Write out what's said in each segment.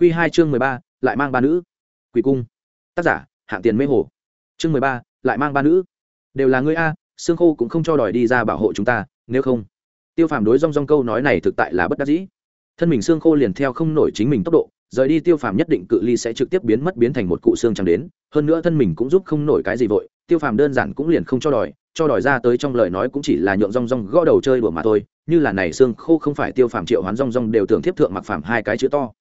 Quy hai chương mười ba, lại mang ba nữ. Quỷ cung. Tác giả, hạng tiền mê hồ. Chương mười ba, lại mang ba nữ. Đều là ngươi a xương khô cũng không cho đòi đi ra bảo hộ chúng ta, nếu không. Tiêu phàm đối rong rong câu nói này thực tại là bất đắc dĩ. Thân mình xương khô liền theo không nổi chính mình tốc độ, rời đi tiêu phàm nhất định cự ly sẽ trực tiếp biến mất biến thành một cụ xương trắng đến, hơn nữa thân mình cũng giúp không nổi cái gì vội, tiêu phàm đơn giản cũng liền không cho đòi cho đòi ra tới trong lời nói cũng chỉ là nhượng rong rong gõ đầu chơi đùa mà thôi, như là này xương khô không phải tiêu phàm triệu hoán rong rong đều tưởng tiếp thượng mặc phàm hai cái chữ to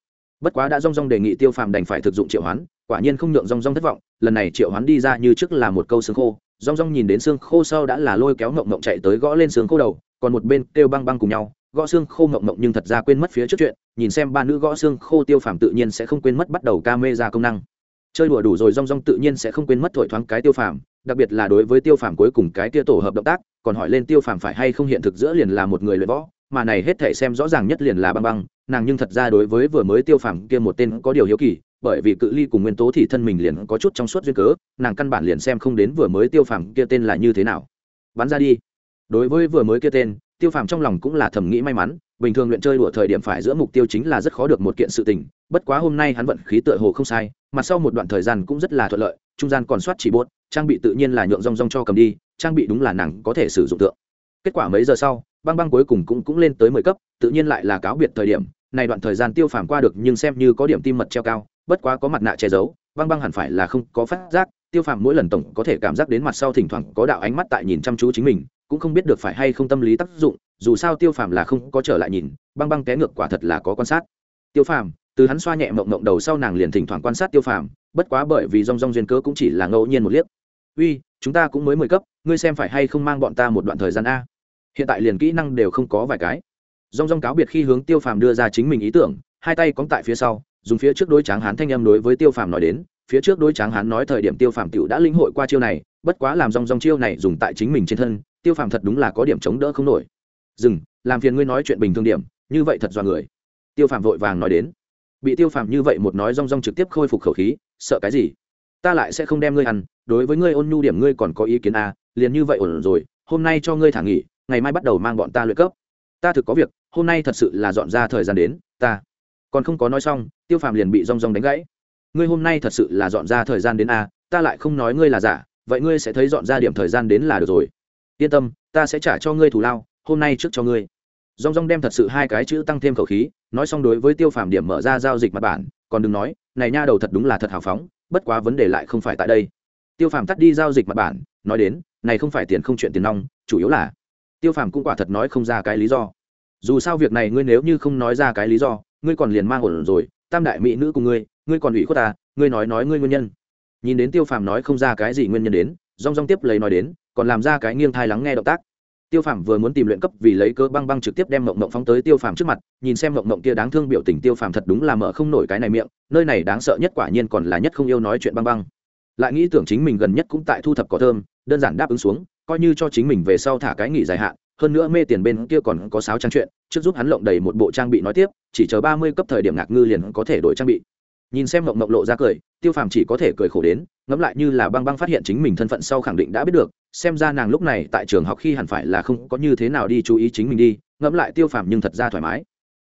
bất quá đã rong rong đề nghị tiêu phàm đành phải thực dụng triệu hoán, quả nhiên không nhượng rong rong thất vọng, lần này triệu hoán đi ra như trước là một câu xương khô, rong rong nhìn đến xương khô sau đã là lôi kéo ngộng ngộng chạy tới gõ lên xương khô đầu, còn một bên kêu băng băng cùng nhau, gõ xương khô ngộng ngộng nhưng thật ra quên mất phía trước chuyện, nhìn xem ba nữ gõ xương khô tiêu phàm tự nhiên sẽ không quên mất bắt đầu ca mê ra công năng. Chơi đùa đủ rồi rong rong tự nhiên sẽ không quên mất thổi thoáng cái tiêu phàm, đặc biệt là đối với tiêu phàm cuối cùng cái kia tổ hợp động tác, còn hỏi lên tiêu phàm phải hay không hiện thực giữa liền là một người luyện võ mà này hết thể xem rõ ràng nhất liền là băng băng, nàng nhưng thật ra đối với vừa mới tiêu phàm kia một tên có điều hiếu kỳ, bởi vì cự ly cùng nguyên tố thì thân mình liền có chút trong suốt duyên cớ, nàng căn bản liền xem không đến vừa mới tiêu phàm kia tên là như thế nào. Bắn ra đi. Đối với vừa mới kia tên, tiêu phàm trong lòng cũng là thầm nghĩ may mắn, bình thường luyện chơi đùa thời điểm phải giữa mục tiêu chính là rất khó được một kiện sự tình, bất quá hôm nay hắn vận khí tựa hồ không sai, mà sau một đoạn thời gian cũng rất là thuận lợi, trung gian còn soát chỉ bốt, trang bị tự nhiên là nhượng rong rong cho cầm đi, trang bị đúng là nàng có thể sử dụng tượng kết quả mấy giờ sau, băng băng cuối cùng cũng cũng lên tới mười cấp, tự nhiên lại là cáo biệt thời điểm. Này đoạn thời gian tiêu phàm qua được nhưng xem như có điểm tim mật treo cao, bất quá có mặt nạ che giấu, băng băng hẳn phải là không có phát giác. Tiêu phàm mỗi lần tổng có thể cảm giác đến mặt sau thỉnh thoảng có đạo ánh mắt tại nhìn chăm chú chính mình, cũng không biết được phải hay không tâm lý tác dụng, dù sao tiêu phàm là không có trở lại nhìn, băng băng té ngược quả thật là có quan sát. Tiêu phàm, từ hắn xoa nhẹ mộng mộng đầu sau nàng liền thỉnh thoảng quan sát tiêu phàm, bất quá bởi vì rong rong duyên cớ cũng chỉ là ngẫu nhiên một liếc. Uy chúng ta cũng mới mười cấp, ngươi xem phải hay không mang bọn ta một đoạn thời gian a. Hiện tại liền kỹ năng đều không có vài cái. Rong rong cáo biệt khi hướng tiêu phàm đưa ra chính mình ý tưởng, hai tay cóng tại phía sau, dùng phía trước đối tráng hán thanh âm đối với tiêu phàm nói đến, phía trước đối tráng hán nói thời điểm tiêu phàm tiểu đã linh hội qua chiêu này, bất quá làm rong rong chiêu này dùng tại chính mình trên thân, tiêu phàm thật đúng là có điểm chống đỡ không nổi. Dừng, làm phiền ngươi nói chuyện bình thường điểm, như vậy thật do người. Tiêu phàm vội vàng nói đến. Bị tiêu phàm như vậy một nói rong rong trực tiếp khôi phục khẩu khí, sợ cái gì? Ta lại sẽ không đem ngươi ăn đối với ngươi ôn nhu điểm ngươi còn có ý kiến à, liền như vậy ổn rồi hôm nay cho ngươi thả nghỉ ngày mai bắt đầu mang bọn ta luyện cấp. Ta thực có việc hôm nay thật sự là dọn ra thời gian đến ta còn không có nói xong tiêu phàm liền bị rong rong đánh gãy. Ngươi hôm nay thật sự là dọn ra thời gian đến a ta lại không nói ngươi là giả vậy ngươi sẽ thấy dọn ra điểm thời gian đến là được rồi. Yên tâm ta sẽ trả cho ngươi thù lao hôm nay trước cho ngươi. Rong rong đem thật sự hai cái chữ tăng thêm khẩu khí nói xong đối với tiêu phàm điểm mở ra giao dịch mặt bản còn đừng nói này nha đầu thật đúng là thật hào phóng bất quá vấn đề lại không phải tại đây tiêu phàm tắt đi giao dịch mặt bản, nói đến, này không phải tiền không chuyện tiền nong, chủ yếu là, tiêu phàm cũng quả thật nói không ra cái lý do. Dù sao việc này ngươi nếu như không nói ra cái lý do, ngươi còn liền mang ổn rồi, tam đại mỹ nữ cùng ngươi ngươi còn ủy khuất ta ngươi nói nói ngươi nguyên nhân. Nhìn đến tiêu phàm nói không ra cái gì nguyên nhân đến rong rong tiếp lấy nói đến, còn làm ra cái nghiêng thai lắng nghe động tác. Tiêu phàm vừa muốn tìm luyện cấp vì lấy cơ băng băng trực tiếp đem mộng mộng phóng tới tiêu phàm trước mặt, nhìn xem mộng mộng kia đáng thương biểu tình tiêu phàm thật đúng là mở không nổi cái này miệng, nơi này đáng sợ nhất quả nhiên còn là nhất không yêu nói chuyện băng băng lại nghĩ tưởng chính mình gần nhất cũng tại thu thập cỏ thơm, đơn giản đáp ứng xuống, coi như cho chính mình về sau thả cái nghỉ dài hạn, hơn nữa mê tiền bên kia còn có sáu trang chuyện, trước giúp hắn lộng đầy một bộ trang bị nói tiếp, chỉ chờ ba mươi cấp thời điểm ngạc ngư liền có thể đổi trang bị. Nhìn xem mộng mộng lộ ra cười, tiêu phàm chỉ có thể cười khổ đến, ngẫm lại như là băng băng phát hiện chính mình thân phận sau khẳng định đã biết được, xem ra nàng lúc này tại trường học khi hẳn phải là không có như thế nào đi chú ý chính mình đi, ngẫm lại tiêu phàm nhưng thật ra thoải mái.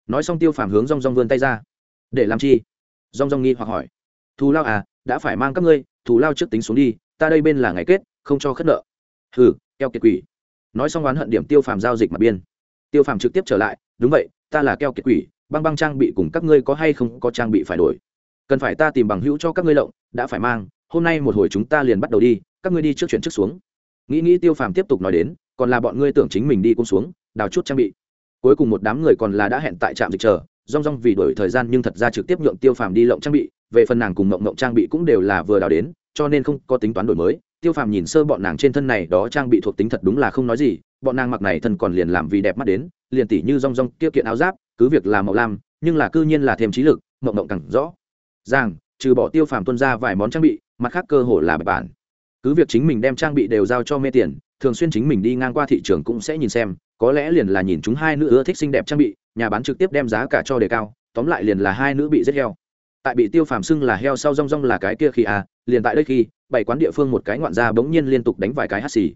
Nói xong tiêu phàm hướng rong rong vươn tay ra. Để làm chi? Rong rong nghi hoặc hỏi. Thù lao à đã phải mang các ngươi thù lao trước tính xuống đi, ta đây bên là ngày kết, không cho khất nợ. Hừ, keo kiệt quỷ. Nói xong oán hận điểm tiêu phàm giao dịch mặt biên. Tiêu phàm trực tiếp trở lại, đúng vậy, ta là keo kiệt quỷ, băng băng trang bị cùng các ngươi có hay không có trang bị phải đổi. Cần phải ta tìm bằng hữu cho các ngươi lộng, đã phải mang, hôm nay một hồi chúng ta liền bắt đầu đi, các ngươi đi trước chuyển trước xuống. Nghĩ nghĩ tiêu phàm tiếp tục nói đến, còn là bọn ngươi tưởng chính mình đi cung xuống, đào chút trang bị. Cuối cùng một đám người còn là đã hẹn tại trạm dịch chờ, rong rong vì đổi thời gian nhưng thật ra trực tiếp nhượng tiêu phàm đi lộng trang bị về phần nàng cùng mộng mộng trang bị cũng đều là vừa đào đến, cho nên không có tính toán đổi mới. Tiêu phàm nhìn sơ bọn nàng trên thân này, đó trang bị thuộc tính thật đúng là không nói gì, bọn nàng mặc này thân còn liền làm vì đẹp mắt đến, liền tỉ như rong rong tiêu kiện áo giáp, cứ việc là màu lam, nhưng là cư nhiên là thêm trí lực mộng mộng càng rõ. Ràng, trừ bỏ tiêu phàm tuân ra vài món trang bị, mặt khác cơ hồ là bài bản. Cứ việc chính mình đem trang bị đều giao cho mê tiền, thường xuyên chính mình đi ngang qua thị trường cũng sẽ nhìn xem, có lẽ liền là nhìn chúng hai nữ ưa thích xinh đẹp trang bị, nhà bán trực tiếp đem giá cả cho đề cao, tóm lại liền là hai nữ bị rất heo tại bị tiêu phàm xưng là heo sau rong rong là cái kia khi à liền tại đây khi, bảy quán địa phương một cái ngoạn ra bỗng nhiên liên tục đánh vài cái hắt xì.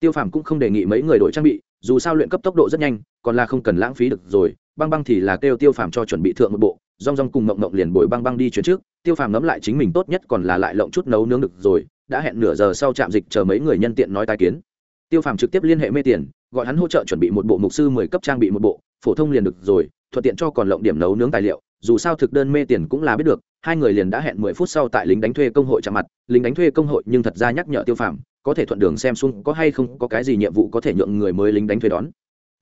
Tiêu phàm cũng không đề nghị mấy người đổi trang bị, dù sao luyện cấp tốc độ rất nhanh, còn là không cần lãng phí được rồi, băng băng thì là kêu tiêu phàm cho chuẩn bị thượng một bộ, rong rong cùng mộng mộng liền bồi băng băng đi chuyến trước, tiêu phàm ngẫm lại chính mình tốt nhất còn là lại lộng chút nấu nướng được rồi, đã hẹn nửa giờ sau trạm dịch chờ mấy người nhân tiện nói tai kiến. Tiêu phàm trực tiếp liên hệ mê tiền, gọi hắn hỗ trợ chuẩn bị một bộ mục sư mười cấp trang bị một bộ, phổ thông liền được rồi, thuận tiện cho còn lộng điểm nấu nướng tài liệu dù sao thực đơn mê tiền cũng là biết được, hai người liền đã hẹn mười phút sau tại lính đánh thuê công hội chạm mặt, lính đánh thuê công hội nhưng thật ra nhắc nhở tiêu phàm, có thể thuận đường xem xuống có hay không có cái gì nhiệm vụ có thể nhượng người mới lính đánh thuê đón.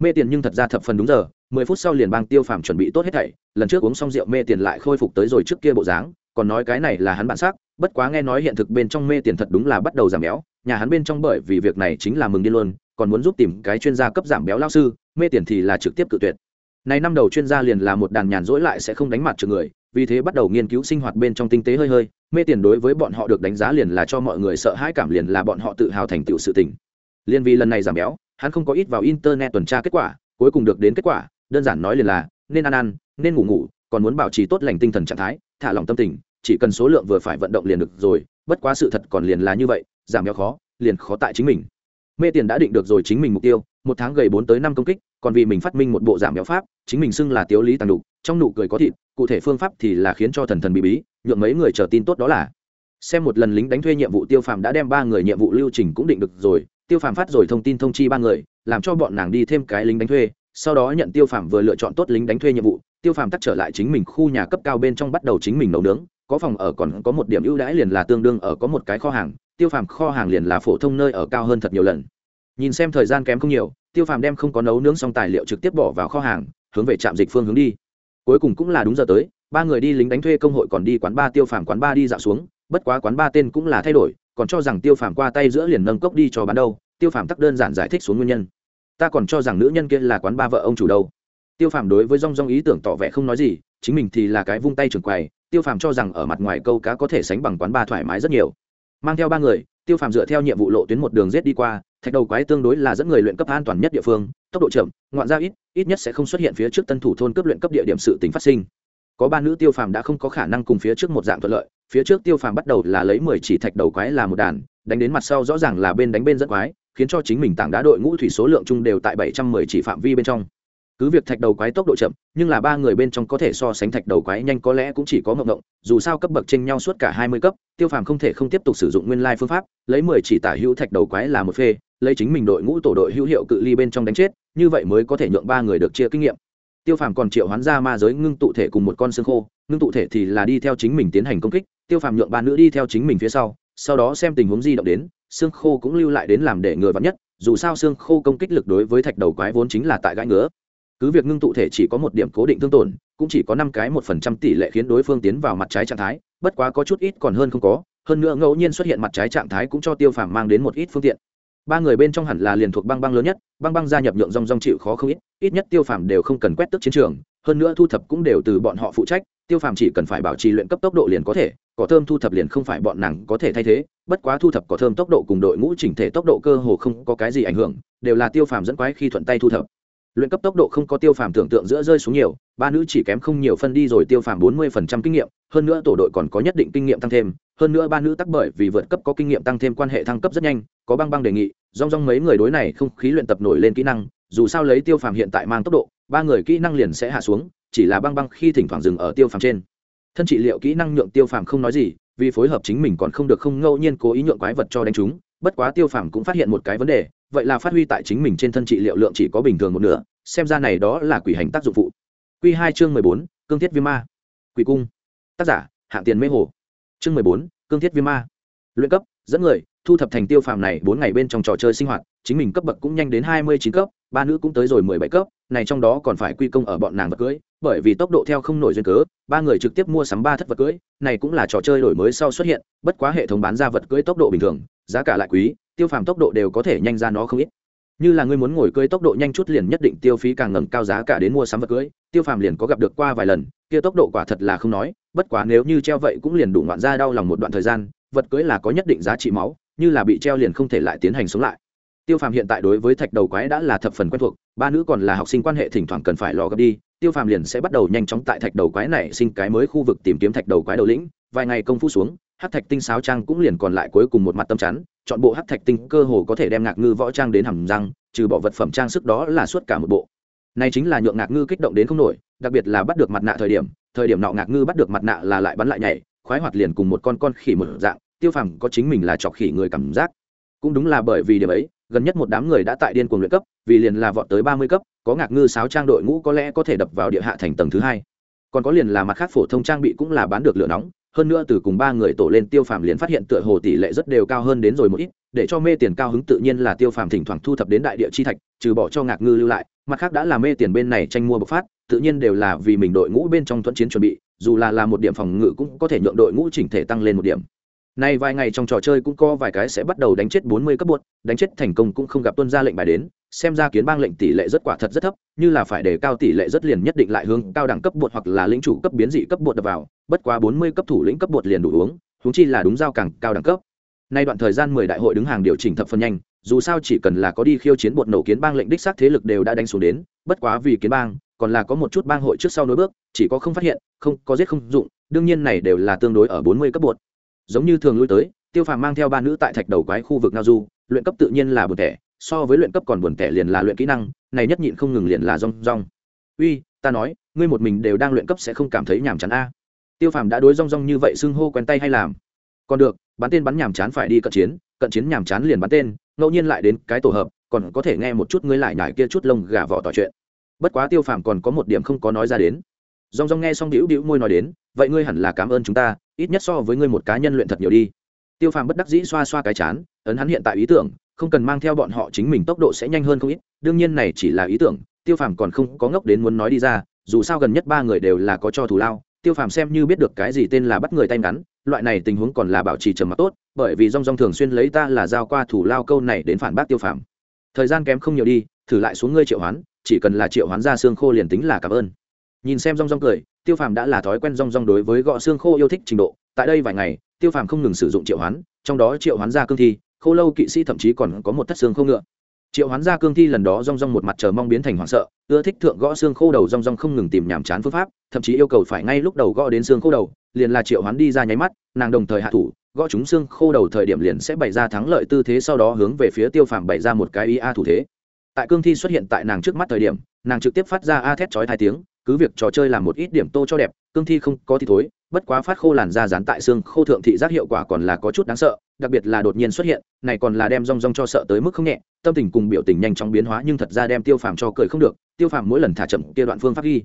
Mê tiền nhưng thật ra thập phần đúng giờ, mười phút sau liền bang tiêu phàm chuẩn bị tốt hết thảy, lần trước uống xong rượu mê tiền lại khôi phục tới rồi trước kia bộ dáng, còn nói cái này là hắn bản sắc, bất quá nghe nói hiện thực bên trong mê tiền thật đúng là bắt đầu giảm béo, nhà hắn bên trong bởi vì việc này chính là mừng đi luôn, còn muốn giúp tìm cái chuyên gia cấp giảm béo lao sư, mê tiền thì là trực tiếp cự tuyệt này năm đầu chuyên gia liền là một đàn nhàn rỗi lại sẽ không đánh mặt trường người, vì thế bắt đầu nghiên cứu sinh hoạt bên trong tinh tế hơi hơi, mê tiền đối với bọn họ được đánh giá liền là cho mọi người sợ hãi cảm liền là bọn họ tự hào thành tựu sự tình. Liên vì lần này giảm béo, hắn không có ít vào internet tuần tra kết quả, cuối cùng được đến kết quả, đơn giản nói liền là, nên ăn ăn, nên ngủ ngủ, còn muốn bảo trì tốt lành tinh thần trạng thái, thả lòng tâm tình, chỉ cần số lượng vừa phải vận động liền được rồi, bất quá sự thật còn liền là như vậy, giảm béo khó, liền khó tại chính mình. Mê tiền đã định được rồi chính mình mục tiêu, một tháng gầy bốn tới năm công kích còn vì mình phát minh một bộ giảm béo pháp, chính mình xưng là tiếu lý tàng đục, trong nụ cười có thịt, cụ thể phương pháp thì là khiến cho thần thần bị bí, nhượng mấy người chờ tin tốt đó là. Xem một lần lính đánh thuê nhiệm vụ tiêu phàm đã đem ba người nhiệm vụ lưu trình cũng định được rồi, tiêu phàm phát rồi thông tin thông chi ba người, làm cho bọn nàng đi thêm cái lính đánh thuê, sau đó nhận tiêu phàm vừa lựa chọn tốt lính đánh thuê nhiệm vụ, tiêu phàm tắt trở lại chính mình khu nhà cấp cao bên trong bắt đầu chính mình nấu nướng, có phòng ở còn có một điểm ưu đãi liền là tương đương ở có một cái kho hàng, tiêu phàm kho hàng liền là phổ thông nơi ở cao hơn thật nhiều lần. Nhìn xem thời gian kém không nhiều tiêu phàm đem không có nấu nướng xong tài liệu trực tiếp bỏ vào kho hàng, hướng về trạm dịch phương hướng đi. Cuối cùng cũng là đúng giờ tới, ba người đi lính đánh thuê công hội còn đi quán ba tiêu phàm quán ba đi dạo xuống, bất quá quán ba tên cũng là thay đổi, còn cho rằng tiêu phàm qua tay giữa liền nâng cốc đi cho bán đâu, tiêu phàm tắc đơn giản giải thích xuống nguyên nhân. Ta còn cho rằng nữ nhân kia là quán ba vợ ông chủ đâu. Tiêu phàm đối với rong rong ý tưởng tỏ vẻ không nói gì, chính mình thì là cái vung tay trường quầy, tiêu phàm cho rằng ở mặt ngoài câu cá có thể sánh bằng quán ba thoải mái rất nhiều. Mang theo ba người tiêu phàm dựa theo nhiệm vụ lộ tuyến một đường rết đi qua, thạch đầu quái tương đối là dẫn người luyện cấp an toàn nhất địa phương, tốc độ chậm, ngoạn ra ít ít nhất sẽ không xuất hiện phía trước tân thủ thôn cấp luyện cấp địa điểm sự tính phát sinh. Có ba nữ tiêu phàm đã không có khả năng cùng phía trước một dạng thuận lợi, phía trước tiêu phàm bắt đầu là lấy mười chỉ thạch đầu quái là một đàn, đánh đến mặt sau rõ ràng là bên đánh bên dẫn quái, khiến cho chính mình tảng đá đội ngũ thủy số lượng chung đều tại bảy trăm mười chỉ phạm vi bên trong cứ việc thạch đầu quái tốc độ chậm, nhưng là ba người bên trong có thể so sánh thạch đầu quái nhanh có lẽ cũng chỉ có mộng mộng, dù sao cấp bậc tranh nhau suốt cả hai mươi cấp, tiêu phàm không thể không tiếp tục sử dụng nguyên lai phương pháp, lấy mười chỉ tả hữu thạch đầu quái là một phê, lấy chính mình đội ngũ tổ đội hữu hiệu cự ly bên trong đánh chết, như vậy mới có thể nhượng ba người được chia kinh nghiệm. Tiêu phàm còn triệu hoán ra ma giới ngưng tụ thể cùng một con xương khô, ngưng tụ thể thì là đi theo chính mình tiến hành công kích, tiêu phàm nhượng ba nữ đi theo chính mình phía sau sau đó xem tình huống di động đến, xương khô cũng lưu lại đến làm để ngừa vắn nhất, dù sao xương khô công kích lực đối với thạch đầu quái vốn chính là tại gãi ngứa cứ việc ngưng tụ thể chỉ có một điểm cố định thương tổn, cũng chỉ có năm cái một phần trăm tỷ lệ khiến đối phương tiến vào mặt trái trạng thái, bất quá có chút ít còn hơn không có, hơn nữa ngẫu nhiên xuất hiện mặt trái trạng thái cũng cho tiêu phàm mang đến một ít phương tiện. Ba người bên trong hẳn là liền thuộc băng băng lớn nhất, băng băng gia nhập nhượng rong rong chịu khó không ít ít nhất tiêu phàm đều không cần quét tức chiến trường, hơn nữa thu thập cũng đều từ bọn họ phụ trách, tiêu phàm chỉ cần phải bảo trì luyện cấp tốc độ liền có thể cỏ thơm thu thập liền không phải bọn nàng có thể thay thế, bất quá thu thập cỏ thơm tốc độ cùng đội ngũ chỉnh thể tốc độ cơ hồ không có cái gì ảnh hưởng, đều là tiêu phàm dẫn quái khi thuận tay thu thập luyện cấp tốc độ không có tiêu phàm tưởng tượng giữa rơi xuống nhiều, ba nữ chỉ kém không nhiều phân đi rồi tiêu phàm bốn mươi phần trăm kinh nghiệm, hơn nữa tổ đội còn có nhất định kinh nghiệm tăng thêm, hơn nữa ba nữ tắc bởi vì vượt cấp có kinh nghiệm tăng thêm quan hệ thăng cấp rất nhanh, có băng băng đề nghị, rong rong mấy người đối này không khí luyện tập nổi lên kỹ năng, dù sao lấy tiêu phàm hiện tại mang tốc độ, ba người kỹ năng liền sẽ hạ xuống, chỉ là băng băng khi thỉnh thoảng dừng ở tiêu phàm trên. Thân trị liệu kỹ năng nhượng tiêu phàm không nói gì, vì phối hợp chính mình còn không được không ngẫu nhiên cố ý nhượng quái vật cho đánh chúng bất quá tiêu phàm cũng phát hiện một cái vấn đề, vậy là phát huy tại chính mình trên thân trị liệu lượng chỉ có bình thường một nửa, xem ra này đó là quỷ hành tác dụng phụ. Q hai chương mười bốn, cương thiết viêm ma. Quỷ cung. Tác giả, hạng tiền mê hồ. Chương mười bốn, cương thiết viêm ma. Luyện cấp, dẫn người, thu thập thành tiêu phàm này bốn ngày bên trong trò chơi sinh hoạt, chính mình cấp bậc cũng nhanh đến hai mươi chín cấp, ba nữ cũng tới rồi mười bảy cấp, này trong đó còn phải quy công ở bọn nàng vật cưới, bởi vì tốc độ theo không nổi duyên cớ, ba người trực tiếp mua sắm ba thất vật cưới, này cũng là trò chơi đổi mới sau xuất hiện, bất quá hệ thống bán ra vật cưới tốc độ bình thường giá cả lại quý, tiêu phàm tốc độ đều có thể nhanh ra nó không ít. Như là ngươi muốn ngồi cưới tốc độ nhanh chút liền nhất định tiêu phí càng ngẩng cao giá cả đến mua sắm vật cưới, tiêu phàm liền có gặp được qua vài lần, kia tốc độ quả thật là không nói, bất quá nếu như treo vậy cũng liền đủ ngoạn ra đau lòng một đoạn thời gian, vật cưới là có nhất định giá trị máu, như là bị treo liền không thể lại tiến hành sống lại. Tiêu phàm hiện tại đối với thạch đầu quái đã là thập phần quen thuộc, ba nữ còn là học sinh quan hệ thỉnh thoảng cần phải lò gấp đi, tiêu phàm liền sẽ bắt đầu nhanh chóng tại thạch đầu quái này sinh cái mới khu vực tìm kiếm thạch đầu quái đầu lĩnh, vài ngày công phu xuống hát thạch tinh sáo trang cũng liền còn lại cuối cùng một mặt tâm chắn, chọn bộ hát thạch tinh cơ hồ có thể đem ngạc ngư võ trang đến hầm răng, trừ bỏ vật phẩm trang sức đó là suốt cả một bộ. Này chính là nhượng ngạc ngư kích động đến không nổi, đặc biệt là bắt được mặt nạ thời điểm thời điểm nọ ngạc ngư bắt được mặt nạ là lại bắn lại nhảy, khoái hoạt liền cùng một con con khỉ một dạng, tiêu phẳng có chính mình là chọc khỉ người cảm giác. Cũng đúng là bởi vì điểm ấy, gần nhất một đám người đã tại điên cuồng luyện cấp, vì liền là vọt tới ba mươi cấp, có ngạc ngư sáo trang đội ngũ có lẽ có thể đập vào địa hạ thành tầng thứ hai còn có liền là mặt khác phổ thông trang bị cũng là bán được lửa nóng, hơn nữa từ cùng ba người tổ lên tiêu phàm liền phát hiện tựa hồ tỷ lệ rất đều cao hơn đến rồi một ít, để cho mê tiền cao hứng tự nhiên là tiêu phàm thỉnh thoảng thu thập đến đại địa chi thạch, trừ bỏ cho ngạc ngư lưu lại, mặt khác đã là mê tiền bên này tranh mua bộc phát, tự nhiên đều là vì mình đội ngũ bên trong thuận chiến chuẩn bị, dù là là một điểm phòng ngự cũng có thể nhượng đội ngũ chỉnh thể tăng lên một điểm nay vài ngày trong trò chơi cũng có vài cái sẽ bắt đầu đánh chết bốn mươi cấp buột, đánh chết thành công cũng không gặp tuân ra lệnh bài đến xem ra kiến bang lệnh tỷ lệ rất quả thật rất thấp như là phải đề cao tỷ lệ rất liền nhất định lại hướng cao đẳng cấp buột hoặc là lĩnh chủ cấp biến dị cấp buột đập vào bất quá bốn mươi cấp thủ lĩnh cấp buột liền đủ uống huống chi là đúng giao càng cao đẳng cấp. Nay đoạn thời gian mười đại hội đứng hàng điều chỉnh thập phần nhanh dù sao chỉ cần là có đi khiêu chiến buột nổ kiến bang lệnh đích xác thế lực đều đã đánh xuống đến bất quá vì kiến bang còn là có một chút bang hội trước sau nối bước chỉ có không phát hiện không có giết không dụng đương nhiên này đều là tương đối ở bốn mươi cấp buột, giống như thường lui tới, tiêu phàm mang theo ba nữ tại thạch đầu quái khu vực ngao du, luyện cấp tự nhiên là buồn tẻ, so với luyện cấp còn buồn tẻ liền là luyện kỹ năng, này nhất nhịn không ngừng liền là rong rong. Uy, ta nói, ngươi một mình đều đang luyện cấp sẽ không cảm thấy nhàm chán a. Tiêu phàm đã đối rong rong như vậy xưng hô quen tay hay làm. Còn được, bắn tên bắn nhàm chán phải đi cận chiến cận chiến nhàm chán liền bắn tên, ngẫu nhiên lại đến cái tổ hợp, còn có thể nghe một chút ngươi lại nhải kia chút lông gà vỏ tỏ chuyện. Bất quá tiêu phàm còn có một điểm không có nói ra đến. Rong rong nghe xong đĩu đĩu môi nói đến vậy ngươi hẳn là cảm ơn chúng ta, ít nhất so với ngươi một cá nhân luyện thật nhiều đi. Tiêu phàm bất đắc dĩ xoa xoa cái chán, ấn hắn hiện tại ý tưởng, không cần mang theo bọn họ chính mình tốc độ sẽ nhanh hơn không ít, đương nhiên này chỉ là ý tưởng, tiêu phàm còn không có ngốc đến muốn nói đi ra, dù sao gần nhất ba người đều là có cho thù lao, tiêu phàm xem như biết được cái gì tên là bắt người tay ngắn, loại này tình huống còn là bảo trì trầm mặc tốt, bởi vì rong rong thường xuyên lấy ta là giao qua thủ lao câu này đến phản bác tiêu phàm. Thời gian kém không nhiều đi, thử lại xuống ngươi triệu hoán, chỉ cần là triệu hoán ra xương khô liền tính là cảm ơn nhìn xem rong rong cười, tiêu phàm đã là thói quen rong rong đối với gọ xương khô yêu thích trình độ, tại đây vài ngày, tiêu phàm không ngừng sử dụng triệu hoán, trong đó triệu hoán ra cương thi, khô lâu kỵ sĩ thậm chí còn có một thất xương khô ngựa. Triệu hoán ra cương thi lần đó rong rong một mặt chờ mong biến thành hoảng sợ, ưa thích thượng gõ xương khô đầu rong rong không ngừng tìm nhàm chán phương pháp, thậm chí yêu cầu phải ngay lúc đầu gõ đến xương khô đầu, liền là triệu hoán đi ra nháy mắt, nàng đồng thời hạ thủ, gõ chúng xương khô đầu thời điểm liền sẽ bày ra thắng lợi tư thế sau đó hướng về phía tiêu phàm bày ra một cái ia thủ thế. Tại cương thi xuất hiện tại nàng trước mắt thời điểm, nàng trực tiếp phát ra a thét chói hai tiếng cứ việc trò chơi làm một ít điểm tô cho đẹp, cương thi không có thì thối, bất quá phát khô làn da dán tại xương khô thượng thị giác hiệu quả còn là có chút đáng sợ, đặc biệt là đột nhiên xuất hiện, này còn là đem rong rong cho sợ tới mức không nhẹ, tâm tình cùng biểu tình nhanh chóng biến hóa nhưng thật ra đem tiêu phàm cho cười không được, tiêu phàm mỗi lần thả chậm kia đoạn phương pháp ghi,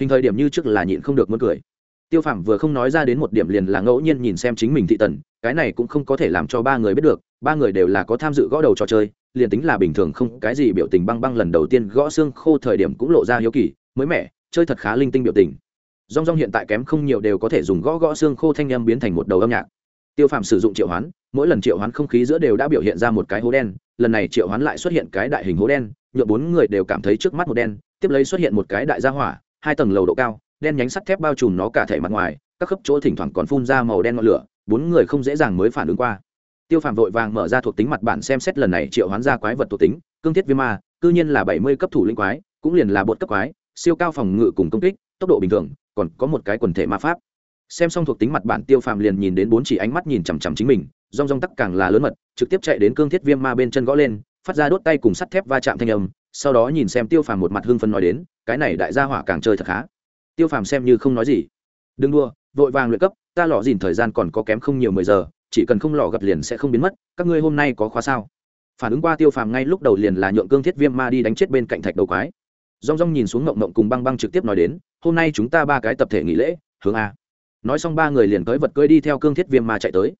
hình thời điểm như trước là nhịn không được muốn cười. Tiêu phàm vừa không nói ra đến một điểm liền là ngẫu nhiên nhìn xem chính mình thị tần, cái này cũng không có thể làm cho ba người biết được, ba người đều là có tham dự gõ đầu trò chơi, liền tính là bình thường không, cái gì biểu tình băng băng lần đầu tiên gõ xương khô thời điểm cũng lộ ra hiếu kỳ, mới mẻ chơi thật khá linh tinh biểu tình. Rong rong hiện tại kém không nhiều đều có thể dùng gõ gõ xương khô thanh âm biến thành một đầu âm nhạc. Tiêu phàm sử dụng triệu hoán, mỗi lần triệu hoán không khí giữa đều đã biểu hiện ra một cái hố đen, lần này triệu hoán lại xuất hiện cái đại hình hố đen nhựa bốn người đều cảm thấy trước mắt một đen, tiếp lấy xuất hiện một cái đại gia hỏa, hai tầng lầu độ cao, đen nhánh sắt thép bao trùm nó cả thể mặt ngoài, các khớp chỗ thỉnh thoảng còn phun ra màu đen ngọn lửa, bốn người không dễ dàng mới phản ứng qua. Tiêu phàm vội vàng mở ra thuộc tính mặt bản xem xét lần này triệu hoán ra quái vật thuộc tính, cương thiết viêm ma, cư nhiên là bảy mươi cấp thủ linh quái, cũng liền là bột cấp quái siêu cao phòng ngự cùng công kích, tốc độ bình thường, còn có một cái quần thể ma pháp. Xem xong thuộc tính mặt bản tiêu phàm liền nhìn đến bốn chỉ ánh mắt nhìn chằm chằm chính mình, rong rong tắc càng là lớn mật, trực tiếp chạy đến cương thiết viêm ma bên chân gõ lên, phát ra đốt tay cùng sắt thép va chạm thanh âm, sau đó nhìn xem tiêu phàm một mặt hưng phân nói đến, cái này đại gia hỏa càng chơi thật khá. Tiêu phàm xem như không nói gì. Đừng đua vội vàng luyện cấp, ta lọ dìn thời gian còn có kém không nhiều mười giờ, chỉ cần không lò gặp liền sẽ không biến mất, các ngươi hôm nay có khóa sao? Phản ứng qua tiêu phàm ngay lúc đầu liền là nhượng cương thiết viêm ma đi đánh chết bên cạnh thạch đầu quái rong rong nhìn xuống ngộng ngộng cùng băng băng trực tiếp nói đến, hôm nay chúng ta ba cái tập thể nghỉ lễ, hướng a. Nói xong ba người liền tới vật cưỡi đi theo cương thiết viêm ma chạy tới.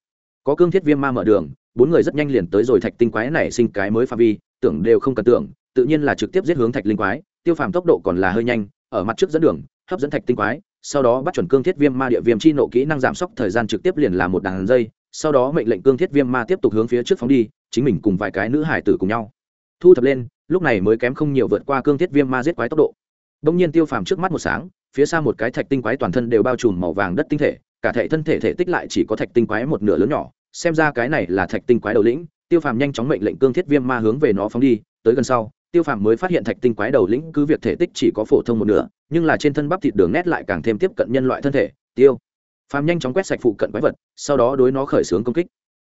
Có cương thiết viêm ma mở đường, bốn người rất nhanh liền tới rồi thạch tinh quái này sinh cái mới phạm vi, tưởng đều không cần tưởng, tự nhiên là trực tiếp giết hướng thạch linh quái, tiêu phàm tốc độ còn là hơi nhanh, ở mặt trước dẫn đường, hấp dẫn thạch tinh quái, sau đó bắt chuẩn cương thiết viêm ma địa viêm chi nộ kỹ năng giảm sốc thời gian trực tiếp liền là một đàn dây sau đó mệnh lệnh cương thiết viêm ma tiếp tục hướng phía trước phóng đi, chính mình cùng vài cái nữ hải tử cùng nhau. Thu thập lên lúc này mới kém không nhiều vượt qua cương thiết viêm ma giết quái tốc độ. Đông nhiên tiêu phàm trước mắt một sáng, phía xa một cái thạch tinh quái toàn thân đều bao trùm màu vàng đất tinh thể, cả thể thân thể thể tích lại chỉ có thạch tinh quái một nửa lớn nhỏ, xem ra cái này là thạch tinh quái đầu lĩnh, tiêu phàm nhanh chóng mệnh lệnh cương thiết viêm ma hướng về nó phóng đi, tới gần sau, tiêu phàm mới phát hiện thạch tinh quái đầu lĩnh cứ việc thể tích chỉ có phổ thông một nửa, nhưng là trên thân bắp thịt đường nét lại càng thêm tiếp cận nhân loại thân thể, tiêu. Phàm nhanh chóng quét sạch phụ cận quái vật, sau đó đối nó khởi xướng công kích.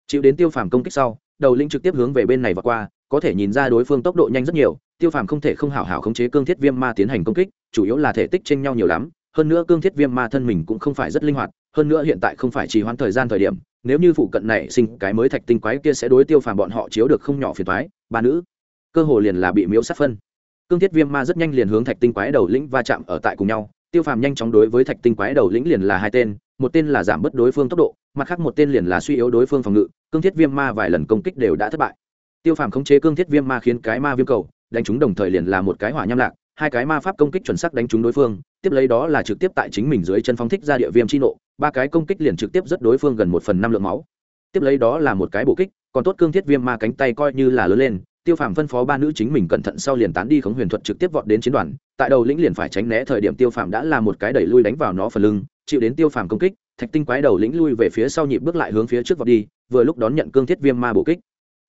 Chịu đến tiêu phàm công kích sau, đầu lĩnh trực tiếp hướng về bên này và qua có thể nhìn ra đối phương tốc độ nhanh rất nhiều, tiêu phàm không thể không hảo hảo khống chế cương thiết viêm ma tiến hành công kích, chủ yếu là thể tích chênh nhau nhiều lắm, hơn nữa cương thiết viêm ma thân mình cũng không phải rất linh hoạt, hơn nữa hiện tại không phải trì hoãn thời gian thời điểm, nếu như phụ cận này sinh cái mới thạch tinh quái kia sẽ đối tiêu phàm bọn họ chiếu được không nhỏ phiền thoái ba nữ, cơ hồ liền là bị miễu sát phân. Cương thiết viêm ma rất nhanh liền hướng thạch tinh quái đầu lĩnh va chạm ở tại cùng nhau, tiêu phàm nhanh chóng đối với thạch tinh quái đầu lĩnh liền là hai tên, một tên là giảm bớt đối phương tốc độ, mặt khác một tên liền là suy yếu đối phương phòng ngự, cương thiết viêm ma vài lần công kích đều đã thất bại tiêu phàm khống chế cương thiết viêm ma khiến cái ma viêm cầu, đánh chúng đồng thời liền là một cái hỏa nham lạc, hai cái ma pháp công kích chuẩn xác đánh trúng đối phương, tiếp lấy đó là trực tiếp tại chính mình dưới chân phóng thích ra địa viêm chi nộ, ba cái công kích liền trực tiếp rất đối phương gần một phần năm lượng máu. Tiếp lấy đó là một cái bổ kích, còn tốt cương thiết viêm ma cánh tay coi như là lớn lên, tiêu phàm phân phó ba nữ chính mình cẩn thận sau liền tán đi khống huyền thuật trực tiếp vọt đến chiến đoàn, tại đầu lĩnh liền phải tránh né thời điểm tiêu phàm đã là một cái đẩy lui đánh vào nó phần lưng, chịu đến tiêu phàm công kích, thạch tinh quái đầu lĩnh lui về phía sau nhịp bước lại hướng phía trước vọt đi, vừa lúc đón nhận cương thiết viêm ma bổ kích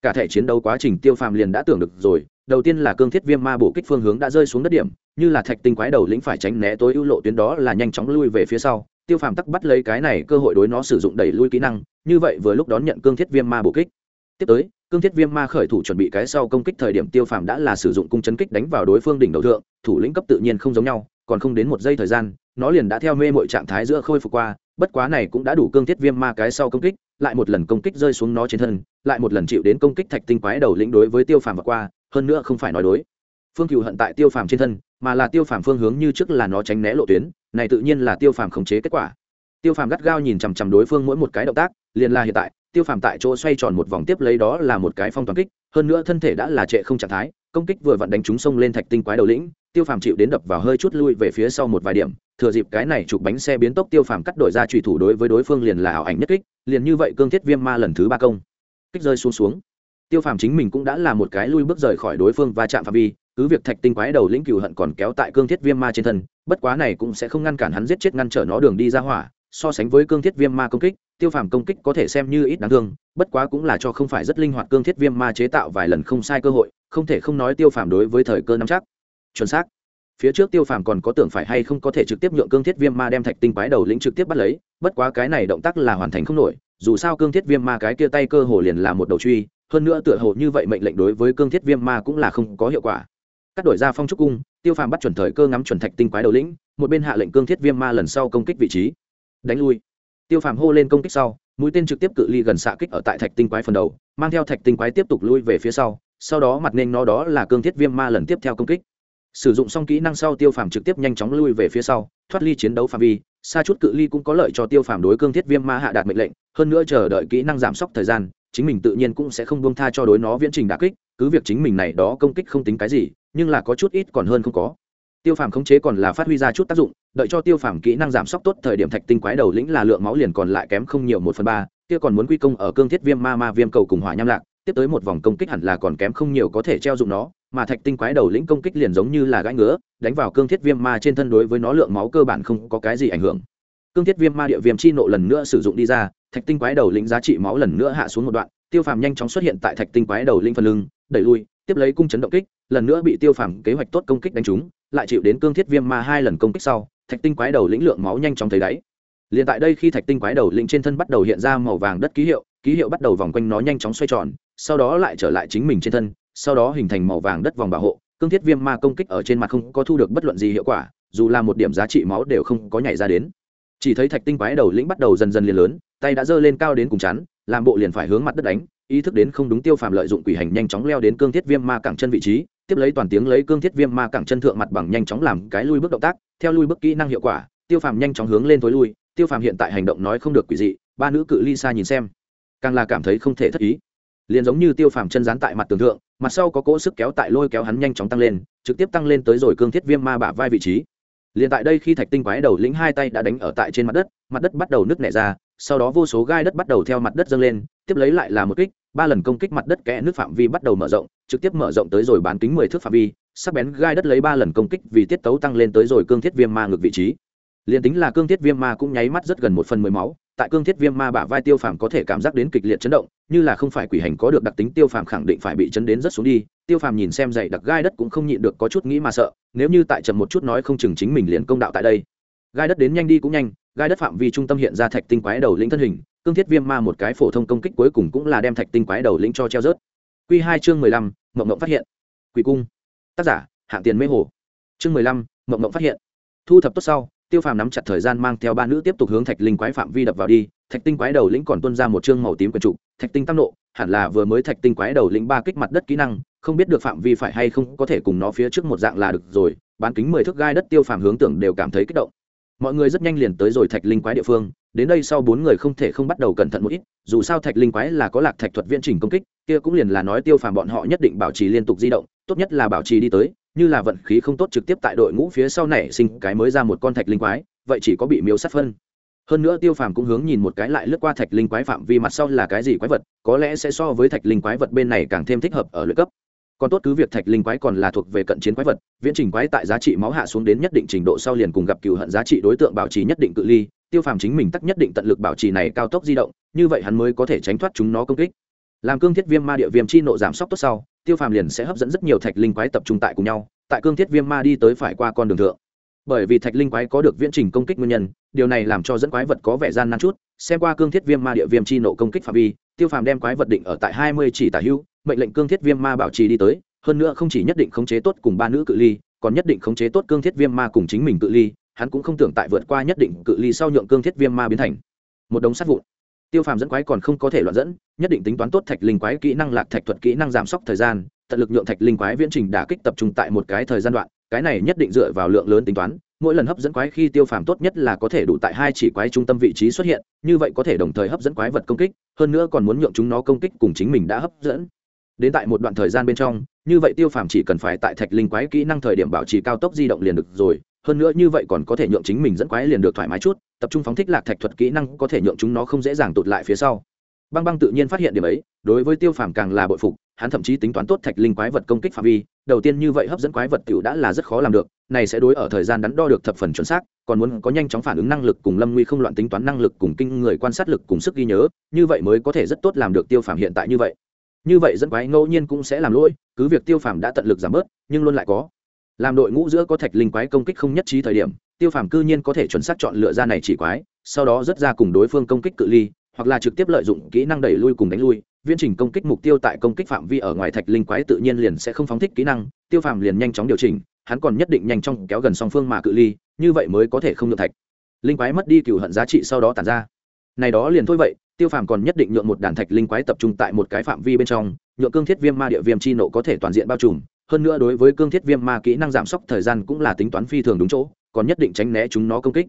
cả thể chiến đấu quá trình tiêu phàm liền đã tưởng được rồi, đầu tiên là cương thiết viêm ma bổ kích phương hướng đã rơi xuống đất điểm, như là thạch tinh quái đầu lĩnh phải tránh né tối ưu lộ tuyến đó là nhanh chóng lui về phía sau, tiêu phàm tắc bắt lấy cái này cơ hội đối nó sử dụng đẩy lui kỹ năng, như vậy vừa lúc đón nhận cương thiết viêm ma bổ kích. Tiếp tới, cương thiết viêm ma khởi thủ chuẩn bị cái sau công kích thời điểm tiêu phàm đã là sử dụng cung chấn kích đánh vào đối phương đỉnh đầu thượng, thủ lĩnh cấp tự nhiên không giống nhau, còn không đến một giây thời gian, nó liền đã theo mê mọi trạng thái giữa khôi phục qua, bất quá này cũng đã đủ cương thiết viêm ma cái sau công kích lại một lần công kích rơi xuống nó trên thân, lại một lần chịu đến công kích thạch tinh quái đầu lĩnh đối với tiêu phàm và qua, hơn nữa không phải nói đối. Phương cựu hận tại tiêu phàm trên thân, mà là tiêu phàm phương hướng như trước là nó tránh né lộ tuyến, này tự nhiên là tiêu phàm khống chế kết quả. Tiêu phàm gắt gao nhìn chằm chằm đối phương mỗi một cái động tác, liền là hiện tại, tiêu phàm tại chỗ xoay tròn một vòng tiếp lấy đó là một cái phong toàn kích, hơn nữa thân thể đã là trệ không trạng thái, công kích vừa vặn đánh trúng sông lên thạch tinh quái đầu lĩnh, tiêu phàm chịu đến đập vào hơi chút lui về phía sau một vài điểm thừa dịp cái này chụp bánh xe biến tốc tiêu phàm cắt đổi ra trùy thủ đối với đối phương liền là ảo ảnh nhất kích, liền như vậy cương thiết viêm ma lần thứ ba công. Kích rơi xuống xuống. Tiêu phàm chính mình cũng đã là một cái lui bước rời khỏi đối phương và chạm phạm vi, cứ việc thạch tinh quái đầu lĩnh cừu hận còn kéo tại cương thiết viêm ma trên thân, bất quá này cũng sẽ không ngăn cản hắn giết chết ngăn trở nó đường đi ra hỏa. So sánh với cương thiết viêm ma công kích, tiêu phàm công kích có thể xem như ít đáng thương, bất quá cũng là cho không phải rất linh hoạt cương thiết viêm ma chế tạo vài lần không sai cơ hội, không thể không nói tiêu phàm đối với thời cơ nắm chắc. Chuẩn xác phía trước tiêu phàm còn có tưởng phải hay không có thể trực tiếp nhượng cương thiết viêm ma đem thạch tinh quái đầu lĩnh trực tiếp bắt lấy, bất quá cái này động tác là hoàn thành không nổi, dù sao cương thiết viêm ma cái kia tay cơ hồ liền là một đầu truy, hơn nữa tựa hồ như vậy mệnh lệnh đối với cương thiết viêm ma cũng là không có hiệu quả. Cắt đổi ra phong trúc cung, tiêu phàm bắt chuẩn thời cơ ngắm chuẩn thạch tinh quái đầu lĩnh, một bên hạ lệnh cương thiết viêm ma lần sau công kích vị trí. Đánh lui. Tiêu phàm hô lên công kích sau, mũi tên trực tiếp cự ly gần xạ kích ở tại thạch tinh quái phần đầu, mang theo thạch tinh quái tiếp tục lui về phía sau sau đó mặt nên nó đó là cương thiết viêm ma lần tiếp theo công kích sử dụng xong kỹ năng sau tiêu phàm trực tiếp nhanh chóng lui về phía sau, thoát ly chiến đấu phạm vi. Xa chút cự ly cũng có lợi cho tiêu phàm đối cương thiết viêm ma hạ đạt mệnh lệnh, hơn nữa chờ đợi kỹ năng giảm sốc thời gian, chính mình tự nhiên cũng sẽ không buông tha cho đối nó viễn trình đà kích, cứ việc chính mình này đó công kích không tính cái gì, nhưng là có chút ít còn hơn không có. Tiêu phàm khống chế còn là phát huy ra chút tác dụng, đợi cho tiêu phàm kỹ năng giảm sốc tốt, thời điểm thạch tinh quái đầu lĩnh là lượng máu liền còn lại kém không nhiều một phần ba, kia còn muốn quy công ở cương thiết viêm ma ma viêm cầu cùng hỏa nham lạc, tiếp tới một vòng công kích hẳn là còn kém không nhiều có thể treo dụng nó mà thạch tinh quái đầu lĩnh công kích liền giống như là gãi ngứa, đánh vào cương thiết viêm ma trên thân đối với nó lượng máu cơ bản không có cái gì ảnh hưởng. Cương thiết viêm ma địa viêm chi nộ lần nữa sử dụng đi ra, thạch tinh quái đầu lĩnh giá trị máu lần nữa hạ xuống một đoạn, tiêu phàm nhanh chóng xuất hiện tại thạch tinh quái đầu lĩnh phần lưng, đẩy lui, tiếp lấy cung chấn động kích, lần nữa bị tiêu phàm kế hoạch tốt công kích đánh trúng, lại chịu đến cương thiết viêm ma hai lần công kích sau, thạch tinh quái đầu lĩnh lượng máu nhanh chóng thấy đáy. Liền tại đây khi thạch tinh quái đầu lĩnh trên thân bắt đầu hiện ra màu vàng đất ký hiệu ký hiệu bắt đầu vòng quanh nó nhanh chóng xoay tròn, sau đó lại trở lại chính mình trên thân sau đó hình thành màu vàng đất vòng bảo hộ, cương thiết viêm ma công kích ở trên mặt không có thu được bất luận gì hiệu quả, dù là một điểm giá trị máu đều không có nhảy ra đến. Chỉ thấy thạch tinh quái đầu lĩnh bắt đầu dần dần liền lớn, tay đã giơ lên cao đến cùng chắn, làm bộ liền phải hướng mặt đất đánh, ý thức đến không đúng tiêu phàm lợi dụng quỷ hành nhanh chóng leo đến cương thiết viêm ma cẳng chân vị trí, tiếp lấy toàn tiếng lấy cương thiết viêm ma cẳng chân thượng mặt bằng nhanh chóng làm cái lui bước động tác, theo lui bước kỹ năng hiệu quả, tiêu phàm nhanh chóng hướng lên tối lui, tiêu phàm hiện tại hành động nói không được quỷ dị, ba nữ cự ly xa nhìn xem, càng là cảm thấy không thể thất ý liền giống như tiêu phàm chân dán tại mặt tường thượng, mặt sau có cỗ sức kéo tại lôi kéo hắn nhanh chóng tăng lên, trực tiếp tăng lên tới rồi cương thiết viêm ma bả vai vị trí. Liền tại đây khi thạch tinh quái đầu lĩnh hai tay đã đánh ở tại trên mặt đất mặt đất bắt đầu nứt nẻ ra, sau đó vô số gai đất bắt đầu theo mặt đất dâng lên, tiếp lấy lại là một kích, ba lần công kích mặt đất kẽ nước phạm vi bắt đầu mở rộng, trực tiếp mở rộng tới rồi bán kính mười thước phạm vi, sắc bén gai đất lấy ba lần công kích vì tiết tấu tăng lên tới rồi cương thiết viêm ma ngược vị trí. Liền tính là cương thiết viêm ma cũng nháy mắt rất gần một phần mười máu, tại cương thiết viêm ma bả vai tiêu phàm có thể cảm giác đến kịch liệt chấn động như là không phải quỷ hành có được đặc tính, tiêu phàm khẳng định phải bị chấn đến rất xuống đi. Tiêu phàm nhìn xem dày đặc gai đất cũng không nhịn được có chút nghĩ mà sợ, nếu như tại trầm một chút nói không chừng chính mình liền công đạo tại đây. Gai đất đến nhanh đi cũng nhanh, gai đất phạm vi trung tâm hiện ra thạch tinh quái đầu lĩnh thân hình, cương thiết viêm ma một cái phổ thông công kích cuối cùng cũng là đem thạch tinh quái đầu lĩnh cho treo rớt. Q hai chương mười lăm, mộng mộng phát hiện. Quỷ cung. Tác giả, hạng tiền mê hồ. Chương mười lăm, mộng mộng phát hiện. Thu thập tốt sau tiêu phàm nắm chặt thời gian mang theo ba nữ tiếp tục hướng thạch linh quái phạm vi đập vào đi. Thạch tinh quái đầu lĩnh còn tuân ra một chương màu tím quần trụ. Thạch tinh tăng nộ, hẳn là vừa mới thạch tinh quái đầu lĩnh ba kích mặt đất kỹ năng, không biết được phạm vi phải hay không có thể cùng nó phía trước một dạng là được rồi. Bán kính mười thước gai đất tiêu phàm hướng tưởng đều cảm thấy kích động. Mọi người rất nhanh liền tới rồi thạch linh quái địa phương. Đến đây sau bốn người không thể không bắt đầu cẩn thận một ít. Dù sao thạch linh quái là có lạc thạch thuật viễn trình công kích, kia cũng liền là nói tiêu phàm bọn họ nhất định bảo trì liên tục di động tốt nhất là bảo trì đi tới, như là vận khí không tốt trực tiếp tại đội ngũ phía sau này sinh cái mới ra một con thạch linh quái, vậy chỉ có bị miếu sát phân. Hơn nữa tiêu phàm cũng hướng nhìn một cái lại lướt qua thạch linh quái phạm vi mặt sau là cái gì quái vật, có lẽ sẽ so với thạch linh quái vật bên này càng thêm thích hợp ở luyện cấp. Còn tốt cứ việc thạch linh quái còn là thuộc về cận chiến quái vật, viễn trình quái tại giá trị máu hạ xuống đến nhất định trình độ sau liền cùng gặp cựu hận giá trị đối tượng bảo trì nhất định cự ly, tiêu phàm chính mình tắc nhất định tận lực bảo trì này cao tốc di động, như vậy hắn mới có thể tránh thoát chúng nó công kích. Làm cương thiết viêm ma địa viêm chi nộ giảm sốc tốt sau tiêu phàm liền sẽ hấp dẫn rất nhiều thạch linh quái tập trung tại cùng nhau, tại cương thiết viêm ma đi tới phải qua con đường thượng. Bởi vì thạch linh quái có được viễn trình công kích nguyên nhân, điều này làm cho dẫn quái vật có vẻ gian nan chút, xem qua cương thiết viêm ma địa viêm chi nộ công kích phạm vi, tiêu phàm đem quái vật định ở tại hai mươi chỉ tả hưu mệnh lệnh cương thiết viêm ma bảo trì đi tới, hơn nữa không chỉ nhất định khống chế tốt cùng ba nữ cự ly, còn nhất định khống chế tốt cương thiết viêm ma cùng chính mình cự ly, hắn cũng không tưởng tại vượt qua nhất định cự ly sau nhượng cương thiết viêm ma biến thành một đống sắt vụn tiêu phàm dẫn quái còn không có thể loạn dẫn, nhất định tính toán tốt thạch linh quái kỹ năng, lạc thạch thuật kỹ năng giảm sốc thời gian, tận lực nhượng thạch linh quái viễn trình đả kích tập trung tại một cái thời gian đoạn, cái này nhất định dựa vào lượng lớn tính toán, mỗi lần hấp dẫn quái khi tiêu phàm tốt nhất là có thể đủ tại hai chỉ quái trung tâm vị trí xuất hiện, như vậy có thể đồng thời hấp dẫn quái vật công kích, hơn nữa còn muốn nhượng chúng nó công kích cùng chính mình đã hấp dẫn. Đến tại một đoạn thời gian bên trong, như vậy tiêu phàm chỉ cần phải tại thạch linh quái kỹ năng thời điểm bảo trì cao tốc di động liền được rồi hơn nữa như vậy còn có thể nhượng chính mình dẫn quái liền được thoải mái chút, tập trung phóng thích lạc thạch thuật kỹ năng có thể nhượng chúng nó không dễ dàng tụt lại phía sau. Băng băng tự nhiên phát hiện điểm ấy, đối với tiêu phàm càng là bội phục, hắn thậm chí tính toán tốt thạch linh quái vật công kích phạm vi, đầu tiên như vậy hấp dẫn quái vật t i ể u đã là rất khó làm được, này sẽ đối ở thời gian đắn đo được thập phần chuẩn xác, còn muốn có nhanh chóng phản ứng năng lực cùng lâm nguy không loạn tính toán năng lực cùng kinh người quan sát lực cùng sức ghi nhớ, như vậy mới có thể rất tốt làm được tiêu phàm hiện tại như vậy. Như vậy dẫn quái ngẫu nhiên cũng sẽ làm lỗi, cứ việc tiêu phàm đã tận lực giảm bớt, nhưng luôn lại có làm đội ngũ giữa có thạch linh quái công kích không nhất trí thời điểm, tiêu phàm cư nhiên có thể chuẩn xác chọn lựa ra này chỉ quái, sau đó rất ra cùng đối phương công kích cự ly, hoặc là trực tiếp lợi dụng kỹ năng đẩy lui cùng đánh lui. Viễn trình công kích mục tiêu tại công kích phạm vi ở ngoài thạch linh quái tự nhiên liền sẽ không phóng thích kỹ năng, tiêu phàm liền nhanh chóng điều chỉnh, hắn còn nhất định nhanh chóng kéo gần song phương mà cự ly, như vậy mới có thể không nhượng thạch linh quái mất đi cựu hận giá trị sau đó tàn ra. Này đó liền thôi vậy, tiêu phàm còn nhất định nhượng một đàn thạch linh quái tập trung tại một cái phạm vi bên trong, nhượng cương thiết viêm ma địa viêm chi nộ có thể toàn diện bao trùm hơn nữa đối với cương thiết viêm ma kỹ năng giảm sốc thời gian cũng là tính toán phi thường đúng chỗ, còn nhất định tránh né chúng nó công kích.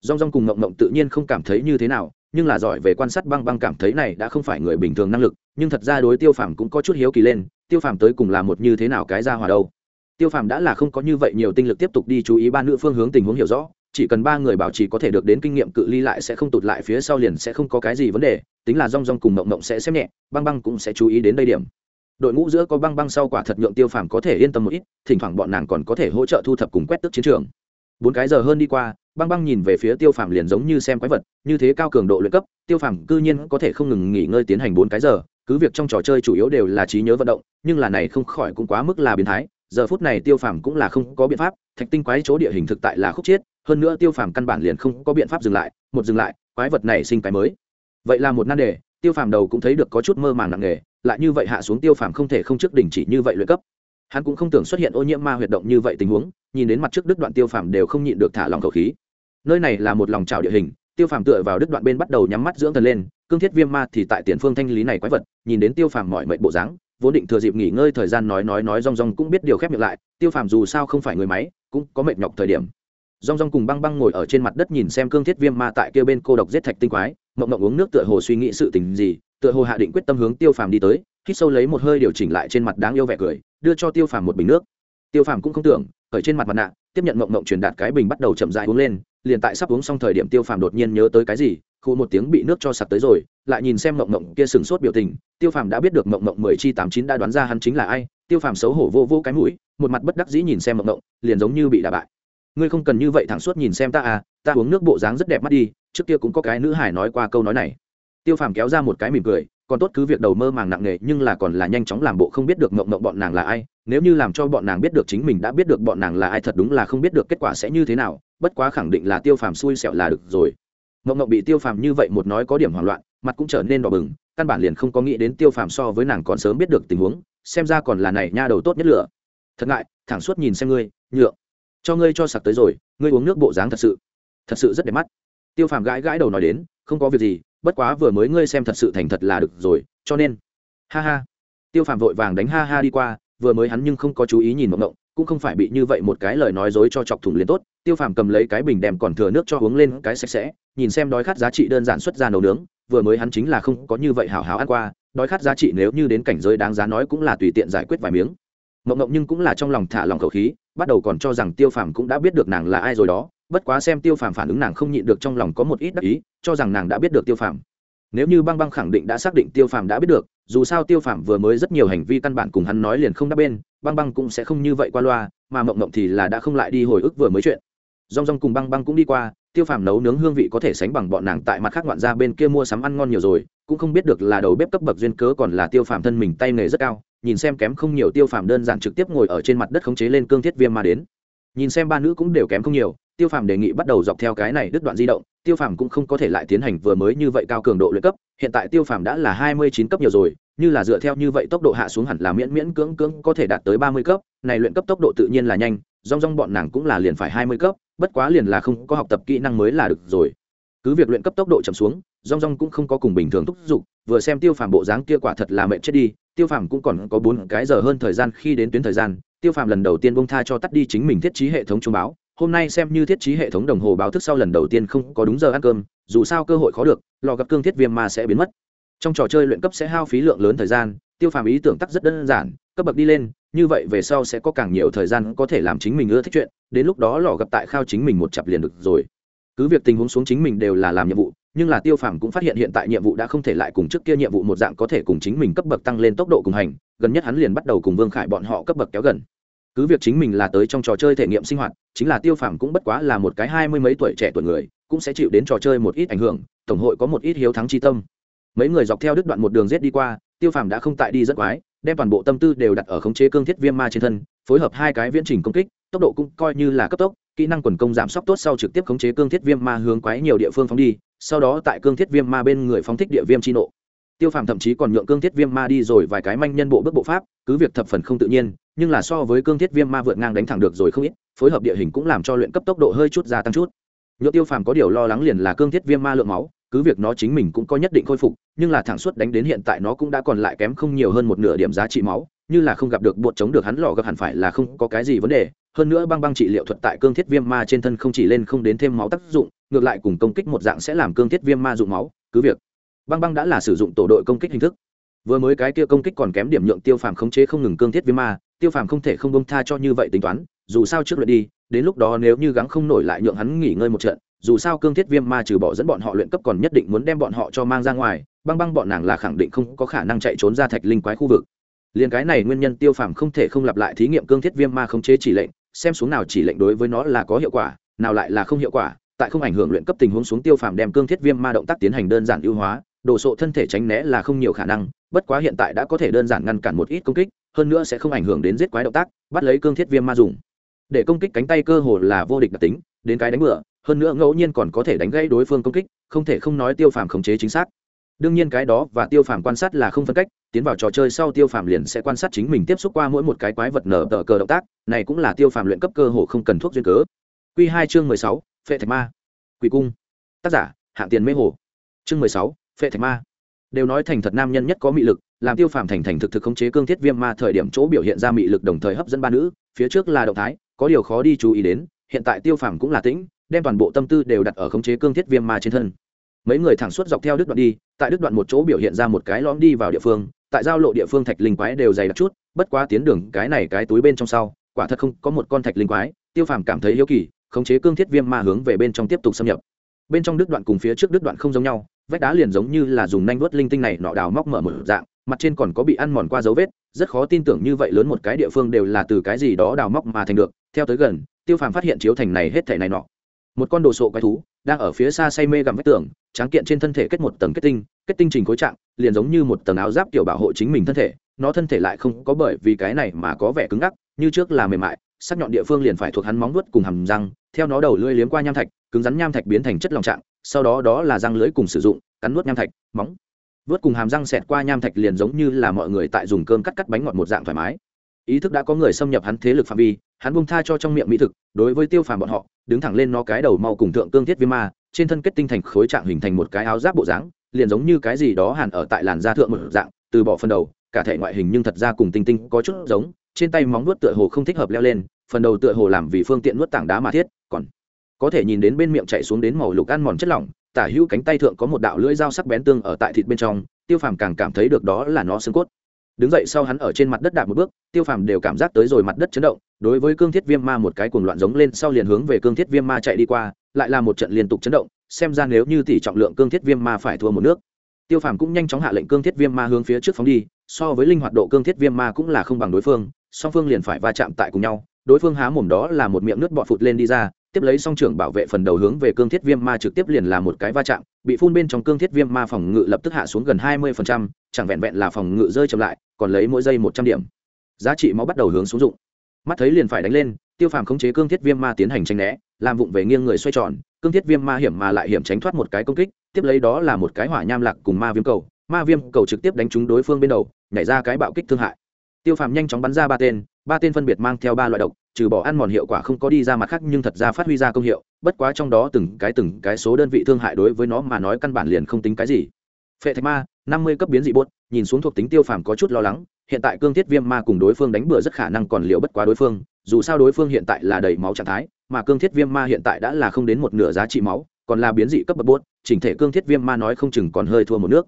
Rong rong cùng ngộng ngộng tự nhiên không cảm thấy như thế nào, nhưng là giỏi về quan sát băng băng cảm thấy này đã không phải người bình thường năng lực, nhưng thật ra đối tiêu phàm cũng có chút hiếu kỳ lên, tiêu phàm tới cùng là một như thế nào cái ra hòa đâu. Tiêu phàm đã là không có như vậy nhiều tinh lực tiếp tục đi chú ý ba nữ phương hướng tình huống hiểu rõ, chỉ cần ba người bảo trì có thể được đến kinh nghiệm cự ly lại sẽ không tụt lại phía sau liền sẽ không có cái gì vấn đề, tính là rong rong cùng mộng mộng sẽ xem nhẹ, băng băng cũng sẽ chú ý đến đây điểm đội ngũ giữa có băng băng sau quả thật nhượng tiêu phàm có thể yên tâm một ít, thỉnh thoảng bọn nàng còn có thể hỗ trợ thu thập cùng quét tức chiến trường. Bốn cái giờ hơn đi qua, băng băng nhìn về phía tiêu phàm liền giống như xem quái vật, như thế cao cường độ luyện cấp, tiêu phàm cư nhiên có thể không ngừng nghỉ ngơi tiến hành bốn cái giờ, cứ việc trong trò chơi chủ yếu đều là trí nhớ vận động, nhưng là này không khỏi cũng quá mức là biến thái, giờ phút này tiêu phàm cũng là không có biện pháp, thạch tinh quái chỗ địa hình thực tại là khúc chiết hơn nữa tiêu phàm căn bản liền không có biện pháp dừng lại, một dừng lại, quái vật này sinh cái mới. Vậy là một nan đề, tiêu phàm đầu cũng thấy được có chút mơ màng nặng nề lại như vậy hạ xuống tiêu phàm không thể không trước đỉnh chỉ như vậy luyện cấp. Hắn cũng không tưởng xuất hiện ô nhiễm ma huyệt động như vậy tình huống, nhìn đến mặt trước đứt đoạn tiêu phàm đều không nhịn được thả lòng khẩu khí. Nơi này là một lòng trào địa hình, tiêu phàm tựa vào đứt đoạn bên bắt đầu nhắm mắt dưỡng thần lên, cương thiết viêm ma thì tại tiền phương thanh lý này quái vật, nhìn đến tiêu phàm mọi mệnh bộ dáng, vốn định thừa dịp nghỉ ngơi thời gian nói nói nói rong rong cũng biết điều khép miệng lại, tiêu phàm dù sao không phải người máy, cũng có mệt nhọc thời điểm. Rong rong cùng băng băng ngồi ở trên mặt đất nhìn xem cương thiết viêm ma tại kia bên cô độc giết thạch tinh quái, mộng mộng uống nước tựa hồ suy nghĩ sự tình gì tựa hồ hạ định quyết tâm hướng tiêu phàm đi tới, hít sâu lấy một hơi điều chỉnh lại trên mặt đáng yêu vẻ cười, đưa cho tiêu phàm một bình nước. Tiêu phàm cũng không tưởng ở trên mặt mặt nạ, tiếp nhận mộng mộng truyền đạt cái bình bắt đầu chậm dại uống lên, liền tại sắp uống xong thời điểm tiêu phàm đột nhiên nhớ tới cái gì khu một tiếng bị nước cho sặc tới rồi, lại nhìn xem mộng mộng kia sừng sốt biểu tình, tiêu phàm đã biết được mộng mộng mười chi tám chín đã đoán ra hắn chính là ai, tiêu phàm xấu hổ vô vô cái mũi, một mặt bất đắc dĩ nhìn xem mộng mộng, liền giống như bị đà bại. Ngươi không cần như vậy thẳng suốt nhìn xem ta à ta uống nước bộ dáng rất đẹp mắt đi, trước kia cũng có cái nữ hải nói qua câu nói này tiêu phàm kéo ra một cái mỉm cười còn tốt cứ việc đầu mơ màng nặng nề nhưng là còn là nhanh chóng làm bộ không biết được mộng mộng bọn nàng là ai. Nếu như làm cho bọn nàng biết được chính mình đã biết được bọn nàng là ai thật đúng là không biết được kết quả sẽ như thế nào bất quá khẳng định là tiêu phàm xui xẹo là được rồi. Mộng mộng bị tiêu phàm như vậy một nói có điểm hoảng loạn mặt cũng trở nên đỏ bừng căn bản liền không có nghĩ đến tiêu phàm so với nàng còn sớm biết được tình huống xem ra còn là này nha đầu tốt nhất lửa thật ngại thẳng suốt nhìn xem ngươi nhựa, cho ngươi cho sặc tới rồi ngươi uống nước bộ dáng thật sự thật sự rất đẹp mắt. Tiêu phàm gãi gãi đầu nói đến không có việc gì, bất quá vừa mới ngươi xem thật sự thành thật là được rồi, cho nên, ha ha. Tiêu phàm vội vàng đánh ha ha đi qua, vừa mới hắn nhưng không có chú ý nhìn mộng mộng, cũng không phải bị như vậy một cái lời nói dối cho chọc thủng liền tốt. Tiêu phàm cầm lấy cái bình đem còn thừa nước cho uống lên cái sạch sẽ, nhìn xem đói khát giá trị đơn giản xuất ra nấu nướng, vừa mới hắn chính là không có như vậy hào hào ăn qua, đói khát giá trị nếu như đến cảnh giới đáng giá nói cũng là tùy tiện giải quyết vài miếng. Mộng mộng nhưng cũng là trong lòng thả lòng khẩu khí, bắt đầu còn cho rằng tiêu phàm cũng đã biết được nàng là ai rồi đó bất quá xem tiêu phàm phản ứng nàng không nhịn được trong lòng có một ít đắc ý, cho rằng nàng đã biết được tiêu phàm. Nếu như băng băng khẳng định đã xác định tiêu phàm đã biết được, dù sao tiêu phàm vừa mới rất nhiều hành vi căn bản cùng hắn nói liền không đáp bên, băng băng cũng sẽ không như vậy qua loa, mà mộng mộng thì là đã không lại đi hồi ức vừa mới chuyện. Rong rong cùng băng băng cũng đi qua, tiêu phàm nấu nướng hương vị có thể sánh bằng bọn nàng tại mặt khác ngoạn ra bên kia mua sắm ăn ngon nhiều rồi, cũng không biết được là đầu bếp cấp bậc duyên cớ còn là tiêu phàm thân mình tay nghề rất cao, nhìn xem kém không nhiều tiêu phàm đơn giản trực tiếp ngồi ở trên mặt đất khống chế lên cương thiết viêm mà đến nhìn xem ba nữ cũng đều kém không nhiều, tiêu phàm đề nghị bắt đầu dọc theo cái này đứt đoạn di động, tiêu phàm cũng không có thể lại tiến hành vừa mới như vậy cao cường độ luyện cấp, hiện tại tiêu phàm đã là hai mươi chín cấp nhiều rồi, như là dựa theo như vậy tốc độ hạ xuống hẳn là miễn miễn cưỡng cưỡng có thể đạt tới ba mươi cấp, này luyện cấp tốc độ tự nhiên là nhanh, rong rong bọn nàng cũng là liền phải hai mươi cấp, bất quá liền là không có học tập kỹ năng mới là được rồi. Cứ việc luyện cấp tốc độ chậm xuống, rong rong cũng không có cùng bình thường thúc giục, vừa xem tiêu phàm bộ dáng kia quả thật là mệt chết đi, tiêu phàm cũng còn có bốn cái giờ hơn thời gian khi đến tuyến thời gian tiêu phàm lần đầu tiên bông tha cho tắt đi chính mình thiết trí hệ thống trung báo, hôm nay xem như thiết trí hệ thống đồng hồ báo thức sau lần đầu tiên không có đúng giờ ăn cơm, dù sao cơ hội khó được, lò gặp cương thiết viêm mà sẽ biến mất. Trong trò chơi luyện cấp sẽ hao phí lượng lớn thời gian, tiêu phàm ý tưởng tắc rất đơn giản, cấp bậc đi lên, như vậy về sau sẽ có càng nhiều thời gian có thể làm chính mình ưa thích chuyện, đến lúc đó lò gặp tại khao chính mình một chặp liền được rồi. Cứ việc tình huống xuống chính mình đều là làm nhiệm vụ nhưng là tiêu phàm cũng phát hiện hiện tại nhiệm vụ đã không thể lại cùng trước kia nhiệm vụ một dạng có thể cùng chính mình cấp bậc tăng lên tốc độ cùng hành, gần nhất hắn liền bắt đầu cùng vương khải bọn họ cấp bậc kéo gần. Cứ việc chính mình là tới trong trò chơi thể nghiệm sinh hoạt, chính là tiêu phàm cũng bất quá là một cái hai mươi mấy tuổi trẻ tuổi người, cũng sẽ chịu đến trò chơi một ít ảnh hưởng, tổng hội có một ít hiếu thắng chi tâm. Mấy người dọc theo đứt đoạn một đường rết đi qua, tiêu phàm đã không tại đi rất quái, đem toàn bộ tâm tư đều đặt ở khống chế cương thiết viêm ma trên thân, phối hợp hai cái viễn trình công kích, tốc độ cũng coi như là cấp tốc kỹ năng quần công giảm sốc tốt sau trực tiếp khống chế cương thiết viêm ma hướng quái nhiều địa phương phóng đi, sau đó tại cương thiết viêm ma bên người phóng thích địa viêm chi nộ. Tiêu phàm thậm chí còn nhượng cương thiết viêm ma đi rồi vài cái manh nhân bộ bước bộ pháp, cứ việc thập phần không tự nhiên, nhưng là so với cương thiết viêm ma vượt ngang đánh thẳng được rồi không ít, phối hợp địa hình cũng làm cho luyện cấp tốc độ hơi chút gia tăng chút. Nhựa tiêu phàm có điều lo lắng liền là cương thiết viêm ma lượng máu, cứ việc nó chính mình cũng có nhất định khôi phục, nhưng là thẳng suốt đánh đến hiện tại nó cũng đã còn lại kém không nhiều hơn một nửa điểm giá trị máu, như là không gặp được bột chống được hắn lò gặp hẳn phải là không có cái gì vấn đề hơn nữa băng băng trị liệu thuật tại cương thiết viêm ma trên thân không chỉ lên không đến thêm máu tác dụng, ngược lại cùng công kích một dạng sẽ làm cương thiết viêm ma dụng máu, cứ việc. Băng băng đã là sử dụng tổ đội công kích hình thức. Vừa mới cái kia công kích còn kém điểm nhượng tiêu phàm khống chế không ngừng cương thiết viêm ma, tiêu phàm không thể không bông tha cho như vậy tính toán, dù sao trước luyện đi, đến lúc đó nếu như gắng không nổi lại nhượng hắn nghỉ ngơi một trận, dù sao cương thiết viêm ma trừ bỏ dẫn bọn họ luyện cấp còn nhất định muốn đem bọn họ cho mang ra ngoài, băng băng bọn nàng là khẳng định không có khả năng chạy trốn ra thạch linh quái khu vực. Liền cái này nguyên nhân tiêu phàm không thể không lặp lại thí nghiệm cương thiết viêm ma khống chế chỉ lệnh xem xuống nào chỉ lệnh đối với nó là có hiệu quả, nào lại là không hiệu quả, tại không ảnh hưởng luyện cấp tình huống xuống tiêu phàm đem cương thiết viêm ma động tác tiến hành đơn giản ưu hóa, đồ sộ thân thể tránh né là không nhiều khả năng, bất quá hiện tại đã có thể đơn giản ngăn cản một ít công kích, hơn nữa sẽ không ảnh hưởng đến giết quái động tác, bắt lấy cương thiết viêm ma dùng. Để công kích cánh tay cơ hồ là vô địch đặc tính, đến cái đánh bựa hơn nữa ngẫu nhiên còn có thể đánh gãy đối phương công kích, không thể không nói tiêu phàm khống chế chính xác đương nhiên cái đó và tiêu phàm quan sát là không phân cách, tiến vào trò chơi sau tiêu phàm liền sẽ quan sát chính mình tiếp xúc qua mỗi một cái quái vật nở tờ cờ động tác, này cũng là tiêu phàm luyện cấp cơ hồ không cần thuốc duyên cớ. Q hai chương mười sáu, phệ thạch ma. Quỷ cung. Tác giả, hạng tiền mê hồ. Chương mười sáu, phệ thạch ma. Đều nói thành thật nam nhân nhất có mị lực, làm tiêu phàm thành thành thực thực khống chế cương thiết viêm ma thời điểm chỗ biểu hiện ra mị lực đồng thời hấp dẫn ba nữ, phía trước là động thái, có điều khó đi chú ý đến, hiện tại tiêu phàm cũng là tĩnh, đem toàn bộ tâm tư đều đặt ở khống chế cương thiết viêm ma trên thân mấy người thẳng suốt dọc theo đứt đoạn đi, tại đứt đoạn một chỗ biểu hiện ra một cái lõm đi vào địa phương, tại giao lộ địa phương thạch linh quái đều dày đặc chút, bất quá tiến đường cái này cái túi bên trong sau, quả thật không có một con thạch linh quái, tiêu phàm cảm thấy hiếu kỳ, khống chế cương thiết viêm ma hướng về bên trong tiếp tục xâm nhập. Bên trong đứt đoạn cùng phía trước đứt đoạn không giống nhau, vách đá liền giống như là dùng nanh vuốt linh tinh này nọ đào móc mở một dạng, mặt trên còn có bị ăn mòn qua dấu vết, rất khó tin tưởng như vậy lớn một cái địa phương đều là từ cái gì đó đào móc mà thành được, theo tới gần, tiêu phàm phát hiện chiếu thành này hết thể này nọ. Một con đồ sộ quái thú đang ở phía xa say mê gặm vách tường, tráng kiện trên thân thể kết một tầng kết tinh kết tinh trình khối trạng, liền giống như một tầng áo giáp kiểu bảo hộ chính mình thân thể, nó thân thể lại không có bởi vì cái này mà có vẻ cứng ngắc, như trước là mềm mại, sắc nhọn địa phương liền phải thuộc hắn móng vuốt cùng hàm răng, theo nó đầu lưỡi liếm qua nham thạch, cứng rắn nham thạch biến thành chất lòng trạng, sau đó đó là răng lưỡi cùng sử dụng, cắn nuốt nham thạch, móng vuốt cùng hàm răng xẹt qua nham thạch liền giống như là mọi người tại dùng cơm cắt cắt bánh ngọt một dạng thoải mái ý thức đã có người xâm nhập hắn thế lực phạm vi, hắn bung tha cho trong miệng mỹ thực, đối với tiêu phàm bọn họ, đứng thẳng lên nó cái đầu mau cùng thượng cương thiết viêm ma, trên thân kết tinh thành khối trạng hình thành một cái áo giáp bộ dáng, liền giống như cái gì đó hàn ở tại làn da thượng một dạng, từ bỏ phần đầu, cả thể ngoại hình nhưng thật ra cùng tinh tinh có chút giống, trên tay móng nuốt tựa hồ không thích hợp leo lên, phần đầu tựa hồ làm vì phương tiện nuốt tảng đá mà thiết, còn có thể nhìn đến bên miệng chạy xuống đến màu lục ăn mòn chất lỏng, tả hữu cánh tay thượng có một đạo lưỡi dao sắc bén tương ở tại thịt bên trong, tiêu phàm càng cảm thấy được đó là nó xương cốt đứng dậy sau hắn ở trên mặt đất đạp một bước, tiêu phàm đều cảm giác tới rồi mặt đất chấn động, đối với cương thiết viêm ma một cái cuồng loạn giống lên sau liền hướng về cương thiết viêm ma chạy đi qua, lại là một trận liên tục chấn động, xem ra nếu như tỷ trọng lượng cương thiết viêm ma phải thua một nước. Tiêu phàm cũng nhanh chóng hạ lệnh cương thiết viêm ma hướng phía trước phóng đi, so với linh hoạt độ cương thiết viêm ma cũng là không bằng đối phương, song phương liền phải va chạm tại cùng nhau, đối phương há mồm đó là một miệng nước bọt phụt lên đi ra tiếp lấy song trưởng bảo vệ phần đầu hướng về cương thiết viêm ma trực tiếp liền là một cái va chạm, bị phun bên trong cương thiết viêm ma phòng ngự lập tức hạ xuống gần hai mươi chẳng vẹn vẹn là phòng ngự rơi chậm lại, còn lấy mỗi giây một trăm điểm. Giá trị máu bắt đầu hướng xuống dụng. Mắt thấy liền phải đánh lên, tiêu phàm khống chế cương thiết viêm ma tiến hành tranh né, làm vụng về nghiêng người xoay tròn, cương thiết viêm ma hiểm mà lại hiểm tránh thoát một cái công kích, tiếp lấy đó là một cái hỏa nham lạc cùng ma viêm cầu. Ma viêm cầu trực tiếp đánh trúng đối phương bên đầu, nhảy ra cái bạo kích thương hại. Tiêu phàm nhanh chóng bắn ra ba tên ba tên phân biệt mang theo ba loại độc, trừ bỏ ăn mòn hiệu quả không có đi ra mặt khác nhưng thật ra phát huy ra công hiệu, bất quá trong đó từng cái từng cái số đơn vị thương hại đối với nó mà nói căn bản liền không tính cái gì. Phệ thạch ma, năm mươi cấp biến dị bốt nhìn xuống thuộc tính tiêu phàm có chút lo lắng, hiện tại cương thiết viêm ma cùng đối phương đánh bừa rất khả năng còn liệu bất quá đối phương, dù sao đối phương hiện tại là đầy máu trạng thái, mà cương thiết viêm ma hiện tại đã là không đến một nửa giá trị máu, còn là biến dị cấp bậc bốt chỉnh thể cương thiết viêm ma nói không chừng còn hơi thua một nước.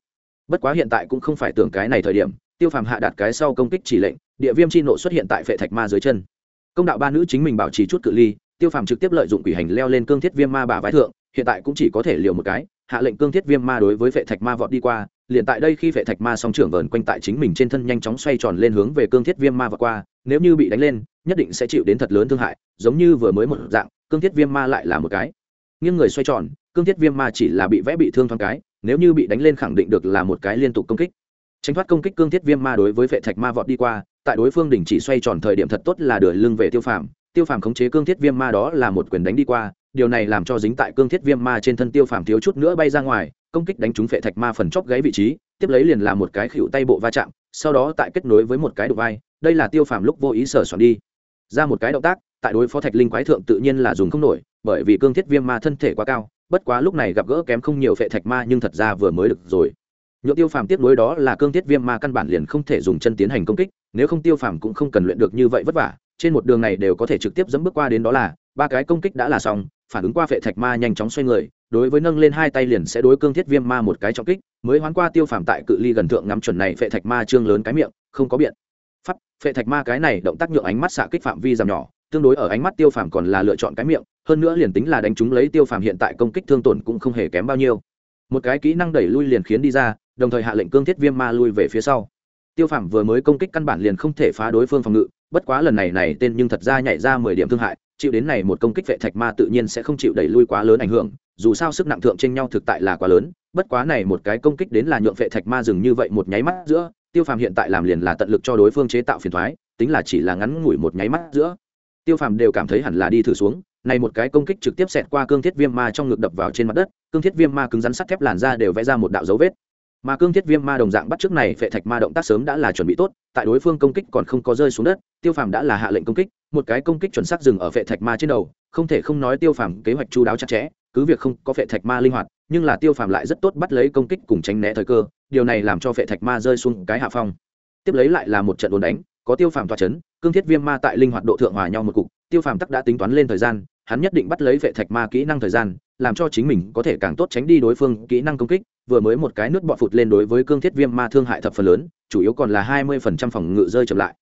Bất quá hiện tại cũng không phải tưởng cái này thời điểm tiêu phàm hạ đạt cái sau công kích chỉ lệnh, địa viêm c h i nộ xuất hiện tại phệ thạch ma dưới chân. Công đạo ba nữ chính mình bảo trì chút cự ly, tiêu phàm trực tiếp lợi dụng quỷ hành leo lên cương thiết viêm ma bà vái thượng, hiện tại cũng chỉ có thể liều một cái, hạ lệnh cương thiết viêm ma đối với phệ thạch ma vọt đi qua, liền tại đây khi phệ thạch ma song trưởng vờn quanh tại chính mình trên thân nhanh chóng xoay tròn lên hướng về cương thiết viêm ma vọt qua, nếu như bị đánh lên, nhất định sẽ chịu đến thật lớn thương hại, giống như vừa mới một dạng, cương thiết viêm ma lại là một cái. Nhưng người xoay tròn, cương thiết viêm ma chỉ là bị vẽ bị thương thoáng cái, nếu như bị đánh lên khẳng định được là một cái liên tục công kích tránh thoát công kích cương thiết viêm ma đối với vệ thạch ma vọt đi qua, tại đối phương đỉnh chỉ xoay tròn thời điểm thật tốt là đửa lưng về tiêu phàm. Tiêu phàm khống chế cương thiết viêm ma đó là một quyền đánh đi qua, điều này làm cho dính tại cương thiết viêm ma trên thân tiêu phàm thiếu chút nữa bay ra ngoài, công kích đánh trúng vệ thạch ma phần chóp gáy vị trí, tiếp lấy liền là một cái khựu tay bộ va chạm, sau đó tại kết nối với một cái đục vai, đây là tiêu phàm lúc vô ý sở soạn đi. Ra một cái động tác, tại đối phó thạch linh quái thượng tự nhiên là dùng không nổi, bởi vì cương thiết viêm ma thân thể quá cao, bất quá lúc này gặp gỡ kém không nhiều vệ thạch ma nhưng thật ra vừa mới được rồi nhượng tiêu phàm tiếp nối đó là cương thiết viêm ma căn bản liền không thể dùng chân tiến hành công kích, nếu không tiêu phàm cũng không cần luyện được như vậy vất vả. Trên một đường này đều có thể trực tiếp dẫm bước qua đến đó là, ba cái công kích đã là xong, phản ứng qua phệ thạch ma nhanh chóng xoay người, đối với nâng lên hai tay liền sẽ đối cương thiết viêm ma một cái trọng kích, mới hoán qua tiêu phàm tại cự ly gần thượng ngắm chuẩn này phệ thạch ma trương lớn cái miệng, không có biện. Pháp phệ thạch ma cái này động tác nhượng ánh mắt xạ kích phạm vi giảm nhỏ, tương đối ở ánh mắt tiêu phàm còn là lựa chọn cái miệng, hơn nữa liền tính là đánh chúng lấy tiêu phàm hiện tại công kích thương tổn cũng không hề kém bao nhiêu. Một cái kỹ năng đẩy lui liền khiến đi ra đồng thời hạ lệnh cương thiết viêm ma lui về phía sau. Tiêu phàm vừa mới công kích căn bản liền không thể phá đối phương phòng ngự, bất quá lần này này tên nhưng thật ra nhảy ra mười điểm thương hại, chịu đến này một công kích vệ thạch ma tự nhiên sẽ không chịu đẩy lui quá lớn ảnh hưởng, dù sao sức nặng thượng trên nhau thực tại là quá lớn, bất quá này một cái công kích đến là nhượng vệ thạch ma dừng như vậy một nháy mắt giữa, tiêu phàm hiện tại làm liền là tận lực cho đối phương chế tạo phiền thoái, tính là chỉ là ngắn ngủi một nháy mắt giữa. Tiêu phàm đều cảm thấy hẳn là đi thử xuống, này một cái công kích trực tiếp xẹt qua cương thiết viêm ma trong ngực đập vào trên mặt đất, cương thiết viêm ma cứng rắn sắt thép làn ra đều vẽ ra một đạo dấu vết mà cương thiết viêm ma đồng dạng bắt trước này phệ thạch ma động tác sớm đã là chuẩn bị tốt, tại đối phương công kích còn không có rơi xuống đất, tiêu phàm đã là hạ lệnh công kích, một cái công kích chuẩn xác dừng ở phệ thạch ma trên đầu, không thể không nói tiêu phàm kế hoạch chu đáo chặt chẽ, cứ việc không có phệ thạch ma linh hoạt, nhưng là tiêu phàm lại rất tốt bắt lấy công kích cùng tránh né thời cơ, điều này làm cho phệ thạch ma rơi xuống cái hạ phong. Tiếp lấy lại là một trận đồn đánh, có tiêu phàm toa chấn, cương thiết viêm ma tại linh hoạt độ thượng hòa nhau một cục, tiêu phàm tắc đã tính toán lên thời gian, hắn nhất định bắt lấy vệ thạch ma kỹ năng thời gian làm cho chính mình có thể càng tốt tránh đi đối phương kỹ năng công kích, vừa mới một cái nước bọt phụt lên đối với cương thiết viêm ma thương hại thập phần lớn, chủ yếu còn là hai mươi phần trăm phòng ngự rơi chậm lại.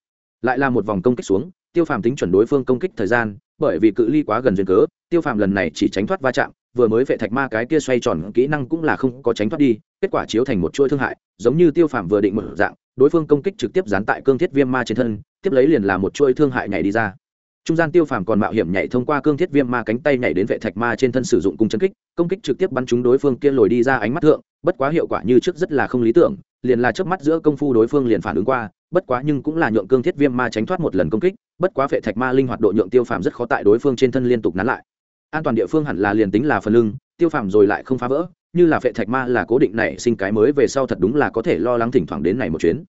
Lại là một vòng công kích xuống, tiêu phàm tính chuẩn đối phương công kích thời gian, bởi vì cự ly quá gần duyên cớ, tiêu phàm lần này chỉ tránh thoát va chạm, vừa mới vệ thạch ma cái kia xoay tròn kỹ năng cũng là không có tránh thoát đi, kết quả chiếu thành một chuỗi thương hại, giống như tiêu phàm vừa định mở dạng, đối phương công kích trực tiếp dán tại cương thiết viêm ma trên thân, tiếp lấy liền là một chuỗi thương hại nhảy đi ra trung gian tiêu phàm còn mạo hiểm nhảy thông qua cương thiết viêm ma cánh tay nhảy đến vệ thạch ma trên thân sử dụng cung chân kích, công kích trực tiếp bắn chúng đối phương kia lồi đi ra ánh mắt thượng, bất quá hiệu quả như trước rất là không lý tưởng, liền là trước mắt giữa công phu đối phương liền phản ứng qua, bất quá nhưng cũng là nhượng cương thiết viêm ma tránh thoát một lần công kích, bất quá vệ thạch ma linh hoạt độ nhượng tiêu phàm rất khó tại đối phương trên thân liên tục nắn lại. An toàn địa phương hẳn là liền tính là phần lưng, tiêu phàm rồi lại không phá vỡ, như là vệ thạch ma là cố định này sinh cái mới về sau thật đúng là có thể lo lắng thỉnh thoảng đến này một chuyến.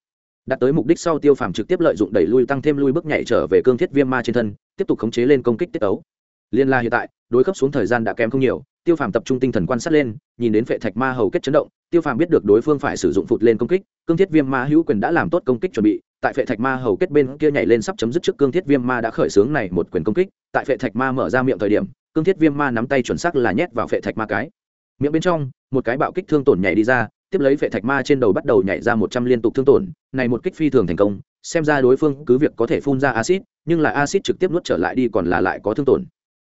Đạt tới mục đích sau tiêu phàm trực tiếp lợi dụng đẩy lui tăng thêm lui bước nhảy trở về cương thiết viêm ma trên thân tiếp tục khống chế lên công kích tiết ấu. Liên la hiện tại, đối cấp xuống thời gian đã kém không nhiều, tiêu phàm tập trung tinh thần quan sát lên, nhìn đến phệ thạch ma hầu kết chấn động, tiêu phàm biết được đối phương phải sử dụng phụt lên công kích, cương thiết viêm ma hữu quyền đã làm tốt công kích chuẩn bị, tại phệ thạch ma hầu kết bên kia nhảy lên sắp chấm dứt trước cương thiết viêm ma đã khởi xướng này một quyền công kích, tại phệ thạch ma mở ra miệng thời điểm, cương thiết viêm ma nắm tay chuẩn xác là nhét vào phệ thạch ma cái. Miệng bên trong, một cái bạo kích thương tổn nhảy đi ra, tiếp lấy phệ thạch ma trên đầu bắt đầu nhảy ra một trăm liên tục thương tổn, này một kích phi thường thành công xem ra đối phương cứ việc có thể phun ra acid nhưng là acid trực tiếp nuốt trở lại đi còn là lại có thương tổn.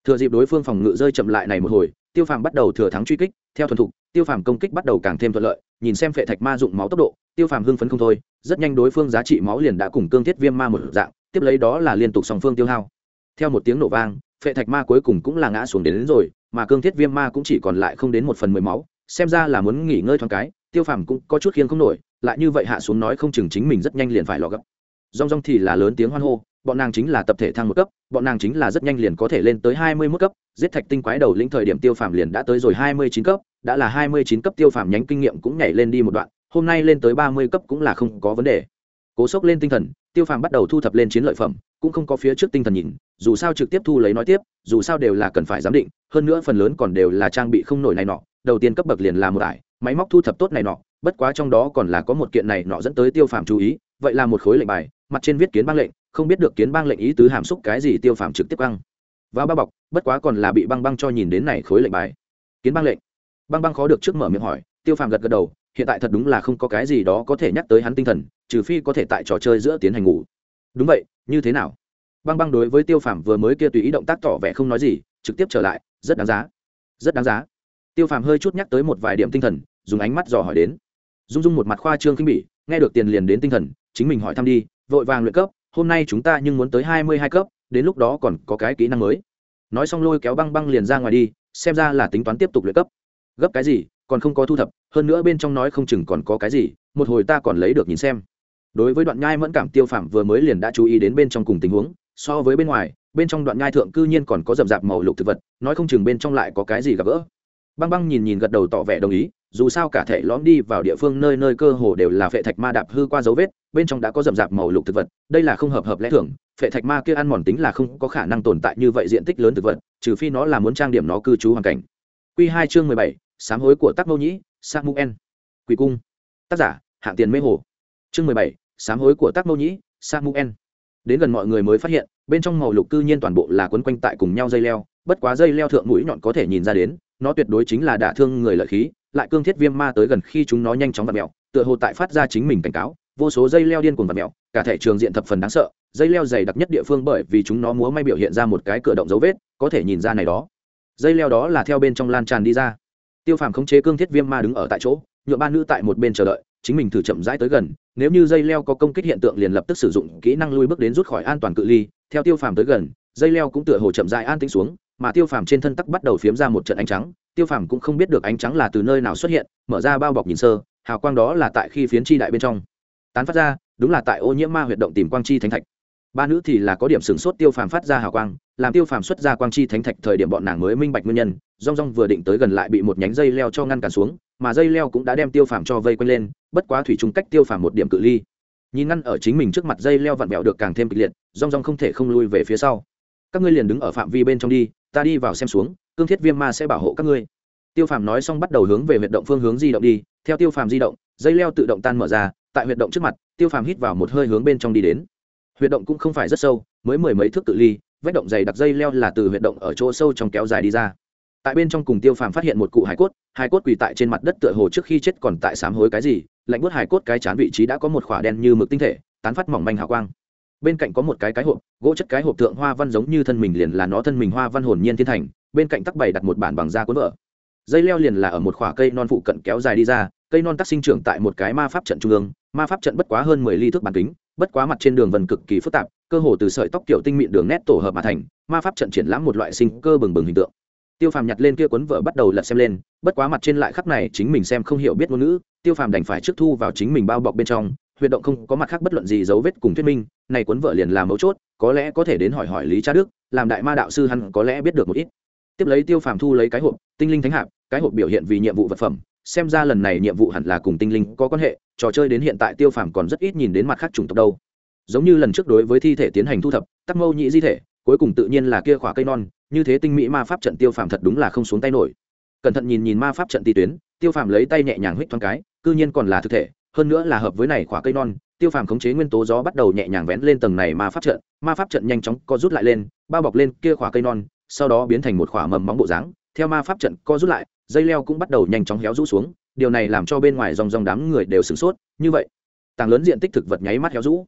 Thừa dịp đối phương phòng ngự rơi chậm lại này một hồi tiêu phàm bắt đầu thừa thắng truy kích theo thuần thục tiêu phàm công kích bắt đầu càng thêm thuận lợi nhìn xem phệ thạch ma dụng máu tốc độ tiêu phàm hưng phấn không thôi rất nhanh đối phương giá trị máu liền đã cùng cương thiết viêm ma một dạng tiếp lấy đó là liên tục song phương tiêu hao. Theo một tiếng nổ vang phệ thạch ma cuối cùng cũng là ngã xuống đến, đến rồi mà cương thiết viêm ma cũng chỉ còn lại không đến một phần mười máu xem ra là muốn nghỉ ngơi thoáng cái tiêu phàm cũng có chút khiêng không nổi lại như vậy hạ xuống nói không chừng chính mình rất nhanh liền phải lò gấp rong rong thì là lớn tiếng hoan hô, bọn nàng chính là tập thể thăng một cấp, bọn nàng chính là rất nhanh liền có thể lên tới hai mươi mức cấp, giết thạch tinh quái đầu lĩnh thời điểm tiêu phàm liền đã tới rồi hai mươi chín cấp, đã là hai mươi chín cấp tiêu phàm nhánh kinh nghiệm cũng nhảy lên đi một đoạn, hôm nay lên tới ba mươi cấp cũng là không có vấn đề. Cố sốc lên tinh thần, tiêu phàm bắt đầu thu thập lên chiến lợi phẩm, cũng không có phía trước tinh thần nhìn, dù sao trực tiếp thu lấy nói tiếp, dù sao đều là cần phải giám định, hơn nữa phần lớn còn đều là trang bị không nổi này nọ, đầu tiên cấp bậc liền là một ải, máy móc thu thập tốt này nọ, bất quá trong đó còn là có một kiện này nọ dẫn tới tiêu phàm chú ý, vậy là một khối lệnh bài mặt trên viết kiến bang lệnh, không biết được kiến bang lệnh ý tứ hàm xúc cái gì tiêu phàm trực tiếp băng. Vào ba bọc, bất quá còn là bị băng băng cho nhìn đến này khối lệnh bài. Kiến bang lệnh. Băng băng khó được trước mở miệng hỏi, tiêu phàm gật gật đầu, hiện tại thật đúng là không có cái gì đó có thể nhắc tới hắn tinh thần, trừ phi có thể tại trò chơi giữa tiến hành ngủ. Đúng vậy, như thế nào? Băng băng đối với tiêu phàm vừa mới kia tùy ý động tác tỏ vẻ không nói gì, trực tiếp trở lại, rất đáng giá. Rất đáng giá. Tiêu phàm hơi chút nhắc tới một vài điểm tinh thần, dùng ánh mắt dò hỏi đến. Dung dung một mặt khoa trương khinh bỉ, nghe được tiền liền đến tinh thần, chính mình hỏi thăm đi vội vàng luyện cấp, hôm nay chúng ta nhưng muốn tới hai mươi hai cấp, đến lúc đó còn có cái kỹ năng mới. Nói xong lôi kéo băng băng liền ra ngoài đi, xem ra là tính toán tiếp tục luyện cấp. Gấp cái gì, còn không có thu thập, hơn nữa bên trong nói không chừng còn có cái gì, một hồi ta còn lấy được nhìn xem. Đối với đoạn nhai mẫn cảm tiêu phạm vừa mới liền đã chú ý đến bên trong cùng tình huống, so với bên ngoài, bên trong đoạn nhai thượng cư nhiên còn có rậm rạp màu lục thực vật, nói không chừng bên trong lại có cái gì gặp gỡ. Băng băng nhìn nhìn gật đầu tỏ vẻ đồng ý, dù sao cả thể lõm đi vào địa phương nơi nơi cơ hồ đều là phệ thạch ma đạp hư qua dấu vết bên trong đã có rậm rạp màu lục thực vật, đây là không hợp hợp lẽ thường, phệ thạch ma kia ăn mòn tính là không có khả năng tồn tại như vậy diện tích lớn thực vật, trừ phi nó là muốn trang điểm nó cư trú hoàn cảnh. Q hai chương mười bảy, sám hối của tắc mâu nhĩ, samuel. En quỷ cung. Tác giả, hạng tiền mê hồ. Chương mười bảy, sám hối của tắc mâu nhĩ, samuel. En đến gần mọi người mới phát hiện, bên trong màu lục cư nhiên toàn bộ là quấn quanh tại cùng nhau dây leo, bất quá dây leo thượng mũi nhọn có thể nhìn ra đến, nó tuyệt đối chính là đả thương người lợi khí, lại cương thiết viêm ma tới gần khi chúng nó nhanh chóng vặt mẹo tựa hồ tại phát ra chính mình cảnh cáo vô số dây leo điên cuồng vặt mèo, cả thể trường diện thập phần đáng sợ dây leo dày đặc nhất địa phương bởi vì chúng nó múa may biểu hiện ra một cái cửa động dấu vết có thể nhìn ra này đó. Dây leo đó là theo bên trong lan tràn đi ra. Tiêu phàm khống chế cương thiết viêm ma đứng ở tại chỗ nhựa ba nữ tại một bên chờ đợi chính mình thử chậm rãi tới gần nếu như dây leo có công kích hiện tượng liền lập tức sử dụng kỹ năng lui bước đến rút khỏi an toàn cự ly. Theo tiêu phàm tới gần dây leo cũng tựa hồ chậm rãi an tĩnh xuống mà tiêu phàm trên thân tắc bắt đầu phiếm ra một trận ánh trắng. Tiêu phàm cũng không biết được ánh trắng là từ nơi nào xuất hiện mở ra bao bọc nhìn sơ hào quang đó là tại khi phiến chi đại bên trong tán phát ra, đúng là tại ô nhiễm ma huyệt động tìm quang chi thánh thạch. Ba nữ thì là có điểm sửng sốt tiêu phàm phát ra hào quang, làm tiêu phàm xuất ra quang chi thánh thạch thời điểm bọn nàng mới minh bạch nguyên nhân, rong rong vừa định tới gần lại bị một nhánh dây leo cho ngăn cản xuống, mà dây leo cũng đã đem tiêu phàm cho vây quanh lên, bất quá thủy chung cách tiêu phàm một điểm cự ly. Nhìn ngăn ở chính mình trước mặt dây leo vặn vẹo được càng thêm kịch liệt, rong rong không thể không lui về phía sau. Các ngươi liền đứng ở phạm vi bên trong đi, ta đi vào xem xuống, cương thiết viêm ma sẽ bảo hộ các ngươi. Tiêu phàm nói xong bắt đầu hướng về huyệt động phương hướng di động đi, theo tiêu phàm di động, dây leo tự động tan mở ra tại huyệt động trước mặt, tiêu phàm hít vào một hơi hướng bên trong đi đến. Huyệt động cũng không phải rất sâu, mới mười mấy thước tự ly, vách động dày đặc dây leo là từ huyệt động ở chỗ sâu trong kéo dài đi ra. Tại bên trong cùng tiêu phàm phát hiện một cụ hải cốt hải cốt quỳ tại trên mặt đất tựa hồ trước khi chết còn tại sám hối cái gì, lạnh bút hải cốt cái chán vị trí đã có một khỏa đen như mực tinh thể, tán phát mỏng manh hào quang. Bên cạnh có một cái cái hộp, gỗ chất cái hộp tượng hoa văn giống như thân mình liền là nó thân mình hoa văn hồn nhiên thiên thành, bên cạnh tắc bày đặt một bản bằng da cuốn vợ dây leo liền là ở một khỏa cây non phụ cận kéo dài đi ra cây non tác sinh trưởng tại một cái ma pháp trận trung ương, ma pháp trận bất quá hơn mười ly thước bản kính, bất quá mặt trên đường vần cực kỳ phức tạp, cơ hồ từ sợi tóc kiểu tinh mịn đường nét tổ hợp mà thành, ma pháp trận triển lãm một loại sinh cơ bừng bừng hình tượng. Tiêu phàm nhặt lên kia cuốn vợ bắt đầu lật xem lên, bất quá mặt trên lại khắc này chính mình xem không hiểu biết ngôn ngữ, tiêu phàm đành phải trước thu vào chính mình bao bọc bên trong, huyệt động không có mặt khác bất luận gì dấu vết cùng thuyết minh, này cuốn vợ liền là mấu chốt, có lẽ có thể đến hỏi hỏi lý cha đức, làm đại ma đạo sư hắn có lẽ biết được một ít. Tiếp lấy tiêu phàm thu lấy cái hộp, tinh linh thánh hạp, cái hộp biểu hiện vì nhiệm vụ vật phẩm xem ra lần này nhiệm vụ hẳn là cùng tinh linh có quan hệ, trò chơi đến hiện tại tiêu phàm còn rất ít nhìn đến mặt khác chủng tộc đâu. Giống như lần trước đối với thi thể tiến hành thu thập, tắc mâu nhị di thể, cuối cùng tự nhiên là kia khỏa cây non, như thế tinh mỹ ma pháp trận tiêu phàm thật đúng là không xuống tay nổi. Cẩn thận nhìn nhìn ma pháp trận ti tuyến, tiêu phàm lấy tay nhẹ nhàng huých thoáng cái, cư nhiên còn là thực thể, hơn nữa là hợp với này khỏa cây non, tiêu phàm khống chế nguyên tố gió bắt đầu nhẹ nhàng vén lên tầng này ma pháp trận, ma pháp trận nhanh chóng co rút lại lên, bao bọc lên kia khỏa cây non, sau đó biến thành một khỏa mầm móng bộ dáng, theo ma pháp trận co rút lại dây leo cũng bắt đầu nhanh chóng héo rũ xuống, điều này làm cho bên ngoài dòng dòng đám người đều sửng sốt, như vậy, tàng lớn diện tích thực vật nháy mắt héo rũ.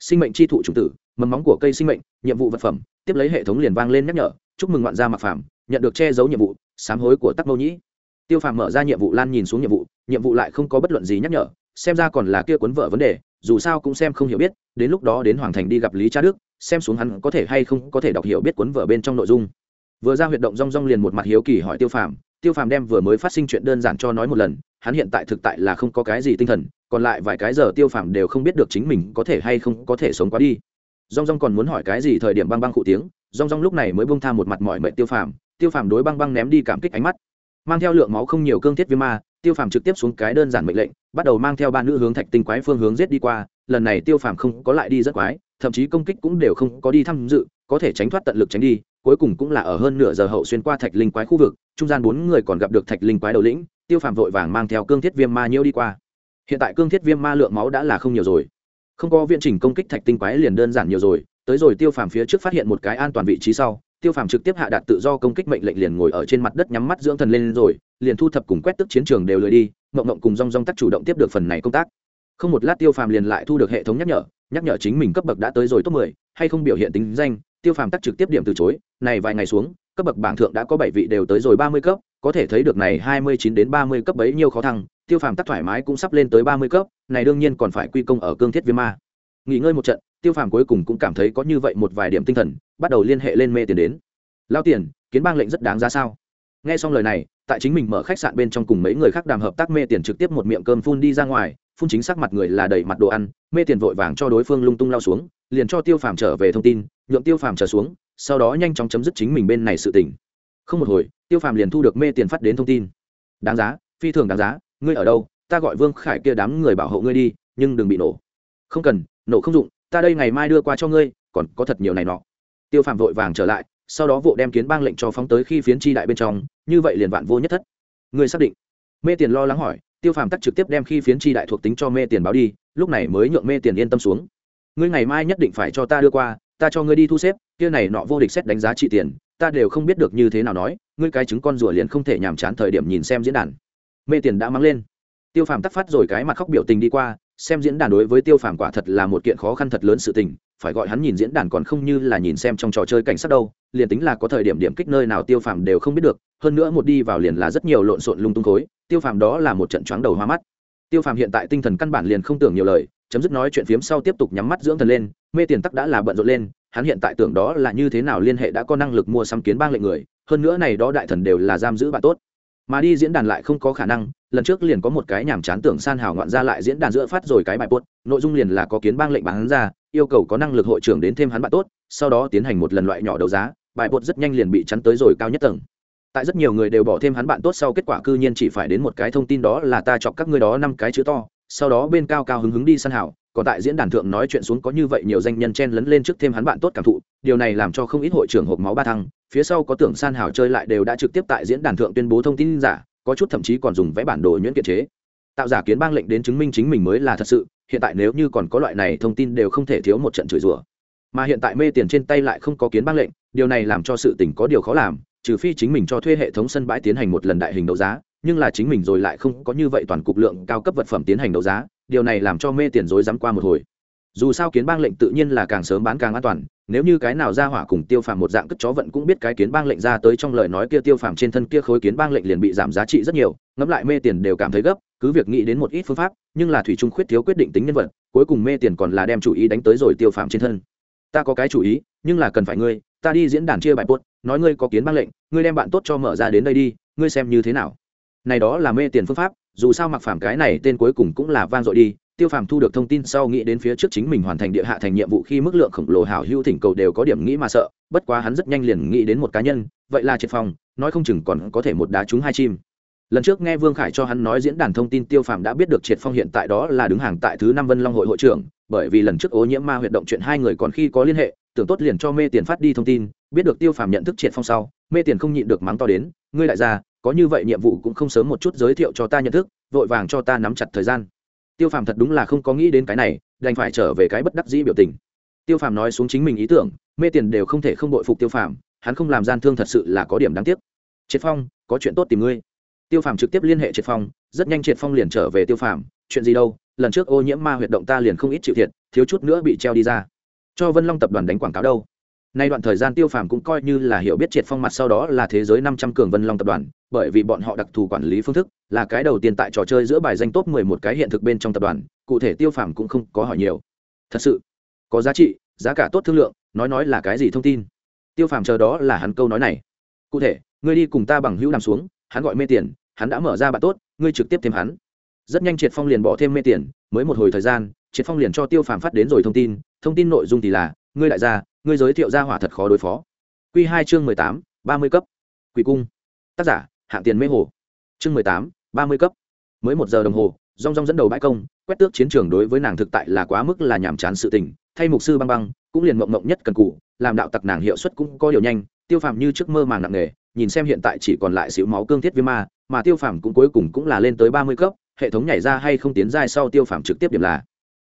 Sinh mệnh chi thụ chủng tử, mầm móng của cây sinh mệnh, nhiệm vụ vật phẩm, tiếp lấy hệ thống liền vang lên nhắc nhở, chúc mừng ngoạn gia mặc phàm, nhận được che giấu nhiệm vụ, sám hối của tắc mâu nhĩ. Tiêu phàm mở ra nhiệm vụ lan nhìn xuống nhiệm vụ nhiệm vụ lại không có bất luận gì nhắc nhở, xem ra còn là kia cuốn vợ vấn đề, dù sao cũng xem không hiểu biết, đến lúc đó đến hoàng thành đi gặp lý cha đức, xem xuống hắn có thể hay không có thể đọc hiểu biết cuốn vợ bên trong nội dung. Vừa ra huyệt động rong rong liền một mặt hiếu kỳ hỏi tiêu phàm tiêu phàm đem vừa mới phát sinh chuyện đơn giản cho nói một lần, hắn hiện tại thực tại là không có cái gì tinh thần, còn lại vài cái giờ tiêu phàm đều không biết được chính mình có thể hay không có thể sống qua đi. Rong rong còn muốn hỏi cái gì thời điểm băng băng cụ tiếng, rong rong lúc này mới bông tha một mặt mọi mệnh tiêu phàm tiêu phàm đối băng băng ném đi cảm kích ánh mắt. Mang theo lượng máu không nhiều cương thiết viêm ma, tiêu phàm trực tiếp xuống cái đơn giản mệnh lệnh, bắt đầu mang theo ba nữ hướng thạch tinh quái phương hướng giết đi qua, lần này tiêu phàm không có lại đi rất quái, thậm chí công kích cũng đều không có đi tham dự, có thể tránh thoát tận lực tránh đi cuối cùng cũng là ở hơn nửa giờ hậu xuyên qua thạch linh quái khu vực, trung gian bốn người còn gặp được thạch linh quái đầu lĩnh, tiêu phàm vội vàng mang theo cương thiết viêm ma nhiễu đi qua. Hiện tại cương thiết viêm ma lượng máu đã là không nhiều rồi. Không có viện trình công kích thạch tinh quái liền đơn giản nhiều rồi, tới rồi tiêu phàm phía trước phát hiện một cái an toàn vị trí sau, tiêu phàm trực tiếp hạ đạt tự do công kích mệnh lệnh liền ngồi ở trên mặt đất nhắm mắt dưỡng thần lên rồi, liền thu thập cùng quét tức chiến trường đều lười đi, mộng mộng cùng rong rong tắt chủ động tiếp được phần này công tác. Không một lát tiêu phàm liền lại thu được hệ thống nhắc nhở nhắc nhở chính mình cấp bậc đã tới rồi top mười, hay không biểu hiện tính danh tiêu phàm tắc trực tiếp điểm từ chối, này vài ngày xuống, cấp bậc bảng thượng đã có bảy vị đều tới rồi ba mươi cấp, có thể thấy được này hai mươi chín đến ba mươi cấp bấy nhiêu khó thăng, tiêu phàm tắc thoải mái cũng sắp lên tới ba mươi cấp, này đương nhiên còn phải quy công ở cương thiết viêm ma. Nghỉ ngơi một trận, tiêu phàm cuối cùng cũng cảm thấy có như vậy một vài điểm tinh thần, bắt đầu liên hệ lên mê tiền đến. Lao tiền, kiến bang lệnh rất đáng giá sao? Nghe xong lời này, tại chính mình mở khách sạn bên trong cùng mấy người khác đàm hợp tác mê tiền trực tiếp một miệng cơm phun đi ra ngoài, phun chính xác mặt người là đầy mặt đồ ăn, mê tiền vội vàng cho đối phương lung tung lao xuống, liền cho tiêu phàm trở về thông tin nhượng tiêu phàm trở xuống, sau đó nhanh chóng chấm dứt chính mình bên này sự tỉnh không một hồi, tiêu phàm liền thu được mê tiền phát đến thông tin. Đáng giá, phi thường đáng giá, ngươi ở đâu, ta gọi vương khải kia đám người bảo hộ ngươi đi, nhưng đừng bị nổ. Không cần, nổ không dụng, ta đây ngày mai đưa qua cho ngươi, còn có thật nhiều này nọ. Tiêu phàm vội vàng trở lại, sau đó vội đem kiến bang lệnh cho phóng tới khi phiến chi đại bên trong, như vậy liền vạn vô nhất thất. Ngươi xác định? Mê tiền lo lắng hỏi, tiêu phàm tắt trực tiếp đem khi phiến chi đại thuộc tính cho mê tiền báo đi, lúc này mới nhượng mê tiền yên tâm xuống. Ngươi ngày mai nhất định phải cho ta đưa qua ta cho ngươi đi thu xếp, kia này nọ vô địch xét đánh giá trị tiền, ta đều không biết được như thế nào nói, ngươi cái chứng con rùa liền không thể nhàm chán thời điểm nhìn xem diễn đàn. Mê tiền đã mang lên. Tiêu phàm tắc phát rồi cái mặt khóc biểu tình đi qua, xem diễn đàn đối với tiêu phàm quả thật là một kiện khó khăn thật lớn sự tình, phải gọi hắn nhìn diễn đàn còn không như là nhìn xem trong trò chơi cảnh sát đâu, liền tính là có thời điểm điểm kích nơi nào tiêu phàm đều không biết được, hơn nữa một đi vào liền là rất nhiều lộn xộn lung tung khối, tiêu phàm đó là một trận choáng đầu hoa mắt. Tiêu phàm hiện tại tinh thần căn bản liền không tưởng nhiều lời, chấm dứt nói chuyện phiếm sau tiếp tục nhắm mắt dưỡng thần lên mê tiền tắc đã là bận rộn lên, hắn hiện tại tưởng đó là như thế nào liên hệ đã có năng lực mua sắm kiến bang lệnh người, hơn nữa này đó đại thần đều là giam giữ bạn tốt. Mà đi diễn đàn lại không có khả năng, lần trước liền có một cái nhàm chán tưởng san hào ngoạn ra lại diễn đàn giữa phát rồi cái bài buốt nội dung liền là có kiến bang lệnh bán ra, yêu cầu có năng lực hội trưởng đến thêm hắn bạn tốt, sau đó tiến hành một lần loại nhỏ đấu giá, bài buốt rất nhanh liền bị chắn tới rồi cao nhất tầng. Tại rất nhiều người đều bỏ thêm hắn bạn tốt sau kết quả cư nhiên chỉ phải đến một cái thông tin đó là ta chọc các ngươi đó năm cái chữ to sau đó bên cao cao hứng hứng đi săn hảo, còn tại diễn đàn thượng nói chuyện xuống có như vậy nhiều danh nhân chen lấn lên trước thêm hắn bạn tốt cảm thụ, điều này làm cho không ít hội trưởng hộp máu ba thăng, phía sau có tưởng san hảo chơi lại đều đã trực tiếp tại diễn đàn thượng tuyên bố thông tin giả, có chút thậm chí còn dùng vẽ bản đồ nhuyễn kiện chế. Tạo giả kiến bang lệnh đến chứng minh chính mình mới là thật sự, hiện tại nếu như còn có loại này thông tin đều không thể thiếu một trận chửi rủa. Mà hiện tại mê tiền trên tay lại không có kiến bang lệnh, điều này làm cho sự tình có điều khó làm, trừ phi chính mình cho thuê hệ thống sân bãi tiến hành một lần đại hình đấu giá nhưng là chính mình rồi lại không có như vậy toàn cục lượng cao cấp vật phẩm tiến hành đấu giá, điều này làm cho mê tiền rối rắm qua một hồi. Dù sao kiến bang lệnh tự nhiên là càng sớm bán càng an toàn, nếu như cái nào ra hỏa cùng tiêu phàm một dạng cất chó vận cũng biết cái kiến bang lệnh ra tới trong lời nói kia tiêu phàm trên thân kia khối kiến bang lệnh liền bị giảm giá trị rất nhiều, ngẫm lại mê tiền đều cảm thấy gấp, cứ việc nghĩ đến một ít phương pháp, nhưng là thủy trung khuyết thiếu quyết định tính nhân vật, cuối cùng mê tiền còn là đem chủ ý đánh tới rồi tiêu phàm trên thân. Ta có cái chủ ý, nhưng là cần phải ngươi, ta đi diễn đàn chia bài post, nói ngươi có kiến bang lệnh, ngươi đem bạn tốt cho mở ra đến đây đi, ngươi xem như thế nào này đó là mê tiền phương pháp, dù sao mặc phàm cái này tên cuối cùng cũng là vang dội đi, tiêu phàm thu được thông tin sau nghĩ đến phía trước chính mình hoàn thành địa hạ thành nhiệm vụ khi mức lượng khổng lồ hảo hữu thỉnh cầu đều có điểm nghĩ mà sợ, bất quá hắn rất nhanh liền nghĩ đến một cá nhân, vậy là triệt phòng, nói không chừng còn có thể một đá trúng hai chim. Lần trước nghe vương khải cho hắn nói diễn đàn thông tin tiêu phàm đã biết được triệt phong hiện tại đó là đứng hàng tại thứ năm vân long hội hội trưởng, bởi vì lần trước ô nhiễm ma huyệt động chuyện hai người còn khi có liên hệ, tưởng tốt liền cho mê tiền phát đi thông tin, biết được tiêu phàm nhận thức triệt phong sau, mê tiền không nhịn được mắng to đến, ngươi đại gia có như vậy nhiệm vụ cũng không sớm một chút giới thiệu cho ta nhận thức, vội vàng cho ta nắm chặt thời gian. Tiêu phàm thật đúng là không có nghĩ đến cái này, đành phải trở về cái bất đắc dĩ biểu tình. Tiêu phàm nói xuống chính mình ý tưởng, mê tiền đều không thể không đội phục tiêu phàm, hắn không làm gian thương thật sự là có điểm đáng tiếc. Triệt phong, có chuyện tốt tìm ngươi. Tiêu phàm trực tiếp liên hệ triệt phong, rất nhanh triệt phong liền trở về tiêu phàm, chuyện gì đâu, lần trước ô nhiễm ma huyệt động ta liền không ít chịu thiệt, thiếu chút nữa bị treo đi ra. Cho vân long tập đoàn đánh quảng cáo đâu nay đoạn thời gian tiêu phàm cũng coi như là hiểu biết triệt phong mặt sau đó là thế giới năm trăm cường vân long tập đoàn, bởi vì bọn họ đặc thù quản lý phương thức là cái đầu tiên tại trò chơi giữa bài danh top mười một cái hiện thực bên trong tập đoàn, cụ thể tiêu phàm cũng không có hỏi nhiều. Thật sự, có giá trị, giá cả tốt thương lượng, nói nói là cái gì thông tin? Tiêu phàm chờ đó là hắn câu nói này. Cụ thể, ngươi đi cùng ta bằng hữu nằm xuống, hắn gọi mê tiền, hắn đã mở ra bạn tốt, ngươi trực tiếp thêm hắn. Rất nhanh triệt phong liền bỏ thêm mê tiền, mới một hồi thời gian, triệt phong liền cho tiêu phàm phát đến rồi thông tin thông tin nội dung thì là, ngươi đại gia ngươi giới thiệu ra hỏa thật khó đối phó. Q hai chương mười tám, ba mươi cấp. Quỷ cung. Tác giả, hạng tiền mê hồ. Chương mười tám, ba mươi cấp. Mới một giờ đồng hồ, rong rong dẫn đầu bãi công, quét tước chiến trường đối với nàng thực tại là quá mức là nhàm chán sự tình. Thay mục sư băng băng, cũng liền mộng mộng nhất cần cụ, làm đạo tặc nàng hiệu suất cũng có điều nhanh, tiêu phàm như trước mơ màng nặng nề, nhìn xem hiện tại chỉ còn lại xịu máu cương thiết viêm ma, mà tiêu phàm cũng cuối cùng cũng là lên tới ba mươi cấp, hệ thống nhảy ra hay không tiến giai sau tiêu phàm trực tiếp điểm là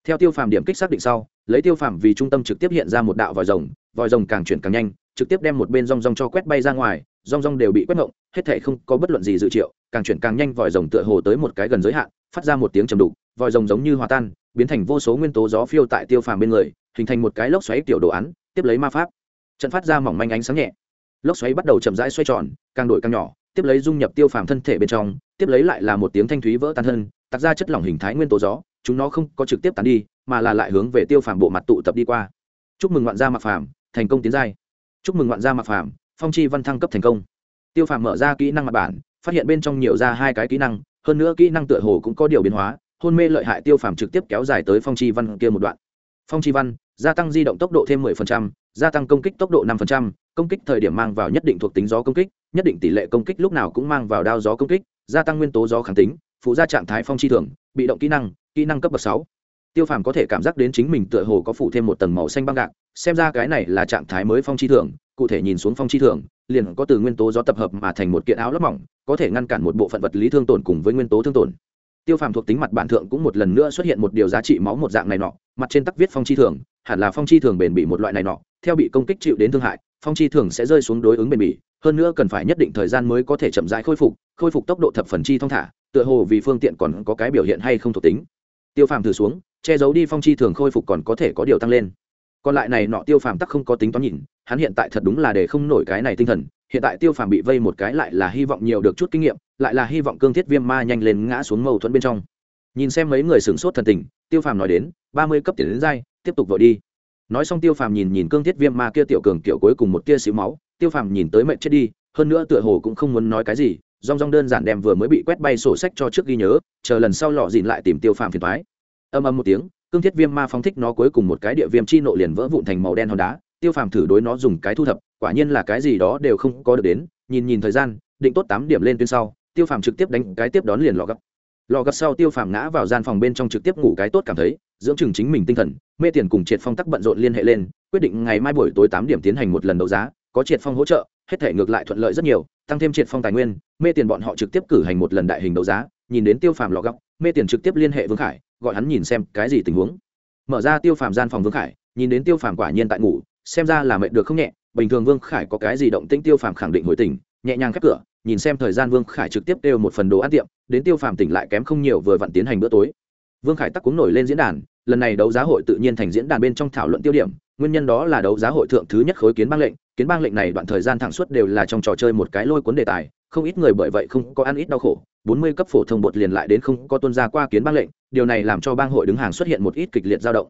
theo tiêu phàm điểm kích xác định sau, lấy tiêu phàm vì trung tâm trực tiếp hiện ra một đạo vòi rồng vòi rồng càng chuyển càng nhanh, trực tiếp đem một bên rong rong cho quét bay ra ngoài, rong rong đều bị quét ngộng, hết thể không có bất luận gì dự triệu, càng chuyển càng nhanh vòi rồng tựa hồ tới một cái gần giới hạn, phát ra một tiếng trầm đục, vòi rồng giống như hòa tan, biến thành vô số nguyên tố gió phiêu tại tiêu phàm bên người, hình thành một cái lốc xoáy tiểu đồ án, tiếp lấy ma pháp. Trận phát ra mỏng manh ánh sáng nhẹ. Lốc xoáy bắt đầu chậm rãi xoay tròn, càng đổi càng nhỏ, tiếp lấy dung nhập tiêu phàm thân thể bên trong, tiếp lấy lại là một tiếng thanh thúy vỡ tan thân tạc ra chất lỏng hình thái nguyên tố gió chúng nó không có trực tiếp tàn đi mà là lại hướng về tiêu phàm bộ mặt tụ tập đi qua. Chúc mừng ngoạn gia mặc phàm thành công tiến giai. Chúc mừng ngoạn gia mặc phàm phong chi văn thăng cấp thành công. Tiêu phàm mở ra kỹ năng mặt bản phát hiện bên trong nhiều ra hai cái kỹ năng hơn nữa kỹ năng tựa hồ cũng có điều biến hóa hôn mê lợi hại tiêu phàm trực tiếp kéo dài tới phong chi văn kia một đoạn. Phong chi văn gia tăng di động tốc độ thêm 10%, gia tăng công kích tốc độ 5%, công kích thời điểm mang vào nhất định thuộc tính gió công kích nhất định tỷ lệ công kích lúc nào cũng mang vào đao gió công kích gia tăng nguyên tố gió kháng tính phụ gia trạng thái phong chi thường, bị động kỹ năng kỹ năng cấp bậc sáu. Tiêu phàm có thể cảm giác đến chính mình tựa hồ có phụ thêm một tầng màu xanh băng gạc, xem ra cái này là trạng thái mới phong chi thường, cụ thể nhìn xuống phong chi thường, liền có từ nguyên tố gió tập hợp mà thành một kiện áo lấp mỏng, có thể ngăn cản một bộ phận vật lý thương tổn cùng với nguyên tố thương tổn. Tiêu phàm thuộc tính mặt bản thượng cũng một lần nữa xuất hiện một điều giá trị máu một dạng này nọ, mặt trên tắc viết phong chi thường, hẳn là phong chi thường bền bị một loại này nọ, theo bị công kích chịu đến thương hại, phong chi thường sẽ rơi xuống đối ứng bền bỉ, hơn nữa cần phải nhất định thời gian mới có thể chậm rãi khôi phục khôi phục tốc độ thập phần chi thong thả tựa hồ vì phương tiện còn có cái biểu hiện hay không thuộc tính. Tiêu phàm thử xuống, che giấu đi phong chi thường khôi phục còn có thể có điều tăng lên. Còn lại này nọ tiêu phàm tắc không có tính toán nhìn, hắn hiện tại thật đúng là để không nổi cái này tinh thần, hiện tại tiêu phàm bị vây một cái lại là hy vọng nhiều được chút kinh nghiệm, lại là hy vọng cương thiết viêm ma nhanh lên ngã xuống mâu thuẫn bên trong. Nhìn xem mấy người sửng sốt thần tình, tiêu phàm nói đến, ba mươi cấp tiền đến dai, tiếp tục vội đi. Nói xong tiêu phàm nhìn nhìn cương thiết viêm ma kia tiểu cường kiểu cuối cùng một tia xíu máu, tiêu phàm nhìn tới mệnh chết đi, hơn nữa tựa hồ cũng không muốn nói cái gì rong rong đơn giản đem vừa mới bị quét bay sổ sách cho trước ghi nhớ, chờ lần sau lọ dịn lại tìm tiêu phàm phiền thoái. Âm âm một tiếng, cương thiết viêm ma phóng thích nó cuối cùng một cái địa viêm chi nộ liền vỡ vụn thành màu đen hòn đá, tiêu phàm thử đối nó dùng cái thu thập, quả nhiên là cái gì đó đều không có được đến, nhìn nhìn thời gian, định tốt tám điểm lên tuyến sau, tiêu phàm trực tiếp đánh cái tiếp đón liền lò gấp. Lò gấp sau tiêu phàm ngã vào gian phòng bên trong trực tiếp ngủ cái tốt cảm thấy, dưỡng chừng chính mình tinh thần, mê tiền cùng triệt phong tắc bận rộn liên hệ lên, quyết định ngày mai buổi tối tám điểm tiến hành một lần đấu giá, có triệt phong hỗ trợ hết thể ngược lại thuận lợi rất nhiều, tăng thêm triệt phong tài nguyên, mê tiền bọn họ trực tiếp cử hành một lần đại hình đấu giá, nhìn đến tiêu phàm lò góc, mê tiền trực tiếp liên hệ vương khải, gọi hắn nhìn xem cái gì tình huống. Mở ra tiêu phàm gian phòng vương khải, nhìn đến tiêu phàm quả nhiên tại ngủ, xem ra là mệt được không nhẹ, bình thường vương khải có cái gì động tĩnh tiêu phàm khẳng định hồi tỉnh, nhẹ nhàng khép cửa, nhìn xem thời gian vương khải trực tiếp đều một phần đồ ăn tiệm, đến tiêu phàm tỉnh lại kém không nhiều vừa vặn tiến hành bữa tối. Vương khải tắc cuống nổi lên diễn đàn, lần này đấu giá hội tự nhiên thành diễn đàn bên trong thảo luận tiêu điểm, nguyên nhân đó là đấu giá hội thượng thứ nhất khối kiến bang lệnh kiến bang lệnh này đoạn thời gian thẳng suốt đều là trong trò chơi một cái lôi cuốn đề tài, không ít người bởi vậy không có ăn ít đau khổ. Bốn mươi cấp phổ thông bột liền lại đến không có tuân ra qua kiến bang lệnh, điều này làm cho bang hội đứng hàng xuất hiện một ít kịch liệt dao động.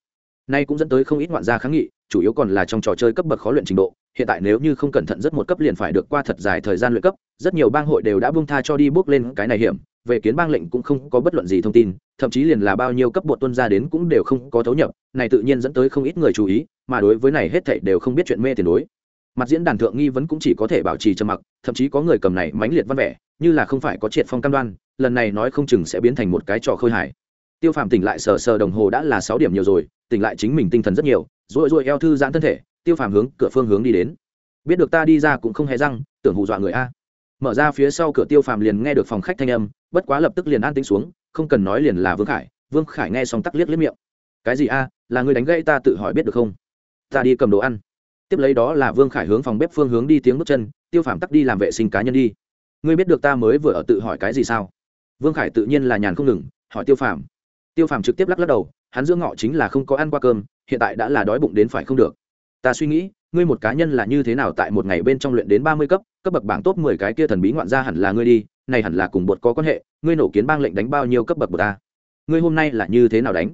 Nay cũng dẫn tới không ít ngoạn gia kháng nghị, chủ yếu còn là trong trò chơi cấp bậc khó luyện trình độ. Hiện tại nếu như không cẩn thận rất một cấp liền phải được qua thật dài thời gian luyện cấp, rất nhiều bang hội đều đã buông tha cho đi bước lên cái này hiểm. Về kiến bang lệnh cũng không có bất luận gì thông tin, thậm chí liền là bao nhiêu cấp bột tuân ra đến cũng đều không có thấu nhập, này tự nhiên dẫn tới không ít người chú ý, mà đối với này hết thảy đều không biết chuyện mê tiền đối mặt diễn đàn thượng nghi vấn cũng chỉ có thể bảo trì trầm mặc, thậm chí có người cầm này mãnh liệt văn vẻ, như là không phải có triệt phong cam đoan, lần này nói không chừng sẽ biến thành một cái trò khơi hải tiêu phàm tỉnh lại sờ sờ đồng hồ đã là sáu điểm nhiều rồi, tỉnh lại chính mình tinh thần rất nhiều rồi rồi eo thư giãn thân thể, tiêu phàm hướng cửa phương hướng đi đến. Biết được ta đi ra cũng không hề răng, tưởng hù dọa người a. Mở ra phía sau cửa tiêu phàm liền nghe được phòng khách thanh âm, bất quá lập tức liền an tính xuống, không cần nói liền là vương khải vương khải nghe xong tắc liếc liếc miệng. Cái gì a? Là người đánh gây ta tự hỏi biết được không? Ta đi cầm đồ ăn tiếp lấy đó là vương khải hướng phòng bếp phương hướng đi tiếng bước chân, tiêu phàm tắc đi làm vệ sinh cá nhân đi. Ngươi biết được ta mới vừa ở tự hỏi cái gì sao? Vương khải tự nhiên là nhàn không ngừng, hỏi tiêu phàm. Tiêu phàm trực tiếp lắc lắc đầu, hắn giữa ngọ chính là không có ăn qua cơm, hiện tại đã là đói bụng đến phải không được. Ta suy nghĩ, ngươi một cá nhân là như thế nào tại một ngày bên trong luyện đến ba mươi cấp cấp bậc bảng top mười cái kia thần bí ngoạn gia hẳn là ngươi đi, này hẳn là cùng bột có quan hệ, ngươi nổ kiến bang lệnh đánh bao nhiêu cấp bậc của ta? Ngươi hôm nay là như thế nào đánh?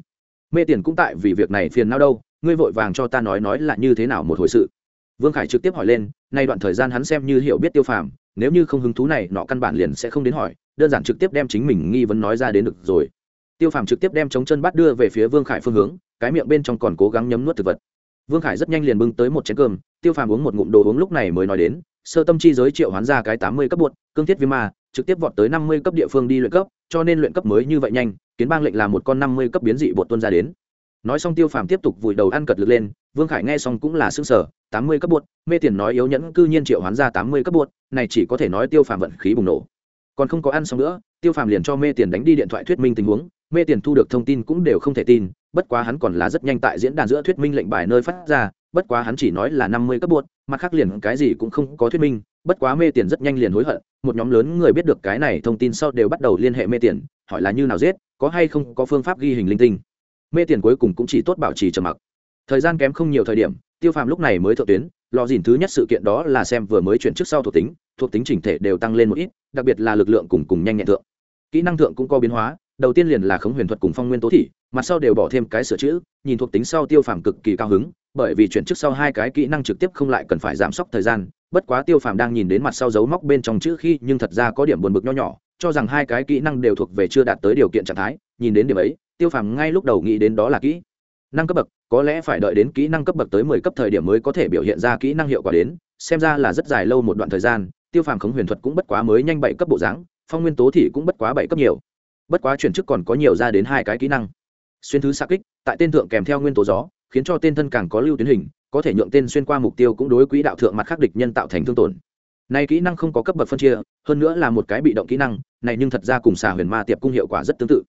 Mê tiền cũng tại vì việc này phiền não đâu ngươi vội vàng cho ta nói nói là như thế nào một hồi sự. Vương khải trực tiếp hỏi lên, nay đoạn thời gian hắn xem như hiểu biết tiêu phàm, nếu như không hứng thú này, nọ căn bản liền sẽ không đến hỏi, đơn giản trực tiếp đem chính mình nghi vấn nói ra đến được rồi. Tiêu phàm trực tiếp đem chống chân bắt đưa về phía vương khải phương hướng, cái miệng bên trong còn cố gắng nhấm nuốt thực vật. Vương khải rất nhanh liền bưng tới một chén cơm, tiêu phàm uống một ngụm đồ uống lúc này mới nói đến, sơ tâm chi giới triệu hoán ra cái tám mươi cấp bột, cương thiết viêm ma, trực tiếp vọt tới năm mươi cấp địa phương đi luyện cấp, cho nên luyện cấp mới như vậy nhanh, kiến bang lệnh là một con năm mươi cấp biến dị bột tuân ra đến nói xong tiêu phàm tiếp tục vùi đầu ăn cật lực lên, vương khải nghe xong cũng là xương sở tám mươi cấp bột, mê tiền nói yếu nhẫn, cư nhiên triệu hoán ra tám mươi cấp bột, này chỉ có thể nói tiêu phàm vận khí bùng nổ. Còn không có ăn xong nữa, tiêu phàm liền cho mê tiền đánh đi điện thoại thuyết minh tình huống, mê tiền thu được thông tin cũng đều không thể tin, bất quá hắn còn là rất nhanh tại diễn đàn giữa thuyết minh lệnh bài nơi phát ra, bất quá hắn chỉ nói là năm mươi cấp bột, mặt khác liền cái gì cũng không có thuyết minh, bất quá mê tiền rất nhanh liền hối hận, một nhóm lớn người biết được cái này thông tin sau đều bắt đầu liên hệ mê tiền, hỏi là như nào giết, có hay không có phương pháp ghi hình linh tinh mê tiền cuối cùng cũng chỉ tốt bảo trì trầm mặc. Thời gian kém không nhiều thời điểm, tiêu phàm lúc này mới thượng tuyến lò dìn thứ nhất sự kiện đó là xem vừa mới chuyển trước sau thuộc tính thuộc tính chỉnh thể đều tăng lên một ít, đặc biệt là lực lượng cùng cùng nhanh nhẹn thượng. Kỹ năng thượng cũng có biến hóa, đầu tiên liền là khống huyền thuật cùng phong nguyên tố thị, mặt sau đều bỏ thêm cái sửa chữ, nhìn thuộc tính sau tiêu phàm cực kỳ cao hứng, bởi vì chuyển trước sau hai cái kỹ năng trực tiếp không lại cần phải giảm sốc thời gian, bất quá tiêu phàm đang nhìn đến mặt sau dấu móc bên trong chữ khi nhưng thật ra có điểm buồn bực nho nhỏ, cho rằng hai cái kỹ năng đều thuộc về chưa đạt tới điều kiện trạng thái, nhìn đến điểm ấy tiêu phàm ngay lúc đầu nghĩ đến đó là kỹ năng cấp bậc, có lẽ phải đợi đến kỹ năng cấp bậc tới mười cấp thời điểm mới có thể biểu hiện ra kỹ năng hiệu quả đến, xem ra là rất dài lâu một đoạn thời gian, tiêu phàm khống huyền thuật cũng bất quá mới nhanh bảy cấp bộ dáng, phong nguyên tố thì cũng bất quá bảy cấp nhiều. Bất quá chuyển chức còn có nhiều ra đến hai cái kỹ năng. Xuyên thứ xa kích, tại tên thượng kèm theo nguyên tố gió, khiến cho tên thân càng có lưu tuyến hình, có thể nhượng tên xuyên qua mục tiêu cũng đối quỹ đạo thượng mặt khắc địch nhân tạo thành thương tổn. Này kỹ năng không có cấp bậc phân chia, hơn nữa là một cái bị động kỹ năng, này nhưng thật ra cùng xà huyền ma tiệp cung hiệu quả rất tương tự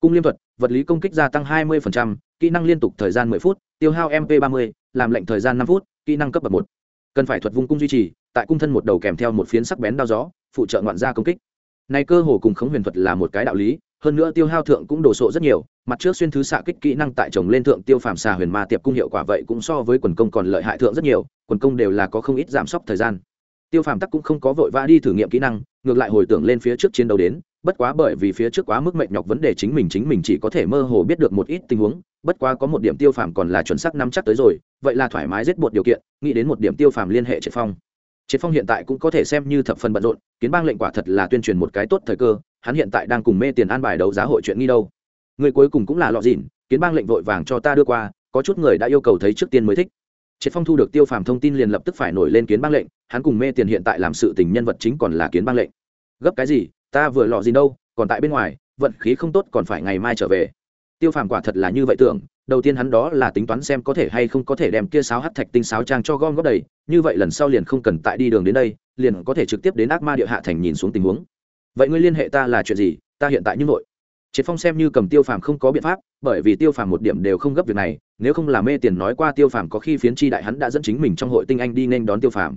cung liêm thuật vật lý công kích gia tăng 20%, kỹ năng liên tục thời gian 10 phút tiêu hao mp 30, làm lệnh thời gian 5 phút kỹ năng cấp bậc một. Cần phải thuật vung cung duy trì tại cung thân một đầu kèm theo một phiến sắc bén đao gió phụ trợ ngoạn gia công kích. Này cơ hồ cùng khống huyền thuật là một cái đạo lý hơn nữa tiêu hao thượng cũng đồ sộ rất nhiều mặt trước xuyên thứ xạ kích kỹ năng tại chồng lên thượng tiêu phàm xà huyền ma tiệp cung hiệu quả vậy cũng so với quần công còn lợi hại thượng rất nhiều quần công đều là có không ít giảm sốc thời gian tiêu phàm tắc cũng không có vội vã đi thử nghiệm kỹ năng, ngược lại hồi tưởng lên phía trước chiến đấu đến, bất quá bởi vì phía trước quá mức mệnh nhọc vấn đề chính mình chính mình chỉ có thể mơ hồ biết được một ít tình huống, bất quá có một điểm tiêu phàm còn là chuẩn xác nắm chắc tới rồi, vậy là thoải mái giết một điều kiện, nghĩ đến một điểm tiêu phàm liên hệ triệt phong. Triệt phong hiện tại cũng có thể xem như thập phần bận rộn, kiến bang lệnh quả thật là tuyên truyền một cái tốt thời cơ, hắn hiện tại đang cùng mê tiền an bài đấu giá hội chuyện nghi đâu. Người cuối cùng cũng là lọ dịn, kiến bang lệnh vội vàng cho ta đưa qua, có chút người đã yêu cầu thấy trước tiên mới thích triệt phong thu được tiêu phàm thông tin liền lập tức phải nổi lên kiến bang lệnh, hắn cùng mê tiền hiện tại làm sự tình nhân vật chính còn là kiến bang lệnh. Gấp cái gì, ta vừa lọ gì đâu, còn tại bên ngoài, vận khí không tốt còn phải ngày mai trở về. Tiêu phàm quả thật là như vậy tưởng, đầu tiên hắn đó là tính toán xem có thể hay không có thể đem kia sáo hắt thạch tinh sáo trang cho gom góp đầy, như vậy lần sau liền không cần tại đi đường đến đây, liền có thể trực tiếp đến ác ma địa hạ thành nhìn xuống tình huống. Vậy ngươi liên hệ ta là chuyện gì, ta hiện tại như nội. Triệt phong xem như cầm tiêu phàm không có biện pháp bởi vì tiêu phàm một điểm đều không gấp việc này, nếu không là mê tiền nói qua tiêu phàm có khi phiến tri đại hắn đã dẫn chính mình trong hội tinh anh đi nên đón tiêu phàm.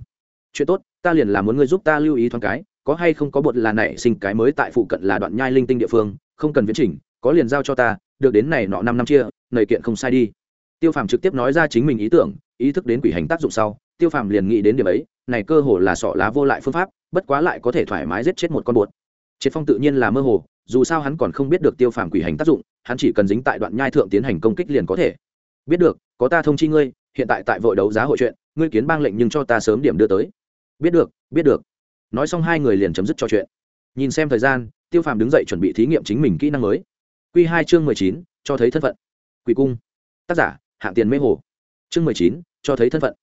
Chuyện tốt, ta liền là muốn ngươi giúp ta lưu ý thoáng cái, có hay không có bột là nảy sinh cái mới tại phụ cận là đoạn nhai linh tinh địa phương, không cần viễn trình, có liền giao cho ta, được đến này nọ năm năm chia, nầy kiện không sai đi. Tiêu phàm trực tiếp nói ra chính mình ý tưởng, ý thức đến quỷ hành tác dụng sau, tiêu phàm liền nghĩ đến điểm ấy, này cơ hồ là sọ lá vô lại phương pháp, bất quá lại có thể thoải mái giết chết một con bột. Triệt phong tự nhiên là mơ hồ dù sao hắn còn không biết được tiêu phàm quỷ hành tác dụng, hắn chỉ cần dính tại đoạn nhai thượng tiến hành công kích liền có thể. Biết được, có ta thông chi ngươi, hiện tại tại vội đấu giá hội chuyện, ngươi kiến bang lệnh nhưng cho ta sớm điểm đưa tới. Biết được biết được. Nói xong hai người liền chấm dứt trò chuyện. Nhìn xem thời gian, tiêu phàm đứng dậy chuẩn bị thí nghiệm chính mình kỹ năng mới. Q hai chương mười chín, cho thấy thân phận. Quỷ cung. Tác giả, hạng tiền mê hồ. Chương mười chín, cho thấy thân phận.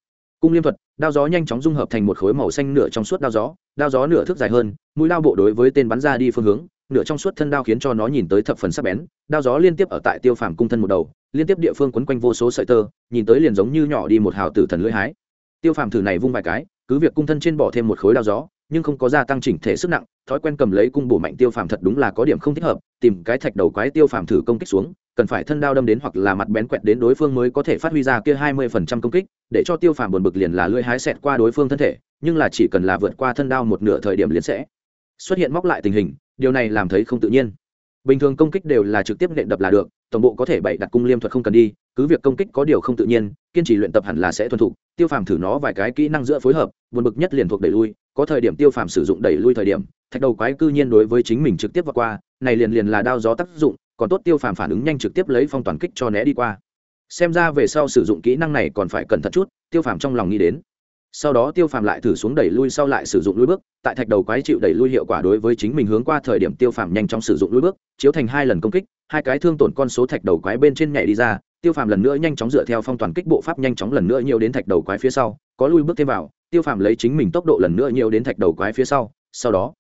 Cung liêm thuật, đao gió nhanh chóng dung hợp thành một khối màu xanh nửa trong suốt đao gió đao gió nửa thước dài hơn, mũi đao bộ đối với tên bắn ra đi phương hướng nửa trong suốt thân đao khiến cho nó nhìn tới thập phần sắc bén, đao gió liên tiếp ở tại tiêu phàm cung thân một đầu, liên tiếp địa phương quấn quanh vô số sợi tơ, nhìn tới liền giống như nhỏ đi một hào tử thần lưỡi hái. Tiêu phàm thử này vung vài cái, cứ việc cung thân trên bỏ thêm một khối đao gió, nhưng không có gia tăng chỉnh thể sức nặng, thói quen cầm lấy cung bổ mạnh tiêu phàm thật đúng là có điểm không thích hợp, tìm cái thạch đầu quái tiêu phàm thử công kích xuống, cần phải thân đao đâm đến hoặc là mặt bén quẹt đến đối phương mới có thể phát huy ra kia hai mươi phần trăm công kích, để cho tiêu phàm buồn bực liền là lưỡi hái xẹt qua đối phương thân thể, nhưng là chỉ cần là vượt qua thân đao một nửa thời điểm liền sẽ xuất hiện móc lại tình hình điều này làm thấy không tự nhiên. Bình thường công kích đều là trực tiếp nện đập là được, tổng bộ có thể bày đặt cung liêm thuật không cần đi, cứ việc công kích có điều không tự nhiên, kiên trì luyện tập hẳn là sẽ thuần thục, tiêu phàm thử nó vài cái kỹ năng giữa phối hợp, buồn bực nhất liền thuộc đẩy lui, có thời điểm tiêu phàm sử dụng đẩy lui thời điểm, thạch đầu quái cư nhiên đối với chính mình trực tiếp vượt qua, này liền liền là đao gió tác dụng, còn tốt tiêu phàm phản ứng nhanh trực tiếp lấy phong toàn kích cho né đi qua. Xem ra về sau sử dụng kỹ năng này còn phải cẩn thận chút, tiêu phàm trong lòng nghĩ đến sau đó tiêu phàm lại thử xuống đẩy lui sau lại sử dụng lui bước, tại thạch đầu quái chịu đẩy lui hiệu quả đối với chính mình hướng qua thời điểm tiêu phàm nhanh chóng sử dụng lui bước, chiếu thành hai lần công kích, hai cái thương tổn con số thạch đầu quái bên trên nhảy đi ra, tiêu phàm lần nữa nhanh chóng dựa theo phong toàn kích bộ pháp nhanh chóng lần nữa nhiều đến thạch đầu quái phía sau, có lui bước thêm vào, tiêu phàm lấy chính mình tốc độ lần nữa nhiều đến thạch đầu quái phía sau sau đó,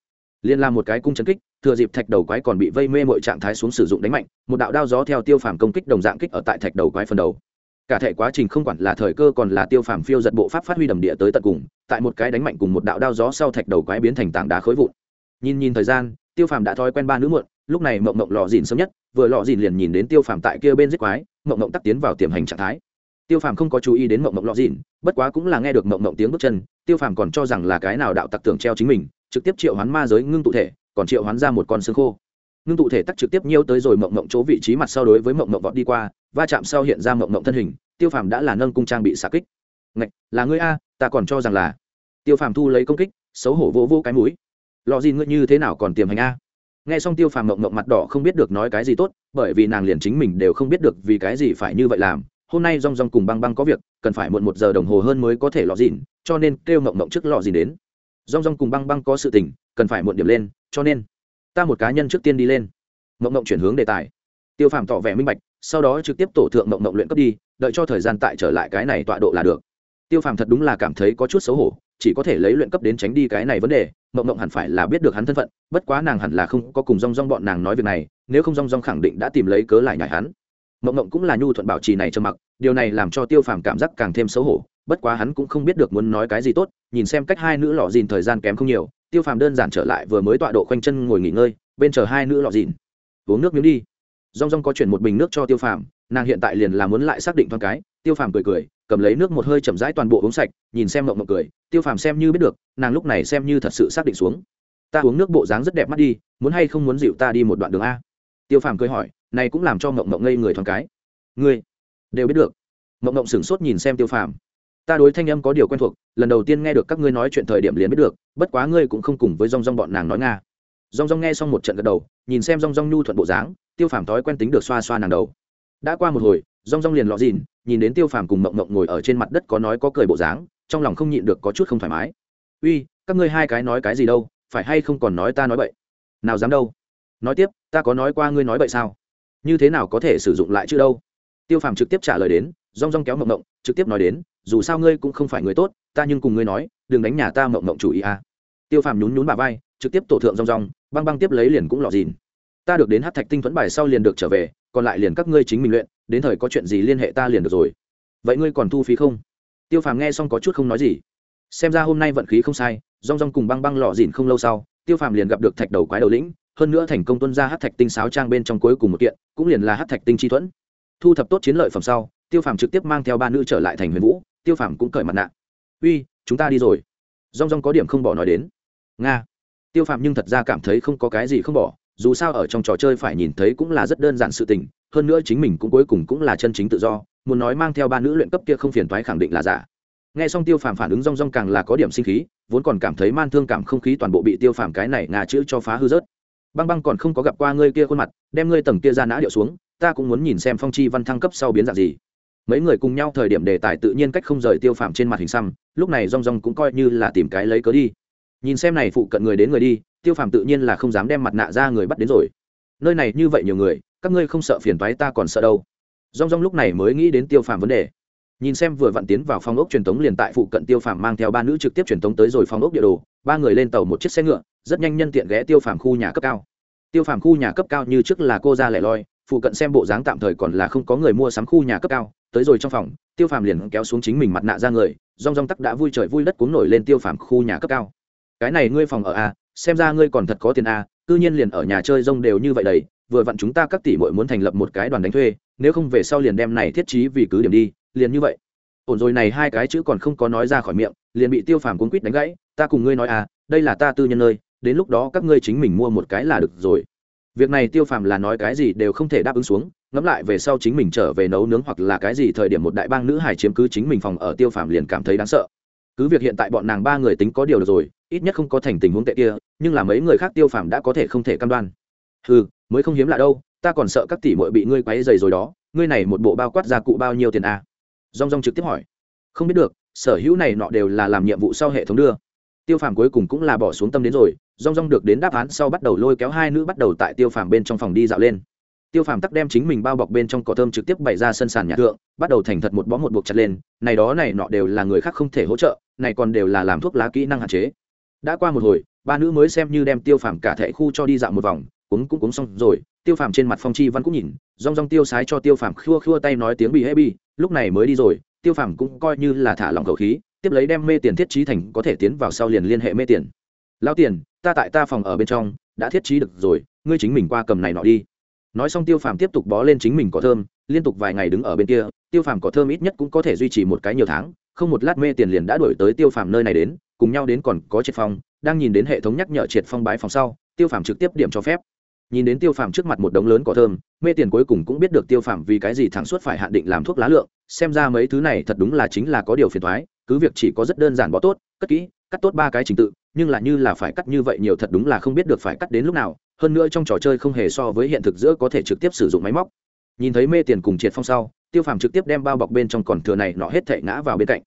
liên làm một cái cung chấn kích, thừa dịp thạch đầu quái còn bị vây mê mọi trạng thái xuống sử dụng đánh mạnh, một đạo đao gió theo tiêu phàm công kích đồng dạng kích ở tại thạch đầu quái phần đầu cả thể quá trình không quản là thời cơ còn là tiêu phàm phiêu giật bộ pháp phát huy đầm địa tới tận cùng, tại một cái đánh mạnh cùng một đạo đao gió sau thạch đầu quái biến thành tảng đá khối vụn. Nhìn nhìn thời gian, tiêu phàm đã thói quen ba nữ muộn, lúc này mộng mộng lò dìn sớm nhất, vừa lò dìn liền nhìn đến tiêu phàm tại kia bên giết quái, mộng mộng tắc tiến vào tiềm hành trạng thái. Tiêu phàm không có chú ý đến mộng mộng lò dìn, bất quá cũng là nghe được mộng mộng tiếng bước chân, tiêu phàm còn cho rằng là cái nào đạo tặc tưởng treo chính mình, trực tiếp triệu hoán ma giới ngưng tụ thể, còn triệu hoán ra một con xương khô ngưng tụ thể tắc trực tiếp nhiêu tới rồi mộng mộng chỗ vị trí mặt sau đối với mộng mộng vọt đi qua, va chạm sau hiện ra mộng mộng thân hình, tiêu phàm đã là nâng cung trang bị xạ kích. Ngạch, là ngươi a, ta còn cho rằng là. Tiêu phàm thu lấy công kích, xấu hổ vô vô cái mũi. Lò gì ngươi như thế nào còn tiềm hành a? Nghe xong tiêu phàm mộng mộng mặt đỏ không biết được nói cái gì tốt, bởi vì nàng liền chính mình đều không biết được vì cái gì phải như vậy làm. Hôm nay rong rong cùng băng băng có việc, cần phải muộn một giờ đồng hồ hơn mới có thể lọ dìn, cho nên kêu mộng mộng trước lọ dìn đến. Rong rong cùng băng băng có sự tình, cần phải muộn điểm lên, cho nên ta một cá nhân trước tiên đi lên. Mộng mộng chuyển hướng đề tài. Tiêu phàm tỏ vẻ minh bạch, sau đó trực tiếp tổ thượng mộng mộng luyện cấp đi, đợi cho thời gian tại trở lại cái này tọa độ là được. Tiêu phàm thật đúng là cảm thấy có chút xấu hổ, chỉ có thể lấy luyện cấp đến tránh đi cái này vấn đề, mộng mộng hẳn phải là biết được hắn thân phận, bất quá nàng hẳn là không có cùng rong rong bọn nàng nói việc này, nếu không rong rong khẳng định đã tìm lấy cớ lại nhải hắn. Mộng mộng cũng là nhu thuận bảo trì này cho mặc, điều này làm cho tiêu phàm cảm giác càng thêm xấu hổ, bất quá hắn cũng không biết được muốn nói cái gì tốt, nhìn xem cách hai nữ lọ dìn thời gian kém không nhiều tiêu phàm đơn giản trở lại vừa mới tọa độ khoanh chân ngồi nghỉ ngơi, bên chờ hai nữ lọ dìn uống nước miếng đi. Rong rong có chuyển một bình nước cho tiêu phàm, nàng hiện tại liền là muốn lại xác định thoáng cái. Tiêu phàm cười cười, cầm lấy nước một hơi chậm rãi toàn bộ uống sạch, nhìn xem mộng mộng cười. Tiêu phàm xem như biết được, nàng lúc này xem như thật sự xác định xuống. Ta uống nước bộ dáng rất đẹp mắt đi, muốn hay không muốn dịu ta đi một đoạn đường a? Tiêu phàm cười hỏi, này cũng làm cho mộng mộng ngây người thoáng cái. Ngươi đều biết được. Mộng mộng sửng sốt nhìn xem tiêu phàm. Ta đối thanh âm có điều quen thuộc, lần đầu tiên nghe được các ngươi nói chuyện thời điểm liền biết được bất quá ngươi cũng không cùng với rong rong bọn nàng nói nga. Rong rong nghe xong một trận gật đầu, nhìn xem rong rong nhu thuận bộ dáng, tiêu phàm thói quen tính được xoa xoa nàng đầu. Đã qua một hồi rong rong liền lọ dìn nhìn đến tiêu phàm cùng mộng mộng ngồi ở trên mặt đất có nói có cười bộ dáng, trong lòng không nhịn được có chút không thoải mái. Uy, các ngươi hai cái nói cái gì đâu, phải hay không còn nói ta nói bậy? Nào dám đâu. Nói tiếp, ta có nói qua ngươi nói bậy sao? Như thế nào có thể sử dụng lại chứ đâu? Tiêu phàm trực tiếp trả lời đến rong rong kéo mộng mộng, trực tiếp nói đến, dù sao ngươi cũng không phải người tốt ta nhưng cùng ngươi nói, đừng đánh nhà ta mộng mộng chủ ý à. tiêu phàm nhún nhún bà vai, trực tiếp tổ thượng rong rong, băng băng tiếp lấy liền cũng lọt dìn. Ta được đến hát thạch tinh thuẫn bài sau liền được trở về, còn lại liền các ngươi chính mình luyện, đến thời có chuyện gì liên hệ ta liền được rồi. Vậy ngươi còn thu phí không? Tiêu phàm nghe xong có chút không nói gì. Xem ra hôm nay vận khí không sai, rong rong cùng băng băng lọ dìn không lâu sau, tiêu phàm liền gặp được thạch đầu quái đầu lĩnh, hơn nữa thành công tuân ra hát thạch tinh sáo trang bên trong cuối cùng một kiện, cũng liền là hát thạch tinh chi thuẫn. Thu thập tốt chiến lợi phẩm sau, tiêu phàm trực tiếp mang theo ba nữ trở lại thành huyền vũ, tiêu phàm cũng cởi mặt nạ uy, chúng ta đi rồi. Rong rong có điểm không bỏ nói đến. Nga. Tiêu phàm nhưng thật ra cảm thấy không có cái gì không bỏ, dù sao ở trong trò chơi phải nhìn thấy cũng là rất đơn giản sự tình, hơn nữa chính mình cũng cuối cùng cũng là chân chính tự do, muốn nói mang theo ba nữ luyện cấp kia không phiền toái khẳng định là giả. Nghe xong tiêu phàm phản ứng rong rong càng là có điểm sinh khí, vốn còn cảm thấy man thương cảm không khí toàn bộ bị tiêu phàm cái này ngà chữ cho phá hư rớt. Băng băng còn không có gặp qua ngươi kia khuôn mặt, đem ngươi tầng kia ra nã điệu xuống, ta cũng muốn nhìn xem phong chi văn thăng cấp sau biến dạng gì. Mấy người cùng nhau thời điểm đề tài tự nhiên cách không rời tiêu phàm trên mặt hình xăm lúc này rong rong cũng coi như là tìm cái lấy cớ đi. Nhìn xem này phụ cận người đến người đi, tiêu phàm tự nhiên là không dám đem mặt nạ ra người bắt đến rồi. Nơi này như vậy nhiều người, các ngươi không sợ phiền toái ta còn sợ đâu. Rong rong lúc này mới nghĩ đến tiêu phàm vấn đề. Nhìn xem vừa vặn tiến vào phòng ốc truyền tống liền tại phụ cận tiêu phàm mang theo ba nữ trực tiếp truyền tống tới rồi phòng ốc địa đồ, ba người lên tàu một chiếc xe ngựa, rất nhanh nhân tiện ghé tiêu phàm khu nhà cấp cao. Tiêu phàm khu nhà cấp cao như trước là cô ra lẻ loi, phụ cận xem bộ dáng tạm thời còn là không có người mua sắm khu nhà cấp cao tới rồi trong phòng, tiêu phàm liền kéo xuống chính mình mặt nạ ra người, rong rong tắc đã vui trời vui đất cuống nổi lên tiêu phàm khu nhà cấp cao. Cái này ngươi phòng ở a xem ra ngươi còn thật có tiền a cư nhiên liền ở nhà chơi rông đều như vậy đầy, vừa vặn chúng ta các tỷ muội muốn thành lập một cái đoàn đánh thuê, nếu không về sau liền đem này thiết trí vì cứ điểm đi, liền như vậy. Ổn rồi này hai cái chữ còn không có nói ra khỏi miệng, liền bị tiêu phàm cuốn quýt đánh gãy, ta cùng ngươi nói à đây là ta tư nhân nơi, đến lúc đó các ngươi chính mình mua một cái là được rồi việc này tiêu phàm là nói cái gì đều không thể đáp ứng xuống, ngẫm lại về sau chính mình trở về nấu nướng hoặc là cái gì thời điểm một đại bang nữ hải chiếm cứ chính mình phòng ở tiêu phàm liền cảm thấy đáng sợ. Cứ việc hiện tại bọn nàng ba người tính có điều được rồi, ít nhất không có thành tình huống tệ kia, nhưng là mấy người khác tiêu phàm đã có thể không thể cam đoan. Ừ mới không hiếm lạ đâu, ta còn sợ các tỷ muội bị ngươi quáy dày rồi đó, ngươi này một bộ bao quát gia cụ bao nhiêu tiền à? rong rong trực tiếp hỏi. Không biết được, sở hữu này nọ đều là làm nhiệm vụ sau hệ thống đưa. Tiêu phàm cuối cùng cũng là bỏ xuống tâm đến rồi rong rong được đến đáp án sau bắt đầu lôi kéo hai nữ bắt đầu tại tiêu phàm bên trong phòng đi dạo lên. Tiêu phàm tắc đem chính mình bao bọc bên trong cỏ thơm trực tiếp bày ra sân sàn nhà thượng, bắt đầu thành thật một bó một buộc chặt lên, này đó này nọ đều là người khác không thể hỗ trợ, này còn đều là làm thuốc lá kỹ năng hạn chế. Đã qua một hồi, ba nữ mới xem như đem tiêu phàm cả thệ khu cho đi dạo một vòng cúng cũng cúng xong rồi, tiêu phàm trên mặt phong chi văn cũng nhìn, rong rong tiêu sái cho tiêu phàm khua khua tay nói tiếng bị hê bi lúc này mới đi rồi, tiêu phàm cũng coi như là thả lỏng khẩu khí, tiếp lấy đem mê tiền thiết trí thành có thể tiến vào sau liền liên hệ mê tiền. Lao tiền ta tại ta phòng ở bên trong, đã thiết trí được rồi, ngươi chính mình qua cầm này nọ đi. Nói xong tiêu phàm tiếp tục bó lên chính mình cỏ thơm, liên tục vài ngày đứng ở bên kia, tiêu phàm cỏ thơm ít nhất cũng có thể duy trì một cái nhiều tháng, không một lát mê tiền liền đã đổi tới tiêu phàm nơi này đến, cùng nhau đến còn có triệt phong, đang nhìn đến hệ thống nhắc nhở triệt phong bái phòng sau, tiêu phàm trực tiếp điểm cho phép. Nhìn đến tiêu phàm trước mặt một đống lớn cỏ thơm, mê tiền cuối cùng cũng biết được tiêu phàm vì cái gì thẳng suốt phải hạn định làm thuốc lá lượng, xem ra mấy thứ này thật đúng là chính là có điều phiền thoái cứ việc chỉ có rất đơn giản bó tốt, cất kỹ, cắt tốt ba cái trình tự nhưng là như là phải cắt như vậy nhiều thật đúng là không biết được phải cắt đến lúc nào, hơn nữa trong trò chơi không hề so với hiện thực giữa có thể trực tiếp sử dụng máy móc. Nhìn thấy mê tiền cùng triệt phong sau, tiêu phàm trực tiếp đem bao bọc bên trong còn thừa này nọ hết thệ ngã vào bên cạnh.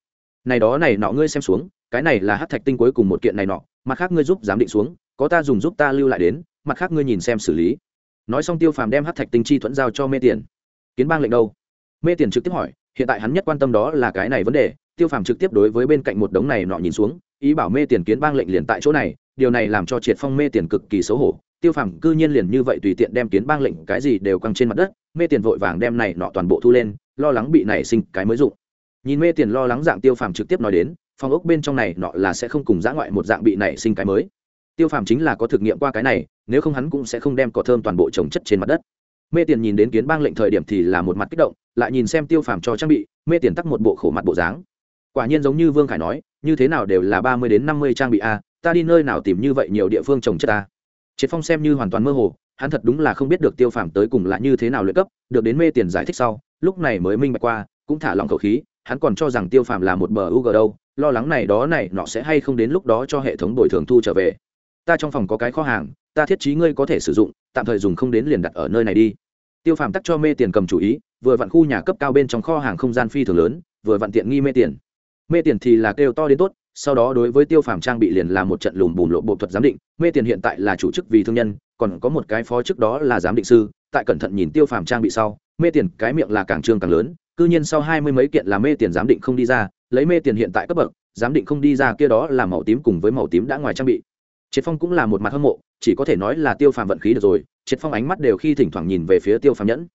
Này đó này nọ ngươi xem xuống, cái này là hát thạch tinh cuối cùng một kiện này nọ, mặt khác ngươi giúp giám định xuống, có ta dùng giúp ta lưu lại đến, mặt khác ngươi nhìn xem xử lý. Nói xong tiêu phàm đem hát thạch tinh chi thuẫn giao cho mê tiền. Kiến bang lệnh đâu? Mê tiền trực tiếp hỏi, hiện tại hắn nhất quan tâm đó là cái này vấn đề, tiêu phàm trực tiếp đối với bên cạnh một đống này nọ nhìn xuống ý bảo mê tiền kiến bang lệnh liền tại chỗ này, điều này làm cho triệt phong mê tiền cực kỳ xấu hổ. Tiêu phàm cư nhiên liền như vậy tùy tiện đem kiến bang lệnh cái gì đều căng trên mặt đất, mê tiền vội vàng đem này nọ toàn bộ thu lên, lo lắng bị nảy sinh cái mới dụng. Nhìn mê tiền lo lắng dạng tiêu phàm trực tiếp nói đến, phòng ốc bên trong này nọ là sẽ không cùng giã ngoại một dạng bị nảy sinh cái mới. Tiêu phàm chính là có thực nghiệm qua cái này, nếu không hắn cũng sẽ không đem cỏ thơm toàn bộ trồng chất trên mặt đất. Mê tiền nhìn đến kiến bang lệnh thời điểm thì là một mặt kích động, lại nhìn xem tiêu phàm cho trang bị, mê tiền tắc một bộ khổ mặt bộ dáng. Quả nhiên giống như vương khải nói như thế nào đều là ba mươi đến năm mươi trang bị a, ta đi nơi nào tìm như vậy nhiều địa phương trồng chất ta triệt phong xem như hoàn toàn mơ hồ, hắn thật đúng là không biết được tiêu phàm tới cùng là như thế nào luyện cấp, được đến mê tiền giải thích sau, lúc này mới minh bạch qua, cũng thả lòng khẩu khí, hắn còn cho rằng tiêu phàm là một bờ u g đâu, lo lắng này đó này nọ sẽ hay không đến lúc đó cho hệ thống bồi thường thu trở về. Ta trong phòng có cái kho hàng, ta thiết trí ngươi có thể sử dụng, tạm thời dùng không đến liền đặt ở nơi này đi. Tiêu phàm tắc cho mê tiền cầm chủ ý, vừa vặn khu nhà cấp cao bên trong kho hàng không gian phi thường lớn, vừa vặn tiện nghi mê tiền mê tiền thì là kêu to đến tốt, sau đó đối với tiêu phàm trang bị liền là một trận lùm bùm lộ bộ thuật giám định. Mê tiền hiện tại là chủ chức vì thương nhân, còn có một cái phó chức đó là giám định sư. Tại cẩn thận nhìn tiêu phàm trang bị sau, mê tiền cái miệng là càng trương càng lớn, cư nhiên sau hai mươi mấy kiện là mê tiền giám định không đi ra, lấy mê tiền hiện tại cấp bậc, giám định không đi ra kia đó là màu tím cùng với màu tím đã ngoài trang bị. Triệt phong cũng là một mặt hâm mộ, chỉ có thể nói là tiêu phàm vận khí được rồi, triệt phong ánh mắt đều khi thỉnh thoảng nhìn về phía tiêu phàm nhẫn.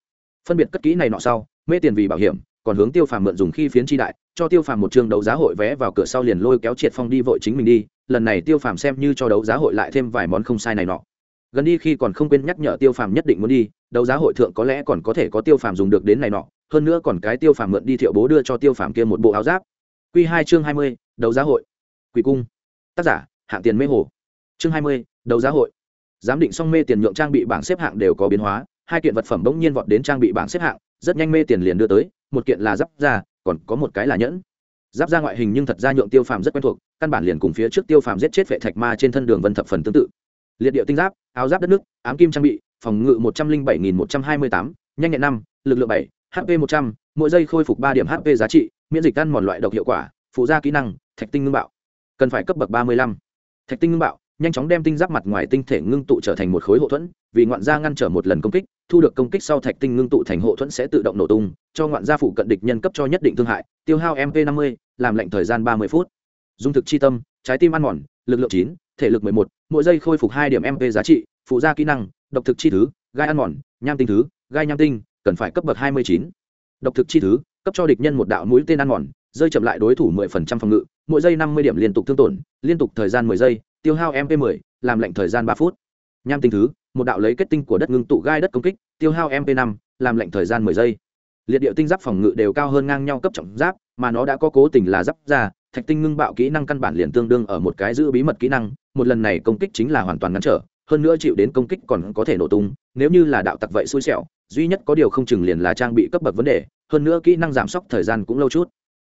Phân biệt cất kỹ này nọ sau, mê tiền vì bảo hiểm còn hướng tiêu phàm mượn dùng khi phiến tri đại, cho tiêu phàm một chương đấu giá hội vé vào cửa sau liền lôi kéo triệt phong đi vội chính mình đi, lần này tiêu phàm xem như cho đấu giá hội lại thêm vài món không sai này nọ. Gần đi khi còn không quên nhắc nhở tiêu phàm nhất định muốn đi, đấu giá hội thượng có lẽ còn có thể có tiêu phàm dùng được đến này nọ, hơn nữa còn cái tiêu phàm mượn đi thiệu bố đưa cho tiêu phàm kia một bộ áo giáp. Q hai chương hai mươi, đấu giá hội. Quỷ cung. Tác giả, hạng tiền mê hồ. Chương hai mươi, đấu giá hội. Giám định xong mê tiền nhượng trang bị bảng xếp hạng đều có biến hóa, hai kiện vật phẩm bỗng nhiên vọt đến trang bị bảng xếp hạng, rất nhanh mê tiền liền đưa tới một kiện là giáp da, còn có một cái là nhẫn. Giáp da ngoại hình nhưng thật ra nhượng tiêu phàm rất quen thuộc, căn bản liền cùng phía trước tiêu phàm giết chết vệ thạch ma trên thân đường vân thập phần tương tự. Liệt điệu tinh giáp, áo giáp đất nước, ám kim trang bị, phòng ngự một trăm linh bảy nghìn một trăm hai mươi tám, nhanh nhẹn năm, lực lượng bảy hp một trăm, mỗi giây khôi phục ba điểm hp giá trị, miễn dịch ăn mòn loại độc hiệu quả, phụ gia kỹ năng, thạch tinh ngưng bạo. Cần phải cấp bậc ba mươi lăm. Thạch tinh ngưng bạo, nhanh chóng đem tinh giáp mặt ngoài tinh thể ngưng tụ trở thành một khối hậu thuẫn, vì ngoạn gia ngăn trở một lần công kích thu được công kích sau thạch tinh ngưng tụ thành hộ thuẫn sẽ tự động nổ tung cho ngoạn gia phụ cận địch nhân cấp cho nhất định thương hại tiêu hao mp năm mươi làm lệnh thời gian ba mươi phút. Dung thực chi tâm trái tim ăn mòn lực lượng 9, thể lực mười một mỗi giây khôi phục hai điểm mp giá trị phụ gia kỹ năng độc thực chi thứ gai ăn mòn nham tinh thứ gai nham tinh cần phải cấp bậc hai mươi chín. Độc thực chi thứ cấp cho địch nhân một đạo mũi tên ăn mòn rơi chậm lại đối thủ mười phần trăm phòng ngự mỗi giây năm mươi điểm liên tục thương tổn liên tục thời gian mười giây tiêu hao mp mười làm lệnh thời gian 3 phút nham tinh thứ, một đạo lấy kết tinh của đất ngưng tụ gai đất công kích, tiêu hao mp năm, làm lệnh thời gian mười giây. Liệt điệu tinh giáp phòng ngự đều cao hơn ngang nhau cấp trọng giáp, mà nó đã có cố tình là giáp ra, thạch tinh ngưng bạo kỹ năng căn bản liền tương đương ở một cái giữ bí mật kỹ năng, một lần này công kích chính là hoàn toàn ngắn trở, hơn nữa chịu đến công kích còn có thể nổ tung, nếu như là đạo tặc vậy xui xẻo, duy nhất có điều không chừng liền là trang bị cấp bậc vấn đề, hơn nữa kỹ năng giảm sốc thời gian cũng lâu chút.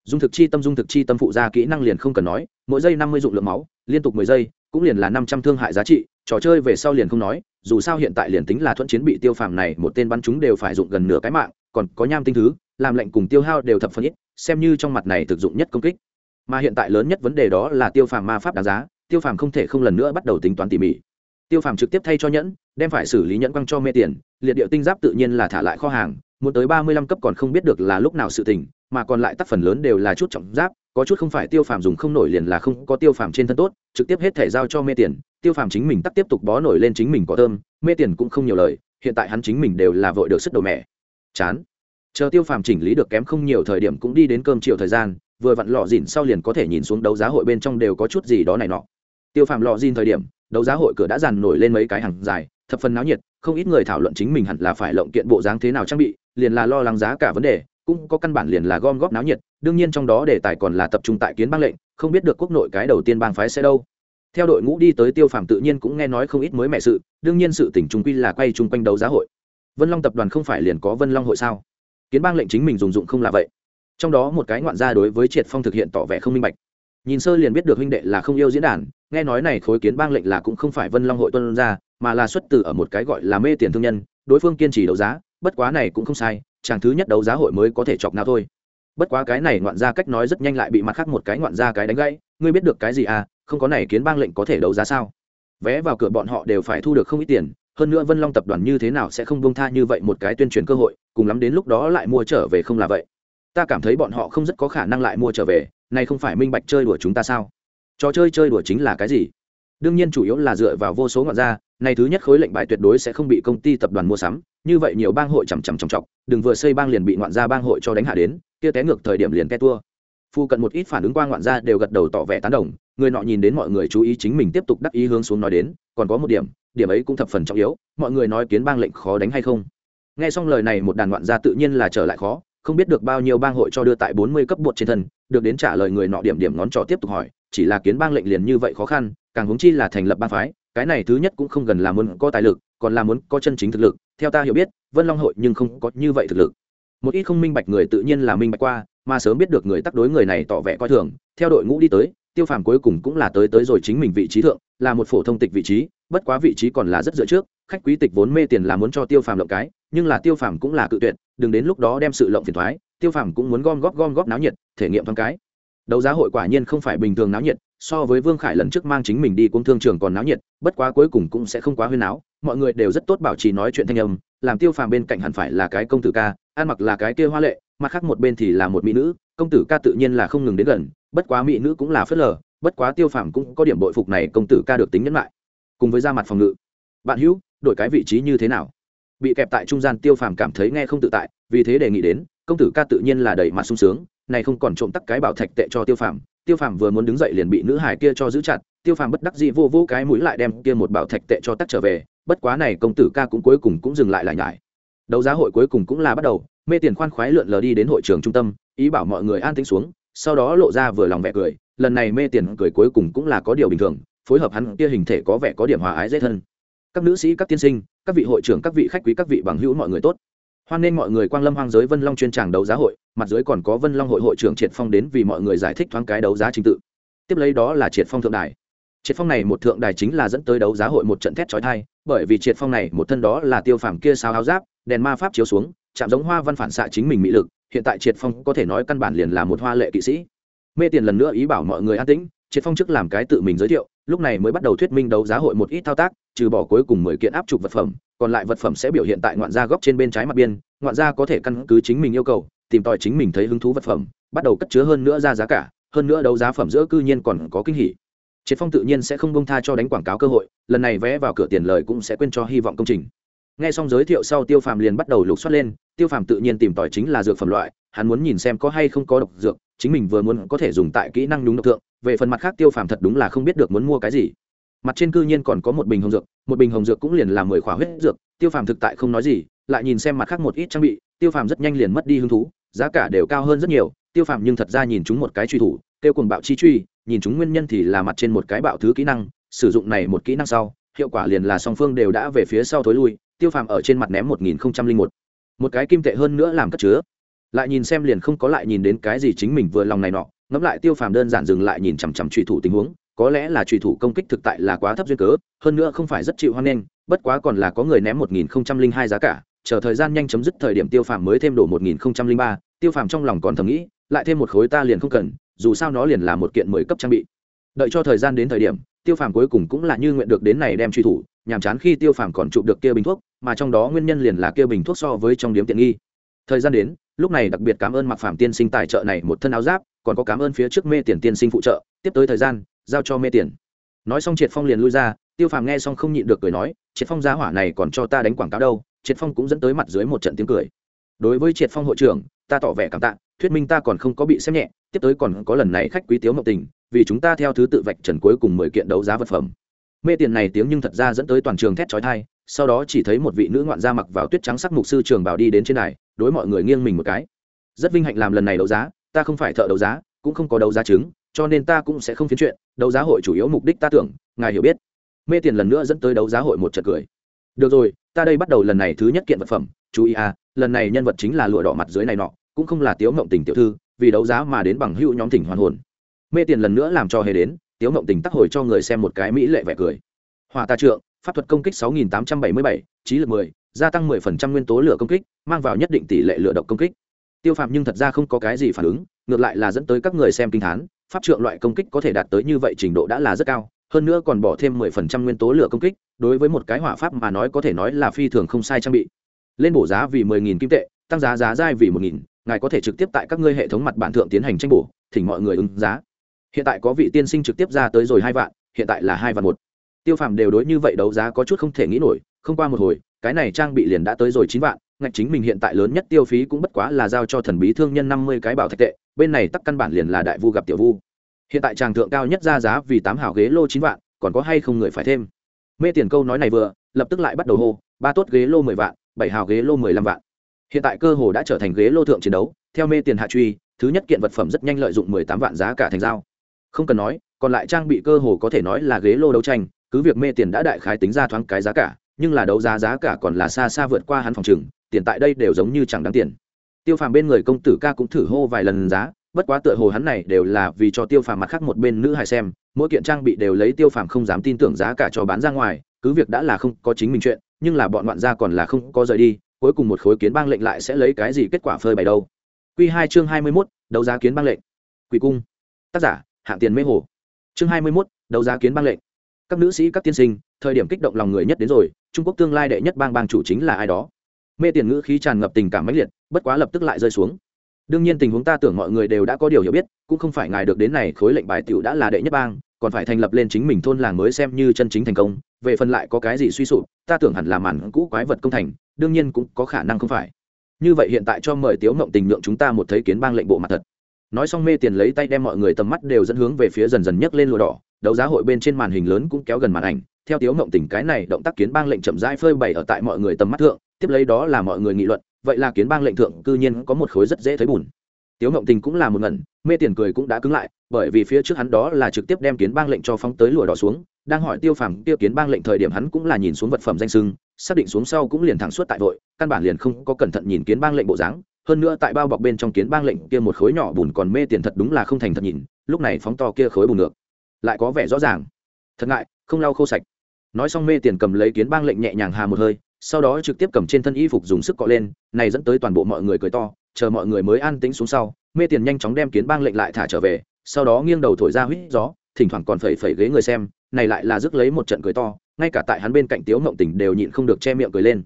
Dung thực chi tâm, dung thực chi tâm phụ ra kỹ năng liền không cần nói, mỗi giây năm mươi dụng lượng máu, liên tục mười giây, cũng liền là năm trăm thương hại giá trị trò chơi về sau liền không nói, dù sao hiện tại liền tính là thuận chiến bị tiêu phàm này một tên bắn chúng đều phải dụng gần nửa cái mạng, còn có nham tinh thứ, làm lệnh cùng tiêu hao đều thập phân ít, xem như trong mặt này thực dụng nhất công kích. Mà hiện tại lớn nhất vấn đề đó là tiêu phàm ma pháp đáng giá, tiêu phàm không thể không lần nữa bắt đầu tính toán tỉ mỉ. Tiêu phàm trực tiếp thay cho nhẫn, đem phải xử lý nhẫn quăng cho mê tiền, liệt điệu tinh giáp tự nhiên là thả lại kho hàng, muốn tới ba mươi lăm cấp còn không biết được là lúc nào sự tỉnh mà còn lại tác phần lớn đều là chút trọng giáp, có chút không phải tiêu phàm dùng không nổi liền là không có tiêu phàm trên thân tốt, trực tiếp hết thể giao cho mê tiền tiêu phàm chính mình tắt tiếp tục bó nổi lên chính mình có thơm, mê tiền cũng không nhiều lời, hiện tại hắn chính mình đều là vội được sức đầu mẹ. Chán. Chờ tiêu phàm chỉnh lý được kém không nhiều thời điểm cũng đi đến cơm chiều thời gian, vừa vặn lọ dìn sau liền có thể nhìn xuống đấu giá hội bên trong đều có chút gì đó này nọ. Tiêu phàm lọ dìn thời điểm, đấu giá hội cửa đã dàn nổi lên mấy cái hàng dài, thập phần náo nhiệt, không ít người thảo luận chính mình hẳn là phải lộng kiện bộ dáng thế nào trang bị, liền là lo lắng giá cả vấn đề, cũng có căn bản liền là gom góp náo nhiệt, đương nhiên trong đó đề tài còn là tập trung tại kiến bang lệnh, không biết được quốc nội cái đầu tiên bang phái sẽ đâu theo đội ngũ đi tới tiêu phàm tự nhiên cũng nghe nói không ít mới mẹ sự, đương nhiên sự tỉnh trung quy là quay chung quanh đấu giá hội. Vân long tập đoàn không phải liền có vân long hội sao? Kiến bang lệnh chính mình dùng dụng không là vậy. Trong đó một cái ngoạn gia đối với triệt phong thực hiện tỏ vẻ không minh bạch. Nhìn sơ liền biết được huynh đệ là không yêu diễn đàn, nghe nói này khối kiến bang lệnh là cũng không phải vân long hội tuân ra, mà là xuất từ ở một cái gọi là mê tiền thương nhân, đối phương kiên trì đấu giá, bất quá này cũng không sai, chàng thứ nhất đấu giá hội mới có thể chọc nào thôi. Bất quá cái này ngoạn ra cách nói rất nhanh lại bị mặt khác một cái ngoạn ra cái đánh gãy, ngươi biết được cái gì à? Không có này kiến bang lệnh có thể đấu giá sao? Vé vào cửa bọn họ đều phải thu được không ít tiền hơn nữa vân long tập đoàn như thế nào sẽ không bông tha như vậy một cái tuyên truyền cơ hội cùng lắm đến lúc đó lại mua trở về không là vậy. Ta cảm thấy bọn họ không rất có khả năng lại mua trở về này không phải minh bạch chơi đùa chúng ta sao? Trò chơi chơi đùa chính là cái gì? Đương nhiên chủ yếu là dựa vào vô số ngọn ra, này thứ nhất khối lệnh bài tuyệt đối sẽ không bị công ty tập đoàn mua sắm như vậy nhiều bang hội chằm chằm chòng chọc đừng vừa xây bang liền bị ngoạn gia bang hội cho đánh hạ đến kia té ngược thời điểm liền ke tua. Phu cận một ít phản ứng qua ngoạn gia đều gật đầu tỏ vẻ tán đồng người nọ nhìn đến mọi người chú ý chính mình tiếp tục đắc ý hướng xuống nói đến, còn có một điểm điểm ấy cũng thập phần trọng yếu, mọi người nói kiến bang lệnh khó đánh hay không? Nghe xong lời này một đàn ngoạn gia tự nhiên là trở lại khó, không biết được bao nhiêu bang hội cho đưa tại bốn mươi cấp bột trên thân, được đến trả lời người nọ điểm điểm ngón trỏ tiếp tục hỏi, chỉ là kiến bang lệnh liền như vậy khó khăn, càng huống chi là thành lập bang phái, cái này thứ nhất cũng không gần là muốn có tài lực, còn là muốn có chân chính thực lực, theo ta hiểu biết, vân long hội nhưng không có như vậy thực lực. Một ít không minh bạch người tự nhiên là minh bạch qua, mà sớm biết được người tắc đối người này tỏ vẻ coi thường, theo đội ngũ đi tới tiêu phàm cuối cùng cũng là tới tới rồi chính mình vị trí thượng, là một phổ thông tịch vị trí, bất quá vị trí còn là rất dựa trước, khách quý tịch vốn mê tiền là muốn cho tiêu phàm lộng cái, nhưng là tiêu phàm cũng là cự tuyệt, đừng đến lúc đó đem sự lộng phiền thoái, tiêu phàm cũng muốn gom góp gom góp náo nhiệt, thể nghiệm thoáng cái. Đấu giá hội quả nhiên không phải bình thường náo nhiệt, so với vương khải lần trước mang chính mình đi cũng thương trường còn náo nhiệt, bất quá cuối cùng cũng sẽ không quá huyên náo, mọi người đều rất tốt bảo trì nói chuyện thanh âm, làm tiêu phàm bên cạnh hẳn phải là cái công tử ca, ăn mặc là cái kia hoa lệ, mặt khác một bên thì là một mỹ nữ, công tử ca tự nhiên là không ngừng đến gần bất quá mỹ nữ cũng là phớt lờ, bất quá tiêu phàm cũng có điểm bội phục này công tử ca được tính nhẫn lại cùng với ra mặt phòng ngự. Bạn hữu, đổi cái vị trí như thế nào? Bị kẹp tại trung gian tiêu phàm cảm thấy nghe không tự tại, vì thế đề nghị đến, công tử ca tự nhiên là đầy mặt sung sướng, này không còn trộm tắc cái bảo thạch tệ cho tiêu phàm. Tiêu phàm vừa muốn đứng dậy liền bị nữ hải kia cho giữ chặt, tiêu phàm bất đắc dĩ vô vô cái mũi lại đem kia một bảo thạch tệ cho tắc trở về, bất quá này công tử ca cũng cuối cùng cũng dừng lại lại nhải. Đấu giá hội cuối cùng cũng là bắt đầu, mê tiền khoan khoái lượn lờ đi đến hội trường trung tâm, ý bảo mọi người an tĩnh xuống sau đó lộ ra vừa lòng vẻ cười, lần này mê tiền cười cuối cùng cũng là có điều bình thường, phối hợp hắn kia hình thể có vẻ có điểm hòa ái dễ thân. Các nữ sĩ, các tiên sinh, các vị hội trưởng, các vị khách quý, các vị bằng hữu mọi người tốt. Hoan nên mọi người quang lâm hoang giới vân long chuyên tràng đấu giá hội, mặt dưới còn có vân long hội hội trưởng triệt phong đến vì mọi người giải thích thoáng cái đấu giá trình tự. Tiếp lấy đó là triệt phong thượng đài. Triệt phong này một thượng đài chính là dẫn tới đấu giá hội một trận thét trói thai bởi vì triệt phong này một thân đó là tiêu phàm kia sao áo giáp, đèn ma pháp chiếu xuống, chạm giống hoa văn phản xạ chính mình mỹ lực hiện tại triệt phong có thể nói căn bản liền là một hoa lệ kỵ sĩ. Mê tiền lần nữa ý bảo mọi người an tĩnh, triệt phong trước làm cái tự mình giới thiệu, lúc này mới bắt đầu thuyết minh đấu giá hội một ít thao tác, trừ bỏ cuối cùng mười kiện áp trục vật phẩm, còn lại vật phẩm sẽ biểu hiện tại ngoạn gia góc trên bên trái mặt biên, ngoạn gia có thể căn cứ chính mình yêu cầu, tìm tòi chính mình thấy hứng thú vật phẩm, bắt đầu cất chứa hơn nữa ra giá cả, hơn nữa đấu giá phẩm giữa cư nhiên còn có kinh hỉ. Triệt phong tự nhiên sẽ không bông tha cho đánh quảng cáo cơ hội, lần này vé vào cửa tiền lời cũng sẽ quên cho hy vọng công trình nghe xong giới thiệu sau tiêu phàm liền bắt đầu lục soát lên, tiêu phàm tự nhiên tìm tòi chính là dược phẩm loại, hắn muốn nhìn xem có hay không có độc dược, chính mình vừa muốn có thể dùng tại kỹ năng đúng độc thượng, về phần mặt khác tiêu phàm thật đúng là không biết được muốn mua cái gì. Mặt trên cư nhiên còn có một bình hồng dược, một bình hồng dược cũng liền là mười khỏa huyết dược, tiêu phàm thực tại không nói gì, lại nhìn xem mặt khác một ít trang bị, tiêu phàm rất nhanh liền mất đi hứng thú, giá cả đều cao hơn rất nhiều, tiêu phàm nhưng thật ra nhìn chúng một cái truy thủ tiêu cùng bạo chi truy, nhìn chúng nguyên nhân thì là mặt trên một cái bạo thứ kỹ năng, sử dụng này một kỹ năng sau, hiệu quả liền là song phương đều đã về phía sau thối lui tiêu phàm ở trên mặt ném một nghìn một. Một cái kim tệ hơn nữa làm cất chứa. Lại nhìn xem liền không có lại nhìn đến cái gì chính mình vừa lòng này nọ. Ngẫm lại tiêu phàm đơn giản dừng lại nhìn chằm chằm trùy thủ tình huống. Có lẽ là trùy thủ công kích thực tại là quá thấp duyên cớ, hơn nữa không phải rất chịu hoan nghênh, bất quá còn là có người ném một nghìn hai giá cả. Chờ thời gian nhanh chấm dứt thời điểm tiêu phàm mới thêm đổ một nghìn ba. Tiêu phàm trong lòng còn thầm nghĩ, lại thêm một khối ta liền không cần, dù sao nó liền là một kiện mười cấp trang bị. Đợi cho thời gian đến thời điểm tiêu phàm cuối cùng cũng là như nguyện được đến này đem truy thủ, nhàm chán khi tiêu phàm còn chụp được kia bình thuốc, mà trong đó nguyên nhân liền là kia bình thuốc so với trong điếm tiện nghi. Thời gian đến, lúc này đặc biệt cảm ơn mặc phàm tiên sinh tài trợ này một thân áo giáp, còn có cảm ơn phía trước mê tiền tiên sinh phụ trợ, tiếp tới thời gian, giao cho mê tiền. Nói xong triệt phong liền lui ra, tiêu phàm nghe xong không nhịn được cười nói, triệt phong giá hỏa này còn cho ta đánh quảng cáo đâu? Triệt phong cũng dẫn tới mặt dưới một trận tiếng cười. Đối với triệt phong hội trưởng, ta tỏ vẻ cảm tạ, thuyết minh ta còn không có bị xem nhẹ, tiếp tới còn có lần này khách quý tiếu mộng tình vì chúng ta theo thứ tự vạch trần cuối cùng mười kiện đấu giá vật phẩm. Mê tiền này tiếng nhưng thật ra dẫn tới toàn trường thét trói thai sau đó chỉ thấy một vị nữ ngoạn gia mặc vào tuyết trắng sắc mục sư trường bảo đi đến trên này đối mọi người nghiêng mình một cái. Rất vinh hạnh làm lần này đấu giá, ta không phải thợ đấu giá, cũng không có đấu giá chứng, cho nên ta cũng sẽ không phiến chuyện, đấu giá hội chủ yếu mục đích ta tưởng, ngài hiểu biết. Mê tiền lần nữa dẫn tới đấu giá hội một trận cười. Được rồi, ta đây bắt đầu lần này thứ nhất kiện vật phẩm, chú ý à lần này nhân vật chính là lụa đỏ mặt dưới này nọ, cũng không là tiếu mộng tình tiểu thư, vì đấu giá mà đến bằng hữu nhóm tỉnh hoàn hồn mê tiền lần nữa làm cho hề đến tiếu mộng tình tắc hồi cho người xem một cái mỹ lệ vẻ cười. Hòa tà trượng pháp thuật công kích 6877, trí lực 10, gia tăng 10% nguyên tố lửa công kích mang vào nhất định tỷ lệ lửa độc công kích. Tiêu phạm nhưng thật ra không có cái gì phản ứng ngược lại là dẫn tới các người xem kinh thán pháp trượng loại công kích có thể đạt tới như vậy trình độ đã là rất cao hơn nữa còn bỏ thêm 10% nguyên tố lửa công kích đối với một cái hỏa pháp mà nói có thể nói là phi thường không sai trang bị. Lên bổ giá vì 10.000 kim tệ tăng giá giá dai vì 1.000, ngài có thể trực tiếp tại các ngươi hệ thống mặt bản thượng tiến hành tranh bổ thỉnh mọi người ứng giá hiện tại có vị tiên sinh trực tiếp ra tới rồi hai vạn, hiện tại là hai vạn một. Tiêu phàm đều đối như vậy đấu giá có chút không thể nghĩ nổi, không qua một hồi, cái này trang bị liền đã tới rồi chín vạn, ngạch chính mình hiện tại lớn nhất tiêu phí cũng bất quá là giao cho thần bí thương nhân năm mươi cái bảo thạch tệ, bên này tắc căn bản liền là đại vu gặp tiểu vu. Hiện tại tràng thượng cao nhất ra giá vì tám hào ghế lô chín vạn, còn có hay không người phải thêm? Mê tiền câu nói này vừa, lập tức lại bắt đầu hô, ba tốt ghế lô mười vạn, bảy hào ghế lô mười lăm vạn. Hiện tại cơ hồ đã trở thành ghế lô thượng chiến đấu, theo mê tiền hạ truy, thứ nhất kiện vật phẩm rất nhanh lợi dụng mười tám vạn giá cả thành dao không cần nói, còn lại trang bị cơ hồ có thể nói là ghế lô đấu tranh, cứ việc mê tiền đã đại khái tính ra thoáng cái giá cả, nhưng là đấu giá giá cả còn là xa xa vượt qua hắn phòng trừng, tiền tại đây đều giống như chẳng đáng tiền. Tiêu phàm bên người công tử ca cũng thử hô vài lần giá, bất quá tựa hồ hắn này đều là vì cho tiêu phàm mặt khác một bên nữ hài xem, mỗi kiện trang bị đều lấy tiêu phàm không dám tin tưởng giá cả cho bán ra ngoài, cứ việc đã là không có chính mình chuyện, nhưng là bọn ngoạn gia còn là không có rời đi, cuối cùng một khối kiến bang lệnh lại sẽ lấy cái gì kết quả phơi bày đâu. Q hai chương hai mươi mốt, đấu giá kiến bang lệnh. Quỷ cung. Tác giả hạng tiền mê hồ. Chương hai mươi mốt, đấu giá kiến bang lệnh. Các nữ sĩ, các tiên sinh, thời điểm kích động lòng người nhất đến rồi, trung quốc tương lai đệ nhất bang bang chủ chính là ai đó? Mê tiền ngữ khí tràn ngập tình cảm mãnh liệt, bất quá lập tức lại rơi xuống. Đương nhiên tình huống ta tưởng mọi người đều đã có điều hiểu biết, cũng không phải ngài được đến này khối lệnh bài tiểu đã là đệ nhất bang, còn phải thành lập lên chính mình thôn làng mới xem như chân chính thành công, về phần lại có cái gì suy sụp, ta tưởng hẳn là màn cũ quái vật công thành, đương nhiên cũng có khả năng không phải. Như vậy hiện tại cho mời tiếu ngộng tình nhượng chúng ta một thấy kiến bang lệnh bộ mặt thật nói xong mê tiền lấy tay đem mọi người tầm mắt đều dẫn hướng về phía dần dần nhấc lên lụa đỏ, đấu giá hội bên trên màn hình lớn cũng kéo gần màn ảnh. Theo tiếu ngộng tình, cái này động tác kiến bang lệnh chậm rãi phơi bày ở tại mọi người tầm mắt thượng, tiếp lấy đó là mọi người nghị luận, vậy là kiến bang lệnh thượng cư nhiên có một khối rất dễ thấy bùn. Tiếu ngộng tình cũng là một ngẩn, mê tiền cười cũng đã cứng lại, bởi vì phía trước hắn đó là trực tiếp đem kiến bang lệnh cho phóng tới lụa đỏ xuống, đang hỏi tiêu phàm tiêu kiến bang lệnh thời điểm hắn cũng là nhìn xuống vật phẩm danh sưng, xác định xuống sau cũng liền thẳng suốt tại vội, căn bản liền không có cẩn thận nhìn kiến bang lệnh bộ dáng hơn nữa tại bao bọc bên trong kiến bang lệnh kia một khối nhỏ bùn còn mê tiền thật đúng là không thành thật nhìn, lúc này phóng to kia khối bùn được lại có vẻ rõ ràng. Thật ngại, không lau khô sạch. Nói xong mê tiền cầm lấy kiến bang lệnh nhẹ nhàng hà một hơi, sau đó trực tiếp cầm trên thân y phục dùng sức cọ lên, này dẫn tới toàn bộ mọi người cười to, chờ mọi người mới an tĩnh xuống sau, mê tiền nhanh chóng đem kiến bang lệnh lại thả trở về, sau đó nghiêng đầu thổi ra huýt gió, thỉnh thoảng còn phẩy phẩy ghế người xem, này lại là rước lấy một trận cười to, ngay cả tại hắn bên cạnh tiếu mộng tình đều nhịn không được che miệng cười lên.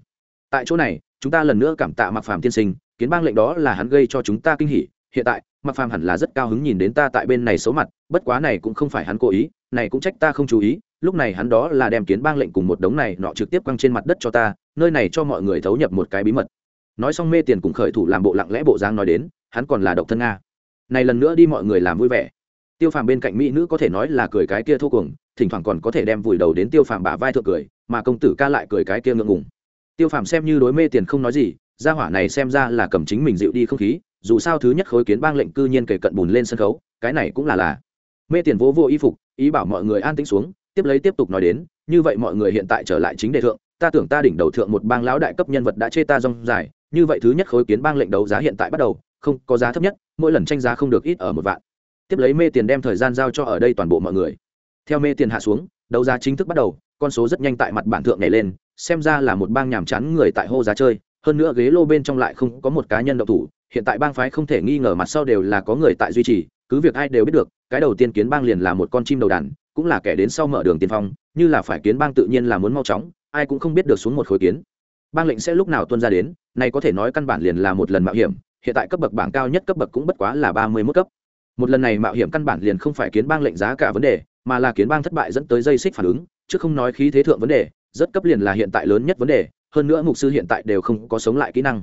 Tại chỗ này, chúng ta lần nữa cảm tạ mặc phàm tiên sinh kiến bang lệnh đó là hắn gây cho chúng ta kinh hỉ. Hiện tại mặc phàm hẳn là rất cao hứng nhìn đến ta tại bên này xấu mặt, bất quá này cũng không phải hắn cố ý, này cũng trách ta không chú ý. Lúc này hắn đó là đem kiến bang lệnh cùng một đống này nọ trực tiếp quăng trên mặt đất cho ta, nơi này cho mọi người thấu nhập một cái bí mật. Nói xong mê tiền cùng khởi thủ làm bộ lặng lẽ bộ dáng nói đến, hắn còn là độc thân nga. Này lần nữa đi mọi người làm vui vẻ. Tiêu phàm bên cạnh mỹ nữ có thể nói là cười cái kia thô cuồng, thỉnh thoảng còn có thể đem vùi đầu đến tiêu phàm bả vai thượng cười, mà công tử ca lại cười cái kia ngượng ngùng. Tiêu phàm xem như đối mê tiền không nói gì gia hỏa này xem ra là cầm chính mình dịu đi không khí, dù sao thứ nhất khối kiến bang lệnh cư nhiên kể cận bùn lên sân khấu, cái này cũng là là. Mê tiền vỗ vô y phục, ý bảo mọi người an tĩnh xuống, tiếp lấy tiếp tục nói đến, như vậy mọi người hiện tại trở lại chính đề thượng, ta tưởng ta đỉnh đầu thượng một bang lão đại cấp nhân vật đã chê ta rong dài, như vậy thứ nhất khối kiến bang lệnh đấu giá hiện tại bắt đầu, không, có giá thấp nhất, mỗi lần tranh giá không được ít ở một vạn. Tiếp lấy mê tiền đem thời gian giao cho ở đây toàn bộ mọi người. Theo mê tiền hạ xuống, đấu giá chính thức bắt đầu, con số rất nhanh tại mặt bản thượng nhảy lên, xem ra là một bang nhàm chán người tại hô giá chơi hơn nữa ghế lô bên trong lại không có một cá nhân độc thủ, hiện tại bang phái không thể nghi ngờ mặt sau đều là có người tại duy trì, cứ việc ai đều biết được, cái đầu tiên kiến bang liền là một con chim đầu đàn, cũng là kẻ đến sau mở đường tiên phong, như là phải kiến bang tự nhiên là muốn mau chóng, ai cũng không biết được xuống một khối kiến. Bang lệnh sẽ lúc nào tuân ra đến, này có thể nói căn bản liền là một lần mạo hiểm, hiện tại cấp bậc bảng cao nhất cấp bậc cũng bất quá là ba mươi mức cấp. Một lần này mạo hiểm căn bản liền không phải kiến bang lệnh giá cả vấn đề, mà là kiến bang thất bại dẫn tới dây xích phản ứng, chứ không nói khí thế thượng vấn đề, rất cấp liền là hiện tại lớn nhất vấn đề hơn nữa mục sư hiện tại đều không có sống lại kỹ năng.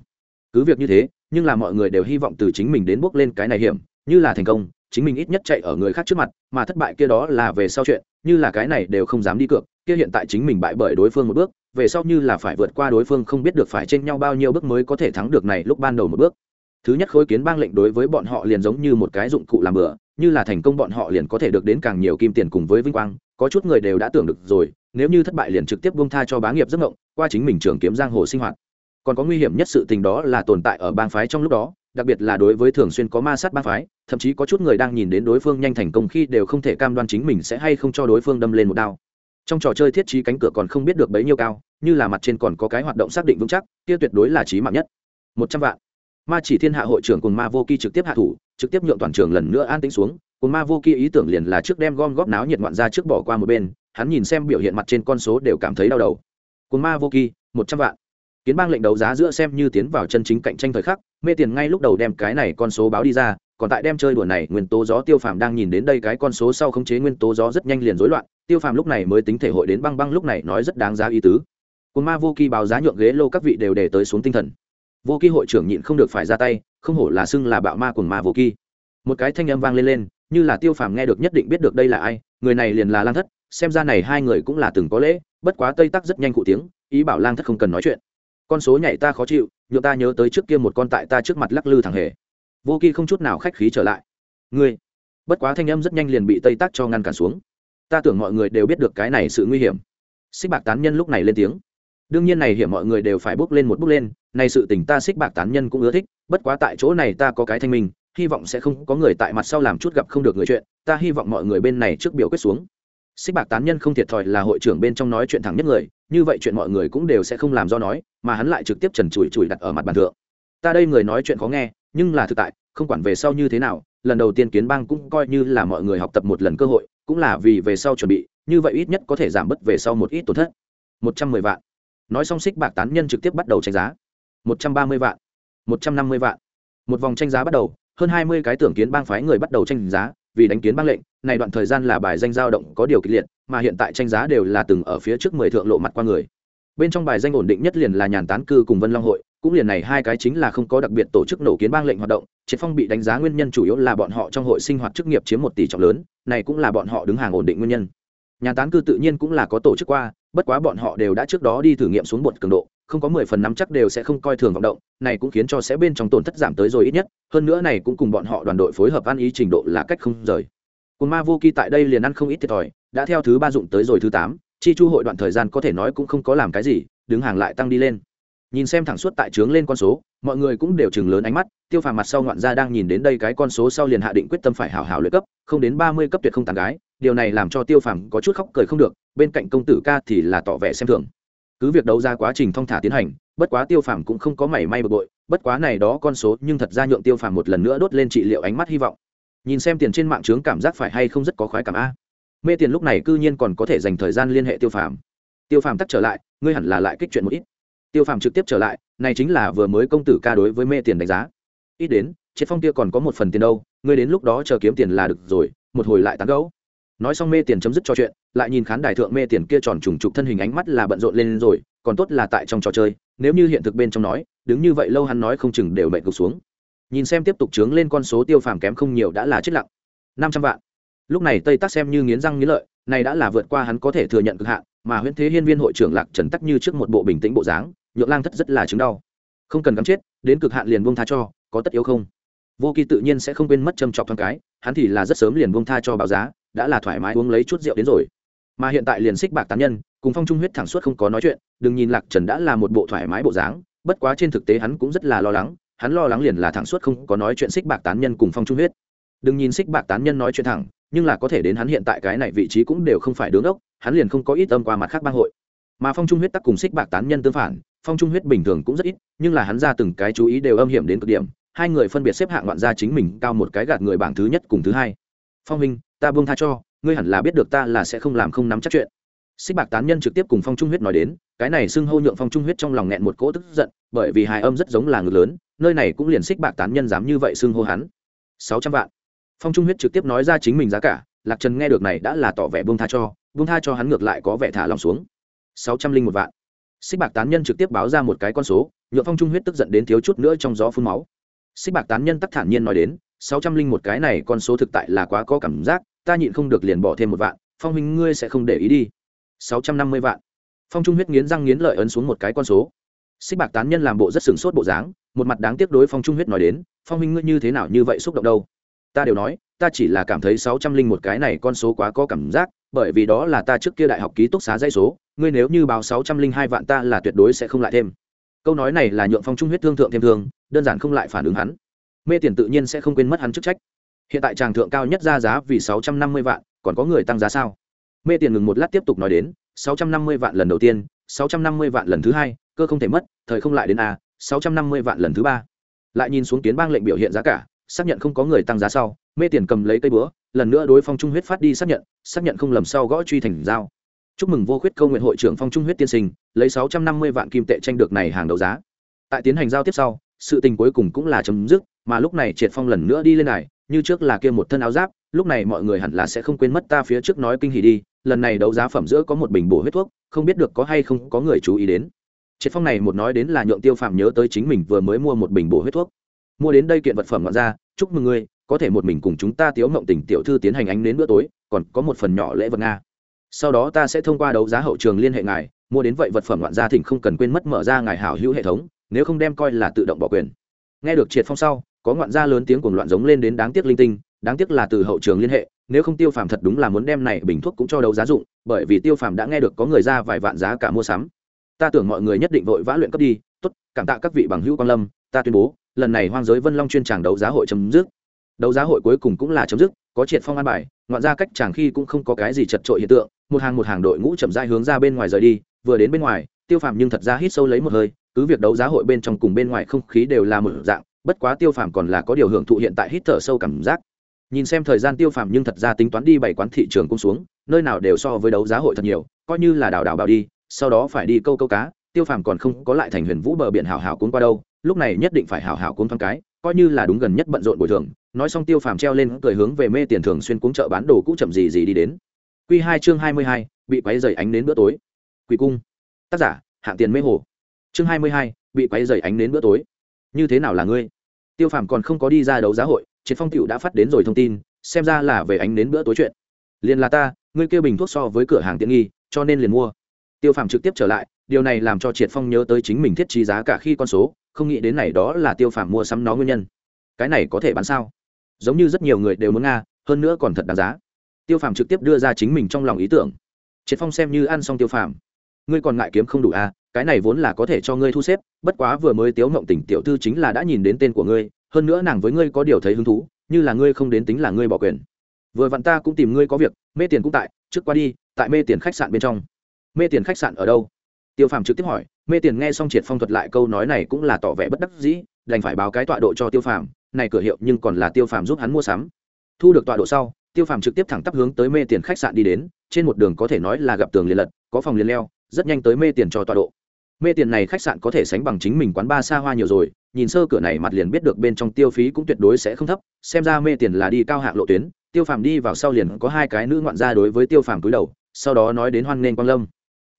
Cứ việc như thế, nhưng là mọi người đều hy vọng từ chính mình đến bước lên cái này hiểm, như là thành công, chính mình ít nhất chạy ở người khác trước mặt, mà thất bại kia đó là về sau chuyện, như là cái này đều không dám đi cược, kia hiện tại chính mình bại bởi đối phương một bước, về sau như là phải vượt qua đối phương không biết được phải trên nhau bao nhiêu bước mới có thể thắng được này lúc ban đầu một bước. Thứ nhất khối kiến bang lệnh đối với bọn họ liền giống như một cái dụng cụ làm bừa, như là thành công bọn họ liền có thể được đến càng nhiều kim tiền cùng với vinh quang, có chút người đều đã tưởng được rồi nếu như thất bại liền trực tiếp buông tha cho bá nghiệp giấc ngộng qua chính mình trường kiếm giang hồ sinh hoạt. Còn có nguy hiểm nhất sự tình đó là tồn tại ở bang phái trong lúc đó, đặc biệt là đối với thường xuyên có ma sát bang phái, thậm chí có chút người đang nhìn đến đối phương nhanh thành công khi đều không thể cam đoan chính mình sẽ hay không cho đối phương đâm lên một đao. Trong trò chơi thiết trí cánh cửa còn không biết được bấy nhiêu cao, như là mặt trên còn có cái hoạt động xác định vững chắc, kia tuyệt đối là trí mạng nhất. Một trăm vạn. Ma chỉ thiên hạ hội trưởng cùng ma vô kỳ trực tiếp hạ thủ, trực tiếp nhượng toàn trường lần nữa an tĩnh xuống cùng ma vô kỳ ý tưởng liền là trước đem gom góp náo nhiệt ngoạn ra trước bỏ qua một bên hắn nhìn xem biểu hiện mặt trên con số đều cảm thấy đau đầu. Cồn ma vô kỳ một trăm vạn. Kiến bang lệnh đấu giá giữa xem như tiến vào chân chính cạnh tranh thời khắc, mê tiền ngay lúc đầu đem cái này con số báo đi ra, còn tại đem chơi đùa này, nguyên tố gió tiêu phàm đang nhìn đến đây cái con số sau khống chế nguyên tố gió rất nhanh liền rối loạn, tiêu phàm lúc này mới tính thể hội đến băng băng lúc này nói rất đáng giá ý tứ. Cồn ma vô kỳ báo giá nhượng ghế lô các vị đều để tới xuống tinh thần. Vô kỳ hội trưởng nhịn không được phải ra tay, không hổ là xưng là bạo ma cồn ma vô kỳ một cái thanh âm vang lên lên, như là tiêu phàm nghe được nhất định biết được đây là ai, người này liền là lang thất xem ra này hai người cũng là từng có lễ, bất quá tây tắc rất nhanh cụ tiếng, ý bảo lang thất không cần nói chuyện. Con số nhảy ta khó chịu nhựa ta nhớ tới trước kia một con tại ta trước mặt lắc lư thằng hề. Vô kỳ không chút nào khách khí trở lại. Ngươi. Bất quá thanh âm rất nhanh liền bị tây tắc cho ngăn cản xuống. Ta tưởng mọi người đều biết được cái này sự nguy hiểm. Xích bạc tán nhân lúc này lên tiếng. Đương nhiên này hiểm mọi người đều phải bước lên một bước lên, này sự tình ta xích bạc tán nhân cũng ưa thích, bất quá tại chỗ này ta có cái thanh minh, hy vọng sẽ không có người tại mặt sau làm chút gặp không được người chuyện, ta hy vọng mọi người bên này trước biểu quyết xuống xích bạc tán nhân không thiệt thòi là hội trưởng bên trong nói chuyện thẳng nhất người, như vậy chuyện mọi người cũng đều sẽ không làm do nói, mà hắn lại trực tiếp trần chùi chùi đặt ở mặt bàn thượng. Ta đây người nói chuyện khó nghe, nhưng là thực tại, không quản về sau như thế nào, lần đầu tiên kiến bang cũng coi như là mọi người học tập một lần cơ hội, cũng là vì về sau chuẩn bị, như vậy ít nhất có thể giảm bớt về sau một ít tổn thất. Một trăm mười vạn. Nói xong xích bạc tán nhân trực tiếp bắt đầu tranh giá. Một trăm ba mươi vạn. Một trăm năm mươi vạn. Một vòng tranh giá bắt đầu, hơn hai mươi cái tưởng kiến bang phái người bắt đầu tranh giá, vì đánh kiến bang lệnh này đoạn thời gian là bài danh giao động có điều kịch liệt, mà hiện tại tranh giá đều là từng ở phía trước mười thượng lộ mặt qua người. Bên trong bài danh ổn định nhất liền là nhàn tán cư cùng vân long hội, cũng liền này hai cái chính là không có đặc biệt tổ chức nổ kiến bang lệnh hoạt động, triệt phong bị đánh giá nguyên nhân chủ yếu là bọn họ trong hội sinh hoạt chức nghiệp chiếm một tỷ trọng lớn, này cũng là bọn họ đứng hàng ổn định nguyên nhân. Nhàn tán cư tự nhiên cũng là có tổ chức qua, bất quá bọn họ đều đã trước đó đi thử nghiệm xuống bột cường độ, không có mười phần năm chắc đều sẽ không coi thường vọng động, này cũng khiến cho sẽ bên trong tổn thất giảm tới rồi ít nhất, hơn nữa này cũng cùng bọn họ đoàn đội phối hợp ăn ý trình độ là cách không rời cùng ma vô kỳ tại đây liền ăn không ít thiệt thòi, đã theo thứ ba dụng tới rồi thứ tám, chi chu hội đoạn thời gian có thể nói cũng không có làm cái gì, đứng hàng lại tăng đi lên. Nhìn xem thẳng suốt tại trướng lên con số, mọi người cũng đều chừng lớn ánh mắt, tiêu phàm mặt sau ngoạn gia đang nhìn đến đây cái con số sau liền hạ định quyết tâm phải hảo hảo luyện cấp, không đến ba mươi cấp tuyệt không tàn gái, điều này làm cho tiêu phàm có chút khóc cười không được, bên cạnh công tử ca thì là tỏ vẻ xem thường. Cứ việc đấu ra quá trình thong thả tiến hành, bất quá tiêu phàm cũng không có mảy may bực bội, bất quá này đó con số nhưng thật ra nhượng tiêu phàm một lần nữa đốt lên trị liệu ánh mắt hy vọng nhìn xem tiền trên mạng trướng cảm giác phải hay không rất có khoái cảm a. Mê tiền lúc này cư nhiên còn có thể dành thời gian liên hệ tiêu phàm. Tiêu phàm tắc trở lại, ngươi hẳn là lại kích chuyện một ít. Tiêu phàm trực tiếp trở lại, này chính là vừa mới công tử ca đối với mê tiền đánh giá. Ít đến, triệt phong kia còn có một phần tiền đâu, ngươi đến lúc đó chờ kiếm tiền là được rồi, một hồi lại tán gẫu. Nói xong mê tiền chấm dứt trò chuyện, lại nhìn khán đài thượng mê tiền kia tròn trùng trục thân hình ánh mắt là bận rộn lên rồi, còn tốt là tại trong trò chơi, nếu như hiện thực bên trong nói, đứng như vậy lâu hắn nói không chừng đều mệt gục xuống nhìn xem tiếp tục trướng lên con số tiêu phàm kém không nhiều đã là chết lặng. Năm trăm vạn. Lúc này tây tắc xem như nghiến răng nghiến lợi, này đã là vượt qua hắn có thể thừa nhận cực hạn, mà huyễn thế hiên viên hội trưởng lạc trần tắc như trước một bộ bình tĩnh bộ dáng, nhượng lang thất rất là chứng đau. Không cần gắm chết, đến cực hạn liền buông tha cho, có tất yếu không? Vô kỳ tự nhiên sẽ không quên mất châm chọc thoáng cái, hắn thì là rất sớm liền buông tha cho báo giá, đã là thoải mái uống lấy chút rượu đến rồi. Mà hiện tại liền xích bạc tán nhân, cùng phong trung huyết thẳng suốt không có nói chuyện, đừng nhìn lạc trần đã là một bộ thoải mái bộ dáng, bất quá trên thực tế hắn cũng rất là lo lắng hắn lo lắng liền là thẳng suốt không có nói chuyện xích bạc tán nhân cùng phong trung huyết. Đừng nhìn xích bạc tán nhân nói chuyện thẳng, nhưng là có thể đến hắn hiện tại cái này vị trí cũng đều không phải đứng ốc, hắn liền không có ít âm qua mặt khác bang hội. Mà phong trung huyết tắc cùng xích bạc tán nhân tương phản, phong trung huyết bình thường cũng rất ít, nhưng là hắn ra từng cái chú ý đều âm hiểm đến cực điểm, hai người phân biệt xếp hạng loạn ra chính mình cao một cái gạt người bảng thứ nhất cùng thứ hai. Phong minh ta buông tha cho, ngươi hẳn là biết được ta là sẽ không làm không nắm chắc chuyện. Xích bạc tán nhân trực tiếp cùng phong trung huyết nói đến, cái này xưng hô nhượng phong trung huyết trong lòng nghẹn một cỗ tức giận, bởi vì hài âm rất giống là ngực lớn nơi này cũng liền xích bạc tán nhân dám như vậy xưng hô hắn. Sáu trăm vạn. Phong trung huyết trực tiếp nói ra chính mình giá cả, lạc trần nghe được này đã là tỏ vẻ buông tha cho, buông tha cho hắn ngược lại có vẻ thả lòng xuống. Sáu trăm linh một vạn. Xích bạc tán nhân trực tiếp báo ra một cái con số, nhượng phong trung huyết tức giận đến thiếu chút nữa trong gió phun máu. Xích bạc tán nhân tắc thản nhiên nói đến, sáu trăm linh một cái này con số thực tại là quá có cảm giác, ta nhịn không được liền bỏ thêm một vạn, phong huynh ngươi sẽ không để ý đi. Sáu trăm năm mươi vạn. Phong trung huyết nghiến răng nghiến lợi ấn xuống một cái con số. Xích bạc tán nhân làm bộ rất sừng sốt bộ dáng một mặt đáng tiếc đối phong trung huyết nói đến, phong huynh ngươi như thế nào như vậy xúc động đâu? Ta đều nói, ta chỉ là cảm thấy sáu trăm linh một cái này con số quá có cảm giác, bởi vì đó là ta trước kia đại học ký túc xá dây số, ngươi nếu như báo sáu trăm linh hai vạn ta là tuyệt đối sẽ không lại thêm. Câu nói này là nhượng phong trung huyết thương thượng thêm thương, đơn giản không lại phản ứng hắn. Mê tiền tự nhiên sẽ không quên mất hắn chức trách. Hiện tại tràng thượng cao nhất ra giá vì sáu trăm năm mươi vạn, còn có người tăng giá sao? Mê tiền ngừng một lát tiếp tục nói đến, sáu trăm năm mươi vạn lần đầu tiên, sáu trăm năm mươi vạn lần thứ hai, cơ không thể mất, thời không lại đến a sáu trăm năm mươi vạn lần thứ ba. Lại nhìn xuống kiến bang lệnh biểu hiện giá cả, xác nhận không có người tăng giá sau, mê tiền cầm lấy cây búa, lần nữa đối phong trung huyết phát đi xác nhận xác nhận không lầm sau gõ truy thành giao. Chúc mừng vô khuyết câu nguyện hội trưởng phong trung huyết tiên sinh, lấy sáu trăm năm mươi vạn kim tệ tranh được này hàng đấu giá. Tại tiến hành giao tiếp sau, sự tình cuối cùng cũng là chấm dứt, mà lúc này triệt phong lần nữa đi lên này, như trước là kia một thân áo giáp, lúc này mọi người hẳn là sẽ không quên mất ta phía trước nói kinh hỉ đi, lần này đấu giá phẩm giữa có một bình bổ huyết thuốc, không biết được có hay không có người chú ý đến triệt phong này một nói đến là nhượng tiêu phàm nhớ tới chính mình vừa mới mua một bình bổ huyết thuốc. Mua đến đây kiện vật phẩm ngọn ra, chúc mừng ngươi, có thể một mình cùng chúng ta tiếu mộng tình tiểu thư tiến hành ánh đến bữa tối, còn có một phần nhỏ lễ vật nga. Sau đó ta sẽ thông qua đấu giá hậu trường liên hệ ngài, mua đến vậy vật phẩm ngoạn gia thỉnh không cần quên mất mở ra ngài hảo hữu hệ thống, nếu không đem coi là tự động bỏ quyền. Nghe được triệt phong sau, có ngoạn gia lớn tiếng cùng loạn giống lên đến đáng tiếc linh tinh, đáng tiếc là từ hậu trường liên hệ, nếu không tiêu phàm thật đúng là muốn đem này bình thuốc cũng cho đấu giá dụng, bởi vì tiêu phàm đã nghe được có người ra vài vạn giá cả mua sắm ta tưởng mọi người nhất định vội vã luyện cấp đi, tốt, cảm tạ các vị bằng hữu quan lâm, ta tuyên bố, lần này hoang giới vân long chuyên tràng đấu giá hội chấm dứt. Đấu giá hội cuối cùng cũng là chấm dứt, có triệt phong an bài, ngoạn ra cách chàng khi cũng không có cái gì chật trội hiện tượng, một hàng một hàng đội ngũ chậm rãi hướng ra bên ngoài rời đi, vừa đến bên ngoài, tiêu phàm nhưng thật ra hít sâu lấy một hơi, cứ việc đấu giá hội bên trong cùng bên ngoài không khí đều là một dạng, bất quá tiêu phàm còn là có điều hưởng thụ hiện tại hít thở sâu cảm giác. Nhìn xem thời gian tiêu phàm nhưng thật ra tính toán đi bảy quán thị trường cung xuống, nơi nào đều so với đấu giá hội thật nhiều, coi như là đào đào bảo đi sau đó phải đi câu câu cá, tiêu phàm còn không có lại thành huyền vũ bờ biển hảo hảo cuốn qua đâu, lúc này nhất định phải hảo hảo cuốn thoáng cái, coi như là đúng gần nhất bận rộn bồi thường. Nói xong tiêu phàm treo lên cười hướng về mê tiền thường xuyên cuống chợ bán đồ cũ chậm gì gì đi đến. Q hai chương hai mươi hai, bị quáy dày ánh đến bữa tối. Quỳ cung. Tác giả, hạng tiền mê hồ. Chương hai mươi hai, bị quáy dày ánh đến bữa tối. Như thế nào là ngươi? Tiêu phàm còn không có đi ra đấu giá hội, triệt phong cựu đã phát đến rồi thông tin, xem ra là về ánh đến bữa tối chuyện. Liền là ta, ngươi kêu bình thuốc so với cửa hàng tiện nghi, cho nên liền mua tiêu phàm trực tiếp trở lại, điều này làm cho triệt phong nhớ tới chính mình thiết trí giá cả khi con số, không nghĩ đến này đó là tiêu phàm mua sắm nó nguyên nhân. Cái này có thể bán sao? Giống như rất nhiều người đều muốn nga, hơn nữa còn thật đáng giá. Tiêu phàm trực tiếp đưa ra chính mình trong lòng ý tưởng. Triệt phong xem như ăn xong tiêu phàm. Ngươi còn ngại kiếm không đủ à cái này vốn là có thể cho ngươi thu xếp, bất quá vừa mới tiếu mộng tỉnh tiểu thư chính là đã nhìn đến tên của ngươi, hơn nữa nàng với ngươi có điều thấy hứng thú, như là ngươi không đến tính là ngươi bỏ quyền. Vừa vặn ta cũng tìm ngươi có việc, mê tiền cũng tại, trước qua đi, tại mê tiền khách sạn bên trong mê tiền khách sạn ở đâu? Tiêu phàm trực tiếp hỏi, mê tiền nghe xong triệt phong thuật lại câu nói này cũng là tỏ vẻ bất đắc dĩ, đành phải báo cái tọa độ cho tiêu phàm, này cửa hiệu nhưng còn là tiêu phàm giúp hắn mua sắm. Thu được tọa độ sau, tiêu phàm trực tiếp thẳng tắp hướng tới mê tiền khách sạn đi đến, trên một đường có thể nói là gặp tường liền lật, có phòng liền leo, rất nhanh tới mê tiền cho tọa độ. Mê tiền này khách sạn có thể sánh bằng chính mình quán ba xa hoa nhiều rồi, nhìn sơ cửa này mặt liền biết được bên trong tiêu phí cũng tuyệt đối sẽ không thấp, xem ra mê tiền là đi cao hạng lộ tuyến, tiêu phàm đi vào sau liền có hai cái nữ ngoạn gia đối với tiêu phàm cúi đầu, sau đó nói đến hoan nghênh quang lâm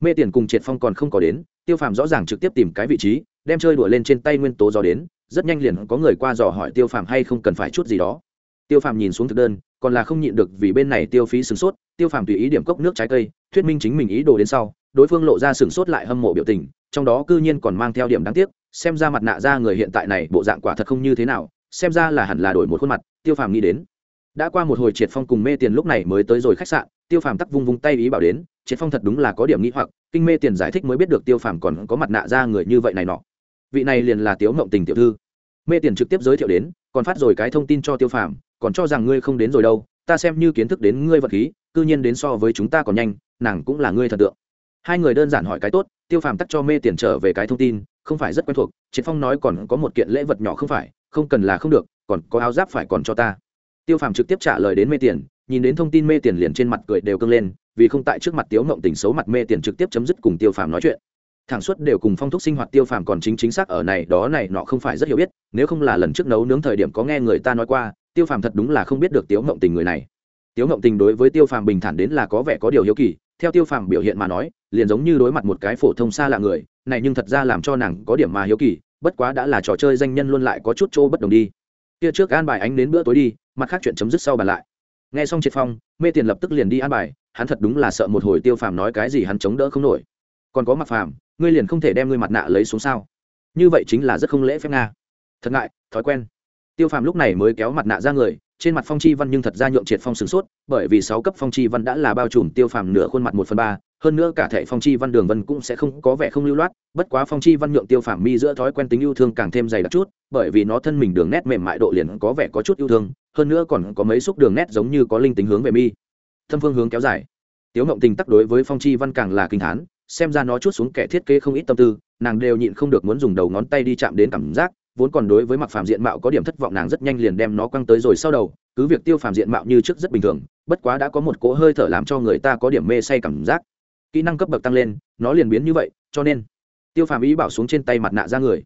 mê tiền cùng triệt phong còn không có đến, tiêu phàm rõ ràng trực tiếp tìm cái vị trí, đem chơi đùa lên trên tay nguyên tố gió đến, rất nhanh liền có người qua dò hỏi tiêu phàm hay không cần phải chút gì đó. Tiêu phàm nhìn xuống thực đơn, còn là không nhịn được vì bên này tiêu phí sửng sốt, tiêu phàm tùy ý điểm cốc nước trái cây, thuyết minh chính mình ý đồ đến sau, đối phương lộ ra sửng sốt lại hâm mộ biểu tình, trong đó cư nhiên còn mang theo điểm đáng tiếc, xem ra mặt nạ ra người hiện tại này bộ dạng quả thật không như thế nào, xem ra là hẳn là đổi một khuôn mặt, tiêu phàm nghĩ đến. Đã qua một hồi triệt phong cùng mê tiền lúc này mới tới rồi khách sạn, tiêu phàm tắc vung vung tay ý bảo đến triệt phong thật đúng là có điểm nghĩ hoặc, kinh mê tiền giải thích mới biết được tiêu phàm còn có mặt nạ ra người như vậy này nọ. Vị này liền là tiếu mộng tình tiểu thư. Mê tiền trực tiếp giới thiệu đến, còn phát rồi cái thông tin cho tiêu phàm, còn cho rằng ngươi không đến rồi đâu, ta xem như kiến thức đến ngươi vật khí, cư nhiên đến so với chúng ta còn nhanh, nàng cũng là ngươi thần tượng. Hai người đơn giản hỏi cái tốt, tiêu phàm tắt cho mê tiền trở về cái thông tin, không phải rất quen thuộc, triệt phong nói còn có một kiện lễ vật nhỏ không phải, không cần là không được, còn có áo giáp phải còn cho ta. Tiêu phàm trực tiếp trả lời đến mê tiền, nhìn đến thông tin mê tiền liền trên mặt cười đều cưng lên vì không tại trước mặt tiếu mộng tình xấu mặt mê tiền trực tiếp chấm dứt cùng tiêu phàm nói chuyện. Thẳng suất đều cùng phong thúc sinh hoạt tiêu phàm còn chính chính xác ở này, đó này nọ không phải rất hiểu biết, nếu không là lần trước nấu nướng thời điểm có nghe người ta nói qua, tiêu phàm thật đúng là không biết được tiếu mộng tình người này. Tiếu mộng tình đối với tiêu phàm bình thản đến là có vẻ có điều hiếu kỳ, theo tiêu phàm biểu hiện mà nói, liền giống như đối mặt một cái phổ thông xa lạ người, này nhưng thật ra làm cho nàng có điểm mà hiếu kỳ, bất quá đã là trò chơi danh nhân luôn lại có chút chỗ bất đồng đi. Kia trước an bài ánh đến bữa tối đi, mặt khác chuyện chấm dứt sau bàn lại. Nghe xong triệt phong, mê tiền lập tức liền đi an bài hắn thật đúng là sợ một hồi tiêu phàm nói cái gì hắn chống đỡ không nổi. Còn có mặt phàm, ngươi liền không thể đem ngươi mặt nạ lấy xuống sao? Như vậy chính là rất không lễ phép nga. Thật ngại, thói quen. Tiêu phàm lúc này mới kéo mặt nạ ra người, trên mặt phong chi văn nhưng thật ra nhượng triệt phong sửng sốt, bởi vì sáu cấp phong chi văn đã là bao trùm tiêu phàm nửa khuôn mặt một phần ba, hơn nữa cả thể phong chi văn đường vân cũng sẽ không có vẻ không lưu loát, bất quá phong chi văn nhượng tiêu phàm mi giữa thói quen tính yêu thương càng thêm dày đặc chút, bởi vì nó thân mình đường nét mềm mại độ liền có vẻ có chút yêu thương, hơn nữa còn có mấy xúc đường nét giống như có linh tính hướng về mi thâm phương hướng kéo dài. Tiếu mộng tình tắc đối với phong chi văn càng là kinh thán, xem ra nó chút xuống kẻ thiết kế không ít tâm tư, nàng đều nhịn không được muốn dùng đầu ngón tay đi chạm đến cảm giác, vốn còn đối với mặc phàm diện mạo có điểm thất vọng, nàng rất nhanh liền đem nó quăng tới rồi sau đầu, cứ việc tiêu phàm diện mạo như trước rất bình thường, bất quá đã có một cỗ hơi thở làm cho người ta có điểm mê say cảm giác. Kỹ năng cấp bậc tăng lên, nó liền biến như vậy, cho nên, tiêu phàm ý bảo xuống trên tay mặt nạ ra người.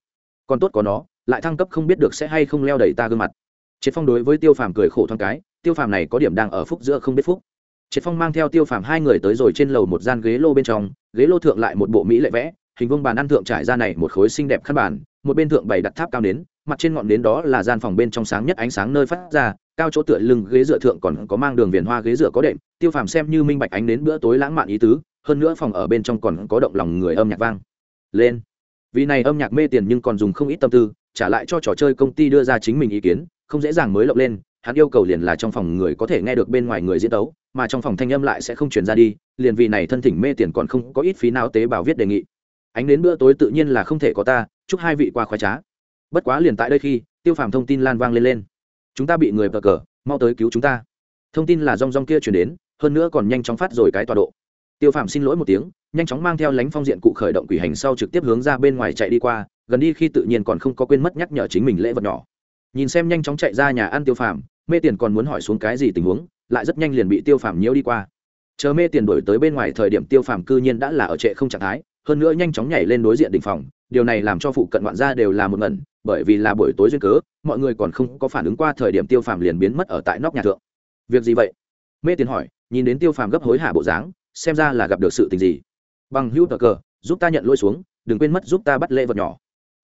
Còn tốt có nó, lại thăng cấp không biết được sẽ hay không leo đẩy ta gương mặt. Triệt phong đối với tiêu phàm cười khổ thoáng cái, tiêu phàm này có điểm đang ở phúc giữa không biết phúc triệt phong mang theo tiêu phàm hai người tới rồi trên lầu một gian ghế lô bên trong, ghế lô thượng lại một bộ mỹ lệ vẽ, hình vuông bàn ăn thượng trải ra này một khối xinh đẹp khăn bàn, một bên thượng bày đặt tháp cao đến mặt trên ngọn nến đó là gian phòng bên trong sáng nhất ánh sáng nơi phát ra, cao chỗ tựa lưng ghế dựa thượng còn có mang đường viền hoa ghế dựa có đệm, tiêu phàm xem như minh bạch ánh đến bữa tối lãng mạn ý tứ, hơn nữa phòng ở bên trong còn có động lòng người âm nhạc vang. Lên. Vì này âm nhạc mê tiền nhưng còn dùng không ít tâm tư, trả lại cho trò chơi công ty đưa ra chính mình ý kiến, không dễ dàng mới lộng lên hắn yêu cầu liền là trong phòng người có thể nghe được bên ngoài người diễn tấu, mà trong phòng thanh âm lại sẽ không chuyển ra đi, liền vì này thân thỉnh mê tiền còn không có ít phí nào tế bào viết đề nghị. Ánh đến bữa tối tự nhiên là không thể có ta, chúc hai vị qua khoái trá. Bất quá liền tại đây khi, tiêu phàm thông tin lan vang lên lên. Chúng ta bị người bờ cờ, mau tới cứu chúng ta. Thông tin là rong rong kia chuyển đến, hơn nữa còn nhanh chóng phát rồi cái tọa độ. Tiêu phàm xin lỗi một tiếng, nhanh chóng mang theo lánh phong diện cụ khởi động quỷ hành sau trực tiếp hướng ra bên ngoài chạy đi qua, gần đi khi tự nhiên còn không có quên mất nhắc nhở chính mình lễ vật nhỏ. Nhìn xem nhanh chóng chạy ra nhà ăn tiêu phàm mê tiền còn muốn hỏi xuống cái gì tình huống, lại rất nhanh liền bị tiêu phàm nhiễu đi qua. Chờ mê tiền đổi tới bên ngoài thời điểm tiêu phàm cư nhiên đã là ở trệ không trạng thái, hơn nữa nhanh chóng nhảy lên đối diện đ ỉ n h phòng, điều này làm cho phụ cận ngoạn gia đều là một ngẩn, bởi vì là buổi tối duyên cớ, mọi người còn không có phản ứng qua thời điểm tiêu phàm liền biến mất ở tại nóc nhà thượng. Việc gì vậy? Mê tiền hỏi, nhìn đến tiêu phàm gấp hối hả bộ dáng, xem ra là gặp được sự tình gì. Bằng hữu tờ cờ, giúp ta nhận lỗi xuống, đừng quên mất giúp ta bắt lễ vật nhỏ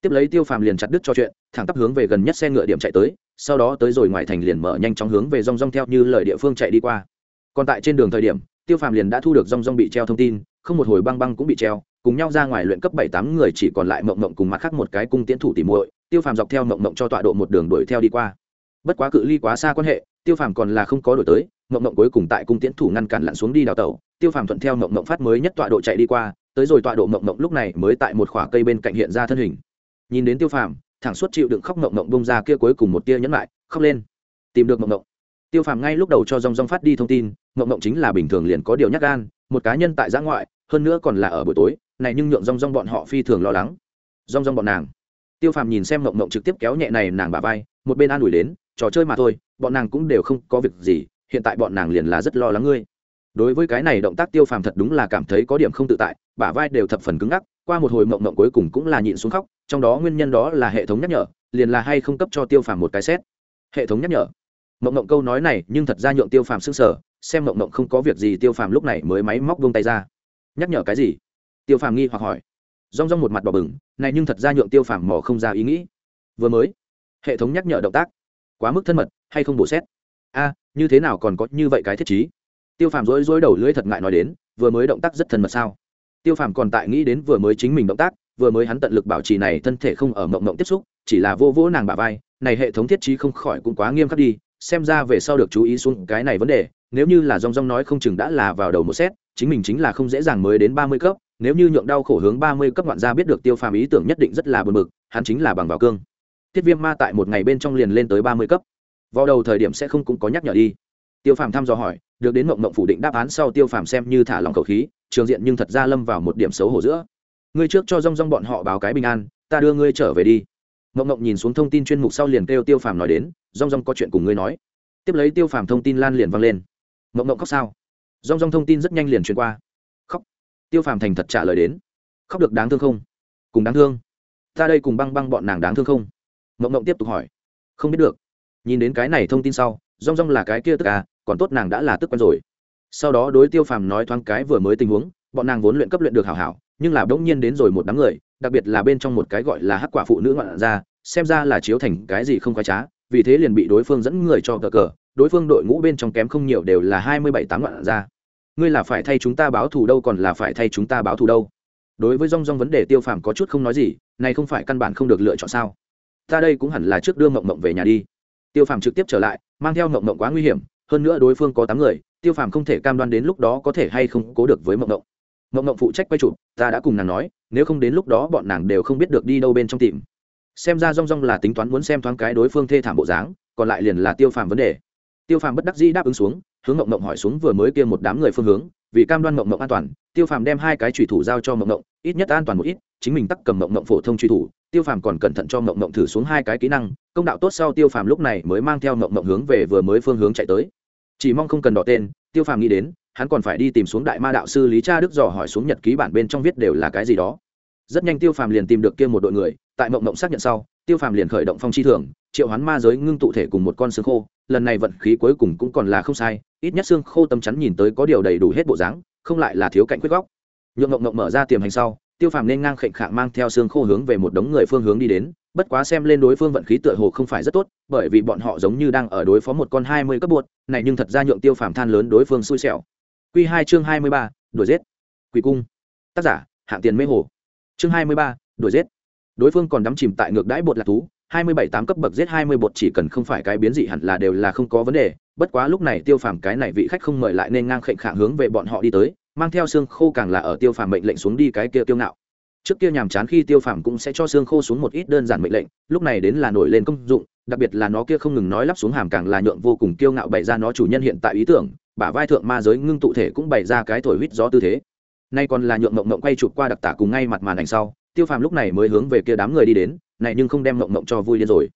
tiếp lấy tiêu phàm liền chặt đứt cho chuyện, thẳng tắp hướng về gần nhất xe ngựa điểm chạy tới, sau đó tới rồi ngoài thành liền mở nhanh chóng hướng về rong rong theo như lời địa phương chạy đi qua. Còn tại trên đường thời điểm, tiêu phàm liền đã thu được rong rong bị treo thông tin, không một hồi băng băng cũng bị treo, cùng nhau ra ngoài luyện cấp bảy tám người chỉ còn lại mộng mộng cùng mặt khác một cái cung tiến thủ tỉ muội, tiêu phàm dọc theo mộng mộng cho tọa độ một đường đuổi theo đi qua. Bất quá cự ly quá xa quan hệ, tiêu phàm còn là không có đổi tới, mộng mộng cuối cùng tại cung tiến thủ ngăn cản lặn xuống đi đào tẩu, tiêu phàm thuận theo mộng mộng phát mới nhất tọa độ chạy đi qua, tới rồi tọa độ mộng mộng lúc này mới tại một khoả cây bên cạnh hiện ra thân hình nhìn đến tiêu phàm, thẳng suốt chịu đựng khóc mộng mộng bông ra kia cuối cùng một tia nhẫn lại, khóc lên. Tìm được mộng mộng tiêu phàm ngay lúc đầu cho rong rong phát đi thông tin mộng mộng chính là bình thường liền có điều nhắc gan, một cá nhân tại giã ngoại, hơn nữa còn là ở buổi tối, này nhưng nhượng rong rong bọn họ phi thường lo lắng. Rong rong bọn nàng. Tiêu phàm nhìn xem mộng mộng trực tiếp kéo nhẹ này nàng bà vai, một bên an ủi đến, trò chơi mà thôi, bọn nàng cũng đều không có việc gì, hiện tại bọn nàng liền là rất lo lắng ngươi. Đối với cái này động tác tiêu phàm thật đúng là cảm thấy có điểm không tự tại, bả vai đều thập phần cứng ngắc, qua một hồi mộng mộng cuối cùng cũng là nhịn xuống khóc trong đó nguyên nhân đó là hệ thống nhắc nhở, liền là hay không cấp cho tiêu phàm một cái xét. Hệ thống nhắc nhở. Mộng mộng câu nói này, nhưng thật ra nhượng tiêu phàm s ư n g sở xem mộng mộng không có việc gì, tiêu phàm lúc này mới máy móc vung tay ra. Nhắc nhở cái gì? Tiêu phàm nghi hoặc hỏi. Rong rong một mặt bỏ bừng, này nhưng thật ra nhượng tiêu phàm mò không ra ý nghĩ. Vừa mới, hệ thống nhắc nhở động tác. Quá mức thân mật, hay không bổ xét? A, như thế nào còn có như vậy cái thiết chí tiêu phàm rối rối đầu lưỡi thật ngại nói đến, vừa mới động tác rất thân mật sao? Tiêu phàm còn tại nghĩ đến vừa mới chính mình động tác vừa mới hắn tận lực bảo trì này thân thể không ở mộng mộng tiếp xúc, chỉ là vô vỗ nàng bà vai, này hệ thống thiết trí không khỏi cũng quá nghiêm khắc đi, xem ra về sau được chú ý xuống cái này vấn đề, nếu như là rong rong nói không chừng đã là vào đầu một xét, chính mình chính là không dễ dàng mới đến ba mươi cấp, nếu như nhượng đau khổ hướng ba mươi cấp ngoạn gia biết được tiêu phàm ý tưởng nhất định rất là bờ mực hắn chính là bằng vào cương. Thiết viêm ma tại một ngày bên trong liền lên tới ba mươi cấp. Vào đầu thời điểm sẽ không cũng có nhắc nhở đi. Tiêu phàm thăm dò hỏi, được đến mộng mộng phủ định đáp án sau tiêu phàm xem như thả lòng khẩu khí, trường diện nhưng thật ra lâm vào một điểm xấu hổ giữa ngươi trước cho rong rong bọn họ báo cái bình an, ta đưa ngươi trở về đi. Ngộng ngộng nhìn xuống thông tin chuyên mục sau liền kêu tiêu phàm nói đến, rong rong có chuyện cùng ngươi nói. Tiếp lấy tiêu phàm thông tin lan liền vang lên. Ngộng ngộng khóc sao? Rong rong thông tin rất nhanh liền truyền qua. Khóc. Tiêu phàm thành thật trả lời đến. Khóc được đáng thương không? Cùng đáng thương. Ta đây cùng băng băng bọn nàng đáng thương không? Ngộng ngộng tiếp tục hỏi. Không biết được. Nhìn đến cái này thông tin sau, rong rong là cái kia tức à còn tốt nàng đã là tức quen rồi. Sau đó đối tiêu phàm nói thoáng cái vừa mới tình huống, bọn nàng vốn luyện cấp luyện được hảo hảo nhưng là bỗng nhiên đến rồi một đám người, đặc biệt là bên trong một cái gọi là hắc quả phụ nữ ngoạn ra, xem ra là chiếu thành cái gì không khoái trá, vì thế liền bị đối phương dẫn người cho cờ cờ, đối phương đội ngũ bên trong kém không nhiều đều là hai mươi bảy tám ngoạn ra. Ngươi là phải thay chúng ta báo thù đâu còn là phải thay chúng ta báo thù đâu? Đối với rong rong vấn đề tiêu phàm có chút không nói gì, này không phải căn bản không được lựa chọn sao? Ta đây cũng hẳn là trước đưa mộng mộng về nhà đi. Tiêu phàm trực tiếp trở lại, mang theo mộng mộng quá nguy hiểm, hơn nữa đối phương có tám người, tiêu phàm không thể cam đoan đến lúc đó có thể hay không cố được với mộng mộng mộng mộng phụ trách quay chụp, ta đã cùng nàng nói, nếu không đến lúc đó bọn nàng đều không biết được đi đâu bên trong tìm. Xem ra rong rong là tính toán muốn xem thoáng cái đối phương thê thảm bộ dáng, còn lại liền là tiêu phàm vấn đề. Tiêu phàm bất đắc dĩ đáp ứng xuống, hướng mộng mộng hỏi xuống vừa mới kia một đám người phương hướng, vì cam đoan mộng mộng an toàn, tiêu phàm đem hai cái trùy thủ giao cho mộng mộng ít nhất an toàn một ít, chính mình tắc cầm mộng mộng phổ thông truy thủ, tiêu phàm còn cẩn thận cho mộng mộng thử xuống hai cái kỹ năng, công đạo tốt sau tiêu phàm lúc này mới mang theo mộng mộng hướng về vừa mới phương hướng chạy tới. Chỉ mong không cần đỏ tên, tiêu phàm nghĩ đến hắn còn phải đi tìm xuống đại ma đạo sư lý cha đức dò hỏi xuống nhật ký bản bên trong viết đều là cái gì đó. Rất nhanh tiêu phàm liền tìm được kia một đội người, tại mộng mộng xác nhận sau, tiêu phàm liền khởi động phong chi thường, triệu hoán ma giới ngưng tụ thể cùng một con xương khô, lần này vận khí cuối cùng cũng còn là không sai, ít nhất xương khô tâm chắn nhìn tới có điều đầy đủ hết bộ dáng, không lại là thiếu cạnh quyết góc. Nhượng mộng mộng mở ra tiềm hành sau, tiêu phàm nên ngang khệnh khạng mang theo xương khô hướng về một đống người phương hướng đi đến, bất quá xem lên đối phương vận khí tựa hồ không phải rất tốt, bởi vì bọn họ giống như đang ở đối phó một con hai mươi cấp bột này nhưng thật ra nhượng tiêu phàm than lớn đối phương xui xẻo. Q2 chương hai mươi ba, đuổi giết. Quỷ cung. Tác giả, hạng tiền mê hồ. Chương hai mươi ba, đuổi giết. Đối phương còn đắm chìm tại ngược đãi bột lạc thú, hai mươi bảy tám cấp bậc giết hai mươi bột chỉ cần không phải cái biến dị hẳn là đều là không có vấn đề, bất quá lúc này tiêu phàm cái này vị khách không mời lại nên ngang khệnh khạng hướng về bọn họ đi tới, mang theo xương khô càng là ở tiêu phàm mệnh lệnh xuống đi cái kia tiêu ngạo. Trước kia nhàm chán khi tiêu phàm cũng sẽ cho xương khô xuống một ít đơn giản mệnh lệnh, lúc này đến là nổi lên công dụng, đặc biệt là nó kia không ngừng nói lắp xuống hàm càng là nhượng vô cùng kiêu ngạo bày ra nó chủ nhân hiện tại ý tưởng bả vai thượng ma giới ngưng tụ thể cũng bày ra cái thổi huýt gió tư thế. Nay còn là nhượng mộng mộng quay chụp qua đặc tả cùng ngay mặt màn ảnh sau, tiêu phàm lúc này mới hướng về kia đám người đi đến, này nhưng không đem mộng mộng cho vui điên rồi.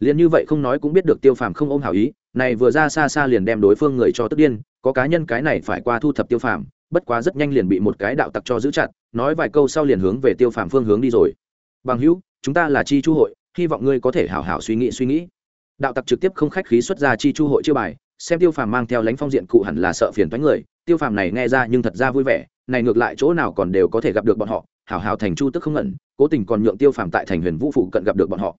Liền như vậy không nói cũng biết được tiêu phàm không ôm hảo ý, này vừa ra xa xa liền đem đối phương người cho tức điên, có cá nhân cái này phải qua thu thập tiêu phàm, bất quá rất nhanh liền bị một cái đạo tặc cho giữ chặt, nói vài câu sau liền hướng về tiêu phàm phương hướng đi rồi. Bằng hữu, chúng ta là chi chu hội, hy vọng ngươi có thể hảo hảo suy nghĩ suy nghĩ. Đạo tặc trực tiếp không khách khí xuất ra chi chu hội chưa bài xem tiêu phàm mang theo lãnh phong diện cụ hẳn là sợ phiền thoái người, tiêu phàm này nghe ra nhưng thật ra vui vẻ, này ngược lại chỗ nào còn đều có thể gặp được bọn họ, hảo hảo thành chu tức không ngẩn, cố tình còn nhượng tiêu phàm tại thành huyền vũ phụ cận gặp được bọn họ.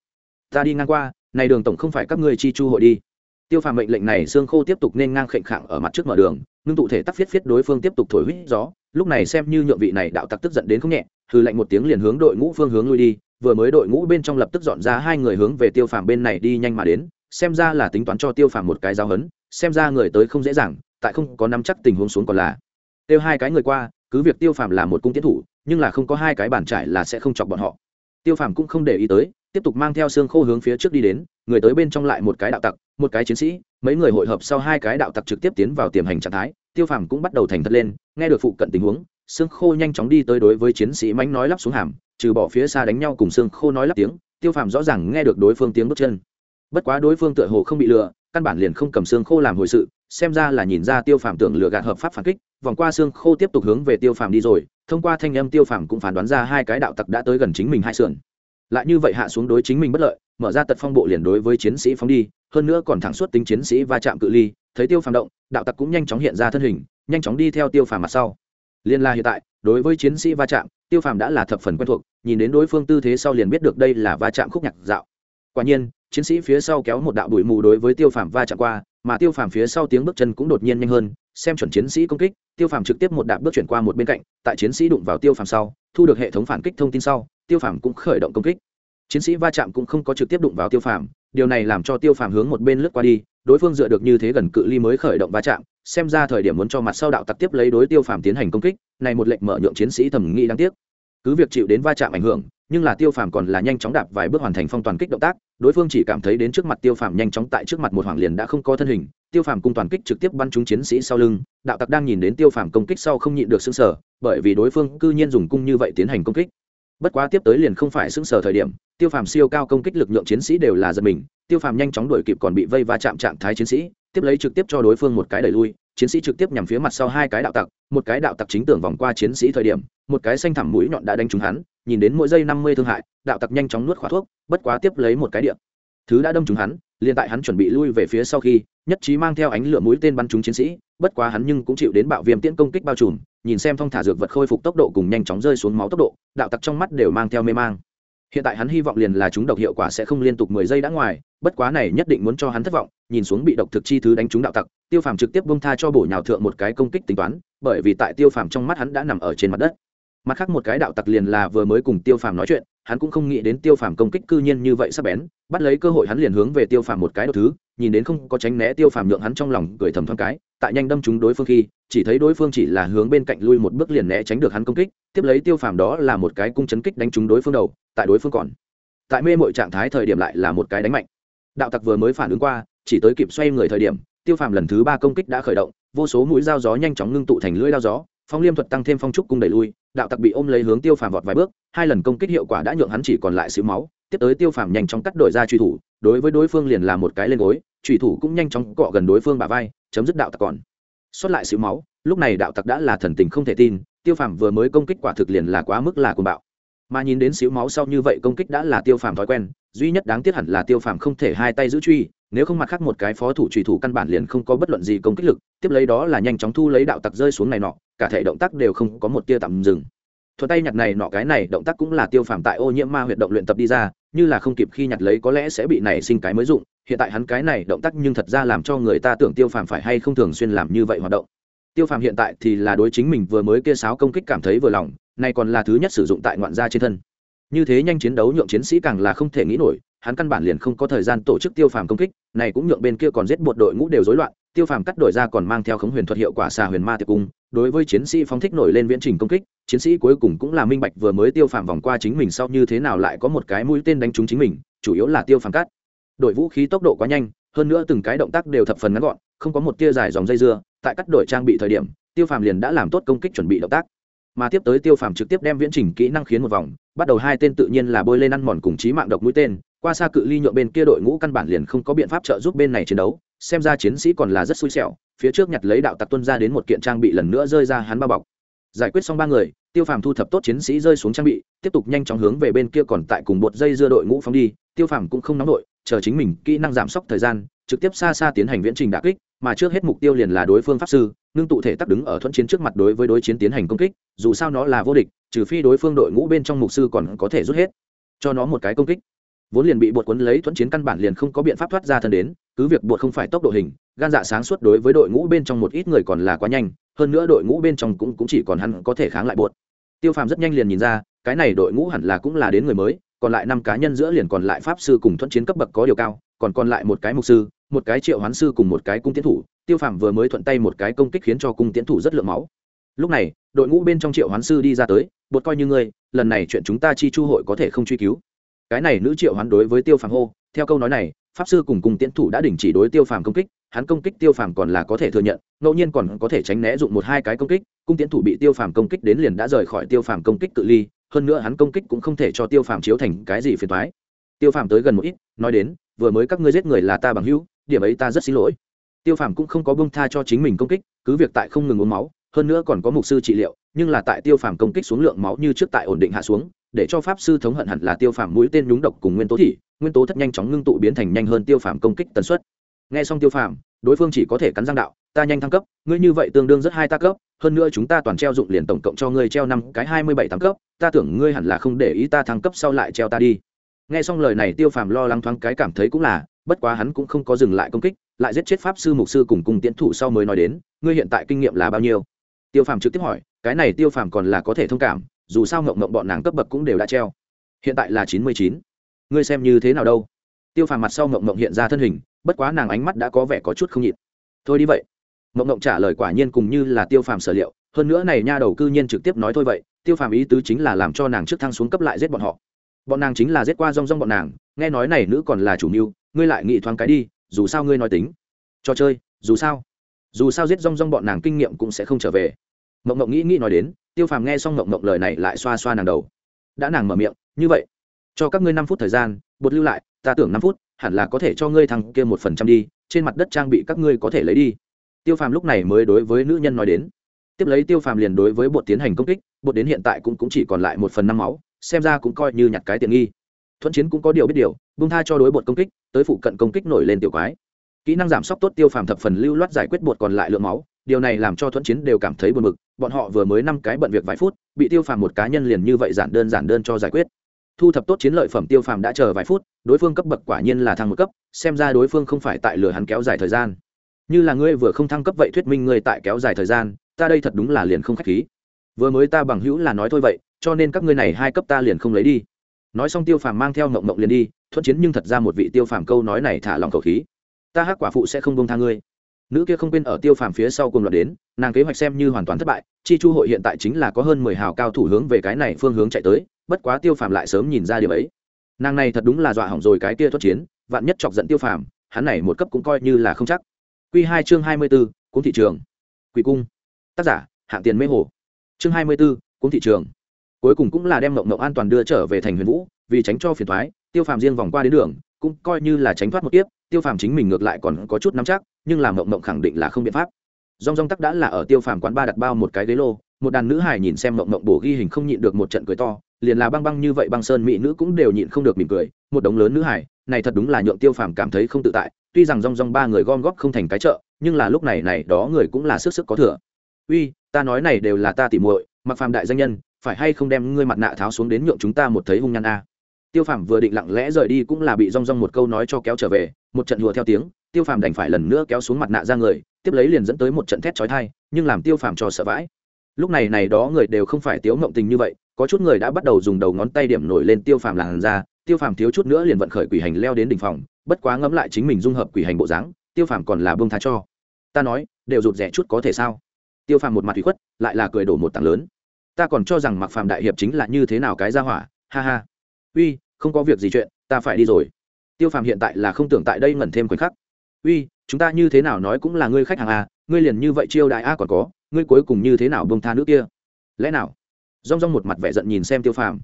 Ta đi ngang qua, này đường tổng không phải các ngươi chi chu hội đi. Tiêu phàm mệnh lệnh này xương khô tiếp tục nên ngang khệnh khạng ở mặt trước mở đường, ngưng tụ thể tắc phiết phiết đối phương tiếp tục thổi huýt gió, lúc này xem như nhượng vị này đạo tặc tức giận đến không nhẹ hư lệnh một tiếng liền hướng đội ngũ phương hướng lui đi, vừa mới đội ngũ bên trong lập tức dọn ra hai người hướng về tiêu phàm bên này đi nhanh mà đến xem ra là tính toán cho tiêu phàm một cái giao hấn, xem ra người tới không dễ dàng, tại không có nắm chắc tình huống xuống còn là. Tiêu hai cái người qua, cứ việc tiêu phàm là một cung tiến thủ, nhưng là không có hai cái bàn trải là sẽ không chọc bọn họ. Tiêu phàm cũng không để ý tới, tiếp tục mang theo xương khô hướng phía trước đi đến, người tới bên trong lại một cái đạo tặc, một cái chiến sĩ, mấy người hội hợp sau hai cái đạo tặc trực tiếp tiến vào tiềm hành trạng thái, tiêu phàm cũng bắt đầu thành thật lên, nghe được phụ cận tình huống, xương khô nhanh chóng đi tới đối với chiến sĩ mánh nói lắp xuống hàm, trừ bỏ phía xa đánh nhau cùng xương khô nói lắp tiếng, tiêu phàm rõ ràng nghe được đối phương tiếng bước chân bất quá đối phương tựa hồ không bị lừa, căn bản liền không cầm xương khô làm hồi sự, xem ra là nhìn ra tiêu phàm tưởng lừa gạt hợp pháp phản kích, vòng qua xương khô tiếp tục hướng về tiêu phàm đi rồi, thông qua thanh âm tiêu phàm cũng phán đoán ra hai cái đạo tặc đã tới gần chính mình hai sườn. Lại như vậy hạ xuống đối chính mình bất lợi, mở ra tật phong bộ liền đối với chiến sĩ phóng đi, hơn nữa còn thẳng suốt tính chiến sĩ va chạm cự ly, thấy tiêu phàm động, đạo tặc cũng nhanh chóng hiện ra thân hình, nhanh chóng đi theo tiêu phàm mặt sau. Liên la hiện tại, đối với chiến sĩ va chạm, tiêu phàm đã là thập phần quen thuộc, nhìn đến đối phương tư thế sau liền biết được đây là va chạm khúc nhạc dạo. Quả nhiên chiến sĩ phía sau kéo một đạo bụi mù đối với tiêu phàm va chạm qua, mà tiêu phàm phía sau tiếng bước chân cũng đột nhiên nhanh hơn, xem chuẩn chiến sĩ công kích, tiêu phàm trực tiếp một đạp bước chuyển qua một bên cạnh, tại chiến sĩ đụng vào tiêu phàm sau, thu được hệ thống phản kích thông tin sau, tiêu phàm cũng khởi động công kích. Chiến sĩ va chạm cũng không có trực tiếp đụng vào tiêu phàm, điều này làm cho tiêu phàm hướng một bên lướt qua đi, đối phương dựa được như thế gần cự ly mới khởi động va chạm, xem ra thời điểm muốn cho mặt sau đạo tặc tiếp lấy đối tiêu phàm tiến hành công kích, này một lệnh mở nhượng chiến sĩ thầm nghĩ đáng tiếc cứ việc chịu đến va chạm ảnh hưởng, nhưng là tiêu phàm còn là nhanh chóng đạp vài bước hoàn thành phong toàn kích động tác, đối phương chỉ cảm thấy đến trước mặt tiêu phàm nhanh chóng tại trước mặt một hoàng liền đã không có thân hình, tiêu phàm cung toàn kích trực tiếp bắn trúng chiến sĩ sau lưng, đạo tặc đang nhìn đến tiêu phàm công kích sau không nhịn được xứng sở bởi vì đối phương cư nhiên dùng cung như vậy tiến hành công kích. Bất quá tiếp tới liền không phải xứng sở thời điểm, tiêu phàm siêu cao công kích lực lượng chiến sĩ đều là giật mình, tiêu phàm nhanh chóng đuổi kịp còn bị vây va chạm trạng thái chiến sĩ, tiếp lấy trực tiếp cho đối phương một cái đẩy lui chiến sĩ trực tiếp nhằm phía mặt sau hai cái đạo tặc, một cái đạo tặc chính tưởng vòng qua chiến sĩ thời điểm, một cái xanh thẳm mũi nhọn đã đánh trúng hắn, nhìn đến mỗi giây năm mươi thương hại, đạo tặc nhanh chóng nuốt khóa thuốc, bất quá tiếp lấy một cái điện thứ đã đâm trúng hắn, liền tại hắn chuẩn bị lui về phía sau khi, nhất trí mang theo ánh lửa mũi tên bắn trúng chiến sĩ, bất quá hắn nhưng cũng chịu đến bạo viêm tiễn công kích bao trùm, nhìn xem phong thả dược vật khôi phục tốc độ cùng nhanh chóng rơi xuống máu tốc độ, đạo tặc trong mắt đều mang theo mê mang hiện tại hắn hy vọng liền là chúng độc hiệu quả sẽ không liên tục mười giây đã ngoài, bất quá này nhất định muốn cho hắn thất vọng, nhìn xuống bị độc thực chi thứ đánh trúng đạo tặc, tiêu phàm trực tiếp bông tha cho bổ nhào thượng một cái công kích tính toán, bởi vì tại tiêu phàm trong mắt hắn đã nằm ở trên mặt đất. Mặt khác một cái đạo tặc liền là vừa mới cùng tiêu phàm nói chuyện hắn cũng không nghĩ đến tiêu phàm công kích cư nhiên như vậy sắp bén, bắt lấy cơ hội hắn liền hướng về tiêu phàm một cái đầu thứ, nhìn đến không có tránh né tiêu phàm nhượng hắn trong lòng cười thầm thoáng cái, tại nhanh đâm trúng đối phương khi, chỉ thấy đối phương chỉ là hướng bên cạnh lui một bước liền né tránh được hắn công kích, tiếp lấy tiêu phàm đó là một cái cung chấn kích đánh trúng đối phương đầu, tại đối phương còn, tại mê mọi trạng thái thời điểm lại là một cái đánh mạnh. Đạo tặc vừa mới phản ứng qua, chỉ tới kịp xoay người thời điểm, tiêu phàm lần thứ ba công kích đã khởi động, vô số mũi dao gió nhanh chóng ngưng tụ thành lưỡi dao gió phong liêm thuật tăng thêm phong trúc cung đẩy lui, đạo tặc bị ôm lấy hướng tiêu phàm vọt vài bước, hai lần công kích hiệu quả đã nhượng hắn chỉ còn lại xíu máu, tiếp tới tiêu phàm nhanh chóng cắt đổi ra truy thủ, đối với đối phương liền là một cái lên gối, truy thủ cũng nhanh chóng cọ gần đối phương bà vai, chấm dứt đạo tặc còn. Xuất lại xíu máu, lúc này đạo tặc đã là thần tình không thể tin, tiêu phàm vừa mới công kích quả thực liền là quá mức là cuồng bạo. Mà nhìn đến xíu máu sau như vậy công kích đã là tiêu phàm thói quen, duy nhất đáng tiếc hẳn là tiêu phàm không thể hai tay giữ truy nếu không mặt khác một cái phó thủ trùy thủ căn bản liền không có bất luận gì công kích lực, tiếp lấy đó là nhanh chóng thu lấy đạo tặc rơi xuống này nọ, cả thể động tác đều không có một tia tạm dừng. Thuật tay nhặt này nọ cái này, động tác cũng là tiêu phàm tại ô nhiễm ma huyệt động luyện tập đi ra, như là không kịp khi nhặt lấy có lẽ sẽ bị nảy sinh cái mới dụng, hiện tại hắn cái này động tác nhưng thật ra làm cho người ta tưởng tiêu phàm phải hay không thường xuyên làm như vậy hoạt động. Tiêu phàm hiện tại thì là đối chính mình vừa mới kia sáo công kích cảm thấy vừa lòng này còn là thứ nhất sử dụng tại ngoạn gia trên thân. Như thế nhanh chiến đấu nhượng chiến sĩ càng là không thể nghĩ nổi hắn căn bản liền không có thời gian tổ chức tiêu phàm công kích, này cũng nhượng bên kia còn giết một đội ngũ đều rối loạn, tiêu phàm cắt đổi ra còn mang theo khống huyền thuật hiệu quả xà huyền ma tiệc cung, đối với chiến sĩ phóng thích nổi lên viễn trình công kích, chiến sĩ cuối cùng cũng là minh bạch vừa mới tiêu phàm vòng qua chính mình sau như thế nào lại có một cái mũi tên đánh trúng chính mình, chủ yếu là tiêu phàm cắt. Đổi vũ khí tốc độ quá nhanh, hơn nữa từng cái động tác đều thập phần ngắn gọn, không có một tia dài dòng dây dưa, tại cắt đổi trang bị thời điểm, tiêu phàm liền đã làm tốt công kích chuẩn bị động tác. Mà tiếp tới tiêu phàm trực tiếp đem viễn trình kỹ năng khiến một vòng, bắt đầu hai tên tự nhiên là bôi lên ăn mòn cùng chí mạng độc mũi tên qua xa cự ly nhượng bên kia đội ngũ căn bản liền không có biện pháp trợ giúp bên này chiến đấu, xem ra chiến sĩ còn là rất xui xẻo, phía trước nhặt lấy đạo tặc tuân ra đến một kiện trang bị lần nữa rơi ra hắn bao bọc. Giải quyết xong ba người, tiêu phàm thu thập tốt chiến sĩ rơi xuống trang bị, tiếp tục nhanh chóng hướng về bên kia còn tại cùng bột dây dưa đội ngũ phóng đi, tiêu phàm cũng không nóng đội chờ chính mình kỹ năng giảm sốc thời gian, trực tiếp xa xa tiến hành viễn trình đà kích, mà trước hết mục tiêu liền là đối phương pháp sư ngưng tụ thể tắc đứng ở thuận chiến trước mặt đối với đối chiến tiến hành công kích, dù sao nó là vô địch, trừ phi đối phương đội ngũ bên trong mục sư còn có thể rút hết cho nó một cái công kích vốn liền bị bột quấn lấy thuận chiến căn bản liền không có biện pháp thoát ra thân đến cứ việc bột không phải tốc độ hình gan dạ sáng suốt đối với đội ngũ bên trong một ít người còn là quá nhanh hơn nữa đội ngũ bên trong cũng, cũng chỉ còn hắn có thể kháng lại bột. Tiêu phàm rất nhanh liền nhìn ra cái này đội ngũ hẳn là cũng là đến người mới còn lại năm cá nhân giữa liền còn lại pháp sư cùng thuận chiến cấp bậc có điều cao còn còn lại một cái mục sư một cái triệu hoán sư cùng một cái cung tiến thủ tiêu phàm vừa mới thuận tay một cái công kích khiến cho cung tiến thủ rất lượng máu. Lúc này đội ngũ bên trong triệu hoán sư đi ra tới bột coi như ngươi lần này chuyện chúng ta chi chu hội có thể không truy cứu cái này nữ triệu hoán đối với tiêu phàm hô, theo câu nói này, pháp sư cùng cung tiến thủ đã đình chỉ đối tiêu phàm công kích, hắn công kích tiêu phàm còn là có thể thừa nhận, ngẫu nhiên còn có thể tránh né dụng một hai cái công kích, cung tiến thủ bị tiêu phàm công kích đến liền đã rời khỏi tiêu phàm công kích tự ly, hơn nữa hắn công kích cũng không thể cho tiêu phàm chiếu thành cái gì phiền thoái tiêu phàm tới gần một ít, nói đến, vừa mới các ngươi giết người là ta bằng hữu, điểm ấy ta rất xin lỗi. Tiêu phàm cũng không có bông tha cho chính mình công kích, cứ việc tại không ngừng uống máu, hơn nữa còn có mục sư trị liệu, nhưng là tại tiêu phàm công kích xuống lượng máu như trước tại ổn định hạ xuống để cho pháp sư thống hận hẳn là tiêu phàm mũi tên nhúng độc cùng nguyên tố thị, nguyên tố thất nhanh chóng ngưng tụ biến thành nhanh hơn tiêu phàm công kích tần suất. Nghe xong tiêu phàm, đối phương chỉ có thể cắn răng đạo, ta nhanh thăng cấp, ngươi như vậy tương đương rất hai ta cấp, hơn nữa chúng ta toàn treo dụng liền tổng cộng cho ngươi treo năm cái hai mươi bảy thăng cấp, ta tưởng ngươi hẳn là không để ý ta thăng cấp sau lại treo ta đi. Nghe xong lời này, tiêu phàm lo lắng thoáng cái cảm thấy cũng là, bất quá hắn cũng không có dừng lại công kích, lại giết chết pháp sư mục sư cùng cùng tiến thủ sau mới nói đến, ngươi hiện tại kinh nghiệm là bao nhiêu? Tiêu phàm trực tiếp hỏi, cái này tiêu phàm còn là có thể thông cảm dù sao ngộng ngộng bọn nàng cấp bậc cũng đều đã treo. Hiện tại là chín mươi chín. Ngươi xem như thế nào đâu? Tiêu phàm mặt sau ngộng ngộng hiện ra thân hình, bất quá nàng ánh mắt đã có vẻ có chút không nhịn. Thôi đi vậy. Ngộng ngộng trả lời quả nhiên cùng như là tiêu phàm sở liệu, hơn nữa này nha đầu cư nhiên trực tiếp nói thôi vậy, tiêu phàm ý tứ chính là làm cho nàng trước thăng xuống cấp lại giết bọn họ. Bọn nàng chính là giết qua rong rong bọn nàng, nghe nói này nữ còn là chủ mưu, ngươi lại nghĩ thoáng cái đi, dù sao ngươi nói tính. Cho chơi, dù sao. Dù sao giết rong rong bọn nàng kinh nghiệm cũng sẽ không trở về mộng mộng nghĩ nghĩ nói đến tiêu phàm nghe xong mộng mộng lời này lại xoa xoa nàng đầu. Đã nàng mở miệng như vậy cho các ngươi năm phút thời gian bột lưu lại ta tưởng năm phút hẳn là có thể cho ngươi thằng kia một phần trăm đi trên mặt đất trang bị các ngươi có thể lấy đi. Tiêu phàm lúc này mới đối với nữ nhân nói đến. Tiếp lấy tiêu phàm liền đối với bột tiến hành công kích bột đến hiện tại cũng, cũng chỉ còn lại một phần năm máu xem ra cũng coi như nhặt cái tiện nghi. Thuận chiến cũng có điều biết điều bung tha cho đối bột công kích tới phụ cận công kích nổi lên tiểu quái. Kỹ năng giảm sốc tốt tiêu phàm thập phần lưu loát giải quyết bột còn lại lượng máu điều này làm cho thuận chiến đều cảm thấy buồn bực, bọn họ vừa mới năm cái bận việc vài phút, bị tiêu phàm một cá nhân liền như vậy giản đơn giản đơn cho giải quyết. Thu thập tốt chiến lợi phẩm tiêu phàm đã chờ vài phút, đối phương cấp bậc quả nhiên là thăng một cấp, xem ra đối phương không phải tại lừa hắn kéo dài thời gian. Như là ngươi vừa không thăng cấp vậy thuyết minh ngươi tại kéo dài thời gian, ta đây thật đúng là liền không k h á c h khí. Vừa mới ta bằng hữu là nói thôi vậy, cho nên các ngươi này hai cấp ta liền không lấy đi. Nói xong tiêu phàm mang theo mộng mộng liền đi thuận chiến nhưng thật ra một vị tiêu phàm câu nói này thả lòng khẩu khí. Ta hắc quả phụ sẽ không bông tha ngươi nữ kia không quên ở tiêu phàm phía sau cùng loạt đến, nàng kế hoạch xem như hoàn toàn thất bại, chi chu hội hiện tại chính là có hơn mười hào cao thủ hướng về cái này phương hướng chạy tới, bất quá tiêu phàm lại sớm nhìn ra điều ấy. Nàng này thật đúng là dọa hỏng rồi cái kia thoát chiến, vạn nhất chọc giận tiêu phàm, hắn này một cấp cũng coi như là không chắc. Q hai chương hai mươi b ố cúng thị trường. Quỷ cung. Tác giả, hạng tiền mê hồ. Chương hai mươi b ố cúng thị trường. Cuối cùng cũng là đem mộng mộng an toàn đưa trở về thành huyền vũ, vì tránh cho phiền thoái tiêu phàm riêng vòng qua đến đường, cũng coi như là tránh thoát một kiếp tiêu phàm chính mình ngược lại còn có chút nắm chắc, nhưng làm mộng mộng khẳng định là không biện pháp. Rong rong tắc đã là ở tiêu phàm quán ba đặt bao một cái ghế lô, một đàn nữ hải nhìn xem mộng mộng bổ ghi hình không nhịn được một trận cười to, liền là băng băng như vậy băng sơn mỹ nữ cũng đều nhịn không được mỉm cười, một đống lớn nữ hải này thật đúng là nhượng tiêu phàm cảm thấy không tự tại, tuy rằng rong rong ba người gom góp không thành cái chợ, nhưng là lúc này này đó người cũng là sức sức có thừa. Uy, ta nói này đều là ta tỉ muội, mặc phàm đại danh nhân, phải hay không đem ngươi mặt nạ tháo xuống đến nhượng chúng ta một thấy hung nhan a? Tiêu phàm vừa định lặng lẽ rời đi cũng là bị rong rong một câu nói cho kéo trở về, một trận hùa theo tiếng, tiêu phàm đành phải lần nữa kéo xuống mặt nạ ra người, tiếp lấy liền dẫn tới một trận thét trói thai nhưng làm tiêu phàm cho sợ vãi. Lúc này này đó người đều không phải tiếu mộng tình như vậy, có chút người đã bắt đầu dùng đầu ngón tay điểm nổi lên tiêu phàm làn ra tiêu phàm thiếu chút nữa liền vận khởi quỷ hành leo đến đỉnh phòng, bất quá ngẫm lại chính mình dung hợp quỷ hành bộ dáng, tiêu phàm còn là bông tha cho. Ta nói, đều rụt rẻ chút có thể sao? Tiêu phàm một mặt thủy khuất, lại là cười đổ một tảng lớn. Ta còn cho rằng mặc phàm đại hiệp chính là như thế nào cái ra hỏa, ha ha. Uy không có việc gì chuyện, ta phải đi rồi. Tiêu phàm hiện tại là không tưởng tại đây ngẩn thêm khoảnh khắc. Uy, chúng ta như thế nào nói cũng là ngươi khách hàng à? ngươi liền như vậy chiêu đại a còn có, ngươi cuối cùng như thế nào bông tha nước kia? Lẽ nào? Rong rong một mặt vẻ giận nhìn xem tiêu phàm.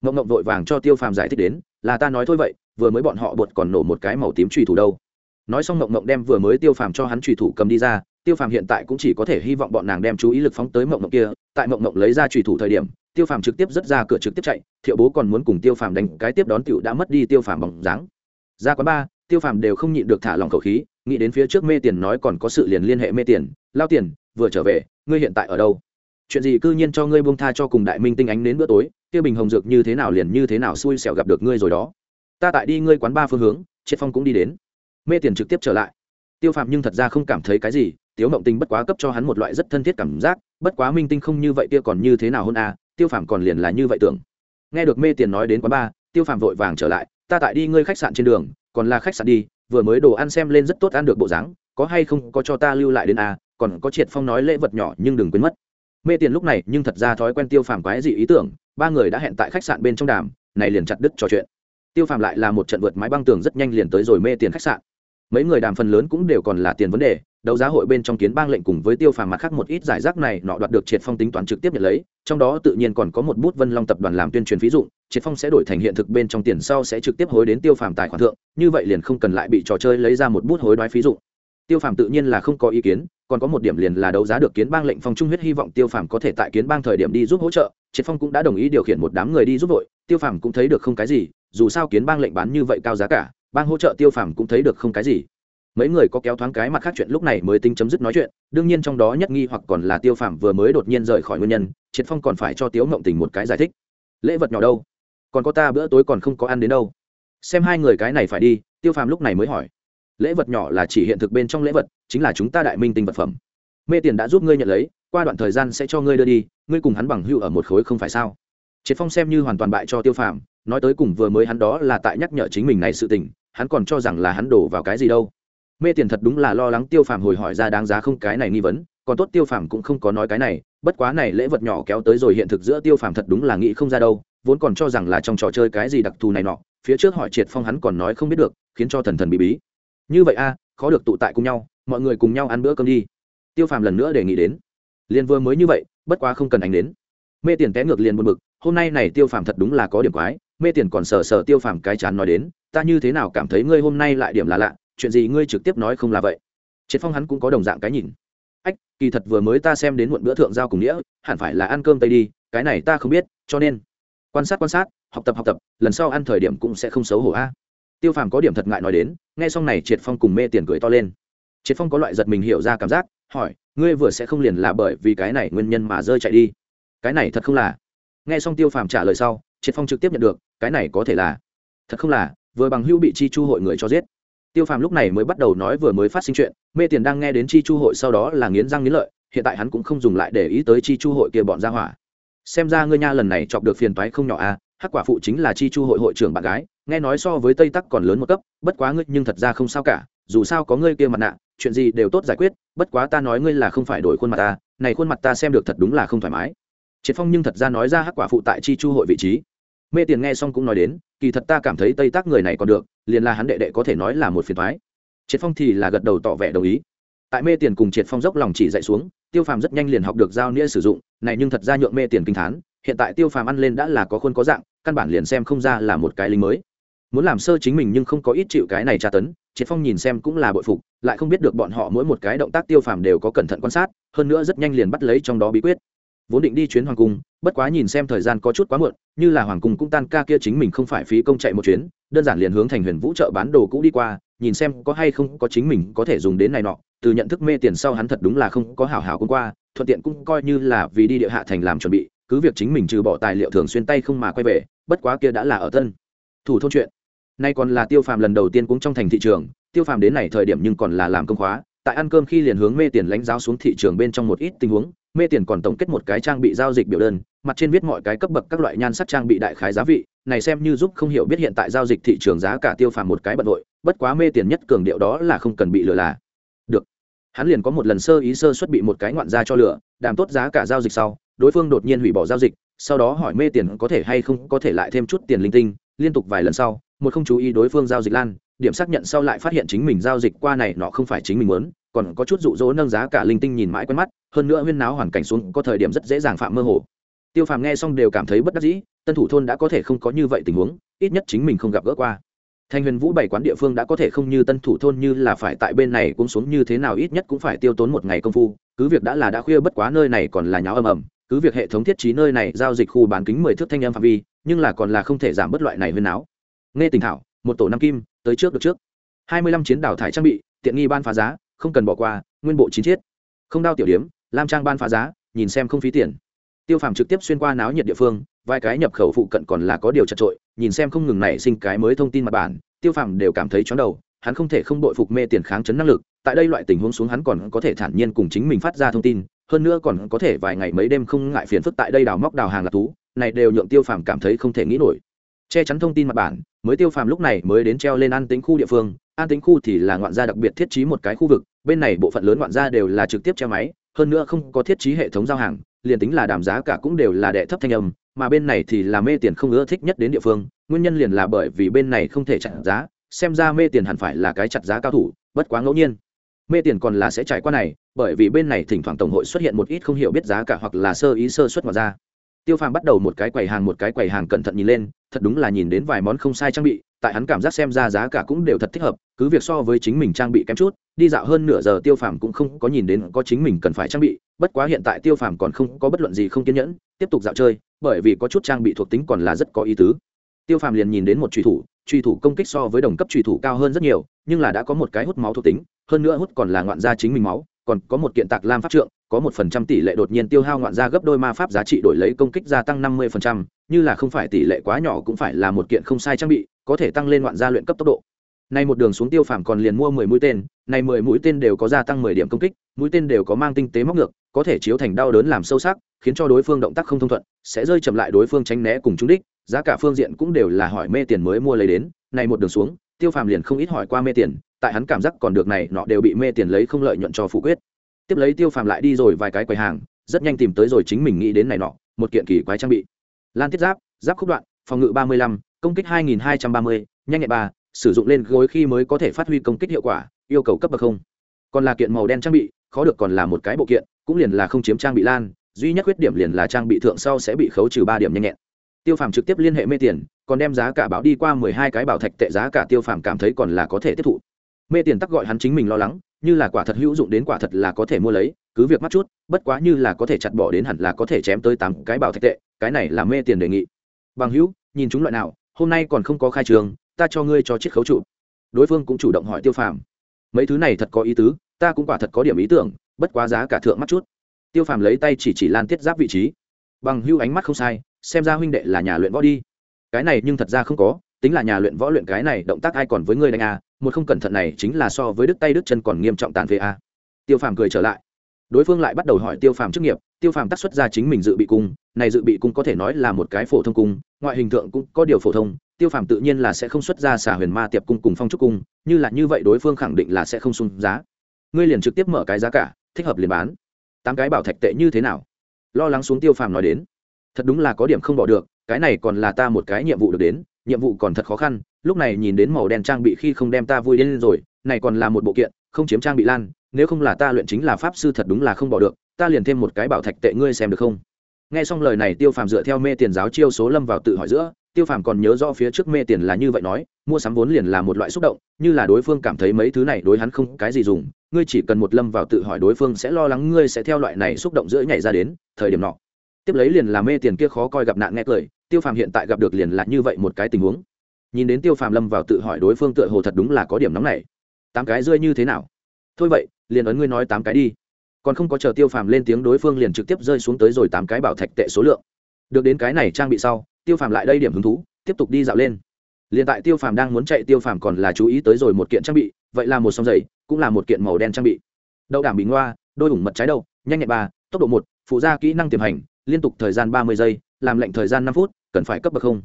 Mộng mộng vội vàng cho tiêu phàm giải thích đến, là ta nói thôi vậy, vừa mới bọn họ bột còn nổ một cái màu tím trùy thủ đâu. Nói xong mộng mộng đem vừa mới tiêu phàm cho hắn trùy thủ cầm đi ra tiêu phàm hiện tại cũng chỉ có thể hy vọng bọn nàng đem chú ý lực phóng tới mộng mộng kia, tại mộng mộng lấy ra trùy thủ thời điểm, tiêu phàm trực tiếp rất ra cửa trực tiếp chạy, thiệu bố còn muốn cùng tiêu phàm đánh cái tiếp đón t đã mất đi tiêu phàm bỏng dáng. Ra quán ba, tiêu phàm đều không nhịn được thả lòng khẩu khí, nghĩ đến phía trước mê tiền nói còn có sự liền liên hệ mê tiền, lao tiền, vừa trở về, ngươi hiện tại ở đâu? Chuyện gì cư nhiên cho ngươi buông tha cho cùng đại minh tinh ánh đến bữa tối tiêu bình hồng dược như thế nào liền như thế nào xui xẻo gặp được ngươi rồi đó. Ta tại đi ngươi quán ba phương hướng, triệt phong cũng đi đến. Mê tiền trực tiếp trở lại. Tiêu phàm nhưng thật ra không cảm thấy cái gì tiếu mộng tinh bất quá cấp cho hắn một loại rất thân thiết cảm giác, bất quá minh tinh không như vậy kia còn như thế nào hơn à tiêu phàm còn liền là như vậy tưởng. Nghe được mê tiền nói đến quán ba tiêu phàm vội vàng trở lại, ta tại đi ngơi khách sạn trên đường, còn là khách sạn đi, vừa mới đồ ăn xem lên rất tốt ăn được bộ dáng, có hay không có cho ta lưu lại đến à còn có triệt phong nói lễ vật nhỏ nhưng đừng quên mất. Mê tiền lúc này nhưng thật ra thói quen tiêu phàm quái dị ý tưởng, ba người đã hẹn tại khách sạn bên trong đàm, này liền chặt đứt trò chuyện. Tiêu phàm lại là một trận vượt mái băng tường rất nhanh liền tới rồi mê tiền khách sạn mấy người đàm phần lớn cũng đều còn là tiền vấn đề, đấu giá hội bên trong kiến bang lệnh cùng với tiêu phàm mặt khác một ít giải rác này nọ đoạt được triệt phong tính toán trực tiếp nhận lấy, trong đó tự nhiên còn có một bút vân long tập đoàn làm tuyên truyền phí dụng, triệt phong sẽ đổi thành hiện thực bên trong tiền sau sẽ trực tiếp hối đến tiêu phàm tài khoản thượng, như vậy liền không cần lại bị trò chơi lấy ra một bút hối đoái phí dụng. Tiêu phàm tự nhiên là không có ý kiến, còn có một điểm liền là đấu giá được kiến bang lệnh phong trung huyết hy vọng tiêu phàm có thể tại kiến bang thời điểm đi giúp hỗ trợ, triệt phong cũng đã đồng ý điều khiển một đám người đi giúp vội, tiêu phàm cũng thấy được không cái gì, dù sao kiến bang lệnh bán như vậy cao giá cả bang hỗ trợ tiêu phàm cũng thấy được không cái gì. Mấy người có kéo thoáng cái mặt khác chuyện lúc này mới tính chấm dứt nói chuyện, đương nhiên trong đó nhất nghi hoặc còn là tiêu phàm vừa mới đột nhiên rời khỏi nguyên nhân, triệt phong còn phải cho tiếu ngộng tình một cái giải thích. Lễ vật nhỏ đâu? Còn có ta bữa tối còn không có ăn đến đâu. Xem hai người cái này phải đi, tiêu phàm lúc này mới hỏi. Lễ vật nhỏ là chỉ hiện thực bên trong lễ vật, chính là chúng ta đại minh tinh vật phẩm. Mê tiền đã giúp ngươi nhận lấy, qua đoạn thời gian sẽ cho ngươi đưa đi, ngươi cùng hắn bằng hưu ở một khối không phải sao? Triệt phong xem như hoàn toàn bại cho tiêu phàm, nói tới cùng vừa mới hắn đó là tại nhắc nhở chính mình này sự tình hắn còn cho rằng là hắn đổ vào cái gì đâu. Mê tiền thật đúng là lo lắng tiêu phàm hồi hỏi ra đáng giá không cái này nghi vấn, còn tốt tiêu phàm cũng không có nói cái này, bất quá này lễ vật nhỏ kéo tới rồi hiện thực giữa tiêu phàm thật đúng là nghĩ không ra đâu, vốn còn cho rằng là trong trò chơi cái gì đặc thù này nọ, phía trước hỏi triệt phong hắn còn nói không biết được, khiến cho thần thần bị bí. Như vậy a, khó được tụ tại cùng nhau, mọi người cùng nhau ăn bữa cơm đi. Tiêu phàm lần nữa đề nghị đến. Liền vừa mới như vậy, bất quá không cần anh đến. Mê tiền té ngược liền buồn bực, hôm nay này tiêu phàm thật đúng là có điểm quái, mê tiền còn sờ sờ tiêu phàm cái chán nói đến ta như thế nào cảm thấy ngươi hôm nay lại điểm là lạ, chuyện gì ngươi trực tiếp nói không là vậy? Triệt phong hắn cũng có đồng dạng cái nhìn. Ách, kỳ thật vừa mới ta xem đến muộn bữa thượng giao cùng nghĩa, hẳn phải là ăn cơm tây đi, cái này ta không biết, cho nên quan sát quan sát, học tập học tập, lần sau ăn thời điểm cũng sẽ không xấu hổ a. Tiêu phàm có điểm thật ngại nói đến, nghe xong này triệt phong cùng mê tiền cười to lên. Triệt phong có loại giật mình hiểu ra cảm giác, hỏi, ngươi vừa sẽ không liền là bởi vì cái này nguyên nhân mà rơi chạy đi? Cái này thật không là. Nghe xong tiêu phàm trả lời sau, triệt phong trực tiếp nhận được, cái này có thể là. Thật không là vừa bằng hưu bị chi chu hội người cho giết. Tiêu phàm lúc này mới bắt đầu nói vừa mới phát sinh chuyện, mê tiền đang nghe đến chi chu hội sau đó là nghiến răng nghiến lợi, hiện tại hắn cũng không dùng lại để ý tới chi chu hội kia bọn ra hỏa. Xem ra ngươi nha lần này chọc được phiền toái không nhỏ à hắc quả phụ chính là chi chu hội hội trưởng bạn gái, nghe nói so với tây tắc còn lớn một cấp, bất quá ngươi nhưng thật ra không sao cả, dù sao có ngươi kia mặt nạ, chuyện gì đều tốt giải quyết, bất quá ta nói ngươi là không phải đổi khuôn mặt ta, này khuôn mặt ta xem được thật đúng là không thoải mái. Triệt phong nhưng thật ra nói ra hắc quả phụ tại chi chu hội vị trí mê tiền nghe xong cũng nói đến, kỳ thật ta cảm thấy tây tác người này còn được, liền là hắn đệ đệ có thể nói là một phiền thoái triệt phong thì là gật đầu tỏ vẻ đồng ý. Tại mê tiền cùng triệt phong dốc lòng chỉ dạy xuống, tiêu phàm rất nhanh liền học được giao nghĩa sử dụng, này nhưng thật ra nhượng mê tiền kinh thán, hiện tại tiêu phàm ăn lên đã là có khuôn có dạng, căn bản liền xem không ra là một cái lính mới. Muốn làm sơ chính mình nhưng không có ít chịu cái này tra tấn, triệt phong nhìn xem cũng là bội phục, lại không biết được bọn họ mỗi một cái động tác tiêu phàm đều có cẩn thận quan sát, hơn nữa rất nhanh liền bắt lấy trong đó bí quyết vốn định đi chuyến hoàng cung, bất quá nhìn xem thời gian có chút quá muộn, như là hoàng cung cũng tan ca kia chính mình không phải phí công chạy một chuyến, đơn giản liền hướng thành huyền vũ trợ bán đồ cũ đi qua, nhìn xem có hay không có chính mình có thể dùng đến này nọ, từ nhận thức mê tiền sau hắn thật đúng là không có hảo hảo cũng qua, thuận tiện cũng coi như là vì đi địa hạ thành làm chuẩn bị, cứ việc chính mình trừ bỏ tài liệu thường xuyên tay không mà quay về, bất quá kia đã là ở tân thủ thôn chuyện. Nay còn là tiêu phàm lần đầu tiên cũng trong thành thị trường, tiêu phàm đến này thời điểm nhưng còn là làm công khóa, tại ăn cơm khi liền hướng mê tiền lãnh giáo xuống thị trường bên trong một ít tình huống mê tiền còn tổng kết một cái trang bị giao dịch biểu đơn, mặt trên viết mọi cái cấp bậc các loại nhan sắc trang bị đại khái giá vị, này xem như giúp không hiểu biết hiện tại giao dịch thị trường giá cả tiêu phàm một cái bận vội bất quá mê tiền nhất cường điệu đó là không cần bị lừa là. Được. Hắn liền có một lần sơ ý sơ xuất bị một cái ngoạn ra cho lừa đảm tốt giá cả giao dịch sau, đối phương đột nhiên hủy bỏ giao dịch, sau đó hỏi mê tiền có thể hay không có thể lại thêm chút tiền linh tinh, liên tục vài lần sau, một không chú ý đối phương giao dịch lan, điểm xác nhận sau lại phát hiện chính mình giao dịch qua này nọ không phải chính mình muốn, còn có chút dụ dỗ nâng giá cả linh tinh nhìn mãi quen mắt hơn nữa huyên náo hoàn cảnh xuống có thời điểm rất dễ dàng phạm mơ hồ. Tiêu phàm nghe xong đều cảm thấy bất đắc dĩ, tân thủ thôn đã có thể không có như vậy tình huống, ít nhất chính mình không gặp gỡ qua. Thành huyền vũ bảy quán địa phương đã có thể không như tân thủ thôn như là phải tại bên này cũng xuống như thế nào ít nhất cũng phải tiêu tốn một ngày công phu, cứ việc đã là đã khuya bất quá nơi này còn là nháo ầm ầm, cứ việc hệ thống thiết trí nơi này giao dịch khu bán kính mười thước thanh âm phạm vi, nhưng là còn là không thể giảm bất loại này huyên náo. Nghe tình thảo, một tổ năm kim, tới trước được trước. Hai mươi lăm chiến đảo thải trang bị, tiện nghi ban phá giá, không cần bỏ qua, nguyên bộ chín chiết không đao tiểu điếm lam trang ban phá giá, nhìn xem không phí tiền. Tiêu phàm trực tiếp xuyên qua náo nhiệt địa phương, vài cái nhập khẩu phụ cận còn là có điều chật trội, nhìn xem không ngừng nảy sinh cái mới thông tin mặt bản, tiêu phàm đều cảm thấy chóng đầu, hắn không thể không đội phục mê tiền kháng chấn năng lực, tại đây loại tình huống xuống hắn còn có thể thản nhiên cùng chính mình phát ra thông tin, hơn nữa còn có thể vài ngày mấy đêm không ngại phiền phức tại đây đào móc đào hàng lạc thú, này đều nhượng tiêu phàm cảm thấy không thể nghĩ nổi. Che chắn thông tin mặt bản, mới tiêu phàm lúc này mới đến treo lên an tính khu địa phương, an tính khu thì là ngoạn gia đặc biệt thiết trí một cái khu vực, bên này bộ phận lớn ngoạn gia đều là trực tiếp treo máy hơn nữa không có thiết trí hệ thống giao hàng, liền tính là đàm giá cả cũng đều là đệ thấp thanh âm, mà bên này thì là mê tiền không ưa thích nhất đến địa phương, nguyên nhân liền là bởi vì bên này không thể chặt giá, xem ra mê tiền hẳn phải là cái chặt giá cao thủ, bất quá ngẫu nhiên. Mê tiền còn là sẽ trải qua này, bởi vì bên này thỉnh thoảng tổng hội xuất hiện một ít không hiểu biết giá cả hoặc là sơ ý sơ xuất ngoài ra. Tiêu phàm bắt đầu một cái quầy hàng một cái quầy hàng cẩn thận nhìn lên, thật đúng là nhìn đến vài món không sai trang bị tại hắn cảm giác xem ra giá cả cũng đều thật thích hợp, cứ việc so với chính mình trang bị kém chút, đi dạo hơn nửa giờ tiêu phàm cũng không có nhìn đến có chính mình cần phải trang bị, bất quá hiện tại tiêu phàm còn không có bất luận gì không kiên nhẫn, tiếp tục dạo chơi, bởi vì có chút trang bị thuộc tính còn là rất có ý tứ. Tiêu phàm liền nhìn đến một truy thủ truy thủ công kích so với đồng cấp truy thủ cao hơn rất nhiều, nhưng là đã có một cái hút máu thuộc tính, hơn nữa hút còn là ngoạn ra chính mình máu còn có một kiện tạc lam pháp trượng, có một phần trăm tỷ lệ đột nhiên tiêu hao ngoạn gia gấp đôi ma pháp giá trị đổi lấy công kích gia tăng năm mươi phần trăm, như là không phải tỷ lệ quá nhỏ cũng phải là một kiện không sai trang bị, có thể tăng lên ngoạn gia luyện cấp tốc độ. Nay một đường xuống tiêu phàm còn liền mua mười mũi tên này mười mũi tên đều có gia tăng mười điểm công kích, mũi tên đều có mang tinh tế móc ngược, có thể chiếu thành đau đớn làm sâu sắc, khiến cho đối phương động tác không thông thuận, sẽ rơi chậm lại đối phương tránh né cùng trúng đích, giá cả phương diện cũng đều là hỏi mê tiền mới mua lấy đến này một đường xuống tiêu phàm liền không ít hỏi qua mê tiền, tại hắn cảm giác còn được này, nọ đều bị mê tiền lấy không lợi nhuận cho phủ quyết. Tiếp lấy tiêu phàm lại đi rồi vài cái quầy hàng, rất nhanh tìm tới rồi chính mình nghĩ đến này nọ, một kiện kỳ quái trang bị. Lan thiết giáp giáp khúc đoạn, phòng ngự ba mươi lăm, công kích hai nghìn hai trăm ba mươi, nhanh nhẹn ba, sử dụng lên gối khi mới có thể phát huy công kích hiệu quả, yêu cầu cấp bậc không. Còn là kiện màu đen trang bị, khó được còn là một cái bộ kiện, cũng liền là không chiếm trang bị lan, duy nhất khuyết điểm liền là trang bị thượng sau sẽ bị khấu trừ ba điểm nhanh nhẹn tiêu phàm trực tiếp liên hệ mê tiền, còn đem giá cả báo đi qua mười hai cái bảo thạch tệ giá cả tiêu phàm cảm thấy còn là có thể tiếp thụ. Mê tiền tắc gọi hắn chính mình lo lắng, như là quả thật hữu dụng đến quả thật là có thể mua lấy, cứ việc mắt chút, bất quá như là có thể chặt bỏ đến hẳn là có thể chém tới tám cái bảo thạch tệ, cái này là mê tiền đề nghị. Bằng hữu, nhìn chúng loại nào, hôm nay còn không có khai trường, ta cho ngươi cho chiếc khấu trụ. Đối phương cũng chủ động hỏi tiêu phàm. Mấy thứ này thật có ý tứ, ta cũng quả thật có điểm ý tưởng, bất quá giá cả thượng mắt chút. Tiêu phàm lấy tay chỉ chỉ lan tiết giáp vị trí bằng hưu ánh mắt không sai xem ra huynh đệ là nhà luyện võ đi. Cái này nhưng thật ra không có tính là nhà luyện võ luyện cái này động tác ai còn với ngươi đánh a à, một không cẩn thận này chính là so với đứt tay đứt chân còn nghiêm trọng tàn phế a à. tiêu phàm cười trở lại. Đối phương lại bắt đầu hỏi tiêu phàm chức nghiệp tiêu phàm tác xuất ra chính mình dự bị cung này dự bị cung có thể nói là một cái phổ thông cung ngoại hình tượng cũng có điều phổ thông tiêu phàm tự nhiên là sẽ không xuất ra xả huyền ma tiệp cung cùng phong trúc cung như là như vậy đối phương khẳng định là sẽ không sung giá. Ngươi liền trực tiếp mở cái giá cả thích hợp liền bán. Tám cái bảo thạch tệ như thế nào? Lo lắng xuống tiêu phàm nói đến. Thật đúng là có điểm không bỏ được, cái này còn là ta một cái nhiệm vụ được đến, nhiệm vụ còn thật khó khăn, lúc này nhìn đến màu đen trang bị khi không đem ta vui lên rồi, này còn là một bộ kiện, không chiếm trang bị lan, nếu không là ta luyện chính là pháp sư thật đúng là không bỏ được, ta liền thêm một cái bảo thạch tệ ngươi xem được không? Nghe xong lời này tiêu phàm dựa theo mê tiền giáo chiêu số lâm vào tự hỏi giữa, tiêu phàm còn nhớ rõ phía trước mê tiền là như vậy nói, mua sắm vốn liền là một loại xúc động, như là đối phương cảm thấy mấy thứ này đối hắn không cái gì dùng ngươi chỉ cần một lâm vào tự hỏi đối phương sẽ lo lắng ngươi sẽ theo loại này xúc động giữa nhảy ra đến, thời điểm nọ. Tiếp lấy liền là mê tiền kia khó coi gặp nạn nghe cười, tiêu phàm hiện tại gặp được liền là như vậy một cái tình huống. Nhìn đến tiêu phàm lâm vào tự hỏi đối phương tựa hồ thật đúng là có điểm nóng này tám cái rơi như thế nào? Thôi vậy, liền ấn ngươi nói tám cái đi. Còn không có chờ tiêu phàm lên tiếng đối phương liền trực tiếp rơi xuống tới rồi tám cái bảo thạch tệ số lượng. Được đến cái này trang bị sau, tiêu phàm lại đây điểm hứng thú, tiếp tục đi dạo lên. Liền tại tiêu phàm đang muốn chạy, tiêu phàm còn là chú ý tới rồi một kiện trang bị vậy là một song giày, cũng là một kiện màu đen trang bị. Đậu đảm bị ngoa, đôi ủng mật trái đầu, nhanh nhẹn ba, tốc độ một, phụ gia kỹ năng tiềm hành, liên tục thời gian ba mươi giây, làm lệnh thời gian năm phút, cần phải cấp bậc không?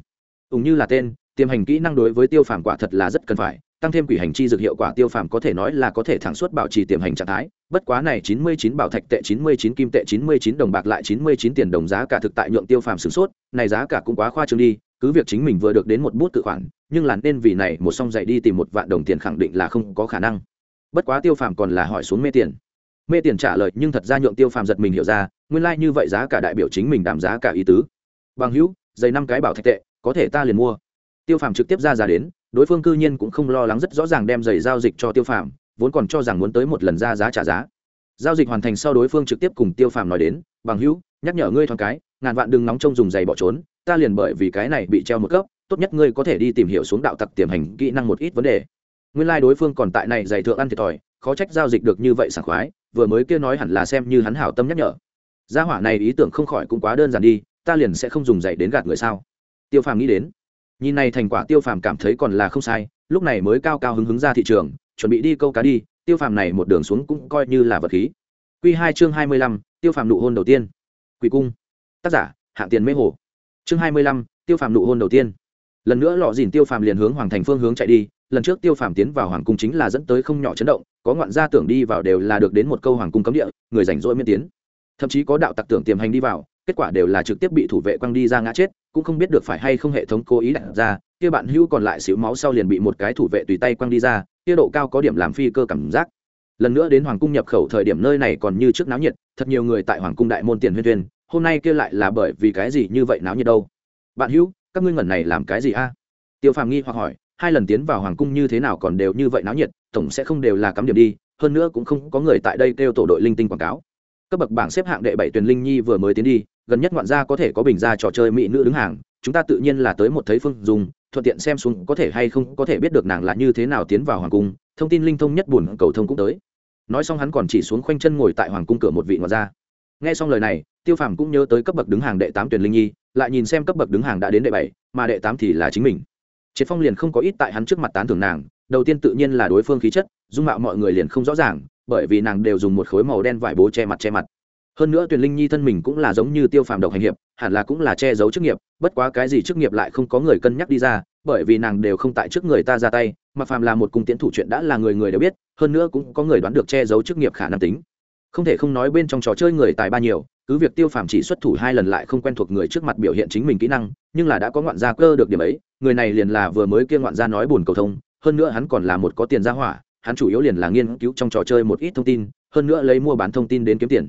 Ủng như là tên, tiềm hành kỹ năng đối với tiêu phàm quả thật là rất cần phải, tăng thêm quỷ hành chi dược hiệu quả tiêu phàm có thể nói là có thể thẳng suốt bảo trì tiềm hành trạng thái. Bất quá này chín mươi chín bảo thạch tệ, chín mươi chín kim tệ, chín mươi chín đồng bạc lại chín mươi chín tiền đồng giá cả thực tại nhượng tiêu phàm sửng sốt, này giá cả cũng quá khoa trương đi cứ việc chính mình vừa được đến một bút tự khoản, nhưng là nên vì này một song dạy đi tìm một vạn đồng tiền khẳng định là không có khả năng. Bất quá tiêu phàm còn là hỏi xuống mê tiền. Mê tiền trả lời, nhưng thật ra nhượng tiêu phàm giật mình hiểu ra, nguyên lai、like、như vậy giá cả đại biểu chính mình đảm giá cả ý tứ. Bằng hữu dày năm cái bảo thạch tệ, có thể ta liền mua. Tiêu phàm trực tiếp ra giá đến, đối phương cư nhiên cũng không lo lắng rất rõ ràng đem giày giao dịch cho tiêu phàm, vốn còn cho rằng muốn tới một lần ra giá trả giá. Giao dịch hoàn thành sau đối phương trực tiếp cùng tiêu phàm nói đến, bằng hữu, nhắc nhở ngươi thoáng cái, ngàn vạn đừng nóng trông dùng giày bỏ trốn ta liền bởi vì cái này bị treo một cấp, tốt nhất ngươi có thể đi tìm hiểu xuống đạo tặc tiềm hành kỹ năng một ít vấn đề. Nguyên lai đối phương còn tại này giày thượng ăn thiệt thòi, khó trách giao dịch được như vậy sảng khoái, vừa mới kia nói hẳn là xem như hắn hảo tâm nhắc nhở. Gia hỏa này ý tưởng không khỏi cũng quá đơn giản đi, ta liền sẽ không dùng giày đến gạt người sao? Tiêu phàm nghĩ đến, nhìn này thành quả tiêu phàm cảm thấy còn là không sai, lúc này mới cao cao hứng hứng ra thị trường, chuẩn bị đi câu cá đi, tiêu phàm này một đường xuống cũng coi như là vật khí. Q hai chương hai mươi lăm, tiêu phàm nụ hôn đầu tiên. Quỷ cung. Tác giả, hạng tiền mê hồ chương hai mươi lăm, tiêu phàm nụ hôn đầu tiên. Lần nữa lọ dìn tiêu phàm liền hướng hoàng thành phương hướng chạy đi, lần trước tiêu phàm tiến vào hoàng cung chính là dẫn tới không nhỏ chấn động, có ngoạn gia tưởng đi vào đều là được đến một câu hoàng cung cấm địa, người rảnh rỗi miễn tiến. Thậm chí có đạo tặc tưởng tiềm hành đi vào, kết quả đều là trực tiếp bị thủ vệ quăng đi ra ngã chết, cũng không biết được phải hay không hệ thống cố ý đặt ra, kia bạn hữu còn lại xíu máu sau liền bị một cái thủ vệ tùy tay quăng đi ra, kia độ cao có điểm làm phi cơ cảm giác. Lần nữa đến hoàng cung nhập khẩu thời điểm nơi này còn như trước náo nhiệt, thật nhiều người tại hoàng cung đại môn tiền huyên tuyên hôm nay kia lại là bởi vì cái gì như vậy náo nhiệt đâu? Bạn hữu, các ngươi ngẩn này làm cái gì a? Tiêu phàm nghi hoặc hỏi, hai lần tiến vào hoàng cung như thế nào còn đều như vậy náo nhiệt, tổng sẽ không đều là cắm điểm đi, hơn nữa cũng không có người tại đây kêu tổ đội linh tinh quảng cáo. Cấp bậc bảng xếp hạng đệ bảy tuyển linh nhi vừa mới tiến đi, gần nhất ngoạn gia có thể có bình ra trò chơi mỹ nữ đứng hàng, chúng ta tự nhiên là tới một thấy phương dùng thuận tiện xem xuống có thể hay không có thể biết được nàng là như thế nào tiến vào hoàng cung, thông tin linh thông nhất buồn cầu thông cũng tới. Nói xong hắn còn chỉ xuống khoanh chân ngồi tại hoàng cung cửa một vị ngoạn gia nghe xong lời này, tiêu phàm cũng nhớ tới cấp bậc đứng hàng đệ tám tuyển linh nhi, lại nhìn xem cấp bậc đứng hàng đã đến đệ bảy, mà đệ tám thì là chính mình. Triệt phong liền không có ít tại hắn trước mặt tán thưởng nàng, đầu tiên tự nhiên là đối phương khí chất, dung mạo mọi người liền không rõ ràng, bởi vì nàng đều dùng một khối màu đen vải bố che mặt che mặt. Hơn nữa tuyền linh nhi thân mình cũng là giống như tiêu phàm độc hành hiệp, hẳn là cũng là che giấu chức nghiệp, bất quá cái gì chức nghiệp lại không có người cân nhắc đi ra, bởi vì nàng đều không tại trước người ta ra tay, mà phàm là một cung tiến thủ chuyện đã là người người đều biết, hơn nữa cũng có người đoán được che giấu chức nghiệp khả năng tính không thể không nói bên trong trò chơi người tài ba nhiều, cứ việc tiêu phàm chỉ xuất thủ hai lần lại không quen thuộc người trước mặt biểu hiện chính mình kỹ năng, nhưng là đã có ngoạn gia cơ được điểm ấy, người này liền là vừa mới kia ngoạn gia nói buồn cầu thông, hơn nữa hắn còn là một có tiền gia hỏa, hắn chủ yếu liền là nghiên cứu trong trò chơi một ít thông tin, hơn nữa lấy mua bán thông tin đến kiếm tiền.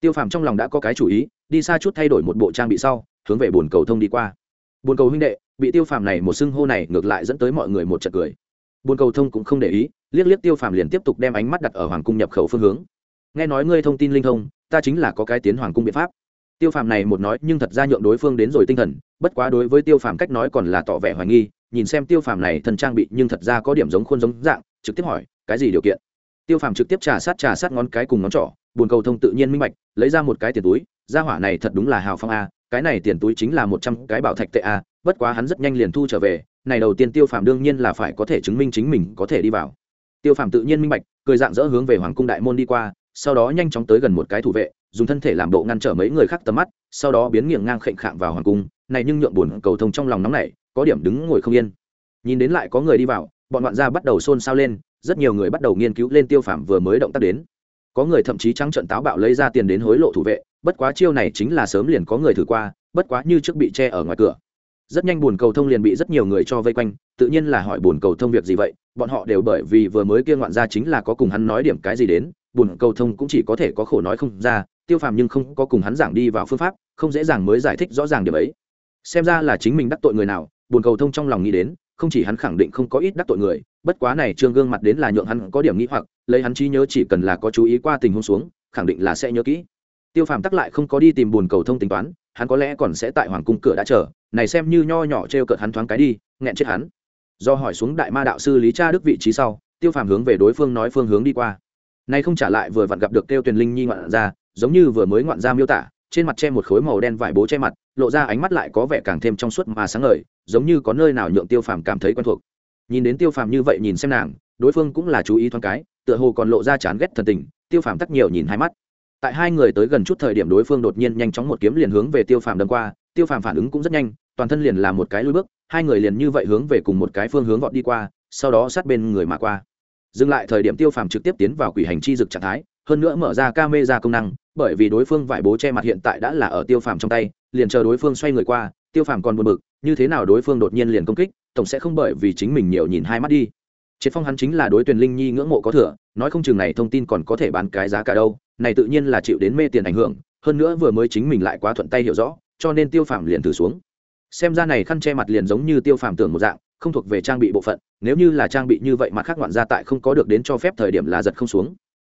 Tiêu phàm trong lòng đã có cái chủ ý, đi xa chút thay đổi một bộ trang bị sau, hướng về buồn cầu thông đi qua. Buồn cầu huynh đệ, bị tiêu phàm này một xưng hô này ngược lại dẫn tới mọi người một trận cười. Buồn cầu thông cũng không để ý, liếc liếc tiêu phàm liền tiếp tục đem ánh mắt đặt ở hoàng cung nhập khẩu phương hướng nghe nói ngươi thông tin linh thông, ta chính là có cái tiến hoàng cung biện pháp. Tiêu phàm này một nói, nhưng thật ra nhượng đối phương đến rồi tinh thần, bất quá đối với tiêu phàm cách nói còn là tỏ vẻ hoài nghi, nhìn xem tiêu phàm này thần trang bị, nhưng thật ra có điểm giống khuôn giống dạng, trực tiếp hỏi, cái gì điều kiện? Tiêu phàm trực tiếp trà sát trà sát ngón cái cùng ngón trỏ, buồn cầu thông tự nhiên minh bạch, lấy ra một cái tiền túi, gia hỏa này thật đúng là hào phong a, cái này tiền túi chính là một trăm cái bảo thạch tệ a, bất quá hắn rất nhanh liền thu trở về, này đầu tiên tiêu phàm đương nhiên là phải có thể chứng minh chính mình có thể đi vào. Tiêu phàm tự nhiên minh bạch, cười dạng dỡ hướng về hoàng cung đại môn đi qua sau đó nhanh chóng tới gần một cái thủ vệ, dùng thân thể làm độ ngăn trở mấy người khác tầm mắt, sau đó biến nghiêng ngang khệnh khạng vào hoàng cung, này nhưng nhượng buồn cầu thông trong lòng nóng này có điểm đứng ngồi không yên. Nhìn đến lại có người đi vào, bọn loạn gia bắt đầu xôn xao lên, rất nhiều người bắt đầu nghiên cứu lên tiêu phàm vừa mới động tác đến. Có người thậm chí trắng trận táo bạo lấy ra tiền đến hối lộ thủ vệ, bất quá chiêu này chính là sớm liền có người thử qua, bất quá như trước bị che ở ngoài cửa. Rất nhanh buồn cầu thông liền bị rất nhiều người cho vây quanh, tự nhiên là hỏi buồn cầu thông việc gì vậy, bọn họ đều bởi vì vừa mới kia ngoạn ra chính là có cùng hắn nói điểm cái gì đến buồn cầu thông cũng chỉ có thể có khổ nói không ra, tiêu phàm nhưng không có cùng hắn giảng đi vào phương pháp, không dễ dàng mới giải thích rõ ràng điểm ấy. Xem ra là chính mình đắc tội người nào, buồn cầu thông trong lòng nghĩ đến, không chỉ hắn khẳng định không có ít đắc tội người, bất quá này trương gương mặt đến là nhượng hắn có điểm nghĩ hoặc, lấy hắn trí nhớ chỉ cần là có chú ý qua tình huống xuống, khẳng định là sẽ nhớ kỹ. Tiêu phàm tắc lại không có đi tìm buồn cầu thông tính toán, hắn có lẽ còn sẽ tại hoàng cung cửa đã chờ, này xem như nho nhỏ t r e o cợt hắn thoáng cái đi, nghẹn chết hắn. Do hỏi xuống đại ma đạo sư lý cha đức vị trí sau, tiêu phàm hướng về đối phương nói phương hướng đi qua nay không trả lại vừa vặn gặp được tiêu tuyền linh nhi ngoạn ra, giống như vừa mới ngoạn ra miêu tả, trên mặt che một khối màu đen vải bố che mặt, lộ ra ánh mắt lại có vẻ càng thêm trong suốt mà sáng ngời, giống như có nơi nào nhượng tiêu phàm cảm thấy quen thuộc. Nhìn đến tiêu phàm như vậy nhìn xem nàng, đối phương cũng là chú ý thoáng cái, tựa hồ còn lộ ra chán ghét thần tình, tiêu phàm tắc nhiều nhìn hai mắt. Tại hai người tới gần chút thời điểm đối phương đột nhiên nhanh chóng một kiếm liền hướng về tiêu phàm đâm qua, tiêu phàm phản ứng cũng rất nhanh, toàn thân liền làm một cái lùi bước, hai người liền như vậy hướng về cùng một cái phương hướng vọt đi qua, sau đó sát bên người mà qua dừng lại thời điểm tiêu phàm trực tiếp tiến vào quỷ hành chi dực trạng thái, hơn nữa mở ra ca mê ra công năng, bởi vì đối phương vải bố che mặt hiện tại đã là ở tiêu phàm trong tay, liền chờ đối phương xoay người qua, tiêu phàm còn buồn bực, như thế nào đối phương đột nhiên liền công kích, tổng sẽ không bởi vì chính mình nhiều nhìn hai mắt đi. Triệt phong hắn chính là đối tuyển linh nhi ngưỡng mộ có thừa, nói không chừng này thông tin còn có thể bán cái giá cả đâu, này tự nhiên là chịu đến mê tiền ảnh hưởng, hơn nữa vừa mới chính mình lại quá thuận tay hiểu rõ, cho nên tiêu phàm liền thử xuống. Xem ra này khăn che mặt liền giống như tiêu phàm tưởng một dạng không thuộc về trang bị bộ phận, nếu như là trang bị như vậy mặt khác ngoạn gia tại không có được đến cho phép thời điểm là giật không xuống.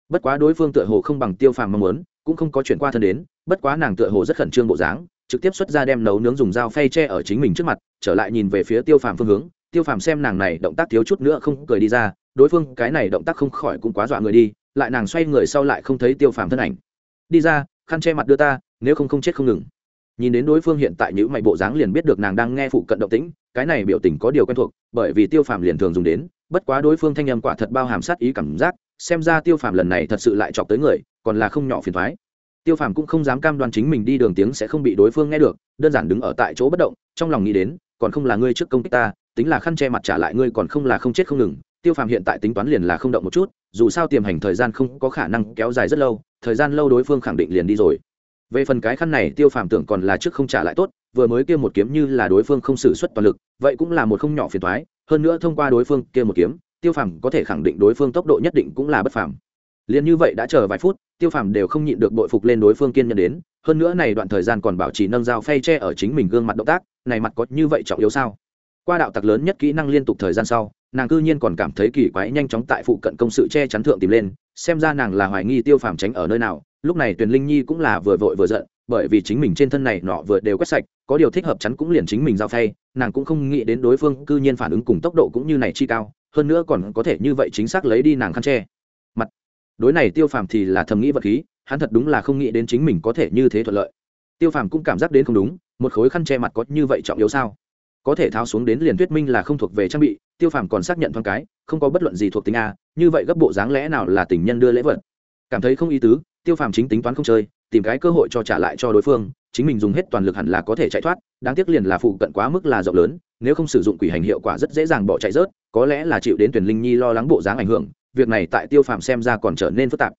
Bất quá đối phương tựa hồ không bằng tiêu phàm mong muốn, cũng không có chuyển qua thân đến, bất quá nàng tựa hồ rất khẩn trương bộ dáng, trực tiếp xuất ra đem nấu nướng dùng dao phay che ở chính mình trước mặt, trở lại nhìn về phía tiêu phàm phương hướng. Tiêu phàm xem nàng này động tác thiếu chút nữa không cười đi ra, đối phương cái này động tác không khỏi cũng quá dọa người đi, lại nàng xoay người sau lại không thấy tiêu phàm thân ảnh. Đi ra, khăn che mặt đưa ta, nếu không không chết không ngừng nhìn đến đối phương hiện tại những mày bộ dáng liền biết được nàng đang nghe phụ cận động tĩnh, cái này biểu tình có điều quen thuộc, bởi vì tiêu phàm liền thường dùng đến, bất quá đối phương thanh âm quả thật bao hàm sát ý cảm giác, xem ra tiêu phàm lần này thật sự lại chọc tới người, còn là không nhỏ phiền thoái tiêu phàm cũng không dám cam đoan chính mình đi đường tiếng sẽ không bị đối phương nghe được, đơn giản đứng ở tại chỗ bất động, trong lòng nghĩ đến, còn không là ngươi trước công kích ta, tính là khăn che mặt trả lại ngươi còn không là không chết không ngừng. Tiêu phàm hiện tại tính toán liền là không động một chút, dù sao tiềm hành thời gian không có khả năng kéo dài rất lâu, thời gian lâu đối phương khẳng định liền đi rồi về phần cái khăn này, tiêu phàm tưởng còn là trước không trả lại tốt, vừa mới kia một kiếm như là đối phương không xử suất toàn lực, vậy cũng là một không nhỏ phiền thoái hơn nữa thông qua đối phương kia một kiếm, tiêu phàm có thể khẳng định đối phương tốc độ nhất định cũng là bất phàm. Liền như vậy đã chờ vài phút, tiêu phàm đều không nhịn được bội phục lên đối phương kiên nhẫn đến, hơn nữa này đoạn thời gian còn bảo trì nâng dao phay che ở chính mình gương mặt động tác, này mặt có như vậy trọng yếu sao? Qua đạo tặc lớn nhất kỹ năng liên tục thời gian sau, nàng cư nhiên còn cảm thấy kỳ quái nhanh chóng tại phụ cận công sự che chắn thượng tìm lên, xem ra nàng là hoài nghi tiêu phàm tránh ở nơi nào lúc này tuyền linh nhi cũng là vừa vội vừa giận bởi vì chính mình trên thân này nọ vừa đều quét sạch có điều thích hợp chắn cũng liền chính mình giao thay, nàng cũng không nghĩ đến đối phương cư nhiên phản ứng cùng tốc độ cũng như này chi cao hơn nữa còn có thể như vậy chính xác lấy đi nàng khăn tre mặt. Đối này tiêu phàm thì là thầm nghĩ vật khí hắn thật đúng là không nghĩ đến chính mình có thể như thế thuận lợi. Tiêu phàm cũng cảm giác đến không đúng một khối khăn che mặt có như vậy trọng yếu sao? Có thể tháo xuống đến liền thuyết minh là không thuộc về trang bị tiêu phàm còn xác nhận thoáng cái không có bất luận gì thuộc tính a như vậy gấp bộ dáng lẽ nào là tình nhân đưa lễ vật? Cảm thấy không ý tứ tiêu phàm chính tính toán không chơi, tìm cái cơ hội cho trả lại cho đối phương, chính mình dùng hết toàn lực hẳn là có thể chạy thoát, đáng tiếc liền là phụ cận quá mức là rộng lớn, nếu không sử dụng quỷ hành hiệu quả rất dễ dàng bỏ chạy rớt, có lẽ là chịu đến tuyển linh nhi lo lắng bộ dáng ảnh hưởng, việc này tại tiêu phàm xem ra còn trở nên phức tạp.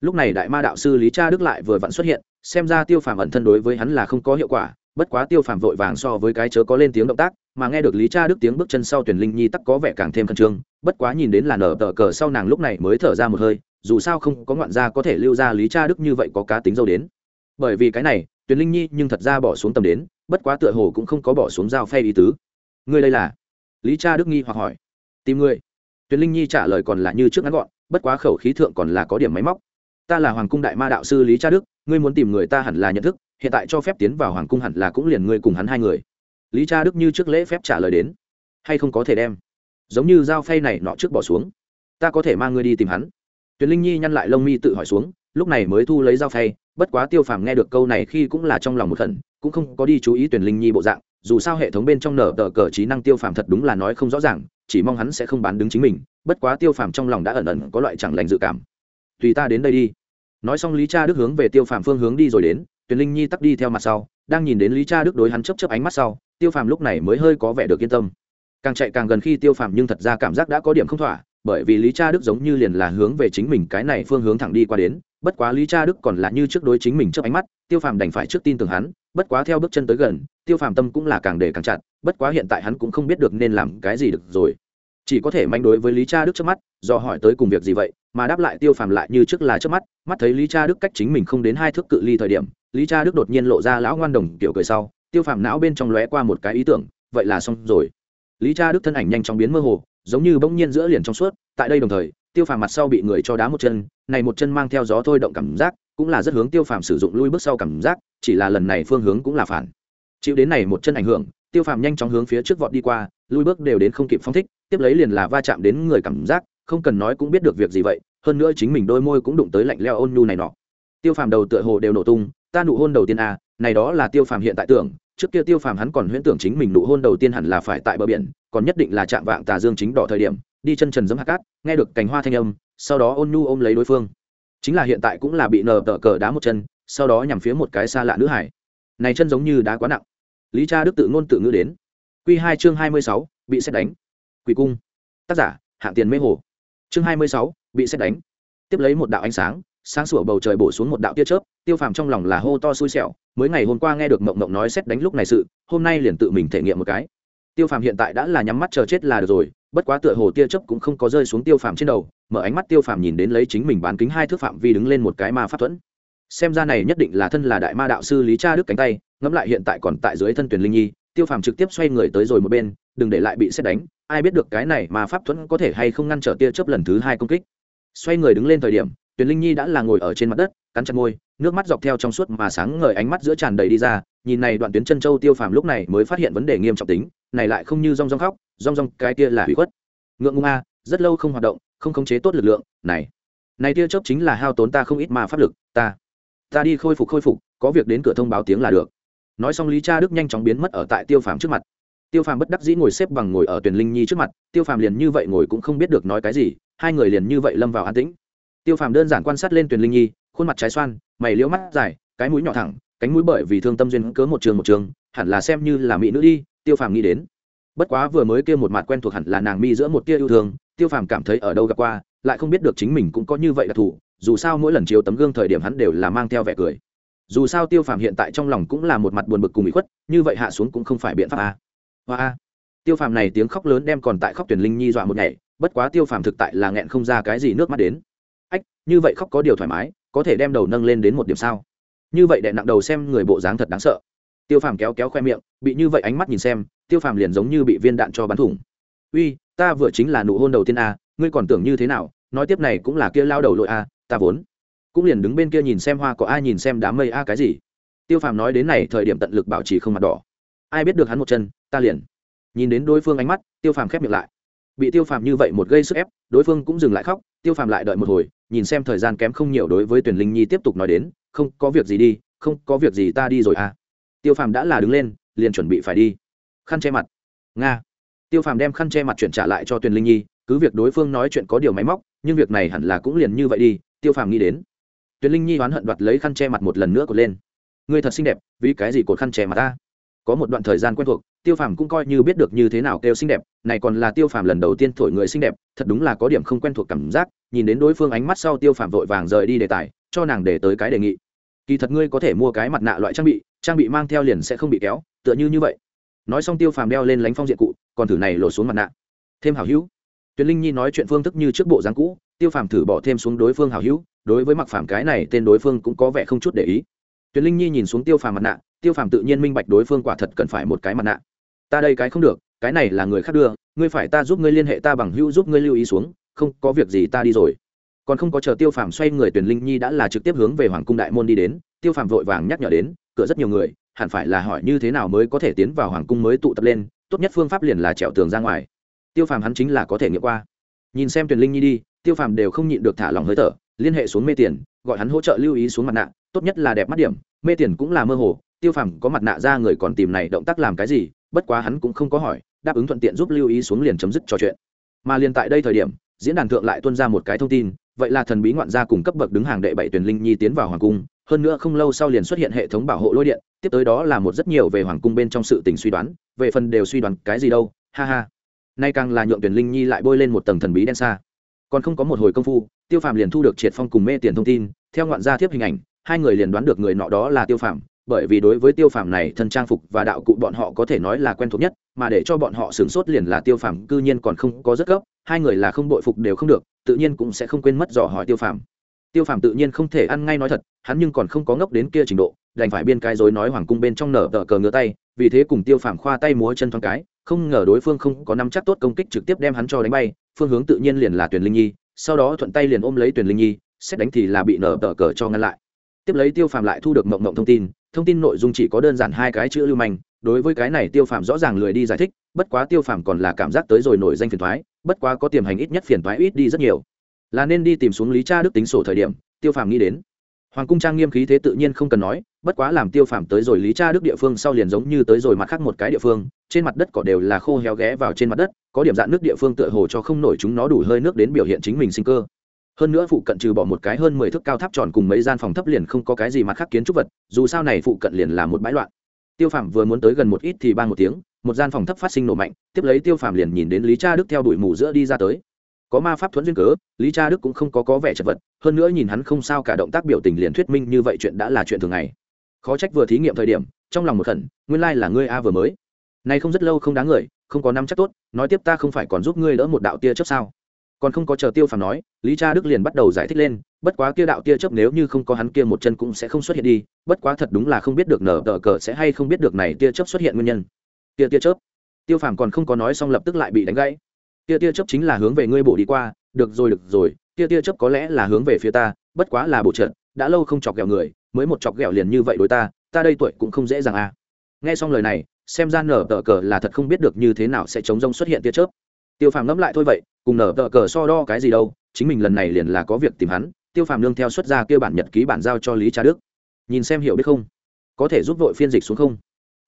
Lúc này đại ma đạo sư lý cha đức lại vừa vặn xuất hiện, xem ra tiêu phàm ẩn thân đối với hắn là không có hiệu quả, bất quá tiêu phàm vội vàng so với cái chớ có lên tiếng động tác, mà nghe được lý cha đức tiếng bước chân sau tuyển linh nhi tắc có vẻ càng thêm khẩn trương, bất quá nhìn đến là nở tờ cờ sau nàng lúc này mới thở ra một hơi dù sao không có ngoạn gia có thể lưu ra lý cha đức như vậy có cá tính dâu đến. Bởi vì cái này, tuyền linh nhi nhưng thật ra bỏ xuống tầm đến, bất quá tựa hồ cũng không có bỏ xuống dao phay ý tứ. Ngươi đây là? Lý cha đức nghi hoặc hỏi. Tìm ngươi. Tuyền linh nhi trả lời còn là như trước ngắn gọn, bất quá khẩu khí thượng còn là có điểm máy móc. Ta là hoàng cung đại ma đạo sư lý cha đức, ngươi muốn tìm người ta hẳn là nhận thức, hiện tại cho phép tiến vào hoàng cung hẳn là cũng liền ngươi cùng hắn hai người. Lý cha đức như trước lễ phép trả lời đến. Hay không có thể đem? Giống như dao phay này nọ trước bỏ xuống. Ta có thể mang ngươi đi tìm hắn tuyền linh nhi nhăn lại lông mi tự hỏi xuống, lúc này mới thu lấy dao phay, bất quá tiêu phàm nghe được câu này khi cũng là trong lòng một khẩn cũng không có đi chú ý tuyển linh nhi bộ dạng, dù sao hệ thống bên trong nở tờ cờ trí năng tiêu phàm thật đúng là nói không rõ ràng, chỉ mong hắn sẽ không bán đứng chính mình, bất quá tiêu phàm trong lòng đã ẩn ẩn có loại chẳng lành dự cảm. Tùy ta đến đây đi. Nói xong lý cha đức hướng về tiêu phàm phương hướng đi rồi đến tuyền linh nhi tắt đi theo mặt sau, đang nhìn đến lý cha đức đối hắn chấp chấp ánh mắt sau, tiêu phàm lúc này mới hơi có vẻ được yên tâm. Càng chạy càng gần khi tiêu phàm nhưng thật ra cảm giác đã có điểm không thỏa bởi vì lý cha đức giống như liền là hướng về chính mình cái này phương hướng thẳng đi qua đến, bất quá lý cha đức còn là như trước đối chính mình trước ánh mắt, tiêu phàm đành phải trước tin tưởng hắn, bất quá theo bước chân tới gần, tiêu phàm tâm cũng là càng để càng chặt, bất quá hiện tại hắn cũng không biết được nên làm cái gì được rồi. Chỉ có thể manh đối với lý cha đức trước mắt, do hỏi tới cùng việc gì vậy, mà đáp lại tiêu phàm lại như trước là trước mắt mắt thấy lý cha đức cách chính mình không đến hai thước cự ly thời điểm, lý cha đức đột nhiên lộ ra lão ngoan đồng kiểu cười sau, tiêu phàm não bên trong lóe qua một cái ý tưởng, vậy là xong rồi. Lý cha đức thân ảnh nhanh chóng biến mơ hồ giống như bỗng nhiên giữa liền trong suốt tại đây đồng thời tiêu phàm mặt sau bị người cho đá một chân này một chân mang theo gió thôi động cảm giác cũng là rất hướng tiêu phàm sử dụng lui bước sau cảm giác chỉ là lần này phương hướng cũng là phản. Chịu đến này một chân ảnh hưởng tiêu phàm nhanh chóng hướng phía trước vọt đi qua lui bước đều đến không kịp phong thích tiếp lấy liền là va chạm đến người cảm giác không cần nói cũng biết được việc gì vậy hơn nữa chính mình đôi môi cũng đụng tới lạnh leo ôn nhu này nọ. Tiêu phàm đầu tựa hồ đều nổ tung ta nụ hôn đầu tiên à, này đó là tiêu phàm hiện tại tưởng trước kia tiêu phàm hắn còn huyễn tưởng chính mình nụ hôn đầu tiên hẳn là phải tại bờ biển còn nhất định là chạm vạng tà dương chính đỏ thời điểm, đi chân trần giấm hạt cát, nghe được cành hoa thanh âm, sau đó ôn nhu ôm lấy đối phương. Chính là hiện tại cũng là bị nờ tờ cờ đá một chân, sau đó nhằm phía một cái xa lạ nữ hải. Này chân giống như đá quá nặng. Lý cha đức tự ngôn tự ngữ đến. Q hai chương hai mươi sáu, bị xét đánh. Quỷ cung. Tác giả, hạng tiền mê hồ. Chương hai mươi sáu, bị xét đánh. Tiếp lấy một đạo ánh sáng sáng sủa bầu trời bổ xuống một đạo tia chớp, tiêu phàm trong lòng là hô to xui xẻo, mới ngày hôm qua nghe được mộng mộng nói xét đánh lúc này sự, hôm nay liền tự mình thể nghiệm một cái tiêu phàm hiện tại đã là nhắm mắt chờ chết là được rồi, bất quá tựa hồ tia chớp cũng không có rơi xuống tiêu phàm trên đầu, mở ánh mắt tiêu phàm nhìn đến lấy chính mình bán kính hai thước phạm vi đứng lên một cái ma pháp thuẫn. Xem ra này nhất định là thân là đại ma đạo sư lý cha đức cánh tay, ngẫm lại hiện tại còn tại dưới thân tuyển linh nhi, tiêu phàm trực tiếp xoay người tới rồi một bên, đừng để lại bị xét đánh, ai biết được cái này mà pháp thuẫn có thể hay không ngăn trở tia chớp lần thứ hai công kích. Xoay người đứng lên thời điểm, tuyển linh nhi đã là ngồi ở trên mặt đất, cắn chặt môi, nước mắt dọc theo trong suốt mà sáng ngời ánh mắt giữa tràn đầy đi ra, nhìn này đoạn tuyến chân châu tiêu phàm lúc này mới phát hiện vấn đề nghiêm trọng tính này lại không như rong rong khóc, rong rong cái kia là hủy khuất. Ngượng ngung a, rất lâu không hoạt động, không khống chế tốt lực lượng, này. Này tia chớp chính là hao tốn ta không ít mà pháp lực, ta. Ta đi khôi phục khôi phục, có việc đến cửa thông báo tiếng là được. Nói xong lý cha đức nhanh chóng biến mất ở tại tiêu phàm trước mặt. Tiêu phàm bất đắc dĩ ngồi xếp bằng ngồi ở tuyển linh nhi trước mặt, tiêu phàm liền như vậy ngồi cũng không biết được nói cái gì, hai người liền như vậy lâm vào an tĩnh. Tiêu phàm đơn giản quan sát lên tuyển linh nhi, khuôn mặt trái xoan, mày liễu mắt dài, cái mũi nhỏ thẳng, cánh mũi bởi vì thương tâm duyên cớ một trường một trường, hẳn là xem như là mỹ nữ đi tiêu phàm nghĩ đến. Bất quá vừa mới kia một mặt quen thuộc hẳn là nàng mi giữa một tia yêu thương, tiêu phàm cảm thấy ở đâu gặp qua, lại không biết được chính mình cũng có như vậy đặc thù dù sao mỗi lần chiếu tấm gương thời điểm hắn đều là mang theo vẻ cười. Dù sao tiêu phàm hiện tại trong lòng cũng là một mặt buồn bực cùng bị khuất, như vậy hạ xuống cũng không phải biện pháp a. Hoa a. Tiêu phàm này tiếng khóc lớn đem còn tại khóc tuyển linh nhi dọa một ngày bất quá tiêu phàm thực tại là nghẹn không ra cái gì nước mắt đến. Ách, như vậy khóc có điều thoải mái, có thể đem đầu nâng lên đến một điểm sao? Như vậy đệ nặng đầu xem người bộ dáng thật đáng sợ tiêu phàm kéo kéo khoe miệng, bị như vậy ánh mắt nhìn xem, tiêu phàm liền giống như bị viên đạn cho bắn thủng. Uy, ta vừa chính là nụ hôn đầu tiên a ngươi còn tưởng như thế nào, nói tiếp này cũng là kia lao đầu lội a ta vốn cũng liền đứng bên kia nhìn xem hoa có ai nhìn xem đám mây a à cái gì. Tiêu phàm nói đến này, thời điểm tận lực bảo trì không mặt đỏ. Ai biết được hắn một chân, ta liền nhìn đến đối phương ánh mắt, tiêu phàm khép miệng lại. Bị tiêu phàm như vậy một gây sức ép, đối phương cũng dừng lại khóc, tiêu phàm lại đợi một hồi, nhìn xem thời gian kém không nhiều đối với tuyển linh nhi tiếp tục nói đến, không có việc gì đi, không có việc gì ta đi rồi à tiêu phàm đã là đứng lên, liền chuẩn bị phải đi. Khăn che mặt. Nga. Tiêu phàm đem khăn che mặt chuyển trả lại cho tuyền linh nhi, cứ việc đối phương nói chuyện có điều máy móc, nhưng việc này hẳn là cũng liền như vậy đi, tiêu phàm nghĩ đến. Tuyền linh nhi oán hận đoạt lấy khăn che mặt một lần nữa cột lên. Ngươi thật xinh đẹp, vì cái gì cột khăn che mặt ta? Có một đoạn thời gian quen thuộc, tiêu phàm cũng coi như biết được như thế nào kêu xinh đẹp, này còn là tiêu phàm lần đầu tiên thổi người xinh đẹp, thật đúng là có điểm không quen thuộc cảm giác, nhìn đến đối phương ánh mắt sau tiêu phàm vội vàng rời đi đề tài, cho nàng để tới cái đề nghị kỳ thật ngươi có thể mua cái mặt nạ loại trang bị trang bị mang theo liền sẽ không bị kéo, tựa như như vậy. Nói xong tiêu phàm đeo lên lánh phong diện cụ, còn thử này lột xuống mặt nạ. Thêm hảo hữu. Tuyền linh nhi nói chuyện phương thức như trước bộ dáng cũ, tiêu phàm thử bỏ thêm xuống đối phương hảo hữu, đối với mặc phàm cái này tên đối phương cũng có vẻ không chút để ý. Tuyền linh nhi nhìn xuống tiêu phàm mặt nạ, tiêu phàm tự nhiên minh bạch đối phương quả thật cần phải một cái mặt nạ. Ta đây cái không được, cái này là người khác đưa, ngươi phải ta giúp ngươi liên hệ ta bằng hữu giúp ngươi lưu ý xuống, không có việc gì ta đi rồi còn không có chờ tiêu phàm xoay người tuyển linh nhi đã là trực tiếp hướng về hoàng cung đại môn đi đến, tiêu phàm vội vàng nhắc nhở đến, cửa rất nhiều người, hẳn phải là hỏi như thế nào mới có thể tiến vào hoàng cung mới tụ tập lên, tốt nhất phương pháp liền là trèo tường ra ngoài. Tiêu phàm hắn chính là có thể nghiệm qua. Nhìn xem tuyển linh nhi đi, tiêu phàm đều không nhịn được thả lòng hơi thở, liên hệ xuống mê tiền, gọi hắn hỗ trợ lưu ý xuống mặt nạ, tốt nhất là đẹp mắt điểm, mê tiền cũng là mơ hồ, tiêu phàm có mặt nạ ra người còn tìm này động tác làm cái gì, bất quá hắn cũng không có hỏi, đáp ứng thuận tiện giúp lưu ý xuống liền chấm dứt trò chuyện. Mà liền tại đây thời điểm, diễn đàn thượng lại tuân ra một cái thông tin vậy là thần bí ngoạn gia cùng cấp bậc đứng hàng đệ bảy tuyển linh nhi tiến vào hoàng cung, hơn nữa không lâu sau liền xuất hiện hệ thống bảo hộ lôi điện, tiếp tới đó là một rất nhiều về hoàng cung bên trong sự tình suy đoán, về phần đều suy đoán cái gì đâu, ha ha. Nay càng là nhượng tuyển linh nhi lại bôi lên một tầng thần bí đen xa. Còn không có một hồi công phu, tiêu phàm liền thu được triệt phong cùng mê tiền thông tin, theo ngoạn gia thiếp hình ảnh, hai người liền đoán được người nọ đó là tiêu phàm, bởi vì đối với tiêu phàm này thân trang phục và đạo cụ bọn họ có thể nói là quen thuộc nhất, mà để cho bọn họ sửng sốt liền là tiêu phàm cư nhiên còn không có rất gấp, hai người là không bội phục đều không được tự nhiên cũng sẽ không quên mất dò hỏi tiêu phàm. Tiêu phàm tự nhiên không thể ăn ngay nói thật, hắn nhưng còn không có ngốc đến kia trình độ, đành phải biên cái dối nói hoàng cung bên trong nở tờ cờ ngứa tay, vì thế cùng tiêu phàm khoa tay múa chân thoáng cái, không ngờ đối phương không có nắm chắc tốt công kích trực tiếp đem hắn cho đánh bay, phương hướng tự nhiên liền là tuyển linh nhi, sau đó thuận tay liền ôm lấy tuyển linh nhi, xét đánh thì là bị nở tờ cờ cho ngăn lại. Tiếp lấy tiêu phàm lại thu được mộng mộng thông tin thông tin nội dung chỉ có đơn giản hai cái chữ lưu manh đối với cái này tiêu phàm rõ ràng lười đi giải thích, bất quá tiêu phàm còn là cảm giác tới rồi nổi danh phiền thoái bất quá có tiềm hành ít nhất phiền thoái ít đi rất nhiều. Là nên đi tìm xuống lý cha đức tính sổ thời điểm, tiêu phàm nghĩ đến. Hoàng cung trang nghiêm khí thế tự nhiên không cần nói, bất quá làm tiêu phàm tới rồi lý cha đức địa phương sau liền giống như tới rồi mặt khác một cái địa phương, trên mặt đất cỏ đều là khô héo ghé vào trên mặt đất, có điểm dạng nước địa phương tựa hồ cho không nổi chúng nó đủ hơi nước đến biểu hiện chính mình sinh cơ. Hơn nữa phụ cận trừ bỏ một cái hơn mười thước cao tháp tròn cùng mấy gian phòng thấp liền không có cái gì mặt khác kiến trúc vật, dù sao này phụ cận liền là một bãi loạn tiêu phàm vừa muốn tới gần một ít thì ban một tiếng, một gian phòng thấp phát sinh nổ mạnh, tiếp lấy tiêu phàm liền nhìn đến lý cha đức theo đuổi mù giữa đi ra tới. Có ma pháp thuẫn duyên cớ, lý cha đức cũng không có có vẻ chật vật, hơn nữa nhìn hắn không sao cả động tác biểu tình liền thuyết minh như vậy chuyện đã là chuyện thường ngày. Khó trách vừa thí nghiệm thời điểm, trong lòng một khẩn, nguyên lai là ngươi a vừa mới. Nay không rất lâu không đáng người, không có năm chắc tốt, nói tiếp ta không phải còn giúp ngươi đỡ một đạo tia chớp sao? Còn không có chờ tiêu phàm nói, lý cha đức liền bắt đầu giải thích lên, bất quá kia đạo tia chớp nếu như không có hắn kia một chân cũng sẽ không xuất hiện đi, bất quá thật đúng là không biết được nở tờ cờ sẽ hay không biết được này tia chớp xuất hiện nguyên nhân. Tia tia chớp. Tiêu phàm còn không có nói xong lập tức lại bị đánh gãy. Tia tia chớp chính là hướng về ngươi bộ đi qua, được rồi được rồi tia tia chớp có lẽ là hướng về phía ta, bất quá là bộ trận, đã lâu không chọc ghẹo người, mới một chọc ghẹo liền như vậy đối ta ta đây tuổi cũng không dễ dàng à. Nghe xong lời này, xem ra nở tờ cờ là thật không biết được như thế nào sẽ chống rông xuất hiện tia chớp. Tiêu phàm ngẫm lại thôi vậy cùng nở tờ cờ so đo cái gì đâu, chính mình lần này liền là có việc tìm hắn, tiêu phàm lương theo xuất ra kêu bản nhật ký bản giao cho lý cha đức. Nhìn xem hiểu biết không? Có thể giúp vội phiên dịch xuống không?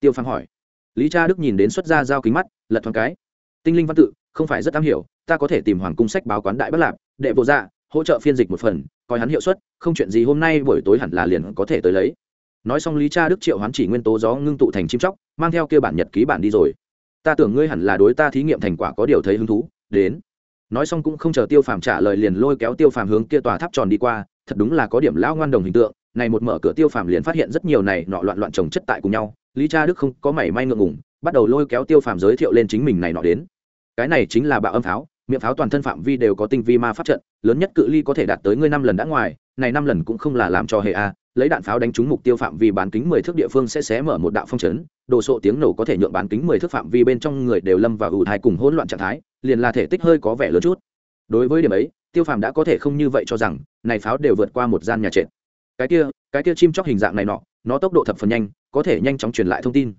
Tiêu phàm hỏi. Lý cha đức nhìn đến xuất ra giao kính mắt, lật thoáng cái. Tinh linh văn tự, không phải rất am hiểu, ta có thể tìm hoàng cung sách báo quán đại bất lạp, đệ vô dạ hỗ trợ phiên dịch một phần, coi hắn hiệu suất, không chuyện gì hôm nay buổi tối hẳn là liền có thể tới lấy. Nói xong lý cha đức triệu hoán chỉ nguyên tố gió ngưng tụ thành chim chóc, mang theo kia bản nhật ký bản đi rồi. Ta tưởng ngươi hẳn là đối ta thí nghiệm thành quả có điều thấy hứng thú, đến nói xong cũng không chờ tiêu phàm trả lời liền lôi kéo tiêu phàm hướng kia tòa tháp tròn đi qua, thật đúng là có điểm lão ngoan đồng hình tượng. Này một mở cửa tiêu phàm liền phát hiện rất nhiều này nọ loạn loạn trồng chất tại cùng nhau. Lý cha đức không có mảy may ngượng ngùng, bắt đầu lôi kéo tiêu phàm giới thiệu lên chính mình này nọ đến. Cái này chính là bạo âm pháo, miệng pháo toàn thân phạm vi đều có tinh vi ma pháp trận, lớn nhất cự ly có thể đạt tới ngươi năm lần đã ngoài, này năm lần cũng không là làm cho hệ a, lấy đạn pháo đánh trúng mục tiêu phạm vi bán kính mười thước địa phương sẽ xé mở một đạo phong chấn, đồ sộ tiếng nổ có thể nhượng bán kính mười thước phạm vi bên trong người đều lâm vào ủ thai cùng hỗn loạn trạng thái liền là thể tích hơi có vẻ lớn chút. Đối với điểm ấy, tiêu phàm đã có thể không như vậy cho rằng, này pháo đều vượt qua một gian nhà trệt. Cái kia cái kia chim chóc hình dạng này nọ, nó tốc độ thập phần nhanh, có thể nhanh chóng truyền lại thông tin.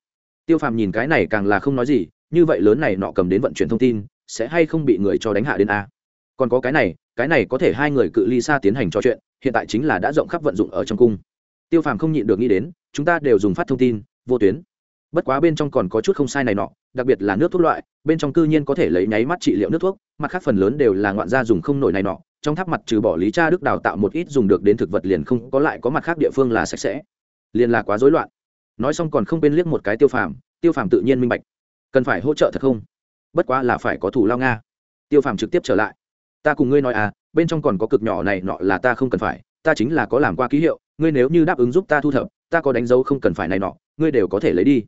Tiêu phàm nhìn cái này càng là không nói gì, như vậy lớn này nọ cầm đến vận chuyển thông tin, sẽ hay không bị người cho đánh hạ đến a? Còn có cái này cái này có thể hai người cự ly xa tiến hành trò chuyện, hiện tại chính là đã rộng khắp vận dụng ở trong cung. Tiêu phàm không nhịn được nghĩ đến, chúng ta đều dùng phát thông tin, vô tuyến bất quá bên trong còn có chút không sai này nọ, đặc biệt là nước thuốc loại, bên trong cư nhiên có thể lấy nháy mắt trị liệu nước thuốc, mặt khác phần lớn đều là ngoạn gia dùng không nổi này nọ, trong tháp mặt trừ bỏ lý cha đức đào tạo một ít dùng được đến thực vật liền không có lại có mặt khác địa phương là sạch sẽ. Liền là quá rối loạn. Nói xong còn không bên liếc một cái tiêu phàm tiêu phàm tự nhiên minh bạch. Cần phải hỗ trợ thật không? Bất quá là phải có thủ lao nga. Tiêu phàm trực tiếp trở lại. Ta cùng ngươi nói à bên trong còn có cực nhỏ này nọ là ta không cần phải, ta chính là có làm qua ký hiệu, ngươi nếu như đáp ứng giúp ta thu thập, ta có đánh dấu không cần phải này nọ, ngươi đều có thể lấy đi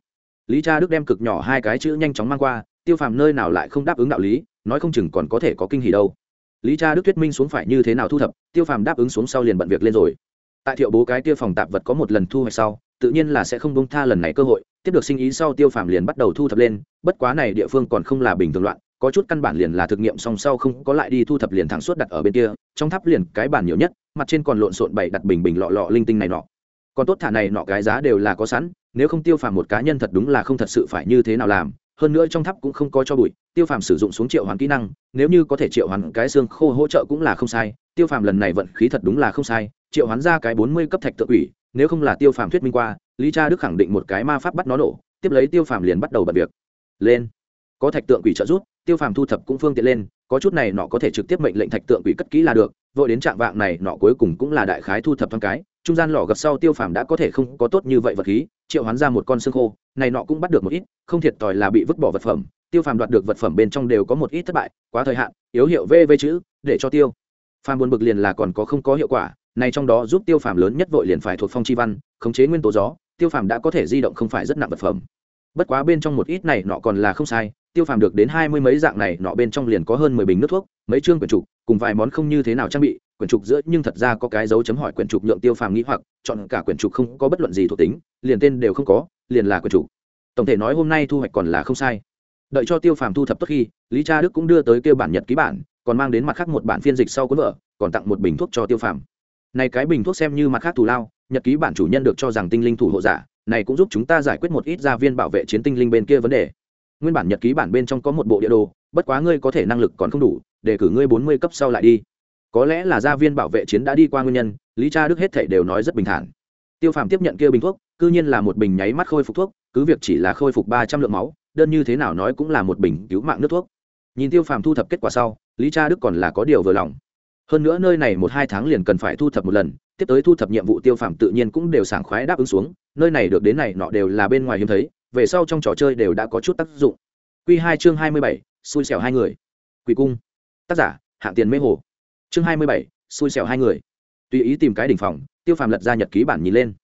lý cha đức đem cực nhỏ hai cái chữ nhanh chóng mang qua, tiêu phàm nơi nào lại không đáp ứng đạo lý, nói không chừng còn có thể có kinh hỉ đâu. Lý cha đức thuyết minh xuống phải như thế nào thu thập, tiêu phàm đáp ứng xuống sau liền bận việc lên rồi. Tại thiệu bố cái tiêu phòng tạp vật có một lần thu hoạch sau, tự nhiên là sẽ không bông tha lần này cơ hội, tiếp được sinh ý sau tiêu phàm liền bắt đầu thu thập lên, bất quá này địa phương còn không là bình thường loạn, có chút căn bản liền là thực nghiệm song sau không có lại đi thu thập liền thẳng suốt đặt ở bên kia, trong tháp liền cái bản nhiều nhất, mặt trên còn lộn xộn bày đặt bình bình lọ lọ linh tinh này nọ còn tốt thả này nọ cái giá đều là có sẵn, nếu không tiêu phàm một cá nhân thật đúng là không thật sự phải như thế nào làm, hơn nữa trong tháp cũng không có cho bụi, tiêu phàm sử dụng xuống triệu hoàn kỹ năng, nếu như có thể triệu hoàn cái xương khô hỗ trợ cũng là không sai, tiêu phàm lần này vận khí thật đúng là không sai, triệu hoán ra cái bốn mươi cấp thạch tự ủy nếu không là tiêu phàm thuyết minh qua, lý cha đức khẳng định một cái ma pháp bắt nó nổ, tiếp lấy tiêu phàm liền bắt đầu bật việc. Lên. Có thạch tượng quỷ trợ giúp, tiêu phàm thu thập cũng phương tiện lên, có chút này nọ có thể trực tiếp mệnh lệnh thạch tượng quỷ cất kỹ là được, vội đến trạng vạng này nọ cuối cùng cũng là đại khái thu thập thăng cái trung gian lò gập sau tiêu phàm đã có thể không có tốt như vậy vật khí, triệu hoán ra một con xương khô, này nọ cũng bắt được một ít, không thiệt tòi là bị vứt bỏ vật phẩm, tiêu phàm đoạt được vật phẩm bên trong đều có một ít thất bại, quá thời hạn, yếu hiệu vv chữ, để cho tiêu phàm buồn bực liền là còn có không có hiệu quả, này trong đó giúp tiêu phàm lớn nhất vội liền phải thuộc phong chi văn, khống chế nguyên tố gió, tiêu phàm đã có thể di động không phải rất nặng vật phẩm. Bất quá bên trong một ít này nọ còn là không sai, tiêu phàm được đến hai mươi mấy dạng này nọ bên trong liền có hơn mười bình nước thuốc, mấy chương quyển trục cùng vài món không như thế nào trang bị quyển trục giữa nhưng thật ra có cái dấu chấm hỏi quyển trục nhượng tiêu phàm nghĩ hoặc, chọn cả quyển trục không có bất luận gì thuộc tính, liền tên đều không có, liền là quyển trục. Tổng thể nói hôm nay thu hoạch còn là không sai. Đợi cho tiêu phàm thu thập tốt khi, lý cha đức cũng đưa tới kêu bản nhật ký bản, còn mang đến mặt khác một bản phiên dịch sau cuốn vợ còn tặng một bình thuốc cho tiêu phàm. Này cái bình thuốc xem như mặt khác thù lao, nhật ký bản chủ nhân được cho rằng tinh linh thủ hộ giả, này cũng giúp chúng ta giải quyết một ít gia viên bảo vệ chiến tinh linh bên kia vấn đề. Nguyên bản nhật ký bản bên trong có một bộ địa đồ, bất quá ngươi có thể năng lực còn không đủ, để cử ngươi bốn mươi cấp sau lại đi có lẽ là gia viên bảo vệ chiến đã đi qua nguyên nhân, lý cha đức hết thể đều nói rất bình thản. Tiêu phàm tiếp nhận kia bình thuốc c nhiên là một bình nháy mắt khôi phục thuốc, cứ việc chỉ là khôi phục ba trăm lượng máu, đơn như thế nào nói cũng là một bình cứu mạng nước thuốc. Nhìn tiêu phàm thu thập kết quả sau, lý cha đức còn là có điều vừa lòng. Hơn nữa nơi này một hai tháng liền cần phải thu thập một lần, tiếp tới thu thập nhiệm vụ tiêu phàm tự nhiên cũng đều sảng khoái đáp ứng xuống, nơi này được đến này nọ đều là bên ngoài hiếm thấy, về sau trong trò chơi đều đã có chút tác dụng. Q hai chương hai mươi bảy, xui xẻo hai người. Quỷ cung. Tác giả, hạng tiền mê hồ chương hai mươi bảy, xui xẻo hai người. Tùy ý tìm cái đỉnh phòng, tiêu phàm lật ra nhật ký bản nhìn lên.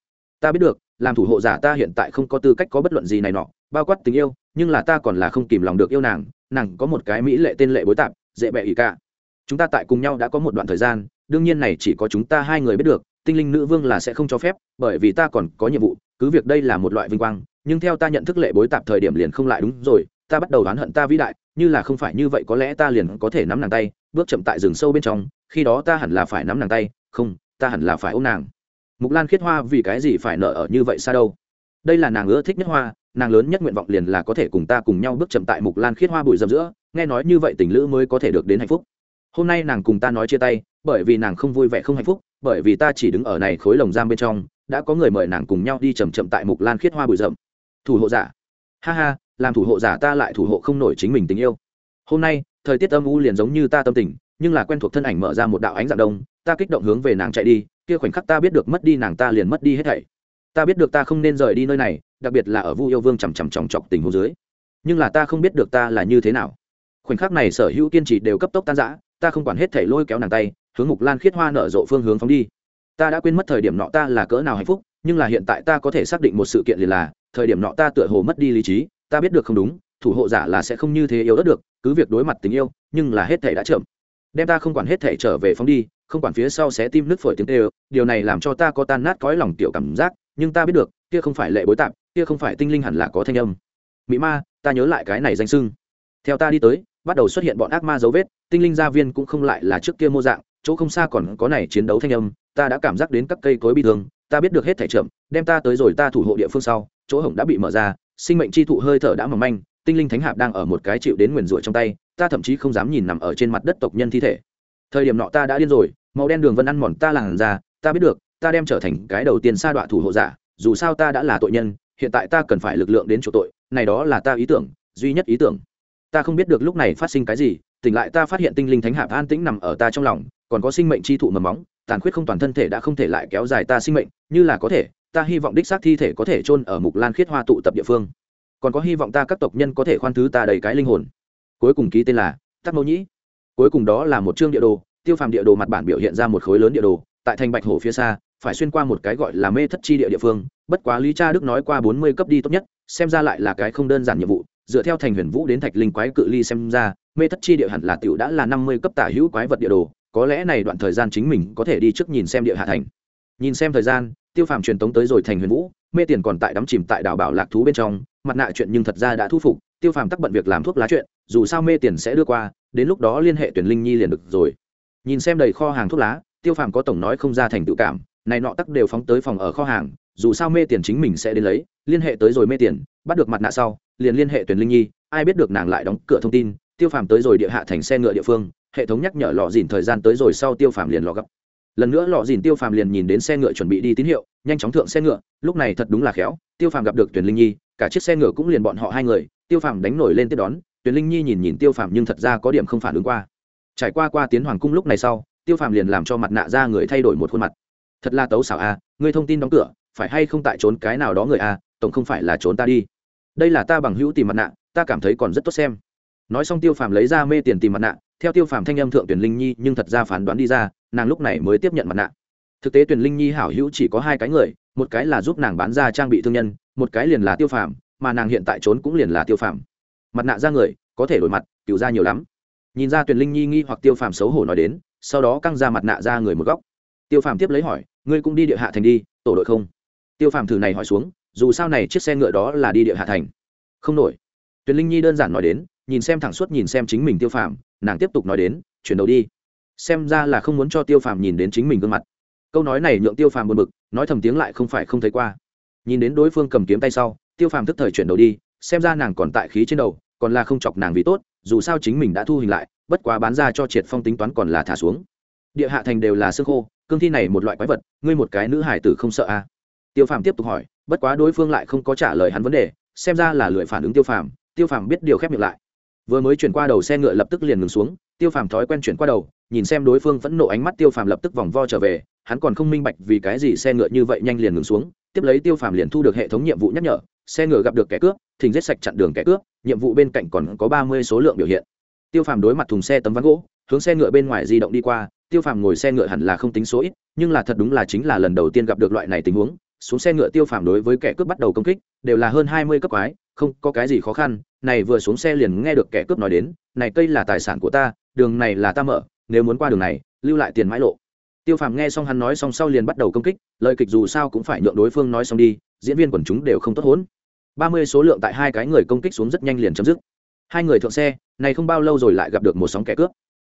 Ta biết được, làm thủ hộ giả ta hiện tại không có tư cách có bất luận gì này nọ, bao quát tình yêu, nhưng là ta còn là không kìm lòng được yêu nàng nàng có một cái mỹ lệ tên lệ bối tạp, dễ bẹ ỷ cả. Chúng ta tại cùng nhau đã có một đoạn thời gian, đương nhiên này chỉ có chúng ta hai người biết được, tinh linh nữ vương là sẽ không cho phép, bởi vì ta còn có nhiệm vụ, cứ việc đây là một loại vinh quang, nhưng theo ta nhận thức lệ bối tạp thời điểm liền không lại đúng rồi, ta bắt đầu oán hận ta vĩ đại, như là không phải như vậy có lẽ ta liền có thể nắm nàng tay bước chậm tại rừng sâu bên trong, khi đó ta hẳn là phải nắm nàng tay, không, ta hẳn là phải ôm nàng. Mục lan khiết hoa vì cái gì phải nợ ở như vậy xa đâu? Đây là nàng ưa thích nhất hoa, nàng lớn nhất nguyện vọng liền là có thể cùng ta cùng nhau bước chậm tại mục lan khiết hoa bụi rậm giữa, nghe nói như vậy tình lữ mới có thể được đến hạnh phúc. Hôm nay nàng cùng ta nói chia tay, bởi vì nàng không vui vẻ không hạnh phúc, bởi vì ta chỉ đứng ở này khối lồng giam bên trong, đã có người mời nàng cùng nhau đi chầm chậm tại mục lan khiết hoa bụi rậm. Thủ hộ giả. Ha ha, làm thủ hộ giả ta lại thủ hộ không nổi chính mình tình yêu. Hôm nay thời tiết âm u liền giống như ta tâm tình, nhưng là quen thuộc thân ảnh mở ra một đạo ánh dạng đông, ta kích động hướng về nàng chạy đi, kia khoảnh khắc ta biết được mất đi nàng ta liền mất đi hết thảy. Ta biết được ta không nên rời đi nơi này, đặc biệt là ở vu yêu vương chằm chằm chòng chọc tình hồ dưới. Nhưng là ta không biết được ta là như thế nào. Khoảnh khắc này sở hữu kiên trì đều cấp tốc tan rã, ta không quản hết thảy lôi kéo nàng tay, hướng mục lan khiết hoa nở rộ phương hướng phóng đi. Ta đã quên mất thời điểm nọ ta là cỡ nào hạnh phúc, nhưng là hiện tại ta có thể xác định một sự kiện liền là, thời điểm nọ ta tựa hồ mất đi lý trí, ta biết được không đúng, thủ hộ giả là sẽ không như thế yếu đất được cứ việc đối mặt tình yêu nhưng là hết thảy đã chậm. Đem ta không quản hết thảy trở về phóng đi không quản phía sau sẽ tim nước phổi tiếng tê điều này làm cho ta có tan nát cõi lòng tiểu cảm giác nhưng ta biết được kia không phải lệ bối tạp kia không phải tinh linh hẳn là có thanh âm. Mỹ ma ta nhớ lại cái này danh sưng theo ta đi tới bắt đầu xuất hiện bọn ác ma dấu vết tinh linh gia viên cũng không lại là trước kia mô dạng chỗ không xa còn có này chiến đấu thanh âm ta đã cảm giác đến các cây cối bị thương ta biết được hết thể chậm, đem ta tới rồi ta thủ hộ địa phương sau chỗ hổng đã bị mở ra sinh mệnh chi thụ hơi thở đã mỏng manh tinh linh thánh hạp đang ở một cái chịu đến nguyền rủa trong tay, ta thậm chí không dám nhìn nằm ở trên mặt đất tộc nhân thi thể. Thời điểm nọ ta đã điên rồi, màu đen đường vân ăn mòn ta làn ra ta biết được, ta đem trở thành cái đầu tiên sa đọa thủ hộ giả, dù sao ta đã là tội nhân, hiện tại ta cần phải lực lượng đến chỗ tội, này đó là ta ý tưởng, duy nhất ý tưởng. Ta không biết được lúc này phát sinh cái gì, tỉnh lại ta phát hiện tinh linh thánh hạp an tĩnh nằm ở ta trong lòng, còn có sinh mệnh chi thụ mầm móng, tàn khuyết không toàn thân thể đã không thể lại kéo dài ta sinh mệnh, như là có thể, ta hy vọng đích xác thi thể có thể chôn ở mục lan khiết hoa tụ tập địa phương còn có hy vọng ta các tộc nhân có thể khoan thứ ta đầy cái linh hồn. Cuối cùng ký tên là tắc mẫu nhĩ. Cuối cùng đó là một chương địa đồ, tiêu phàm địa đồ mặt bản biểu hiện ra một khối lớn địa đồ, tại thành bạch hồ phía xa, phải xuyên qua một cái gọi là mê thất chi địa địa phương, bất quá lý cha đức nói qua bốn mươi cấp đi tốt nhất, xem ra lại là cái không đơn giản nhiệm vụ, dựa theo thành huyền vũ đến thạch linh quái cự ly xem ra, mê thất chi địa hẳn là tiểu đã là năm mươi cấp tả hữu quái vật địa đồ, có lẽ này đoạn thời gian chính mình có thể đi trước nhìn xem địa hạ thành. Nhìn xem thời gian, tiêu phàm truyền tống tới rồi thành huyền vũ mê tiền còn tại đắm chìm tại đảo bảo lạc thú bên trong, mặt nạ chuyện nhưng thật ra đã thu phục, tiêu phàm tắc bận việc làm thuốc lá chuyện, dù sao mê tiền sẽ đưa qua, đến lúc đó liên hệ tuyển linh nhi liền được rồi. Nhìn xem đầy kho hàng thuốc lá, tiêu phàm có tổng nói không ra thành tự cảm, này nọ tắc đều phóng tới phòng ở kho hàng, dù sao mê tiền chính mình sẽ đến lấy, liên hệ tới rồi mê tiền, bắt được mặt nạ sau, liền liên hệ tuyển linh nhi, ai biết được nàng lại đóng cửa thông tin, tiêu phàm tới rồi địa hạ thành xe ngựa địa phương, hệ thống nhắc nhở lọ dìn thời gian tới rồi sau tiêu phàm liền lọ gấp lần nữa lọ dìn tiêu phàm liền nhìn đến xe ngựa chuẩn bị đi tín hiệu nhanh chóng thượng xe ngựa lúc này thật đúng là khéo tiêu phàm gặp được tuyển linh nhi cả chiếc xe ngựa cũng liền bọn họ hai người tiêu phàm đánh nổi lên tiếp đón tuyển linh nhi nhìn nhìn tiêu phàm nhưng thật ra có điểm không phản ứng qua. Trải qua qua tiến hoàng cung lúc này sau tiêu phàm liền làm cho mặt nạ ra người thay đổi một khuôn mặt. Thật là tấu xảo a à, thông tin đóng cửa phải hay không tại trốn cái nào đó người a à, tổng không phải là trốn ta đi. Đây là ta bằng hữu tìm mặt nạ ta cảm thấy còn rất tốt xem nói xong tiêu phàm lấy ra mê tiền tìm mặt nạ, theo tiêu phàm thanh âm thượng tuyển linh nhi, nhưng thật ra phán đoán đi ra, nàng lúc này mới tiếp nhận mặt nạ. Thực tế tuyển linh nhi hảo hữu chỉ có hai cái người, một cái là giúp nàng bán ra trang bị thương nhân, một cái liền là tiêu phàm, mà nàng hiện tại trốn cũng liền là tiêu phàm. Mặt nạ ra người, có thể đổi mặt cựu ra nhiều lắm. Nhìn ra tuyển linh nhi nghi hoặc tiêu phàm xấu hổ nói đến, sau đó căng ra mặt nạ ra người một góc. Tiêu phàm tiếp lấy hỏi, ngươi cũng đi địa hạ thành đi, tổ đội không? Tiêu phàm thử này hỏi xuống, dù sao này chiếc xe ngựa đó là đi địa hạ thành. Không nổi. Tuyển linh nhi đơn giản nói đến nhìn xem thẳng suốt nhìn xem chính mình tiêu phàm, nàng tiếp tục nói đến, chuyển đầu đi. Xem ra là không muốn cho tiêu phàm nhìn đến chính mình gương mặt. Câu nói này nhượng tiêu phàm buồn bực, nói thầm tiếng lại không phải không thấy qua. Nhìn đến đối phương cầm kiếm tay sau, tiêu phàm thức thời chuyển đầu đi, xem ra nàng còn tại khí trên đầu, còn là không chọc nàng vì tốt, dù sao chính mình đã thu hình lại, bất quá bán ra cho triệt phong tính toán còn là thả xuống. Địa hạ thành đều là xương khô, cương thi này một loại quái vật, ngươi một cái nữ hải tử không sợ à? Tiêu phàm tiếp tục hỏi, bất quá đối phương lại không có trả lời hắn vấn đề, xem ra là lười phản ứng tiêu phàm tiêu phàm biết điều khép miệng lại vừa mới chuyển qua đầu xe ngựa lập tức liền ngừng xuống, tiêu phàm thói quen chuyển qua đầu, nhìn xem đối phương vẫn nộ ánh mắt, tiêu phàm lập tức vòng vo trở về, hắn còn không minh bạch vì cái gì xe ngựa như vậy nhanh liền ngừng xuống, tiếp lấy tiêu phàm liền thu được hệ thống nhiệm vụ nhắc nhở, xe ngựa gặp được kẻ cướp, thình giết sạch chặn đường kẻ cướp, nhiệm vụ bên cạnh còn có ba mươi số lượng biểu hiện. Tiêu phàm đối mặt thùng xe tấm ván gỗ, hướng xe ngựa bên ngoài di động đi qua, tiêu phàm ngồi xe ngựa hẳn là không tính số ít, nhưng là thật đúng là chính là lần đầu tiên gặp được loại này tình huống, xuống xe ngựa tiêu phàm đối với kẻ cướp bắt đầu công kích, đều là hơn hai mươi cấp quái không có cái gì khó khăn, này vừa xuống xe liền nghe được kẻ cướp nói đến, này cây là tài sản của ta, đường này là ta mở, nếu muốn qua đường này, lưu lại tiền mãi lộ. Tiêu phàm nghe xong hắn nói xong sau liền bắt đầu công kích, lời kịch dù sao cũng phải nhượng đối phương nói xong đi, diễn viên quần chúng đều không tốt hốn. Ba mươi số lượng tại hai cái người công kích xuống rất nhanh liền chấm dứt. Hai người thượng xe, này không bao lâu rồi lại gặp được một sóng kẻ cướp.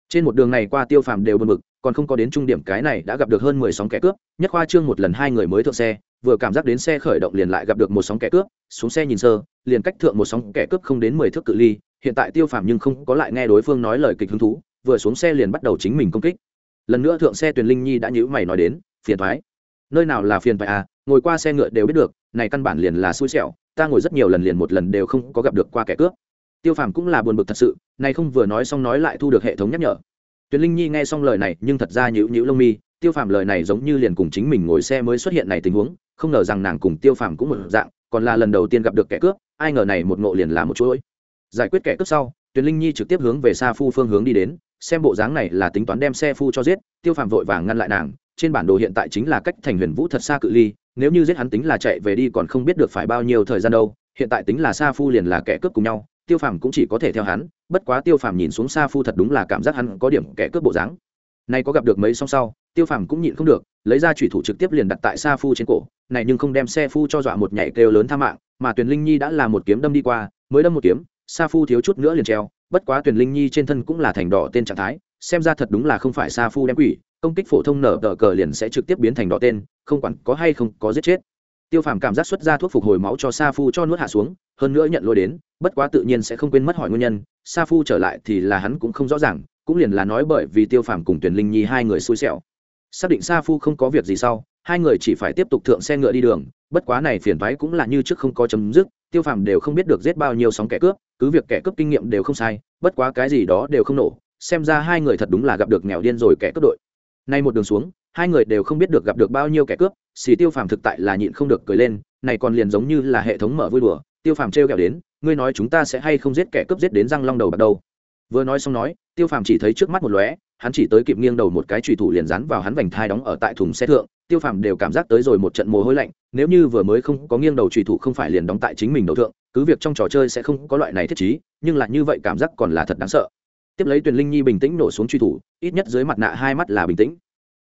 Trên một đường này qua tiêu phàm đều bật mực còn không có đến trung điểm cái này đã gặp được hơn mười sóng kẻ cướp, nhất khoa trương một lần hai người mới thượng xe vừa cảm giác đến xe khởi động liền lại gặp được một sóng kẻ cướp, xuống xe nhìn sơ, liền cách thượng một sóng kẻ cướp không đến mười thước cự ly, hiện tại tiêu phàm nhưng không có lại nghe đối phương nói lời kịch hứng thú, vừa xuống xe liền bắt đầu chính mình công kích. Lần nữa thượng xe tuyền linh nhi đã nhữ mày nói đến, phiền thoái nơi nào là phiền thoái à? Ngồi qua xe ngựa đều biết được, này căn bản liền là xui xẻo, ta ngồi rất nhiều lần liền một lần đều không có gặp được qua kẻ cướp. Tiêu phàm cũng là buồn bực thật sự, này không vừa nói xong nói lại thu được hệ thống nhắc nhở. Tuyền linh nhi nghe xong lời này, nhưng thật ra nhữ nhữ lông mi tiêu phàm lời này giống như liền cùng chính mình ngồi xe mới xuất hiện này tình huống, không ngờ rằng nàng cùng tiêu phàm cũng một dạng, còn là lần đầu tiên gặp được kẻ cướp, ai ngờ này một ngộ liền là một chuỗi. Giải quyết kẻ cướp sau, tuyền linh nhi trực tiếp hướng về xa phu phương hướng đi đến, xem bộ dáng này là tính toán đem xe phu cho giết, tiêu phàm vội vàng ngăn lại nàng, trên bản đồ hiện tại chính là cách thành huyền vũ thật xa cự ly, nếu như giết hắn tính là chạy về đi còn không biết được phải bao nhiêu thời gian đâu, hiện tại tính là xa phu liền là kẻ cướp cùng nhau, tiêu phàm cũng chỉ có thể theo hắn, bất quá tiêu phàm nhìn xuống xa phu thật đúng là cảm giác hắn có điểm kẻ cướp bộ dáng. Nay có gặp được mấy song sau tiêu phàm cũng nhịn không được, lấy ra thủy thủ trực tiếp liền đặt tại sa phu trên cổ, này nhưng không đem xe phu cho dọa một nhảy kêu lớn tha mạng, mà tuyền linh nhi đã là một kiếm đâm đi qua, mới đâm một kiếm, sa phu thiếu chút nữa liền treo, bất quá tuyền linh nhi trên thân cũng là thành đỏ tên trạng thái, xem ra thật đúng là không phải sa phu đem quỷ, công kích phổ thông nở tờ cờ liền sẽ trực tiếp biến thành đỏ tên, không quản có hay không có giết chết. Tiêu phàm cảm giác xuất ra thuốc phục hồi máu cho sa phu cho nuốt hạ xuống, hơn nữa nhận lôi đến, bất quá tự nhiên sẽ không quên mất hỏi nguyên nhân, sa phu trở lại thì là hắn cũng không rõ ràng, cũng liền là nói bởi vì tiêu phàm cùng tuyển linh nhi hai người xui xẻo xác định sa phu không có việc gì sau, hai người chỉ phải tiếp tục thượng xe ngựa đi đường, bất quá này phiền thoái cũng là như trước không có chấm dứt, tiêu phàm đều không biết được giết bao nhiêu sóng kẻ cướp, cứ việc kẻ cướp kinh nghiệm đều không sai, bất quá cái gì đó đều không nổ, xem ra hai người thật đúng là gặp được nghèo điên rồi kẻ cướp đội. Nay một đường xuống, hai người đều không biết được gặp được bao nhiêu kẻ cướp, xì tiêu phàm thực tại là nhịn không được cười lên, này còn liền giống như là hệ thống mở vui đùa, tiêu phàm trêu kẹo đến, ngươi nói chúng ta sẽ hay không giết kẻ cướp giết đến răng long đầu bắt đầu vừa nói xong nói, tiêu phàm chỉ thấy trước mắt một lóe hắn chỉ tới kịp nghiêng đầu một cái trùy thủ liền dán vào hắn vành thai đóng ở tại thùng xe thượng, tiêu phàm đều cảm giác tới rồi một trận mồ hôi lạnh, nếu như vừa mới không có nghiêng đầu trùy thủ không phải liền đóng tại chính mình đầu thượng, cứ việc trong trò chơi sẽ không có loại này thiết chí nhưng là như vậy cảm giác còn là thật đáng sợ. Tiếp lấy tuyền linh nhi bình tĩnh nổ xuống truy thủ, ít nhất dưới mặt nạ hai mắt là bình tĩnh.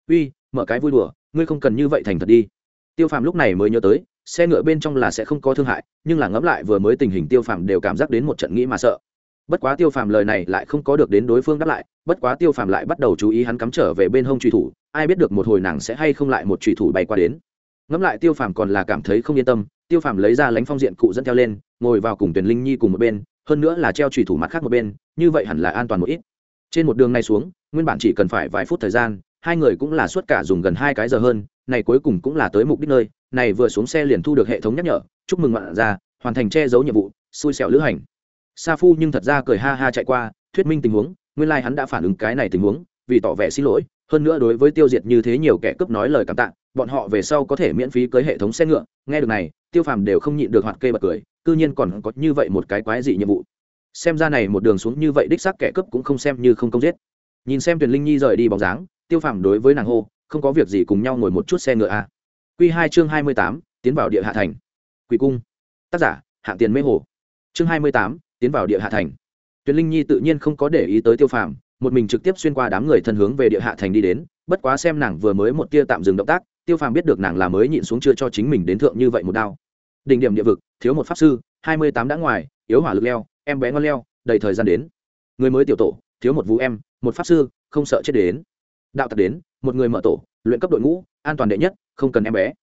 Uy, mở cái vui đùa, ngươi không cần như vậy thành thật đi. Tiêu phàm lúc này mới nhớ tới, xe ngựa bên trong là sẽ không có thương hại, nhưng là ngẫm lại vừa mới tình hình tiêu phàm đều cảm giác đến một trận nghĩ mà sợ. Bất quá tiêu phàm lời này lại không có được đến đối phương đáp lại bất quá tiêu phàm lại bắt đầu chú ý hắn cắm trở về bên hông truy thủ, ai biết được một hồi nàng sẽ hay không lại một truy thủ bay qua đến. Ngẫm lại tiêu phàm còn là cảm thấy không yên tâm, tiêu phàm lấy ra lánh phong diện cụ dẫn theo lên, ngồi vào cùng tuyển linh nhi cùng một bên, hơn nữa là treo truy thủ mặt khác một bên, như vậy hẳn là an toàn một ít. Trên một đường này xuống, nguyên bản chỉ cần phải vài phút thời gian, hai người cũng là suốt cả dùng gần hai cái giờ hơn, này cuối cùng cũng là tới mục đích nơi, này vừa xuống xe liền thu được hệ thống nhắc nhở, chúc mừng bạn ra hoàn thành che giấu nhiệm vụ, xui xẻo lữ hành. Sa phu nhưng thật ra cười ha ha chạy qua, thuyết minh tình huống nguyên lai hắn đã phản ứng cái này tình huống, vì tỏ vẻ xin lỗi, hơn nữa đối với tiêu diệt như thế nhiều kẻ cướp nói lời cảm tạ, bọn họ về sau có thể miễn phí cưới hệ thống xe ngựa, nghe được này, tiêu phàm đều không nhịn được hoạt kê bật cười, cư nhiên còn có như vậy một cái quái dị nhiệm vụ. Xem ra này một đường xuống như vậy đích xác kẻ cướp cũng không xem như không công giết. Nhìn xem tuyền linh nhi rời đi bóng dáng, tiêu phàm đối với nàng hô, không có việc gì cùng nhau ngồi một chút xe ngựa a à. q hai chương hai mươi tám, tiến vào địa hạ thành. Quỷ cung. Tác giả, hạng tiền mê hồ. Chương hai mươi tám, tiến vào địa hạ thành tuyền linh nhi tự nhiên không có để ý tới tiêu phàm, một mình trực tiếp xuyên qua đám người thân hướng về địa hạ thành đi đến, bất quá xem nàng vừa mới một tia tạm dừng động tác, tiêu phàm biết được nàng là mới nhịn xuống chưa cho chính mình đến thượng như vậy một đao. Đỉnh điểm địa vực, thiếu một pháp sư, hai mươi tám đã ngoài, yếu hỏa lực leo, em bé ngon leo, đầy thời gian đến. Người mới tiểu tổ, thiếu một vũ em, một pháp sư, không sợ chết đến. Đạo tặc đến, một người mở tổ, luyện cấp đội ngũ, an toàn đệ nhất, không cần em bé.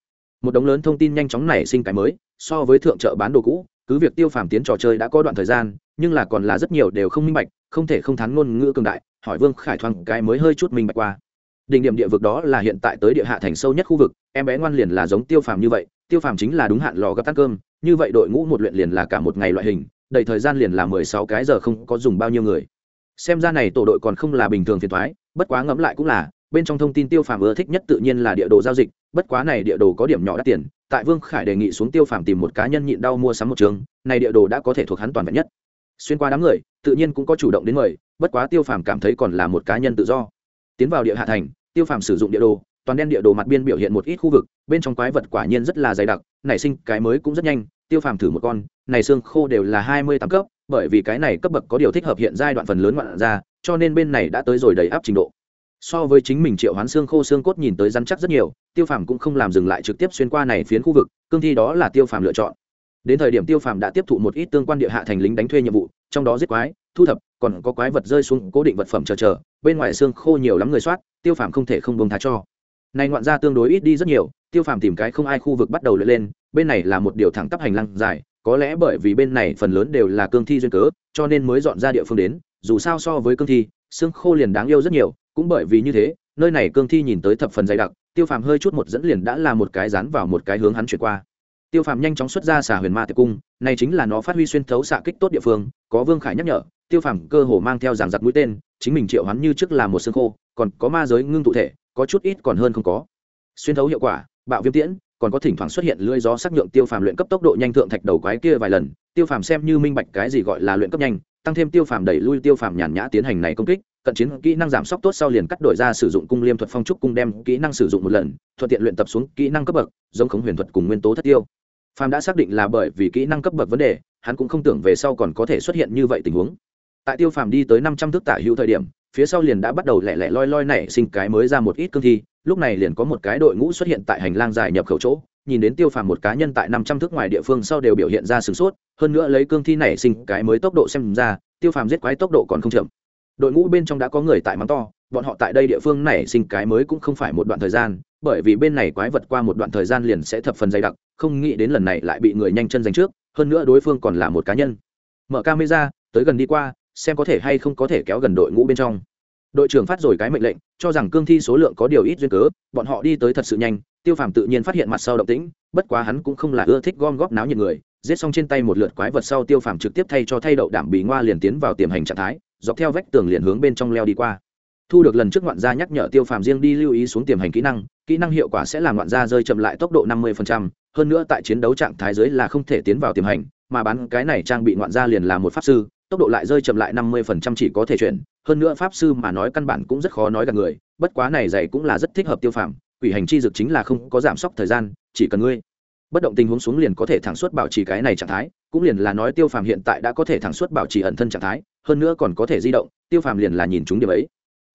Một đống lớn thông tin nhanh chóng nảy sinh cái mới, so với thượng trợ bán đồ cũ cứ việc tiêu phàm tiến trò chơi đã có đoạn thời gian, nhưng là còn là rất nhiều đều không minh bạch, không thể không thắng ngôn ngữ cường đại, hỏi vương khải thoáng cái mới hơi chút minh bạch qua. Đỉnh điểm địa vực đó là hiện tại tới địa hạ thành sâu nhất khu vực, em bé ngoan liền là giống tiêu phàm như vậy, tiêu phàm chính là đúng hạn lò gấp tắt cơm, như vậy đội ngũ một luyện liền là cả một ngày loại hình, đầy thời gian liền là mười sáu cái giờ không có dùng bao nhiêu người. Xem ra này tổ đội còn không là bình thường phiền thoái bất quá ngẫm lại cũng là bên trong thông tin tiêu phàm ưa thích nhất tự nhiên là địa đồ giao dịch, bất quá này địa đồ có điểm nhỏ đắt tiền, tại vương khải đề nghị xuống tiêu phàm tìm một cá nhân nhịn đau mua sắm một trường, này địa đồ đã có thể thuộc hắn toàn vẹn nhất. Xuyên qua đám người, tự nhiên cũng có chủ động đến mời, bất quá tiêu phàm cảm thấy còn là một cá nhân tự do. Tiến vào địa hạ thành, tiêu phàm sử dụng địa đồ, toàn đen địa đồ mặt biên biểu hiện một ít khu vực, bên trong quái vật quả nhiên rất là dày đặc, nảy sinh cái mới cũng rất nhanh, tiêu phàm thử một con, này xương khô đều là hai mươi tám cấp, bởi vì cái này cấp bậc có điều thích hợp hiện giai đoạn phần lớn ngoạn ra, cho nên bên này đã tới rồi đầy áp trình độ so với chính mình triệu hoán xương khô xương cốt nhìn tới rắn chắc rất nhiều, tiêu phàm cũng không làm dừng lại trực tiếp xuyên qua này phiến khu vực, cương thi đó là tiêu phàm lựa chọn. Đến thời điểm tiêu phàm đã tiếp thụ một ít tương quan địa hạ thành lính đánh thuê nhiệm vụ, trong đó giết quái, thu thập, còn có quái vật rơi xuống cố định vật phẩm chờ chờ, bên ngoài xương khô nhiều lắm người soát, tiêu phàm không thể không bông thá cho. Này ngoạn ra tương đối ít đi rất nhiều, tiêu phàm tìm cái không ai khu vực bắt đầu lượn lên, bên này là một điều thẳng tắp hành lang dài, có lẽ bởi vì bên này phần lớn đều là cương thi duyên cớ, cho nên mới dọn ra địa phương đến, dù sao so với cương thi, xương khô liền đáng yêu rất nhiều cũng bởi vì như thế, nơi này cương thi nhìn tới thập phần dày đặc, tiêu phàm hơi chút một dẫn liền đã là một cái rán vào một cái hướng hắn chuyển qua. Tiêu phàm nhanh chóng xuất ra xà huyền ma tiệp cung, này chính là nó phát huy xuyên thấu xạ kích tốt địa phương, có vương khải nhắc nhở, tiêu phàm cơ hồ mang theo giảng giặc mũi tên, chính mình triệu hắn như trước là một xương khô, còn có ma giới ngưng tụ thể, có chút ít còn hơn không có. Xuyên thấu hiệu quả, bạo viêm tiễn, còn có thỉnh thoảng xuất hiện lưỡi gió sắc nhượng tiêu phàm luyện cấp tốc độ nhanh thượng thạch đầu quái kia vài lần, tiêu phàm xem như minh bạch cái gì gọi là luyện cấp nhanh, tăng thêm tiêu phàm đẩy lui tiêu phàm nhàn nhã tiến hành này công kích cận chiến kỹ năng giảm sốc tốt sau liền cắt đổi ra sử dụng cung liêm thuật phong trúc cung đem kỹ năng sử dụng một lần, thuận tiện luyện tập xuống kỹ năng cấp bậc, giống khống huyền thuật cùng nguyên tố thất tiêu. Phàm đã xác định là bởi vì kỹ năng cấp bậc vấn đề, hắn cũng không tưởng về sau còn có thể xuất hiện như vậy tình huống. Tại tiêu phàm đi tới năm trăm thước tả hữu thời điểm, phía sau liền đã bắt đầu lẻ lẻ loi loi nảy sinh cái mới ra một ít cương thi, lúc này liền có một cái đội ngũ xuất hiện tại hành lang dài nhập khẩu chỗ, nhìn đến tiêu phàm một cá nhân tại năm trăm thước ngoài địa phương sau đều biểu hiện ra sửng sốt, hơn nữa lấy cương thi nảy sinh cái mới tốc độ xem ra, tiêu phàm giết quái tốc độ còn không chậm đội ngũ bên trong đã có người tại mắng to, bọn họ tại đây địa phương này sinh cái mới cũng không phải một đoạn thời gian, bởi vì bên này quái vật qua một đoạn thời gian liền sẽ thập phần dày đặc, không nghĩ đến lần này lại bị người nhanh chân giành trước, hơn nữa đối phương còn là một cá nhân. Mở camera, tới gần đi qua, xem có thể hay không có thể kéo gần đội ngũ bên trong. Đội trưởng phát rồi cái mệnh lệnh, cho rằng cương thi số lượng có điều ít duyên cớ, bọn họ đi tới thật sự nhanh, tiêu phàm tự nhiên phát hiện mặt sau động tĩnh, bất quá hắn cũng không là ưa thích gom góp náo nhiệt người, giết xong trên tay một lượt quái vật sau tiêu phàm trực tiếp thay cho thay đậu đảm bì ngoa liền tiến vào tiềm hành trạng thái dọc theo vách tường liền hướng bên trong leo đi qua. Thu được lần trước ngoạn gia nhắc nhở tiêu phàm riêng đi lưu ý xuống tiềm hành kỹ năng kỹ năng hiệu quả sẽ làm ngoạn gia rơi chậm lại tốc độ năm mươi hơn nữa tại chiến đấu trạng thái dưới là không thể tiến vào tiềm hành, mà bán cái này trang bị ngoạn gia liền là một pháp sư, tốc độ lại rơi chậm lại năm mươi chỉ có thể chuyển, hơn nữa pháp sư mà nói căn bản cũng rất khó nói gặp người, bất quá này dày cũng là rất thích hợp tiêu phàm, quỷ hành chi dực chính là không có giảm sốc thời gian, chỉ cần ngươi bất động tình huống xuống liền có thể thẳng suốt bảo trì cái này trạng thái, cũng liền là nói tiêu phàm hiện tại đã có thể thẳng suốt bảo trì ẩn thân trạng thái, hơn nữa còn có thể di động, tiêu phàm liền là nhìn chúng điểm ấy.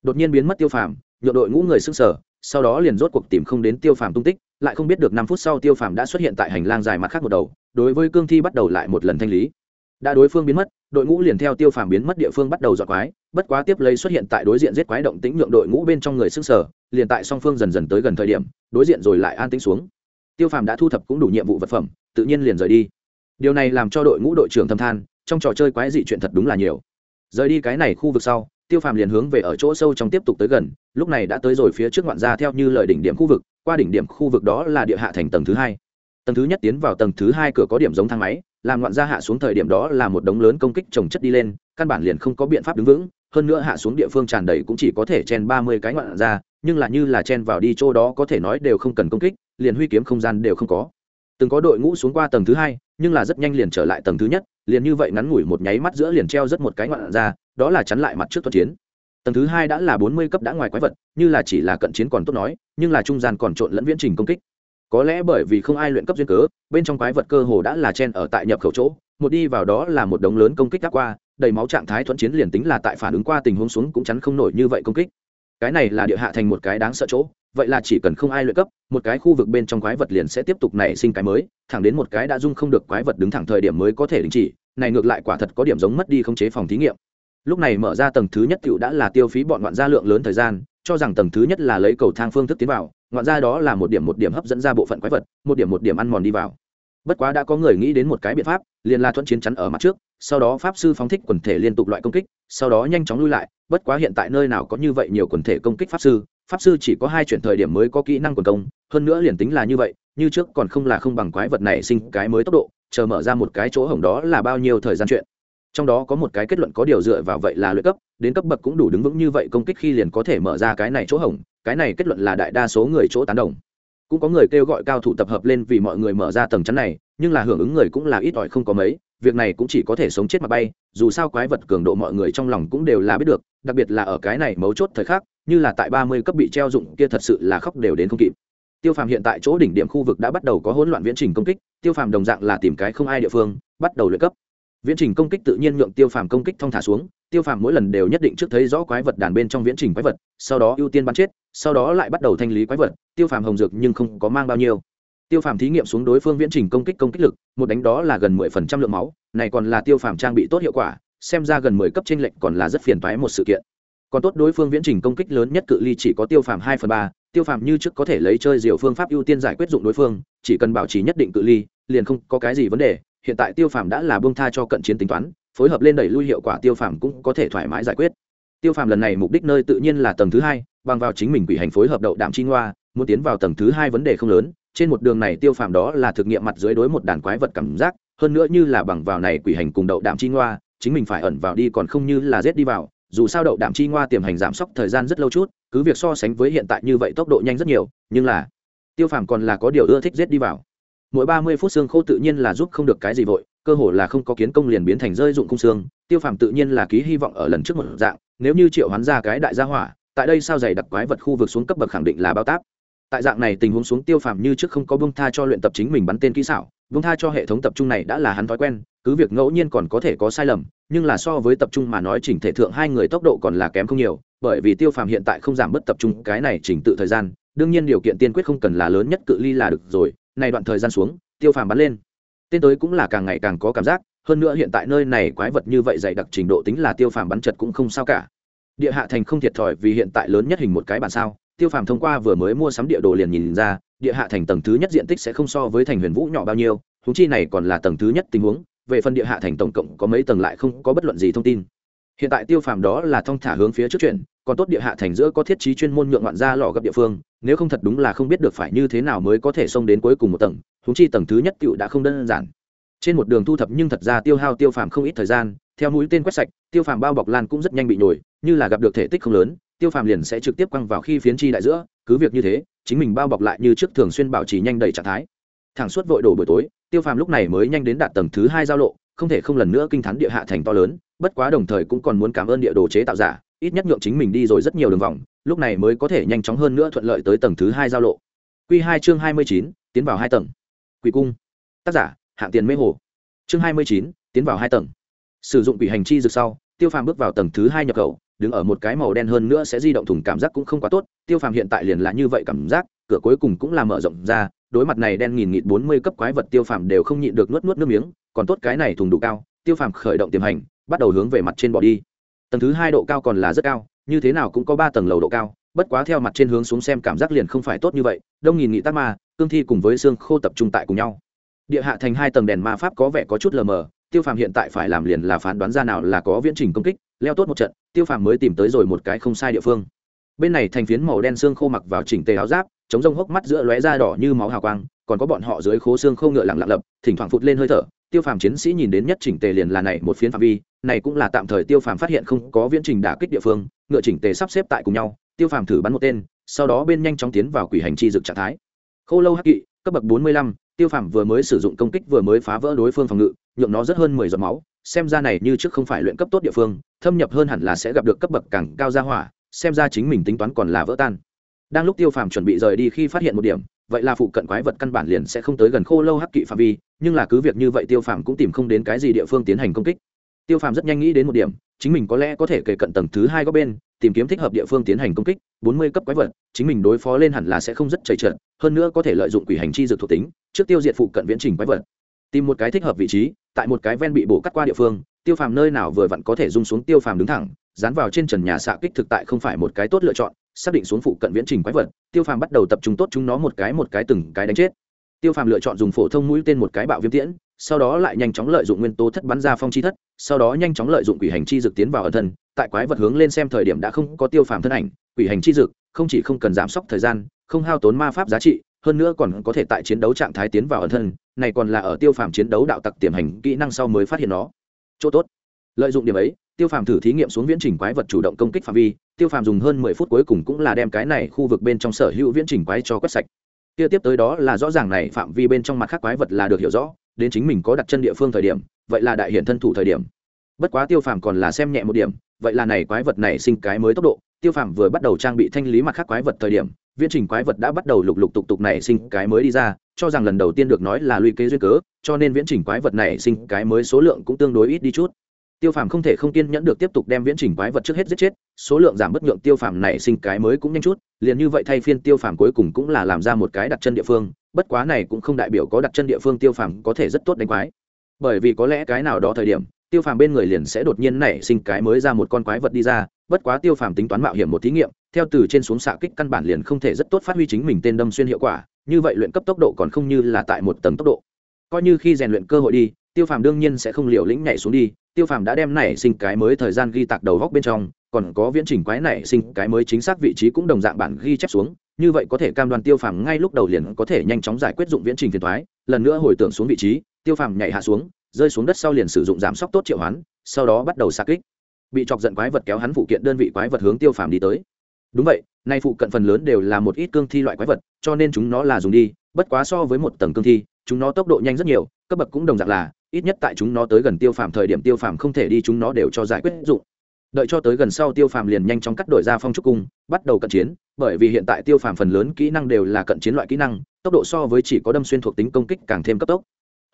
Đột nhiên biến mất tiêu phàm, nhượng đội ngũ người s ư n g sở sau đó liền rốt cuộc tìm không đến tiêu phàm tung tích, lại không biết được năm phút sau tiêu phàm đã xuất hiện tại hành lang dài mặt khác một đầu, đối với cương thi bắt đầu lại một lần thanh lý. Đã đối phương biến mất, đội ngũ liền theo tiêu phàm biến mất địa phương bắt đầu dọa quái, bất quá tiếp lấy xuất hiện tại đối diện giết quái động tĩnh nhượng đội ngũ bên trong người s ư n g sở liền tại song phương dần dần tới gần thời điểm, đối diện rồi lại an tĩnh xuống tiêu phàm đã thu thập cũng đủ nhiệm vụ vật phẩm, tự nhiên liền rời đi. Điều này làm cho đội ngũ đội trưởng thâm than, trong trò chơi quái dị chuyện thật đúng là nhiều. Rời đi cái này khu vực sau, tiêu phàm liền hướng về ở chỗ sâu trong tiếp tục tới gần, lúc này đã tới rồi phía trước ngoạn ra theo như lời đỉnh điểm khu vực, qua đỉnh điểm khu vực đó là địa hạ thành tầng thứ hai. Tầng thứ nhất tiến vào tầng thứ hai cửa có điểm giống thang máy, làm ngoạn ra hạ xuống thời điểm đó là một đống lớn công kích trồng chất đi lên, căn bản liền không có biện pháp đứng vững, hơn nữa hạ xuống địa phương tràn đầy cũng chỉ có thể chen ba mươi cái ngoạn ra nhưng là như là chen vào đi chỗ đó có thể nói đều không cần công kích, liền huy kiếm không gian đều không có. Từng có đội ngũ xuống qua tầng thứ hai, nhưng là rất nhanh liền trở lại tầng thứ nhất, liền như vậy ngắn ngủi một nháy mắt giữa liền treo rất một cái ngoạn ra, đó là chắn lại mặt trước tuấn chiến. Tầng thứ hai đã là bốn mươi cấp đã ngoài quái vật, như là chỉ là cận chiến còn tốt nói, nhưng là trung gian còn trộn lẫn viễn trình công kích. Có lẽ bởi vì không ai luyện cấp duyên cớ, bên trong quái vật cơ hồ đã là chen ở tại nhập khẩu chỗ, một đi vào đó là một đống lớn công kích đã qua, đầy máu trạng thái thuận chiến liền tính là tại phản ứng qua tình huống xuống cũng chắn không nổi như vậy công kích cái này là địa hạ thành một cái đáng sợ chỗ, vậy là chỉ cần không ai luyện cấp, một cái khu vực bên trong quái vật liền sẽ tiếp tục nảy sinh cái mới, thẳng đến một cái đã dung không được quái vật đứng thẳng thời điểm mới có thể đình chỉ, này ngược lại quả thật có điểm giống mất đi khống chế phòng thí nghiệm. Lúc này mở ra tầng thứ nhất cựu đã là tiêu phí bọn ngoạn gia lượng lớn thời gian, cho rằng tầng thứ nhất là lấy cầu thang phương thức tiến vào, ngoạn gia đó là một điểm một điểm hấp dẫn ra bộ phận quái vật, một điểm một điểm ăn mòn đi vào bất quá đã có người nghĩ đến một cái biện pháp, liền la thuận chiến chắn ở mặt trước, sau đó pháp sư phóng thích quần thể liên tục loại công kích, sau đó nhanh chóng lui lại, bất quá hiện tại nơi nào có như vậy nhiều quần thể công kích pháp sư pháp sư chỉ có hai chuyển thời điểm mới có kỹ năng quần công, hơn nữa liền tính là như vậy, như trước còn không là không bằng quái vật này sinh cái mới tốc độ, chờ mở ra một cái chỗ hổng đó là bao nhiêu thời gian chuyện. Trong đó có một cái kết luận có điều dựa vào vậy là luyện cấp, đến cấp bậc cũng đủ đứng vững như vậy công kích khi liền có thể mở ra cái này chỗ hổng, cái này kết luận là đại đa số người chỗ tán đồng cũng có người kêu gọi cao thủ tập hợp lên vì mọi người mở ra tầng chắn này, nhưng là hưởng ứng người cũng là ít ỏi không có mấy, việc này cũng chỉ có thể sống chết mà bay, dù sao quái vật cường độ mọi người trong lòng cũng đều là biết được, đặc biệt là ở cái này mấu chốt thời khắc, như là tại ba mươi cấp bị treo dụng kia thật sự là khóc đều đến không kịp. Tiêu phàm hiện tại chỗ đỉnh điểm khu vực đã bắt đầu có hỗn loạn viễn trình công kích, tiêu phàm đồng dạng là tìm cái không ai địa phương, bắt đầu luyện cấp. Viễn trình công kích tự nhiên nhượng tiêu phàm công kích thong thả xuống, tiêu phàm mỗi lần đều nhất định trước thấy rõ quái vật đàn bên trong viễn trình quái vật, sau đó ưu tiên bắn chết sau đó lại bắt đầu thanh lý quái vật, tiêu phàm hồng dược nhưng không có mang bao nhiêu. Tiêu phàm thí nghiệm xuống đối phương viễn trình công kích công kích lực, một đánh đó là gần mười phần trăm lượng máu, này còn là tiêu phàm trang bị tốt hiệu quả, xem ra gần mười cấp trên lệnh còn là rất phiền toái một sự kiện. Còn tốt đối phương viễn trình công kích lớn nhất cự ly chỉ có tiêu phàm hai phần ba, tiêu phàm như trước có thể lấy chơi diều phương pháp ưu tiên giải quyết dụng đối phương, chỉ cần bảo trì nhất định cự ly, liền không có cái gì vấn đề, hiện tại tiêu phàm đã là bông tha cho cận chiến tính toán, phối hợp lên đẩy lui hiệu quả tiêu phàm cũng có thể thoải mái giải quyết tiêu phàm lần này mục đích nơi tự nhiên là tầng thứ hai, bằng vào chính mình quỷ hành phối hợp đậu đạm chi ngoa, muốn tiến vào tầng thứ hai vấn đề không lớn. Trên một đường này tiêu phàm đó là thực nghiệm mặt dưới đối một đàn quái vật cảm giác, hơn nữa như là bằng vào này quỷ hành cùng đậu đạm chi ngoa, chính mình phải ẩn vào đi còn không như là rét đi vào. Dù sao đậu đạm chi ngoa tiềm hành giảm sốc thời gian rất lâu chút, cứ việc so sánh với hiện tại như vậy tốc độ nhanh rất nhiều, nhưng là tiêu phàm còn là có điều ưa thích rét đi vào. Mỗi ba mươi phút xương khô tự nhiên là giúp không được cái gì vội, cơ hồ là không có kiến công liền biến thành rơi dụng cung xương. Tiêu phàm tự nhiên là ký hy vọng ở lần trước một dạng nếu như triệu hoán ra cái đại gia hỏa, tại đây sao dày đặc quái vật khu vực xuống cấp bậc khẳng định là bao táp. Tại dạng này tình huống xuống tiêu phàm như trước không có bông tha cho luyện tập chính mình bắn tên kỹ xảo bông tha cho hệ thống tập trung này đã là hắn thói quen, cứ việc ngẫu nhiên còn có thể có sai lầm, nhưng là so với tập trung mà nói chỉnh thể thượng hai người tốc độ còn là kém không nhiều, bởi vì tiêu phàm hiện tại không giảm bớt tập trung, cái này chỉnh tự thời gian, đương nhiên điều kiện tiên quyết không cần là lớn nhất cự ly là được rồi, này đoạn thời gian xuống, tiêu phàm bắn lên, tên tới cũng là càng ngày càng có cảm giác hơn nữa hiện tại nơi này quái vật như vậy dày đặc trình độ tính là tiêu phàm bắn chật cũng không sao cả. Địa hạ thành không thiệt thòi vì hiện tại lớn nhất hình một cái bản sao. Tiêu phàm thông qua vừa mới mua sắm địa đồ liền nhìn ra, địa hạ thành tầng thứ nhất diện tích sẽ không so với thành huyền vũ nhỏ bao nhiêu húng chi này còn là tầng thứ nhất tình huống, về phần địa hạ thành tổng cộng có mấy tầng lại không có bất luận gì thông tin. Hiện tại tiêu phàm đó là thong thả hướng phía trước chuyển, còn tốt địa hạ thành giữa có thiết trí chuyên môn nhượng ngoạn ra lò gặp địa phương, nếu không thật đúng là không biết được phải như thế nào mới có thể xông đến cuối cùng một tầng húng chi tầng thứ nhất cựu đã không đơn giản trên một đường thu thập nhưng thật ra tiêu hao tiêu phàm không ít thời gian, theo mũi tên quét sạch, tiêu phàm bao bọc lan cũng rất nhanh bị nhồi, như là gặp được thể tích không lớn, tiêu phàm liền sẽ trực tiếp quăng vào khi phiến chi đại giữa, cứ việc như thế, chính mình bao bọc lại như trước thường xuyên bảo trì nhanh đầy trạng thái. Thẳng suốt vội đổ buổi tối, tiêu phàm lúc này mới nhanh đến đạt tầng thứ hai giao lộ, không thể không lần nữa kinh t h ắn địa hạ thành to lớn, bất quá đồng thời cũng còn muốn cảm ơn địa đồ chế tạo giả, ít nhất nhượng chính mình đi rồi rất nhiều đường vòng, lúc này mới có thể nhanh chóng hơn nữa thuận lợi tới tầng thứ hai giao lộ. Q hai chương hai mươi chín, tiến vào hai tầng. Quỷ cung. Tác giả hạng tiền mê hồ. Chương hai mươi chín, tiến vào hai tầng. Sử dụng quỷ hành chi dược sau, tiêu phàm bước vào tầng thứ hai nhập khẩu, đứng ở một cái màu đen hơn nữa sẽ di động thùng cảm giác cũng không quá tốt. Tiêu phàm hiện tại liền là như vậy cảm giác, cửa cuối cùng cũng là mở rộng ra, đối mặt này đen nghìn nghịt bốn mươi cấp quái vật tiêu phàm đều không nhịn được nuốt nuốt nước miếng, còn tốt cái này thùng đủ cao, tiêu phàm khởi động tiềm hành, bắt đầu hướng về mặt trên bỏ đi. Tầng thứ hai độ cao còn là rất cao, như thế nào cũng có ba tầng lầu độ cao, bất quá theo mặt trên hướng xuống xem cảm giác liền không phải tốt như vậy. Đông nghìn nghị tắc ma, cương thi cùng với xương khô tập trung tại cùng nhau địa hạ thành hai tầng đèn ma pháp có vẻ có chút lờ mờ, tiêu phàm hiện tại phải làm liền là phán đoán ra nào là có viễn trình công kích, leo tốt một trận, tiêu phàm mới tìm tới rồi một cái không sai địa phương. Bên này thành phiến màu đen xương khô mặc vào chỉnh tề áo giáp, chống rông hốc mắt giữa lóe da đỏ như máu hào quang, còn có bọn họ dưới khố xương khô ngựa lặng lặng lập, thỉnh thoảng phụt lên hơi thở. Tiêu phàm chiến sĩ nhìn đến nhất chỉnh tề liền là này một phiến phạm vi, này cũng là tạm thời tiêu phàm phát hiện không có viễn trình đả kích địa phương, ngựa chỉnh tề sắp xếp tại cùng nhau, tiêu phàm thử bắn một tên, sau đó bên nhanh chóng tiến vào quỷ hành chi dực trạng thái. Khô lâu hắc kỵ, cấp bậc bốn mươi lăm tiêu phàm vừa mới sử dụng công kích vừa mới phá vỡ đối phương phòng ngự, nhượng nó rất hơn mười giọt máu, xem ra này như trước không phải luyện cấp tốt địa phương, thâm nhập hơn hẳn là sẽ gặp được cấp bậc càng cao ra hỏa, xem ra chính mình tính toán còn là vỡ tan. Đang lúc tiêu phàm chuẩn bị rời đi khi phát hiện một điểm, vậy là phụ cận quái vật căn bản liền sẽ không tới gần khô lâu hắc kỵ phạm vi, nhưng là cứ việc như vậy tiêu phàm cũng tìm không đến cái gì địa phương tiến hành công kích tiêu phàm rất nhanh nghĩ đến một điểm, chính mình có lẽ có thể kể cận tầng thứ hai góc bên, tìm kiếm thích hợp địa phương tiến hành công kích, bốn mươi cấp quái vật, chính mình đối phó lên hẳn là sẽ không rất chảy trượt hơn nữa có thể lợi dụng quỷ hành chi dược thuộc tính, trước tiêu diệt phụ cận viễn trình quái vật. Tìm một cái thích hợp vị trí, tại một cái ven bị bổ cắt qua địa phương, tiêu phàm nơi nào vừa vặn có thể rung xuống tiêu phàm đứng thẳng, dán vào trên trần nhà xạ kích thực tại không phải một cái tốt lựa chọn, xác định xuống phụ cận viễn trình quái vật, tiêu phàm bắt đầu tập trung tốt chúng nó một cái một cái từng cái đánh chết. Tiêu phàm lựa chọn dùng phổ thông mũi tên một cái bạo viêm tiễn sau đó lại nhanh chóng lợi dụng nguyên tố thất bắn ra phong chi thất, sau đó nhanh chóng lợi dụng quỷ hành chi dực tiến vào ở thân, tại quái vật hướng lên xem thời điểm đã không có tiêu phàm thân ảnh, quỷ hành chi dực không chỉ không cần giảm sốc thời gian, không hao tốn ma pháp giá trị, hơn nữa còn có thể tại chiến đấu trạng thái tiến vào ở thân, này còn là ở tiêu phàm chiến đấu đạo tặc tiềm hành kỹ năng sau mới phát hiện nó. Chỗ tốt. Lợi dụng điểm ấy, tiêu phàm thử thí nghiệm xuống viễn trình quái vật chủ động công kích phạm vi, tiêu phàm dùng hơn mười phút cuối cùng cũng là đem cái này khu vực bên trong sở hữu viễn trình quái cho quét sạch. Kia tiếp tới đó là rõ ràng này phạm vi bên trong mặt khác quái vật là được hiểu rõ đến chính mình có đặt chân địa phương thời điểm, vậy là đại hiện thân thủ thời điểm. Bất quá tiêu phàm còn là xem nhẹ một điểm, vậy là này quái vật này sinh cái mới tốc độ, tiêu phàm vừa bắt đầu trang bị thanh lý mặt khác quái vật thời điểm, viễn trình quái vật đã bắt đầu lục lục tục tục này sinh cái mới đi ra, cho rằng lần đầu tiên được nói là luy kế duyên cớ, cho nên viễn trình quái vật này sinh cái mới số lượng cũng tương đối ít đi chút tiêu phàm không thể không kiên nhẫn được tiếp tục đem viễn trình quái vật trước hết giết chết, số lượng giảm bất nhượng tiêu phàm này sinh cái mới cũng nhanh chút, liền như vậy thay phiên tiêu phàm cuối cùng cũng là làm ra một cái đặt chân địa phương, bất quá này cũng không đại biểu có đặt chân địa phương tiêu phàm có thể rất tốt đánh quái. Bởi vì có lẽ cái nào đó thời điểm, tiêu phàm bên người liền sẽ đột nhiên nảy sinh cái mới ra một con quái vật đi ra, bất quá tiêu phàm tính toán mạo hiểm một thí nghiệm, theo từ trên xuống xạ kích căn bản liền không thể rất tốt phát huy chính mình tên đâm xuyên hiệu quả, như vậy luyện cấp tốc độ còn không như là tại một tầng tốc độ. Coi như khi rèn luyện cơ hội đi tiêu phàm đương nhiên sẽ không liều lĩnh nhảy xuống đi, tiêu phàm đã đem nảy sinh cái mới thời gian ghi tạc đầu góc bên trong, còn có viễn trình quái nảy sinh cái mới chính xác vị trí cũng đồng dạng bản ghi chép xuống, như vậy có thể cam đoan tiêu phàm ngay lúc đầu liền có thể nhanh chóng giải quyết dụng viễn trình phiền thoái lần nữa hồi tưởng xuống vị trí, tiêu phàm nhảy hạ xuống, rơi xuống đất sau liền sử dụng giảm sốc tốt triệu hoán, sau đó bắt đầu xa kích. Bị chọc giận quái vật kéo hắn phụ kiện đơn vị quái vật hướng tiêu phàm đi tới. Đúng vậy, nay phụ cận phần lớn đều là một ít cương thi loại quái vật, cho nên chúng nó là dùng đi, bất quá so với một tầng cương thi chúng nó tốc độ nhanh rất nhiều, cấp bậc cũng đồng dạng là, ít nhất tại chúng nó tới gần tiêu phàm thời điểm tiêu phàm không thể đi chúng nó đều cho giải quyết dụng. Đợi cho tới gần sau tiêu phàm liền nhanh chóng cắt đổi ra phong trúc cung, bắt đầu cận chiến, bởi vì hiện tại tiêu phàm phần lớn kỹ năng đều là cận chiến loại kỹ năng, tốc độ so với chỉ có đâm xuyên thuộc tính công kích càng thêm cấp tốc.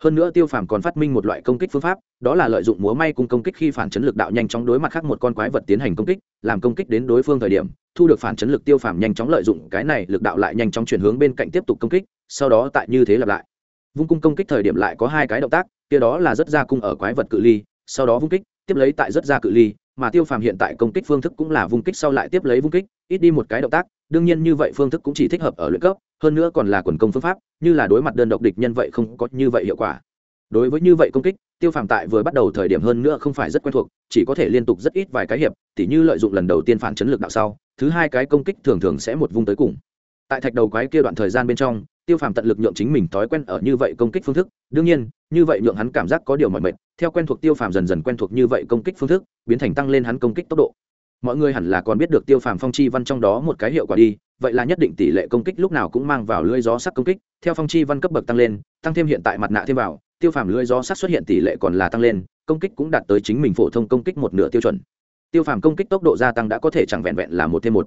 Hơn nữa tiêu phàm còn phát minh một loại công kích phương pháp, đó là lợi dụng múa may cùng công kích khi phản chấn lực đạo nhanh chóng đối mặt khác một con quái vật tiến hành công kích, làm công kích đến đối phương thời điểm, thu được phản chấn lực tiêu phàm nhanh chóng lợi dụng cái này lực đạo lại nhanh chóng chuyển hướng bên cạnh tiếp tục công kích, sau đó tại như thế lặp lại vung cung công kích thời điểm lại có hai cái động tác, kia đó là rất ra cung ở quái vật cự ly, sau đó vung kích, tiếp lấy tại rất ra cự ly, mà tiêu phàm hiện tại công kích phương thức cũng là vung kích sau lại tiếp lấy vung kích, ít đi một cái động tác, đương nhiên như vậy phương thức cũng chỉ thích hợp ở luyện cấp, hơn nữa còn là quần công phương pháp, như là đối mặt đơn độc địch nhân vậy không có như vậy hiệu quả. Đối với như vậy công kích, tiêu phàm tại vừa bắt đầu thời điểm hơn nữa không phải rất quen thuộc, chỉ có thể liên tục rất ít vài cái hiệp, tỉ như lợi dụng lần đầu tiên phản chấn lực đạo sau, thứ hai cái công kích thường thường sẽ một vung tới cùng. Tại thạch đầu quái kia đoạn thời gian bên trong tiêu phàm tận lực nhượng chính mình thói quen ở như vậy công kích phương thức, đương nhiên, như vậy nhượng hắn cảm giác có điều mọi mệt, theo quen thuộc tiêu phàm dần dần quen thuộc như vậy công kích phương thức, biến thành tăng lên hắn công kích tốc độ. Mọi người hẳn là còn biết được tiêu phàm phong chi văn trong đó một cái hiệu quả đi, vậy là nhất định tỷ lệ công kích lúc nào cũng mang vào lưỡi gió sắc công kích, theo phong chi văn cấp bậc tăng lên, tăng thêm hiện tại mặt nạ thêm vào, tiêu phàm lưỡi gió sắc xuất hiện tỷ lệ còn là tăng lên, công kích cũng đạt tới chính mình phổ thông công kích một nửa tiêu chuẩn. Tiêu phàm công kích tốc độ gia tăng đã có thể chẳng vẹn vẹn là một thêm một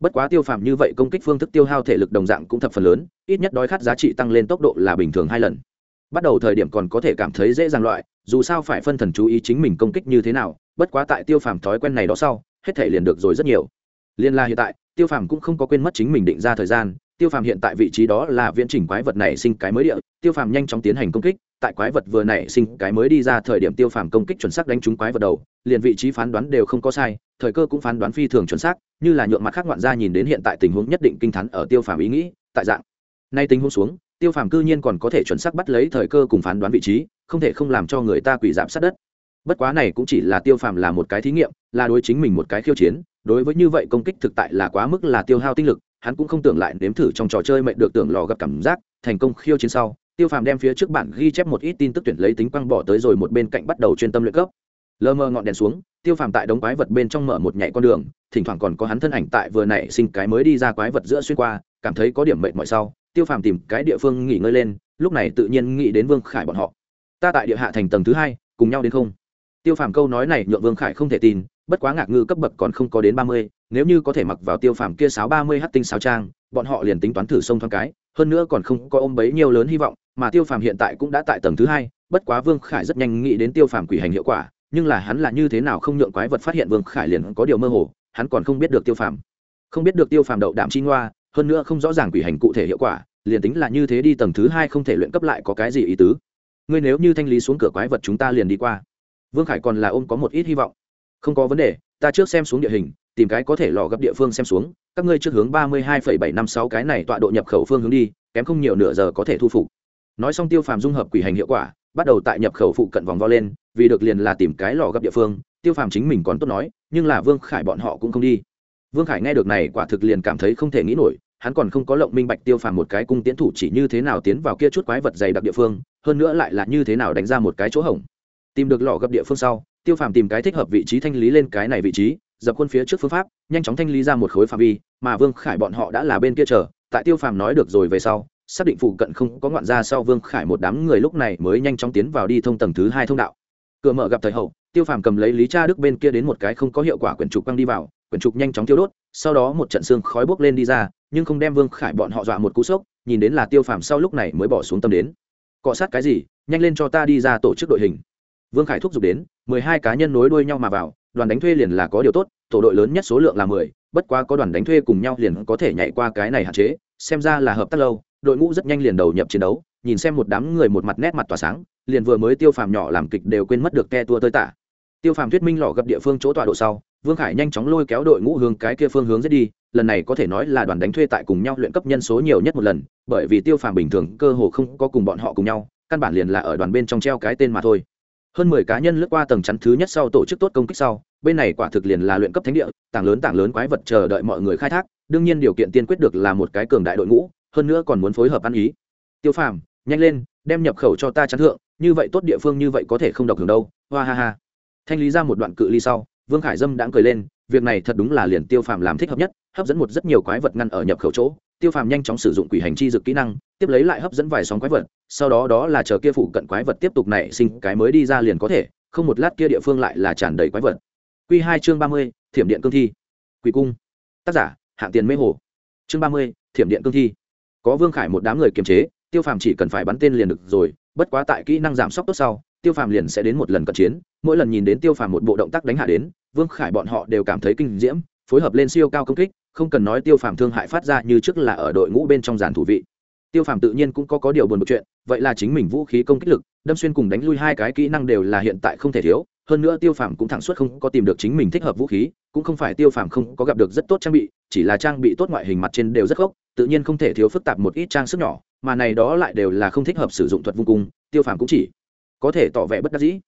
bất quá tiêu phàm như vậy công kích phương thức tiêu hao thể lực đồng dạng cũng thập phần lớn, ít nhất đói khát giá trị tăng lên tốc độ là bình thường hai lần. Bắt đầu thời điểm còn có thể cảm thấy dễ dàng loại, dù sao phải phân thần chú ý chính mình công kích như thế nào, bất quá tại tiêu phàm thói quen này đó sau, hết thể liền được rồi rất nhiều. Liên la hiện tại, tiêu phàm cũng không có quên mất chính mình định ra thời gian tiêu phàm hiện tại vị trí đó là viễn trình quái vật này sinh cái mới địa. Tiêu phàm nhanh chóng tiến hành công kích. Tại quái vật vừa nảy sinh cái mới đi ra thời điểm, tiêu phàm công kích chuẩn xác đánh trúng quái vật đầu. Liền vị trí phán đoán đều không có sai, thời cơ cũng phán đoán phi thường chuẩn xác, như là nhượng mặt khác ngoạn gia nhìn đến hiện tại tình huống nhất định kinh t h ắ n ở tiêu phàm ý nghĩ, tại dạng. Nay tình huống xuống, tiêu phàm cư nhiên còn có thể chuẩn xác bắt lấy thời cơ cùng phán đoán vị trí, không thể không làm cho người ta quỷ giảm sát đất. Bất quá này cũng chỉ là tiêu phàm là một cái thí nghiệm, là đối chính mình một cái khiêu chiến. Đối với như vậy công kích thực tại là quá mức là tiêu hao tinh lực hắn cũng không tưởng lại nếm thử trong trò chơi mệnh được tưởng lò gặp cảm giác, thành công khiêu chiến sau, tiêu phàm đem phía trước bản ghi chép một ít tin tức tuyển lấy tính quăng bỏ tới rồi một bên cạnh bắt đầu chuyên tâm luyện cấp. Lơ mơ ngọn đèn xuống, tiêu phàm tại đống quái vật bên trong mở một nhảy con đường, thỉnh thoảng còn có hắn thân ảnh tại vừa nảy sinh cái mới đi ra quái vật giữa xuyên qua, cảm thấy có điểm mệnh mọi sau, tiêu phàm tìm cái địa phương nghỉ ngơi lên, lúc này tự nhiên nghĩ đến vương khải bọn họ. Ta tại địa hạ thành tầng thứ hai, cùng nhau đến không? Tiêu phàm câu nói này nhượng vương khải không thể tin bất quá ngạc ngư cấp bậc còn không có đến ba mươi, nếu như có thể mặc vào tiêu phàm kia sáu ba mươi h tinh sáu trang, bọn họ liền tính toán thử sông thoáng cái, hơn nữa còn không có ôm bấy nhiều lớn hy vọng, mà tiêu phàm hiện tại cũng đã tại tầng thứ hai, bất quá vương khải rất nhanh nghĩ đến tiêu phàm quỷ hành hiệu quả, nhưng là hắn là như thế nào không nhượng quái vật phát hiện vương khải liền có điều mơ hồ, hắn còn không biết được tiêu phàm. Không biết được tiêu phàm đậu đạm chi ngoa, hơn nữa không rõ ràng quỷ hành cụ thể hiệu quả, liền tính là như thế đi tầng thứ hai không thể luyện cấp lại có cái gì ý tứ. Ngươi nếu như thanh lý xuống cửa quái vật chúng ta liền đi qua. Vương khải còn là ôm có một ít hy vọng không có vấn đề, ta trước xem xuống địa hình, tìm cái có thể lò gấp địa phương xem xuống, các ngươi trước hướng ba mươi hai phẩy bảy năm sáu cái này tọa độ nhập khẩu phương hướng đi, kém không nhiều nửa giờ có thể thu phục. Nói xong tiêu phàm dung hợp quỷ hành hiệu quả, bắt đầu tại nhập khẩu phụ cận vòng vo lên, vì được liền là tìm cái lò gấp địa phương, tiêu phàm chính mình còn tốt nói, nhưng là vương khải bọn họ cũng không đi. Vương khải nghe được này quả thực liền cảm thấy không thể nghĩ nổi, hắn còn không có lộng minh bạch tiêu phàm một cái cung tiến thủ chỉ như thế nào tiến vào kia chút quái vật dày đặc địa phương, hơn nữa lại là như thế nào đánh ra một cái chỗ hổng. Tìm được lò gấp địa phương sau tiêu phàm tìm cái thích hợp vị trí thanh lý lên cái này vị trí, dập quân phía trước phương pháp, nhanh chóng thanh lý ra một khối phạm vi, mà vương khải bọn họ đã là bên kia chờ, tại tiêu phàm nói được rồi về sau, xác định phụ cận không có ngoạn ra sau vương khải một đám người lúc này mới nhanh chóng tiến vào đi thông tầng thứ hai thông đạo. Cửa mở gặp thời hậu, tiêu phàm cầm lấy lý cha đức bên kia đến một cái không có hiệu quả quyển trục quăng đi vào, quyển trục nhanh chóng tiêu đốt, sau đó một trận xương khói bốc lên đi ra, nhưng không đem vương khải bọn họ dọa một cú sốc, nhìn đến là tiêu phàm sau lúc này mới bỏ xuống tâm đến. Cọ sát cái gì? Nhanh lên cho ta đi ra tổ chức đội hình vương khải thúc giục đến, mười hai cá nhân nối đuôi nhau mà vào, đoàn đánh thuê liền là có điều tốt, tổ đội lớn nhất số lượng là mười, bất quá có đoàn đánh thuê cùng nhau liền có thể nhảy qua cái này hạn chế, xem ra là hợp tác lâu, đội ngũ rất nhanh liền đầu nhập chiến đấu, nhìn xem một đám người một mặt nét mặt tỏa sáng, liền vừa mới tiêu phàm nhỏ làm kịch đều quên mất được ke tua tơi tả. Tiêu phàm thuyết minh lò gặp địa phương chỗ tọa độ sau, vương khải nhanh chóng lôi kéo đội ngũ hướng cái kia phương hướng dứt đi, lần này có thể nói là đoàn đánh thuê tại cùng nhau luyện cấp nhân số nhiều nhất một lần, bởi vì tiêu phàm bình thường cơ hồ không có cùng bọn họ cùng nhau, căn bản liền là ở đoàn bên trong treo cái tên mà thôi hơn mười cá nhân lướt qua tầng chắn thứ nhất sau tổ chức tốt công kích sau, bên này quả thực liền là luyện cấp thánh địa, tảng lớn tảng lớn quái vật chờ đợi mọi người khai thác, đương nhiên điều kiện tiên quyết được là một cái cường đại đội ngũ, hơn nữa còn muốn phối hợp ăn ý. Tiêu phàm, nhanh lên, đem nhập khẩu cho ta chắn thượng, như vậy tốt địa phương như vậy có thể không độc hưởng đâu, hoa ha ha. Thanh lý ra một đoạn cự ly sau, vương khải dâm đãng cười lên việc này thật đúng là liền tiêu phàm làm thích hợp nhất, hấp dẫn một rất nhiều quái vật ngăn ở nhập khẩu chỗ. Tiêu phàm nhanh chóng sử dụng quỷ hành chi dực kỹ năng, tiếp lấy lại hấp dẫn vài sóng quái vật, sau đó đó là chờ kia phụ cận quái vật tiếp tục nảy sinh cái mới đi ra liền có thể, không một lát kia địa phương lại là tràn đầy quái vật. Q hai chương ba mươi, thiểm điện cương thi. Quỷ cung. Tác giả, hạng tiền mê hồ. Chương ba mươi, thiểm điện cương thi. Có vương khải một đám người kiềm chế, tiêu phàm chỉ cần phải bắn tên liền được rồi, bất quá tại kỹ năng giảm sốc tốt sau tiêu phàm liền sẽ đến một lần cận chiến, mỗi lần nhìn đến tiêu phàm một bộ động tác đánh hạ đến, vương khải bọn họ đều cảm thấy kinh diễm, phối hợp lên siêu cao công kích, không cần nói tiêu phàm thương hại phát ra như trước là ở đội ngũ bên trong giàn thủ vị. Tiêu phàm tự nhiên cũng có có điều buồn một chuyện, vậy là chính mình vũ khí công kích lực, đâm xuyên cùng đánh lui hai cái kỹ năng đều là hiện tại không thể thiếu, hơn nữa tiêu phàm cũng thẳng suốt không có tìm được chính mình thích hợp vũ khí, cũng không phải tiêu phàm không có gặp được rất tốt trang bị, chỉ là trang bị tốt ngoại hình mặt trên đều rất gốc, tự nhiên không thể thiếu phức tạp một ít trang sức nhỏ, mà này đó lại đều là không thích hợp sử dụng thuật vung cung, tiêu phàm cũng chỉ có thể tỏ vẻ bất đắc dĩ.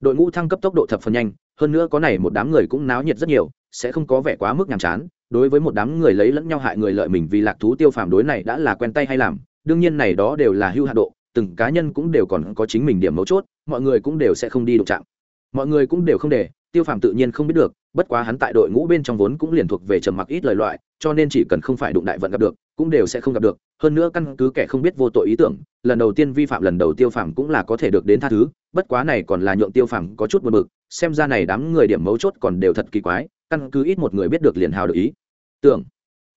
Đội ngũ thăng cấp tốc độ thập phần nhanh, hơn nữa có này một đám người cũng náo nhiệt rất nhiều, sẽ không có vẻ quá mức nhàm chán. Đối với một đám người lấy lẫn nhau hại người lợi mình vì lạc thú tiêu phàm đối này đã là quen tay hay làm, đương nhiên này đó đều là hưu hạ độ, từng cá nhân cũng đều còn có chính mình điểm mấu chốt, mọi người cũng đều sẽ không đi đụng chạm. Mọi người cũng đều không để, tiêu phàm tự nhiên không biết được, bất quá hắn tại đội ngũ bên trong vốn cũng liền thuộc về trầm mặc ít lời loại, cho nên chỉ cần không phải đụng đại vận gặp được cũng đều sẽ không gặp được. Hơn nữa căn cứ kẻ không biết vô tội ý tưởng, lần đầu tiên vi phạm lần đầu tiêu phạm cũng là có thể được đến tha thứ, bất quá này còn là nhượng tiêu phạm có chút buồn bực, xem ra này đám người điểm mấu chốt còn đều thật kỳ quái, căn cứ ít một người biết được liền hào được ý. Tưởng,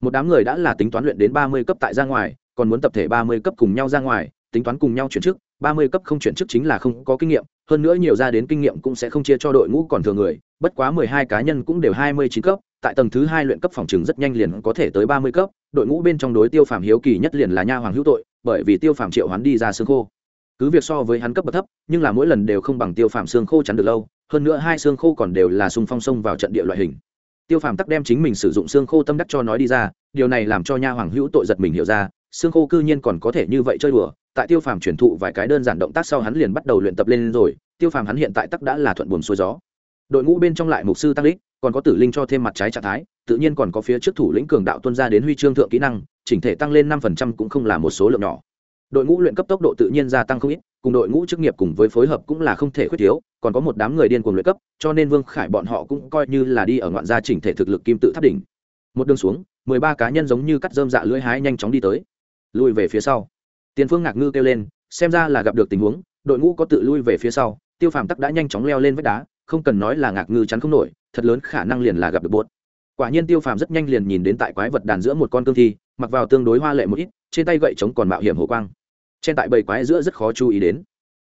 một đám người đã là tính toán luyện đến ba mươi cấp tại ra ngoài, còn muốn tập thể ba mươi cấp cùng nhau ra ngoài, tính toán cùng nhau chuyển chức, ba mươi cấp không chuyển chức chính là không có kinh nghiệm, hơn nữa nhiều ra đến kinh nghiệm cũng sẽ không chia cho đội ngũ còn thừa người, bất quá mười hai cá nhân cũng đều hai mươi chín cấp tại tầng thứ hai luyện cấp phòng trường rất nhanh liền có thể tới ba mươi cấp, đội ngũ bên trong đối tiêu phàm hiếu kỳ nhất liền là nha hoàng hữu tội, bởi vì tiêu phàm triệu hoán đi ra xương khô. Cứ việc so với hắn cấp bậc thấp, nhưng là mỗi lần đều không bằng tiêu phàm xương khô chắn được lâu, hơn nữa hai xương khô còn đều là xung phong sông vào trận địa loại hình. Tiêu phàm tắc đem chính mình sử dụng xương khô tâm đắc cho nói đi ra, điều này làm cho nha hoàng hữu tội giật mình hiểu ra, xương khô cư nhiên còn có thể như vậy chơi đùa, tại tiêu phàm truyền thụ vài cái đơn giản động tác sau hắn liền bắt đầu luyện tập lên rồi, tiêu phàm hắn hiện tại tắc đã là thuận buồm xuôi gió. Đội ngũ bên trong lại mục sư tăng lích còn có tử linh cho thêm mặt trái trạng thái, tự nhiên còn có phía trước thủ lĩnh cường đạo tuân ra đến huy chương thượng kỹ năng, chỉnh thể tăng lên năm phần trăm cũng không là một số lượng nhỏ. Đội ngũ luyện cấp tốc độ tự nhiên gia tăng không ít, cùng đội ngũ chức nghiệp cùng với phối hợp cũng là không thể khuyết thiếu, còn có một đám người điên cuồng luyện cấp, cho nên vương khải bọn họ cũng coi như là đi ở ngoạn gia chỉnh thể thực lực kim tự tháp đỉnh. Một đường xuống, mười ba cá nhân giống như cắt dơm dạ lưỡi hái nhanh chóng đi tới. Lùi về phía sau. Tiền phương ngạc ngư kêu lên, xem ra là gặp được tình huống, đội ngũ có tự lui về phía sau, tiêu phàm tắc đã nhanh chóng leo lên vách đá, không cần nói là ngạc ngư chắn không nổi thật lớn khả năng liền là gặp được bốt quả nhiên tiêu phàm rất nhanh liền nhìn đến tại quái vật đàn giữa một con cương thi, mặc vào tương đối hoa lệ một ít, trên tay gậy chống còn mạo hiểm hồ quang. Trên tại bầy quái giữa rất khó chú ý đến.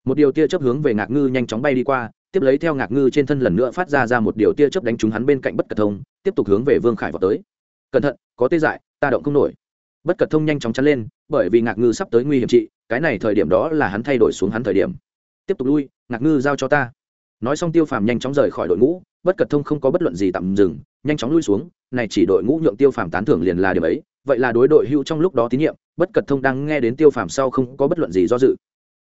Một điều tia chớp hướng về ngạc ngư nhanh chóng bay đi qua, tiếp lấy theo ngạc ngư trên thân lần nữa phát ra ra một điều tia chớp đánh trúng hắn bên cạnh bất cật thông, tiếp tục hướng về vương khải vào tới. Cẩn thận, có tê dại, ta động không nổi. Bất cật thông nhanh chóng chắn lên, bởi vì ngạc ngư sắp tới nguy hiểm trị, cái này thời điểm đó là hắn thay đổi xuống hắn thời điểm. Tiếp tục lui, ngạc ngư giao cho ta nói xong tiêu phàm nhanh chóng rời khỏi đội ngũ, bất cật thông không có bất luận gì tạm dừng, nhanh chóng lui xuống, này chỉ đội ngũ nhượng tiêu phàm tán thưởng liền là điều ấy, vậy là đối đội hưu trong lúc đó tín nhiệm, bất cật thông đang nghe đến tiêu phàm sau không có bất luận gì do dự.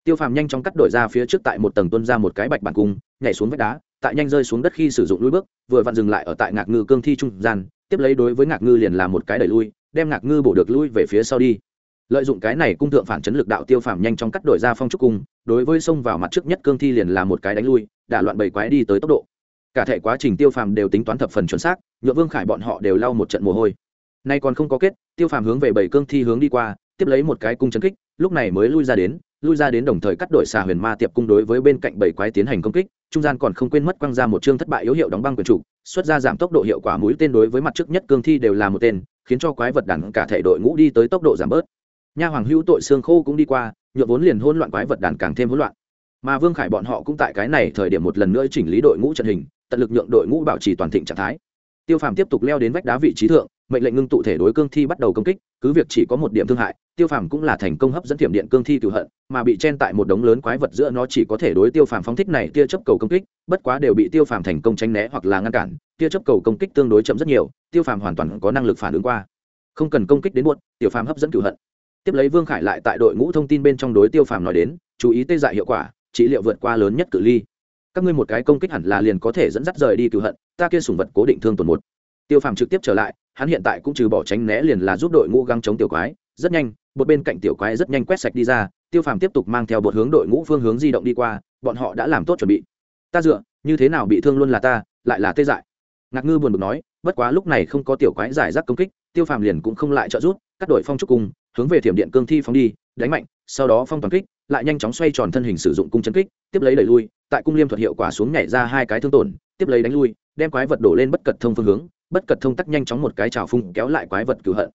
Tiêu phàm nhanh chóng cắt đổi ra phía trước tại một tầng tuân ra một cái bạch bản cung, nhảy xuống vách đá, tại nhanh rơi xuống đất khi sử dụng lui bước, vừa vặn dừng lại ở tại ngạc ngư cương thi trung gian, tiếp lấy đối với ngạc ngư liền là một cái đẩy lui, đem ngạc ngư bổ được lui về phía sau đi. Lợi dụng cái này cung thượng phản chấn lực đạo tiêu phàm nhanh chóng cắt đổi ra phong trúc cung, đối với xông vào mặt trước nhất cương thi liền là một cái đánh lui đã loạn bầy quái đi tới tốc độ. Cả thể quá trình tiêu phàm đều tính toán thập phần chuẩn xác, nhựa vương khải bọn họ đều lau một trận mồ hôi. Nay còn không có kết, tiêu phàm hướng về bảy cương thi hướng đi qua, tiếp lấy một cái cung chấn kích, lúc này mới lui ra đến, lui ra đến đồng thời cắt đổi xà huyền ma tiệp cung đối với bên cạnh bảy quái tiến hành công kích, trung gian còn không quên mất quăng ra một chương thất bại yếu hiệu đóng băng quyền chủ, xuất ra giảm tốc độ hiệu quả mũi tên đối với mặt trước nhất cương thi đều là một tên, khiến cho quái vật đàn cả thể đội ngũ đi tới tốc độ giảm bớt. Nha hoàng hữu tội xương khô cũng đi qua, nhựa vốn liền hỗn loạn quái vật đàn càng thêm hỗn loạn mà vương khải bọn họ cũng tại cái này thời điểm một lần nữa chỉnh lý đội ngũ trận hình, tận lực nhượng đội ngũ bảo trì toàn thịnh trạng thái. Tiêu phàm tiếp tục leo đến vách đá vị trí thượng, mệnh lệnh ngưng tụ thể đối cương thi bắt đầu công kích, cứ việc chỉ có một điểm thương hại, tiêu phàm cũng là thành công hấp dẫn thiểm điện cương thi cựu hận, mà bị chen tại một đống lớn quái vật giữa nó chỉ có thể đối tiêu phàm phóng thích này tia chấp cầu công kích, bất quá đều bị tiêu phàm thành công tránh né hoặc là ngăn cản, tia chấp cầu công kích tương đối chậm rất nhiều, tiêu phàm hoàn toàn có năng lực phản ứng qua. Không cần công kích đến muộn tiêu phàm hấp dẫn cựu hận. Tiếp lấy vương khải lại tại đội ngũ thông tin bên trong đối tiêu phàm nói đến, chú ý tê dại hiệu quả trị liệu vượt qua lớn nhất cự ly. Các ngươi một cái công kích hẳn là liền có thể dẫn dắt rời đi cựu hận, ta kia sủng vật cố định thương tổn một. Tiêu phàm trực tiếp trở lại, hắn hiện tại cũng trừ bỏ tránh né liền là giúp đội ngũ găng chống tiểu quái, rất nhanh, một bên cạnh tiểu quái rất nhanh quét sạch đi ra, tiêu phàm tiếp tục mang theo một hướng đội ngũ phương hướng di động đi qua, bọn họ đã làm tốt chuẩn bị. Ta dựa, như thế nào bị thương luôn là ta, lại là tê dại. Ngạc ngư buồn bực nói, bất quá lúc này không có tiểu quái giải rác công kích, tiêu phàm liền cũng không lại trợ giúp, cắt đổi phong trúc cung hướng về thiểm điện cương thi phóng đi, đánh mạnh, sau đó phong toàn kích lại nhanh chóng xoay tròn thân hình sử dụng cung chân kích, tiếp lấy đẩy lui, tại cung liêm thuật hiệu quả xuống nhảy ra hai cái thương tổn, tiếp lấy đánh lui, đem quái vật đổ lên bất cật thông phương hướng, bất cật thông tắc nhanh chóng một cái trào phung kéo lại quái vật cửu hận.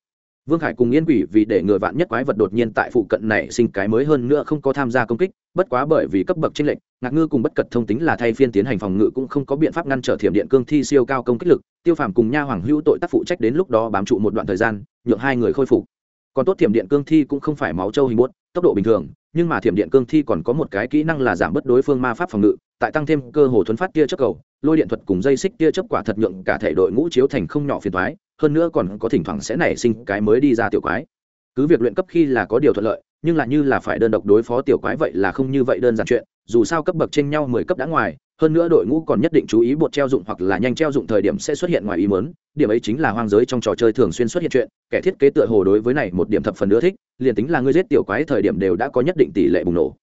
Vương khải cùng yên quỷ vì để ngừa vạn nhất quái vật đột nhiên tại phụ cận này sinh cái mới hơn nữa không có tham gia công kích, bất quá bởi vì cấp bậc tranh lệch, ngạc ngư cùng bất cật thông tính là thay phiên tiến hành phòng ngự cũng không có biện pháp ngăn trở thiểm điện cương thi siêu cao công kích lực, tiêu phàm cùng nha hoàng hữu tội tác phụ trách đến lúc đó bám trụ một đoạn thời gian, nhượng hai người khôi phục. Còn tốt thiểm điện cương thi cũng không phải máu trâu hình bút, tốc độ bình thường nhưng mà thiểm điện cương thi còn có một cái kỹ năng là giảm bớt đối phương ma pháp phòng ngự, tại tăng thêm cơ hồ thuấn phát tia chấp cầu, lôi điện thuật cùng dây xích tia chấp quả thật nhượng cả thể đội ngũ chiếu thành không nhỏ phiền thoái hơn nữa còn có thỉnh thoảng sẽ nảy sinh cái mới đi ra tiểu quái. Cứ việc luyện cấp khi là có điều thuận lợi, nhưng là như là phải đơn độc đối phó tiểu quái vậy là không như vậy đơn giản chuyện, dù sao cấp bậc trên nhau mười cấp đã ngoài, hơn nữa đội ngũ còn nhất định chú ý bột treo dụng hoặc là nhanh treo dụng thời điểm sẽ xuất hiện ngoài ý mớn điểm ấy chính là hoang giới trong trò chơi thường xuyên xuất hiện chuyện, kẻ thiết kế tựa hồ đối với này một điểm thập phần ưa thích liền tính là ngươi giết tiểu quái thời điểm đều đã có nhất định tỷ lệ bùng nổ.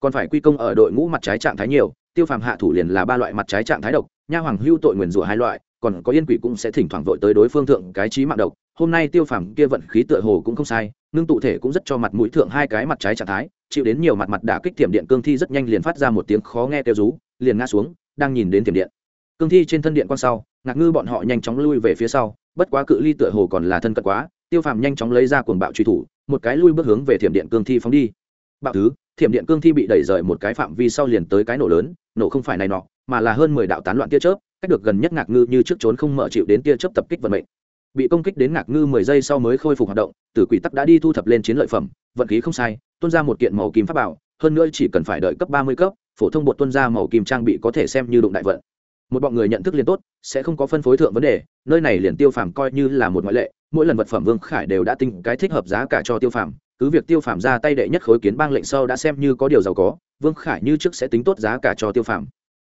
Còn phải quy công ở đội ngũ mặt trái trạng thái nhiều, tiêu phàm hạ thủ liền là ba loại mặt trái trạng thái độc, nha hoàng hưu tội nguyền rủa hai loại, còn có yên quỷ cũng sẽ thỉnh thoảng vội tới đối phương thượng cái trí mạng độc. Hôm nay tiêu phàm kia vận khí tựa hồ cũng không sai, ngưng tụ thể cũng rất cho mặt mũi thượng hai cái mặt trái trạng thái, chịu đến nhiều mặt mặt đả kích tiềm điện cương thi rất nhanh liền phát ra một tiếng khó nghe tiêu rú, liền ngã xuống, đang nhìn đến tiềm điện. Cương thi trên thân điện quan sau, ngạc ngư bọn họ nhanh chóng lui về phía sau, bất quá cự ly tựa hồ còn là thân cận quá tiêu phàm nhanh chóng lấy ra cuồng bạo truy thủ, một cái lui bước hướng về thiểm điện cương thi phóng đi. Bạo thứ, thiểm điện cương thi bị đẩy rời một cái phạm vi sau liền tới cái nổ lớn, nổ không phải này nọ, mà là hơn mười đạo tán loạn tia chớp, cách được gần nhất ngạc ngư như trước trốn không mở chịu đến tia chớp tập kích vận mệnh. Bị công kích đến ngạc ngư mười giây sau mới khôi phục hoạt động, tử quỷ tắc đã đi thu thập lên chiến lợi phẩm, vận khí không sai, tuôn ra một kiện màu kim pháp bảo, hơn nữa chỉ cần phải đợi cấp ba mươi cấp, phổ thông bột tuân ra màu kim trang bị có thể xem như đụng đại vận. Một bọn người nhận thức liền tốt, sẽ không có phân phối thượng vấn đề, nơi này liền tiêu phàm coi như là một ngoại lệ mỗi lần vật phẩm vương khải đều đã tinh cái thích hợp giá cả cho tiêu phàm, cứ việc tiêu phàm ra tay đệ nhất khối kiến bang lệnh sau đã xem như có điều giàu có, vương khải như trước sẽ tính tốt giá cả cho tiêu phàm.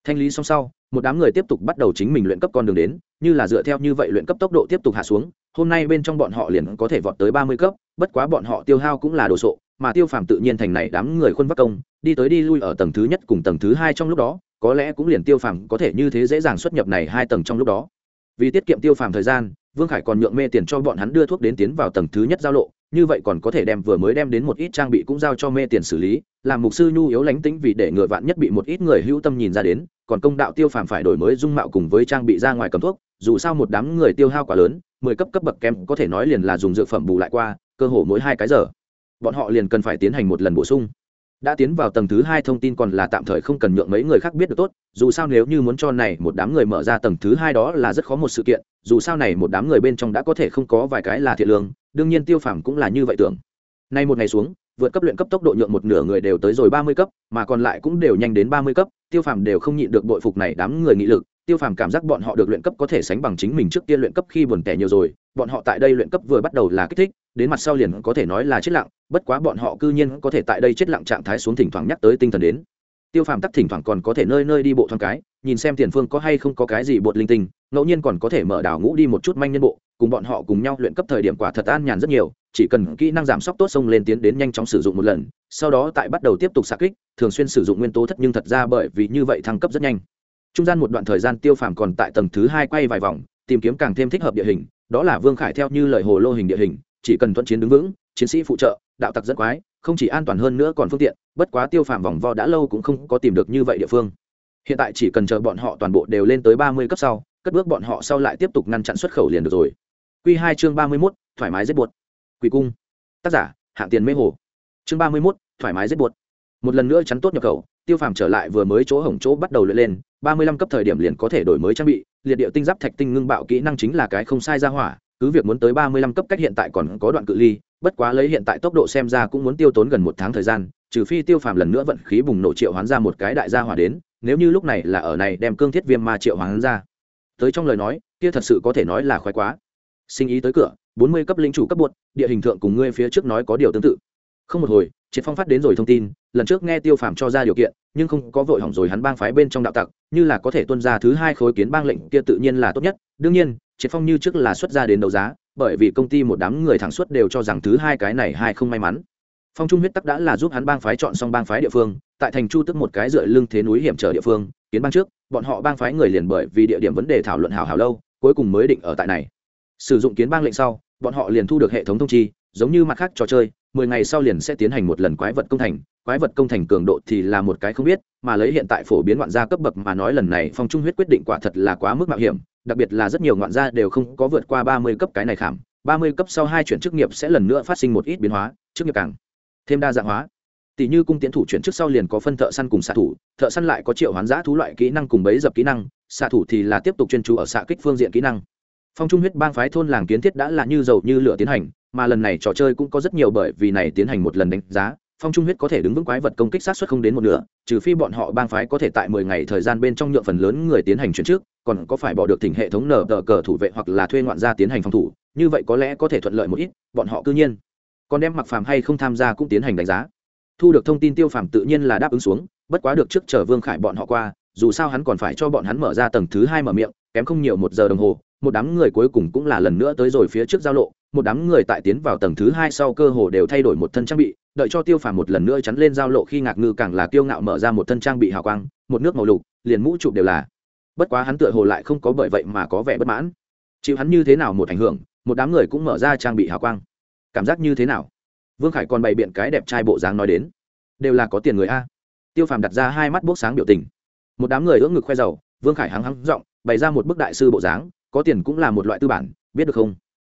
Thanh lý xong sau, một đám người tiếp tục bắt đầu chính mình luyện cấp con đường đến, như là dựa theo như vậy luyện cấp tốc độ tiếp tục hạ xuống, hôm nay bên trong bọn họ liền có thể vọt tới ba mươi cấp, bất quá bọn họ tiêu hao cũng là đồ sộ, mà tiêu phàm tự nhiên thành này đám người khuân vác công, đi tới đi lui ở tầng thứ nhất cùng tầng thứ hai trong lúc đó, có lẽ cũng liền tiêu phàm có thể như thế dễ dàng xuất nhập này hai tầng trong lúc đó. Vì tiết kiệm tiêu phàm thời gian vương khải còn nhượng mê tiền cho bọn hắn đưa thuốc đến tiến vào tầng thứ nhất giao lộ, như vậy còn có thể đem vừa mới đem đến một ít trang bị cũng giao cho mê tiền xử lý, làm mục sư nhu yếu lánh tính vì để ngựa vạn nhất bị một ít người hữu tâm nhìn ra đến, còn công đạo tiêu phàm phải đổi mới dung mạo cùng với trang bị ra ngoài cầm thuốc, dù sao một đám người tiêu hao quá lớn, mười cấp cấp bậc kém có thể nói liền là dùng dược phẩm bù lại qua, cơ hồ mỗi hai cái giờ, bọn họ liền cần phải tiến hành một lần bổ sung đã tiến vào tầng thứ hai thông tin còn là tạm thời không cần nhượng mấy người khác biết được tốt, dù sao nếu như muốn cho này một đám người mở ra tầng thứ hai đó là rất khó một sự kiện, dù sao này một đám người bên trong đã có thể không có vài cái là thiện lương, đương nhiên tiêu phàm cũng là như vậy tưởng. Nay một ngày xuống, vượt cấp luyện cấp tốc độ nhượng một nửa người đều tới rồi ba mươi cấp, mà còn lại cũng đều nhanh đến ba mươi cấp, tiêu phàm đều không nhịn được bội phục này đám người nghị lực tiêu phàm cảm giác bọn họ được luyện cấp có thể sánh bằng chính mình trước tiên luyện cấp khi buồn tẻ nhiều rồi, bọn họ tại đây luyện cấp vừa bắt đầu là kích thích, đến mặt sau liền có thể nói là chết lặng, bất quá bọn họ cư nhiên có thể tại đây chết lặng trạng thái xuống thỉnh thoảng nhắc tới tinh thần đến. Tiêu phàm tắc thỉnh thoảng còn có thể nơi nơi đi bộ thoáng cái, nhìn xem tiền phương có hay không có cái gì bột linh tinh, ngẫu nhiên còn có thể mở đảo ngũ đi một chút manh nhân bộ, cùng bọn họ cùng nhau luyện cấp thời điểm quả thật an nhàn rất nhiều, chỉ cần kỹ năng giảm sốc tốt xông lên tiến đến nhanh chóng sử dụng một lần, sau đó tại bắt đầu tiếp tục xạ kích, thường xuyên sử dụng nguyên tố thất nhưng thật ra bởi vì như vậy thăng cấp rất nhanh trung gian một đoạn thời gian tiêu phàm còn tại tầng thứ hai quay vài vòng, tìm kiếm càng thêm thích hợp địa hình, đó là vương khải theo như lời hồ lô hình địa hình, chỉ cần thuận chiến đứng vững, chiến sĩ phụ trợ, đạo tặc rất quái, không chỉ an toàn hơn nữa còn phương tiện, bất quá tiêu phàm vòng vo đã lâu cũng không có tìm được như vậy địa phương. Hiện tại chỉ cần chờ bọn họ toàn bộ đều lên tới ba mươi cấp sau, cất bước bọn họ sau lại tiếp tục ngăn chặn xuất khẩu liền được rồi. Q hai chương ba mươi mốt, thoải mái rất buột. Quỷ cung. Tác giả, hạng tiền mê hồ. Chương ba mươi mốt, thoải mái rất buột một lần nữa chắn tốt nhập khẩu, tiêu phàm trở lại vừa mới chỗ hổng chỗ bắt đầu luyện lên, ba mươi lăm cấp thời điểm liền có thể đổi mới trang bị, liệt điệu tinh giáp thạch tinh ngưng bạo kỹ năng chính là cái không sai ra hỏa, cứ việc muốn tới ba mươi lăm cấp cách hiện tại còn có đoạn cự ly, bất quá lấy hiện tại tốc độ xem ra cũng muốn tiêu tốn gần một tháng thời gian, trừ phi tiêu phàm lần nữa vận khí bùng nổ triệu hoán ra một cái đại gia hỏa đến, nếu như lúc này là ở này đem cương thiết viêm ma triệu hoán ra. Tới trong lời nói, kia thật sự có thể nói là khoái quá. Sinh ý tới cửa, bốn mươi cấp linh chủ cấp bột, địa hình thượng cùng ngươi phía trước nói có điều tương tự không một hồi, triệt phong phát đến rồi thông tin, lần trước nghe tiêu phàm cho ra điều kiện, nhưng không có vội hỏng rồi hắn bang phái bên trong đạo tặc, như là có thể tuân ra thứ hai khối kiến bang lệnh kia tự nhiên là tốt nhất. Đương nhiên, triệt phong như trước là xuất ra đến đấu giá, bởi vì công ty một đám người thẳng suất đều cho rằng thứ hai cái này hai không may mắn. Phong trung huyết tắc đã là giúp hắn bang phái chọn xong bang phái địa phương, tại thành chu tức một cái dựa lưng thế núi hiểm trở địa phương, kiến bang trước, bọn họ bang phái người liền bởi vì địa điểm vấn đề thảo luận hào hào lâu, cuối cùng mới định ở tại này. Sử dụng kiến bang lệnh sau, bọn họ liền thu được hệ thống thông chi, giống như mặt khác trò chơi mười ngày sau liền sẽ tiến hành một lần quái vật công thành. Quái vật công thành cường độ thì là một cái không biết, mà lấy hiện tại phổ biến ngoạn gia cấp bậc mà nói lần này phong trung huyết quyết định quả thật là quá mức mạo hiểm, đặc biệt là rất nhiều ngoạn gia đều không có vượt qua ba mươi cấp cái này khảm. Ba mươi cấp sau hai chuyển chức nghiệp sẽ lần nữa phát sinh một ít biến hóa, chức nghiệp càng thêm đa dạng hóa. Tỷ như cung tiến thủ chuyển chức sau liền có phân thợ săn cùng xạ thủ, thợ săn lại có triệu hoán giã thú loại kỹ năng cùng bấy dập kỹ năng, xạ thủ thì là tiếp tục chuyên chú ở xạ kích phương diện kỹ năng phong trung huyết bang phái thôn làng kiến thiết đã là như dầu như lửa tiến hành, mà lần này trò chơi cũng có rất nhiều bởi vì này tiến hành một lần đánh giá, phong trung huyết có thể đứng vững quái vật công kích sát xuất không đến một nửa, trừ phi bọn họ bang phái có thể tại mười ngày thời gian bên trong nhượng phần lớn người tiến hành chuyển trước, còn có phải bỏ được thỉnh hệ thống nở tờ cờ thủ vệ hoặc là thuê ngoạn gia tiến hành phòng thủ, như vậy có lẽ có thể thuận lợi một ít, bọn họ cư nhiên còn đem mặc phàm hay không tham gia cũng tiến hành đánh giá. Thu được thông tin tiêu phàm tự nhiên là đáp ứng xuống, bất quá được trước chờ vương khải bọn họ qua, dù sao hắn còn phải cho bọn hắn mở ra tầng thứ hai mở miệng, kém không nhiều một giờ đồng hồ một đám người cuối cùng cũng là lần nữa tới rồi phía trước giao lộ, một đám người tại tiến vào tầng thứ hai sau cơ hồ đều thay đổi một thân trang bị, đợi cho tiêu phàm một lần nữa chắn lên giao lộ khi ngạc ngư càng là kiêu ngạo mở ra một thân trang bị hào quang, một nước màu lục, liền mũ chụp đều là. Bất quá hắn tựa hồ lại không có bởi vậy mà có vẻ bất mãn. Chịu hắn như thế nào một ảnh hưởng, một đám người cũng mở ra trang bị hào quang. Cảm giác như thế nào? Vương khải còn bày biện cái đẹp trai bộ dáng nói đến. Đều là có tiền người a. Tiêu phàm đặt ra hai mắt bốc sáng biểu tình. Một đám người ưỡng ngực khoe giàu, vương khải hắng hắng giọng, bày ra một bức đại sư bộ dáng có tiền cũng là một loại tư bản, biết được không?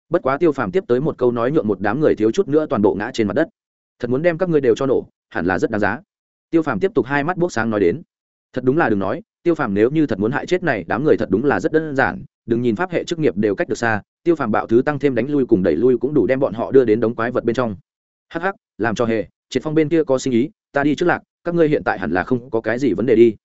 Bất quá tiêu phàm tiếp tới một câu nói nhượng một đám người thiếu chút nữa toàn bộ ngã trên mặt đất. Thật muốn đem các ngươi đều cho nổ, hẳn là rất đáng giá. Tiêu phàm tiếp tục hai mắt bốc sáng nói đến. Thật đúng là đừng nói, tiêu phàm nếu như thật muốn hại chết này, đám người thật đúng là rất đơn giản, đừng nhìn pháp hệ chức nghiệp đều cách được xa, tiêu phàm bạo thứ tăng thêm đánh lui cùng đẩy lui cũng đủ đem bọn họ đưa đến đống quái vật bên trong. Hắc hắc, làm cho hề, triệt phong bên kia có sinh ý, ta đi trước lạc, các ngươi hiện tại hẳn là không có cái gì vấn đề đi.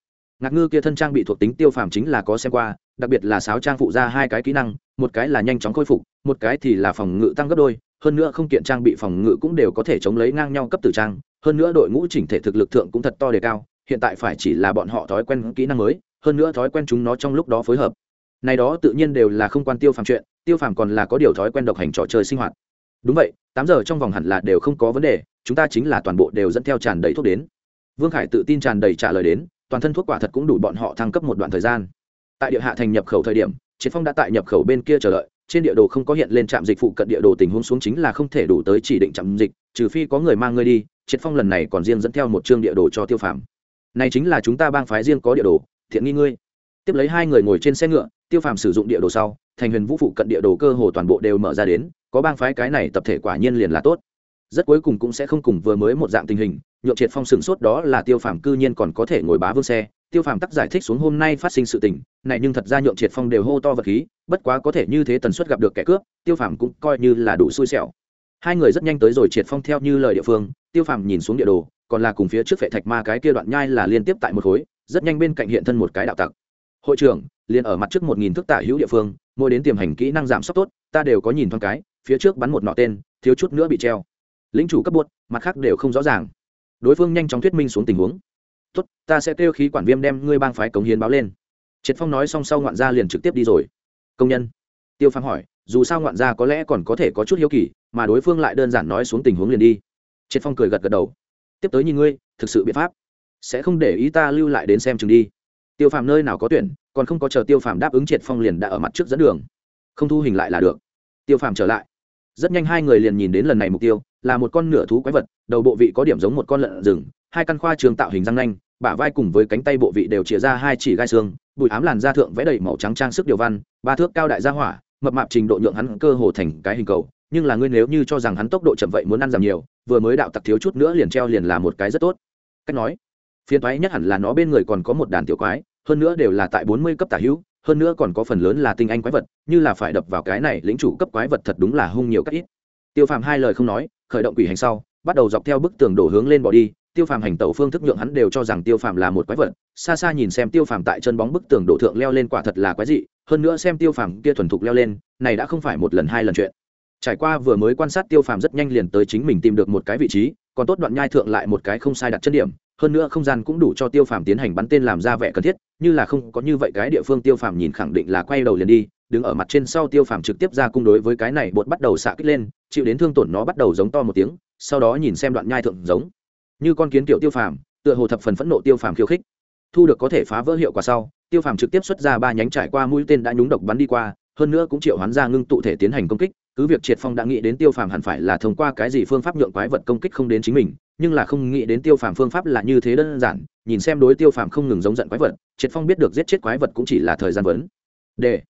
Ngạc ngư kia thân trang bị thuộc tính tiêu phàm chính là có xem qua đặc biệt là sáo trang phụ ra hai cái kỹ năng, một cái là nhanh chóng khôi phục, một cái thì là phòng ngự tăng gấp đôi, hơn nữa không kiện trang bị phòng ngự cũng đều có thể chống lấy ngang nhau cấp tử trang, hơn nữa đội ngũ chỉnh thể thực lực thượng cũng thật to đề cao, hiện tại phải chỉ là bọn họ thói quen kỹ năng mới, hơn nữa thói quen chúng nó trong lúc đó phối hợp. Này đó tự nhiên đều là không quan tiêu phàm chuyện, tiêu phàm còn là có điều thói quen độc hành trò chơi sinh hoạt. Đúng vậy, tám giờ trong vòng hẳn là đều không có vấn đề, chúng ta chính là toàn bộ đều dẫn theo tràn đầy thuốc đến. Vương khải tự tin tràn đầy trả lời đến, toàn thân thuốc quả thật cũng đủ bọn họ thăng cấp một đoạn thời gian tại địa hạ thành nhập khẩu thời điểm chiến phong đã tại nhập khẩu bên kia chờ đợi, trên địa đồ không có hiện lên trạm dịch phụ cận địa đồ tình huống xuống chính là không thể đủ tới chỉ định trạm dịch, trừ phi có người mang ngươi đi, triệt phong lần này còn riêng dẫn theo một chương địa đồ cho tiêu phàm. Này chính là chúng ta bang phái riêng có địa đồ, thiện nghi ngươi. Tiếp lấy hai người ngồi trên xe ngựa, tiêu phàm sử dụng địa đồ sau, thành huyền vũ phụ cận địa đồ cơ hồ toàn bộ đều mở ra đến, có bang phái cái này tập thể quả nhiên liền là tốt. Rất cuối cùng cũng sẽ không cùng vừa mới một dạng tình hình, nhượng triệt phong sửng sốt đó là tiêu phàm cư nhiên còn có thể ngồi bá vương xe, tiêu phàm tắc giải thích xuống hôm nay phát sinh sự tình này nhưng thật ra nhượng triệt phong đều hô to vật khí, bất quá có thể như thế tần suất gặp được kẻ cướp, tiêu phàm cũng coi như là đủ xui xẻo. Hai người rất nhanh tới rồi triệt phong theo như lời địa phương, tiêu phàm nhìn xuống địa đồ, còn là cùng phía trước phệ thạch ma cái kia đoạn nhai là liên tiếp tại một khối, rất nhanh bên cạnh hiện thân một cái đạo tặc. Hội trưởng, liền ở mặt trước một nghìn thước tả hữu địa phương, mỗi đến tiềm hành kỹ năng giảm sốc tốt, ta đều có nhìn thoáng cái, phía trước bắn một nọ tên, thiếu chút nữa bị treo. Lính chủ cấp buốt mặt khác đều không rõ ràng. Đối phương nhanh chóng thuyết minh xuống tình huống. Tốt, ta sẽ kêu khí quản viêm đem ngươi bang phái cống hiến báo lên triệt phong nói xong sau ngoạn gia liền trực tiếp đi rồi. Công nhân. Tiêu phàm hỏi, dù sao ngoạn gia có lẽ còn có thể có chút hiếu kỳ, mà đối phương lại đơn giản nói xuống tình huống liền đi. Triệt phong cười gật gật đầu. Tiếp tới nhìn ngươi, thực sự biện pháp. Sẽ không để ý ta lưu lại đến xem chừng đi. Tiêu phàm nơi nào có tuyển, còn không có chờ tiêu phàm đáp ứng triệt phong liền đã ở mặt trước dẫn đường. Không thu hình lại là được. Tiêu phàm trở lại. Rất nhanh hai người liền nhìn đến lần này mục tiêu, là một con nửa thú quái vật, đầu bộ vị có điểm giống một con lợn rừng, hai căn khoa trường tạo hình răng nanh, bả vai cùng với cánh tay bộ vị đều chia ra hai chỉ gai xương bụi ám làn da thượng vẽ đầy màu trắng trang sức điều văn, ba thước cao đại gia hỏa, mập mạp trình độ nhượng hắn cơ hồ thành cái hình cầu. Nhưng là ngươi nếu như cho rằng hắn tốc độ chậm vậy muốn ăn giảm nhiều, vừa mới đạo tặc thiếu chút nữa liền treo liền là một cái rất tốt. Cách nói, phiền thoái nhất hẳn là nó bên người còn có một đàn tiểu quái, hơn nữa đều là tại bốn mươi cấp tả hữu, hơn nữa còn có phần lớn là tinh anh quái vật, như là phải đập vào cái này lĩnh chủ cấp quái vật thật đúng là hung nhiều cách ít. Tiêu phàm hai lời không nói, khởi động quỷ hành sau, bắt đầu dọc theo bức tường đổ hướng lên bỏ đi tiêu phàm hành tẩu phương thức nhượng hắn đều cho rằng tiêu phàm là một quái vật, xa xa nhìn xem tiêu phàm tại chân bóng bức tường đổ thượng leo lên quả thật là quái dị, hơn nữa xem tiêu phàm kia thuần thục leo lên, này đã không phải một lần hai lần chuyện. Trải qua vừa mới quan sát tiêu phàm rất nhanh liền tới chính mình tìm được một cái vị trí, còn tốt đoạn nhai thượng lại một cái không sai đặt chân điểm, hơn nữa không gian cũng đủ cho tiêu phàm tiến hành bắn tên làm ra vẻ cần thiết, như là không có như vậy cái địa phương tiêu phàm nhìn khẳng định là quay đầu liền đi, đứng ở mặt trên sau tiêu phàm trực tiếp ra cung đối với cái này bột bắt đầu xạ kích lên, chịu đến thương tổn nó bắt đầu giống to một tiếng, sau đó nhìn xem đoạn nhai thượng giống như con kiến tiểu tiêu phàm, tựa hồ thập phần phẫn nộ tiêu phàm khiêu khích. Thu được có thể phá vỡ hiệu quả sau, tiêu phàm trực tiếp xuất ra ba nhánh trải qua mũi tên đã nhúng độc bắn đi qua, hơn nữa cũng triệu hoán ra ngưng tụ thể tiến hành công kích. Cứ việc triệt phong đã nghĩ đến tiêu phàm hẳn phải là thông qua cái gì phương pháp nhượng quái vật công kích không đến chính mình, nhưng là không nghĩ đến tiêu phàm phương pháp là như thế đơn giản. Nhìn xem đối tiêu phàm không ngừng giống giận quái vật, triệt phong biết được giết chết quái vật cũng chỉ là thời gian vấn đề.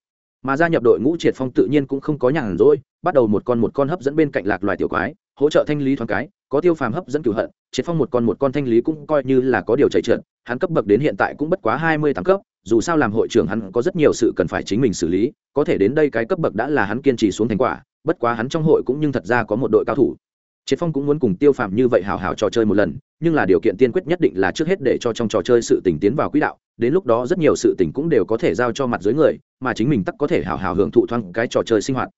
Mà gia nhập đội ngũ triệt phong tự nhiên cũng không có nhàn rỗi, bắt đầu một con một con hấp dẫn bên cạnh lạc loài tiểu quái hỗ trợ thanh lý thoáng cái, có tiêu phàm hấp dẫn cửu hận, triệt phong một con một con thanh lý cũng coi như là có điều chạy trượt, hắn cấp bậc đến hiện tại cũng bất quá hai mươi tám cấp, dù sao làm hội trưởng hắn có rất nhiều sự cần phải chính mình xử lý, có thể đến đây cái cấp bậc đã là hắn kiên trì xuống thành quả, bất quá hắn trong hội cũng nhưng thật ra có một đội cao thủ. Triệt phong cũng muốn cùng tiêu phàm như vậy hào hào trò chơi một lần, nhưng là điều kiện tiên quyết nhất định là trước hết để cho trong trò chơi sự tỉnh tiến vào quỹ đạo, đến lúc đó rất nhiều sự tỉnh cũng đều có thể giao cho mặt dưới người, mà chính mình tắc có thể hào hào hưởng thụ thoáng cái trò chơi sinh hoạt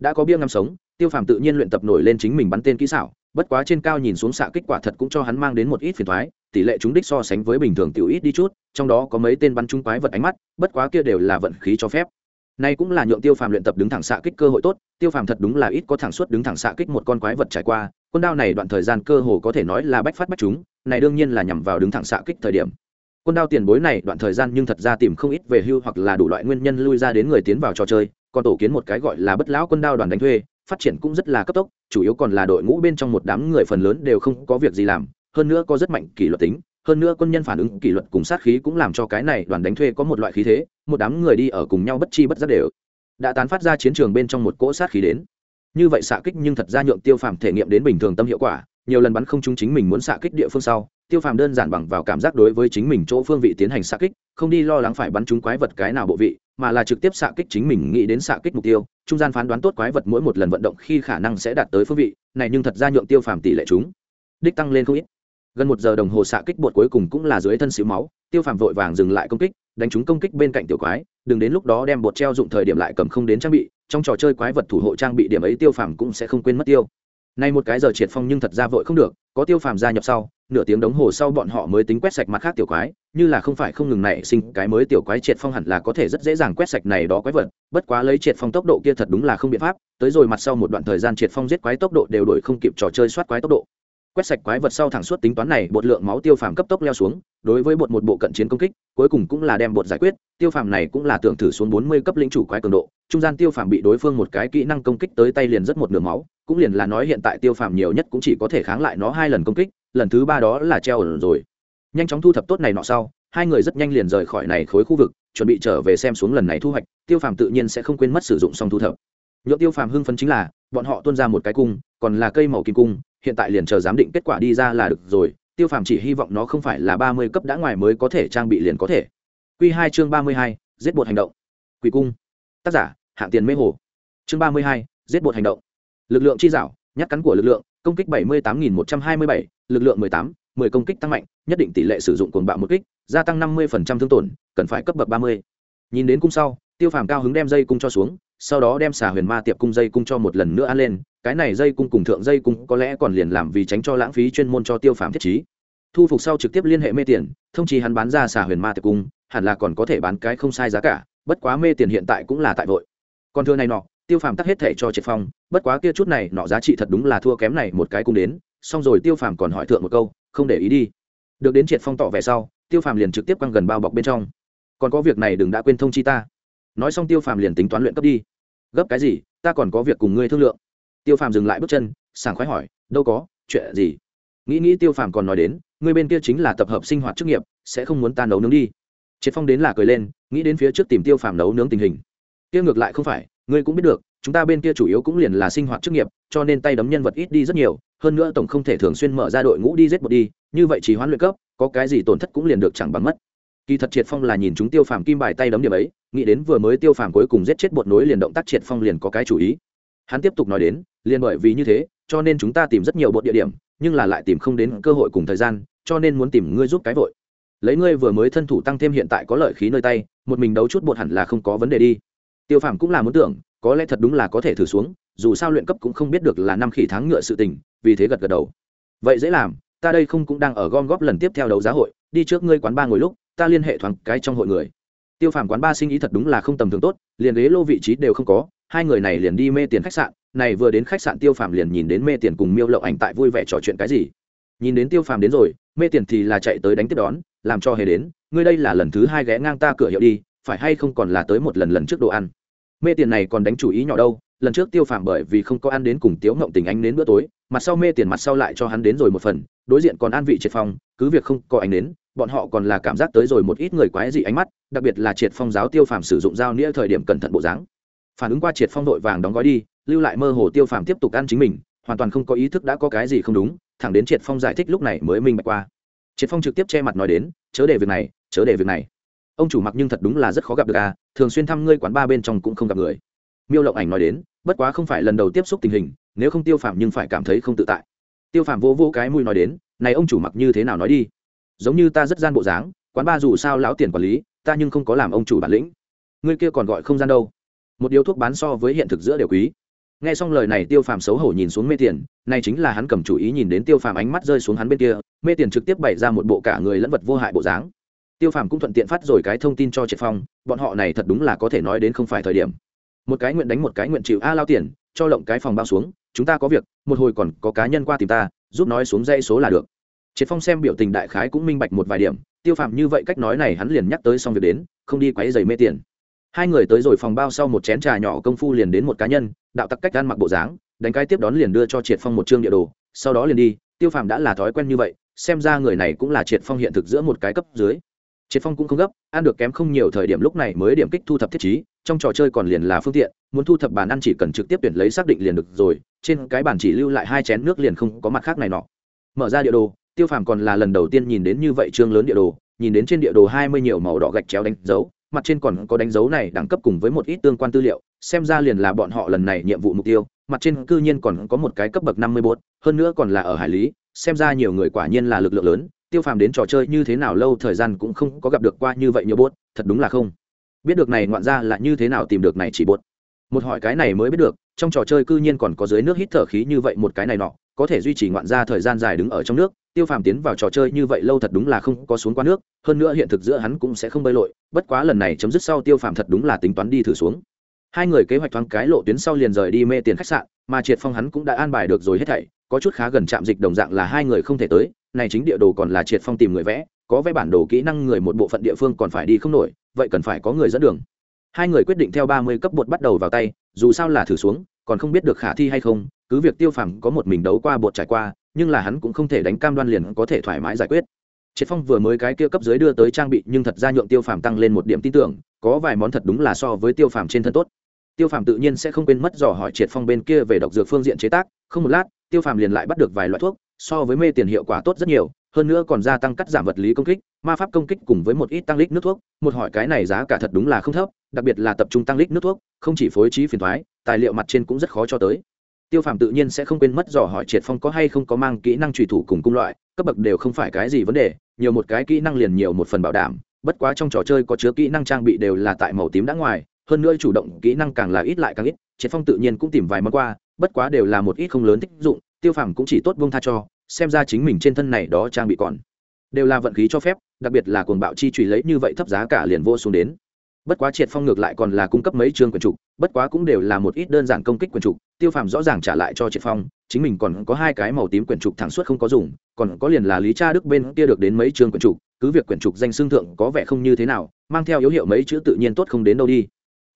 đã có bia ngắm sống, tiêu phàm tự nhiên luyện tập nổi lên chính mình bắn tên kỹ xảo, bất quá trên cao nhìn xuống xạ kết quả thật cũng cho hắn mang đến một ít phiền thoái tỷ lệ trúng đích so sánh với bình thường tiểu ít đi chút, trong đó có mấy tên bắn trúng quái vật ánh mắt, bất quá kia đều là vận khí cho phép. Nay cũng là nhượng tiêu phàm luyện tập đứng thẳng xạ kích cơ hội tốt, tiêu phàm thật đúng là ít có thẳng suốt đứng thẳng xạ kích một con quái vật trải qua, quân đao này đoạn thời gian cơ hồ có thể nói là bách phát bách chúng, này đương nhiên là nhằm vào đứng thẳng xạ kích thời điểm. Quân đao tiền bối này đoạn thời gian nhưng thật ra tìm không ít về hưu hoặc là đủ loại nguyên nhân lui ra đến người tiến vào trò chơi còn tổ kiến một cái gọi là bất lão quân đao đoàn đánh thuê, phát triển cũng rất là cấp tốc, chủ yếu còn là đội ngũ bên trong một đám người phần lớn đều không có việc gì làm, hơn nữa có rất mạnh kỷ luật tính, hơn nữa quân nhân phản ứng kỷ luật cùng sát khí cũng làm cho cái này đoàn đánh thuê có một loại khí thế, một đám người đi ở cùng nhau bất chi bất giác đều đã tán phát ra chiến trường bên trong một cỗ sát khí đến. Như vậy xạ kích nhưng thật ra nhượng tiêu phàm thể nghiệm đến bình thường tâm hiệu quả, nhiều lần bắn không chúng chính mình muốn xạ kích địa phương sau, tiêu phàm đơn giản bằng vào cảm giác đối với chính mình chỗ phương vị tiến hành xạ kích, không đi lo lắng phải bắn chúng quái vật cái nào bộ vị mà là trực tiếp xạ kích chính mình nghĩ đến xạ kích mục tiêu, trung gian phán đoán tốt quái vật mỗi một lần vận động khi khả năng sẽ đạt tới phương vị, này nhưng thật ra nhượng tiêu phàm tỷ lệ chúng đích tăng lên không ít. Gần một giờ đồng hồ xạ kích bột cuối cùng cũng là dưới thân xíu máu, tiêu phàm vội vàng dừng lại công kích, đánh trúng công kích bên cạnh tiểu quái, đừng đến lúc đó đem bột treo dụng thời điểm lại cầm không đến trang bị, trong trò chơi quái vật thủ hộ trang bị điểm ấy tiêu phàm cũng sẽ không quên mất tiêu nay một cái giờ triệt phong nhưng thật ra vội không được, có tiêu phàm gia nhập sau, nửa tiếng đồng hồ sau bọn họ mới tính quét sạch mặt khác tiểu quái, như là không phải không ngừng nảy sinh, cái mới tiểu quái triệt phong hẳn là có thể rất dễ dàng quét sạch này đó quái vật, bất quá lấy triệt phong tốc độ kia thật đúng là không biện pháp, tới rồi mặt sau một đoạn thời gian triệt phong giết quái tốc độ đều đổi không kịp trò chơi soát quái tốc độ quét sạch quái vật sau thẳng suốt tính toán này, bột lượng máu tiêu phàm cấp tốc leo xuống, đối với bột một bộ cận chiến công kích, cuối cùng cũng là đem bột giải quyết, tiêu phàm này cũng là tưởng thử xuống bốn mươi cấp lĩnh chủ quái cường độ, trung gian tiêu phàm bị đối phương một cái kỹ năng công kích tới tay liền rất một nửa máu, cũng liền là nói hiện tại tiêu phàm nhiều nhất cũng chỉ có thể kháng lại nó hai lần công kích, lần thứ ba đó là treo ẩn rồi. Nhanh chóng thu thập tốt này nọ sau, hai người rất nhanh liền rời khỏi này khối khu vực, chuẩn bị trở về xem xuống lần này thu hoạch, tiêu phàm tự nhiên sẽ không quên mất sử dụng xong thu thập. Nhựa tiêu phàm hưng phấn chính là, bọn họ tuôn ra một cái cung, còn là cây màu kim cung hiện tại liền chờ giám định kết quả đi ra là được rồi, tiêu phàm chỉ hy vọng nó không phải là ba mươi cấp đã ngoài mới có thể trang bị liền có thể. Q hai chương ba mươi hai, giết bột hành động. Quỷ cung. Tác giả, hạng tiền mê hồ. Chương ba mươi hai, giết bột hành động. Lực lượng chi dạo nhát cắn của lực lượng, công kích bảy mươi tám nghìn một trăm hai mươi bảy, lực lượng mười tám, mười công kích tăng mạnh, nhất định tỷ lệ sử dụng cuồng bạo một kích, gia tăng năm mươi phần trăm thương tổn, cần phải cấp bậc ba mươi. Nhìn đến cung sau, tiêu phàm cao hứng đem dây cung cho xuống, sau đó đem xà huyền ma tiệp cung dây cung cho một lần nữa ăn lên cái này dây cung cùng thượng dây cung có lẽ còn liền làm vì tránh cho lãng phí chuyên môn cho tiêu phàm thiết trí. Thu phục sau trực tiếp liên hệ mê tiền, thông chí hắn bán ra xà huyền ma tiệp cung, hẳn là còn có thể bán cái không sai giá cả, bất quá mê tiền hiện tại cũng là tại vội. Còn thưa này nọ, tiêu phàm tắt hết thẻ cho triệt phong, bất quá kia chút này nọ giá trị thật đúng là thua kém này một cái cung đến, xong rồi tiêu phàm còn hỏi thượng một câu, không để ý đi. Được đến triệt phong tỏ vẻ sau, tiêu phàm liền trực tiếp quăng gần bao bọc bên trong. Còn có việc này đừng đã quên thông chi ta. Nói xong tiêu phàm liền tính toán luyện cấp đi. Gấp cái gì, ta còn có việc cùng ngươi thương lượng tiêu phàm dừng lại bước chân, sảng khoái hỏi, đâu có, chuyện gì? Nghĩ nghĩ tiêu phàm còn nói đến người bên kia chính là tập hợp sinh hoạt chức nghiệp, sẽ không muốn ta nấu nướng đi. Triệt phong đến là cười lên, nghĩ đến phía trước tìm tiêu phàm nấu nướng tình hình. Kia ngược lại không phải, ngươi cũng biết được, chúng ta bên kia chủ yếu cũng liền là sinh hoạt chức nghiệp, cho nên tay đấm nhân vật ít đi rất nhiều, hơn nữa tổng không thể thường xuyên mở ra đội ngũ đi giết một đi, như vậy chỉ hoán luyện cấp, có cái gì tổn thất cũng liền được chẳng bằng mất. Kỳ thật triệt phong là nhìn chúng tiêu phàm kim bài tay đấm điểm ấy, nghĩ đến vừa mới tiêu phàm cuối cùng giết chết bột nối liền động tác triệt phong liền có cái chủ ý. Hắn tiếp tục nói đến liền bởi vì như thế, cho nên chúng ta tìm rất nhiều bộ địa điểm, nhưng là lại tìm không đến cơ hội cùng thời gian, cho nên muốn tìm ngươi giúp cái vội. Lấy ngươi vừa mới thân thủ tăng thêm hiện tại có lợi khí nơi tay, một mình đấu chút bột hẳn là không có vấn đề đi. Tiêu phàm cũng là muốn tưởng, có lẽ thật đúng là có thể thử xuống, dù sao luyện cấp cũng không biết được là năm khỉ tháng ngựa sự tình, vì thế gật gật đầu. Vậy dễ làm, ta đây không cũng đang ở gom góp lần tiếp theo đấu giá hội, đi trước ngươi quán ba ngồi lúc, ta liên hệ thoáng cái trong hội người. Tiêu phàm quán ba sinh ý thật đúng là không tầm thường tốt, liền ghế lô vị trí đều không có, hai người này liền đi mê tiền khách sạn này vừa đến khách sạn tiêu phàm liền nhìn đến mê tiền cùng miêu lậu ảnh tại vui vẻ trò chuyện cái gì. Nhìn đến tiêu phàm đến rồi, mê tiền thì là chạy tới đánh tiếp đón, làm cho hề đến, ngươi đây là lần thứ hai ghé ngang ta cửa hiệu đi, phải hay không còn là tới một lần lần trước đồ ăn? Mê tiền này còn đánh chủ ý nhỏ đâu, lần trước tiêu phàm bởi vì không có ăn đến cùng tiếu ngộng tình anh đến bữa tối, mặt sau mê tiền mặt sau lại cho hắn đến rồi một phần, đối diện còn an vị triệt phong, cứ việc không có anh đến, bọn họ còn là cảm giác tới rồi một ít người quái dị ánh mắt, đặc biệt là triệt phong giáo tiêu phàm sử dụng dao nĩa thời điểm cẩn thận bộ dáng. Phản ứng qua triệt phong đội vàng đóng gói đi lưu lại mơ hồ tiêu phàm tiếp tục ăn chính mình, hoàn toàn không có ý thức đã có cái gì không đúng, thẳng đến triệt phong giải thích lúc này mới minh bạch qua. Triệt phong trực tiếp che mặt nói đến, chớ để việc này, chớ để việc này. Ông chủ mặc nhưng thật đúng là rất khó gặp được à thường xuyên thăm ngươi quán ba bên trong cũng không gặp người. Miêu lộng ảnh nói đến, bất quá không phải lần đầu tiếp xúc tình hình, nếu không tiêu phạm nhưng phải cảm thấy không tự tại. Tiêu phạm vô vô cái mùi nói đến, này ông chủ mặc như thế nào nói đi? Giống như ta rất gian bộ dáng, quán ba dù sao lão tiền quản lý, ta nhưng không có làm ông chủ bản lĩnh. Ngươi kia còn gọi không gian đâu? Một điếu thuốc bán so với hiện thực giữa đều quý nghe xong lời này tiêu phàm xấu hổ nhìn xuống mê tiền này chính là hắn cầm chủ ý nhìn đến tiêu phàm ánh mắt rơi xuống hắn bên kia, mê tiền trực tiếp bày ra một bộ cả người lẫn vật vô hại bộ dáng. Tiêu phàm cũng thuận tiện phát rồi cái thông tin cho triệt phong, bọn họ này thật đúng là có thể nói đến không phải thời điểm. Một cái nguyện đánh một cái nguyện chịu, a, lao tiền, cho lộng cái phòng bao xuống, chúng ta có việc, một hồi còn có cá nhân qua tìm ta, giúp nói xuống dây số là được. Triệt phong xem biểu tình đại khái cũng minh bạch một vài điểm, tiêu phàm như vậy cách nói này hắn liền nhắc tới xong việc đến, không đi quấy giày mê tiền hai người tới rồi phòng bao sau một chén trà nhỏ công phu liền đến một cá nhân, đạo tặc cách ăn mặc bộ dáng, đánh cái tiếp đón liền đưa cho triệt phong một chương địa đồ, sau đó liền đi, tiêu phàm đã là thói quen như vậy, xem ra người này cũng là triệt phong hiện thực giữa một cái cấp dưới. Triệt phong cũng không gấp, ăn được kém không nhiều thời điểm lúc này mới điểm kích thu thập thiết chí trong trò chơi còn liền là phương tiện, muốn thu thập bàn ăn chỉ cần trực tiếp tuyển lấy xác định liền được rồi, trên cái bàn chỉ lưu lại hai chén nước liền không có mặt khác này nọ. Mở ra địa đồ, tiêu phàm còn là lần đầu tiên nhìn đến như vậy chương lớn địa đồ, nhìn đến trên địa đồ hai mươi nhiều màu đỏ gạch chéo đánh dấu mặt trên còn có đánh dấu này đẳng cấp cùng với một ít tương quan tư liệu, xem ra liền là bọn họ lần này nhiệm vụ mục tiêu, mặt trên cư nhiên còn có một cái cấp bậc năm mươi bốt hơn nữa còn là ở hải lý, xem ra nhiều người quả nhiên là lực lượng lớn, tiêu phàm đến trò chơi như thế nào lâu thời gian cũng không có gặp được qua như vậy nhiều bốt, thật đúng là không biết được này ngoạn ra là như thế nào tìm được này chỉ bốt. Một hỏi cái này mới biết được, trong trò chơi cư nhiên còn có dưới nước hít thở khí như vậy một cái này nọ có thể duy trì ngoạn ra thời gian dài đứng ở trong nước, tiêu phàm tiến vào trò chơi như vậy lâu thật đúng là không có xuống qua nước, hơn nữa hiện thực giữa hắn cũng sẽ không bơi lội, bất quá lần này chấm dứt sau tiêu phàm thật đúng là tính toán đi thử xuống. Hai người kế hoạch thoáng cái lộ tuyến sau liền rời đi mê tiền khách sạn, mà triệt phong hắn cũng đã an bài được rồi hết thảy, có chút khá gần trạm dịch đồng dạng là hai người không thể tới, này chính địa đồ còn là triệt phong tìm người vẽ, có vẽ bản đồ kỹ năng người một bộ phận địa phương còn phải đi không nổi, vậy cần phải có người dẫn đường. Hai người quyết định theo ba mươi cấp bột bắt đầu vào tay, dù sao là thử xuống còn không biết được khả thi hay không, cứ việc tiêu phàm có một mình đấu qua bột trải qua, nhưng là hắn cũng không thể đánh cam đoan liền có thể thoải mái giải quyết. Triệt phong vừa mới cái kia cấp dưới đưa tới trang bị, nhưng thật ra nhượng tiêu phàm tăng lên một điểm tin tưởng, có vài món thật đúng là so với tiêu phàm trên thân tốt. Tiêu phàm tự nhiên sẽ không quên mất dò hỏi triệt phong bên kia về độc dược phương diện chế tác, không một lát, tiêu phàm liền lại bắt được vài loại thuốc, so với mê tiền hiệu quả tốt rất nhiều hơn nữa còn gia tăng cắt giảm vật lý công kích, ma pháp công kích cùng với một ít tăng lít nước thuốc. Một hỏi cái này giá cả thật đúng là không thấp, đặc biệt là tập trung tăng lít nước thuốc, không chỉ phối trí phiền thoái tài liệu mặt trên cũng rất khó cho tới. Tiêu phàm tự nhiên sẽ không quên mất dò hỏi triệt phong có hay không có mang kỹ năng trùy thủ cùng cung loại, cấp bậc đều không phải cái gì vấn đề, nhiều một cái kỹ năng liền nhiều một phần bảo đảm, bất quá trong trò chơi có chứa kỹ năng trang bị đều là tại màu tím đã ngoài, hơn nữa chủ động kỹ năng càng là ít lại càng ít, triệt phong tự nhiên cũng tìm vài món qua, bất quá đều là một ít không lớn thích dụng tiêu phàm cũng chỉ tốt buông tha cho, xem ra chính mình trên thân này đó trang bị còn đều là vận khí cho phép, đặc biệt là cuồng bạo chi trùy lấy như vậy thấp giá cả liền vô xuống đến. Bất quá triệt phong ngược lại còn là cung cấp mấy chương quyền trục, bất quá cũng đều là một ít đơn giản công kích quyền trục, tiêu phàm rõ ràng trả lại cho triệt phong, chính mình còn có hai cái màu tím quyền trục thẳng suốt không có dùng, còn có liền là lý cha đức bên kia được đến mấy chương quyền trục, cứ việc quyền trục danh xương thượng có vẻ không như thế nào, mang theo yếu hiệu mấy chữ tự nhiên tốt không đến đâu đi.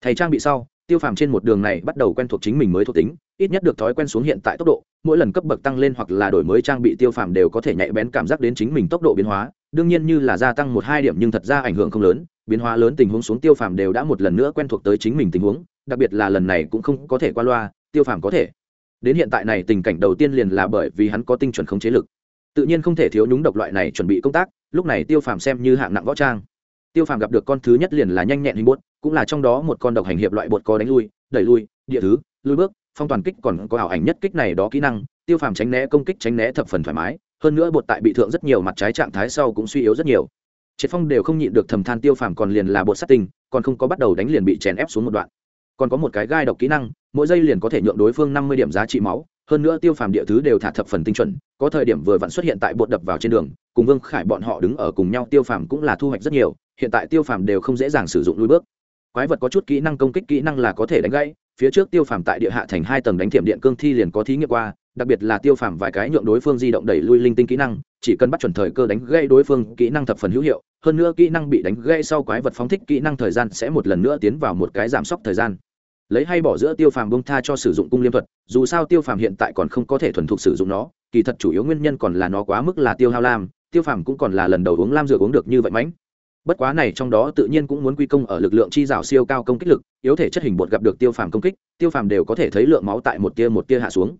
Thầy trang bị sau tiêu phàm trên một đường này bắt đầu quen thuộc chính mình mới thuộc tính, ít nhất được thói quen xuống hiện tại tốc độ, mỗi lần cấp bậc tăng lên hoặc là đổi mới trang bị tiêu phàm đều có thể nhạy bén cảm giác đến chính mình tốc độ biến hóa, đương nhiên như là gia tăng một hai điểm nhưng thật ra ảnh hưởng không lớn, biến hóa lớn tình huống xuống tiêu phàm đều đã một lần nữa quen thuộc tới chính mình tình huống, đặc biệt là lần này cũng không có thể qua loa, tiêu phàm có thể. Đến hiện tại này tình cảnh đầu tiên liền là bởi vì hắn có tinh chuẩn khống chế lực. Tự nhiên không thể thiếu nhúng độc loại này chuẩn bị công tác, lúc này tiêu phàm xem như hạng nặng võ trang. Tiêu phàm gặp được con thứ nhất liền là nhanh nhẹn hình bút cũng là trong đó một con độc hành hiệp loại bột có đánh lui, đẩy lui, địa thứ lui bước, phong toàn kích còn có ảo ảnh nhất kích này đó kỹ năng, tiêu phàm tránh né, công kích tránh né thập phần thoải mái, hơn nữa bột tại bị thượng rất nhiều, mặt trái trạng thái sau cũng suy yếu rất nhiều. Triệt phong đều không nhịn được thầm than tiêu phàm còn liền là bột sát tinh còn không có bắt đầu đánh liền bị chèn ép xuống một đoạn. Còn có một cái gai độc kỹ năng, mỗi giây liền có thể nhượng đối phương năm mươi điểm giá trị máu, hơn nữa tiêu phàm địa thứ đều thả thập phần tinh chuẩn, có thời điểm vừa vặn xuất hiện tại bột đập vào trên đường, cùng vương khải bọn họ đứng ở cùng nhau, tiêu phàm cũng là thu hoạch rất nhiều, hiện tại tiêu phàm đều không dễ dàng sử dụng lui bước quái vật có chút kỹ năng công kích kỹ năng là có thể đánh gãy, phía trước tiêu phàm tại địa hạ thành hai tầng đánh thiểm điện cương thi liền có thí nghiệm qua, đặc biệt là tiêu phàm vài cái nhượng đối phương di động đẩy lui linh tinh kỹ năng, chỉ cần bắt chuẩn thời cơ đánh gãy đối phương, kỹ năng thập phần hữu hiệu, hơn nữa kỹ năng bị đánh gãy sau quái vật phóng thích kỹ năng thời gian sẽ một lần nữa tiến vào một cái giảm sốc thời gian. Lấy hay bỏ giữa tiêu phàm bông tha cho sử dụng cung liêm thuật, dù sao tiêu phàm hiện tại còn không có thể thuần thục sử dụng nó, kỳ thật chủ yếu nguyên nhân còn là nó quá mức là tiêu hao lam, tiêu phàm cũng còn là lần đầu uống lam dược uống được như vậy mãnh bất quá này trong đó tự nhiên cũng muốn quy công ở lực lượng chi rào siêu cao công kích lực, yếu thể chất hình bột gặp được tiêu phàm công kích, tiêu phàm đều có thể thấy lượng máu tại một tia một tia hạ xuống.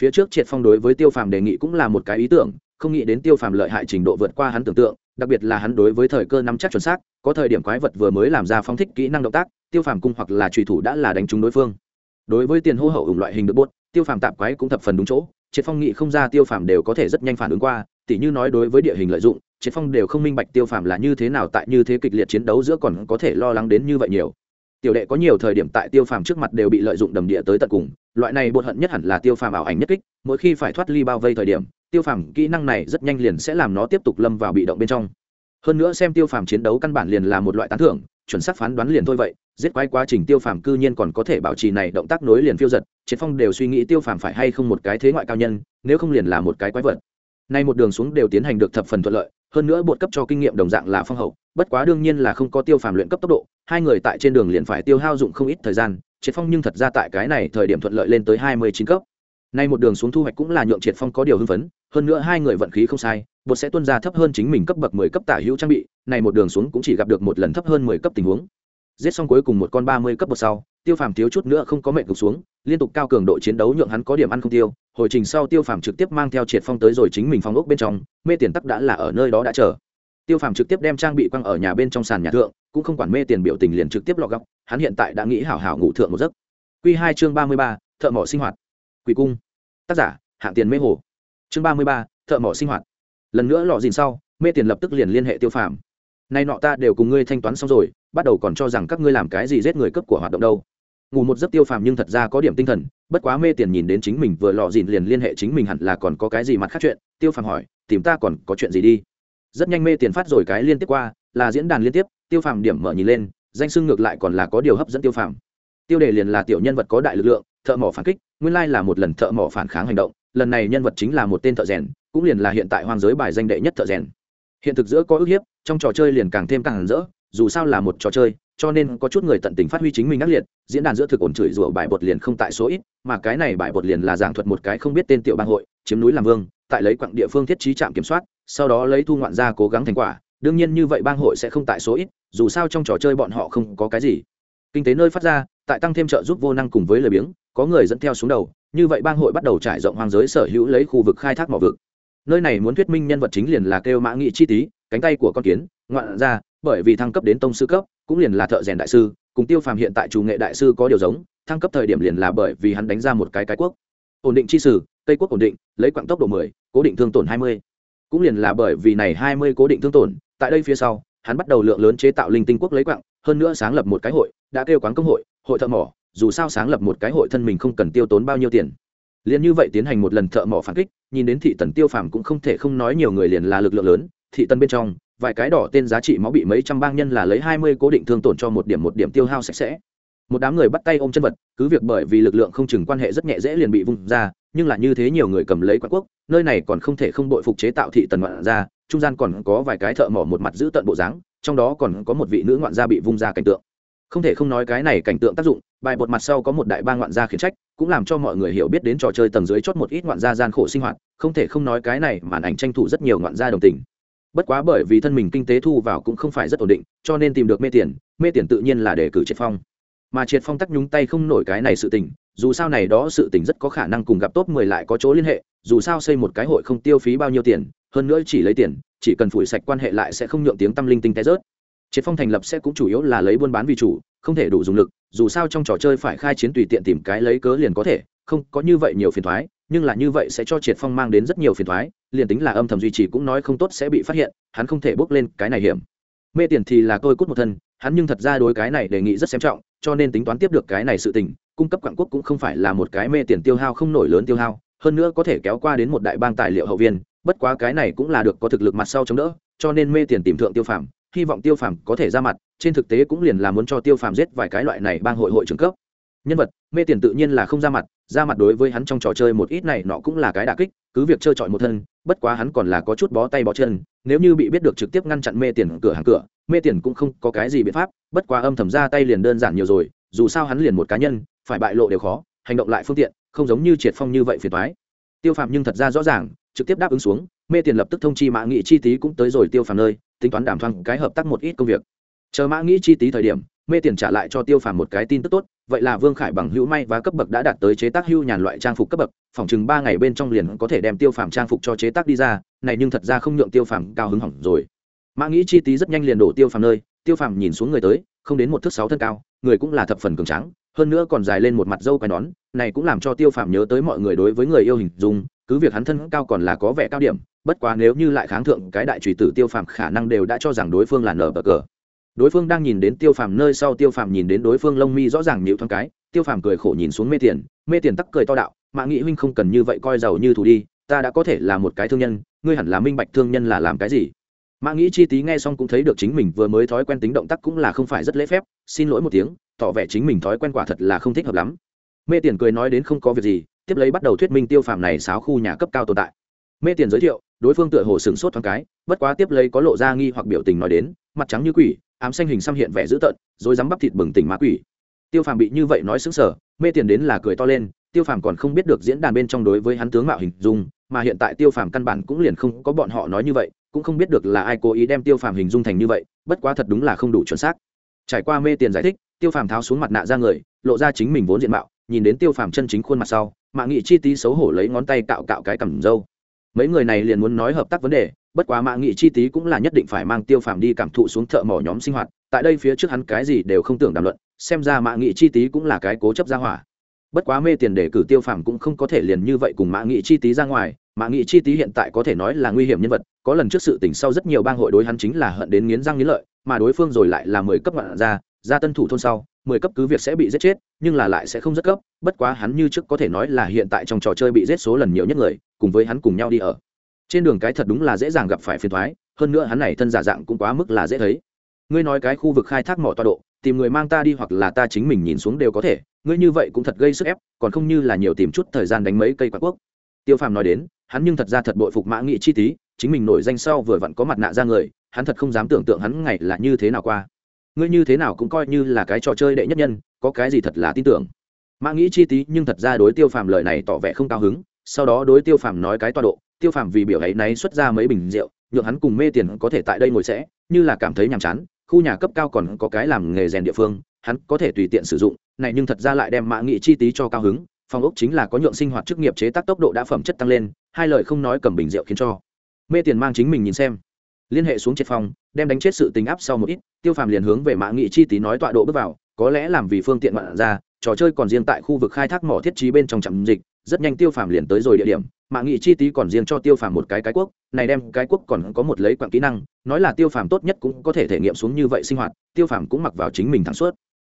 Phía trước triệt phong đối với tiêu phàm đề nghị cũng là một cái ý tưởng, không nghĩ đến tiêu phàm lợi hại trình độ vượt qua hắn tưởng tượng, đặc biệt là hắn đối với thời cơ nắm chắc chuẩn xác, có thời điểm quái vật vừa mới làm ra phong thích kỹ năng động tác, tiêu phàm cung hoặc là trùy thủ đã là đánh trúng đối phương. Đối với tiền hô hậu ủng loại hình được bốt tiêu phàm tạp quái cũng thập phần đúng chỗ, triệt phong nghị không ra tiêu phàm đều có thể rất nhanh phản ứng qua, tỉ như nói đối với địa hình lợi dụng triệt phong đều không minh bạch tiêu phàm là như thế nào tại như thế kịch liệt chiến đấu giữa còn có thể lo lắng đến như vậy nhiều. Tiểu đệ có nhiều thời điểm tại tiêu phàm trước mặt đều bị lợi dụng đầm địa tới tận cùng, loại này bột hận nhất hẳn là tiêu phàm ảo ảnh nhất kích, mỗi khi phải thoát ly bao vây thời điểm, tiêu phàm kỹ năng này rất nhanh liền sẽ làm nó tiếp tục lâm vào bị động bên trong. Hơn nữa xem tiêu phàm chiến đấu căn bản liền là một loại tán thưởng, chuẩn xác phán đoán liền thôi vậy, giết quái quá trình tiêu phàm cư nhiên còn có thể bảo trì này động tác nối liền phiêu giật, triệt phong đều suy nghĩ tiêu phàm phải hay không một cái thế ngoại cao nhân, nếu không liền là một cái quái vật. Nay một đường xuống đều tiến hành được thập phần thuận lợi hơn nữa bột cấp cho kinh nghiệm đồng dạng là phong hậu, bất quá đương nhiên là không có tiêu phàm luyện cấp tốc độ, hai người tại trên đường liền phải tiêu hao dụng không ít thời gian, triệt phong nhưng thật ra tại cái này thời điểm thuận lợi lên tới hai mươi chín cấp. Nay một đường xuống thu hoạch cũng là nhượng triệt phong có điều hưng phấn, hơn nữa hai người vận khí không sai, bột sẽ tuân ra thấp hơn chính mình cấp bậc mười cấp tả hữu trang bị này một đường xuống cũng chỉ gặp được một lần thấp hơn mười cấp tình huống. Giết xong cuối cùng một con ba mươi cấp bột sau, tiêu phàm thiếu chút nữa không có mệnh cục xuống, liên tục cao cường độ chiến đấu nhượng hắn có điểm ăn không tiêu hồi trình sau tiêu phàm trực tiếp mang theo triệt phong tới rồi chính mình phong ốc bên trong, mê tiền tắc đã là ở nơi đó đã chờ. Tiêu phàm trực tiếp đem trang bị quăng ở nhà bên trong sàn nhà thượng, cũng không quản mê tiền biểu tình liền trực tiếp lọ góc, hắn hiện tại đã nghĩ hảo hảo ngủ thượng một giấc. Q hai chương ba mươi ba, thợ mỏ sinh hoạt. Quỷ cung. Tác giả, hạng tiền mê hồ. Chương ba mươi ba, thợ mỏ sinh hoạt. Lần nữa lọ dìn sau, mê tiền lập tức liền liên hệ tiêu phàm. Nay nọ ta đều cùng ngươi thanh toán xong rồi, bắt đầu còn cho rằng các ngươi làm cái gì giết người cấp của hoạt động đâu ngủ một giấc tiêu phàm nhưng thật ra có điểm tinh thần, bất quá mê tiền nhìn đến chính mình vừa lò dìn liền liên hệ chính mình hẳn là còn có cái gì mặt khác chuyện, tiêu phàm hỏi, tìm ta còn có chuyện gì đi? Rất nhanh mê tiền phát rồi cái liên tiếp qua, là diễn đàn liên tiếp, tiêu phàm điểm mở nhìn lên, danh sưng ngược lại còn là có điều hấp dẫn tiêu phàm. Tiêu đề liền là tiểu nhân vật có đại lực lượng, thợ mỏ phản kích, nguyên lai là một lần thợ mỏ phản kháng hành động, lần này nhân vật chính là một tên thợ rèn, cũng liền là hiện tại hoang giới bài danh đệ nhất thợ rèn. Hiện thực giữa có ước hiếp, trong trò chơi liền càng thêm càng rỡ, dù sao là một trò chơi cho nên có chút người tận tình phát huy chính mình ác liệt, diễn đàn giữa thực ổn chửi rủa bài bột liền không tại số ít, mà cái này bài bột liền là giảng thuật một cái không biết tên tiểu bang hội, chiếm núi làm vương, tại lấy quặng địa phương thiết trí trạm kiểm soát, sau đó lấy thu ngoạn ra cố gắng thành quả, đương nhiên như vậy bang hội sẽ không tại số ít, dù sao trong trò chơi bọn họ không có cái gì. Kinh tế nơi phát ra, tại tăng thêm trợ giúp vô năng cùng với lời biếng, có người dẫn theo xuống đầu, như vậy bang hội bắt đầu trải rộng hoang giới sở hữu lấy khu vực khai thác mỏ vực. Nơi này muốn thuyết minh nhân vật chính liền là kêu mã nghị chi tí cánh tay của con kiến, ngoạn ra bởi vì thăng cấp đến tông sư cấp cũng liền là thợ rèn đại sư, cùng tiêu phàm hiện tại chủ nghệ đại sư có điều giống, thăng cấp thời điểm liền là bởi vì hắn đánh ra một cái cái quốc. Ổn định chi sử tây quốc ổn định, lấy quặng tốc độ mười, cố định thương tổn hai mươi. Cũng liền là bởi vì này hai mươi cố định thương tổn, tại đây phía sau, hắn bắt đầu lượng lớn chế tạo linh tinh quốc lấy quặng, hơn nữa sáng lập một cái hội, đã kêu quán công hội hội thợ mỏ, dù sao sáng lập một cái hội thân mình không cần tiêu tốn bao nhiêu tiền. Liền như vậy tiến hành một lần thợ mỏ phản kích, nhìn đến thị tần tiêu phàm cũng không thể không nói nhiều người liền là lực lượng lớn, thị tần bên trong vài cái đỏ tên giá trị máu bị mấy trăm bang nhân là lấy hai mươi cố định thương tổn cho một điểm một điểm tiêu hao sạch sẽ. Một đám người bắt tay ôm chân vật, cứ việc bởi vì lực lượng không chừng quan hệ rất nhẹ dễ liền bị vung ra, nhưng là như thế nhiều người cầm lấy quán quốc, nơi này còn không thể không bội phục chế tạo thị tần ngoạn ra, trung gian còn có vài cái thợ mỏ một mặt giữ tận bộ dáng, trong đó còn có một vị nữ ngoạn gia bị vung ra cảnh tượng. Không thể không nói cái này cảnh tượng tác dụng, bài bột mặt sau có một đại ba ngoạn gia khiển trách, cũng làm cho mọi người hiểu biết đến trò chơi tầng dưới chót một ít ngoạn gia gian khổ sinh hoạt, không thể không nói cái này màn ảnh tranh thủ rất nhiều ngoạn gia đồng tình bất quá bởi vì thân mình kinh tế thu vào cũng không phải rất ổn định, cho nên tìm được mê tiền mê tiền tự nhiên là để cử triệt phong. Mà triệt phong tắc nhúng tay không nổi cái này sự tình, dù sao này đó sự tình rất có khả năng cùng gặp top mười lại có chỗ liên hệ, dù sao xây một cái hội không tiêu phí bao nhiêu tiền, hơn nữa chỉ lấy tiền, chỉ cần phủi sạch quan hệ lại sẽ không nhượng tiếng tâm linh tinh té rớt. Triệt phong thành lập sẽ cũng chủ yếu là lấy buôn bán vì chủ, không thể đủ dùng lực, dù sao trong trò chơi phải khai chiến tùy tiện tìm cái lấy cớ liền có thể, không có như vậy nhiều phiền thoái, nhưng là như vậy sẽ cho triệt phong mang đến rất nhiều phiền thoái liền tính là âm thầm duy trì cũng nói không tốt sẽ bị phát hiện, hắn không thể bước lên cái này hiểm. Mê tiền thì là tôi cút một thân, hắn nhưng thật ra đối cái này đề nghị rất xem trọng, cho nên tính toán tiếp được cái này sự tình, cung cấp quảng quốc cũng không phải là một cái mê tiền tiêu hao không nổi lớn tiêu hao, hơn nữa có thể kéo qua đến một đại bang tài liệu hậu viên, bất quá cái này cũng là được có thực lực mặt sau chống đỡ, cho nên mê tiền tìm thượng tiêu phàm, hy vọng tiêu phàm có thể ra mặt, trên thực tế cũng liền là muốn cho tiêu phàm giết vài cái loại này bang hội hội trưởng cấp. Nhân vật, mê tiền tự nhiên là không ra mặt ra mặt đối với hắn trong trò chơi một ít này nọ cũng là cái đà kích, cứ việc chơi chọi một thân bất quá hắn còn là có chút bó tay bó chân, nếu như bị biết được trực tiếp ngăn chặn mê tiền cửa hàng cửa, mê tiền cũng không có cái gì biện pháp, bất quá âm thầm ra tay liền đơn giản nhiều rồi, dù sao hắn liền một cá nhân, phải bại lộ đều khó, hành động lại phương tiện, không giống như triệt phong như vậy phiền thoái tiêu phạm nhưng thật ra rõ ràng, trực tiếp đáp ứng xuống, mê tiền lập tức thông chi mã nghị chi tý cũng tới rồi tiêu phàm nơi, tính toán đảm thoáng cái hợp tác một ít công việc. Chờ mã nghị chi tý thời điểm mê tiền trả lại cho tiêu phàm một cái tin tức tốt, vậy là vương khải bằng hữu may và cấp bậc đã đạt tới chế tác hưu nhàn loại trang phục cấp bậc, phòng chừng ba ngày bên trong liền có thể đem tiêu phàm trang phục cho chế tác đi ra, này nhưng thật ra không nhượng tiêu phàm cao hứng hỏng rồi. Mã nghĩ chi tí rất nhanh liền đổ tiêu phàm nơi, tiêu phàm nhìn xuống người tới, không đến một thước sáu thân cao, người cũng là thập phần cường trắng hơn nữa còn dài lên một mặt dâu quai nón, này cũng làm cho tiêu phàm nhớ tới mọi người đối với người yêu hình dung, cứ việc hắn thân cao còn là có vẻ cao điểm, bất quá nếu như lại kháng thượng cái đại trùy tử tiêu phàm khả năng đều đã cho rằng đối phương là nở bờ cờ đối phương đang nhìn đến tiêu phàm nơi sau, tiêu phàm nhìn đến đối phương lông mi rõ ràng nhịu thoáng cái, tiêu phàm cười khổ nhìn xuống mê tiền. Mê tiền tắc cười to đạo Mạng nghĩ huynh không cần như vậy coi giàu như thủ đi, ta đã có thể là một cái thương nhân, ngươi hẳn là minh bạch thương nhân là làm cái gì. Mạng nghĩ chi tí nghe xong cũng thấy được chính mình vừa mới thói quen tính động tác cũng là không phải rất lễ phép, xin lỗi một tiếng, tỏ vẻ chính mình thói quen quả thật là không thích hợp lắm. Mê tiền cười nói đến không có việc gì, tiếp lấy bắt đầu thuyết minh tiêu phàm này sáo khu nhà cấp cao tồn tại. Mê tiền giới thiệu, đối phương tựa hồ sửng sốt thoáng cái, bất quá tiếp lấy có lộ ra nghi hoặc biểu tình nói đến mặt trắng như quỷ, ám xanh hình xăm hiện vẻ dữ tợn rồi dám bắp thịt bừng tỉnh ma quỷ. Tiêu phàm bị như vậy nói xứng sở mê tiền đến là cười to lên, tiêu phàm còn không biết được diễn đàn bên trong đối với hắn tướng mạo hình dung, mà hiện tại tiêu phàm căn bản cũng liền không có bọn họ nói như vậy, cũng không biết được là ai cố ý đem tiêu phàm hình dung thành như vậy, bất quá thật đúng là không đủ chuẩn xác. Trải qua mê tiền giải thích, tiêu phàm tháo xuống mặt nạ ra người, lộ ra chính mình vốn diện mạo, nhìn đến tiêu phàm chân chính khuôn mặt sau mạng nghị chi tí xấu hổ lấy ngón tay cạo cạo cái cằm râu. Mấy người này liền muốn nói hợp tác vấn đề bất quá mạng nghị chi tí cũng là nhất định phải mang tiêu phàm đi cảm thụ xuống thợ mỏ nhóm sinh hoạt, tại đây phía trước hắn cái gì đều không tưởng đàm luận, xem ra mạng nghị chi tí cũng là cái cố chấp ra hỏa. Bất quá mê tiền để cử tiêu phàm cũng không có thể liền như vậy cùng mạng nghị chi tí ra ngoài mạng nghị chi tí hiện tại có thể nói là nguy hiểm nhân vật, có lần trước sự tỉnh sau rất nhiều bang hội đối hắn chính là hận đến nghiến răng nghiến lợi, mà đối phương rồi lại là mười cấp ngoạn ra ra tân thủ thôn sau, mười cấp cứ việc sẽ bị giết chết, nhưng là lại sẽ không rất cấp, bất quá hắn như trước có thể nói là hiện tại trong trò chơi bị giết số lần nhiều nhất người, cùng với hắn cùng nhau đi ở trên đường cái thật đúng là dễ dàng gặp phải phiền thoái, hơn nữa hắn này thân giả dạng cũng quá mức là dễ thấy. Ngươi nói cái khu vực khai thác mỏ tọa độ, tìm người mang ta đi hoặc là ta chính mình nhìn xuống đều có thể, ngươi như vậy cũng thật gây sức ép, còn không như là nhiều tìm chút thời gian đánh mấy cây quạt quốc. Tiêu phàm nói đến, hắn nhưng thật ra thật bội phục mã nghị chi tí, chính mình nổi danh sau vừa vặn có mặt nạ ra người, hắn thật không dám tưởng tượng hắn ngày là như thế nào qua. Ngươi như thế nào cũng coi như là cái trò chơi đệ nhất nhân, có cái gì thật là tin tưởng. Mã nghĩ chi tí nhưng thật ra đối tiêu phàm lời này tỏ vẻ không cao hứng, sau đó đối tiêu phàm nói cái tọa độ tiêu phàm vì biểu ấy náy xuất ra mấy bình rượu, nhượng hắn cùng mê tiền có thể tại đây ngồi sẽ, như là cảm thấy nhàm chán, khu nhà cấp cao còn có cái làm nghề rèn địa phương, hắn có thể tùy tiện sử dụng, này nhưng thật ra lại đem mã nghị chi tí cho cao hứng, phòng ốc chính là có nhượng sinh hoạt chức nghiệp chế tác tốc độ đã phẩm chất tăng lên, hai lời không nói cầm bình rượu khiến cho. Mê tiền mang chính mình nhìn xem. Liên hệ xuống triệt phòng, đem đánh chết sự tính áp sau một ít, tiêu phàm liền hướng về mã nghị chi tí nói tọa độ bước vào, có lẽ làm vì phương tiện mạn ra, trò chơi còn riêng tại khu vực khai thác mỏ thiết trí bên trong trạm dịch, rất nhanh tiêu phàm liền tới rồi địa điểm mã nghị chi tí còn riêng cho tiêu phàm một cái cái quốc, này đem cái quốc còn có một lấy quặng kỹ năng, nói là tiêu phàm tốt nhất cũng có thể thể nghiệm xuống như vậy sinh hoạt, tiêu phàm cũng mặc vào chính mình thẳng suốt.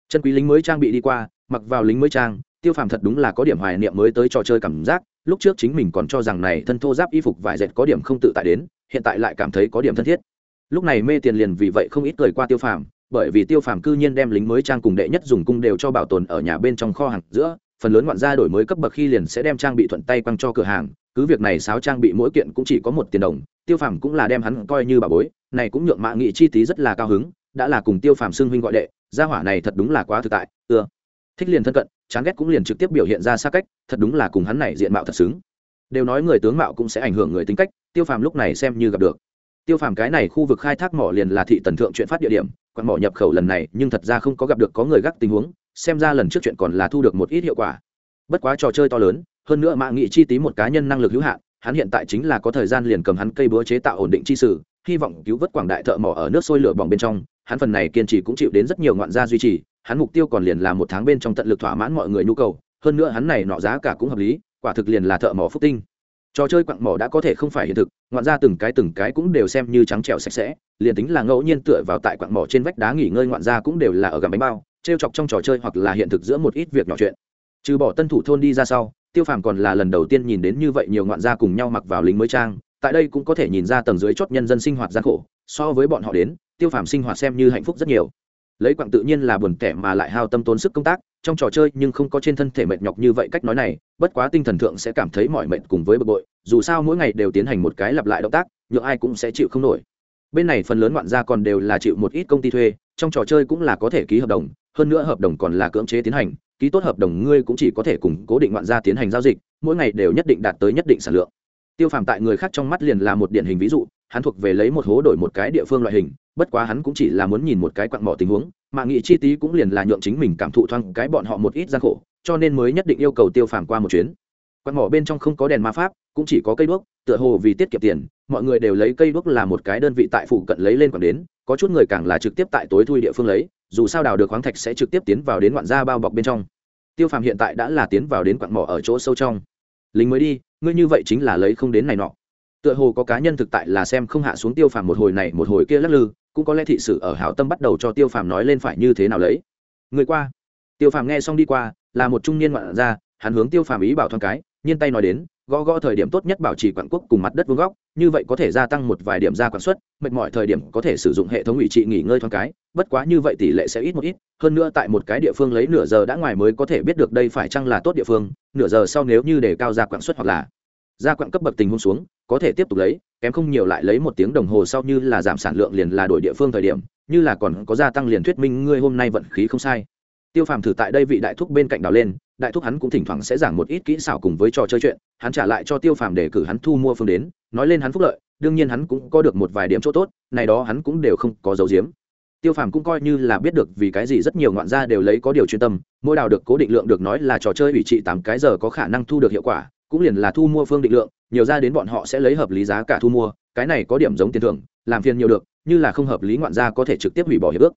Chân quý lính mới trang bị đi qua, mặc vào lính mới trang, tiêu phàm thật đúng là có điểm hoài niệm mới tới trò chơi cảm giác, lúc trước chính mình còn cho rằng này thân thô giáp y phục vải dệt có điểm không tự tại đến, hiện tại lại cảm thấy có điểm thân thiết. Lúc này mê tiền liền vì vậy không ít cười qua tiêu phàm, bởi vì tiêu phàm cư nhiên đem lính mới trang cùng đệ nhất dùng cung đều cho bảo tồn ở nhà bên trong kho hàng giữa, phần lớn ngoạn gia đổi mới cấp bậc khi liền sẽ đem trang bị thuận tay quăng cho cửa hàng cứ việc này sáo trang bị mỗi kiện cũng chỉ có một tiền đồng, tiêu phàm cũng là đem hắn coi như bà bối, này cũng nhượng mạ nghị chi tí rất là cao hứng, đã là cùng tiêu phàm xưng huynh gọi đệ, gia hỏa này thật đúng là quá thực tại, ưa. Thích liền thân cận, chán ghét cũng liền trực tiếp biểu hiện ra xa cách, thật đúng là cùng hắn này diện mạo thật xứng. Đều nói người tướng mạo cũng sẽ ảnh hưởng người tính cách, tiêu phàm lúc này xem như gặp được. Tiêu phàm cái này khu vực khai thác mỏ liền là thị tần thượng chuyện phát địa điểm, quặng mỏ nhập khẩu lần này, nhưng thật ra không có gặp được có người gác tình huống, xem ra lần trước chuyện còn là thu được một ít hiệu quả. Bất quá trò chơi to lớn hơn nữa mạng nghị chi tí một cá nhân năng lực hữu hạn, hắn hiện tại chính là có thời gian liền cầm hắn cây búa chế tạo ổn định chi sử, hy vọng cứu vớt quảng đại thợ mỏ ở nước sôi lửa bỏng bên trong. Hắn phần này kiên trì cũng chịu đến rất nhiều ngoạn gia duy trì, hắn mục tiêu còn liền là một tháng bên trong tận lực thỏa mãn mọi người nhu cầu, hơn nữa hắn này nọ giá cả cũng hợp lý, quả thực liền là thợ mỏ phúc tinh. Trò chơi quặng mỏ đã có thể không phải hiện thực, ngoạn ra từng cái từng cái cũng đều xem như trắng trẻo sạch sẽ, liền tính là ngẫu nhiên tựa vào tại quặng mỏ trên vách đá nghỉ ngơi ngoạn ra cũng đều là ở gầm bánh bao t r e o chọc trong trò chơi hoặc là hiện thực giữa một ít việc nhỏ chuyện. Trừ bỏ tân thủ thôn đi ra sau tiêu phàm còn là lần đầu tiên nhìn đến như vậy nhiều ngoạn gia cùng nhau mặc vào lính mới trang, tại đây cũng có thể nhìn ra tầng dưới chót nhân dân sinh hoạt gian khổ, so với bọn họ đến, tiêu phàm sinh hoạt xem như hạnh phúc rất nhiều. Lấy quặng tự nhiên là buồn tẻ mà lại hao tâm tốn sức công tác, trong trò chơi nhưng không có trên thân thể mệt nhọc như vậy cách nói này, bất quá tinh thần thượng sẽ cảm thấy mọi mệt cùng với bực bội, dù sao mỗi ngày đều tiến hành một cái lặp lại động tác, nhượng ai cũng sẽ chịu không nổi. Bên này phần lớn ngoạn gia còn đều là chịu một ít công ty thuê, trong trò chơi cũng là có thể ký hợp đồng, hơn nữa hợp đồng còn là cưỡng chế tiến hành ký tốt hợp đồng ngươi cũng chỉ có thể cùng cố định ngoạn gia tiến hành giao dịch, mỗi ngày đều nhất định đạt tới nhất định sản lượng. Tiêu phàm tại người khác trong mắt liền là một điển hình ví dụ, hắn thuộc về lấy một hố đổi một cái địa phương loại hình, bất quá hắn cũng chỉ là muốn nhìn một cái quặng mỏ tình huống, mà nghị chi tí cũng liền là nhượng chính mình cảm thụ thoang cái bọn họ một ít gian khổ, cho nên mới nhất định yêu cầu tiêu phàm qua một chuyến. Quặng mỏ bên trong không có đèn ma pháp, cũng chỉ có cây đuốc, tựa hồ vì tiết kiệm tiền, mọi người đều lấy cây đuốc là một cái đơn vị tại phụ cận lấy lên còn đến, có chút người càng là trực tiếp tại tối thui địa phương lấy dù sao đào được khoáng thạch sẽ trực tiếp tiến vào đến ngoạn gia bao bọc bên trong. Tiêu phàm hiện tại đã là tiến vào đến quặng mỏ ở chỗ sâu trong. Lính mới đi, ngươi như vậy chính là lấy không đến này nọ. Tựa hồ có cá nhân thực tại là xem không hạ xuống tiêu phàm một hồi này một hồi kia lắc lư, cũng có lẽ thị sự ở hảo tâm bắt đầu cho tiêu phàm nói lên phải như thế nào lấy. Người qua. Tiêu phàm nghe xong đi qua, là một trung niên ngoạn gia, hắn hướng tiêu phàm ý bảo thoáng cái nhiên tay nói đến gõ gõ thời điểm tốt nhất bảo trì quảng quốc cùng mặt đất vương góc, như vậy có thể gia tăng một vài điểm ra quảng suất, mệt mỏi thời điểm có thể sử dụng hệ thống ủy trị nghỉ ngơi thoáng cái, bất quá như vậy tỷ lệ sẽ ít một ít, hơn nữa tại một cái địa phương lấy nửa giờ đã ngoài mới có thể biết được đây phải chăng là tốt địa phương, nửa giờ sau nếu như để cao ra quảng suất hoặc là gia quặng cấp bậc tình huống xuống, có thể tiếp tục lấy, kém không nhiều lại lấy một tiếng đồng hồ sau như là giảm sản lượng liền là đổi địa phương thời điểm, như là còn có gia tăng liền thuyết minh ngươi hôm nay vận khí không sai. Tiêu phàm thử tại đây vị đại thúc bên cạnh đào lên đại thúc hắn cũng thỉnh thoảng sẽ giảng một ít kỹ xảo cùng với trò chơi chuyện, hắn trả lại cho tiêu phàm để cử hắn thu mua phương đến, nói lên hắn phúc lợi, đương nhiên hắn cũng có được một vài điểm chỗ tốt, này đó hắn cũng đều không có dấu diếm tiêu phàm cũng coi như là biết được vì cái gì rất nhiều ngoạn gia đều lấy có điều chuyên tâm, mỗi đào được cố định lượng được nói là trò chơi ủy trị tám cái giờ có khả năng thu được hiệu quả, cũng liền là thu mua phương định lượng, nhiều ra đến bọn họ sẽ lấy hợp lý giá cả thu mua, cái này có điểm giống tiền thưởng, làm phiền nhiều được, như là không hợp lý ngoạn gia có thể trực tiếp hủy bỏ hiệp ước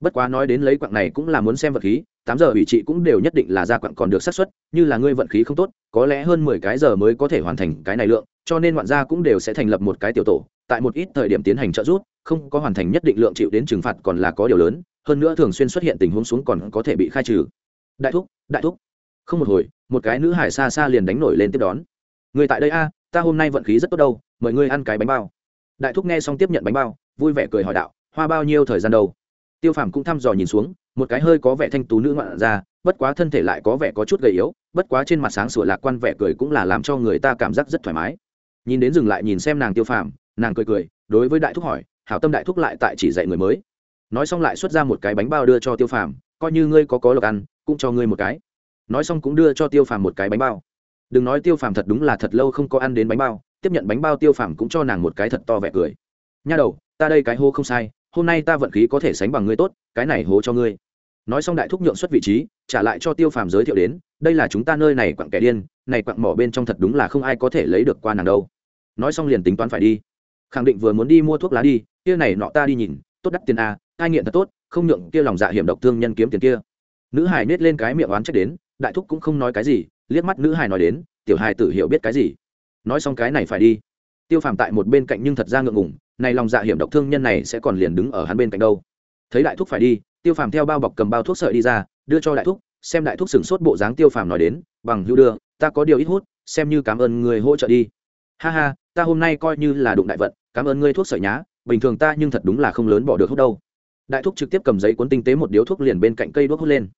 bất quá nói đến lấy quặng này cũng là muốn xem vật khí, tám giờ ủy trị cũng đều nhất định là ra quặng còn được xác suất, như là ngươi vận khí không tốt, có lẽ hơn mười cái giờ mới có thể hoàn thành cái này lượng, cho nên ngoạn gia cũng đều sẽ thành lập một cái tiểu tổ, tại một ít thời điểm tiến hành trợ giúp, không có hoàn thành nhất định lượng chịu đến trừng phạt còn là có điều lớn, hơn nữa thường xuyên xuất hiện tình huống xuống còn có thể bị khai trừ. Đại thúc đại thúc. Không một hồi, một cái nữ hải xa xa liền đánh nổi lên tiếp đón. Người tại đây a, ta hôm nay vận khí rất tốt đâu, mời ngươi ăn cái bánh bao. Đại thúc nghe xong tiếp nhận bánh bao, vui vẻ cười hỏi đạo, hoa bao nhiêu thời gian đâu? Tiêu phàm cũng thăm dò nhìn xuống, một cái hơi có vẻ thanh tú nữ ngoạn ra, bất quá thân thể lại có vẻ có chút gầy yếu, bất quá trên mặt sáng sủa lạc quan vẻ cười cũng là làm cho người ta cảm giác rất thoải mái. Nhìn đến dừng lại nhìn xem nàng tiêu phàm, nàng cười cười, đối với đại thúc hỏi, hảo tâm đại thúc lại tại chỉ dạy người mới? Nói xong lại xuất ra một cái bánh bao đưa cho tiêu phàm, coi như ngươi có có lộc ăn, cũng cho ngươi một cái. Nói xong cũng đưa cho tiêu phàm một cái bánh bao. Đừng nói tiêu phàm thật đúng là thật lâu không có ăn đến bánh bao, tiếp nhận bánh bao tiêu phàm cũng cho nàng một cái thật to vẻ cười. Nha đầu, ta đây cái hô không sai hôm nay ta vận khí có thể sánh bằng ngươi tốt, cái này hố cho ngươi. Nói xong đại thúc nhượng xuất vị trí, trả lại cho tiêu phàm giới thiệu đến, đây là chúng ta nơi này quặng kẻ điên, này quặng mỏ bên trong thật đúng là không ai có thể lấy được qua nàng đâu. Nói xong liền tính toán phải đi. Khẳng định vừa muốn đi mua thuốc lá đi, kia này nọ ta đi nhìn, tốt đắt tiền à, a ai nghiện thật tốt, không nhượng kia lòng dạ hiểm độc thương nhân kiếm tiền kia. Nữ hải nết lên cái miệng oán trách đến, đại thúc cũng không nói cái gì, liếc mắt nữ hải nói đến, tiểu hài tự hiểu biết cái gì. Nói xong cái này phải đi. Tiêu phàm tại một bên cạnh nhưng thật ra ngượng ngủng này lòng dạ hiểm độc thương nhân này sẽ còn liền đứng ở hắn bên cạnh đâu. Thấy đại thúc phải đi, tiêu phàm theo bao bọc cầm bao thuốc sợi đi ra, đưa cho đại thúc, xem đại thúc sửng sốt bộ dáng tiêu phàm nói đến, bằng hữu đưa, ta có điều ít hút, xem như cảm ơn người hỗ trợ đi. Ha ha, ta hôm nay coi như là đụng đại vận, cảm ơn ngươi thuốc sợi nhá, bình thường ta nhưng thật đúng là không lớn bỏ được hút đâu. Đại thúc trực tiếp cầm giấy cuốn tinh tế một điếu thuốc liền bên cạnh cây đuốc hút lên.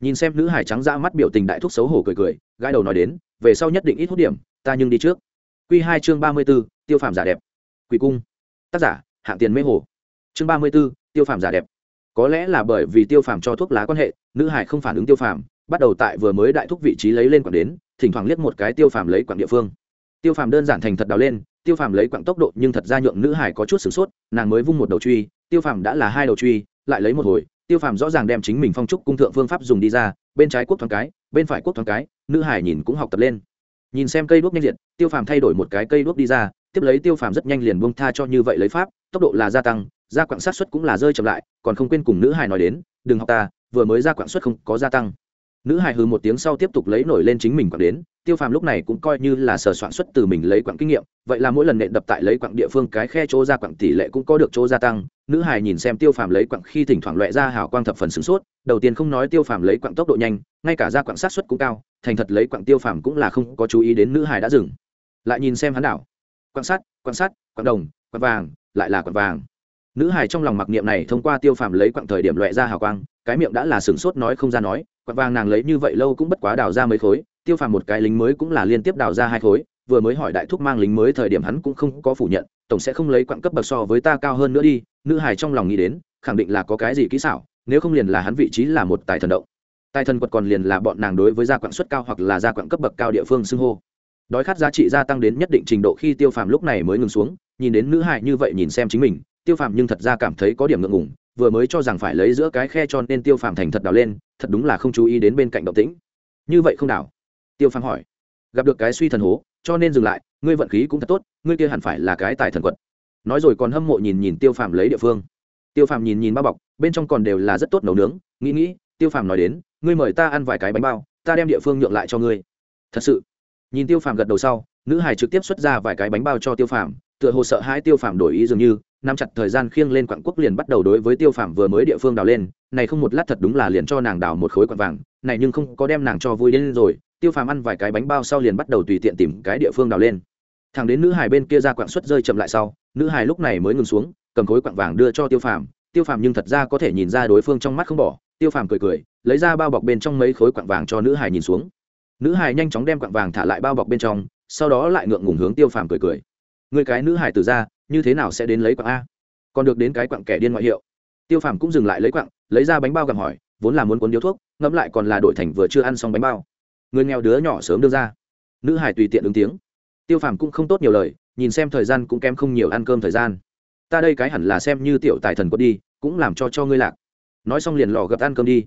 Nhìn xem nữ hải trắng ra mắt biểu tình đại thúc xấu hổ cười cười, gãi đầu nói đến, về sau nhất định ít hút điểm, ta nhưng đi trước. Q hai chương ba mươi b ố tiêu phàm giả đẹp. Quỷ cung tác giả, hạng tiền mê hồ. Chương ba mươi b ố tiêu phàm giả đẹp. Có lẽ là bởi vì tiêu phàm cho thuốc lá quan hệ, nữ hải không phản ứng tiêu phàm, bắt đầu tại vừa mới đại thúc vị trí lấy lên quảng đến, thỉnh thoảng liếc một cái tiêu phàm lấy quảng địa phương. Tiêu phàm đơn giản thành thật đào lên, tiêu phàm lấy quảng tốc độ nhưng thật ra nhượng nữ hải có chút sửng sốt, nàng mới vung một đầu truy, tiêu phàm đã là hai đầu truy, lại lấy một hồi, tiêu phàm rõ ràng đem chính mình phong trúc cung thượng phương pháp dùng đi ra, bên trái quốc thoáng cái, bên phải quốc thoáng cái, nữ hải nhìn cũng học tập lên. Nhìn xem cây đuốc nhanh diện tiêu phàm thay đổi một cái cây đuốc đi ra tiếp lấy tiêu phàm rất nhanh liền buông tha cho như vậy lấy pháp, tốc độ là gia tăng, gia quạng sát xuất cũng là rơi chậm lại, còn không quên cùng nữ hải nói đến, đừng học ta, vừa mới gia quạng xuất không có gia tăng. Nữ hải hừ một tiếng sau tiếp tục lấy nổi lên chính mình quạng đến, tiêu phàm lúc này cũng coi như là sở soạn xuất từ mình lấy quặng kinh nghiệm, vậy là mỗi lần nện đập tại lấy quặng địa phương cái khe chỗ ra quặng tỷ lệ cũng có được chỗ gia tăng. Nữ hài nhìn xem tiêu phàm lấy quặng khi thỉnh thoảng loại ra hào quang thập phần sửng sốt, đầu tiên không nói tiêu phàm lấy quặng tốc độ nhanh, ngay cả ra quặng sát xuất cũng cao, thành thật lấy quặng tiêu phàm cũng là không có chú ý đến nữ hài đã dừng. Lại nhìn xem hắn đảo quan sát, quan sát, quặng đồng quặng vàng lại là quặng vàng. Nữ hài trong lòng mặc niệm này thông qua tiêu phàm lấy quặng thời điểm loại ra hào quang cái miệng đã là sửng sốt nói không ra nói quặng vàng nàng lấy như vậy lâu cũng bất quá đào ra mấy khối tiêu phàm một cái lính mới cũng là liên tiếp đào ra hai khối vừa mới hỏi đại thúc mang lính mới thời điểm hắn cũng không có phủ nhận tổng sẽ không lấy quặng cấp bậc so với ta cao hơn nữa đi nữ hài trong lòng nghĩ đến khẳng định là có cái gì kỹ xảo nếu không liền là hắn vị trí là một tài thần động. Tài thần quật còn liền là bọn nàng đối với gia quặng suất cao hoặc là gia quặng cấp bậc cao địa phương xưng hô đói khát giá trị gia tăng đến nhất định trình độ khi tiêu phàm lúc này mới ngừng xuống, nhìn đến nữ hại như vậy nhìn xem chính mình, tiêu phàm nhưng thật ra cảm thấy có điểm ngượng ngủng vừa mới cho rằng phải lấy giữa cái khe cho nên tiêu phàm thành thật đào lên, thật đúng là không chú ý đến bên cạnh động tĩnh. Như vậy không đào? Tiêu phàm hỏi. Gặp được cái suy thần hố, cho nên dừng lại, ngươi vận khí cũng thật tốt, ngươi kia hẳn phải là cái tài thần quật. Nói rồi còn hâm mộ nhìn nhìn tiêu phàm lấy địa phương. Tiêu phàm nhìn nhìn bao bọc, bên trong còn đều là rất tốt nấu nướng, nghĩ nghĩ, tiêu phàm nói đến, ngươi mời ta ăn vài cái bánh bao, ta đem địa phương nhượng lại cho ngươi. Thật sự? Nhìn tiêu phàm gật đầu sau, nữ hải trực tiếp xuất ra vài cái bánh bao cho tiêu phàm, tựa hồ sợ hai tiêu phàm đổi ý dường như, nắm chặt thời gian khiêng lên quặng quốc liền bắt đầu đối với tiêu phàm vừa mới địa phương đào lên, này không một lát thật đúng là liền cho nàng đào một khối quặng vàng, này nhưng không có đem nàng cho vui lên rồi, tiêu phàm ăn vài cái bánh bao sau liền bắt đầu tùy tiện tìm cái địa phương đào lên. Thằng đến nữ hải bên kia ra quặng xuất rơi chậm lại sau, nữ hải lúc này mới ngừng xuống, cầm khối quặng vàng đưa cho tiêu phàm tiêu phàm nhưng thật ra có thể nhìn ra đối phương trong mắt không bỏ, tiêu phàm cười cười, lấy ra bao bọc bên trong mấy khối quặng vàng cho nữ hải nhìn xuống nữ hải nhanh chóng đem quặng vàng thả lại bao bọc bên trong, sau đó lại ngượng ngùng hướng tiêu phàm cười cười. Người cái nữ hải từ ra, như thế nào sẽ đến lấy quặng a? Còn được đến cái quặng kẻ điên ngoại hiệu. Tiêu phàm cũng dừng lại lấy quặng lấy ra bánh bao gặm hỏi, vốn là muốn cuốn điếu thuốc, ngẫm lại còn là đổi thành vừa chưa ăn xong bánh bao. Người nghèo đứa nhỏ sớm đưa ra. Nữ hải tùy tiện ứng tiếng. Tiêu phàm cũng không tốt nhiều lời, nhìn xem thời gian cũng kém không nhiều ăn cơm thời gian. Ta đây cái hẳn là xem như tiểu tài thần có đi, cũng làm cho cho ngươi lạc. Nói xong liền lò gập ăn cơm đi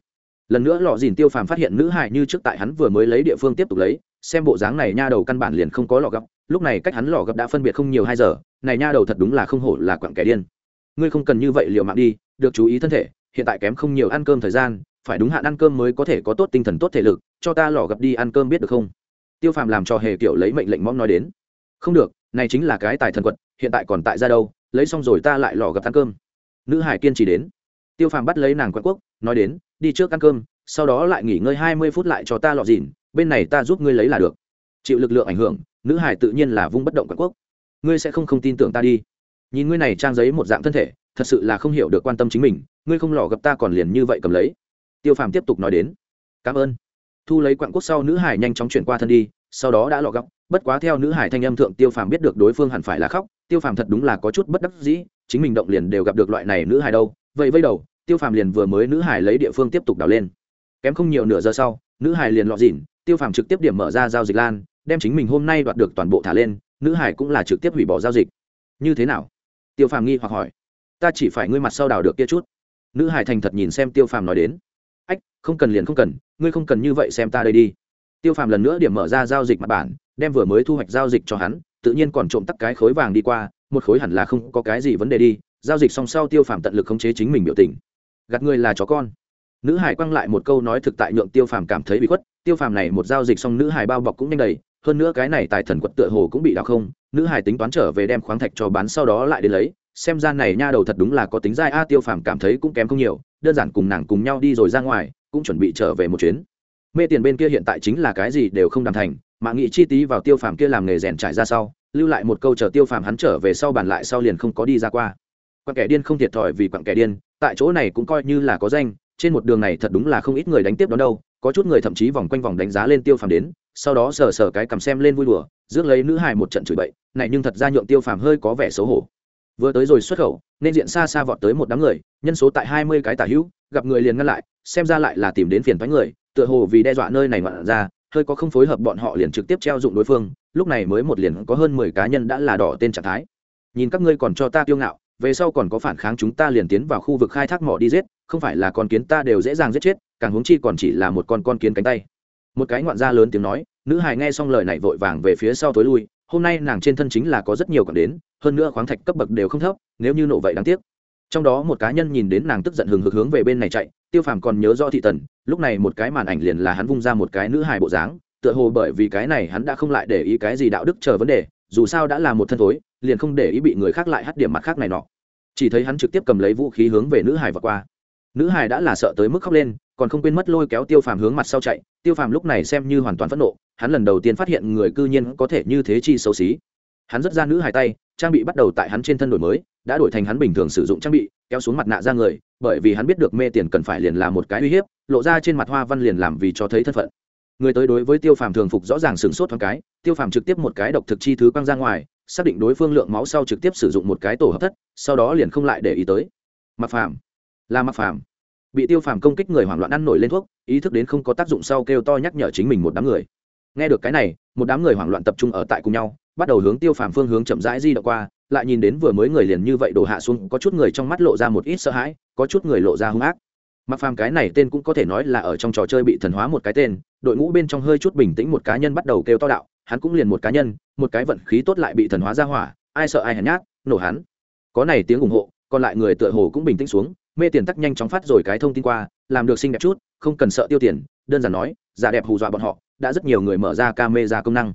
lần nữa lọ dìn tiêu phàm phát hiện nữ hải như trước tại hắn vừa mới lấy địa phương tiếp tục lấy, xem bộ dáng này nha đầu căn bản liền không có lọ gấp lúc này cách hắn lọ gấp đã phân biệt không nhiều hai giờ, này nha đầu thật đúng là không hổ là quặng kẻ điên. Ngươi không cần như vậy liệu mạng đi, được chú ý thân thể, hiện tại kém không nhiều ăn cơm thời gian, phải đúng hạn ăn cơm mới có thể có tốt tinh thần tốt thể lực, cho ta lọ gấp đi ăn cơm biết được không? Tiêu phàm làm cho hề kiểu lấy mệnh lệnh mong nói đến. Không được, này chính là cái tài thần quật, hiện tại còn tại ra đâu, lấy xong rồi ta lại lò gặp ăn cơm. Nữ hải kiên trì đến. Tiêu phàm bắt lấy nàng quán quốc, nói đến đi trước ăn cơm, sau đó lại nghỉ ngơi hai mươi phút lại cho ta lọ dìn, bên này ta giúp ngươi lấy là được. Chịu lực lượng ảnh hưởng, nữ hải tự nhiên là vung bất động quận quốc. Ngươi sẽ không không tin tưởng ta đi. Nhìn ngươi này trang giấy một dạng thân thể, thật sự là không hiểu được quan tâm chính mình, ngươi không lò gặp ta còn liền như vậy cầm lấy. Tiêu phàm tiếp tục nói đến. Cảm ơn. Thu lấy quặng quốc sau, nữ hải nhanh chóng chuyển qua thân đi, sau đó đã lọ góc bất quá theo nữ hải thanh âm thượng, tiêu phàm biết được đối phương hẳn phải là khóc. Tiêu phàm thật đúng là có chút bất đắc dĩ, chính mình động liền đều gặp được loại này nữ hải đâu. Vậy vây đầu tiêu phàm liền vừa mới nữ hải lấy địa phương tiếp tục đào lên. Kém không nhiều nửa giờ sau, nữ hải liền lọ dỉn tiêu phàm trực tiếp điểm mở ra giao dịch lan, đem chính mình hôm nay đoạt được toàn bộ thả lên, nữ hải cũng là trực tiếp hủy bỏ giao dịch. Như thế nào? Tiêu phàm nghi hoặc hỏi. Ta chỉ phải ngươi mặt sau đào được kia chút. Nữ hải thành thật nhìn xem tiêu phàm nói đến. Ách, không cần liền không cần, ngươi không cần như vậy xem ta đây đi. Tiêu phàm lần nữa điểm mở ra giao dịch mặt bản, đem vừa mới thu hoạch giao dịch cho hắn, tự nhiên còn trộm tắt cái khối vàng đi qua, một khối hẳn là không có cái gì vấn đề đi. Giao dịch xong sau tiêu phàm tận lực khống chế chính mình biểu tình gạt người là chó con. Nữ hải quăng lại một câu nói thực tại nhượng tiêu phàm cảm thấy bị khuất. Tiêu phàm này một giao dịch xong nữ hải bao bọc cũng nhanh đầy, hơn nữa cái này tài thần quật tựa hồ cũng bị đào không. Nữ hải tính toán trở về đem khoáng thạch cho bán sau đó lại đến lấy. Xem ra này nha đầu thật đúng là có tính dai. A, tiêu phàm cảm thấy cũng kém không nhiều. Đơn giản cùng nàng cùng nhau đi rồi ra ngoài, cũng chuẩn bị trở về một chuyến. Mê tiền bên kia hiện tại chính là cái gì đều không đàm thành. Mà nghị chi tí vào tiêu phàm kia làm nghề rèn trải ra sau, lưu lại một câu chờ tiêu phàm hắn trở về sau bàn lại sau liền không có đi ra qua quặng kẻ điên không thiệt thòi vì quặng kẻ điên, tại chỗ này cũng coi như là có danh, trên một đường này thật đúng là không ít người đánh tiếp đón đâu, có chút người thậm chí vòng quanh vòng đánh giá lên tiêu phàm đến, sau đó sờ sờ cái cầm xem lên vui đùa, rước lấy nữ hài một trận chửi bậy, này nhưng thật ra nhượng tiêu phàm hơi có vẻ xấu hổ. Vừa tới rồi xuất khẩu, nên diện xa xa vọt tới một đám người, nhân số tại hai mươi cái tả hữu, gặp người liền ngăn lại, xem ra lại là tìm đến phiền thoái người, tựa hồ vì đe dọa nơi này ngoạn ra, hơi có không phối hợp bọn họ liền trực tiếp treo dụng đối phương, lúc này mới một liền có hơn mười cá nhân đã là đỏ tên trạng thái. Nhìn các ngươi còn cho ta tiêu ngạo về sau còn có phản kháng chúng ta liền tiến vào khu vực khai thác mỏ đi giết, không phải là con kiến ta đều dễ dàng giết chết, càng huống chi còn chỉ là một con con kiến cánh tay. Một cái ngoạn gia lớn tiếng nói, nữ hài nghe xong lời này vội vàng về phía sau tối lui, hôm nay nàng trên thân chính là có rất nhiều còn đến, hơn nữa khoáng thạch cấp bậc đều không thấp, nếu như nộ vậy đáng tiếc. Trong đó một cá nhân nhìn đến nàng tức giận hừng hực hướng về bên này chạy, tiêu phàm còn nhớ rõ thị tần, lúc này một cái màn ảnh liền là hắn vung ra một cái nữ hài bộ dáng, tựa hồ bởi vì cái này hắn đã không lại để ý cái gì đạo đức chờ vấn đề dù sao đã là một thân thối, liền không để ý bị người khác lại hắt điểm mặt khác này nọ. Chỉ thấy hắn trực tiếp cầm lấy vũ khí hướng về nữ hài và qua. Nữ hài đã là sợ tới mức khóc lên, còn không quên mất lôi kéo tiêu phàm hướng mặt sau chạy. Tiêu phàm lúc này xem như hoàn toàn phẫn nộ, hắn lần đầu tiên phát hiện người cư nhiên có thể như thế chi xấu xí. Hắn rất ra nữ hài tay, trang bị bắt đầu tại hắn trên thân đổi mới, đã đổi thành hắn bình thường sử dụng trang bị, kéo xuống mặt nạ ra người, bởi vì hắn biết được mê tiền cần phải liền là một cái uy hiếp, lộ ra trên mặt hoa văn liền làm vì cho thấy thân phận người tới đối với tiêu phàm thường phục rõ ràng sửng sốt thoáng cái, tiêu phàm trực tiếp một cái độc thực chi thứ quăng ra ngoài, xác định đối phương lượng máu sau trực tiếp sử dụng một cái tổ hợp thất, sau đó liền không lại để ý tới. Mặc phàm, là mặc phàm. Bị tiêu phàm công kích người hoảng loạn ăn nổi lên thuốc, ý thức đến không có tác dụng sau kêu to nhắc nhở chính mình một đám người. Nghe được cái này, một đám người hoảng loạn tập trung ở tại cùng nhau, bắt đầu hướng tiêu phàm phương hướng chậm rãi di động qua, lại nhìn đến vừa mới người liền như vậy đổ hạ xuống, có chút người trong mắt lộ ra một ít sợ hãi, có chút người lộ ra hung ác mặc phàm cái này tên cũng có thể nói là ở trong trò chơi bị thần hóa một cái tên, đội ngũ bên trong hơi chút bình tĩnh một cá nhân bắt đầu kêu to đạo, hắn cũng liền một cá nhân, một cái vận khí tốt lại bị thần hóa ra hỏa, ai sợ ai hèn nhát, nổ hắn. Có này tiếng ủng hộ, còn lại người tựa hồ cũng bình tĩnh xuống, mê tiền tắc nhanh chóng phát rồi cái thông tin qua, làm được xinh đẹp chút, không cần sợ tiêu tiền, đơn giản nói, giả đẹp hù dọa bọn họ, đã rất nhiều người mở ra ca mê ra công năng.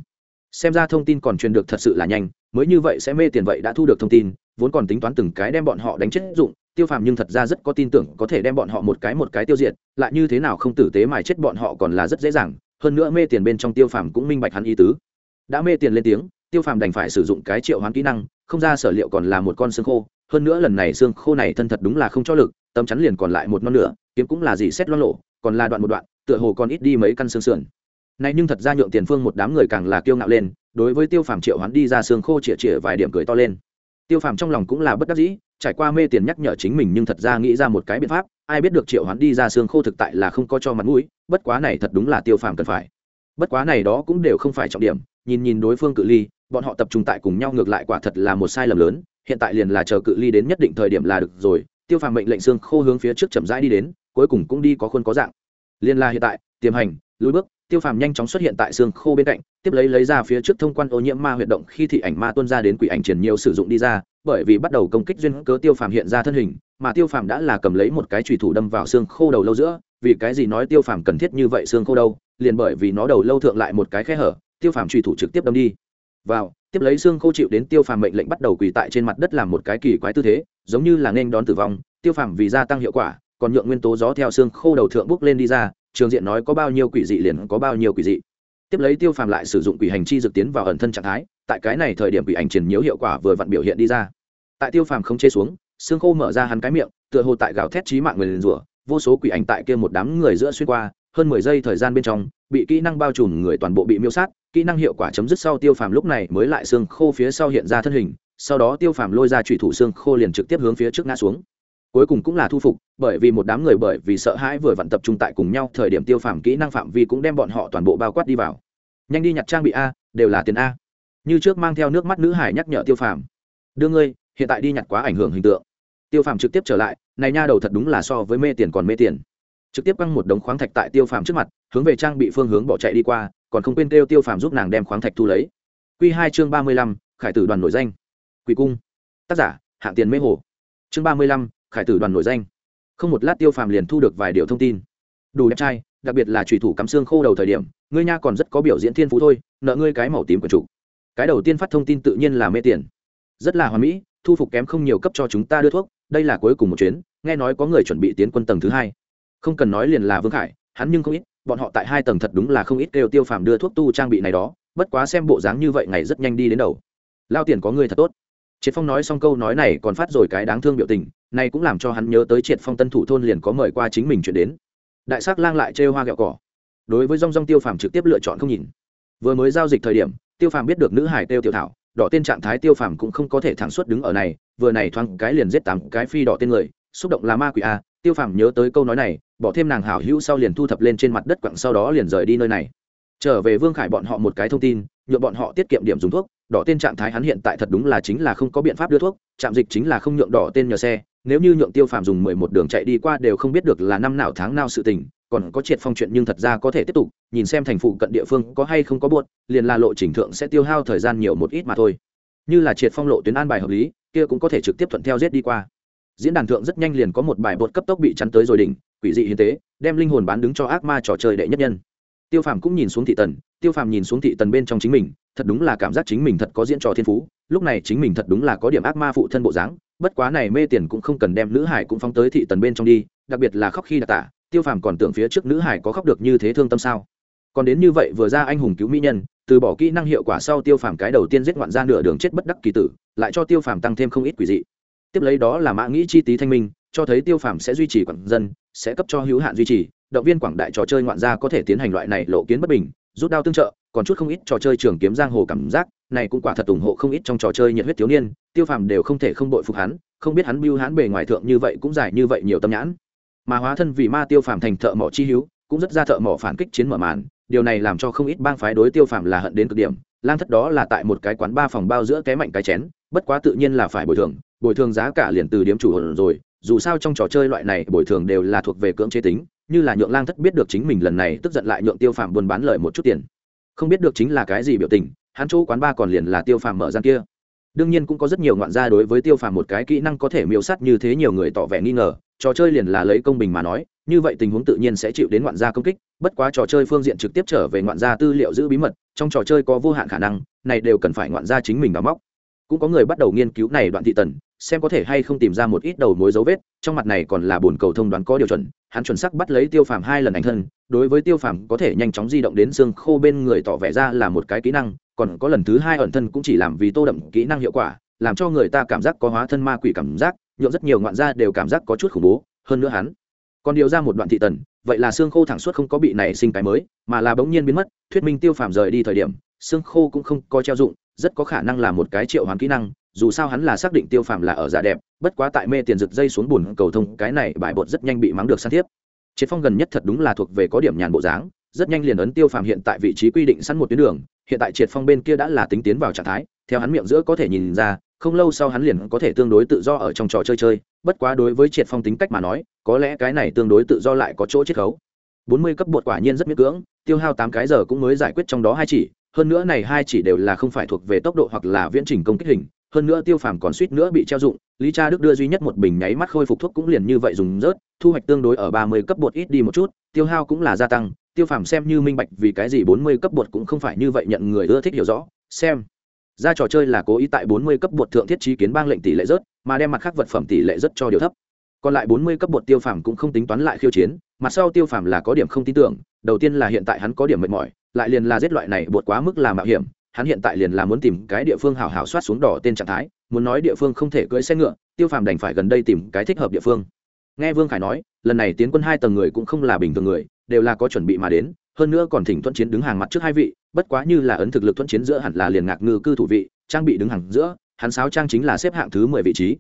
Xem ra thông tin còn truyền được thật sự là nhanh, mới như vậy sẽ mê tiền vậy đã thu được thông tin, vốn còn tính toán từng cái đem bọn họ đánh chết dụng tiêu phàm nhưng thật ra rất có tin tưởng có thể đem bọn họ một cái một cái tiêu diệt, lại như thế nào không tử tế mài chết bọn họ còn là rất dễ dàng, hơn nữa mê tiền bên trong tiêu phàm cũng minh bạch hắn ý tứ. Đã mê tiền lên tiếng, tiêu phàm đành phải sử dụng cái triệu hoán kỹ năng, không ra sở liệu còn là một con xương khô, hơn nữa lần này xương khô này thân thật đúng là không cho lực, tấm chắn liền còn lại một non nửa, kiếm cũng là gì xét lo lộ còn là đoạn một đoạn, tựa hồ còn ít đi mấy căn xương sườn. Này nhưng thật ra nhượng tiền phương một đám người càng là kiêu ngạo lên, đối với tiêu phàm triệu hoán đi ra xương khô chĩa chĩa vài điểm cười to lên tiêu phàm trong lòng cũng là bất đắc dĩ, trải qua mê tiền nhắc nhở chính mình nhưng thật ra nghĩ ra một cái biện pháp, ai biết được triệu hoán đi ra xương khô thực tại là không có cho mặt mũi, bất quá này thật đúng là tiêu phàm cần phải. Bất quá này đó cũng đều không phải trọng điểm, nhìn nhìn đối phương cự ly, bọn họ tập trung tại cùng nhau ngược lại quả thật là một sai lầm lớn, hiện tại liền là chờ cự ly đến nhất định thời điểm là được rồi, tiêu phàm mệnh lệnh xương khô hướng phía trước chậm rãi đi đến, cuối cùng cũng đi có khuôn có dạng. Liên la hiện tại, tiềm hành, lùi bước tiêu phàm nhanh chóng xuất hiện tại xương khô bên cạnh, tiếp lấy lấy ra phía trước thông quan ô nhiễm ma huyệt động khi thị ảnh ma tuân ra đến quỷ ảnh triển nhiều sử dụng đi ra, bởi vì bắt đầu công kích duyên cớ tiêu phàm hiện ra thân hình, mà tiêu phàm đã là cầm lấy một cái trùy thủ đâm vào xương khô đầu lâu giữa, vì cái gì nói tiêu phàm cần thiết như vậy xương khô đâu, liền bởi vì nó đầu lâu thượng lại một cái khe hở, tiêu phàm trùy thủ trực tiếp đâm đi. Vào, tiếp lấy xương khô chịu đến tiêu phàm mệnh lệnh bắt đầu quỳ tại trên mặt đất làm một cái kỳ quái tư thế, giống như là nên đón tử vong, tiêu phàm vì gia tăng hiệu quả, còn nhượng nguyên tố gió theo xương khô đầu thượng bước lên đi ra trường diện nói có bao nhiêu quỷ dị liền có bao nhiêu quỷ dị. Tiếp lấy tiêu phàm lại sử dụng quỷ hành chi dược tiến vào ẩn thân trạng thái, tại cái này thời điểm quỷ ảnh triển nhiễu hiệu quả vừa vặn biểu hiện đi ra. Tại tiêu phàm không chê xuống, xương khô mở ra hắn cái miệng, tựa hồ tại gào thét trí mạng người liền rủa, vô số quỷ ảnh tại kia một đám người giữa xuyên qua, hơn mười giây thời gian bên trong, bị kỹ năng bao trùm người toàn bộ bị miêu sát, kỹ năng hiệu quả chấm dứt sau tiêu phàm lúc này mới lại xương khô phía sau hiện ra thân hình, sau đó tiêu phàm lôi ra trụy thủ xương khô liền trực tiếp hướng phía trước ngã xuống cuối cùng cũng là thu phục, bởi vì một đám người bởi vì sợ hãi vừa vặn tập trung tại cùng nhau, thời điểm tiêu phàm kỹ năng phạm vi cũng đem bọn họ toàn bộ bao quát đi vào. Nhanh đi nhặt trang bị a, đều là tiền a. Như trước mang theo nước mắt nữ hải nhắc nhở tiêu phàm. Đưa ngươi, hiện tại đi nhặt quá ảnh hưởng hình tượng. Tiêu phàm trực tiếp trở lại, này nha đầu thật đúng là so với mê tiền còn mê tiền. Trực tiếp quăng một đống khoáng thạch tại tiêu phàm trước mặt, hướng về trang bị phương hướng bỏ chạy đi qua, còn không quên kêu tiêu phàm giúp nàng đem khoáng thạch thu lấy. Q hai chương ba mươi lăm, khải tử đoàn nổi danh. Quỷ cung. Tác giả, hạng tiền mê hồ. Chương ba mươi lăm khải tử đoàn nổi danh. Không một lát tiêu phàm liền thu được vài điều thông tin. Đủ đẹp trai, đặc biệt là trùy thủ cắm xương khô đầu thời điểm, ngươi nha còn rất có biểu diễn thiên phú thôi, nợ ngươi cái màu tím của chủ. Cái đầu tiên phát thông tin tự nhiên là mê tiền. Rất là hoàn mỹ, thu phục kém không nhiều cấp cho chúng ta đưa thuốc, đây là cuối cùng một chuyến, nghe nói có người chuẩn bị tiến quân tầng thứ hai. Không cần nói liền là vương khải, hắn nhưng không ít, bọn họ tại hai tầng thật đúng là không ít kêu tiêu phàm đưa thuốc tu trang bị này đó, bất quá xem bộ dáng như vậy ngày rất nhanh đi đến đầu. Lao tiền có người thật tốt. Triệt phong nói xong câu nói này còn phát rồi cái đáng thương biểu tình này cũng làm cho hắn nhớ tới triệt phong tân thủ thôn liền có mời qua chính mình chuyển đến. Đại sắc lang lại chê hoa gẹo cỏ. Đối với rong rong tiêu phàm trực tiếp lựa chọn không nhìn. Vừa mới giao dịch thời điểm, tiêu phàm biết được nữ hải tiêu tiểu thảo, đỏ tên trạng thái tiêu phàm cũng không có thể thẳng suốt đứng ở này, vừa này thoáng cái liền giết tám cái phi đỏ tên người, xúc động là ma quỷ a. Tiêu phàm nhớ tới câu nói này, bỏ thêm nàng hảo hữu sau liền thu thập lên trên mặt đất quặng sau đó liền rời đi nơi này. Trở về vương khải bọn họ một cái thông tin nhựa bọn họ tiết kiệm điểm dùng thuốc, đỏ tên trạng thái hắn hiện tại thật đúng là chính là không có biện pháp đưa thuốc, trạm dịch chính là không nhượng đỏ tên nhờ xe nếu như nhượng tiêu phàm dùng mười một đường chạy đi qua đều không biết được là năm nào tháng nào sự tình, còn có triệt phong chuyện nhưng thật ra có thể tiếp tục, nhìn xem thành phụ cận địa phương có hay không có buốt liền là lộ trình thượng sẽ tiêu hao thời gian nhiều một ít mà thôi. Như là triệt phong lộ tuyến an bài hợp lý, kia cũng có thể trực tiếp thuận theo giết đi qua. Diễn đàn thượng rất nhanh liền có một bài bột cấp tốc bị chắn tới rồi đỉnh, quỷ dị hiến tế, đem linh hồn bán đứng cho ác ma trò chơi đệ nhất nhân. Tiêu phàm cũng nhìn xuống thị tần, tiêu phàm nhìn xuống thị tần bên trong chính mình, thật đúng là cảm giác chính mình thật có diễn trò thiên phú lúc này chính mình thật đúng là có điểm ác ma phụ thân bộ dáng, bất quá này mê tiền cũng không cần đem nữ hải cũng phóng tới thị tần bên trong đi, đặc biệt là khóc khi đặc tả tiêu phàm còn tưởng phía trước nữ hải có khóc được như thế thương tâm sao? Còn đến như vậy vừa ra anh hùng cứu mỹ nhân, từ bỏ kỹ năng hiệu quả sau tiêu phàm cái đầu tiên giết ngoạn ra nửa đường chết bất đắc kỳ tử, lại cho tiêu phàm tăng thêm không ít quỷ dị. Tiếp lấy đó là mã nghĩ chi tí thanh minh, cho thấy tiêu phàm sẽ duy trì quảng dân, sẽ cấp cho hữu hạn duy trì, động viên quảng đại trò chơi ngoạn gia có thể tiến hành loại này lộ kiến bất bình rút đao tương trợ, còn chút không ít trò chơi trường kiếm giang hồ cảm giác, này cũng quả thật ủng hộ không ít trong trò chơi nhiệt huyết thiếu niên, tiêu phàm đều không thể không bội phục hắn, không biết hắn bưu hắn bề ngoài thượng như vậy cũng dài như vậy nhiều tâm nhãn. Mà hóa thân vì ma tiêu phàm thành thợ mỏ chi hữu, cũng rất ra thợ mỏ phản kích chiến mở màn, điều này làm cho không ít bang phái đối tiêu phàm là hận đến cực điểm, lang thất đó là tại một cái quán ba phòng bao giữa cái mạnh cái chén, bất quá tự nhiên là phải bồi thường bồi thường giá cả liền từ điếm chủ hồn rồi, dù sao trong trò chơi loại này bồi thường đều là thuộc về cưỡng chế tính như là nhượng lang thất biết được chính mình lần này tức giận lại nhượng tiêu phàm buôn bán lợi một chút tiền. Không biết được chính là cái gì biểu tình, hắn chỗ quán ba còn liền là tiêu phàm mở gian kia. Đương nhiên cũng có rất nhiều ngoạn gia đối với tiêu phàm một cái kỹ năng có thể miêu sát như thế nhiều người tỏ vẻ nghi ngờ, trò chơi liền là lấy công bình mà nói, như vậy tình huống tự nhiên sẽ chịu đến ngoạn gia công kích, bất quá trò chơi phương diện trực tiếp trở về ngoạn gia tư liệu giữ bí mật, trong trò chơi có vô hạn khả năng, này đều cần phải ngoạn gia chính mình đóng móc. Cũng có người bắt đầu nghiên cứu này đoạn thị tần, xem có thể hay không tìm ra một ít đầu mối dấu vết, trong mặt này còn là bồn cầu thông đoán có điều chuẩn hắn chuẩn xác bắt lấy tiêu phàm hai lần ảnh thân, đối với tiêu phàm có thể nhanh chóng di động đến xương khô bên người tỏ vẻ ra là một cái kỹ năng, còn có lần thứ hai ẩn thân cũng chỉ làm vì tô đậm kỹ năng hiệu quả, làm cho người ta cảm giác có hóa thân ma quỷ cảm giác nhộn rất nhiều ngoạn gia đều cảm giác có chút khủng bố, hơn nữa hắn còn điều ra một đoạn thị tần, vậy là xương khô thẳng suốt không có bị nảy sinh cái mới, mà là bỗng nhiên biến mất, thuyết minh tiêu phàm rời đi thời điểm, xương khô cũng không có treo dụng, rất có khả năng là một cái triệu hoàn kỹ năng dù sao hắn là xác định tiêu phàm là ở giả đẹp, bất quá tại mê tiền rực dây xuống bùn cầu thông, cái này bãi bột rất nhanh bị mắng được san thiếp. Triệt phong gần nhất thật đúng là thuộc về có điểm nhàn bộ dáng, rất nhanh liền ấn tiêu phàm hiện tại vị trí quy định sẵn một tuyến đường, hiện tại triệt phong bên kia đã là tính tiến vào trạng thái, theo hắn miệng giữa có thể nhìn ra, không lâu sau hắn liền có thể tương đối tự do ở trong trò chơi chơi, bất quá đối với triệt phong tính cách mà nói, có lẽ cái này tương đối tự do lại có chỗ chiết khấu. Bốn mươi cấp bột quả nhiên rất miễn cưỡng, tiêu hao tám cái giờ cũng mới giải quyết trong đó hai chỉ, hơn nữa này hai chỉ đều là không phải thuộc về tốc độ hoặc là viễn trình công kích hình hơn nữa tiêu phàm còn suýt nữa bị treo dụng, lý cha đức đưa duy nhất một bình nháy mắt khôi phục thuốc cũng liền như vậy dùng rớt, thu hoạch tương đối ở ba mươi cấp bột ít đi một chút, tiêu hao cũng là gia tăng, tiêu phàm xem như minh bạch vì cái gì bốn mươi cấp bột cũng không phải như vậy nhận người ưa thích hiểu rõ, xem. Ra trò chơi là cố ý tại bốn mươi cấp bột thượng thiết trí kiến bang lệnh tỷ lệ rớt, mà đem mặt khác vật phẩm tỷ lệ rất cho điều thấp. Còn lại bốn mươi cấp bột tiêu phàm cũng không tính toán lại khiêu chiến, mặt sau tiêu phàm là có điểm không tin tưởng, đầu tiên là hiện tại hắn có điểm mệt mỏi, lại liền là giết loại này bột quá mức là mạo hiểm hắn hiện tại liền là muốn tìm cái địa phương hảo hảo soát xuống đỏ tên trạng thái, muốn nói địa phương không thể cưỡi xe ngựa, tiêu phàm đành phải gần đây tìm cái thích hợp địa phương. Nghe vương khải nói, lần này tiến quân hai tầng người cũng không là bình thường người, đều là có chuẩn bị mà đến, hơn nữa còn thỉnh thuận chiến đứng hàng mặt trước hai vị, bất quá như là ấn thực lực thuận chiến giữa hẳn là liền ngạc ngư cư thủ vị, trang bị đứng hàng giữa, hắn sáo trang chính là xếp hạng thứ mười vị trí.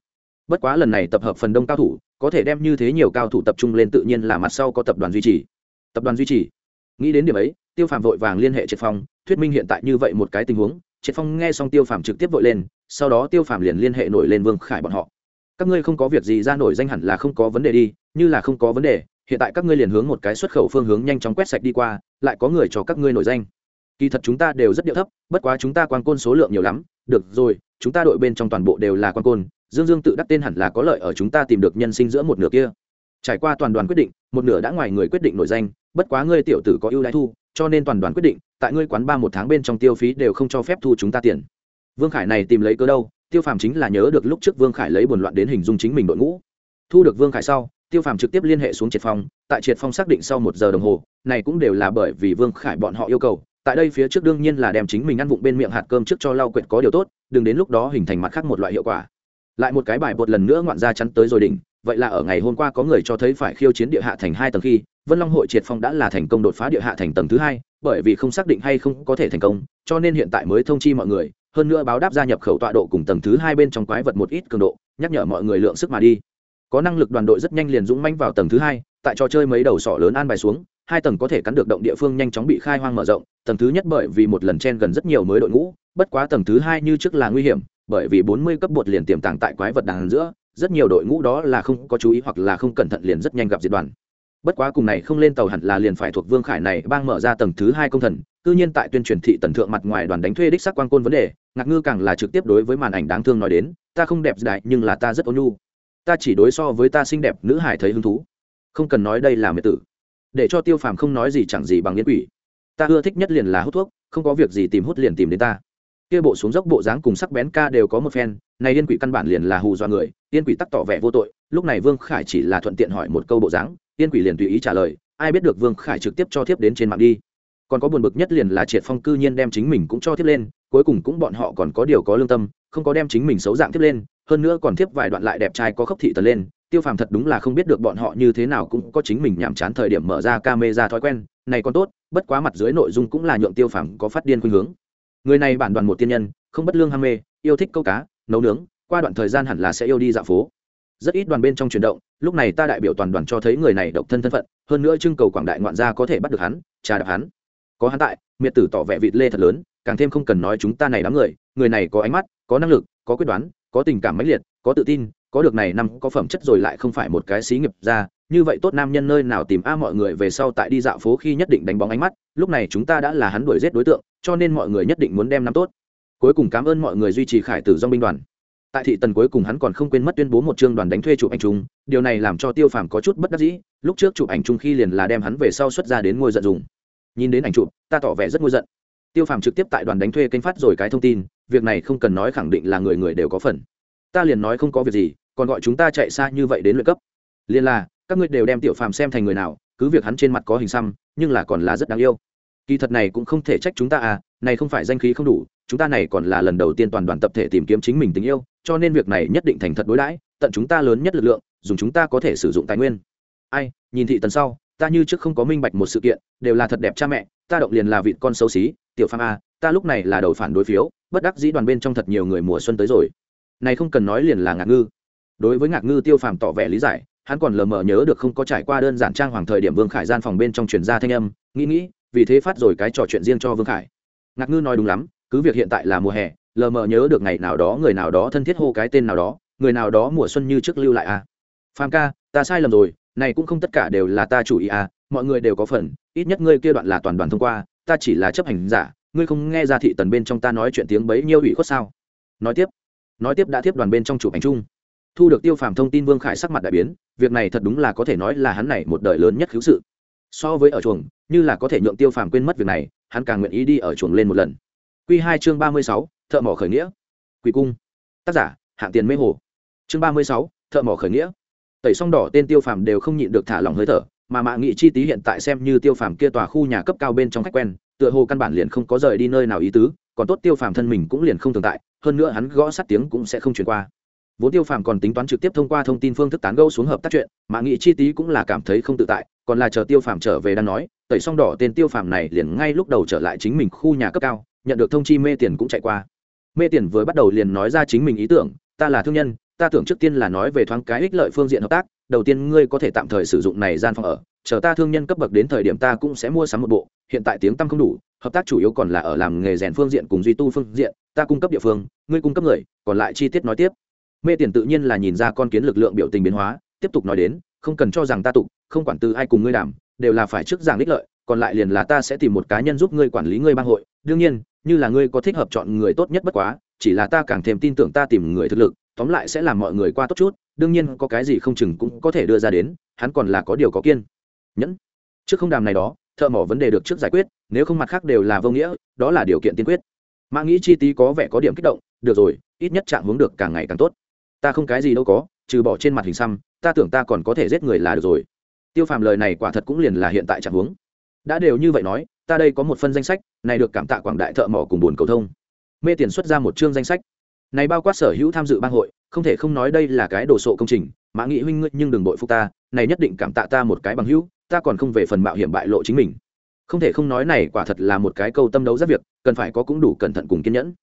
Bất quá lần này tập hợp phần đông cao thủ, có thể đem như thế nhiều cao thủ tập trung lên tự nhiên là mặt sau có tập đoàn duy trì. Tập đoàn duy trì nghĩ đến điểm ấy, tiêu phàm vội vàng liên hệ triệt phong, thuyết minh hiện tại như vậy một cái tình huống. Triệt phong nghe xong tiêu phàm trực tiếp vội lên, sau đó tiêu phàm liền liên hệ nổi lên vương khải bọn họ. Các ngươi không có việc gì ra nổi danh hẳn là không có vấn đề đi, như là không có vấn đề, hiện tại các ngươi liền hướng một cái xuất khẩu phương hướng nhanh chóng quét sạch đi qua, lại có người cho các ngươi nổi danh. Kỳ thật chúng ta đều rất điệu thấp, bất quá chúng ta quan côn số lượng nhiều lắm. Được rồi, chúng ta đội bên trong toàn bộ đều là quan côn, dương dương tự đắc tên hẳn là có lợi ở chúng ta tìm được nhân sinh giữa một nửa kia. Trải qua toàn đoàn quyết định, một nửa đã ngoài người quyết định nổi danh bất quá ngươi tiểu tử có ưu đãi thu, cho nên toàn đoàn quyết định, tại ngươi quán ba một tháng bên trong tiêu phí đều không cho phép thu chúng ta tiền. Vương khải này tìm lấy cơ đâu, tiêu phàm chính là nhớ được lúc trước vương khải lấy buồn loạn đến hình dung chính mình đội ngũ. Thu được vương khải sau, tiêu phàm trực tiếp liên hệ xuống triệt phong, tại triệt phong xác định sau một giờ đồng hồ, này cũng đều là bởi vì vương khải bọn họ yêu cầu, tại đây phía trước đương nhiên là đem chính mình ăn vụng bên miệng hạt cơm trước cho lau quệt có điều tốt, đừng đến lúc đó hình thành mặt khác một loại hiệu quả. Lại một cái bài bột lần nữa ngoạn ra chắn tới rồi đỉnh, vậy là ở ngày hôm qua có người cho thấy phải khiêu chiến địa hạ thành hai tầng khi vân long hội triệt phong đã là thành công đột phá địa hạ thành tầng thứ hai, bởi vì không xác định hay không có thể thành công, cho nên hiện tại mới thông chi mọi người, hơn nữa báo đáp gia nhập khẩu tọa độ cùng tầng thứ hai bên trong quái vật một ít cường độ, nhắc nhở mọi người lượng sức mà đi. Có năng lực đoàn đội rất nhanh liền dũng manh vào tầng thứ hai, tại trò chơi mấy đầu sỏ lớn an bài xuống, hai tầng có thể cắn được động địa phương nhanh chóng bị khai hoang mở rộng, tầng thứ nhất bởi vì một lần chen gần rất nhiều mới đội ngũ, bất quá tầng thứ hai như trước là nguy hiểm, bởi vì bốn mươi cấp bột liền tiềm tàng tại quái vật đàn giữa, rất nhiều đội ngũ đó là không có chú ý hoặc là không cẩn thận liền rất nhanh gặp diệt đoàn bất quá cùng này không lên tàu hẳn là liền phải thuộc vương khải này bang mở ra tầng thứ hai công thần, cư nhiên tại tuyên truyền thị tần thượng mặt ngoài đoàn đánh thuê đích sắc quan côn vấn đề, ngạc ngư càng là trực tiếp đối với màn ảnh đáng thương nói đến, ta không đẹp đại nhưng là ta rất ôn nhu. Ta chỉ đối so với ta xinh đẹp nữ hải thấy hứng thú. Không cần nói đây là mệt tử. Để cho tiêu phàm không nói gì chẳng gì bằng yên quỷ. Ta ưa thích nhất liền là hút thuốc, không có việc gì tìm hút liền tìm đến ta. Kia bộ xuống dốc bộ dáng cùng sắc bén ca đều có một phen, này yên quỷ căn bản liền là hù dọa người, yên quỷ tắc tỏ vẻ vô tội, lúc này vương khải chỉ là thuận tiện hỏi một câu bộ dáng. Tiên quỷ liền tùy ý trả lời, ai biết được vương khải trực tiếp cho thiếp đến trên mạng đi. Còn có buồn bực nhất liền là triệt phong cư nhiên đem chính mình cũng cho thiếp lên, cuối cùng cũng bọn họ còn có điều có lương tâm, không có đem chính mình xấu dạng thiếp lên, hơn nữa còn thiếp vài đoạn lại đẹp trai có khốc thị tần lên, tiêu phàm thật đúng là không biết được bọn họ như thế nào cũng có chính mình nhàm chán thời điểm mở ra ca mê ra thói quen, này còn tốt, bất quá mặt dưới nội dung cũng là nhượng tiêu phàm có phát điên khuynh hướng. Người này bản đoàn một tiên nhân, không bất lương ham mê, yêu thích câu cá, nấu nướng, qua đoạn thời gian hẳn là sẽ yêu đi dạo phố rất ít đoàn bên trong chuyển động, lúc này ta đại biểu toàn đoàn cho thấy người này độc thân thân phận, hơn nữa trưng cầu quảng đại ngoạn gia có thể bắt được hắn, trà đạp hắn. Có hắn tại, miệt tử tỏ vẻ vịt lê thật lớn, càng thêm không cần nói chúng ta này đám người người này có ánh mắt, có năng lực, có quyết đoán, có tình cảm mãnh liệt, có tự tin, có được này năm có phẩm chất rồi lại không phải một cái xí nghiệp ra, như vậy tốt nam nhân nơi nào tìm a mọi người về sau tại đi dạo phố khi nhất định đánh bóng ánh mắt, lúc này chúng ta đã là hắn đuổi giết đối tượng, cho nên mọi người nhất định muốn đem năm tốt. Cuối cùng cảm ơn mọi người duy trì khải tử dong binh đoàn tại thị tần cuối cùng hắn còn không quên mất tuyên bố một chương đoàn đánh thuê chụp ảnh chung, điều này làm cho tiêu phàm có chút bất đắc dĩ, lúc trước chụp ảnh chung khi liền là đem hắn về sau xuất ra đến ngôi giận dùng. Nhìn đến ảnh chụp, ta tỏ vẻ rất ngôi giận. Tiêu phàm trực tiếp tại đoàn đánh thuê kênh phát rồi cái thông tin, việc này không cần nói khẳng định là người người đều có phần. Ta liền nói không có việc gì, còn gọi chúng ta chạy xa như vậy đến luyện cấp. Liền là, các ngươi đều đem tiểu phàm xem thành người nào, cứ việc hắn trên mặt có hình xăm, nhưng là còn là rất đáng yêu. Kỳ thật này cũng không thể trách chúng ta à này không phải danh khí không đủ, chúng ta này còn là lần đầu tiên toàn đoàn tập thể tìm kiếm chính mình tình yêu cho nên việc này nhất định thành thật đối đãi, tận chúng ta lớn nhất lực lượng, dùng chúng ta có thể sử dụng tài nguyên. Ai, nhìn thị tần sau, ta như trước không có minh bạch một sự kiện, đều là thật đẹp cha mẹ, ta động liền là vị con xấu xí, tiểu phàm a, ta lúc này là đầu phản đối phiếu, bất đắc dĩ đoàn bên trong thật nhiều người mùa xuân tới rồi. Này không cần nói liền là ngạc ngư. Đối với ngạc ngư tiêu phàm tỏ vẻ lý giải, hắn còn lờ mờ nhớ được không có trải qua đơn giản trang hoàng thời điểm vương khải gian phòng bên trong truyền gia thanh âm, nghĩ nghĩ, vì thế phát rồi cái trò chuyện riêng cho vương khải. Ngạc ngư nói đúng lắm, cứ việc hiện tại là mùa hè lờ mờ nhớ được ngày nào đó người nào đó thân thiết hô cái tên nào đó, người nào đó mùa xuân như trước lưu lại à. Phàm ca, ta sai lầm rồi, này cũng không tất cả đều là ta chủ ý à mọi người đều có phần, ít nhất ngươi kia đoạn là toàn đoàn thông qua, ta chỉ là chấp hành giả, ngươi không nghe ra thị tần bên trong ta nói chuyện tiếng bấy nhiêu ủy khuất sao. Nói tiếp nói tiếp đã tiếp đoàn bên trong chụp ảnh chung. Thu được tiêu phàm thông tin vương khải sắc mặt đại biến, việc này thật đúng là có thể nói là hắn này một đời lớn nhất cứu sự. So với ở chuồng, như là có thể nhượng tiêu phàm quên mất việc này, hắn càng nguyện ý đi ở chuồng lên một lần. Q hai chương ba mươi sáu thợ mỏ khởi nghĩa. Quỷ cung. Tác giả, hạng tiền mê hồ. Chương ba mươi sáu, thợ mỏ khởi nghĩa. Tẩy song đỏ tên tiêu phàm đều không nhịn được thả lỏng hơi thở, mà mạ nghị chi tý hiện tại xem như tiêu phàm kia tòa khu nhà cấp cao bên trong khách quen, tựa hồ căn bản liền không có rời đi nơi nào ý tứ, còn tốt tiêu phàm thân mình cũng liền không tồn tại, hơn nữa hắn gõ sát tiếng cũng sẽ không chuyển qua. Vốn tiêu phàm còn tính toán trực tiếp thông qua thông tin phương thức tán gẫu xuống hợp tác chuyện, mạ nghị chi tý cũng là cảm thấy không tự tại, còn là chờ tiêu phàm trở về đang nói, tẩy song đỏ tên tiêu phàm này liền ngay lúc đầu trở lại chính mình khu nhà cấp cao, nhận được thông chi mê tiền cũng chạy qua mê tiền vừa bắt đầu liền nói ra chính mình ý tưởng, ta là thương nhân, ta tưởng trước tiên là nói về thoáng cái ích lợi phương diện hợp tác, đầu tiên ngươi có thể tạm thời sử dụng này gian phòng ở, chờ ta thương nhân cấp bậc đến thời điểm ta cũng sẽ mua sắm một bộ, hiện tại tiếng tăm không đủ, hợp tác chủ yếu còn là ở làm nghề rèn phương diện cùng duy tu phương diện, ta cung cấp địa phương, ngươi cung cấp người, còn lại chi tiết nói tiếp. Mê tiền tự nhiên là nhìn ra con kiến lực lượng biểu tình biến hóa, tiếp tục nói đến, không cần cho rằng ta tục, không quản từ ai cùng ngươi đảm đều là phải trước giảng đích lợi, còn lại liền là ta sẽ tìm một cá nhân giúp ngươi quản lý ngươi bang hội, đương nhiên như là ngươi có thích hợp chọn người tốt nhất bất quá, chỉ là ta càng thêm tin tưởng ta tìm người thực lực, tóm lại sẽ làm mọi người qua tốt chút, đương nhiên có cái gì không chừng cũng có thể đưa ra đến, hắn còn là có điều có kiên nhẫn. Trước không đàm này đó, thợ mỏ vấn đề được trước giải quyết, nếu không mặt khác đều là vô nghĩa, đó là điều kiện tiên quyết. Mã nghĩ chi tí có vẻ có điểm kích động, được rồi, ít nhất trạng hướng được càng ngày càng tốt. Ta không cái gì đâu có, trừ bỏ trên mặt hình xăm, ta tưởng ta còn có thể giết người là được rồi. Tiêu phàm lời này quả thật cũng liền là hiện tại trạng hướng. Đã đều như vậy nói ta đây có một phân danh sách, này được cảm tạ quảng đại thợ mỏ cùng buồn cầu thông. Mê tiền xuất ra một chương danh sách. Này bao quát sở hữu tham dự bang hội, không thể không nói đây là cái đồ sộ công trình. Mã nghị huynh ngươi nhưng đừng bội phục ta, này nhất định cảm tạ ta một cái bằng hữu, ta còn không về phần mạo hiểm bại lộ chính mình. Không thể không nói này quả thật là một cái câu tâm đấu rất việc, cần phải có cũng đủ cẩn thận cùng kiên nhẫn.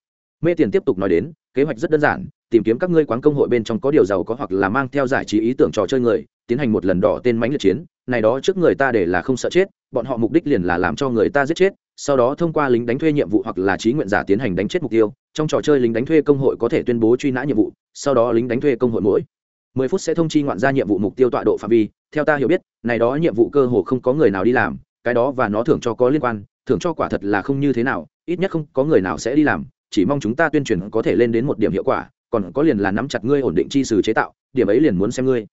Mê tiền tiếp tục nói đến, kế hoạch rất đơn giản, tìm kiếm các ngươi quán công hội bên trong có điều giàu có hoặc là mang theo giải trí ý tưởng trò chơi người tiến hành một lần đỏ tên mãnh liệt chiến, này đó trước người ta để là không sợ chết, bọn họ mục đích liền là làm cho người ta giết chết, sau đó thông qua lính đánh thuê nhiệm vụ hoặc là trí nguyện giả tiến hành đánh chết mục tiêu, trong trò chơi lính đánh thuê công hội có thể tuyên bố truy nã nhiệm vụ, sau đó lính đánh thuê công hội mỗi mười phút sẽ thông chi ngoạn ra nhiệm vụ mục tiêu tọa độ phạm vi, theo ta hiểu biết, này đó nhiệm vụ cơ hồ không có người nào đi làm, cái đó và nó thưởng cho có liên quan, thưởng cho quả thật là không như thế nào, ít nhất không có người nào sẽ đi làm, chỉ mong chúng ta tuyên truyền có thể lên đến một điểm hiệu quả, còn có liền là nắm chặt ngươi ổn định chi sử chế tạo, điểm ấy liền muốn xem ngươi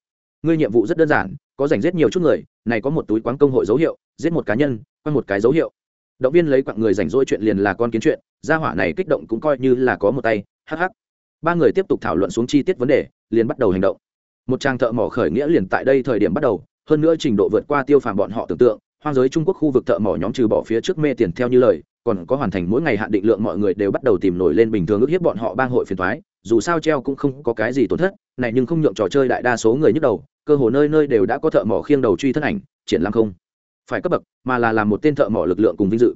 ngươi nhiệm vụ rất đơn giản, có dành giết nhiều chút người, này có một túi quán công hội dấu hiệu, giết một cá nhân quanh một cái dấu hiệu. Động viên lấy quặng người rảnh rỗi chuyện liền là con kiến chuyện, gia hỏa này kích động cũng coi như là có một tay hh ba người tiếp tục thảo luận xuống chi tiết vấn đề, liền bắt đầu hành động. Một trang thợ mỏ khởi nghĩa liền tại đây thời điểm bắt đầu, hơn nữa trình độ vượt qua tiêu phàm bọn họ tưởng tượng, hoang giới trung quốc khu vực thợ mỏ nhóm trừ bỏ phía trước mê tiền theo như lời, còn có hoàn thành mỗi ngày hạn định lượng mọi người đều bắt đầu tìm nổi lên bình thường ước hiếp bọn họ bang hội phiền thoái dù sao treo cũng không có cái gì tổn thất, này nhưng không nhượng trò chơi đại đa số người nhức đầu cơ hồ nơi nơi đều đã có thợ mỏ khiêng đầu truy thân ảnh, triển lãm không phải cấp bậc, mà là làm một tên thợ mỏ lực lượng cùng vinh dự.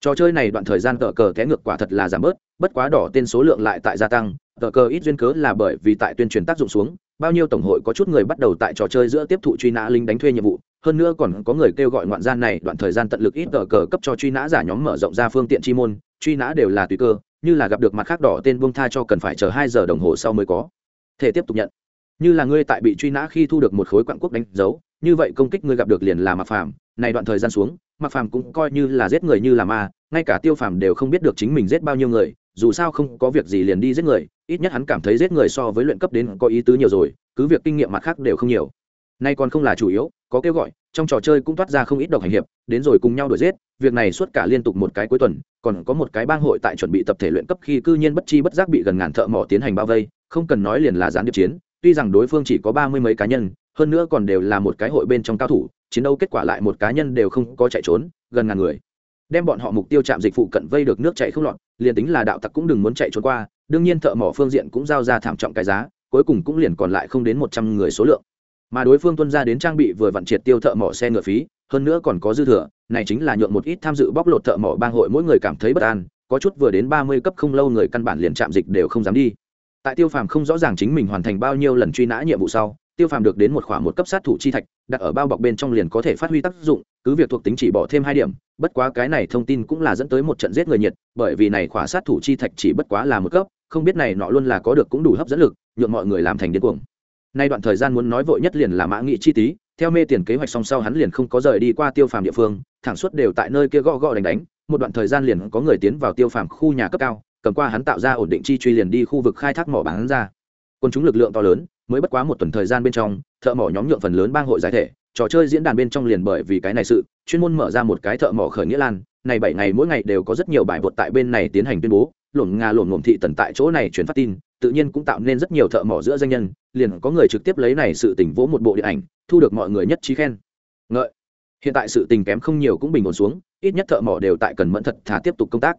Trò chơi này đoạn thời gian tờ cờ té ngược quả thật là giảm bớt, bất quá đỏ tên số lượng lại tại gia tăng, tờ cờ ít duyên cớ là bởi vì tại tuyên truyền tác dụng xuống, bao nhiêu tổng hội có chút người bắt đầu tại trò chơi giữa tiếp thụ truy nã lính đánh thuê nhiệm vụ, hơn nữa còn có người kêu gọi ngoạn gian này đoạn thời gian tận lực ít tờ cờ cấp cho truy nã giả nhóm mở rộng ra phương tiện chi môn, truy nã đều là tùy cơ, như là gặp được mặt khác đỏ tên buông tha cho cần phải chờ hai giờ đồng hồ sau mới có. Thể tiếp tục nhận như là ngươi tại bị truy nã khi thu được một khối quặng quốc đánh dấu, như vậy công kích ngươi gặp được liền là mặc phàm. Này đoạn thời gian xuống mặc phàm cũng coi như là giết người như là ma, ngay cả tiêu phàm đều không biết được chính mình giết bao nhiêu người, dù sao không có việc gì liền đi giết người, ít nhất hắn cảm thấy giết người so với luyện cấp đến có ý tứ nhiều rồi, cứ việc kinh nghiệm mặt khác đều không nhiều. Nay còn không là chủ yếu, có kêu gọi, trong trò chơi cũng toát ra không ít độc hành hiệp, đến rồi cùng nhau đuổi giết, việc này suốt cả liên tục một cái cuối tuần, còn có một cái bang hội tại chuẩn bị tập thể luyện cấp khi cư nhiên bất chi bất giác bị gần ngàn thợ mỏ tiến hành bao vây, không cần nói liền là gián điệp chiến tuy rằng đối phương chỉ có ba mươi mấy cá nhân, hơn nữa còn đều là một cái hội bên trong cao thủ, chiến đấu kết quả lại một cá nhân đều không có chạy trốn, gần ngàn người. Đem bọn họ mục tiêu chạm dịch phụ cận vây được nước chạy không lọt, liền tính là đạo tặc cũng đừng muốn chạy trốn qua, đương nhiên thợ mỏ phương diện cũng giao ra thảm trọng cái giá, cuối cùng cũng liền còn lại không đến một trăm người số lượng. Mà đối phương tuân ra đến trang bị vừa vặn triệt tiêu thợ mỏ xe ngựa phí, hơn nữa còn có dư thừa, này chính là nhượng một ít tham dự bóc lột thợ mỏ bang hội mỗi người cảm thấy bất an, có chút vừa đến ba mươi cấp không lâu người căn bản liền chạm dịch đều không dám đi tại tiêu phàm không rõ ràng chính mình hoàn thành bao nhiêu lần truy nã nhiệm vụ sau, tiêu phàm được đến một khoảng một cấp sát thủ chi thạch, đặt ở bao bọc bên trong liền có thể phát huy tác dụng, cứ việc thuộc tính chỉ bỏ thêm hai điểm, bất quá cái này thông tin cũng là dẫn tới một trận giết người nhiệt, bởi vì này khỏa sát thủ chi thạch chỉ bất quá là một cấp, không biết này nọ luôn là có được cũng đủ hấp dẫn lực, nhượng mọi người làm thành điên cuồng. Nay đoạn thời gian muốn nói vội nhất liền là mã nghị chi tí, theo mê tiền kế hoạch song sau hắn liền không có rời đi qua tiêu phàm địa phương, thẳng suốt đều tại nơi kia gõ gõ đánh đánh, một đoạn thời gian liền có người tiến vào tiêu phàm khu nhà cấp cao cầm qua hắn tạo ra ổn định chi truy liền đi khu vực khai thác mỏ bán ra. Quân chúng lực lượng to lớn, mới bất quá một tuần thời gian bên trong, thợ mỏ nhóm nhượng phần lớn bang hội giải thể, trò chơi diễn đàn bên trong liền bởi vì cái này sự, chuyên môn mở ra một cái thợ mỏ khởi nghĩa lan, này bảy ngày mỗi ngày đều có rất nhiều bài bột tại bên này tiến hành tuyên bố, lộn nga lộn ngộm thị tần tại chỗ này truyền phát tin, tự nhiên cũng tạo nên rất nhiều thợ mỏ giữa danh nhân, liền có người trực tiếp lấy này sự tình vỗ một bộ điện ảnh, thu được mọi người nhất trí khen. Ngợi. Hiện tại sự tình kém không nhiều cũng bình ổn xuống, ít nhất thợ mỏ đều tại cần mẫn thật thà tiếp tục công tác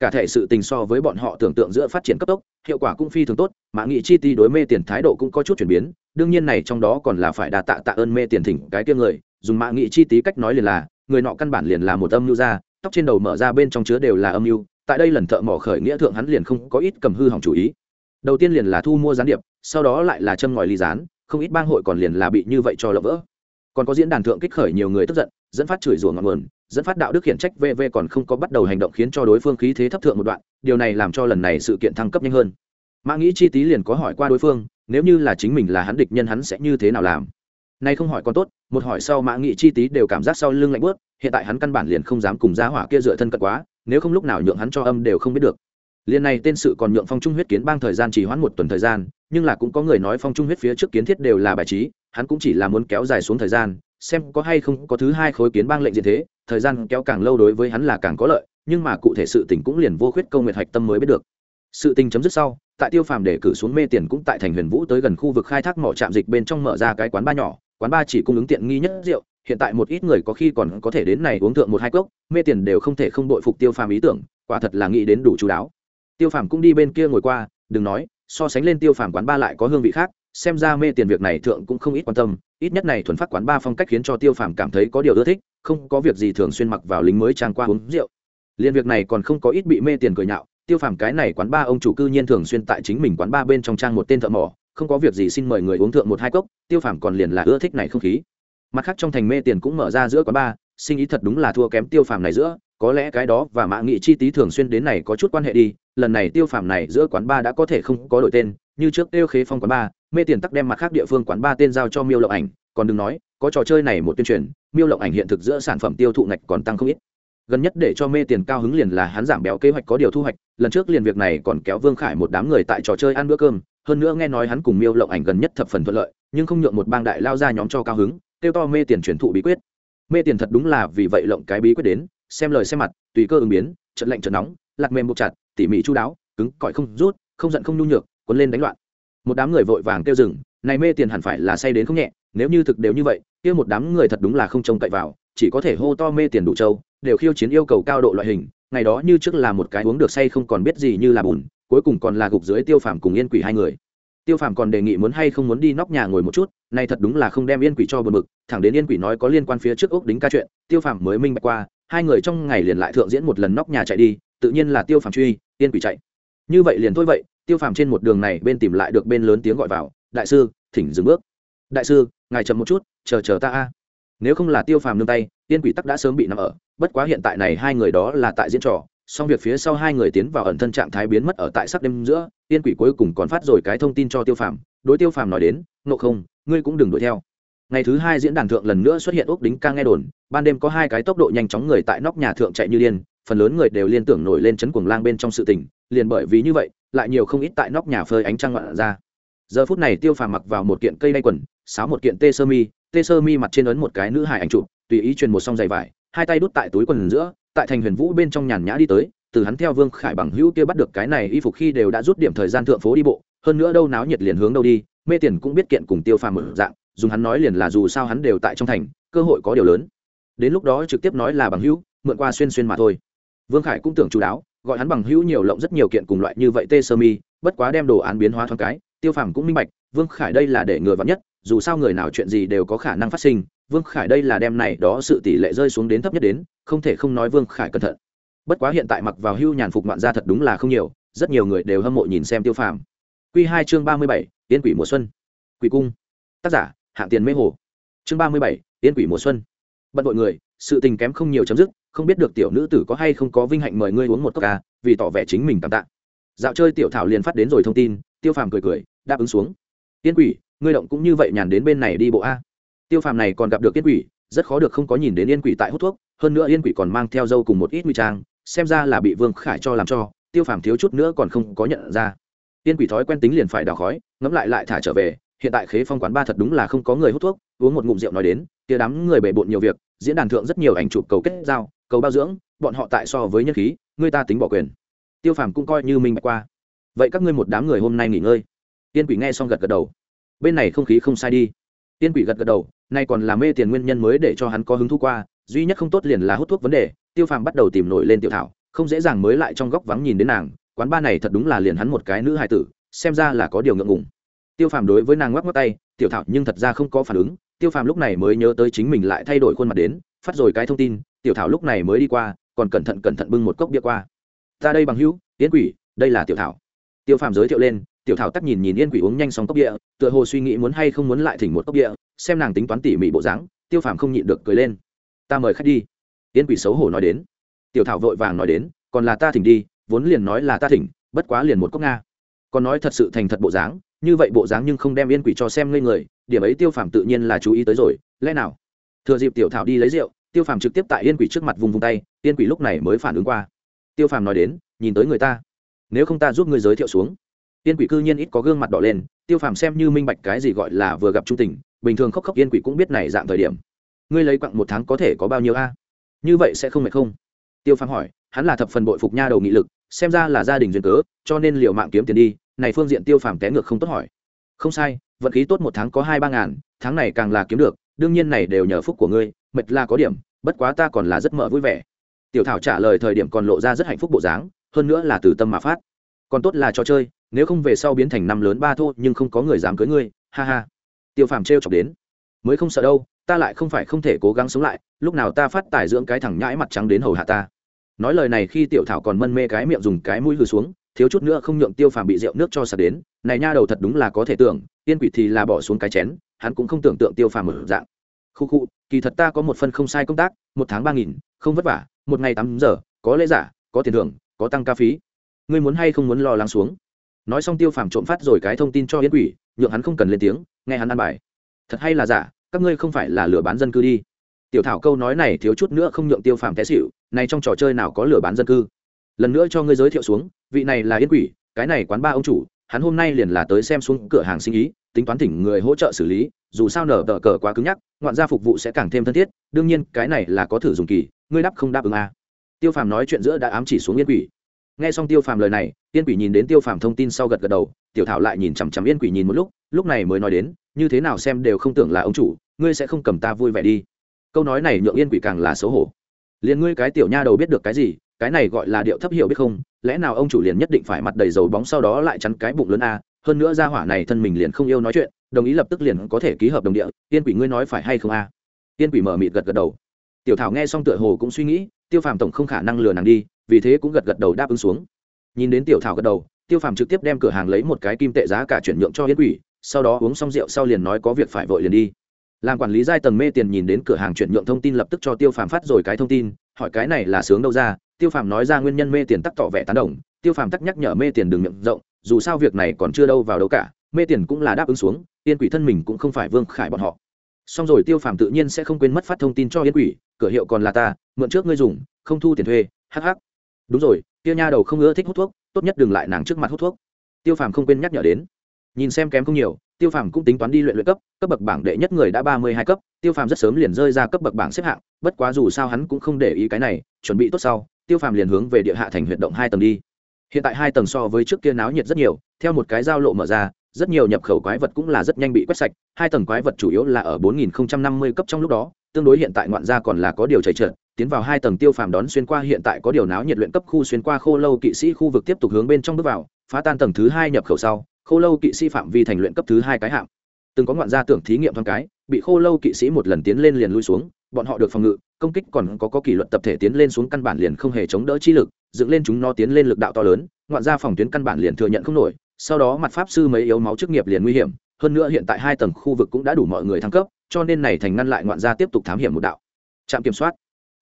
cả thể sự tình so với bọn họ tưởng tượng giữa phát triển cấp tốc, hiệu quả cũng phi thường tốt mã nghị chi ti đối mê tiền thái độ cũng có chút chuyển biến, đương nhiên này trong đó còn là phải đà tạ tạ ơn mê tiền thỉnh cái kia người, dùng mã nghị chi tí cách nói liền là, người nọ căn bản liền là một âm mưu ra, tóc trên đầu mở ra bên trong chứa đều là âm mưu, tại đây lần thợ mỏ khởi nghĩa thượng hắn liền không có ít cầm hư hỏng chủ ý. Đầu tiên liền là thu mua gián điệp, sau đó lại là châm ngòi ly gián, không ít bang hội còn liền là bị như vậy cho lỡ vỡ. Còn có diễn đàn thượng kích khởi nhiều người tức giận, dẫn phát chửi rủa ngọn nguồn dẫn phát đạo đức khiển trách vv còn không có bắt đầu hành động khiến cho đối phương khí thế thấp thượng một đoạn, điều này làm cho lần này sự kiện thăng cấp nhanh hơn. Mã nghĩ chi tí liền có hỏi qua đối phương, nếu như là chính mình là hắn địch nhân hắn sẽ như thế nào làm? Nay không hỏi còn tốt, một hỏi sau mã nghị chi tí đều cảm giác sau lưng lạnh bớt hiện tại hắn căn bản liền không dám cùng giá hỏa kia dựa thân cận quá, nếu không lúc nào nhượng hắn cho âm đều không biết được. Liên này tên sự còn nhượng phong trung huyết kiến bang thời gian chỉ hoãn một tuần thời gian, nhưng là cũng có người nói phong trung huyết phía trước kiến thiết đều là bài trí, hắn cũng chỉ là muốn kéo dài xuống thời gian xem có hay không có thứ hai khối kiến bang lệnh diện thế, thời gian kéo càng lâu đối với hắn là càng có lợi, nhưng mà cụ thể sự tình cũng liền vô khuyết câu nguyệt hạch tâm mới biết được. Sự tình chấm dứt sau, tại tiêu phàm để cử xuống mê tiền cũng tại thành huyền vũ tới gần khu vực khai thác mỏ trạm dịch bên trong mở ra cái quán ba nhỏ, quán ba chỉ cung ứng tiện nghi nhất rượu, hiện tại một ít người có khi còn có thể đến này uống thượng một hai cốc, mê tiền đều không thể không đội phục tiêu phàm ý tưởng, quả thật là nghĩ đến đủ chú đáo. Tiêu phàm cũng đi bên kia ngồi qua, đừng nói, so sánh lên tiêu phàm quán ba lại có hương vị khác, xem ra mê tiền việc này thượng cũng không ít quan tâm ít nhất này thuần phát quán ba phong cách khiến cho tiêu phàm cảm thấy có điều ưa thích, không có việc gì thường xuyên mặc vào lính mới trang qua uống rượu. Liên việc này còn không có ít bị mê tiền cười nhạo, tiêu phàm cái này quán ba ông chủ cư nhiên thường xuyên tại chính mình quán ba bên trong trang một tên thợ mỏ, không có việc gì xin mời người uống thượng một hai cốc, tiêu phàm còn liền là ưa thích này không khí. Mặt khác trong thành mê tiền cũng mở ra giữa quán ba, sinh ý thật đúng là thua kém tiêu phàm này giữa, có lẽ cái đó và mã nghị chi tí thường xuyên đến này có chút quan hệ đi, lần này tiêu phàm này giữa quán ba đã có thể không có đổi tên, như trước tiêu khế phong quán ba mê tiền tắc đem mặt khác địa phương quán ba tên giao cho miêu lộng ảnh còn đừng nói có trò chơi này một tuyên truyền miêu lộng ảnh hiện thực giữa sản phẩm tiêu thụ ngạch còn tăng không ít gần nhất để cho mê tiền cao hứng liền là hắn giảm béo kế hoạch có điều thu hoạch lần trước liền việc này còn kéo vương khải một đám người tại trò chơi ăn bữa cơm hơn nữa nghe nói hắn cùng miêu lộng ảnh gần nhất thập phần thuận lợi nhưng không nhượng một bang đại lao ra nhóm cho cao hứng kêu to mê tiền truyền thụ bí quyết mê tiền thật đúng là vì vậy lộng cái bí quyết đến xem lời xem mặt tùy cơ ứng biến trận lạnh trận nóng lạc mềm buộc chặt tỉ mỉ chú đáo cứng cỏi không rút không giận không nhu nhược quấn lên đánh loạn một đám người vội vàng kêu rừng này mê tiền hẳn phải là say đến không nhẹ, nếu như thực đều như vậy, kia một đám người thật đúng là không trông cậy vào, chỉ có thể hô to mê tiền đủ trâu, đều khiêu chiến yêu cầu cao độ loại hình, ngày đó như trước là một cái uống được say không còn biết gì như là bùn, cuối cùng còn là gục dưới tiêu phàm cùng yên quỷ hai người. Tiêu phàm còn đề nghị muốn hay không muốn đi nóc nhà ngồi một chút, nay thật đúng là không đem yên quỷ cho bờ mực thẳng đến yên quỷ nói có liên quan phía trước ốc đính ca chuyện, tiêu phàm mới minh bạch qua, hai người trong ngày liền lại thượng diễn một lần nóc nhà chạy đi, tự nhiên là tiêu phàm truy, yên quỷ chạy. Như vậy liền thôi vậy tiêu phàm trên một đường này bên tìm lại được bên lớn tiếng gọi vào, đại sư, thỉnh dừng bước. Đại sư, ngài chậm một chút, chờ chờ ta a. Nếu không là tiêu phàm nương tay tiên quỷ tắc đã sớm bị nằm ở, bất quá hiện tại này hai người đó là tại diễn trò song việc phía sau hai người tiến vào ẩn thân trạng thái biến mất ở tại sắc đêm giữa tiên quỷ cuối cùng còn phát rồi cái thông tin cho tiêu phàm, đối tiêu phàm nói đến nộ không, ngươi cũng đừng đuổi theo. Ngày thứ hai diễn đàn thượng lần nữa xuất hiện úc đính ca nghe đồn, ban đêm có hai cái tốc độ nhanh chóng người tại nóc nhà thượng chạy như điên, phần lớn người đều liên tưởng nổi lên chấn cuồng lang bên trong sự tình, liền bởi vì như vậy lại nhiều không ít tại nóc nhà phơi ánh trăng loạn ra. Giờ phút này tiêu phàm mặc vào một kiện cây đay quần, sáo một kiện tê sơ mi, tê sơ mi mặt trên ấn một cái nữ hài ảnh chụp, tùy ý truyền một song giày vải, hai tay đút tại túi quần giữa, tại thành huyền vũ bên trong nhàn nhã đi tới, từ hắn theo vương khải bằng hữu kia bắt được cái này y phục khi đều đã rút điểm thời gian thượng phố đi bộ, hơn nữa đâu náo nhiệt liền hướng đâu đi, mê tiền cũng biết kiện cùng tiêu phàm mở dạng, dùng hắn nói liền là dù sao hắn đều tại trong thành, cơ hội có điều lớn. Đến lúc đó trực tiếp nói là bằng hữu, mượn qua xuyên xuyên mà thôi. Vương khải cũng tưởng chú đáo gọi hắn bằng hữu nhiều lộng rất nhiều kiện cùng loại như vậy tê sơ mi, bất quá đem đồ án biến hóa thoáng cái, tiêu phàm cũng minh bạch, vương khải đây là để ngừa vắn nhất, dù sao người nào chuyện gì đều có khả năng phát sinh, vương khải đây là đem này đó sự tỷ lệ rơi xuống đến thấp nhất đến, không thể không nói vương khải cẩn thận. Bất quá hiện tại mặc vào hưu nhàn phục ngoạn ra thật đúng là không nhiều, rất nhiều người đều hâm mộ nhìn xem tiêu phàm. Q hai chương ba mươi bảy, yên quỷ mùa xuân. Quỷ cung. Tác giả, hạng tiền mê hồ. Chương ba mươi bảy, yên quỷ mùa xuân. Bận bội người, sự tình kém không nhiều chấm dứt không biết được tiểu nữ tử có hay không có vinh hạnh mời ngươi uống một cốc ca, vì tỏ vẻ chính mình cảm tạ. Dạo chơi tiểu thảo liền phát đến rồi thông tin, tiêu phàm cười cười, đáp ứng xuống. Tiên quỷ, ngươi động cũng như vậy nhàn đến bên này đi bộ a. Tiêu phàm này còn gặp được tiên quỷ, rất khó được không có nhìn đến yên quỷ tại hút thuốc, hơn nữa yên quỷ còn mang theo dâu cùng một ít nguy trang, xem ra là bị vương khải cho làm cho, tiêu phàm thiếu chút nữa còn không có nhận ra. Yên quỷ thói quen tính liền phải đào khói, ngẫm lại lại thả trở về, hiện tại khế phong quán ba thật đúng là không có người hút thuốc, uống một ngụm rượu nói đến tia đám người bề bộn nhiều việc, diễn đàn thượng rất nhiều ảnh chụp cầu kết giao cầu bao dưỡng, bọn họ tại so với nhân khí người ta tính bỏ quyền. Tiêu phàm cũng coi như minh bạch qua. Vậy các ngươi một đám người hôm nay nghỉ ngơi. Tiên quỷ nghe xong gật gật đầu. Bên này không khí không sai đi. Tiên quỷ gật gật đầu, nay còn là mê tiền nguyên nhân mới để cho hắn có hứng thú qua, duy nhất không tốt liền là hút thuốc vấn đề. Tiêu phàm bắt đầu tìm nổi lên tiểu thảo, không dễ dàng mới lại trong góc vắng nhìn đến nàng. Quán ba này thật đúng là liền hắn một cái nữ hài tử, xem ra là có điều ngượng ngùng. Tiêu phàm đối với nàng ngoắc ngoắc tay, tiểu thảo nhưng thật ra không có phản ứng. Tiêu phàm lúc này mới nhớ tới chính mình lại thay đổi khuôn mặt đến phát rồi cái thông tin, tiểu thảo lúc này mới đi qua, còn cẩn thận cẩn thận bưng một cốc bia qua. Ta đây bằng hữu yến quỷ, đây là tiểu thảo. Tiêu phàm giới thiệu lên, tiểu thảo tắc nhìn nhìn yên quỷ uống nhanh xong cốc bia, tựa hồ suy nghĩ muốn hay không muốn lại thỉnh một cốc bia, xem nàng tính toán tỉ mỉ bộ dáng, tiêu phàm không nhịn được cười lên. Ta mời khách đi. Yên quỷ xấu hổ nói đến. Tiểu thảo vội vàng nói đến, còn là ta thỉnh đi, vốn liền nói là ta thỉnh, bất quá liền một cốc nga. Còn nói thật sự thành thật bộ dáng, như vậy bộ dáng nhưng không đem yên quỷ cho xem ngây người, điểm ấy tiêu phàm tự nhiên là chú ý tới rồi, lẽ nào? Thừa dịp tiểu thảo đi lấy rượu tiêu phàm trực tiếp tại yên quỷ trước mặt vùng vùng tay, yên quỷ lúc này mới phản ứng qua. Tiêu phàm nói đến, nhìn tới người ta. Nếu không ta giúp ngươi giới thiệu xuống. Yên quỷ cư nhiên ít có gương mặt đỏ lên, tiêu phàm xem như minh bạch cái gì gọi là vừa gặp trung tình, bình thường khóc khóc yên quỷ cũng biết này dạng thời điểm. Ngươi lấy quặng một tháng có thể có bao nhiêu a? Như vậy sẽ không mệt không? Tiêu phàm hỏi, hắn là thập phần bội phục nha đầu nghị lực, xem ra là gia đình duyên cớ, cho nên liệu mạng kiếm tiền đi, này phương diện tiêu phàm té ngược không tốt hỏi. Không sai, vận khí tốt một tháng có hai ba ngàn, tháng này càng là kiếm được đương nhiên này đều nhờ phúc của ngươi, mệt là có điểm, bất quá ta còn là rất mở vui vẻ. Tiểu thảo trả lời thời điểm còn lộ ra rất hạnh phúc bộ dáng, hơn nữa là từ tâm mà phát. Còn tốt là trò chơi, nếu không về sau biến thành năm lớn ba thô, nhưng không có người dám cưới ngươi, ha ha. Tiêu phàm trêu chọc đến. Mới không sợ đâu, ta lại không phải không thể cố gắng sống lại, lúc nào ta phát tài dưỡng cái thằng nhãi mặt trắng đến hầu hạ ta. Nói lời này khi tiểu thảo còn mân mê cái miệng dùng cái mũi lùi xuống, thiếu chút nữa không nhượng tiêu phàm bị rượu nước cho sạt đến. Này nha đầu thật đúng là có thể tưởng tiên quỷ thì là bỏ xuống cái chén hắn cũng không tưởng tượng tiêu phàm một dạng. Khu khu, kỳ thật ta có một phần không sai công tác, một tháng ba nghìn, không vất vả, một ngày tám giờ, có lễ giả, có tiền thưởng, có tăng ca phí. Ngươi muốn hay không muốn lo lắng xuống? Nói xong tiêu phàm trộm phát rồi cái thông tin cho yến quỷ, nhượng hắn không cần lên tiếng, nghe hắn ăn bài. Thật hay là giả, các ngươi không phải là lừa bán dân cư đi. Tiểu thảo câu nói này thiếu chút nữa không nhượng tiêu phàm té xịu này trong trò chơi nào có lừa bán dân cư? Lần nữa cho ngươi giới thiệu xuống, vị này là yến quỷ, cái này quán ba ông chủ, hắn hôm nay liền là tới xem xuống cửa hàng sinh ý tính toán thỉnh người hỗ trợ xử lý, dù sao nở tờ cờ quá cứng nhắc, ngoạn gia phục vụ sẽ càng thêm thân thiết, đương nhiên cái này là có thử dùng kỳ, ngươi đáp không đáp ứng à. tiêu phàm nói chuyện giữa đã ám chỉ xuống yên quỷ. Nghe xong tiêu phàm lời này, yên quỷ nhìn đến tiêu phàm thông tin sau gật gật đầu, tiểu thảo lại nhìn chằm chằm yên quỷ nhìn một lúc lúc này mới nói đến, như thế nào xem đều không tưởng là ông chủ, ngươi sẽ không cầm ta vui vẻ đi. Câu nói này nhượng yên quỷ càng là xấu hổ. Liền ngươi cái tiểu nha đầu biết được cái gì, cái này gọi là điệu thấp hiểu biết không, lẽ nào ông chủ liền nhất định phải mặt đầy dầu bóng sau đó lại chắn cái bụng lớn a hơn nữa gia hỏa này thân mình liền không yêu nói chuyện, đồng ý lập tức liền có thể ký hợp đồng địa, tiên quỷ ngươi nói phải hay không a? Tiên quỷ mở mịt gật gật đầu. Tiểu thảo nghe xong tựa hồ cũng suy nghĩ, tiêu phàm tổng không khả năng lừa nàng đi, vì thế cũng gật gật đầu đáp ứng xuống. Nhìn đến tiểu thảo gật đầu, tiêu phàm trực tiếp đem cửa hàng lấy một cái kim tệ giá cả chuyển nhượng cho yên quỷ, sau đó uống xong rượu sau liền nói có việc phải vội liền đi. Làm quản lý giai tầng mê tiền nhìn đến cửa hàng chuyển nhượng thông tin lập tức cho tiêu phàm phát rồi cái thông tin, hỏi cái này là sướng đâu ra, tiêu phàm nói ra nguyên nhân mê tiền tắc tỏ vẻ tán đồng, tiêu phàm tắc nhắc nhở mê tiền đừng miệng rộng dù sao việc này còn chưa đâu vào đâu cả, mê tiền cũng là đáp ứng xuống, yên quỷ thân mình cũng không phải vương khải bọn họ. Xong rồi tiêu phàm tự nhiên sẽ không quên mất phát thông tin cho yên quỷ, cửa hiệu còn là ta, mượn trước ngươi dùng, không thu tiền thuê hh đúng rồi tiêu nha đầu không ưa thích hút thuốc, tốt nhất đừng lại nàng trước mặt hút thuốc. Tiêu phàm không quên nhắc nhở đến. Nhìn xem kém không nhiều, tiêu phàm cũng tính toán đi luyện luyện cấp cấp bậc bảng đệ nhất người đã ba mươi hai cấp, tiêu phàm rất sớm liền rơi ra cấp bậc bảng xếp hạng, bất quá dù sao hắn cũng không để ý cái này, chuẩn bị tốt sau, tiêu phàm liền hướng về địa hạ thành huyện động hai tầng đi hiện tại hai tầng so với trước kia náo nhiệt rất nhiều theo một cái giao lộ mở ra rất nhiều nhập khẩu quái vật cũng là rất nhanh bị quét sạch. Hai tầng quái vật chủ yếu là ở 4050 cấp trong lúc đó tương đối hiện tại ngoạn gia còn là có điều chảy trượt tiến vào hai tầng tiêu phàm đón xuyên qua hiện tại có điều náo nhiệt luyện cấp khu xuyên qua khô lâu kỵ sĩ khu vực tiếp tục hướng bên trong bước vào phá tan tầng thứ hai nhập khẩu sau khô lâu kỵ sĩ phạm vi thành luyện cấp thứ hai cái hạm, từng có ngoạn gia tưởng thí nghiệm thoáng cái bị khô lâu kỵ sĩ một lần tiến lên liền lui xuống bọn họ được phòng ngự công kích còn có, có kỷ luật tập thể tiến lên xuống căn bản liền không hề chống đỡ chi lực dựng lên chúng nó tiến lên lực đạo to lớn ngoạn ra phòng tuyến căn bản liền thừa nhận không nổi sau đó mặt pháp sư mấy yếu máu chức nghiệp liền nguy hiểm hơn nữa hiện tại hai tầng khu vực cũng đã đủ mọi người thăng cấp cho nên này thành ngăn lại ngoạn gia tiếp tục thám hiểm một đạo. Trạm kiểm soát.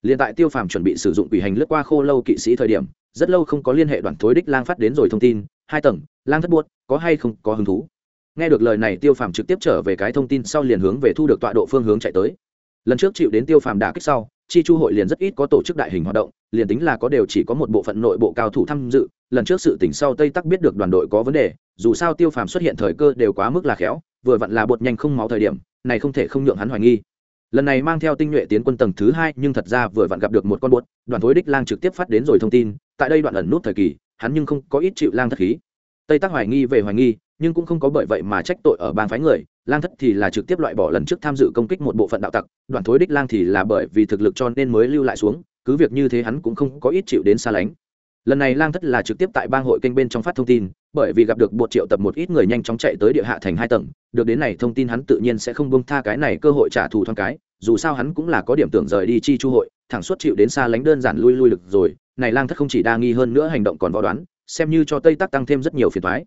Liền tại tiêu phàm chuẩn bị sử dụng quỷ hành lướt qua khô lâu kỵ sĩ thời điểm rất lâu không có liên hệ đoàn thối đích lang phát đến rồi thông tin hai tầng lang thất buốt có hay không có hứng thú? Nghe được lời này tiêu phàm trực tiếp trở về cái thông tin sau liền hướng về thu được tọa độ phương hướng chạy tới lần trước chịu đến tiêu phàm đả kích sau, chi chu hội liền rất ít có tổ chức đại hình hoạt động, liền tính là có đều chỉ có một bộ phận nội bộ cao thủ tham dự, lần trước sự tỉnh sau tây tắc biết được đoàn đội có vấn đề, dù sao tiêu phàm xuất hiện thời cơ đều quá mức là khéo, vừa vặn là bột nhanh không máu thời điểm, này không thể không nhượng hắn hoài nghi. Lần này mang theo tinh nhuệ tiến quân tầng thứ hai, nhưng thật ra vừa vặn gặp được một con bột, đoàn thối đích lang trực tiếp phát đến rồi thông tin, tại đây đoạn ẩn nút thời kỳ, hắn nhưng không có ít chịu lang thất khí. Tây tắc hoài nghi về hoài nghi, nhưng cũng không có bởi vậy mà trách tội ở bang phái người lang thất thì là trực tiếp loại bỏ lần trước tham dự công kích một bộ phận đạo tặc đoàn thối đích lang thì là bởi vì thực lực cho nên mới lưu lại xuống, cứ việc như thế hắn cũng không có ít chịu đến xa lánh. Lần này lang thất là trực tiếp tại bang hội kênh bên trong phát thông tin, bởi vì gặp được bột triệu tập một ít người nhanh chóng chạy tới địa hạ thành hai tầng, được đến này thông tin hắn tự nhiên sẽ không bông tha cái này cơ hội trả thù thoáng cái, dù sao hắn cũng là có điểm tưởng rời đi chi chu hội, thẳng suốt chịu đến xa lánh đơn giản lui lui lực rồi, này lang thất không chỉ đa nghi hơn nữa hành động còn võ đoán, xem như cho tây tắc tăng thêm rất nhiều phiền thoái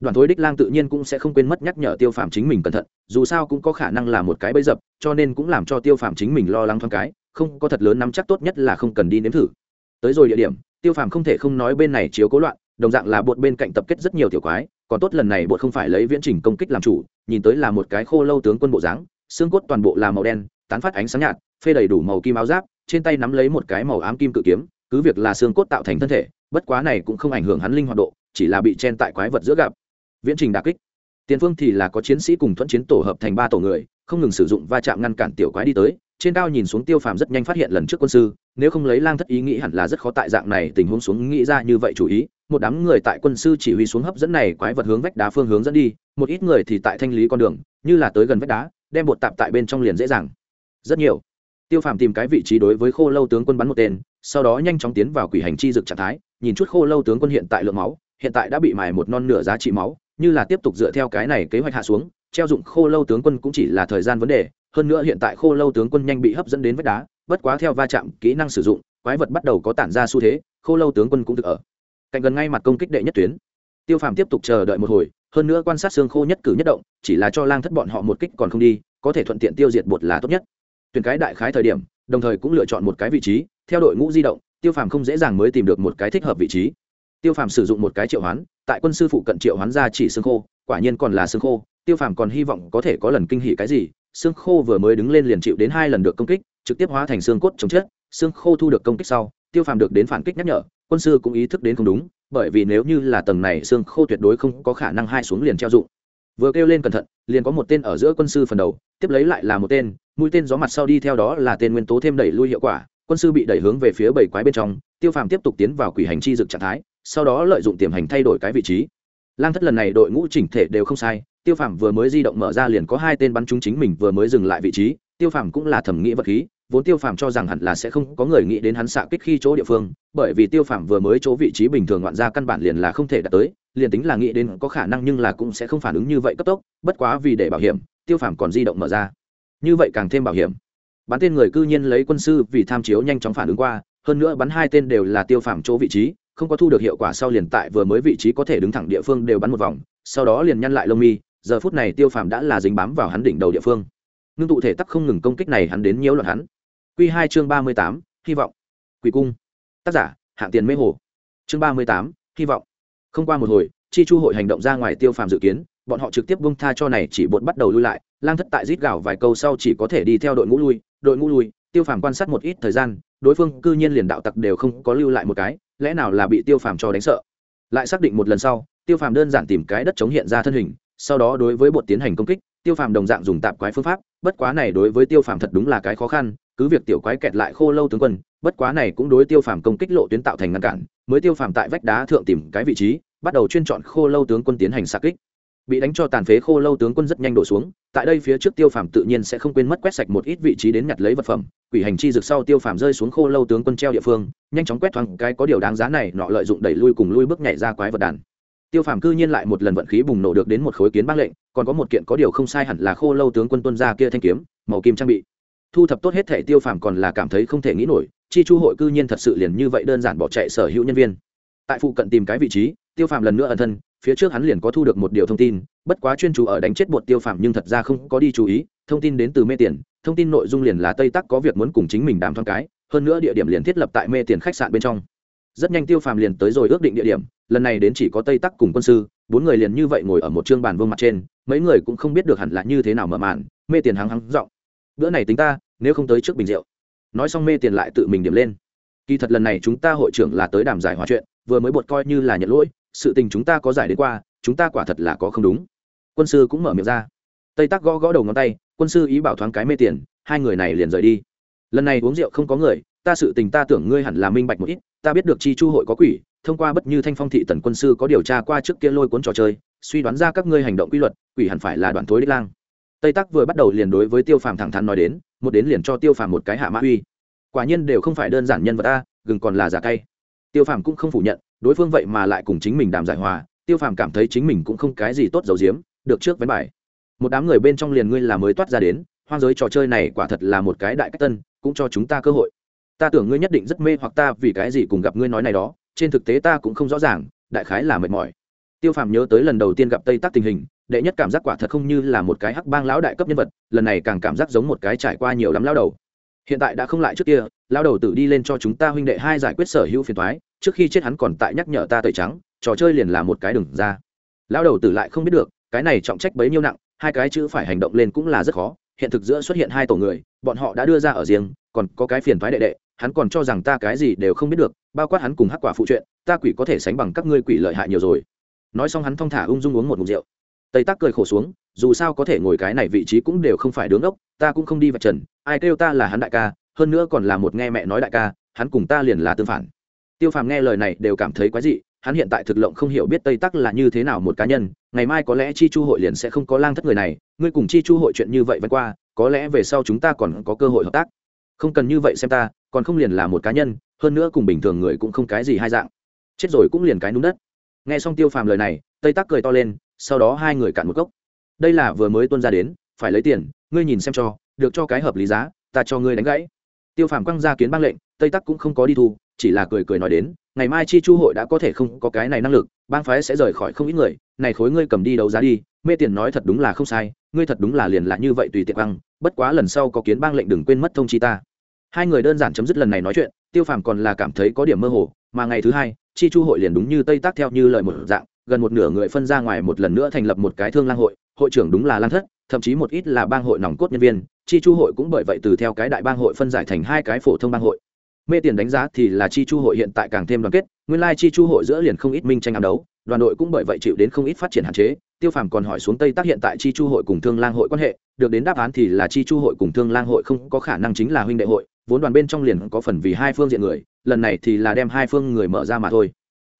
đoàn thối đích lang tự nhiên cũng sẽ không quên mất nhắc nhở tiêu phàm chính mình cẩn thận, dù sao cũng có khả năng là một cái bẫy dập, cho nên cũng làm cho tiêu phàm chính mình lo lắng thoáng cái, không có thật lớn nắm chắc tốt nhất là không cần đi nếm thử. Tới rồi địa điểm, tiêu phàm không thể không nói bên này chiếu cố loạn, đồng dạng là bột bên cạnh tập kết rất nhiều tiểu quái, còn tốt lần này bột không phải lấy viễn trình công kích làm chủ, nhìn tới là một cái khô lâu tướng quân bộ dáng, xương cốt toàn bộ là màu đen, tán phát ánh sáng nhạt, phê đầy đủ màu kim áo giáp, trên tay nắm lấy một cái màu ám kim cự kiếm, cứ việc là xương cốt tạo thành thân thể, bất quá này cũng không ảnh hưởng hắn linh hoạt độ, chỉ là bị chen tại quái vật giữa gặp viễn trình đà kích. Tiền phương thì là có chiến sĩ cùng thuận chiến tổ hợp thành ba tổ người, không ngừng sử dụng va chạm ngăn cản tiểu quái đi tới, trên cao nhìn xuống tiêu phàm rất nhanh phát hiện lần trước quân sư, nếu không lấy lang thất ý nghĩ hẳn là rất khó tại dạng này tình huống xuống nghĩ ra như vậy chủ ý, một đám người tại quân sư chỉ huy xuống hấp dẫn này quái vật hướng vách đá phương hướng dẫn đi, một ít người thì tại thanh lý con đường, như là tới gần vách đá, đem bột tạp tại bên trong liền dễ dàng. Rất nhiều. Tiêu phàm tìm cái vị trí đối với khô lâu tướng quân bắn một tên, sau đó nhanh chóng tiến vào quỷ hành chi dực trạng thái, nhìn chút khô lâu tướng quân hiện tại lượng máu, hiện tại đã bị mài một non nửa giá trị máu như là tiếp tục dựa theo cái này kế hoạch hạ xuống, treo dụng khô lâu tướng quân cũng chỉ là thời gian vấn đề, hơn nữa hiện tại khô lâu tướng quân nhanh bị hấp dẫn đến vách đá, bất quá theo va chạm kỹ năng sử dụng, quái vật bắt đầu có tản ra xu thế, khô lâu tướng quân cũng thực ở. Cạnh gần ngay mặt công kích đệ nhất tuyến. Tiêu phàm tiếp tục chờ đợi một hồi, hơn nữa quan sát xương khô nhất cử nhất động, chỉ là cho lang thất bọn họ một kích còn không đi, có thể thuận tiện tiêu diệt bột là tốt nhất. Tuyển cái đại khái thời điểm, đồng thời cũng lựa chọn một cái vị trí, theo đội ngũ di động, tiêu phàm không dễ dàng mới tìm được một cái thích hợp vị trí tiêu phàm sử dụng một cái triệu hoán, tại quân sư phụ cận triệu hoán ra chỉ xương khô, quả nhiên còn là xương khô. Tiêu phàm còn hy vọng có thể có lần kinh hỉ cái gì, xương khô vừa mới đứng lên liền chịu đến hai lần được công kích, trực tiếp hóa thành xương cốt chống chết, xương khô thu được công kích sau, tiêu phàm được đến phản kích nhắc nhở, quân sư cũng ý thức đến không đúng, bởi vì nếu như là tầng này xương khô tuyệt đối không có khả năng hai xuống liền treo dụng. Vừa kêu lên cẩn thận, liền có một tên ở giữa quân sư phần đầu, tiếp lấy lại là một tên, mũi tên gió mặt sau đi theo đó là tên nguyên tố thêm đẩy lui hiệu quả, quân sư bị đẩy hướng về phía bảy quái bên trong, tiêu phàm tiếp tục tiến vào quỷ hành chi dực trạng thái sau đó lợi dụng tiềm hành thay đổi cái vị trí. Lang thất lần này đội ngũ chỉnh thể đều không sai, tiêu phàm vừa mới di động mở ra liền có hai tên bắn trúng chính mình vừa mới dừng lại vị trí, tiêu phàm cũng là thẩm nghĩ vật khí, vốn tiêu phàm cho rằng hẳn là sẽ không có người nghĩ đến hắn xạ kích khi chỗ địa phương, bởi vì tiêu phàm vừa mới chỗ vị trí bình thường ngoạn ra căn bản liền là không thể đạt tới, liền tính là nghĩ đến có khả năng nhưng là cũng sẽ không phản ứng như vậy cấp tốc, bất quá vì để bảo hiểm, tiêu phàm còn di động mở ra. Như vậy càng thêm bảo hiểm. Bắn tên người cư nhiên lấy quân sư vì tham chiếu nhanh chóng phản ứng qua, hơn nữa bắn hai tên đều là tiêu phàm chỗ vị trí không có thu được hiệu quả sau liền tại vừa mới vị trí có thể đứng thẳng địa phương đều bắn một vòng, sau đó liền nhăn lại lông mi, giờ phút này tiêu phàm đã là dính bám vào hắn đỉnh đầu địa phương. Ngưng tụ thể tắc không ngừng công kích này hắn đến nhiễu loạn hắn. Q hai chương ba mươi tám, hy vọng. Quỷ cung. Tác giả, hạng tiền mê hồ. Chương ba mươi tám, hy vọng. Không qua một hồi, chi chu hội hành động ra ngoài tiêu phàm dự kiến, bọn họ trực tiếp bông tha cho này chỉ bột bắt đầu lui lại, lang thất tại rít gạo vài câu sau chỉ có thể đi theo đội ngũ lui, đội ngũ lui, tiêu phàm quan sát một ít thời gian, đối phương cư nhiên liền đạo tặc đều không có lưu lại một cái lẽ nào là bị tiêu phàm cho đánh sợ? Lại xác định một lần sau, tiêu phàm đơn giản tìm cái đất chống hiện ra thân hình, sau đó đối với bột tiến hành công kích, tiêu phàm đồng dạng dùng tạp quái phương pháp, bất quá này đối với tiêu phàm thật đúng là cái khó khăn, cứ việc tiểu quái kẹt lại khô lâu tướng quân, bất quá này cũng đối tiêu phàm công kích lộ tuyến tạo thành ngăn cản, mới tiêu phàm tại vách đá thượng tìm cái vị trí, bắt đầu chuyên chọn khô lâu tướng quân tiến hành xa kích bị đánh cho tàn phế khô lâu tướng quân rất nhanh đổ xuống, tại đây phía trước tiêu phàm tự nhiên sẽ không quên mất quét sạch một ít vị trí đến nhặt lấy vật phẩm, quỷ hành chi rực sau tiêu phàm rơi xuống khô lâu tướng quân treo địa phương, nhanh chóng quét thoáng cái có điều đáng giá này, nọ lợi dụng đẩy lui cùng lui bước nhảy ra quái vật đàn. Tiêu phàm cư nhiên lại một lần vận khí bùng nổ được đến một khối kiến bác lệnh, còn có một kiện có điều không sai hẳn là khô lâu tướng quân tuân ra kia thanh kiếm, màu kim trang bị. Thu thập tốt hết thể tiêu phàm còn là cảm thấy không thể nghĩ nổi, chi chu hội cư nhiên thật sự liền như vậy đơn giản bỏ chạy sở hữu nhân viên. Tại phụ cận tìm cái vị trí, tiêu phàm lần nữa ẩn thân phía trước hắn liền có thu được một điều thông tin, bất quá chuyên chú ở đánh chết bột tiêu phạm nhưng thật ra không có đi chú ý, thông tin đến từ mê tiền, thông tin nội dung liền là tây tắc có việc muốn cùng chính mình đàm thoáng cái, hơn nữa địa điểm liền thiết lập tại mê tiền khách sạn bên trong. Rất nhanh tiêu phàm liền tới rồi ước định địa điểm, lần này đến chỉ có tây tắc cùng quân sư, bốn người liền như vậy ngồi ở một chương bàn vương mặt trên, mấy người cũng không biết được hẳn là như thế nào mở màn, mê tiền hắng hắng giọng. Bữa này tính ta, nếu không tới trước bình rượu. Nói xong mê tiền lại tự mình điểm lên. Kỳ thật lần này chúng ta hội trưởng là tới đàm giải hòa chuyện, vừa mới bột coi như là nhận lỗi sự tình chúng ta có giải đến qua, chúng ta quả thật là có không đúng. Quân sư cũng mở miệng ra. Tây tắc gõ gõ đầu ngón tay, quân sư ý bảo thoáng cái mê tiền, hai người này liền rời đi. Lần này uống rượu không có người, ta sự tình ta tưởng ngươi hẳn là minh bạch một ít, ta biết được chi chu hội có quỷ, thông qua bất như thanh phong thị tần quân sư có điều tra qua trước kia lôi cuốn trò chơi, suy đoán ra các ngươi hành động quy luật, quỷ hẳn phải là đoàn thối đích lang. Tây tắc vừa bắt đầu liền đối với tiêu phàm thẳng thắn nói đến, một đến liền cho tiêu phàm một cái hạ mã uy. Quả nhiên đều không phải đơn giản nhân vật ta gừng còn là giả cay tiêu phàm cũng không phủ nhận, đối phương vậy mà lại cùng chính mình đàm giải hòa, tiêu phàm cảm thấy chính mình cũng không cái gì tốt dầu diếm được trước vén bài. Một đám người bên trong liền ngươi là mới toát ra đến, hoang giới trò chơi này quả thật là một cái đại cách tân, cũng cho chúng ta cơ hội. Ta tưởng ngươi nhất định rất mê hoặc ta vì cái gì cùng gặp ngươi nói này đó, trên thực tế ta cũng không rõ ràng, đại khái là mệt mỏi. Tiêu phàm nhớ tới lần đầu tiên gặp tây tắc tình hình, đệ nhất cảm giác quả thật không như là một cái hắc bang lão đại cấp nhân vật, lần này càng cảm giác giống một cái trải qua nhiều lắm lao đầu hiện tại đã không lại trước kia lao đầu tử đi lên cho chúng ta huynh đệ hai giải quyết sở hữu phiền thoái trước khi chết hắn còn tại nhắc nhở ta tẩy trắng, trò chơi liền là một cái đừng ra. Lao đầu tử lại không biết được, cái này trọng trách bấy nhiêu nặng, hai cái chữ phải hành động lên cũng là rất khó, hiện thực giữa xuất hiện hai tổ người, bọn họ đã đưa ra ở riêng, còn có cái phiền thoái đệ đệ, hắn còn cho rằng ta cái gì đều không biết được, bao quát hắn cùng hắc quả phụ chuyện, ta quỷ có thể sánh bằng các ngươi quỷ lợi hại nhiều rồi. Nói xong hắn thong thả ung dung uống một mục rượu tây tắc cười khổ xuống, dù sao có thể ngồi cái này vị trí cũng đều không phải đứng ốc ta cũng không đi vạch trần, ai kêu ta là hắn đại ca, hơn nữa còn là một nghe mẹ nói đại ca, hắn cùng ta liền là tương phản. Tiêu phàm nghe lời này đều cảm thấy quái dị, hắn hiện tại thực lộng không hiểu biết tây tắc là như thế nào một cá nhân, ngày mai có lẽ chi chu hội liền sẽ không có lang thất người này, ngươi cùng chi chu hội chuyện như vậy vẫn qua, có lẽ về sau chúng ta còn có cơ hội hợp tác. Không cần như vậy xem ta, còn không liền là một cá nhân, hơn nữa cùng bình thường người cũng không cái gì hai dạng. Chết rồi cũng liền cái núm đất. Nghe xong tiêu phàm lời này, tây tắc cười to lên sau đó hai người cạn một cốc. Đây là vừa mới tuân ra đến, phải lấy tiền, ngươi nhìn xem cho, được cho cái hợp lý giá, ta cho ngươi đánh gãy. Tiêu phàm quăng ra kiến bang lệnh, tây tắc cũng không có đi thu, chỉ là cười cười nói đến, ngày mai chi chu hội đã có thể không có cái này năng lực, bang phái sẽ rời khỏi không ít người, này khối ngươi cầm đi đấu giá đi, mê tiền nói thật đúng là không sai, ngươi thật đúng là liền là như vậy tùy tiện băng bất quá lần sau có kiến bang lệnh đừng quên mất thông chi ta. Hai người đơn giản chấm dứt lần này nói chuyện, tiêu phàm còn là cảm thấy có điểm mơ hồ, mà ngày thứ hai, chi chu hội liền đúng như tây tác theo như lời một dạng gần một nửa người phân ra ngoài một lần nữa thành lập một cái thương lang hội hội trưởng đúng là lang thất, thậm chí một ít là bang hội nòng cốt nhân viên, chi chu hội cũng bởi vậy từ theo cái đại bang hội phân giải thành hai cái phổ thông bang hội. Mê tiền đánh giá thì là chi chu hội hiện tại càng thêm đoàn kết, nguyên lai chi chu hội giữa liền không ít minh tranh ám đấu, đoàn đội cũng bởi vậy chịu đến không ít phát triển hạn chế. Tiêu phàm còn hỏi xuống tây tác hiện tại chi chu hội cùng thương lang hội quan hệ, được đến đáp án thì là chi chu hội cùng thương lang hội không có khả năng chính là huynh đệ hội, vốn đoàn bên trong liền có phần vì hai phương diện người, lần này thì là đem hai phương người mở ra mà thôi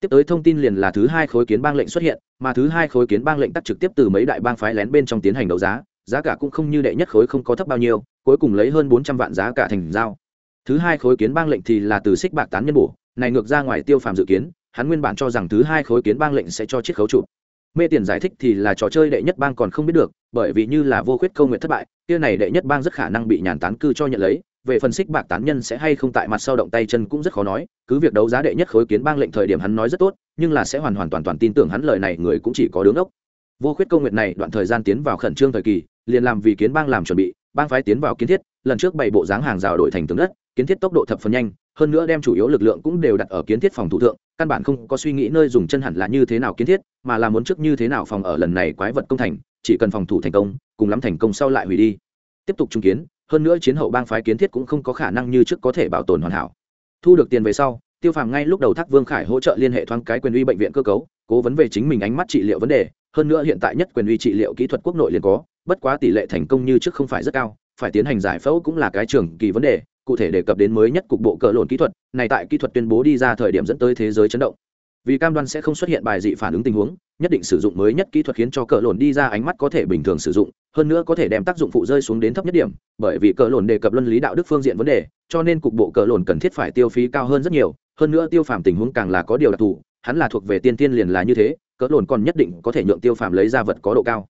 tiếp tới thông tin liền là thứ hai khối kiến bang lệnh xuất hiện, mà thứ hai khối kiến bang lệnh tắt trực tiếp từ mấy đại bang phái lén bên trong tiến hành đấu giá giá cả cũng không như đệ nhất khối không có thấp bao nhiêu, cuối cùng lấy hơn bốn trăm vạn giá cả thành giao. Thứ hai khối kiến bang lệnh thì là từ xích bạc tán nhân bổ, này ngược ra ngoài tiêu phàm dự kiến, hắn nguyên bản cho rằng thứ hai khối kiến bang lệnh sẽ cho chiết khấu trụ. Mê tiền giải thích thì là trò chơi đệ nhất bang còn không biết được, bởi vì như là vô khuyết câu nguyện thất bại, kia này đệ nhất bang rất khả năng bị nhàn tán cư cho nhận lấy về phần xích bạc tán nhân sẽ hay không tại mặt sau động tay chân cũng rất khó nói, cứ việc đấu giá đệ nhất khối kiến bang lệnh thời điểm hắn nói rất tốt, nhưng là sẽ hoàn hoàn toàn toàn tin tưởng hắn lời này người cũng chỉ có đứng ốc vô khuyết công nguyện này đoạn thời gian tiến vào khẩn trương thời kỳ, liền làm vì kiến bang làm chuẩn bị, bang phái tiến vào kiến thiết, lần trước bảy bộ dáng hàng rào đổi thành tướng đất, kiến thiết tốc độ thập phần nhanh, hơn nữa đem chủ yếu lực lượng cũng đều đặt ở kiến thiết phòng thủ thượng, căn bản không có suy nghĩ nơi dùng chân hẳn là như thế nào kiến thiết, mà là muốn trước như thế nào phòng ở lần này quái vật công thành, chỉ cần phòng thủ thành công, cùng lắm thành công sau lại hủy đi. Tiếp tục trung kiến hơn nữa chiến hậu bang phái kiến thiết cũng không có khả năng như trước có thể bảo tồn hoàn hảo. Thu được tiền về sau, tiêu phàm ngay lúc đầu thác vương khải hỗ trợ liên hệ thoáng cái quyền uy bệnh viện cơ cấu, cố vấn về chính mình ánh mắt trị liệu vấn đề, hơn nữa hiện tại nhất quyền uy trị liệu kỹ thuật quốc nội liền có, bất quá tỷ lệ thành công như trước không phải rất cao, phải tiến hành giải phẫu cũng là cái trường kỳ vấn đề, cụ thể đề cập đến mới nhất cục bộ cỡ lộn kỹ thuật, này tại kỹ thuật tuyên bố đi ra thời điểm dẫn tới thế giới chấn động. Vì cam đoan sẽ không xuất hiện bài dị phản ứng tình huống, nhất định sử dụng mới nhất kỹ thuật khiến cho cỡ lộn đi ra ánh mắt có thể bình thường sử dụng hơn nữa có thể đem tác dụng phụ rơi xuống đến thấp nhất điểm, bởi vì cỡ lồn đề cập luân lý đạo đức phương diện vấn đề, cho nên cục bộ cỡ lồn cần thiết phải tiêu phí cao hơn rất nhiều, hơn nữa tiêu phàm tình huống càng là có điều đặc thù, hắn là thuộc về tiên tiên liền là như thế cỡ lồn còn nhất định có thể nhượng tiêu phàm lấy ra vật có độ cao.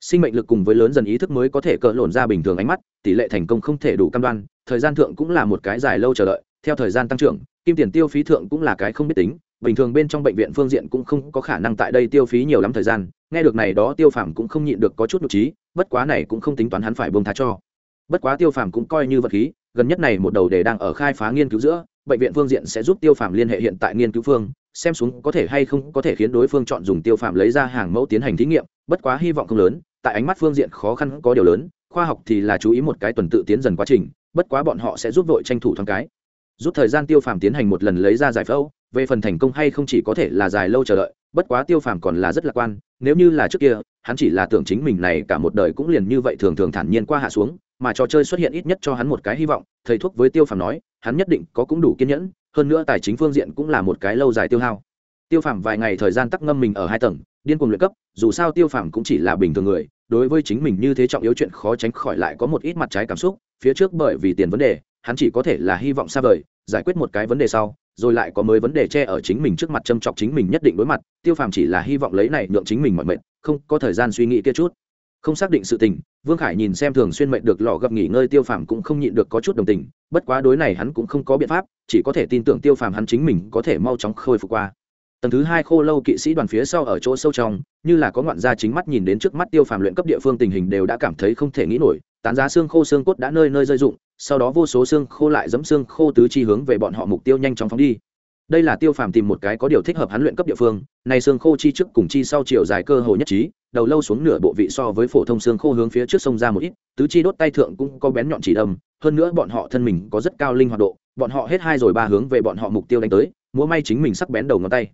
Sinh mệnh lực cùng với lớn dần ý thức mới có thể cỡ lồn ra bình thường ánh mắt, tỷ lệ thành công không thể đủ cam đoan, thời gian thượng cũng là một cái dài lâu chờ đợi, theo thời gian tăng trưởng, kim tiền tiêu phí thượng cũng là cái không biết tính, bình thường bên trong bệnh viện phương diện cũng không có khả năng tại đây tiêu phí nhiều lắm thời gian nghe được này đó tiêu phàm cũng không nhịn được có chút nhục trí bất quá này cũng không tính toán hắn phải bông tha cho. Bất quá tiêu phàm cũng coi như vật khí, gần nhất này một đầu đề đang ở khai phá nghiên cứu giữa, bệnh viện phương diện sẽ giúp tiêu phàm liên hệ hiện tại nghiên cứu phương, xem xuống có thể hay không có thể khiến đối phương chọn dùng tiêu phàm lấy ra hàng mẫu tiến hành thí nghiệm, bất quá hy vọng không lớn, tại ánh mắt phương diện khó khăn có điều lớn, khoa học thì là chú ý một cái tuần tự tiến dần quá trình, bất quá bọn họ sẽ giúp vội tranh thủ thoáng cái. Rút thời gian tiêu phàm tiến hành một lần lấy ra giải phẫu, về phần thành công hay không chỉ có thể là dài lâu chờ đợi bất quá tiêu phàm còn là rất lạc quan, nếu như là trước kia, hắn chỉ là tưởng chính mình này cả một đời cũng liền như vậy thường thường thản nhiên qua hạ xuống, mà trò chơi xuất hiện ít nhất cho hắn một cái hy vọng, thầy thuốc với tiêu phàm nói, hắn nhất định có cũng đủ kiên nhẫn, hơn nữa tài chính phương diện cũng là một cái lâu dài tiêu hao. Tiêu phàm vài ngày thời gian tắc ngâm mình ở hai tầng, điên cuồng luyện cấp, dù sao tiêu phàm cũng chỉ là bình thường người, đối với chính mình như thế trọng yếu chuyện khó tránh khỏi lại có một ít mặt trái cảm xúc, phía trước bởi vì tiền vấn đề, hắn chỉ có thể là hy vọng xa vời, giải quyết một cái vấn đề sau rồi lại có mới vấn đề che ở chính mình trước mặt châm chọc chính mình nhất định đối mặt, tiêu phàm chỉ là hy vọng lấy này nhượng chính mình mọi mệnh không có thời gian suy nghĩ kia chút. Không xác định sự tình, vương khải nhìn xem thường xuyên mệnh được lò gặp nghỉ ngơi tiêu phàm cũng không nhịn được có chút đồng tình, bất quá đối này hắn cũng không có biện pháp, chỉ có thể tin tưởng tiêu phàm hắn chính mình có thể mau chóng khôi phục qua. Tầng thứ hai khô lâu kỵ sĩ đoàn phía sau ở chỗ sâu trong, như là có ngoạn gia chính mắt nhìn đến trước mắt tiêu phàm luyện cấp địa phương tình hình đều đã cảm thấy không thể nghĩ nổi, tán giá xương khô xương cốt đã nơi nơi rơi rụng sau đó vô số xương khô lại dẫm xương khô tứ chi hướng về bọn họ mục tiêu nhanh chóng phóng đi. Đây là tiêu phàm tìm một cái có điều thích hợp hắn luyện cấp địa phương, này xương khô chi trước cùng chi sau chiều dài cơ hồ nhất trí, đầu lâu xuống nửa bộ vị so với phổ thông xương khô hướng phía trước sông ra một ít, tứ chi đốt tay thượng cũng có bén nhọn chỉ đâm, hơn nữa bọn họ thân mình có rất cao linh hoạt độ, bọn họ hết hai rồi ba hướng về bọn họ mục tiêu đánh tới, múa may chính mình sắc bén đầu ngón tay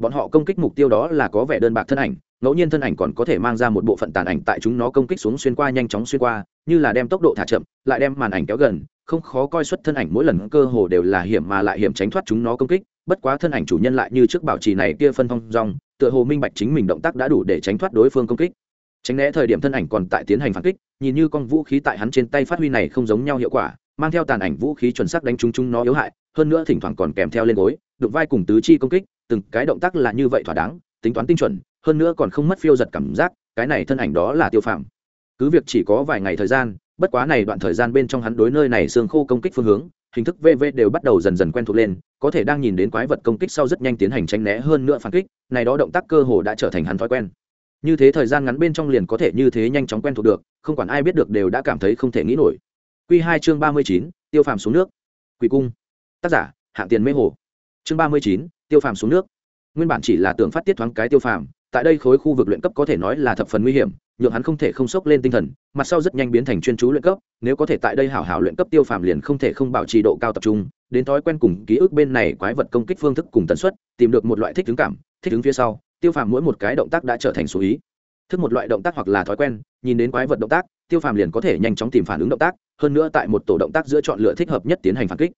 bọn họ công kích mục tiêu đó là có vẻ đơn bạc thân ảnh, ngẫu nhiên thân ảnh còn có thể mang ra một bộ phận tàn ảnh tại chúng nó công kích xuống xuyên qua, nhanh chóng xuyên qua, như là đem tốc độ thả chậm, lại đem màn ảnh kéo gần, không khó coi xuất thân ảnh mỗi lần cơ hồ đều là hiểm mà lại hiểm tránh thoát chúng nó công kích, bất quá thân ảnh chủ nhân lại như trước bảo trì này kia phân phong rong tựa hồ minh bạch chính mình động tác đã đủ để tránh thoát đối phương công kích. Tránh né thời điểm thân ảnh còn tại tiến hành phản kích, nhìn như con vũ khí tại hắn trên tay phát huy này không giống nhau hiệu quả, mang theo tàn ảnh vũ khí chuẩn xác đánh trúng chúng nó yếu hại, hơn nữa thỉnh thoảng còn kèm theo lên gối đụng vai cùng tứ chi công kích, từng cái động tác là như vậy thỏa đáng, tính toán tinh chuẩn, hơn nữa còn không mất phiêu giật cảm giác, cái này thân ảnh đó là tiêu phạm cứ việc chỉ có vài ngày thời gian, bất quá này đoạn thời gian bên trong hắn đối nơi này xương khô công kích phương hướng, hình thức vv đều bắt đầu dần dần quen thuộc lên, có thể đang nhìn đến quái vật công kích sau rất nhanh tiến hành tránh né hơn nữa phản kích, này đó động tác cơ hồ đã trở thành hắn thói quen. Như thế thời gian ngắn bên trong liền có thể như thế nhanh chóng quen thuộc được, không quản ai biết được đều đã cảm thấy không thể nghĩ nổi. Q hai chương ba mươi chín, tiêu phàm xuống nước. Quỷ cung. Tác giả, hạng tiền mê hồ chương ba mươi chín, tiêu phàm xuống nước. Nguyên bản chỉ là tưởng phát tiết thoáng cái tiêu phàm, tại đây khối khu vực luyện cấp có thể nói là thập phần nguy hiểm, nhượng hắn không thể không sốc lên tinh thần, mặt sau rất nhanh biến thành chuyên chú luyện cấp, nếu có thể tại đây hảo hảo luyện cấp tiêu phàm liền không thể không bảo trì độ cao tập trung, đến thói quen cùng ký ức bên này quái vật công kích phương thức cùng tần suất, tìm được một loại thích ứng cảm, thích ứng phía sau, tiêu phàm mỗi một cái động tác đã trở thành số ý. Thức một loại động tác hoặc là thói quen, nhìn đến quái vật động tác, tiêu phàm liền có thể nhanh chóng tìm phản ứng động tác, hơn nữa tại một tổ động tác giữa chọn lựa thích hợp nhất tiến hành phản kích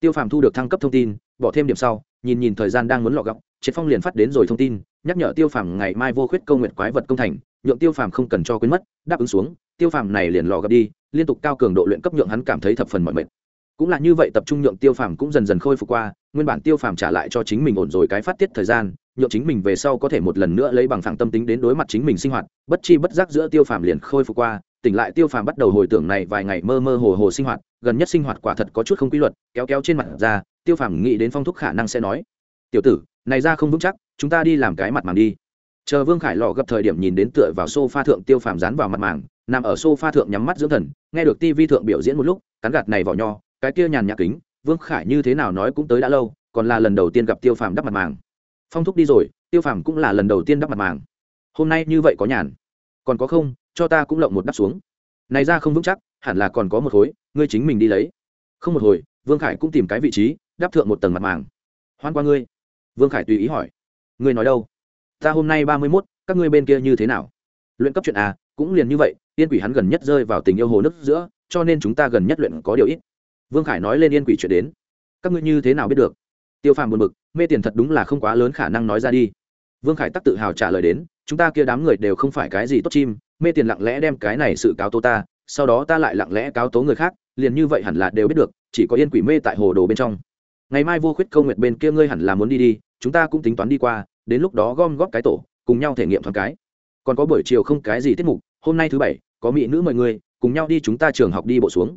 tiêu phàm thu được thăng cấp thông tin, bỏ thêm điểm sau, nhìn nhìn thời gian đang muốn lọ gọc triệt phong liền phát đến rồi thông tin, nhắc nhở tiêu phàm ngày mai vô khuyết câu nguyện quái vật công thành, nhượng tiêu phàm không cần cho quên mất, đáp ứng xuống, tiêu phàm này liền lò gặp đi, liên tục cao cường độ luyện cấp nhượng hắn cảm thấy thập phần mọi mệt. Cũng là như vậy tập trung nhượng tiêu phàm cũng dần dần khôi phục qua, nguyên bản tiêu phàm trả lại cho chính mình ổn rồi cái phát tiết thời gian, nhượng chính mình về sau có thể một lần nữa lấy bằng phẳng tâm tính đến đối mặt chính mình sinh hoạt, bất chi bất giác giữa tiêu phàm liền khôi phục qua tỉnh lại tiêu phàm bắt đầu hồi tưởng này vài ngày mơ mơ hồ hồ sinh hoạt, gần nhất sinh hoạt quả thật có chút không quy luật, kéo kéo trên mặt ra, tiêu phàm nghĩ đến phong thúc khả năng sẽ nói, tiểu tử, này ra không vững chắc, chúng ta đi làm cái mặt màng đi. Chờ vương khải lò gặp thời điểm nhìn đến tựa vào s o f a thượng tiêu phàm dán vào mặt màng, nằm ở s o f a thượng nhắm mắt dưỡng thần, nghe được tivi thượng biểu diễn một lúc, cắn gạt này vỏ nho, cái kia nhàn nhạc kính, vương khải như thế nào nói cũng tới đã lâu, còn là lần đầu tiên gặp tiêu phàm đắp mặt màng. Phong thúc đi rồi, tiêu phàm cũng là lần đầu tiên đắp mặt màng. Hôm nay như vậy có nhàn. Còn có không cho ta cũng lộng một đắp xuống. Này ra không vững chắc, hẳn là còn có một khối, ngươi chính mình đi lấy. Không một hồi, vương khải cũng tìm cái vị trí, đắp thượng một tầng mặt màng. Hoan qua ngươi. Vương khải tùy ý hỏi. Ngươi nói đâu? Ta hôm nay ba mươi mốt, các ngươi bên kia như thế nào? Luyện cấp chuyện à cũng liền như vậy, yên quỷ hắn gần nhất rơi vào tình yêu hồ nước giữa, cho nên chúng ta gần nhất luyện có điều ít. Vương khải nói lên yên quỷ chuyện đến. Các ngươi như thế nào biết được? Tiêu phàm buồn bực, mê tiền thật đúng là không quá lớn khả năng nói ra đi. Vương khải tắc tự hào trả lời đến, chúng ta kia đám người đều không phải cái gì tốt chim mê tiền lặng lẽ đem cái này sự cáo tố ta, sau đó ta lại lặng lẽ cáo tố người khác, liền như vậy hẳn là đều biết được, chỉ có yên quỷ mê tại hồ đồ bên trong. Ngày mai vô khuyết câu nguyệt bên kia ngươi hẳn là muốn đi đi, chúng ta cũng tính toán đi qua, đến lúc đó gom góp cái tổ, cùng nhau thể nghiệm thoáng cái. Còn có buổi chiều không cái gì tiết mục, hôm nay thứ bảy, có mỹ nữ mời người cùng nhau đi chúng ta trường học đi bộ xuống.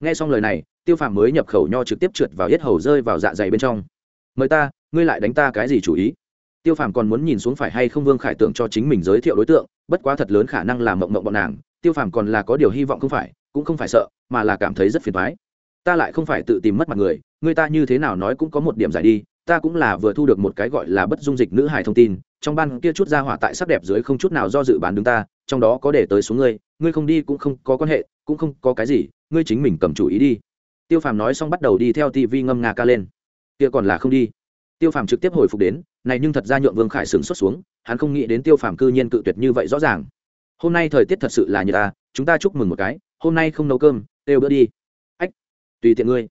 Nghe xong lời này, tiêu phàm mới nhập khẩu nho trực tiếp trượt vào yết hầu rơi vào dạ dày bên trong. Mời ta, ngươi lại đánh ta cái gì chủ ý? Tiêu phàm còn muốn nhìn xuống phải hay không vương khải tưởng cho chính mình giới thiệu đối tượng, bất quá thật lớn khả năng là mộng mộng bọn nàng. Tiêu phàm còn là có điều hy vọng không phải, cũng không phải sợ, mà là cảm thấy rất phiền thoái ta lại không phải tự tìm mất mặt người người ta như thế nào nói cũng có một điểm giải đi, ta cũng là vừa thu được một cái gọi là bất dung dịch nữ hài thông tin, trong ban kia chút ra hỏa tại sắc đẹp dưới không chút nào do dự bán đứng ta, trong đó có để tới số ngươi ngươi không đi cũng không có quan hệ, cũng không có cái gì, ngươi chính mình cầm chủ ý đi. Tiêu phàm nói xong bắt đầu đi theo tv ngâm nga ca lên. Kia còn là không đi. Tiêu phàm trực tiếp hồi phục đến này nhưng thật ra nhượng vương khải sửng xuất xuống, hắn không nghĩ đến tiêu phàm cư nhiên cự tuyệt như vậy rõ ràng. Hôm nay thời tiết thật sự là như ta à, chúng ta chúc mừng một cái, hôm nay không nấu cơm têu bữa đi. Ách, tùy tiện ngươi.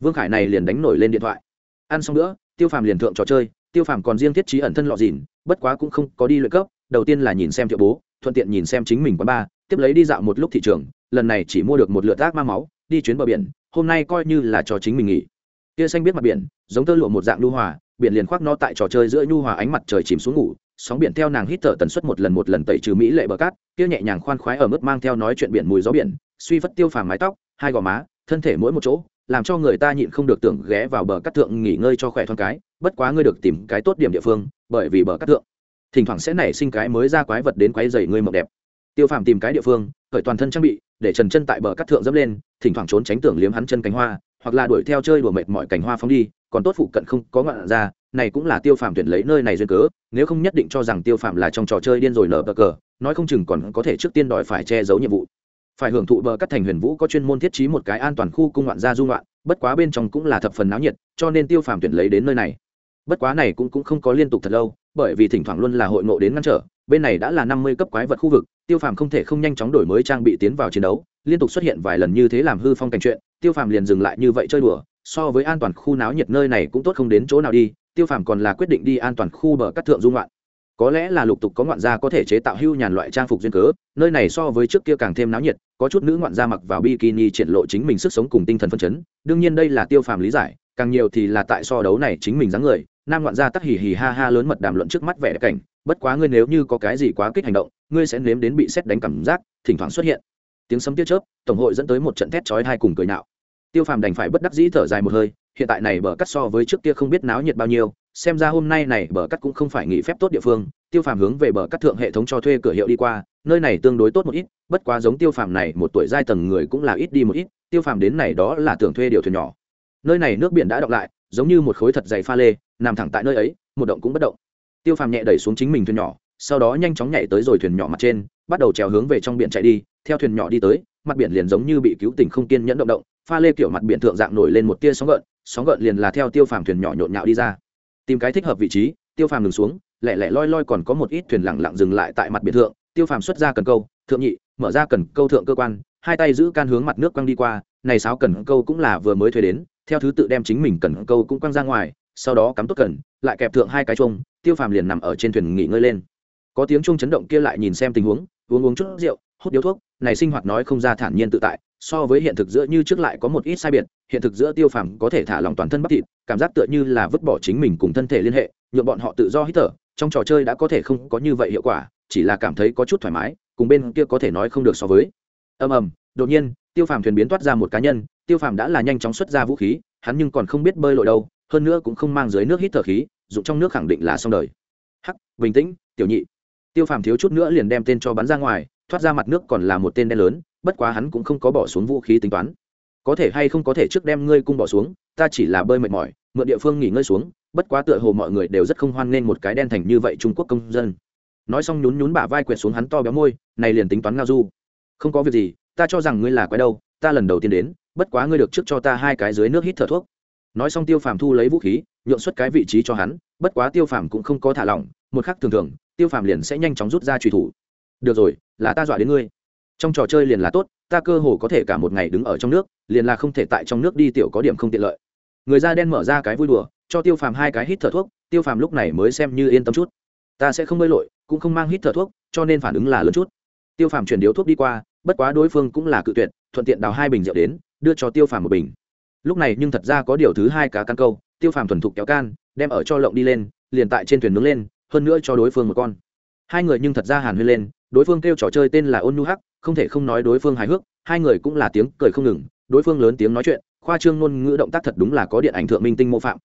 Vương khải này liền đánh nổi lên điện thoại. Ăn xong nữa tiêu phàm liền thượng trò chơi, tiêu phàm còn riêng thiết trí ẩn thân lọ dìn, bất quá cũng không có đi luyện cấp, đầu tiên là nhìn xem thiệu bố, thuận tiện nhìn xem chính mình quán ba, tiếp lấy đi dạo một lúc thị trường, lần này chỉ mua được một lượt tác ma máu, đi chuyến bờ biển, hôm nay coi như là cho chính mình nghỉ. Tia xanh biết mặt biển, giống tơ lụa một dạng lưu hòa biển liền khoác nó tại trò chơi giữa nhu hòa ánh mặt trời chìm xuống ngủ, sóng biển theo nàng hít thở tần suất một lần một lần tẩy trừ mỹ lệ bờ cát, kia nhẹ nhàng khoan khoái ở mức mang theo nói chuyện biển mùi gió biển, suy phất tiêu phàm mái tóc, hai gò má, thân thể mỗi một chỗ, làm cho người ta nhịn không được tưởng ghé vào bờ cát thượng nghỉ ngơi cho khỏe thoáng cái, bất quá ngươi được tìm cái tốt điểm địa phương, bởi vì bờ cát thượng, thỉnh thoảng sẽ nảy sinh cái mới ra quái vật đến quái dày ngươi mộng đẹp. Tiêu phàm tìm cái địa phương, khởi toàn thân trang bị, để trần chân tại bờ cát thượng dẫm lên, thỉnh thoảng trốn tránh tưởng liếm hắn chân cánh hoa, hoặc là đuổi theo chơi đùa mệt mọi cánh hoa phóng đi còn tốt phụ cận không có ngọn ra, này cũng là tiêu phàm tuyển lấy nơi này duyên cớ, nếu không nhất định cho rằng tiêu phàm là trong trò chơi điên rồi nở bờ cờ, nói không chừng còn có thể trước tiên đòi phải che giấu nhiệm vụ. Phải hưởng thụ bờ cắt thành huyền vũ có chuyên môn thiết trí một cái an toàn khu cung ngoạn gia dung loạn bất quá bên trong cũng là thập phần náo nhiệt, cho nên tiêu phàm tuyển lấy đến nơi này. Bất quá này cũng cũng không có liên tục thật lâu, bởi vì thỉnh thoảng luôn là hội ngộ đến ngăn trở, bên này đã là năm mươi cấp quái vật khu vực, tiêu phàm không thể không nhanh chóng đổi mới trang bị tiến vào chiến đấu, liên tục xuất hiện vài lần như thế làm hư phong cảnh chuyện, tiêu phàm liền dừng lại như vậy chơi đùa so với an toàn khu náo nhiệt nơi này cũng tốt không đến chỗ nào đi, tiêu phàm còn là quyết định đi an toàn khu bờ cắt thượng dung loạn có lẽ là lục tục có ngoạn gia có thể chế tạo hưu nhàn loại trang phục duyên cớ, nơi này so với trước kia càng thêm náo nhiệt, có chút nữ ngoạn gia mặc vào bikini triển lộ chính mình sức sống cùng tinh thần phân chấn. Đương nhiên đây là tiêu phàm lý giải, càng nhiều thì là tại so đấu này chính mình dáng người, nam ngoạn gia tắc hì hì ha ha lớn mật đàm luận trước mắt vẻ đẹp cảnh, bất quá ngươi nếu như có cái gì quá kích hành động, ngươi sẽ nếm đến bị xét đánh cảm giác, thỉnh thoảng xuất hiện. Tiếng sấm tiết chớp, tổng hội dẫn tới một trận thét chói hai cùng cười nạo tiêu phàm đành phải bất đắc dĩ thở dài một hơi, hiện tại này bờ cắt so với trước kia không biết náo nhiệt bao nhiêu, xem ra hôm nay này bờ cắt cũng không phải nghỉ phép tốt địa phương. Tiêu phàm hướng về bờ cắt thượng hệ thống cho thuê cửa hiệu đi qua, nơi này tương đối tốt một ít, bất quá giống tiêu phàm này một tuổi giai tầng người cũng là ít đi một ít, tiêu phàm đến này đó là tưởng thuê điều thuyền nhỏ. Nơi này nước biển đã đọng lại, giống như một khối thật dày pha lê, nằm thẳng tại nơi ấy, một động cũng bất động. Tiêu phàm nhẹ đẩy xuống chính mình thuyền nhỏ, sau đó nhanh chóng nhảy tới rồi thuyền nhỏ mặt trên, bắt đầu trèo hướng về trong biển chạy đi. Theo thuyền nhỏ đi tới, mặt biển liền giống như bị cứu tình không kiên nhẫn động động pha lê kiểu mặt biển thượng dạng nổi lên một tia sóng gợn sóng gợn liền là theo tiêu phàm thuyền nhỏ nhộn nhạo đi ra. Tìm cái thích hợp vị trí, tiêu phàm ngừng xuống lẹ lẹ loi loi còn có một ít thuyền lẳng lặng dừng lại tại mặt biển thượng, tiêu phàm xuất ra cần câu, thượng nhị, mở ra cần câu thượng cơ quan, hai tay giữ can hướng mặt nước quăng đi qua, này sáo cần câu cũng là vừa mới thuê đến, theo thứ tự đem chính mình cần câu cũng quăng ra ngoài, sau đó cắm tốt cần, lại kẹp thượng hai cái chung tiêu phàm liền nằm ở trên thuyền nghỉ ngơi lên. Có tiếng chung chấn động kia lại nhìn xem tình huống, uống uống chút rượu hút điếu thuốc, này sinh hoạt nói không ra thản nhiên tự tại, so với hiện thực giữa như trước lại có một ít sai biệt, hiện thực giữa tiêu phàm có thể thả lòng toàn thân bắp thịt, cảm giác tựa như là vứt bỏ chính mình cùng thân thể liên hệ nhuộm bọn họ tự do hít thở, trong trò chơi đã có thể không có như vậy hiệu quả, chỉ là cảm thấy có chút thoải mái, cùng bên kia có thể nói không được so với. Ầm ầm, đột nhiên, tiêu phàm thuyền biến toát ra một cá nhân, tiêu phàm đã là nhanh chóng xuất ra vũ khí, hắn nhưng còn không biết bơi lội đâu, hơn nữa cũng không mang dưới nước hít thở khí, dụng trong nước khẳng định là xong đời. Hắc, bình tĩnh, tiểu nhị. Tiêu phàm thiếu chút nữa liền đem tên cho bắn ra ngoài thoát ra mặt nước còn là một tên đen lớn, bất quá hắn cũng không có bỏ xuống vũ khí tính toán. Có thể hay không có thể trước đem ngươi cung bỏ xuống, ta chỉ là bơi mệt mỏi, mượn địa phương nghỉ ngơi xuống, bất quá tựa hồ mọi người đều rất không hoan nghênh một cái đen thành như vậy trung quốc công dân. Nói xong nhún nhún bả vai quẹt xuống hắn to béo môi, này liền tính toán ngao du. Không có việc gì, ta cho rằng ngươi là quái đâu, ta lần đầu tiên đến, bất quá ngươi được trước cho ta hai cái dưới nước hít thở thuốc. Nói xong tiêu phàm thu lấy vũ khí, nhượng xuất cái vị trí cho hắn, bất quá tiêu phàm cũng không có thả lỏng, một khắc thường thường, tiêu phàm liền sẽ nhanh chóng rút ra truy thủ được rồi, là ta dọa đến ngươi. Trong trò chơi liền là tốt, ta cơ hồ có thể cả một ngày đứng ở trong nước, liền là không thể tại trong nước đi tiểu có điểm không tiện lợi. Người da đen mở ra cái vui đùa, cho tiêu phàm hai cái hít thở thuốc, tiêu phàm lúc này mới xem như yên tâm chút. Ta sẽ không bơi lội, cũng không mang hít thở thuốc, cho nên phản ứng là lớn chút. Tiêu phàm chuyển điếu thuốc đi qua, bất quá đối phương cũng là cự tuyệt, thuận tiện đào hai bình rượu đến, đưa cho tiêu phàm một bình. Lúc này nhưng thật ra có điều thứ hai cá căn câu, tiêu phàm thuần thục kéo can, đem ở cho lộng đi lên, liền tại trên thuyền nướng lên, hơn nữa cho đối phương một con. Hai người nhưng thật ra hàn huyên lên đối phương kêu trò chơi tên là ôn nu hắc, không thể không nói đối phương hài hước, hai người cũng là tiếng cười không ngừng, đối phương lớn tiếng nói chuyện, khoa trương ngôn ngữ động tác thật đúng là có điện ảnh thượng minh tinh mô phạm.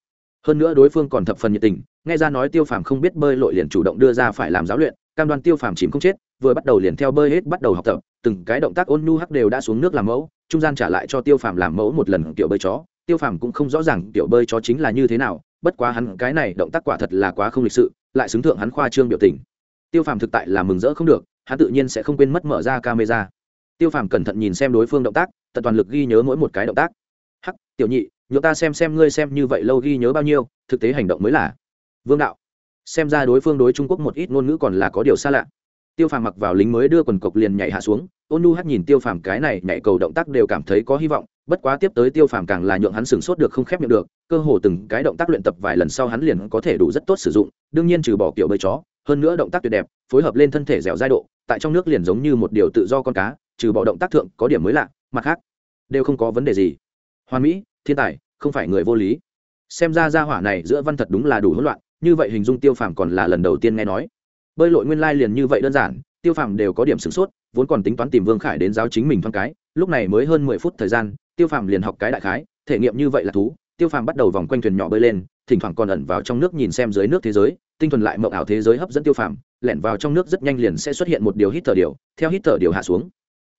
Hơn nữa đối phương còn thập phần nhiệt tình, nghe ra nói tiêu phàm không biết bơi lội liền chủ động đưa ra phải làm giáo luyện, cam đoan tiêu phàm chìm không chết, vừa bắt đầu liền theo bơi hết bắt đầu học tập, từng cái động tác ôn nhu hắc đều đã xuống nước làm mẫu, trung gian trả lại cho tiêu phàm làm mẫu một lần kiểu bơi chó. Tiêu phàm cũng không rõ ràng kiểu bơi chó chính là như thế nào, bất quá hắn cái này động tác quả thật là quá không lịch sự, lại xứng thượng hắn khoa trương biểu tình tiêu phàm thực tại là mừng rỡ không được, hắn tự nhiên sẽ không quên mất mở ra camera. Tiêu phàm cẩn thận nhìn xem đối phương động tác, tận toàn lực ghi nhớ mỗi một cái động tác. Hắc, tiểu nhị nhựa ta xem xem ngươi xem như vậy lâu ghi nhớ bao nhiêu, thực tế hành động mới là. Vương đạo. Xem ra đối phương đối trung quốc một ít ngôn ngữ còn là có điều xa lạ. Tiêu phàm mặc vào lính mới đưa quần cộc liền nhảy hạ xuống, ôn nu hát nhìn tiêu phàm cái này nhảy cầu động tác đều cảm thấy có hy vọng, bất quá tiếp tới tiêu phàm càng là nhượng hắn sửng sốt được không khép miệng được, cơ hồ từng cái động tác luyện tập vài lần sau hắn liền có thể đủ rất tốt sử dụng, đương nhiên trừ bỏ kiểu bơi chó hơn nữa động tác tuyệt đẹp, phối hợp lên thân thể dẻo dai độ, tại trong nước liền giống như một điều tự do con cá, trừ bỏ động tác thượng có điểm mới lạ, mặt khác, đều không có vấn đề gì. Hoàn mỹ, thiên tài, không phải người vô lý. Xem ra gia hỏa này giữa văn thật đúng là đủ hỗn loạn, như vậy hình dung tiêu phàm còn là lần đầu tiên nghe nói. Bơi lội nguyên lai liền như vậy đơn giản, tiêu phàm đều có điểm sửng sốt, vốn còn tính toán tìm vương khải đến giáo chính mình thoáng cái, lúc này mới hơn mười phút thời gian, tiêu phàm liền học cái đại khái, thể nghiệm như vậy là thú. Tiêu phàm bắt đầu vòng quanh thuyền nhỏ bơi lên, thỉnh thoảng còn ẩn vào trong nước nhìn xem dưới nước thế giới tinh thuần lại mộng ảo thế giới hấp dẫn tiêu phàm, lẻn vào trong nước rất nhanh liền sẽ xuất hiện một điều hít thở điều, theo hít thở điều hạ xuống.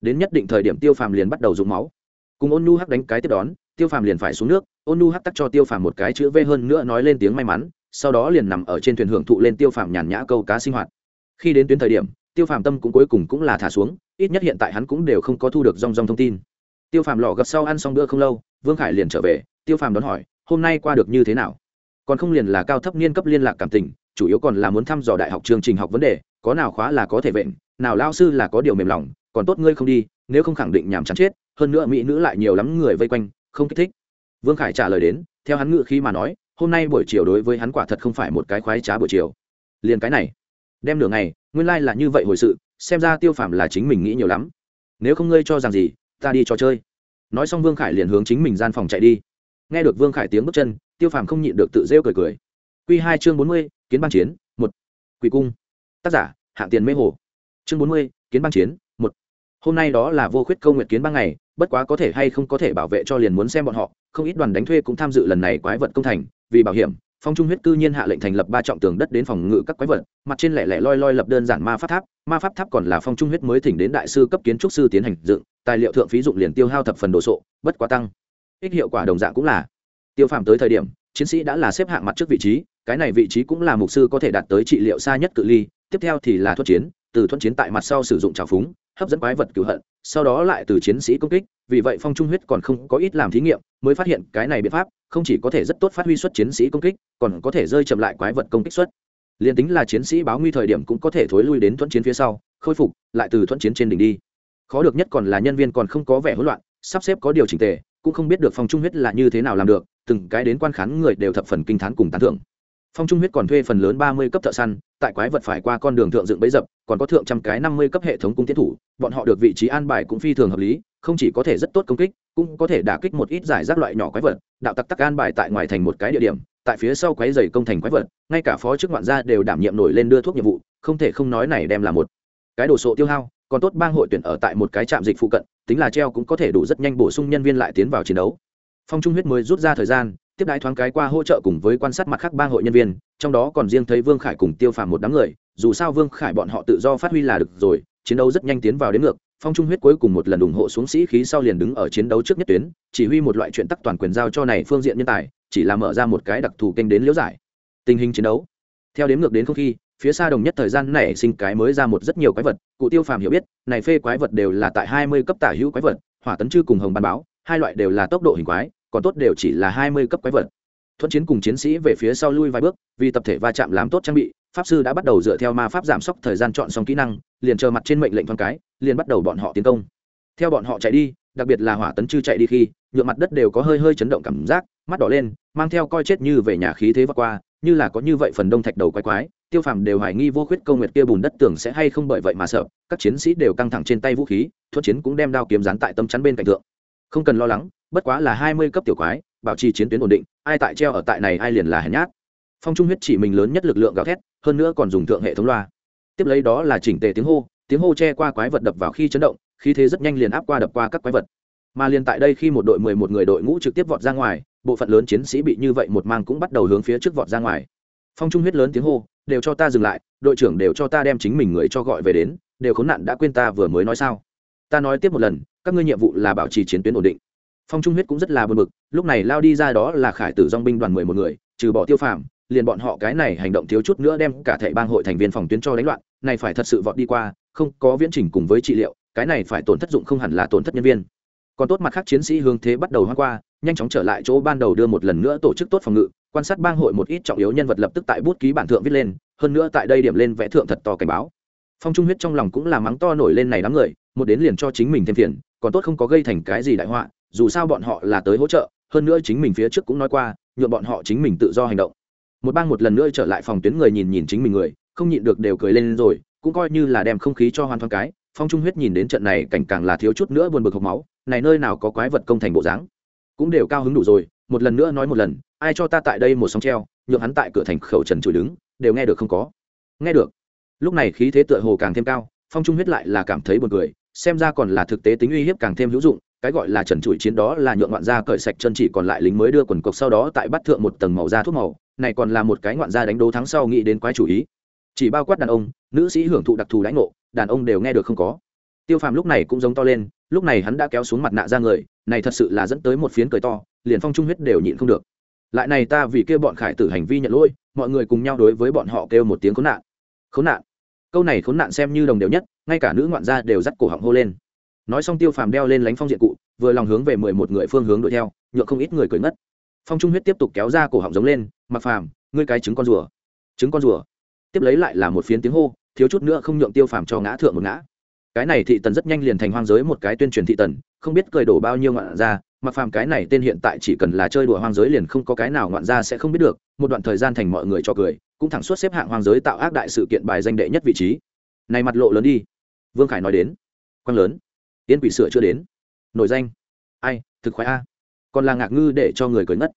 Đến nhất định thời điểm tiêu phàm liền bắt đầu dùng máu. Cùng ôn nu hắc đánh cái tiếp đón, tiêu phàm liền phải xuống nước, ôn nu hắc tắc cho tiêu phàm một cái chữ v hơn nữa nói lên tiếng may mắn, sau đó liền nằm ở trên thuyền hưởng thụ lên tiêu phàm nhàn nhã câu cá sinh hoạt. Khi đến tuyến thời điểm, tiêu phàm tâm cũng cuối cùng cũng là thả xuống, ít nhất hiện tại hắn cũng đều không có thu được rong rong thông tin. Tiêu phàm lò gập sau ăn xong bữa không lâu, vương khải liền trở về, tiêu phàm đón hỏi, hôm nay qua được như thế nào? Còn không liền là cao thấp niên cấp liên lạc cảm tình chủ yếu còn là muốn thăm dò đại học chương trình học vấn đề, có nào khóa là có thể vệnh nào lao sư là có điều mềm lòng, còn tốt ngươi không đi, nếu không khẳng định nhàm chán chết, hơn nữa mỹ nữ lại nhiều lắm người vây quanh, không kích thích. Vương khải trả lời đến, theo hắn ngự khi mà nói, hôm nay buổi chiều đối với hắn quả thật không phải một cái khoái trá buổi chiều. Liền cái này, đem nửa ngày, nguyên lai、like、là như vậy hồi sự, xem ra tiêu phàm là chính mình nghĩ nhiều lắm. Nếu không ngươi cho rằng gì, ta đi trò chơi. Nói xong vương khải liền hướng chính mình gian phòng chạy đi. Nghe được vương khải tiếng bước chân, tiêu phàm không nhịn được tự rêu cười cười. Q hai chương bốn mươi kiến bang chiến, một. Quỷ cung. Tác giả, hạng tiền mê hồ. Chương bốn mươi, kiến bang chiến, một. Hôm nay đó là vô khuyết câu nguyện kiến bang ngày, bất quá có thể hay không có thể bảo vệ cho liền muốn xem bọn họ, không ít đoàn đánh thuê cũng tham dự lần này quái vật công thành, vì bảo hiểm, phong trung huyết cư nhiên hạ lệnh thành lập ba trọng tường đất đến phòng ngự các quái vật, mặt trên lẻ lẻ loi loi lập đơn giản ma pháp tháp, ma pháp tháp còn là phong trung huyết mới thỉnh đến đại sư cấp kiến trúc sư tiến hành dựng, tài liệu thượng phí dụng liền tiêu hao thập phần đồ sộ, bất quá tăng. Ích hiệu quả đồng dạng cũng là. Tiêu phạm tới thời điểm, chiến sĩ đã là xếp hạng mặt trước vị trí cái này vị trí cũng là mục sư có thể đạt tới trị liệu xa nhất cự ly, tiếp theo thì là thuận chiến, từ thuận chiến tại mặt sau sử dụng trào phúng, hấp dẫn quái vật cửu hận, sau đó lại từ chiến sĩ công kích, vì vậy phong trung huyết còn không có ít làm thí nghiệm, mới phát hiện cái này biện pháp không chỉ có thể rất tốt phát huy xuất chiến sĩ công kích, còn có thể rơi chậm lại quái vật công kích xuất. Liền tính là chiến sĩ báo nguy thời điểm cũng có thể thối lui đến thuận chiến phía sau, khôi phục, lại từ thuận chiến trên đỉnh đi. Khó được nhất còn là nhân viên còn không có vẻ hỗn loạn, sắp xếp có điều chỉnh tề, cũng không biết được phong trung huyết là như thế nào làm được, từng cái đến quan khán người đều thập phần kinh thán cùng tán thưởng phong trung huyết còn thuê phần lớn ba mươi cấp thợ săn, tại quái vật phải qua con đường thượng dựng bấy dập, còn có thượng trăm cái năm mươi cấp hệ thống cung tiến thủ, bọn họ được vị trí an bài cũng phi thường hợp lý, không chỉ có thể rất tốt công kích, cũng có thể đả kích một ít giải rác loại nhỏ quái vật, đạo tặc tắc an bài tại ngoài thành một cái địa điểm, tại phía sau quái dày công thành quái vật, ngay cả phó chức ngoạn gia đều đảm nhiệm nổi lên đưa thuốc nhiệm vụ, không thể không nói này đem là một cái đồ sộ tiêu hao, còn tốt bang hội tuyển ở tại một cái trạm dịch phụ cận, tính là treo cũng có thể đủ rất nhanh bổ sung nhân viên lại tiến vào chiến đấu. Phong trung huyết mới rút ra thời gian tiếp đái thoáng cái qua hỗ trợ cùng với quan sát mặt khác bang hội nhân viên, trong đó còn riêng thấy vương khải cùng tiêu phàm một đám người, dù sao vương khải bọn họ tự do phát huy là được rồi, chiến đấu rất nhanh tiến vào đến ngược, phong trung huyết cuối cùng một lần ủng hộ xuống sĩ khí sau liền đứng ở chiến đấu trước nhất tuyến, chỉ huy một loại chuyện tắc toàn quyền giao cho này phương diện nhân tài, chỉ là mở ra một cái đặc thù kênh đến liễu giải. Tình hình chiến đấu. Theo đến ngược đến không khi, phía xa đồng nhất thời gian nảy sinh cái mới ra một rất nhiều quái vật, cụ tiêu phàm hiểu biết, này phê quái vật đều là tại hai mươi cấp tả hữu quái vật, hỏa tấn chư cùng hồng ban báo, hai loại đều là tốc độ hình quái còn tốt đều chỉ là hai mươi cấp quái vật. Thuận chiến cùng chiến sĩ về phía sau lui vài bước, vì tập thể va chạm làm tốt trang bị, pháp sư đã bắt đầu dựa theo ma pháp giảm sốc thời gian chọn xong kỹ năng, liền chờ mặt trên mệnh lệnh thoáng cái, liền bắt đầu bọn họ tiến công. Theo bọn họ chạy đi, đặc biệt là hỏa tấn chư chạy đi khi nhựa mặt đất đều có hơi hơi chấn động cảm giác, mắt đỏ lên, mang theo coi chết như về nhà khí thế vượt qua, như là có như vậy phần đông thạch đầu quái quái, tiêu phàm đều hoài nghi vô khuyết công nguyệt kia bùn đất tưởng sẽ hay không bởi vậy mà sợ, các chiến sĩ đều căng thẳng trên tay vũ khí Thuấn chiến cũng đem đao kiếm dán tại tâm chắn bên cạnh thượng. Không cần lo lắng bất quá là hai mươi cấp tiểu quái, bảo trì chiến tuyến ổn định, ai tại treo ở tại này ai liền là hèn nhát. Phong trung huyết chỉ mình lớn nhất lực lượng gào thét, hơn nữa còn dùng thượng hệ thống loa. Tiếp lấy đó là chỉnh tề tiếng hô tiếng hô che qua quái vật đập vào khi chấn động khi thế rất nhanh liền áp qua đập qua các quái vật. Mà liền tại đây khi một đội mười một người đội ngũ trực tiếp vọt ra ngoài, bộ phận lớn chiến sĩ bị như vậy một mang cũng bắt đầu hướng phía trước vọt ra ngoài. Phong trung huyết lớn tiếng hô, đều cho ta dừng lại, đội trưởng đều cho ta đem chính mình người cho gọi về đến, đều khốn nạn đã quên ta vừa mới nói sao. Ta nói tiếp một lần, các ngươi nhiệm vụ là bảo trì chiến tuyến ổn định phong trung huyết cũng rất là bờ bực, lúc này lao đi ra đó là khải tử dong binh đoàn mười một người, trừ bỏ tiêu phàm, liền bọn họ cái này hành động thiếu chút nữa đem cả Thệ bang hội thành viên phòng tuyến cho đánh loạn, này phải thật sự vọt đi qua, không có viễn trình cùng với trị liệu, cái này phải tổn thất dụng không hẳn là tổn thất nhân viên. Còn tốt mặt khác chiến sĩ hướng thế bắt đầu hoang qua, nhanh chóng trở lại chỗ ban đầu đưa một lần nữa tổ chức tốt phòng ngự, quan sát bang hội một ít trọng yếu nhân vật lập tức tại bút ký bản thượng viết lên, hơn nữa tại đây điểm lên vẽ thượng thật to cảnh báo. Phong trung huyết trong lòng cũng là mắng to nổi lên này đám người, một đến liền cho chính mình thêm phiền, còn tốt không có gây thành cái gì đại họa dù sao bọn họ là tới hỗ trợ, hơn nữa chính mình phía trước cũng nói qua nhuộm bọn họ chính mình tự do hành động. Một bang một lần nữa trở lại phòng tuyến người nhìn nhìn chính mình người, không nhịn được đều cười lên rồi, cũng coi như là đem không khí cho hoàn toàn cái, phong trung huyết nhìn đến trận này cảnh càng là thiếu chút nữa buồn bực hộc máu, này nơi nào có quái vật công thành bộ dáng. Cũng đều cao hứng đủ rồi, một lần nữa nói một lần, ai cho ta tại đây một sóng treo, nhượng hắn tại cửa thành khẩu trần chửi đứng, đều nghe được không có. Nghe được. Lúc này khí thế tựa hồ càng thêm cao, phong trung huyết lại là cảm thấy buồn cười, xem ra còn là thực tế tính uy hiếp càng thêm hữu dụng cái gọi là trần trụi chiến đó là nhượng ngoạn gia cởi sạch chân chỉ còn lại lính mới đưa quần cộc sau đó tại bắt thượng một tầng màu da thuốc màu, này còn là một cái ngoạn gia đánh đấu thắng sau nghĩ đến quái chủ ý. Chỉ bao quát đàn ông, nữ sĩ hưởng thụ đặc thù đánh ngộ, đàn ông đều nghe được không có. Tiêu phàm lúc này cũng giống to lên, lúc này hắn đã kéo xuống mặt nạ ra người, này thật sự là dẫn tới một phiến cười to, liền phong trung huyết đều nhịn không được. Lại này ta vì kêu bọn khải tử hành vi nhận lỗi, mọi người cùng nhau đối với bọn họ kêu một tiếng khốn nạn. Khốn nạn. Câu này khốn nạn xem như đồng đều nhất, ngay cả nữ ngoạn gia đều dắt cổ họng hô lên nói xong tiêu phàm đeo lên lánh phong diện cụ, vừa lòng hướng về mười một người phương hướng đuổi theo, nhượng không ít người cười ngất. Phong trung huyết tiếp tục kéo ra cổ họng giống lên mặc phàm, ngươi cái trứng con rùa. Trứng con rùa? Tiếp lấy lại là một phiến tiếng hô, thiếu chút nữa không nhượng tiêu phàm cho ngã thượng một ngã. Cái này thị tần rất nhanh liền thành hoang giới một cái tuyên truyền thị tần, không biết cười đổ bao nhiêu ngoạn ra mặc phàm cái này tên hiện tại chỉ cần là chơi đùa hoang giới liền không có cái nào ngoạn ra sẽ không biết được, một đoạn thời gian thành mọi người cho cười, cũng thẳng suốt xếp hạng hoang giới tạo ác đại sự kiện bài danh đệ nhất vị trí. Này mặt lộ lớn đi. Vương khải nói đến. Quang lớn yên quỷ sửa chưa đến. Nổi danh. Ai, thực khoái a. Còn là ngạc ngư để cho người cười ngất.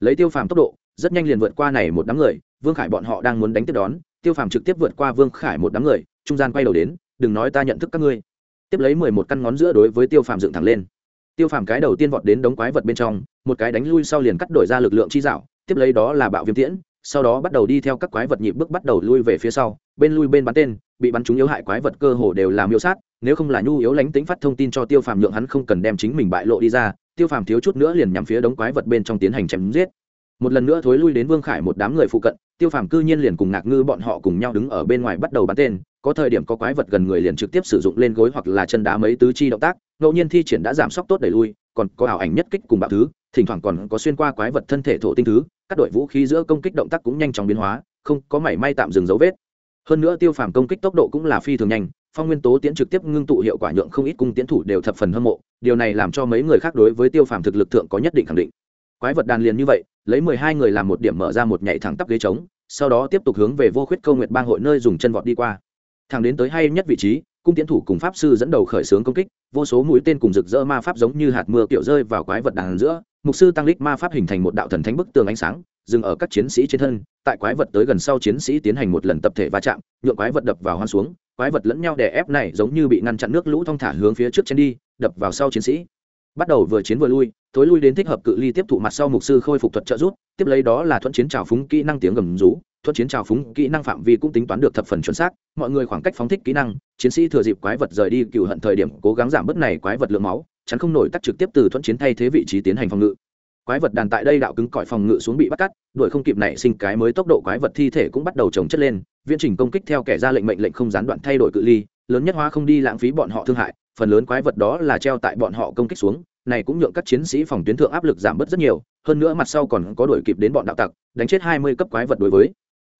Lấy tiêu phàm tốc độ, rất nhanh liền vượt qua này một đám người, vương khải bọn họ đang muốn đánh tiếp đón, tiêu phàm trực tiếp vượt qua vương khải một đám người, trung gian quay đầu đến, đừng nói ta nhận thức các ngươi. Tiếp lấy mười một căn ngón giữa đối với tiêu phàm dựng thẳng lên. Tiêu phàm cái đầu tiên vọt đến đống quái vật bên trong, một cái đánh lui sau liền cắt đổi ra lực lượng chi dạo, tiếp lấy đó là bạo viêm tiễn, sau đó bắt đầu đi theo các quái vật nhịp bước bắt đầu lui về phía sau, bên lui bên bắn tên, bị bắn trúng yếu hại quái vật cơ hồ đều làm miêu sát nếu không là nhu yếu lánh tính phát thông tin cho tiêu phàm nhượng hắn không cần đem chính mình bại lộ đi ra, tiêu phàm thiếu chút nữa liền nhằm phía đống quái vật bên trong tiến hành chém giết. Một lần nữa thối lui đến vương khải một đám người phụ cận, tiêu phàm cư nhiên liền cùng ngạc ngư bọn họ cùng nhau đứng ở bên ngoài bắt đầu bắn tên, có thời điểm có quái vật gần người liền trực tiếp sử dụng lên gối hoặc là chân đá mấy tứ chi động tác, ngẫu nhiên thi triển đã giảm sốc tốt đẩy lui, còn có ảo ảnh nhất kích cùng bạo thứ, thỉnh thoảng còn có xuyên qua quái vật thân thể thổ tinh thứ, các đội vũ khí giữa công kích động tác cũng nhanh chóng biến hóa, không có mảy may tạm dừng dấu vết. Hơn nữa tiêu phàm công kích tốc độ cũng là phi thường nhanh phong nguyên tố tiễn trực tiếp ngưng tụ hiệu quả nhượng không ít cung tiễn thủ đều thập phần hâm mộ, điều này làm cho mấy người khác đối với tiêu phàm thực lực thượng có nhất định khẳng định. Quái vật đàn liền như vậy, lấy mười hai người làm một điểm mở ra một nhảy thẳng tắp ghế trống, sau đó tiếp tục hướng về vô khuyết câu nguyện bang hội nơi dùng chân vọt đi qua. Thẳng đến tới hay nhất vị trí, cung tiến thủ cùng pháp sư dẫn đầu khởi xướng công kích, vô số mũi tên cùng rực rỡ ma pháp giống như hạt mưa kiểu rơi vào quái vật đàn giữa, mục sư tăng lích ma pháp hình thành một đạo thần thánh bức tường ánh sáng dừng ở các chiến sĩ trên thân, tại quái vật tới gần sau chiến sĩ tiến hành một lần tập thể va chạm, nhượng quái vật đập vào hoa xuống, quái vật lẫn nhau đè ép này giống như bị ngăn chặn nước lũ thong thả hướng phía trước trên đi, đập vào sau chiến sĩ. Bắt đầu vừa chiến vừa lui, thối lui đến thích hợp cự ly tiếp thụ mặt sau mục sư khôi phục thuật trợ rút tiếp lấy đó là thuận chiến trào phúng kỹ năng tiếng gầm rú, thuận chiến trào phúng kỹ năng phạm vi cũng tính toán được thập phần chuẩn xác, mọi người khoảng cách phóng thích kỹ năng, chiến sĩ thừa dịp quái vật rời đi cựu hận thời điểm cố gắng giảm bớt này quái vật lượng máu, chắn không nổi tắt trực tiếp từ thuận chiến thay thế vị trí tiến hành phòng ngự quái vật đàn tại đây đạo cứng cỏi phòng ngự xuống bị bắt cắt, đuổi không kịp nảy sinh cái mới tốc độ quái vật thi thể cũng bắt đầu trồng chất lên, viễn trình công kích theo kẻ ra lệnh mệnh lệnh không gián đoạn thay đổi cự ly, lớn nhất hóa không đi lãng phí bọn họ thương hại, phần lớn quái vật đó là treo tại bọn họ công kích xuống, này cũng nhượng các chiến sĩ phòng tuyến thượng áp lực giảm bớt rất nhiều, hơn nữa mặt sau còn có đuổi kịp đến bọn đạo tặc, đánh chết hai mươi cấp quái vật đối với.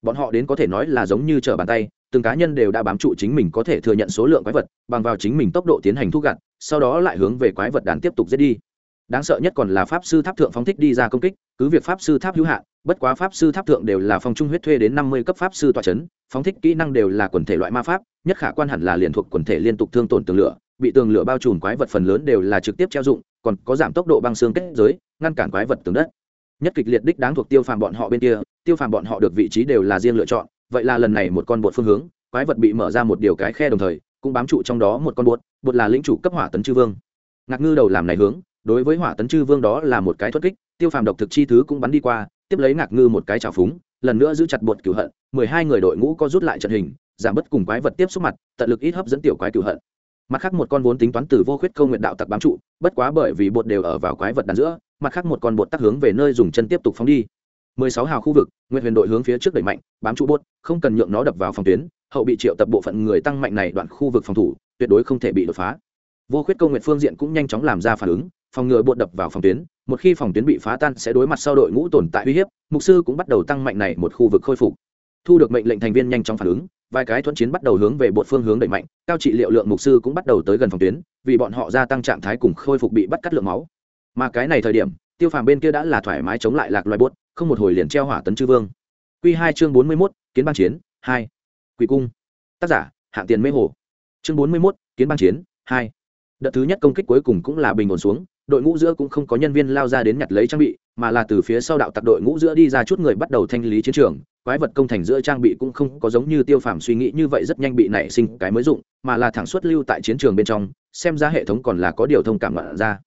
Bọn họ đến có thể nói là giống như trở bàn tay, từng cá nhân đều đã bám trụ chính mình có thể thừa nhận số lượng quái vật, bằng vào chính mình tốc độ tiến hành thu gặt, sau đó lại hướng về quái vật đàn tiếp tục giết đi đáng sợ nhất còn là pháp sư tháp thượng phóng thích đi ra công kích, cứ việc pháp sư tháp hữu hạn, bất quá pháp sư tháp thượng đều là phong trung huyết thuê đến năm mươi cấp pháp sư tọa c h ấ n phóng thích kỹ năng đều là quần thể loại ma pháp, nhất khả quan hẳn là liền thuộc quần thể liên tục thương tổn tường lửa, bị tường lửa bao trùm quái vật phần lớn đều là trực tiếp treo dụng, còn có giảm tốc độ băng xương kết giới, ngăn cản quái vật tường đất. Nhất kịch liệt đích đáng thuộc tiêu phàm bọn họ bên kia, tiêu phàm bọn họ được vị trí đều là riêng lựa chọn, vậy là lần này một con bột phương hướng, quái vật bị mở ra một điều cái khe đồng thời, cũng bám trụ trong đó một con bột bột là lĩnh chủ cấp hỏa tấn chư vương. Ngạc ngư đầu làm này hướng đối với hỏa tấn chư vương đó là một cái thoát kích, tiêu phàm độc thực chi thứ cũng bắn đi qua, tiếp lấy ngạc ngư một cái trào phúng, lần nữa giữ chặt bột cửu hận, mười hai người đội ngũ có rút lại trận hình, giảm bớt cùng quái vật tiếp xúc mặt, tận lực ít hấp dẫn tiểu quái cửu hận. Mặt khác một con vốn tính toán từ vô khuyết câu nguyện đạo tặc bám trụ, bất quá bởi vì bột đều ở vào quái vật đàn giữa, mặt khác một con bột tắc hướng về nơi dùng chân tiếp tục phóng đi. Mười sáu hào khu vực nguyện huyền đội hướng phía trước đẩy mạnh, bám trụ bột, không cần nhượng nó đập vào phòng tuyến, hậu bị triệu tập bộ phận người tăng mạnh này đoạn khu vực phòng thủ, tuyệt đối không thể bị đột phá. Vô khuyết câu nguyện phương diện cũng nhanh chóng làm ra phản ứng phòng ngừa bột đập vào phòng tuyến, một khi phòng tuyến bị phá tan sẽ đối mặt sau đội ngũ tồn tại uy hiếp, mục sư cũng bắt đầu tăng mạnh này một khu vực khôi phục. Thu được mệnh lệnh thành viên nhanh chóng phản ứng, vài cái thuận chiến bắt đầu hướng về bột phương hướng đẩy mạnh, cao trị liệu lượng mục sư cũng bắt đầu tới gần phòng tuyến, vì bọn họ gia tăng trạng thái cùng khôi phục bị bắt cắt lượng máu. Mà cái này thời điểm, tiêu phàm bên kia đã là thoải mái chống lại lạc loài bốt không một hồi liền treo hỏa tấn chư vương. Q hai chương bốn mươi mốt, kiến bang chiến, hai. Quỷ cung. Tác giả, hạng tiền mê hồ. Chương bốn mươi mốt, kiến bang chiến, hai. Đợt thứ nhất công kích cuối cùng cũng là bình ổn xuống đội ngũ giữa cũng không có nhân viên lao ra đến nhặt lấy trang bị, mà là từ phía sau đạo tặc đội ngũ giữa đi ra chút người bắt đầu thanh lý chiến trường. Quái vật công thành giữa trang bị cũng không có giống như tiêu phàm suy nghĩ như vậy rất nhanh bị nảy sinh cái mới dụng, mà là thẳng suất lưu tại chiến trường bên trong, xem ra hệ thống còn là có điều thông cảm ngoạn ra.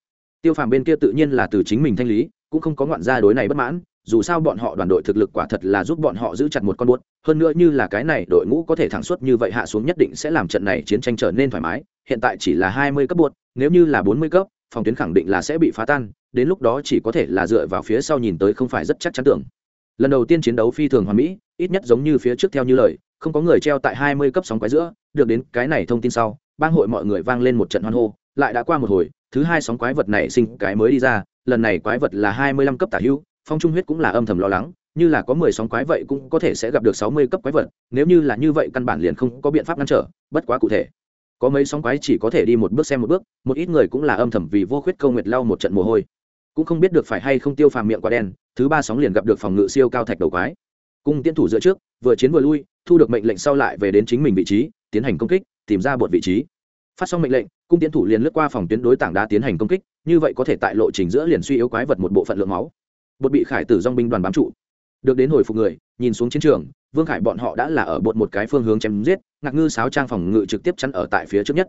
Tiêu phàm bên kia tự nhiên là từ chính mình thanh lý, cũng không có ngoạn ra đối này bất mãn, dù sao bọn họ đoàn đội thực lực quả thật là giúp bọn họ giữ chặt một con buốt, hơn nữa như là cái này đội ngũ có thể thẳng suất như vậy hạ xuống nhất định sẽ làm trận này chiến tranh trở nên thoải mái, hiện tại chỉ là hai mươi cấp buốt, nếu như là bốn mươi cấp phòng tuyến khẳng định là sẽ bị phá tan, đến lúc đó chỉ có thể là dựa vào phía sau nhìn tới không phải rất chắc chắn tưởng. Lần đầu tiên chiến đấu phi thường hoàn mỹ, ít nhất giống như phía trước theo như lời, không có người treo tại hai mươi cấp sóng quái giữa, được đến cái này thông tin sau, bang hội mọi người vang lên một trận hoan hô, lại đã qua một hồi, thứ hai sóng quái vật này sinh cái mới đi ra, lần này quái vật là hai mươi lăm cấp tả hữu, phong trung huyết cũng là âm thầm lo lắng, như là có mười sóng quái vậy cũng có thể sẽ gặp được sáu mươi cấp quái vật, nếu như là như vậy căn bản liền không có biện pháp ngăn trở, bất quá cụ thể có mấy sóng quái chỉ có thể đi một bước xem một bước, một ít người cũng là âm thầm vì vô khuyết câu nguyệt lau một trận mồ hôi. Cũng không biết được phải hay không tiêu phàm miệng quá đen, thứ ba sóng liền gặp được phòng ngự siêu cao thạch đầu quái. Cung tiến thủ giữa trước, vừa chiến vừa lui, thu được mệnh lệnh sau lại về đến chính mình vị trí, tiến hành công kích, tìm ra bột vị trí. Phát xong mệnh lệnh, cung tiến thủ liền lướt qua phòng tuyến đối tảng đá tiến hành công kích, như vậy có thể tại lộ trình giữa liền suy yếu quái vật một bộ phận lượng máu. Bột bị khải tử dong binh đoàn bám trụ. Được đến hồi phục người nhìn xuống chiến trường, vương khải bọn họ đã là ở bột một cái phương hướng chém giết, ngạc ngư sáo trang phòng ngự trực tiếp chắn ở tại phía trước nhất.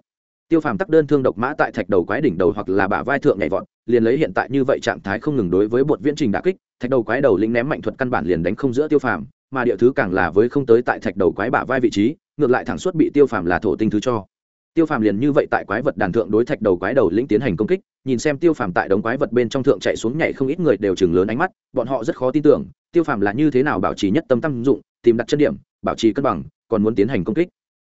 Tiêu phàm tắc đơn thương độc mã tại thạch đầu quái đỉnh đầu hoặc là bả vai thượng nhảy vọt, liền lấy hiện tại như vậy trạng thái không ngừng đối với bột viễn trình đà kích, thạch đầu quái đầu lính ném mạnh thuật căn bản liền đánh không giữa tiêu phàm, mà địa thứ càng là với không tới tại thạch đầu quái bả vai vị trí, ngược lại thẳng suốt bị tiêu phàm là thổ tinh thứ cho tiêu phàm liền như vậy tại quái vật đàn thượng đối thạch đầu quái đầu lĩnh tiến hành công kích, nhìn xem tiêu phàm tại đống quái vật bên trong thượng chạy xuống nhảy không ít người đều chừng lớn ánh mắt, bọn họ rất khó tin tưởng, tiêu phàm là như thế nào bảo trì nhất tâm tâm dụng, tìm đặt chân điểm, bảo trì cân bằng, còn muốn tiến hành công kích.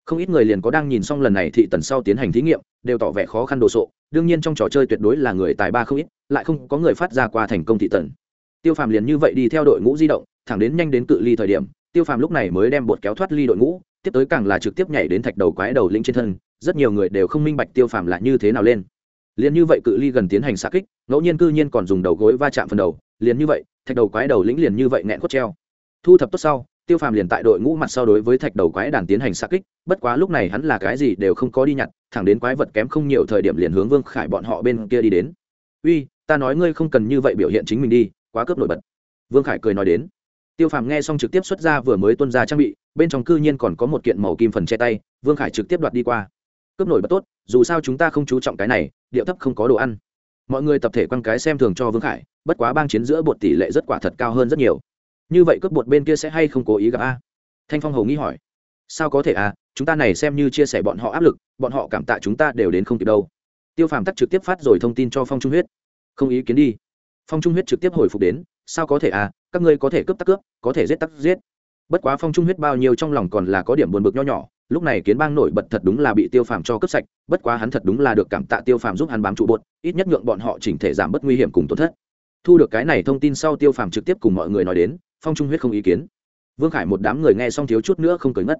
Không ít người liền có đang nhìn xong lần này thị tần sau tiến hành thí nghiệm, đều tỏ vẻ khó khăn đồ sộ, đương nhiên trong trò chơi tuyệt đối là người tài ba không ít, lại không có người phát ra qua thành công thị tần. Tiêu phàm liền như vậy đi theo đội ngũ di động, thẳng đến nhanh đến cự ly thời điểm, tiêu phàm lúc này mới đem bột kéo thoát ly đội ngũ, tiếp tới càng là trực tiếp nhảy đến thạch đầu quái đầu lĩnh trên thân rất nhiều người đều không minh bạch tiêu phàm là như thế nào lên. Liền như vậy cự ly gần tiến hành xa kích, ngẫu nhiên cư nhiên còn dùng đầu gối va chạm phần đầu, liền như vậy, thạch đầu quái đầu lĩnh liền như vậy nghẹn khuất treo. Thu thập tốt sau, tiêu phàm liền tại đội ngũ mặt sau đối với thạch đầu quái đàn tiến hành xa kích, bất quá lúc này hắn là cái gì đều không có đi nhặt, thẳng đến quái vật kém không nhiều thời điểm liền hướng vương khải bọn họ bên kia đi đến. Uy, ta nói ngươi không cần như vậy biểu hiện chính mình đi, quá cướp nổi bật. Vương khải cười nói đến. Tiêu phàm nghe xong trực tiếp xuất ra vừa mới tuân ra trang bị, bên trong cư nhiên còn có một kiện màu kim phần che tay, vương khải trực tiếp đoạt đi qua cướp nổi bất tốt, dù sao chúng ta không chú trọng cái này, điệu thấp không có đồ ăn. Mọi người tập thể quăng cái xem thường cho vương khải, bất quá bang chiến giữa bột tỷ lệ rất quả thật cao hơn rất nhiều. Như vậy cướp bột bên kia sẽ hay không cố ý gặp a? Thanh phong hầu nghĩ hỏi. Sao có thể à chúng ta này xem như chia sẻ bọn họ áp lực, bọn họ cảm tạ chúng ta đều đến không kịp đâu. Tiêu phàm tắt trực tiếp phát rồi thông tin cho phong trung huyết. Không ý kiến đi. Phong trung huyết trực tiếp hồi phục đến. Sao có thể à các ngươi có thể cướp tắc cướp, có thể giết tắc giết. Bất quá phong trung huyết bao nhiêu trong lòng còn là có điểm buồn bực nho nhỏ lúc này kiến bang nổi bật thật đúng là bị tiêu phàm cho cướp sạch, bất quá hắn thật đúng là được cảm tạ tiêu phàm giúp hắn bám trụ bột, ít nhất nhượng bọn họ chỉnh thể giảm bớt nguy hiểm cùng tổn thất. Thu được cái này thông tin sau tiêu phàm trực tiếp cùng mọi người nói đến, phong trung huyết không ý kiến. Vương khải một đám người nghe xong thiếu chút nữa không cười ngất.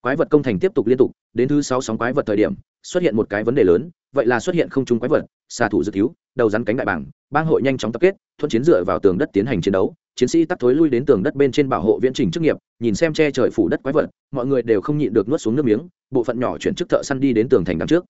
Quái vật công thành tiếp tục liên tục, đến thứ sáu sóng quái vật thời điểm, xuất hiện một cái vấn đề lớn, vậy là xuất hiện không trung quái vật xạ thủ dự cứu, đầu rắn cánh đại bảng bang hội nhanh chóng tập kết, thuận chiến dựa vào tường đất tiến hành chiến đấu chiến sĩ tắt thối lui đến tường đất bên trên bảo hộ viễn trình chức nghiệp, nhìn xem che trời phủ đất quái vật, mọi người đều không nhịn được nuốt xuống nước miếng, bộ phận nhỏ chuyển chức thợ săn đi đến tường thành đằng trước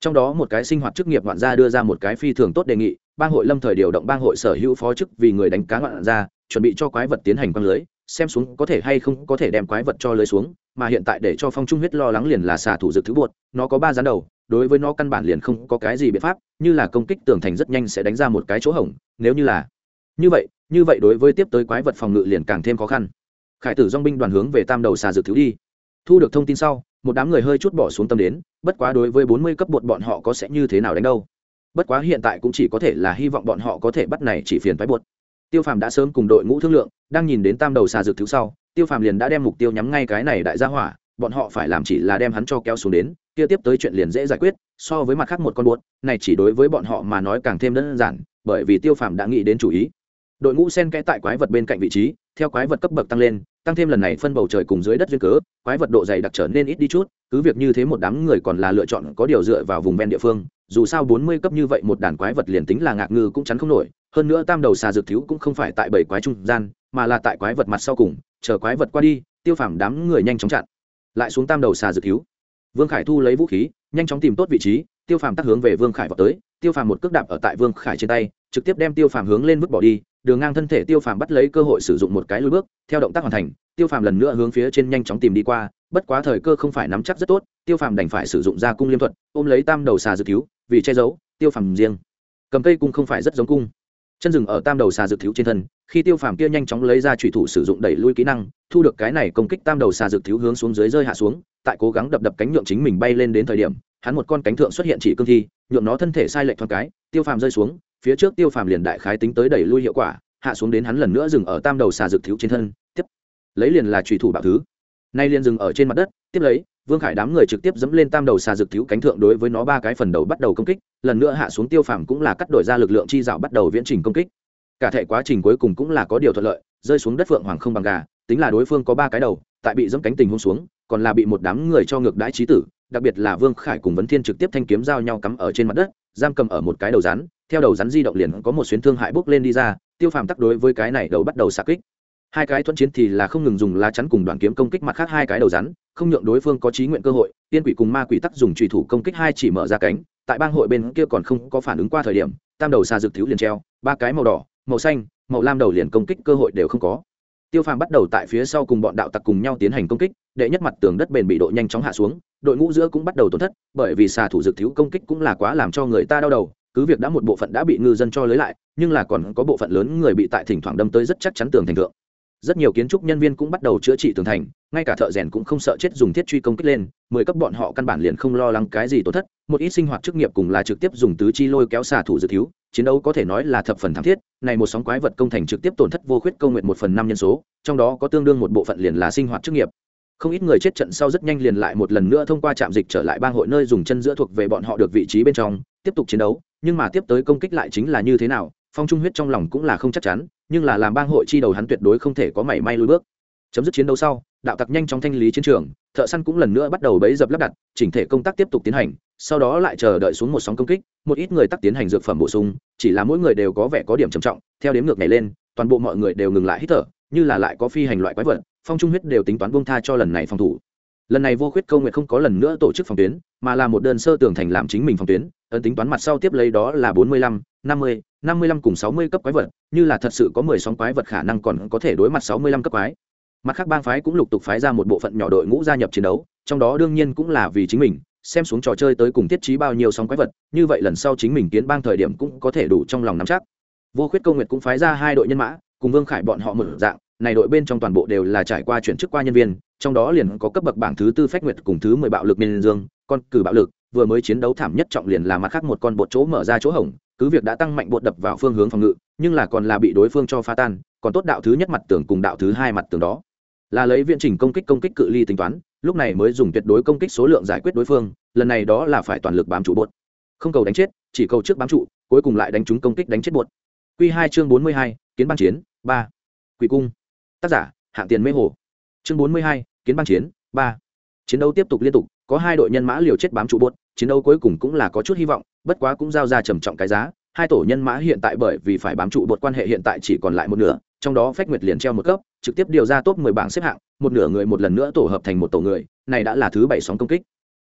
trong đó một cái sinh hoạt chức nghiệp ngoạn gia đưa ra một cái phi thường tốt đề nghị, bang hội lâm thời điều động bang hội sở hữu phó chức vì người đánh cá ngoạn gia, chuẩn bị cho quái vật tiến hành quăng lưới, xem xuống có thể hay không có thể đem quái vật cho lưới xuống, mà hiện tại để cho phong trung huyết lo lắng liền là xả thủ dược thứ bột, nó có ba gián đầu, đối với nó căn bản liền không có cái gì biện pháp, như là công kích tường thành rất nhanh sẽ đánh ra một cái chỗ hỏng. nếu như là như vậy như vậy đối với tiếp tới quái vật phòng ngự liền càng thêm khó khăn. Khải tử dong binh đoàn hướng về tam đầu xà dược thứ đi. Thu được thông tin sau một đám người hơi chút bỏ xuống tâm đến bất quá đối với bốn mươi cấp bột bọn họ có sẽ như thế nào đánh đâu. Bất quá hiện tại cũng chỉ có thể là hy vọng bọn họ có thể bắt này chỉ phiền phái bột. Tiêu phàm đã sớm cùng đội ngũ thương lượng đang nhìn đến tam đầu xà dược thứ sau tiêu phàm liền đã đem mục tiêu nhắm ngay cái này đại gia hỏa bọn họ phải làm chỉ là đem hắn cho kéo xuống đến kia tiếp tới chuyện liền dễ giải quyết so với mặt khác một con bột, này chỉ đối với bọn họ mà nói càng thêm đơn giản bởi vì tiêu phàm đã nghĩ đến chủ ý đội ngũ sen kẽ tại quái vật bên cạnh vị trí, theo quái vật cấp bậc tăng lên, tăng thêm lần này phân bầu trời cùng dưới đất duyên cớ, quái vật độ dày đặc trở nên ít đi chút, cứ việc như thế một đám người còn là lựa chọn có điều dựa vào vùng ven địa phương, dù sao bốn mươi cấp như vậy một đàn quái vật liền tính là ngạc ngư cũng chắn không nổi, hơn nữa tam đầu xà dược thiếu cũng không phải tại bảy quái trung gian, mà là tại quái vật mặt sau cùng, chờ quái vật qua đi, tiêu phàm đám người nhanh chóng chặn, lại xuống tam đầu xà dược thiếu. Vương khải thu lấy vũ khí, nhanh chóng tìm tốt vị trí, tiêu phàm tắt hướng về vương khải vào tới, tiêu phàm một cước đạp ở tại vương khải trên tay, trực tiếp đem tiêu phàm hướng lên vứt bỏ đi đường ngang thân thể tiêu phàm bắt lấy cơ hội sử dụng một cái lối bước, theo động tác hoàn thành, tiêu phàm lần nữa hướng phía trên nhanh chóng tìm đi qua, bất quá thời cơ không phải nắm chắc rất tốt, tiêu phàm đành phải sử dụng ra cung liêm thuật, ôm lấy tam đầu xà dược cứu, vì che giấu, tiêu phàm riêng. Cầm cây cung không phải rất giống cung. Chân rừng ở tam đầu xà dược thiếu trên thân, khi tiêu phàm kia nhanh chóng lấy ra trùy thủ sử dụng đẩy lui kỹ năng, thu được cái này công kích tam đầu xà dược thiếu hướng xuống dưới rơi hạ xuống, tại cố gắng đập đập cánh nhượng chính mình bay lên đến thời điểm, hắn một con cánh thượng xuất hiện chỉ cương thi, nhượng nó thân thể sai lệch thoáng cái, tiêu phàm rơi xuống phía trước tiêu phàm liền đại khái tính tới đẩy lui hiệu quả, hạ xuống đến hắn lần nữa dừng ở tam đầu xà dược thiếu trên thân, tiếp, lấy liền là trùy thủ bạo thứ. Nay liền dừng ở trên mặt đất, tiếp lấy, vương khải đám người trực tiếp dẫm lên tam đầu xà dược thiếu cánh thượng đối với nó ba cái phần đầu bắt đầu công kích, lần nữa hạ xuống tiêu phàm cũng là cắt đổi ra lực lượng chi dạo bắt đầu viễn trình công kích. Cả thể quá trình cuối cùng cũng là có điều thuận lợi, rơi xuống đất phượng hoàng không bằng gà, tính là đối phương có ba cái đầu, tại bị dẫm cánh tình hôn xuống, còn là bị một đám người cho ngược đãi trí tử, đặc biệt là vương khải cùng vấn thiên trực tiếp thanh kiếm giao nhau cắm ở trên mặt đất giam cầm ở một cái đầu rắn, theo đầu rắn di động liền có một xuyến thương hại bốc lên đi ra, tiêu phàm tắc đối với cái này đầu bắt đầu xạ kích. Hai cái thuận chiến thì là không ngừng dùng lá chắn cùng đoàn kiếm công kích mặt khác hai cái đầu rắn, không nhượng đối phương có trí nguyện cơ hội, tiên quỷ cùng ma quỷ tắc dùng trùy thủ công kích hai chỉ mở ra cánh, tại bang hội bên kia còn không có phản ứng qua thời điểm, tam đầu xà dược thiếu liền treo, ba cái màu đỏ, màu xanh, màu lam đầu liền công kích cơ hội đều không có. Tiêu phàm bắt đầu tại phía sau cùng bọn đạo tặc cùng nhau tiến hành công kích, đệ nhất mặt tường đất bền bị độ nhanh chóng hạ xuống đội ngũ giữa cũng bắt đầu tổn thất, bởi vì xà thủ dược thiếu công kích cũng là quá làm cho người ta đau đầu, cứ việc đã một bộ phận đã bị ngư dân cho lấy lại, nhưng là còn có bộ phận lớn người bị tại thỉnh thoảng đâm tới rất chắc chắn tường thành thượng. Rất nhiều kiến trúc nhân viên cũng bắt đầu chữa trị tường thành, ngay cả thợ rèn cũng không sợ chết dùng thiết truy công kích lên, mười cấp bọn họ căn bản liền không lo lắng cái gì tổn thất, một ít sinh hoạt chức nghiệp cùng là trực tiếp dùng tứ chi lôi kéo xà thủ dược thiếu, chiến đấu có thể nói là thập phần thảm thiết, này một sóng quái vật công thành trực tiếp tổn thất vô khuyết công nguyện một phần năm nhân số, trong đó có tương đương một bộ phận liền là sinh hoạt chức nghiệp không ít người chết trận sau rất nhanh liền lại một lần nữa thông qua trạm dịch trở lại bang hội nơi dùng chân giữa thuộc về bọn họ được vị trí bên trong, tiếp tục chiến đấu. Nhưng mà tiếp tới công kích lại chính là như thế nào, phong trung huyết trong lòng cũng là không chắc chắn, nhưng là làm bang hội chi đầu hắn tuyệt đối không thể có mảy may lui bước. Chấm dứt chiến đấu sau, đạo tặc nhanh chóng thanh lý chiến trường, thợ săn cũng lần nữa bắt đầu bấy dập lắp đặt, chỉnh thể công tác tiếp tục tiến hành, sau đó lại chờ đợi xuống một sóng công kích, một ít người tắc tiến hành dược phẩm bổ sung, chỉ là mỗi người đều có vẻ có điểm trầm trọng, theo đếm ngược này lên, toàn bộ mọi người đều ngừng lại hít thở, như là lại có phi hành loại quái vật phong trung huyết đều tính toán buông tha cho lần này phòng thủ. Lần này vô khuyết Câu nguyện không có lần nữa tổ chức phòng tuyến, mà là một đơn sơ tường thành làm chính mình phòng tuyến, ấn tính toán mặt sau tiếp lấy đó là bốn mươi lăm, năm mươi năm mươi lăm cùng sáu mươi cấp quái vật, như là thật sự có mười sóng quái vật khả năng còn có thể đối mặt sáu mươi lăm cấp quái. Mặt khác bang phái cũng lục tục phái ra một bộ phận nhỏ đội ngũ gia nhập chiến đấu, trong đó đương nhiên cũng là vì chính mình, xem xuống trò chơi tới cùng tiết trí bao nhiêu sóng quái vật, như vậy lần sau chính mình kiến bang thời điểm cũng có thể đủ trong lòng nắm chắc. Vô khuyết công nguyệt cũng phái ra hai đội nhân mã, cùng vương khải bọn họ mở dạng này đội bên trong toàn bộ đều là trải qua chuyển chức qua nhân viên, trong đó liền có cấp bậc bảng thứ tư phách nguyệt cùng thứ mười bạo lực miên dương, con cử bạo lực, vừa mới chiến đấu thảm nhất trọng liền là mặt khác một con bột chỗ mở ra chỗ hổng, cứ việc đã tăng mạnh bột đập vào phương hướng phòng ngự, nhưng là còn là bị đối phương cho phá tan, còn tốt đạo thứ nhất mặt tường cùng đạo thứ hai mặt tường đó. Là lấy viện chỉnh công kích công kích cự ly tính toán, lúc này mới dùng tuyệt đối công kích số lượng giải quyết đối phương, lần này đó là phải toàn lực bám trụ bột. Không cầu đánh chết, chỉ cầu trước bám trụ, cuối cùng lại đánh trúng công kích đánh chết bột. Quy hai chương bốn mươi hai, kiến ban chiến, ba. Quỷ cung tác giả, hạng tiền mê hồ. Chương bốn mươi hai, kiến bang chiến, ba. Chiến đấu tiếp tục liên tục, có hai đội nhân mã liều chết bám trụ bột chiến đấu cuối cùng cũng là có chút hy vọng, bất quá cũng giao ra trầm trọng cái giá. Hai tổ nhân mã hiện tại bởi vì phải bám trụ bột quan hệ hiện tại chỉ còn lại một nửa, trong đó phách nguyệt liền treo một cấp, trực tiếp điều ra top mười bảng xếp hạng, một nửa người một lần nữa tổ hợp thành một tổ người, này đã là thứ bảy sóng công kích.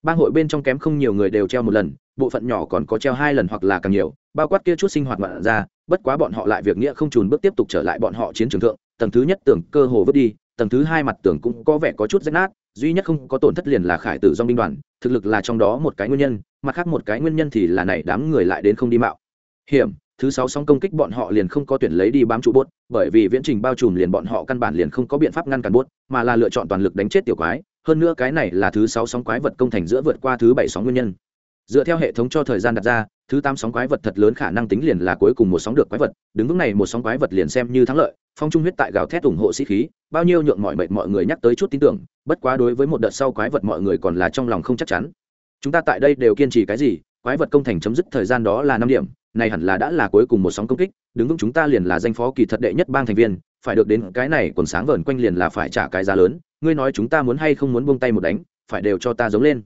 Bang hội bên trong kém không nhiều người đều treo một lần, bộ phận nhỏ còn có treo hai lần hoặc là càng nhiều, bao quát kia chút sinh hoạt ngoạn ra, bất quá bọn họ lại việc nghĩa không trùn bước tiếp tục trở lại bọn họ chiến trường thượng tầng thứ nhất tưởng cơ hồ vứt đi, tầng thứ hai mặt tưởng cũng có vẻ có chút rách nát, duy nhất không có tổn thất liền là khải tử do binh đoàn, thực lực là trong đó một cái nguyên nhân, mặt khác một cái nguyên nhân thì là này đám người lại đến không đi mạo. Hiểm, thứ sáu sóng công kích bọn họ liền không có tuyển lấy đi bám trụ bốt, bởi vì viễn trình bao trùm liền bọn họ căn bản liền không có biện pháp ngăn cản bốt, mà là lựa chọn toàn lực đánh chết tiểu quái, hơn nữa cái này là thứ sáu sóng quái vật công thành giữa vượt qua thứ bảy sóng nguyên nhân. Dựa theo hệ thống cho thời gian đặt ra thứ tám sóng quái vật thật lớn khả năng tính liền là cuối cùng một sóng được quái vật, đứng vững này một sóng quái vật liền xem như thắng lợi, phong trung huyết tại gào thét ủng hộ sĩ khí, bao nhiêu nhượng mọi mệnh mọi người nhắc tới chút tin tưởng, bất quá đối với một đợt sau quái vật mọi người còn là trong lòng không chắc chắn. Chúng ta tại đây đều kiên trì cái gì, quái vật công thành chấm dứt thời gian đó là năm điểm, này hẳn là đã là cuối cùng một sóng công kích, đứng vững chúng ta liền là danh phó kỳ thật đệ nhất bang thành viên, phải được đến cái này còn sáng vờn quanh liền là phải trả cái giá lớn, ngươi nói chúng ta muốn hay không muốn buông tay một đánh, phải đều cho ta giống lên.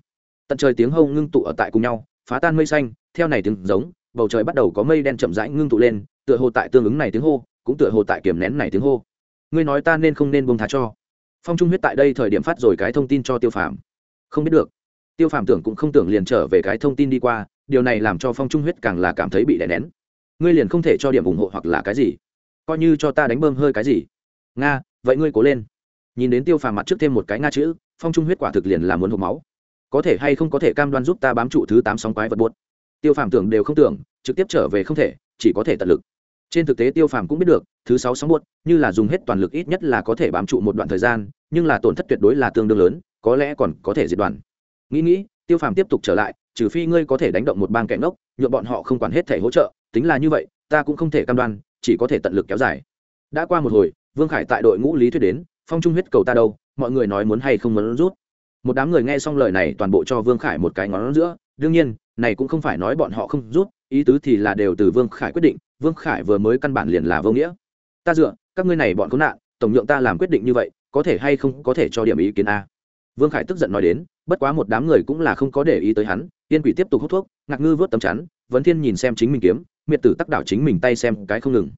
Tận trời tiếng hâu ngưng tụ ở tại cùng nhau phá tan mây xanh, theo này tiếng giống, bầu trời bắt đầu có mây đen chậm rãi ngưng tụ lên, tựa hồ tại tương ứng này tiếng hô, cũng tựa hồ tại kiểm nén này tiếng hô. Ngươi nói ta nên không nên buông thá cho? Phong trung huyết tại đây thời điểm phát rồi cái thông tin cho tiêu phàm. Không biết được. Tiêu phàm tưởng cũng không tưởng liền trở về cái thông tin đi qua, điều này làm cho phong trung huyết càng là cảm thấy bị đè nén. Ngươi liền không thể cho điểm ủng hộ hoặc là cái gì? Coi như cho ta đánh bơm hơi cái gì? Nga, vậy ngươi cố lên. Nhìn đến tiêu phàm mặt trước thêm một cái nga chữ, phong trung huyết quả thực liền là muốn hộp máu có thể hay không có thể cam đoan giúp ta bám trụ thứ tám sóng quái vật buốt. Tiêu phàm tưởng đều không tưởng, trực tiếp trở về không thể, chỉ có thể tận lực. Trên thực tế tiêu phàm cũng biết được, thứ sáu sóng buốt, như là dùng hết toàn lực ít nhất là có thể bám trụ một đoạn thời gian, nhưng là tổn thất tuyệt đối là tương đương lớn, có lẽ còn có thể diệt đoàn. Nghĩ nghĩ, tiêu phàm tiếp tục trở lại, trừ phi ngươi có thể đánh động một bang kẻ ngốc nhuộm bọn họ không quản hết thể hỗ trợ, tính là như vậy, ta cũng không thể cam đoan, chỉ có thể tận lực kéo dài. Đã qua một hồi, vương khải tại đội ngũ lý thuyết đến, phong trung huyết cầu ta đâu, mọi người nói muốn hay không muốn rút một đám người nghe xong lời này toàn bộ cho vương khải một cái ngón giữa. Đương nhiên, này cũng không phải nói bọn họ không rút ý tứ thì là đều từ vương khải quyết định. Vương khải vừa mới căn bản liền là vô nghĩa. Ta dựa, các ngươi này bọn có nạn, tổng nhượng ta làm quyết định như vậy, có thể hay không có thể cho điểm ý kiến a? Vương khải tức giận nói đến, bất quá một đám người cũng là không có để ý tới hắn. Yên quỷ tiếp tục hút thuốc, ngạc ngư vớt tấm chắn, vấn thiên nhìn xem chính mình kiếm, miệt tử tắc đảo chính mình tay xem cái không ngừng.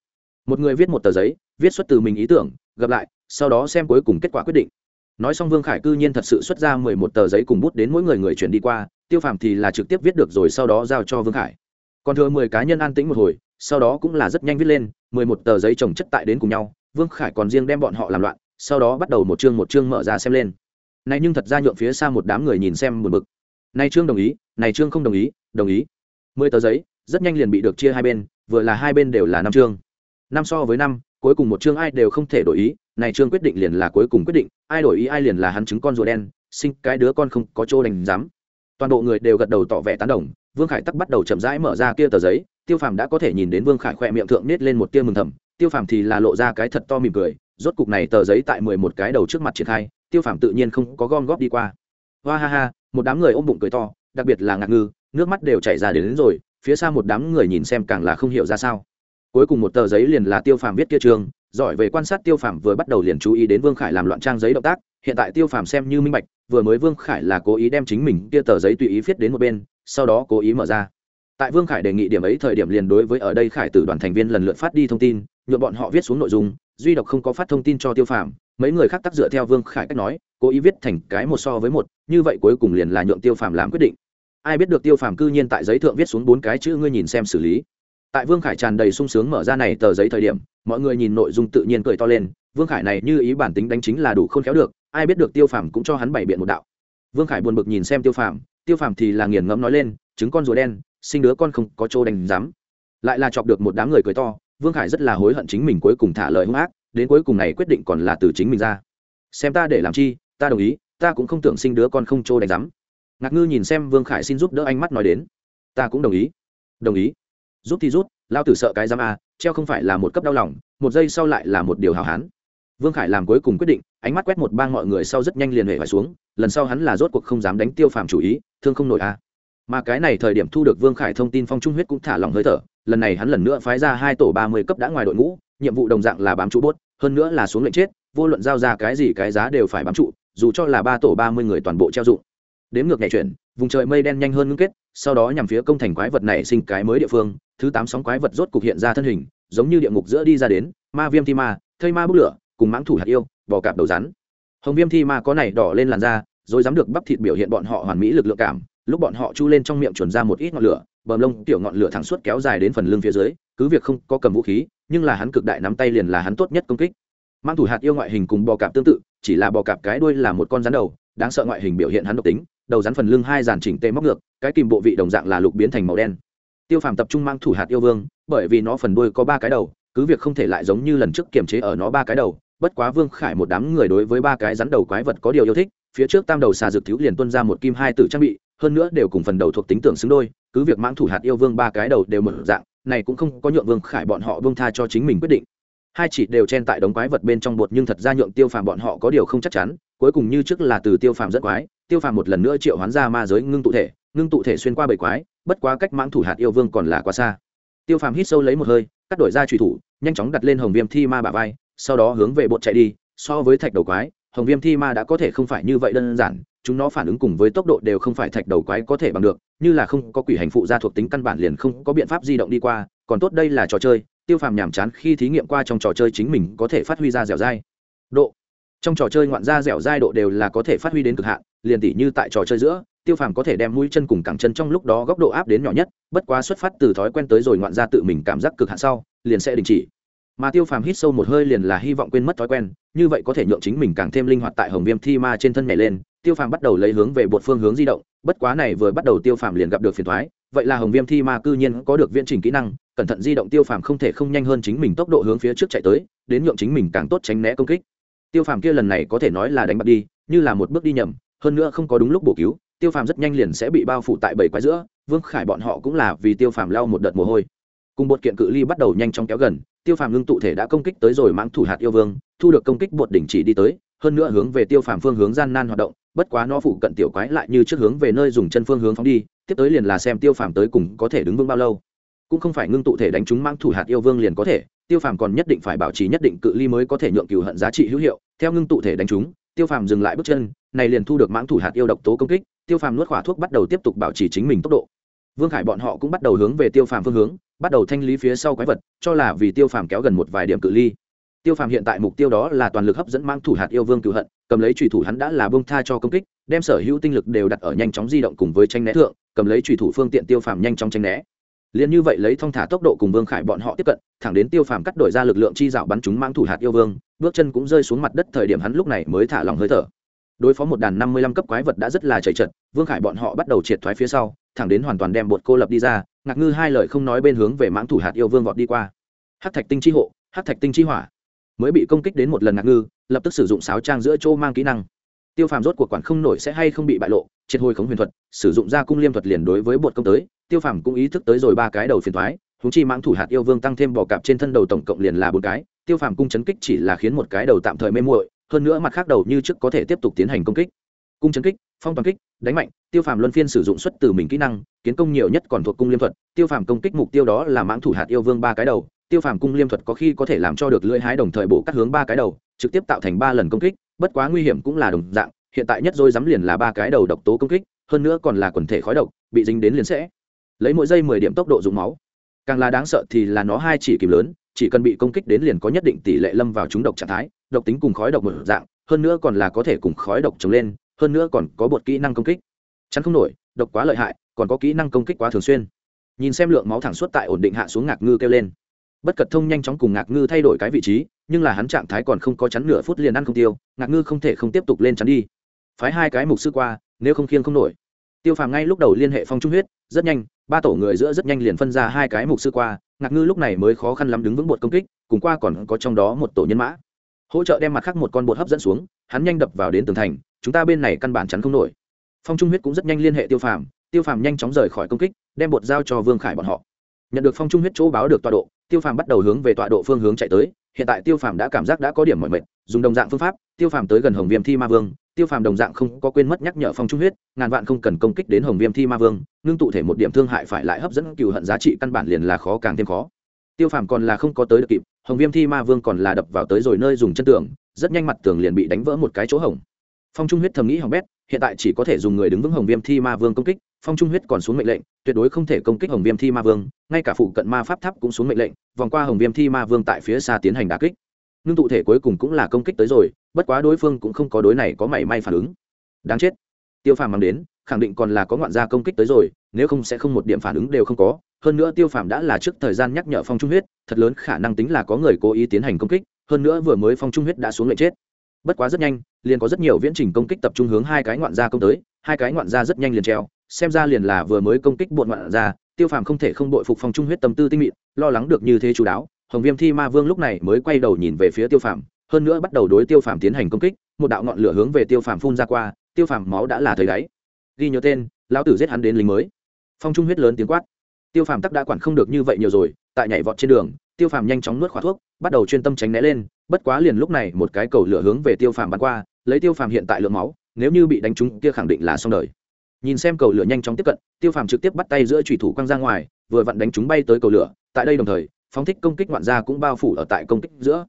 Một người viết một tờ giấy, viết xuất từ mình ý tưởng, gặp lại, sau đó xem cuối cùng kết quả quyết định nói xong vương khải cư nhiên thật sự xuất ra mười một tờ giấy cùng bút đến mỗi người người chuyển đi qua, tiêu phàm thì là trực tiếp viết được rồi sau đó giao cho vương khải. Còn thừa mười cá nhân an tĩnh một hồi, sau đó cũng là rất nhanh viết lên, mười một tờ giấy trồng chất tại đến cùng nhau, vương khải còn riêng đem bọn họ làm loạn, sau đó bắt đầu một chương một chương mở ra xem lên. Này nhưng thật ra nhượng phía xa một đám người nhìn xem một bực. Này trương đồng ý, này trương không đồng ý đồng ý. Mười tờ giấy, rất nhanh liền bị được chia hai bên, vừa là hai bên đều là năm chương. Năm so với năm, cuối cùng một chương ai đều không thể đổi ý này trương quyết định liền là cuối cùng quyết định ai đổi ý ai liền là hắn chứng con rùa đen sinh cái đứa con không có chỗ đành dám. Toàn bộ người đều gật đầu tỏ vẻ tán đồng vương khải tắc bắt đầu chậm rãi mở ra kia tờ giấy tiêu phàm đã có thể nhìn đến vương khải khỏe miệng thượng nết lên một tia mừng thầm tiêu phàm thì là lộ ra cái thật to mỉm cười rốt cục này tờ giấy tại mười một cái đầu trước mặt triển khai tiêu phàm tự nhiên không có gom góp đi qua. Hoa ha ha một đám người ôm bụng cười to đặc biệt là ngạc ngư nước mắt đều chảy ra đến, đến rồi phía xa một đám người nhìn xem càng là không hiểu ra sao. Cuối cùng một tờ giấy liền là tiêu phàm viết kia trường giỏi về quan sát tiêu phàm vừa bắt đầu liền chú ý đến vương khải làm loạn trang giấy động tác hiện tại tiêu phàm xem như minh bạch vừa mới vương khải là cố ý đem chính mình kia tờ giấy tùy ý viết đến một bên sau đó cố ý mở ra tại vương khải đề nghị điểm ấy thời điểm liền đối với ở đây khải tử đoàn thành viên lần lượt phát đi thông tin nhuộm bọn họ viết xuống nội dung duy độc không có phát thông tin cho tiêu phàm mấy người khác tác dựa theo vương khải cách nói cố ý viết thành cái một so với một như vậy cuối cùng liền là nhượng tiêu phàm làm quyết định ai biết được tiêu phàm cư nhiên tại giấy thượng viết xuống bốn cái chữ ngươi nhìn xem xử lý tại vương khải tràn đầy sung sướng mở ra này tờ giấy thời điểm mọi người nhìn nội dung tự nhiên cười to lên, vương khải này như ý bản tính đánh chính là đủ không khéo được, ai biết được tiêu phàm cũng cho hắn bày biện một đạo. Vương khải buồn bực nhìn xem tiêu phàm tiêu phàm thì là nghiền ngẫm nói lên chứng con rùa đen, sinh đứa con không có chỗ đánh dám lại là chọc được một đám người cười to, vương khải rất là hối hận chính mình cuối cùng thả lời hung ác, đến cuối cùng này quyết định còn là từ chính mình ra. Xem ta để làm chi, ta đồng ý, ta cũng không tưởng sinh đứa con không trô đánh giám ngạc ngư nhìn xem vương khải xin giúp đỡ anh mắt nói đến, ta cũng đồng ý. Đồng ý. Rút thì rút lao tử sợ cái giám a, treo không phải là một cấp đau lòng, một giây sau lại là một điều hào hán. Vương khải làm cuối cùng quyết định, ánh mắt quét một bang mọi người sau rất nhanh liền hệ phải xuống, lần sau hắn là rốt cuộc không dám đánh tiêu phàm chủ ý, thương không nổi a. Mà cái này thời điểm thu được vương khải thông tin phong trung huyết cũng thả lòng hơi thở, lần này hắn lần nữa phái ra hai tổ ba mươi cấp đã ngoài đội ngũ, nhiệm vụ đồng dạng là bám trụ bốt, hơn nữa là xuống lệnh chết, vô luận giao ra cái gì cái giá đều phải bám trụ, dù cho là ba tổ ba mươi người toàn bộ treo dụng. Đếm ngược nhảy chuyển, vùng trời mây đen nhanh hơn ngưng kết, sau đó nhằm phía công thành quái vật này sinh cái mới địa phương thứ tám sóng quái vật rốt cục hiện ra thân hình, giống như địa ngục giữa đi ra đến, ma viêm thi ma, thây ma bốc lửa, cùng mãng thủ hạt yêu, bò cạp đầu rắn. Hồng viêm thi ma có này đỏ lên làn da, rồi dám được bắp thịt biểu hiện bọn họ hoàn mỹ lực lượng cảm, lúc bọn họ chu lên trong miệng chuẩn ra một ít ngọn lửa bờm lông tiểu ngọn lửa thẳng suốt kéo dài đến phần lưng phía dưới, cứ việc không có cầm vũ khí, nhưng là hắn cực đại nắm tay liền là hắn tốt nhất công kích. Mang thủ hạt yêu ngoại hình cùng bò cạp tương tự, chỉ là bò cạp cái đuôi là một con rắn đầu, đáng sợ ngoại hình biểu hiện hắn độc tính, đầu rắn phần lưng hai dàn chỉnh tê móc ngược, cái kìm bộ vị đồng dạng là lục biến thành màu đen tiêu phàm tập trung mang thủ hạt yêu vương, bởi vì nó phần đuôi có ba cái đầu, cứ việc không thể lại giống như lần trước kiềm chế ở nó ba cái đầu, bất quá vương khải một đám người đối với ba cái rắn đầu quái vật có điều yêu thích, phía trước tam đầu xà dược thiếu liền tuân ra một kim hai tử trang bị, hơn nữa đều cùng phần đầu thuộc tính tưởng xứng đôi, cứ việc mãng thủ hạt yêu vương ba cái đầu đều mở dạng, này cũng không có nhượng vương khải bọn họ vương tha cho chính mình quyết định. Hai chỉ đều chen tại đống quái vật bên trong bột nhưng thật ra nhượng tiêu phàm bọn họ có điều không chắc chắn, cuối cùng như trước là từ tiêu phàm rất quái, tiêu phàm một lần nữa triệu hoán ra ma giới ngưng tụ thể ngưng tụ thể xuyên qua bầy quái, bất quá cách mãng thủ hạt yêu vương còn là quá xa. Tiêu phàm hít sâu lấy một hơi, cắt đổi ra trùy thủ, nhanh chóng đặt lên hồng viêm thi ma bà vai, sau đó hướng về bột chạy đi. So với thạch đầu quái, hồng viêm thi ma đã có thể không phải như vậy đơn giản, chúng nó phản ứng cùng với tốc độ đều không phải thạch đầu quái có thể bằng được, như là không có quỷ hành phụ gia thuộc tính căn bản liền không có biện pháp di động đi qua, còn tốt đây là trò chơi, tiêu phàm nhàm chán khi thí nghiệm qua trong trò chơi chính mình có thể phát huy ra dẻo dai. Độ. Trong trò chơi ngoạn ra dẻo dai độ đều là có thể phát huy đến cực hạn, liền tỉ như tại trò chơi giữa tiêu phàm có thể đem mũi chân cùng cẳng chân trong lúc đó góc độ áp đến nhỏ nhất, bất quá xuất phát từ thói quen tới rồi ngoạn ra tự mình cảm giác cực hạn sau, liền sẽ đình chỉ. Mà tiêu phàm hít sâu một hơi liền là hy vọng quên mất thói quen, như vậy có thể nhượng chính mình càng thêm linh hoạt tại hồng viêm thi ma trên thân nhảy lên, tiêu phàm bắt đầu lấy hướng về bột phương hướng di động, bất quá này vừa bắt đầu tiêu phàm liền gặp được phiền thoái vậy là hồng viêm thi ma cư nhiên có được viễn trình kỹ năng, cẩn thận di động tiêu phàm không thể không nhanh hơn chính mình tốc độ hướng phía trước chạy tới, đến nhượng chính mình càng tốt tránh né công kích. Tiêu phàm kia lần này có thể nói là đánh bạc đi, như là một bước đi nhầm, hơn nữa không có đúng lúc bổ cứu tiêu phàm rất nhanh liền sẽ bị bao phủ tại bảy quái giữa, vương khải bọn họ cũng là vì tiêu phàm lau một đợt mồ hôi. Cùng bột kiện cự ly bắt đầu nhanh chóng kéo gần, tiêu phàm ngưng tụ thể đã công kích tới rồi mãng thủ hạt yêu vương, thu được công kích bột đỉnh chỉ đi tới, hơn nữa hướng về tiêu phàm phương hướng gian nan hoạt động, bất quá nó phụ cận tiểu quái lại như trước hướng về nơi dùng chân phương hướng phóng đi, tiếp tới liền là xem tiêu phàm tới cùng có thể đứng vững bao lâu. Cũng không phải ngưng tụ thể đánh trúng mãng thủ hạt yêu vương liền có thể, tiêu phàm còn nhất định phải bảo trì nhất định cự ly mới có thể nhượng cừu hận giá trị hữu hiệu, theo ngưng tụ thể đánh trúng, tiêu phàm dừng lại bước chân, này liền thu được mãng thủ hạt yêu độc tố công kích tiêu phàm nuốt khỏa thuốc bắt đầu tiếp tục bảo trì chính mình tốc độ. Vương khải bọn họ cũng bắt đầu hướng về tiêu phàm phương hướng, bắt đầu thanh lý phía sau quái vật, cho là vì tiêu phàm kéo gần một vài điểm cự ly. Tiêu phàm hiện tại mục tiêu đó là toàn lực hấp dẫn mang thủ hạt yêu vương cựu hận, cầm lấy trùy thủ hắn đã là bông tha cho công kích, đem sở hữu tinh lực đều đặt ở nhanh chóng di động cùng với tranh né thượng, cầm lấy trùy thủ phương tiện tiêu phàm nhanh chóng tranh né. Liền như vậy lấy thong thả tốc độ cùng vương khải bọn họ tiếp cận, thẳng đến tiêu phàm cắt đổi ra lực lượng chi dạo bắn chúng mang thủ hạt yêu vương, bước chân cũng rơi xuống mặt đất thời điểm hắn lúc này mới thả lòng hơi thở đối phó một đàn năm mươi lăm cấp quái vật đã rất là chảy chật, vương khải bọn họ bắt đầu triệt thoái phía sau, thẳng đến hoàn toàn đem bột cô lập đi ra, ngạc ngư hai lời không nói bên hướng về mãng thủ hạt yêu vương vọt đi qua. Hát thạch tinh chi hộ hát thạch tinh chi hỏa mới bị công kích đến một lần ngạc ngư, lập tức sử dụng sáo trang giữa chỗ mang kỹ năng. Tiêu phàm rốt cuộc quản không nổi sẽ hay không bị bại lộ, triệt hồi khống huyền thuật, sử dụng ra cung liêm thuật liền đối với bột công tới. Tiêu phàm cũng ý thức tới rồi ba cái đầu phiền thoái húng chi mãng thủ hạt yêu vương tăng thêm bò cạp trên thân đầu tổng cộng liền là bốn cái. Tiêu phàm cung chấn kích chỉ là khiến một cái đầu tạm thời mê muội hơn nữa mặt khác đầu như trước có thể tiếp tục tiến hành công kích. Cung chấn kích, phong toàn kích, đánh mạnh, tiêu phàm luân phiên sử dụng xuất từ mình kỹ năng, kiến công nhiều nhất còn thuộc cung liêm thuật, tiêu phàm công kích mục tiêu đó là mãng thủ hạt yêu vương ba cái đầu, tiêu phàm cung liêm thuật có khi có thể làm cho được lưỡi hái đồng thời bổ cắt hướng ba cái đầu, trực tiếp tạo thành ba lần công kích, bất quá nguy hiểm cũng là đồng dạng, hiện tại nhất dôi dám liền là ba cái đầu độc tố công kích, hơn nữa còn là quần thể khói độc, bị dính đến liền sẽ lấy mỗi giây mười điểm tốc độ dùng máu. Càng là đáng sợ thì là nó hai chỉ kìm lớn, chỉ cần bị công kích đến liền có nhất định tỷ lệ lâm vào chúng độc trạng thái độc tính cùng khói độc một dạng, hơn nữa còn là có thể cùng khói độc chống lên, hơn nữa còn có bột kỹ năng công kích. Chắn không nổi, độc quá lợi hại, còn có kỹ năng công kích quá thường xuyên. Nhìn xem lượng máu thẳng suốt tại ổn định hạ xuống ngạc ngư kêu lên. Bất cật thông nhanh chóng cùng ngạc ngư thay đổi cái vị trí, nhưng là hắn trạng thái còn không có chắn nửa phút liền ăn không tiêu, ngạc ngư không thể không tiếp tục lên chắn đi. Phái hai cái mục sư qua, nếu không khiêng không nổi. Tiêu phàm ngay lúc đầu liên hệ phong trung huyết, rất nhanh, ba tổ người giữa rất nhanh liền phân ra hai cái mục sư qua, ngạc ngư lúc này mới khó khăn lắm đứng vững bột công kích, cùng qua còn có trong đó một tổ nhân mã hỗ trợ đem mặt khác một con bột hấp dẫn xuống, hắn nhanh đập vào đến tường thành, chúng ta bên này căn bản chắn không nổi. Phong trung huyết cũng rất nhanh liên hệ tiêu phàm tiêu phàm nhanh chóng rời khỏi công kích, đem bột giao cho vương khải bọn họ. Nhận được phong trung huyết chỗ báo được tọa độ, tiêu phàm bắt đầu hướng về tọa độ phương hướng chạy tới, hiện tại tiêu phàm đã cảm giác đã có điểm mọi mệt, dùng đồng dạng phương pháp, tiêu phàm tới gần hồng viêm thi ma vương, tiêu phàm đồng dạng không có quên mất nhắc nhở phong trung huyết, ngàn vạn không cần công kích đến hồng viêm thi ma vương, ngưng tụ thể một điểm thương hại phải lại hấp dẫn cựu hận giá trị căn bản liền là khó càng thêm khó tiêu phàm còn là không có tới được kịp, hồng viêm thi ma vương còn là đập vào tới rồi nơi dùng chân tường, rất nhanh mặt tường liền bị đánh vỡ một cái chỗ hỏng. phong trung huyết thầm nghĩ hỏng bét, hiện tại chỉ có thể dùng người đứng vững hồng viêm thi ma vương công kích, phong trung huyết còn xuống mệnh lệnh, tuyệt đối không thể công kích hồng viêm thi ma vương, ngay cả phụ cận ma pháp tháp cũng xuống mệnh lệnh, vòng qua hồng viêm thi ma vương tại phía xa tiến hành đà kích. Nhưng tụ thể cuối cùng cũng là công kích tới rồi, bất quá đối phương cũng không có đối này có mảy may phản ứng. Đáng chết. Tiêu phàm mang đến, khẳng định còn là có ngoạn gia công kích tới rồi, nếu không sẽ không một điểm phản ứng đều không có hơn nữa tiêu phàm đã là trước thời gian nhắc nhở phong trung huyết, thật lớn khả năng tính là có người cố ý tiến hành công kích, hơn nữa vừa mới phong trung huyết đã xuống lệnh chết. Bất quá rất nhanh, liền có rất nhiều viễn trình công kích tập trung hướng hai cái ngoạn gia công tới, hai cái ngoạn gia rất nhanh liền treo xem ra liền là vừa mới công kích bộn ngoạn gia, tiêu phàm không thể không đội phục phong trung huyết tâm tư tinh mịn, lo lắng được như thế chú đáo, hồng viêm thi ma vương lúc này mới quay đầu nhìn về phía tiêu phàm, hơn nữa bắt đầu đối tiêu phàm tiến hành công kích, một đạo ngọn lửa hướng về tiêu phàm phun ra qua, tiêu phàm máu đã là thời đáy. Ghi nhớ tên, lão tử giết hắn đến lính mới. Phong trung huyết lớn tiếng quát tiêu phàm tắc đã quản không được như vậy nhiều rồi, tại nhảy vọt trên đường, tiêu phàm nhanh chóng nuốt khóa thuốc, bắt đầu chuyên tâm tránh né lên, bất quá liền lúc này một cái cầu lửa hướng về tiêu phàm bắn qua, lấy tiêu phàm hiện tại lượng máu, nếu như bị đánh trúng kia khẳng định là xong đời. Nhìn xem cầu lửa nhanh chóng tiếp cận, tiêu phàm trực tiếp bắt tay giữa thủy thủ quăng ra ngoài, vừa vặn đánh chúng bay tới cầu lửa, tại đây đồng thời, phóng thích công kích ngoạn gia cũng bao phủ ở tại công kích giữa.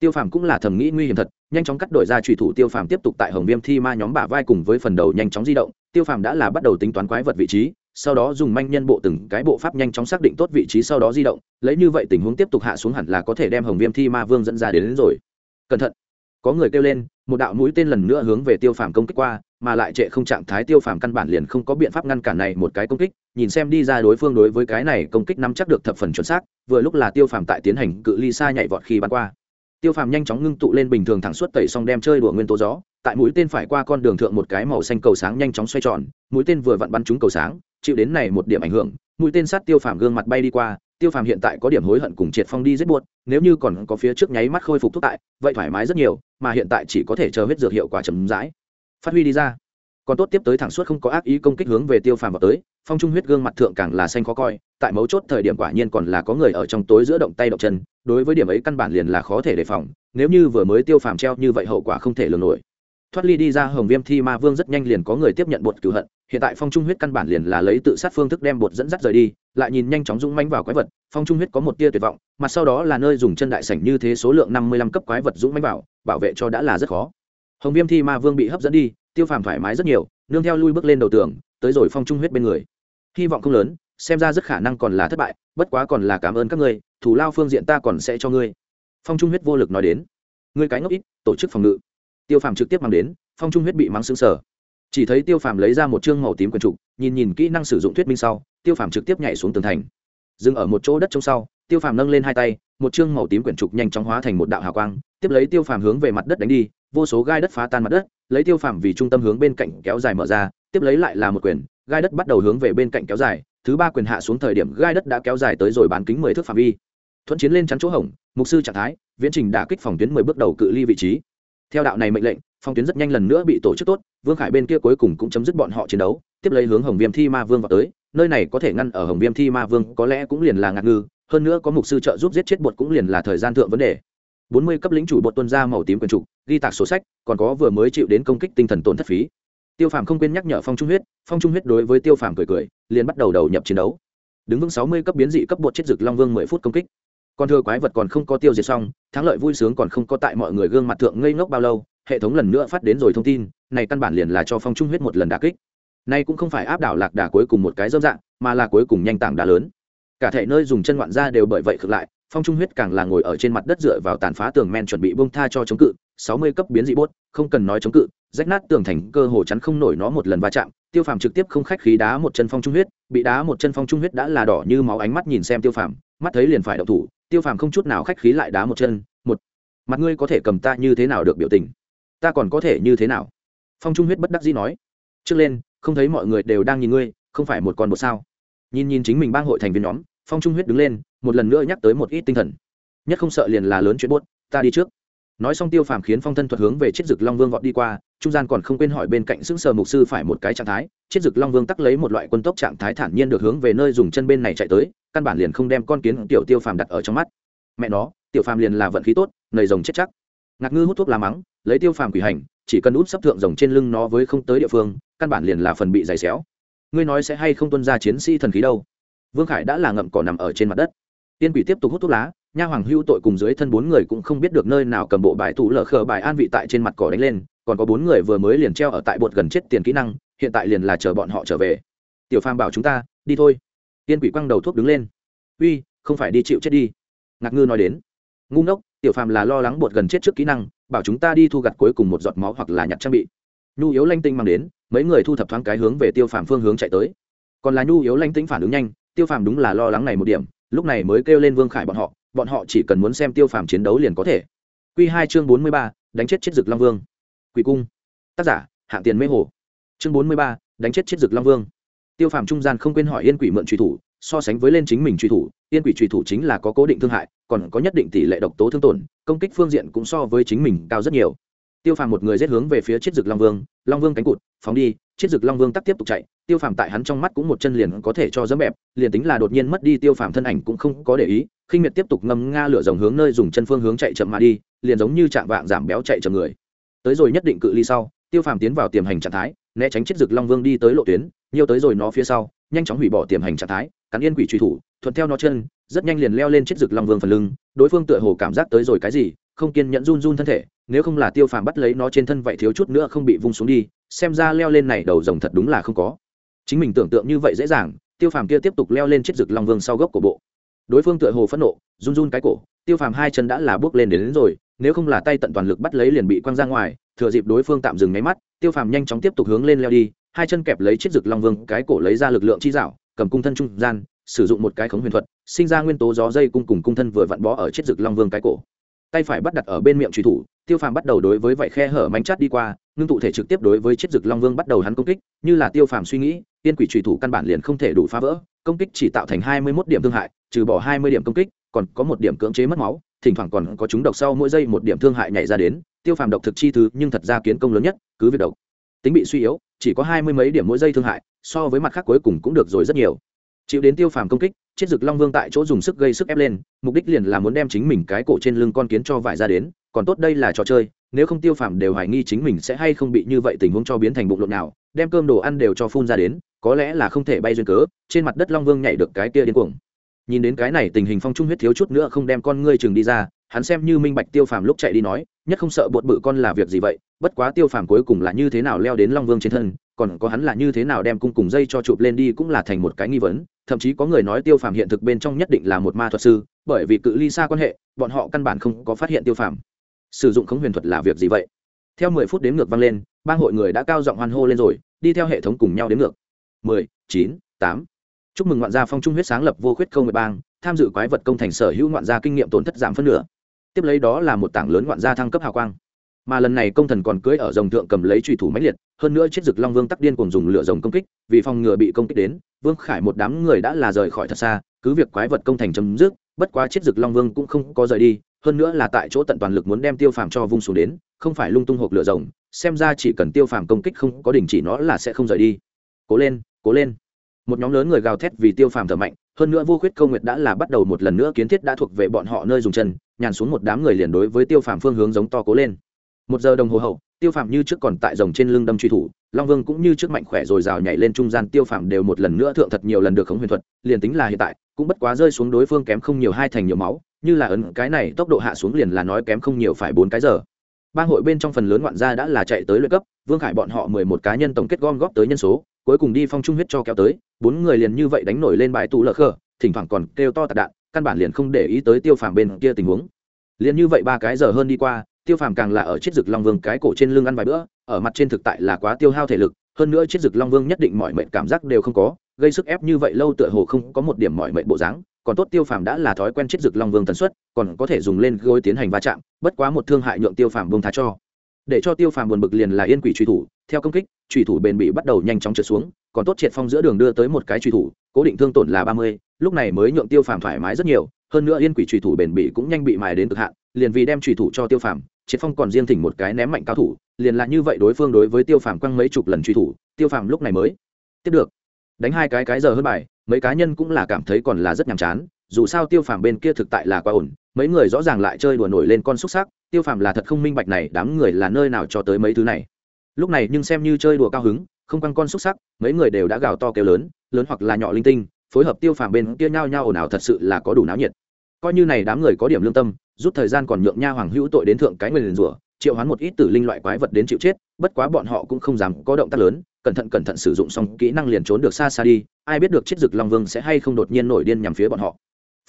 Tiêu phàm cũng là thầm nghĩ nguy hiểm thật, nhanh chóng cắt đổi ra thủy thủ, tiêu phàm tiếp tục tại hồng viêm thi ma nhóm bả vai cùng với phần đầu nhanh chóng di động, tiêu phàm đã là bắt đầu tính toán quái vật vị trí sau đó dùng manh nhân bộ từng cái bộ pháp nhanh chóng xác định tốt vị trí sau đó di động lấy như vậy tình huống tiếp tục hạ xuống hẳn là có thể đem hồng viêm thi ma vương dẫn ra đến, đến rồi. Cẩn thận. Có người kêu lên một đạo mũi tên lần nữa hướng về tiêu phàm công kích qua mà lại trệ không trạng thái tiêu phàm căn bản liền không có biện pháp ngăn cản này một cái công kích nhìn xem đi ra đối phương đối với cái này công kích nắm chắc được thập phần chuẩn xác vừa lúc là tiêu phàm tại tiến hành cự ly xa nhảy vọt khi bắn qua. Tiêu phàm nhanh chóng ngưng tụ lên bình thường thẳng suốt tẩy xong đem chơi đùa nguyên tố gió tại mũi tên phải qua con đường thượng một cái màu xanh cầu sáng nhanh chóng xoay tròn, mũi tên vừa vặn bắn trúng cầu sáng, chịu đến này một điểm ảnh hưởng, mũi tên sát tiêu phàm gương mặt bay đi qua, tiêu phàm hiện tại có điểm hối hận cùng triệt phong đi rất buốt, nếu như còn có phía trước nháy mắt khôi phục thuốc tại, vậy thoải mái rất nhiều, mà hiện tại chỉ có thể chờ huyết dược hiệu quả chấm dãi phát huy đi ra. Còn tốt tiếp tới thẳng suốt không có ác ý công kích hướng về tiêu phàm vào tới, phong trung huyết gương mặt thượng càng là xanh khó coi, tại mấu chốt thời điểm quả nhiên còn là có người ở trong tối giữa động tay động chân, đối với điểm ấy căn bản liền là khó thể đề phòng, nếu như vừa mới tiêu phàm treo như vậy hậu quả không thể lường nổi thoát ly đi ra hồng viêm thi ma vương rất nhanh liền có người tiếp nhận bột cửu hận. Hiện tại phong trung huyết căn bản liền là lấy tự sát phương thức đem bột dẫn dắt rời đi, lại nhìn nhanh chóng rung manh vào quái vật, phong trung huyết có một tia tuyệt vọng, mà sau đó là nơi dùng chân đại sảnh như thế số lượng năm mươi lăm cấp quái vật dũng manh vào, bảo vệ cho đã là rất khó. Hồng viêm thi ma vương bị hấp dẫn đi, tiêu phàm thoải mái rất nhiều, nương theo lui bước lên đầu tường, tới rồi phong trung huyết bên người. Hy vọng không lớn, xem ra rất khả năng còn là thất bại, bất quá còn là cảm ơn các ngươi thủ lao phương diện ta còn sẽ cho ngươi. Phong trung huyết vô lực nói đến. Ngươi cái ngốc ít, tổ chức phòng ngự tiêu phàm trực tiếp mang đến phong trung huyết bị mắng xứng sở chỉ thấy tiêu phàm lấy ra một chương màu tím quần trục nhìn nhìn kỹ năng sử dụng thuyết minh sau tiêu phàm trực tiếp nhảy xuống tường thành. Dừng ở một chỗ đất trong sau tiêu phàm nâng lên hai tay một chương màu tím quyển trục nhanh chóng hóa thành một đạo hào quang tiếp lấy tiêu phàm hướng về mặt đất đánh đi vô số gai đất phá tan mặt đất lấy tiêu phàm vì trung tâm hướng bên cạnh kéo dài mở ra tiếp lấy lại là một quyển, gai đất bắt đầu hướng về bên cạnh kéo dài thứ ba quyền hạ xuống thời điểm gai đất đã kéo dài tới rồi bán kính mười thước phạm vi. Thuận chiến lên chắn chỗ hỏng mục sư trạng thái viễn trình đã kích phòng tuyến mười bước đầu cự ly vị trí theo đạo này mệnh lệnh, phong tuyến rất nhanh lần nữa bị tổ chức tốt, vương khải bên kia cuối cùng cũng chấm dứt bọn họ chiến đấu, tiếp lấy hướng hồng viêm thi ma vương vào tới, nơi này có thể ngăn ở hồng viêm thi ma vương có lẽ cũng liền là ngạc ngư, hơn nữa có mục sư trợ giúp giết chết bột cũng liền là thời gian thượng vấn đề. Bốn mươi cấp lính chủ bột tuân ra màu tím quần trục ghi tạc sổ sách, còn có vừa mới chịu đến công kích tinh thần tổn thất phí. Tiêu phàm không quên nhắc nhở phong trung huyết, phong trung huyết đối với tiêu phàm cười cười, liền bắt đầu đầu nhập chiến đấu. Đứng vững sáu mươi cấp biến dị cấp bột chết rực long vương mười phút công kích còn thừa quái vật còn không có tiêu diệt xong, thắng lợi vui sướng còn không có tại mọi người gương mặt thượng ngây ngốc bao lâu, hệ thống lần nữa phát đến rồi thông tin, này căn bản liền là cho phong trung huyết một lần đà kích. Nay cũng không phải áp đảo lạc đà cuối cùng một cái dâm dạng, mà là cuối cùng nhanh tảng đá lớn. Cả thể nơi dùng chân ngoạn ra đều bởi vậy khực lại, phong trung huyết càng là ngồi ở trên mặt đất dựa vào tàn phá tường men chuẩn bị bông tha cho chống cự, sáu mươi cấp biến dị bốt, không cần nói chống cự, rách nát tường thành cơ hồ chắn không nổi nó một lần va chạm, tiêu phàm trực tiếp không khách khí đá một chân phong trung huyết, bị đá một chân phong trung huyết đã là đỏ như máu ánh mắt nhìn xem tiêu phàm, mắt thấy liền phải đậu thủ tiêu phàm không chút nào khách khí lại đá một chân, một, mặt ngươi có thể cầm ta như thế nào được biểu tình? Ta còn có thể như thế nào? Phong trung huyết bất đắc dĩ nói, trước lên, không thấy mọi người đều đang nhìn ngươi, không phải một con một sao? Nhìn nhìn chính mình bang hội thành viên nhóm, phong trung huyết đứng lên, một lần nữa nhắc tới một ít tinh thần. Nhất không sợ liền là lớn chuyện buốt, ta đi trước nói xong tiêu phàm khiến phong thân thuật hướng về chiết dực long vương vọt đi qua, trung gian còn không quên hỏi bên cạnh xứng sờ mục sư phải một cái trạng thái. Chiết dực long vương tắc lấy một loại quân tốc trạng thái thản nhiên được hướng về nơi dùng chân bên này chạy tới, căn bản liền không đem con kiến tiểu tiêu phàm đặt ở trong mắt. Mẹ nó, tiểu phàm liền là vận khí tốt, nầy rồng chết chắc. Ngạc ngư hút thuốc lá mắng, lấy tiêu phàm quỷ hành, chỉ cần út sắp thượng rồng trên lưng nó với không tới địa phương, căn bản liền là phần bị dày xéo. Ngươi nói sẽ hay không tuân ra chiến sĩ thần khí đâu? Vương khải đã là ngậm cỏ nằm ở trên mặt đất. Tiên quỷ tiếp tục hút thuốc lá nha hoàng hưu tội cùng dưới thân bốn người cũng không biết được nơi nào cầm bộ bài tủ lở khờ bài an vị tại trên mặt cỏ đánh lên, còn có bốn người vừa mới liền treo ở tại bột gần chết tiền kỹ năng, hiện tại liền là chờ bọn họ trở về. Tiểu phàm bảo chúng ta, đi thôi. Tiên quỷ quăng đầu thuốc đứng lên. Uy, không phải đi chịu chết đi. Ngạc ngư nói đến. Ngu ngốc, tiểu phàm là lo lắng bột gần chết trước kỹ năng, bảo chúng ta đi thu gặt cuối cùng một giọt máu hoặc là nhặt trang bị. Nhu yếu lanh tinh mang đến, mấy người thu thập thoáng cái hướng về tiêu phàm phương hướng chạy tới. Còn là nhu yếu lanh tinh phản ứng nhanh, tiêu phàm đúng là lo lắng này một điểm, lúc này mới kêu lên vương khải bọn họ bọn họ chỉ cần muốn xem tiêu phàm chiến đấu liền có thể. Q hai chương bốn mươi ba, đánh chết chết dực long vương. Quỷ cung. Tác giả, hạng tiền mê hồ. Chương bốn mươi ba, đánh chết chết dực long vương. Tiêu phàm trung gian không quên hỏi yên quỷ mượn truy thủ, so sánh với lên chính mình truy thủ, yên quỷ truy thủ chính là có cố định thương hại, còn có nhất định tỷ lệ độc tố thương tổn, công kích phương diện cũng so với chính mình cao rất nhiều. Tiêu phàm một người giết hướng về phía chiết dực long vương long vương cánh cụt, phóng đi chiết dực long vương tắc tiếp tục chạy, tiêu phàm tại hắn trong mắt cũng một chân liền có thể cho dẫm bẹp, liền tính là đột nhiên mất đi tiêu phàm thân ảnh cũng không có để ý, khinh miệt tiếp tục ngâm nga lửa dòng hướng nơi dùng chân phương hướng chạy chậm mà đi, liền giống như chạm vạng giảm béo chạy chậm người. Tới rồi nhất định cự ly sau, tiêu phàm tiến vào tiềm hành trạng thái, né tránh chiết dực long vương đi tới lộ tuyến, nhiều tới rồi nó phía sau, nhanh chóng hủy bỏ tiềm hành trạng thái, cắn yên quỷ truy thủ, thuận theo nó chân, rất nhanh liền leo lên chiết dực long vương phần lưng, đối phương tựa hồ cảm giác tới rồi cái gì, không kiên nhẫn run run thân thể nếu không là tiêu phàm bắt lấy nó trên thân vậy thiếu chút nữa không bị vung xuống đi xem ra leo lên này đầu rồng thật đúng là không có. Chính mình tưởng tượng như vậy dễ dàng tiêu phàm kia tiếp tục leo lên chiếc rực long vương sau gốc của bộ. Đối phương tựa hồ phẫn nộ run run cái cổ tiêu phàm hai chân đã là bước lên đến, đến rồi nếu không là tay tận toàn lực bắt lấy liền bị quăng ra ngoài thừa dịp đối phương tạm dừng nháy mắt tiêu phàm nhanh chóng tiếp tục hướng lên leo đi hai chân kẹp lấy chiếc rực long vương cái cổ lấy ra lực lượng chi dạo cầm cung thân trung gian sử dụng một cái khống huyền thuật sinh ra nguyên tố gió dây cung cùng cung thân vừa vặn bó ở chiếc rực long vương cái cổ tay phải bắt đặt ở bên miệng truy thủ, tiêu phàm bắt đầu đối với vậy khe hở mánh chát đi qua, ngưng tụ thể trực tiếp đối với chiếc rực long vương bắt đầu hắn công kích, như là tiêu phàm suy nghĩ, tiên quỷ truy thủ căn bản liền không thể đủ phá vỡ, công kích chỉ tạo thành hai mươi mốt điểm thương hại, trừ bỏ hai mươi điểm công kích, còn có một điểm cưỡng chế mất máu, thỉnh thoảng còn có chúng độc sau mỗi giây một điểm thương hại nhảy ra đến, tiêu phàm độc thực chi thứ, nhưng thật ra kiến công lớn nhất, cứ việc độc. Tính bị suy yếu, chỉ có hai mươi mấy điểm mỗi giây thương hại, so với mặt khác cuối cùng cũng được rồi rất nhiều. Chịu đến tiêu phàm công kích chiết dực long vương tại chỗ dùng sức gây sức ép lên, mục đích liền là muốn đem chính mình cái cổ trên lưng con kiến cho vải ra đến, còn tốt đây là trò chơi, nếu không tiêu phàm đều hoài nghi chính mình sẽ hay không bị như vậy tình huống cho biến thành bụng lộn nào đem cơm đồ ăn đều cho phun ra đến, có lẽ là không thể bay duyên cớ, trên mặt đất long vương nhảy được cái kia điên cuồng. Nhìn đến cái này tình hình phong trung huyết thiếu chút nữa không đem con ngươi chừng đi ra, hắn xem như minh bạch tiêu phàm lúc chạy đi nói, nhất không sợ bột bự con là việc gì vậy, bất quá tiêu phàm cuối cùng là như thế nào leo đến long vương trên thân còn có hắn là như thế nào đem cung cùng dây cho chụp lên đi cũng là thành một cái nghi vấn, thậm chí có người nói tiêu phàm hiện thực bên trong nhất định là một ma thuật sư, bởi vì cự ly xa quan hệ, bọn họ căn bản không có phát hiện tiêu phàm. Sử dụng khống huyền thuật là việc gì vậy? Theo mười phút đếm ngược vang lên, bang hội người đã cao giọng hoan hô lên rồi, đi theo hệ thống cùng nhau đếm ngược. Mười, chín, tám. Chúc mừng ngoạn gia phong trung huyết sáng lập vô khuyết công mười bang, tham dự quái vật công thành sở hữu ngoạn gia kinh nghiệm tổn thất giảm phân nửa. Tiếp lấy đó là một tảng lớn ngoạn gia thăng cấp hào quang mà lần này công thần còn cưới ở rồng thượng cầm lấy truy thủ máy liệt, hơn nữa chiếc rực long vương tắc điên cùng dùng lửa rồng công kích, vì phòng ngừa bị công kích đến, vương khải một đám người đã là rời khỏi thật xa, cứ việc quái vật công thành chấm dứt, bất quá chiếc rực long vương cũng không có rời đi, hơn nữa là tại chỗ tận toàn lực muốn đem tiêu phàm cho vung xuống đến, không phải lung tung hộp lửa rồng, xem ra chỉ cần tiêu phàm công kích không có đình chỉ nó là sẽ không rời đi. Cố lên cố lên. Một nhóm lớn người gào thét vì tiêu phàm thở mạnh, hơn nữa vô khuyết câu nguyệt đã là bắt đầu một lần nữa kiến thiết đã thuộc về bọn họ nơi dùng chân, nhàn xuống một đám người liền đối với tiêu phàm phương hướng giống to cố lên một giờ đồng hồ hậu, tiêu phàm như trước còn tại rồng trên lưng đâm truy thủ, long vương cũng như trước mạnh khỏe rồi rào nhảy lên trung gian, tiêu phàm đều một lần nữa thượng thật nhiều lần được khống huyền thuật, liền tính là hiện tại, cũng bất quá rơi xuống đối phương kém không nhiều hai thành nhiều máu, như là ấn cái này tốc độ hạ xuống liền là nói kém không nhiều phải bốn cái giờ. Bang hội bên trong phần lớn ngoạn gia đã là chạy tới lợi cấp, vương khải bọn họ mười một cá nhân tổng kết gom góp tới nhân số, cuối cùng đi phong trung huyết cho kéo tới, bốn người liền như vậy đánh nổi lên bãi tù lợ khờ, thỉnh thoảng còn kêu to tạc đạn, căn bản liền không để ý tới tiêu phàm bên kia tình huống. Liền như vậy ba cái giờ hơn đi qua tiêu phàm càng là ở chiếc rực long vương cái cổ trên lưng ăn vài bữa, ở mặt trên thực tại là quá tiêu hao thể lực, hơn nữa chiếc rực long vương nhất định mọi mệnh cảm giác đều không có, gây sức ép như vậy lâu tựa hồ không có một điểm mọi mệnh bộ dáng, còn tốt tiêu phàm đã là thói quen chiếc rực long vương tần suất, còn có thể dùng lên gối tiến hành va chạm, bất quá một thương hại nhượng tiêu phàm vương thá cho. Để cho tiêu phàm buồn bực liền là yên quỷ truy thủ, theo công kích, truy thủ bền bị bắt đầu nhanh chóng trượt xuống, còn tốt triệt phong giữa đường đưa tới một cái truy thủ, cố định thương tổn là ba mươi, lúc này mới nhượng tiêu phàm thoải mái rất nhiều, hơn nữa yên quỷ truy thủ bền bỉ cũng nhanh bị mài đến cực hạn, liền vì đem truy thủ cho tiêu phàm triệt phong còn riêng thỉnh một cái ném mạnh cao thủ, liền là như vậy đối phương đối với tiêu phàm quăng mấy chục lần truy thủ, tiêu phàm lúc này mới tiếp được. Đánh hai cái cái giờ hơn bài, mấy cá nhân cũng là cảm thấy còn là rất nhàm chán, dù sao tiêu phàm bên kia thực tại là quá ổn, mấy người rõ ràng lại chơi đùa nổi lên con xúc xác tiêu phàm là thật không minh bạch này đám người là nơi nào cho tới mấy thứ này. Lúc này nhưng xem như chơi đùa cao hứng, không căng con xúc sắc, mấy người đều đã gào to kêu lớn lớn hoặc là nhỏ linh tinh, phối hợp tiêu phàm bên kia nhau nhau ồn ào thật sự là có đủ náo nhiệt. Coi như này đám người có điểm lương tâm rút thời gian còn nhượng nha hoàng hữu tội đến thượng cái người liền rủa, triệu hoán một ít tử linh loại quái vật đến chịu chết, bất quá bọn họ cũng không dám có động tác lớn, cẩn thận cẩn thận sử dụng xong kỹ năng liền trốn được xa xa đi, ai biết được chết dực long vương sẽ hay không đột nhiên nổi điên nhằm phía bọn họ.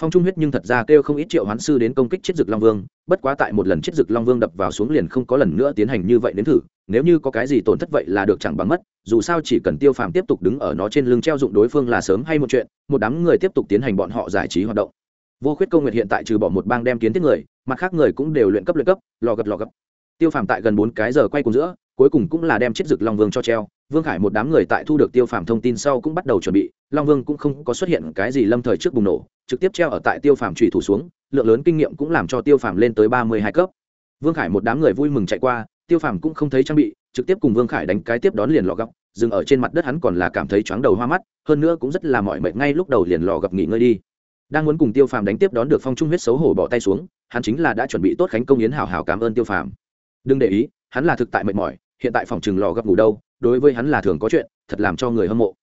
Phong trung huyết nhưng thật ra kêu không ít triệu hoán sư đến công kích chết dực long vương, bất quá tại một lần chết dực long vương đập vào xuống liền không có lần nữa tiến hành như vậy đến thử, nếu như có cái gì tổn thất vậy là được chẳng bằng mất, dù sao chỉ cần tiêu phàm tiếp tục đứng ở nó trên lưng treo dụng đối phương là sớm hay một chuyện, một đám người tiếp tục tiến hành bọn họ giải trí hoạt động vô khuyết công nguyện hiện tại trừ bỏ một bang đem kiến thiết người, mặt khác người cũng đều luyện cấp luyện cấp, lò gập lò gập. Tiêu phàm tại gần bốn cái giờ quay cùng giữa, cuối cùng cũng là đem chiếc rực long vương cho treo. Vương khải một đám người tại thu được tiêu phàm thông tin sau cũng bắt đầu chuẩn bị, long vương cũng không có xuất hiện cái gì lâm thời trước bùng nổ, trực tiếp treo ở tại tiêu phàm trùy thủ xuống, lượng lớn kinh nghiệm cũng làm cho tiêu phàm lên tới ba mươi hai cấp. Vương khải một đám người vui mừng chạy qua, tiêu phàm cũng không thấy trang bị, trực tiếp cùng vương khải đánh cái tiếp đón liền lò gập. dừng ở trên mặt đất hắn còn là cảm thấy chóng đầu hoa mắt, hơn nữa cũng rất là mỏi mệt ngay lúc đầu liền lò gập nghỉ ngơi đi đang muốn cùng tiêu phàm đánh tiếp đón được phong trung huyết xấu hổ bỏ tay xuống, hắn chính là đã chuẩn bị tốt khánh công yến hào hào cảm ơn tiêu phàm. Đừng để ý, hắn là thực tại mệt mỏi, hiện tại phòng chừng lò gấp ngủ đâu, đối với hắn là thường có chuyện, thật làm cho người hâm mộ.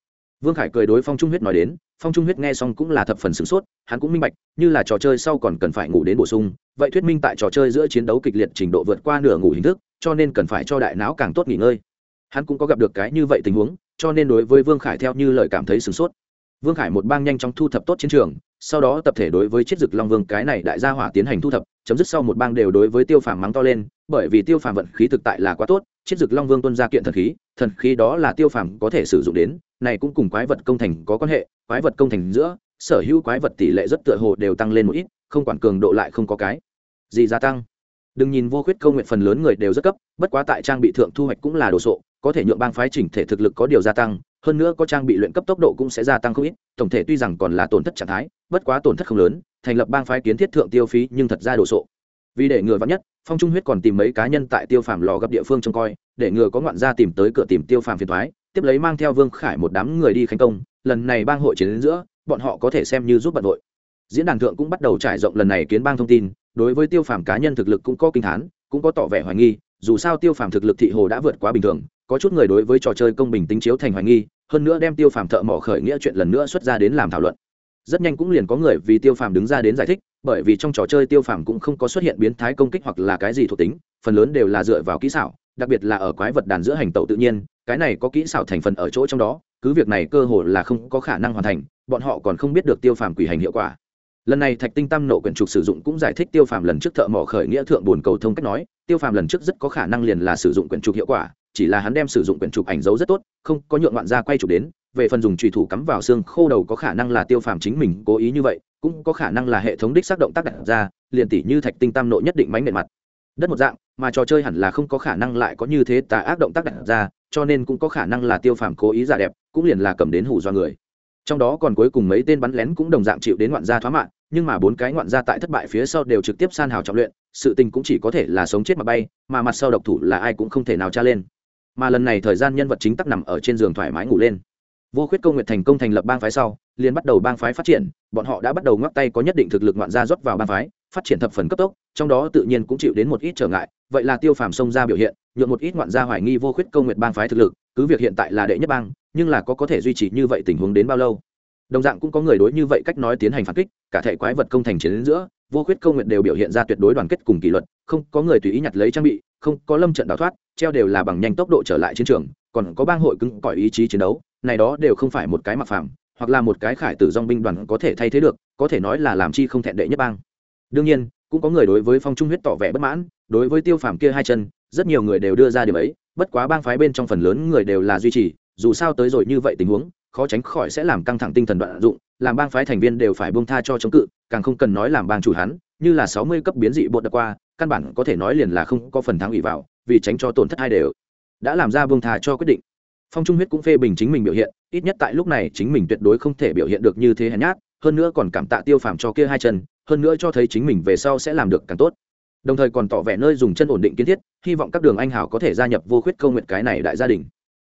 Vương khải cười đối phong trung huyết nói đến, phong trung huyết nghe xong cũng là thập phần sửng sốt, hắn cũng minh bạch, như là trò chơi sau còn cần phải ngủ đến bổ sung, vậy thuyết minh tại trò chơi giữa chiến đấu kịch liệt trình độ vượt qua nửa ngủ hình thức, cho nên cần phải cho đại não càng tốt nghỉ ngơi. Hắn cũng có gặp được cái như vậy tình huống, cho nên đối với vương khải theo như lời cảm thấy sửng sốt. Vương khải một bang nhanh chóng thu thập tốt chiến trường sau đó tập thể đối với chiết dực long vương cái này đại gia hỏa tiến hành thu thập, chấm dứt sau một bang đều đối với tiêu phàm mắng to lên, bởi vì tiêu phàm vận khí thực tại là quá tốt chiết dực long vương tuân ra kiện thần khí thần khí đó là tiêu phàm có thể sử dụng đến, này cũng cùng quái vật công thành có quan hệ, quái vật công thành giữa, sở hữu quái vật tỷ lệ rất tựa hồ đều tăng lên một ít, không quản cường độ lại không có cái gì gia tăng. Đừng nhìn vô khuyết câu nguyện phần lớn người đều rất cấp, bất quá tại trang bị thượng thu hoạch cũng là đồ sộ, có thể nhượng bang phái chỉnh thể thực lực có điều gia tăng hơn nữa có trang bị luyện cấp tốc độ cũng sẽ gia tăng không ít, tổng thể tuy rằng còn là tổn thất trạng thái, bất quá tổn thất không lớn, thành lập bang phái kiến thiết thượng tiêu phí nhưng thật ra đồ sộ. Vì để ngừa vắn nhất, phong trung huyết còn tìm mấy cá nhân tại tiêu phàm lò gặp địa phương trông coi, để ngừa có ngoạn gia tìm tới cửa tìm tiêu phàm phiền thoái tiếp lấy mang theo vương khải một đám người đi khánh công, lần này bang hội chiến đến giữa, bọn họ có thể xem như giúp bận hội diễn đàn thượng cũng bắt đầu trải rộng lần này kiến bang thông tin, đối với tiêu phàm cá nhân thực lực cũng có kinh thán, cũng có tỏ vẻ hoài nghi, dù sao tiêu phàm thực lực thị hồ đã vượt quá bình thường, có chút người đối với trò chơi công bình tính chiếu thành hoài nghi hơn nữa đem tiêu phàm thợ mỏ khởi nghĩa chuyện lần nữa xuất ra đến làm thảo luận. Rất nhanh cũng liền có người vì tiêu phàm đứng ra đến giải thích, bởi vì trong trò chơi tiêu phàm cũng không có xuất hiện biến thái công kích hoặc là cái gì thuộc tính, phần lớn đều là dựa vào kỹ xảo, đặc biệt là ở quái vật đàn giữa hành tẩu tự nhiên, cái này có kỹ xảo thành phần ở chỗ trong đó, cứ việc này cơ hồ là không có khả năng hoàn thành, bọn họ còn không biết được tiêu phàm quỷ hành hiệu quả. Lần này thạch tinh tam nộ quyển trục sử dụng cũng giải thích tiêu phàm lần trước thợ mỏ khởi nghĩa thượng bồn cầu thông cách nói, tiêu phàm lần trước rất có khả năng liền là sử dụng quyển trục hiệu quả chỉ là hắn đem sử dụng quyển chụp ảnh dấu rất tốt, không có nhượng ngoạn ra quay chụp đến, về phần dùng trùy thủ cắm vào xương khô đầu có khả năng là tiêu phàm chính mình cố ý như vậy, cũng có khả năng là hệ thống đích xác động tác đặt ra, liền tỷ như thạch tinh tam nội nhất định mánh nền mặt. Đất một dạng, mà trò chơi hẳn là không có khả năng lại có như thế tà ác động tác đặt ra, cho nên cũng có khả năng là tiêu phàm cố ý giả đẹp, cũng liền là cầm đến hủ do người. Trong đó còn cuối cùng mấy tên bắn lén cũng đồng dạng chịu đến ngoạn gia thoá mạng, nhưng mà bốn cái ngoạn gia tại thất bại phía sau đều trực tiếp san hào trọng luyện, sự tình cũng chỉ có thể là sống chết mà bay, mà mặt sau độc thủ là ai cũng không thể nào tra lên mà lần này thời gian nhân vật chính tắc nằm ở trên giường thoải mái ngủ lên. Vô khuyết công nguyện thành công thành lập bang phái sau, liền bắt đầu bang phái phát triển, bọn họ đã bắt đầu ngoắc tay có nhất định thực lực ngoạn gia rót vào bang phái, phát triển thập phần cấp tốc, trong đó tự nhiên cũng chịu đến một ít trở ngại, vậy là tiêu phàm xông ra biểu hiện nhuộm một ít ngoạn gia hoài nghi vô khuyết công nguyện bang phái thực lực, cứ việc hiện tại là đệ nhất bang, nhưng là có có thể duy trì như vậy tình huống đến bao lâu? Đồng dạng cũng có người đối như vậy cách nói tiến hành phản kích, cả thể quái vật công thành chiến đến giữa vô khuyết công nguyện đều biểu hiện ra tuyệt đối đoàn kết cùng kỷ luật, không có người tùy ý nhặt lấy trang bị, không có lâm trận đào thoát, treo đều là bằng nhanh tốc độ trở lại chiến trường, còn có bang hội cứng cỏi ý chí chiến đấu, này đó đều không phải một cái mặc phàm hoặc là một cái khải tử dong binh đoàn có thể thay thế được, có thể nói là làm chi không thẹn đệ nhất bang. Đương nhiên, cũng có người đối với phong trung huyết tỏ vẻ bất mãn, đối với tiêu phàm kia hai chân, rất nhiều người đều đưa ra điểm ấy, bất quá bang phái bên trong phần lớn người đều là duy trì, dù sao tới rồi như vậy tình huống, khó tránh khỏi sẽ làm căng thẳng tinh thần đoạn dụng làm bang phái thành viên đều phải buông tha cho chống cự, càng không cần nói làm bang chủ hắn, như là sáu mươi cấp biến dị bột đã qua, căn bản có thể nói liền là không có phần thắng ủy vào, vì tránh cho tổn thất hai đều. Đã làm ra buông tha cho quyết định. Phong trung huyết cũng phê bình chính mình biểu hiện, ít nhất tại lúc này chính mình tuyệt đối không thể biểu hiện được như thế hèn nhát, hơn nữa còn cảm tạ tiêu phàm cho kia hai chân, hơn nữa cho thấy chính mình về sau sẽ làm được càng tốt. Đồng thời còn tỏ vẻ nơi dùng chân ổn định kiến thiết, hy vọng các đường anh hảo có thể gia nhập vô khuyết câu nguyện cái này đại gia đình.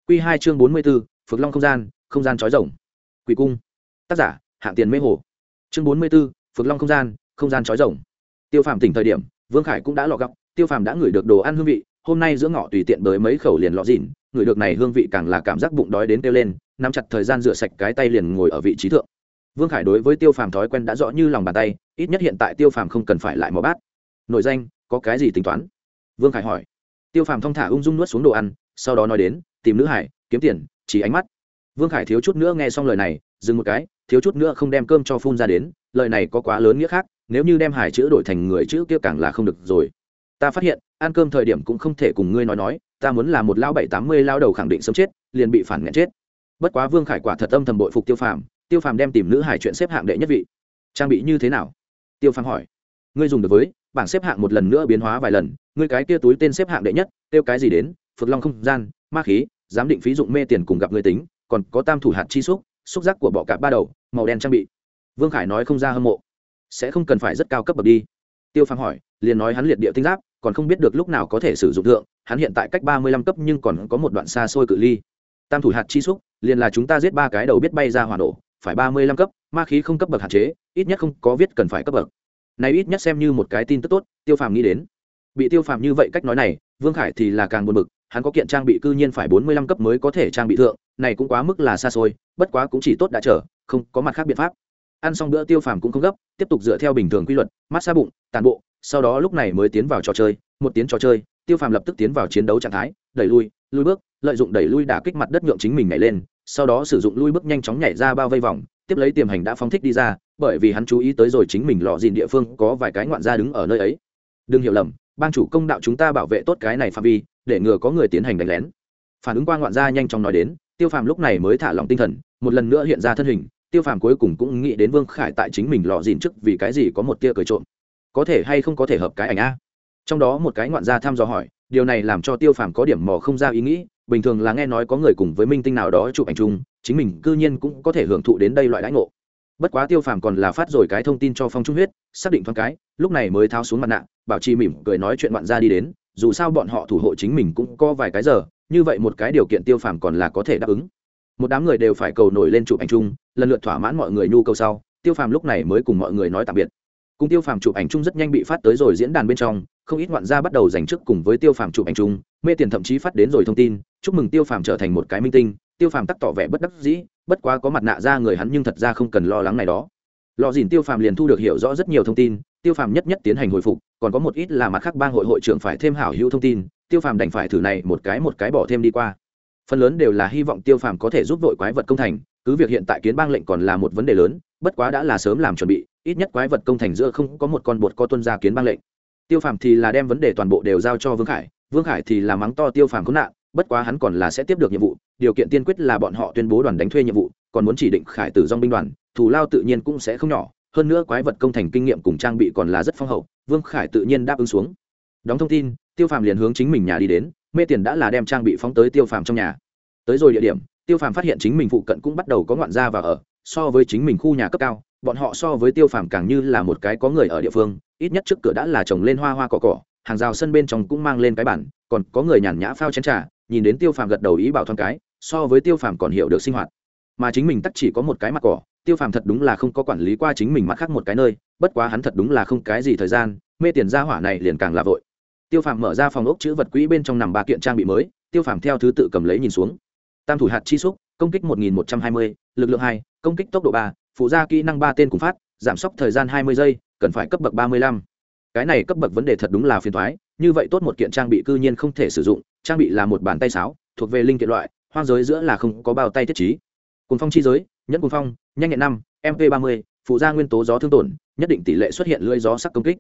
Q hai chương bốn mươi b ố long không gian không gian trói rồng. Quỷ cung tác giả, hạng tiền mê hồ. Chương bốn mươi b ố phực long không gian không gian trói rồng. Tiêu phàm tỉnh thời điểm, vương khải cũng đã lọ gọc tiêu phàm đã ngửi được đồ ăn hương vị, hôm nay giữa ngọ tùy tiện bới mấy khẩu liền lọ dìn ngửi được này hương vị càng là cảm giác bụng đói đến kêu lên, nắm chặt thời gian rửa sạch cái tay liền ngồi ở vị trí thượng. Vương khải đối với tiêu phàm thói quen đã rõ như lòng bàn tay, ít nhất hiện tại tiêu phàm không cần phải lại mò bát. Nội danh, có cái gì tính toán? Vương khải hỏi. Tiêu phàm thong thả ung dung nuốt xuống đồ ăn, sau đó nói đến, tìm nữ hải, kiếm tiền, chỉ ánh mắt. Vương khải thiếu chút nữa nghe xong lời này, dừng một cái thiếu chút nữa không đem cơm cho phun ra đến, lời này có quá lớn nghĩa khác, nếu như đem hải chữ đổi thành người chữ kia càng là không được rồi. Ta phát hiện, ăn cơm thời điểm cũng không thể cùng ngươi nói nói, ta muốn là một lão bảy tám mươi lao đầu khẳng định sống chết, liền bị phản nghẹn chết. Bất quá vương khải quả thật âm thầm bội phục tiêu phàm tiêu phàm đem tìm nữ hải chuyện xếp hạng đệ nhất vị. Trang bị như thế nào? Tiêu phàm hỏi. Ngươi dùng được với, bảng xếp hạng một lần nữa biến hóa vài lần, ngươi cái kia túi tên xếp hạng đệ nhất tiêu cái gì đến? Phực long không gian, ma khí, giám định phí dụng mê tiền cùng gặp người tính, còn có tam thủ hạt chi xúc xúc giác của bọ cạp ba đầu, màu đen trang bị. Vương khải nói không ra hâm mộ. Sẽ không cần phải rất cao cấp bậc đi. Tiêu phàm hỏi, liền nói hắn liệt địa tinh giáp, còn không biết được lúc nào có thể sử dụng thượng, hắn hiện tại cách ba mươi lăm cấp nhưng còn có một đoạn xa xôi cự ly. Tam thủ hạt chi xúc, liền là chúng ta giết ba cái đầu biết bay ra hỏa nổ, phải ba mươi lăm cấp, ma khí không cấp bậc hạn chế, ít nhất không có viết cần phải cấp bậc. Này ít nhất xem như một cái tin tức tốt, tiêu phàm nghĩ đến. Bị tiêu phàm như vậy cách nói này, vương khải thì là càng buồn bực hắn có kiện trang bị cư nhiên phải bốn mươi lăm cấp mới có thể trang bị thượng, này cũng quá mức là xa xôi, bất quá cũng chỉ tốt đã trở không có mặt khác biện pháp. Ăn xong bữa tiêu phàm cũng không gấp, tiếp tục dựa theo bình thường quy luật, mát xa bụng, tàn bộ, sau đó lúc này mới tiến vào trò chơi, một tiếng trò chơi, tiêu phàm lập tức tiến vào chiến đấu trạng thái, đẩy lui lui bước, lợi dụng đẩy lui đả kích mặt đất nhượng chính mình nhảy lên, sau đó sử dụng lui bước nhanh chóng nhảy ra bao vây vòng, tiếp lấy tiềm hành đã phóng thích đi ra, bởi vì hắn chú ý tới rồi chính mình lọ dìn địa phương có vài cái ngoạn gia đứng ở nơi ấy. Đừng hiểu lầm, bang chủ công đạo chúng ta bảo vệ tốt cái này phạm vi để ngừa có người tiến hành đánh lén. Phản ứng qua ngoạn gia nhanh chóng nói đến, tiêu phàm lúc này mới thả lòng tinh thần, một lần nữa hiện ra thân hình, tiêu phàm cuối cùng cũng nghĩ đến vương khải tại chính mình lò dìn trước vì cái gì có một tia cười trộm. Có thể hay không có thể hợp cái ảnh a? Trong đó một cái ngoạn gia thăm dò hỏi, điều này làm cho tiêu phàm có điểm mò không ra ý nghĩ, bình thường là nghe nói có người cùng với minh tinh nào đó chụp ảnh chung, chính mình cư nhiên cũng có thể hưởng thụ đến đây loại đãi ngộ. Bất quá tiêu phàm còn là phát rồi cái thông tin cho phong trung huyết, xác định thoáng cái, lúc này mới tháo xuống mặt nạ, bảo trì mỉm cười nói chuyện bạn ra đi đến dù sao bọn họ thủ hộ chính mình cũng có vài cái giờ, như vậy một cái điều kiện tiêu phàm còn là có thể đáp ứng. Một đám người đều phải cầu nổi lên chụp ảnh chung, lần lượt thỏa mãn mọi người nhu cầu sau, tiêu phàm lúc này mới cùng mọi người nói tạm biệt. Cùng tiêu phàm chụp ảnh chung rất nhanh bị phát tới rồi diễn đàn bên trong, không ít ngoạn gia bắt đầu dành trước cùng với tiêu phàm chụp ảnh chung, mê tiền thậm chí phát đến rồi thông tin, chúc mừng tiêu phàm trở thành một cái minh tinh, tiêu phàm tắc tỏ vẻ bất đắc dĩ, bất quá có mặt nạ ra người hắn nhưng thật ra không cần lo lắng này đó. Lò dìn tiêu phàm liền thu được hiểu rõ rất nhiều thông tin tiêu phàm nhất nhất tiến hành hồi phục, còn có một ít là mặt khác bang hội hội trưởng phải thêm hảo hữu thông tin, tiêu phàm đành phải thử này một cái một cái bỏ thêm đi qua. Phần lớn đều là hy vọng tiêu phàm có thể giúp vội quái vật công thành, cứ việc hiện tại kiến bang lệnh còn là một vấn đề lớn, bất quá đã là sớm làm chuẩn bị, ít nhất quái vật công thành giữa không có một con bột có tuân ra kiến bang lệnh. Tiêu phàm thì là đem vấn đề toàn bộ đều giao cho vương khải vương khải thì là mắng to tiêu phàm khốn nạn, bất quá hắn còn là sẽ tiếp được nhiệm vụ, điều kiện tiên quyết là bọn họ tuyên bố đoàn đánh thuê nhiệm vụ, còn muốn chỉ định khải tử dong binh đoàn, thù lao tự nhiên cũng sẽ không nhỏ hơn nữa quái vật công thành kinh nghiệm cùng trang bị còn là rất phong hậu, vương khải tự nhiên đáp ứng xuống. Đóng thông tin, tiêu phàm liền hướng chính mình nhà đi đến, mê tiền đã là đem trang bị phóng tới tiêu phàm trong nhà. Tới rồi địa điểm, tiêu phàm phát hiện chính mình phụ cận cũng bắt đầu có ngoạn gia và ở, so với chính mình khu nhà cấp cao, bọn họ so với tiêu phàm càng như là một cái có người ở địa phương, ít nhất trước cửa đã là trồng lên hoa hoa cỏ cỏ, hàng rào sân bên trong cũng mang lên cái bản, còn có người nhàn nhã phao chén trà, nhìn đến tiêu phàm gật đầu ý bảo thoáng cái, so với tiêu phàm còn hiểu được sinh hoạt. Mà chính mình tắc chỉ có một cái mặt cỏ tiêu phàm thật đúng là không có quản lý qua chính mình mặt khác một cái nơi, bất quá hắn thật đúng là không cái gì thời gian, mê tiền ra hỏa này liền càng là vội. Tiêu phàm mở ra phòng ốc chữ vật quỹ bên trong nằm ba kiện trang bị mới, tiêu phàm theo thứ tự cầm lấy nhìn xuống. Tam thủ hạt chi xúc, công kích một nghìn một trăm hai mươi, lực lượng hai, công kích tốc độ ba, phụ gia kỹ năng ba tên cùng phát, giảm sốc thời gian hai mươi giây, cần phải cấp bậc ba mươi lăm. Cái này cấp bậc vấn đề thật đúng là phiền thoái như vậy tốt một kiện trang bị cư nhiên không thể sử dụng, trang bị là một bàn tay sáo, thuộc về linh kiện loại, hoang giới giữa là không có bao tay thiết trí. Cùng phong chi giới nhẫn Cung phong, nhanh nhẹn năm mp ba mươi, phụ gia nguyên tố gió thương tổn, nhất định tỷ lệ xuất hiện lưỡi gió sắc công kích.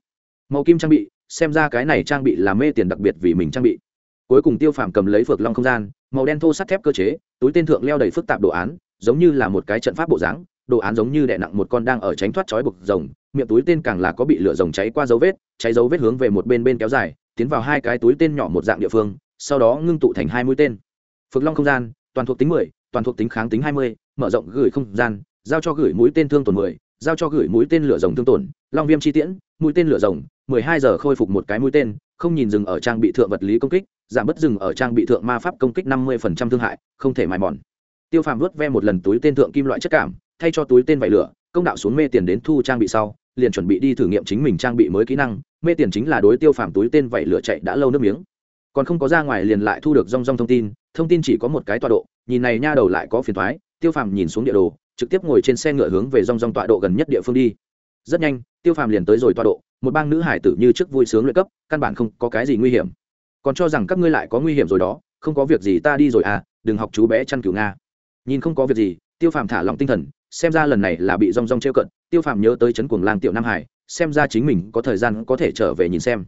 Màu kim trang bị, xem ra cái này trang bị là mê tiền đặc biệt vì mình trang bị. Cuối cùng tiêu phàm cầm lấy phược long không gian, màu đen thô sắt thép cơ chế, túi tên thượng leo đầy phức tạp đồ án, giống như là một cái trận pháp bộ dáng, đồ án giống như đè nặng một con đang ở tránh thoát chói buộc rồng, miệng túi tên càng là có bị lửa rồng cháy qua dấu vết, cháy dấu vết hướng về một bên bên kéo dài, tiến vào hai cái túi tên nhỏ một dạng địa phương, sau đó ngưng tụ thành hai mũi tên. Phược long không gian, toàn thuộc tính mười, toàn thuộc tính kháng tính hai mươi mở rộng gửi không gian, giao cho gửi mũi tên thương tổn mười, giao cho gửi mũi tên lửa rồng thương tổn, long viêm chi tiễn, mũi tên lửa rồng, mười hai giờ khôi phục một cái mũi tên, không nhìn dừng ở trang bị thượng vật lý công kích, giảm bớt dừng ở trang bị thượng ma pháp công kích năm mươi phần trăm thương hại, không thể mài mòn. Tiêu phàm vớt ve một lần túi tên thượng kim loại chất cảm, thay cho túi tên vải lửa, công đạo xuống mê tiền đến thu trang bị sau, liền chuẩn bị đi thử nghiệm chính mình trang bị mới kỹ năng, mê tiền chính là đối tiêu phàm túi tên vải lửa chạy đã lâu nước miếng. Còn không có ra ngoài liền lại thu được rong rong thông tin thông tin chỉ có một cái tọa độ, nhìn này nha đầu lại có phiền thoái tiêu phàm nhìn xuống địa đồ, trực tiếp ngồi trên xe ngựa hướng về rong rong tọa độ gần nhất địa phương đi. Rất nhanh, tiêu phàm liền tới rồi tọa độ, một bang nữ hải tử như trước vui sướng luyện cấp, căn bản không có cái gì nguy hiểm. Còn cho rằng các ngươi lại có nguy hiểm rồi đó, không có việc gì ta đi rồi à đừng học chú bé chăn cừu nga. Nhìn không có việc gì, tiêu phàm thả lòng tinh thần, xem ra lần này là bị rong rong trêu cận. Tiêu phàm nhớ tới trấn cuồng lang tiểu nam hải, xem ra chính mình có thời gian có thể trở về nhìn xem.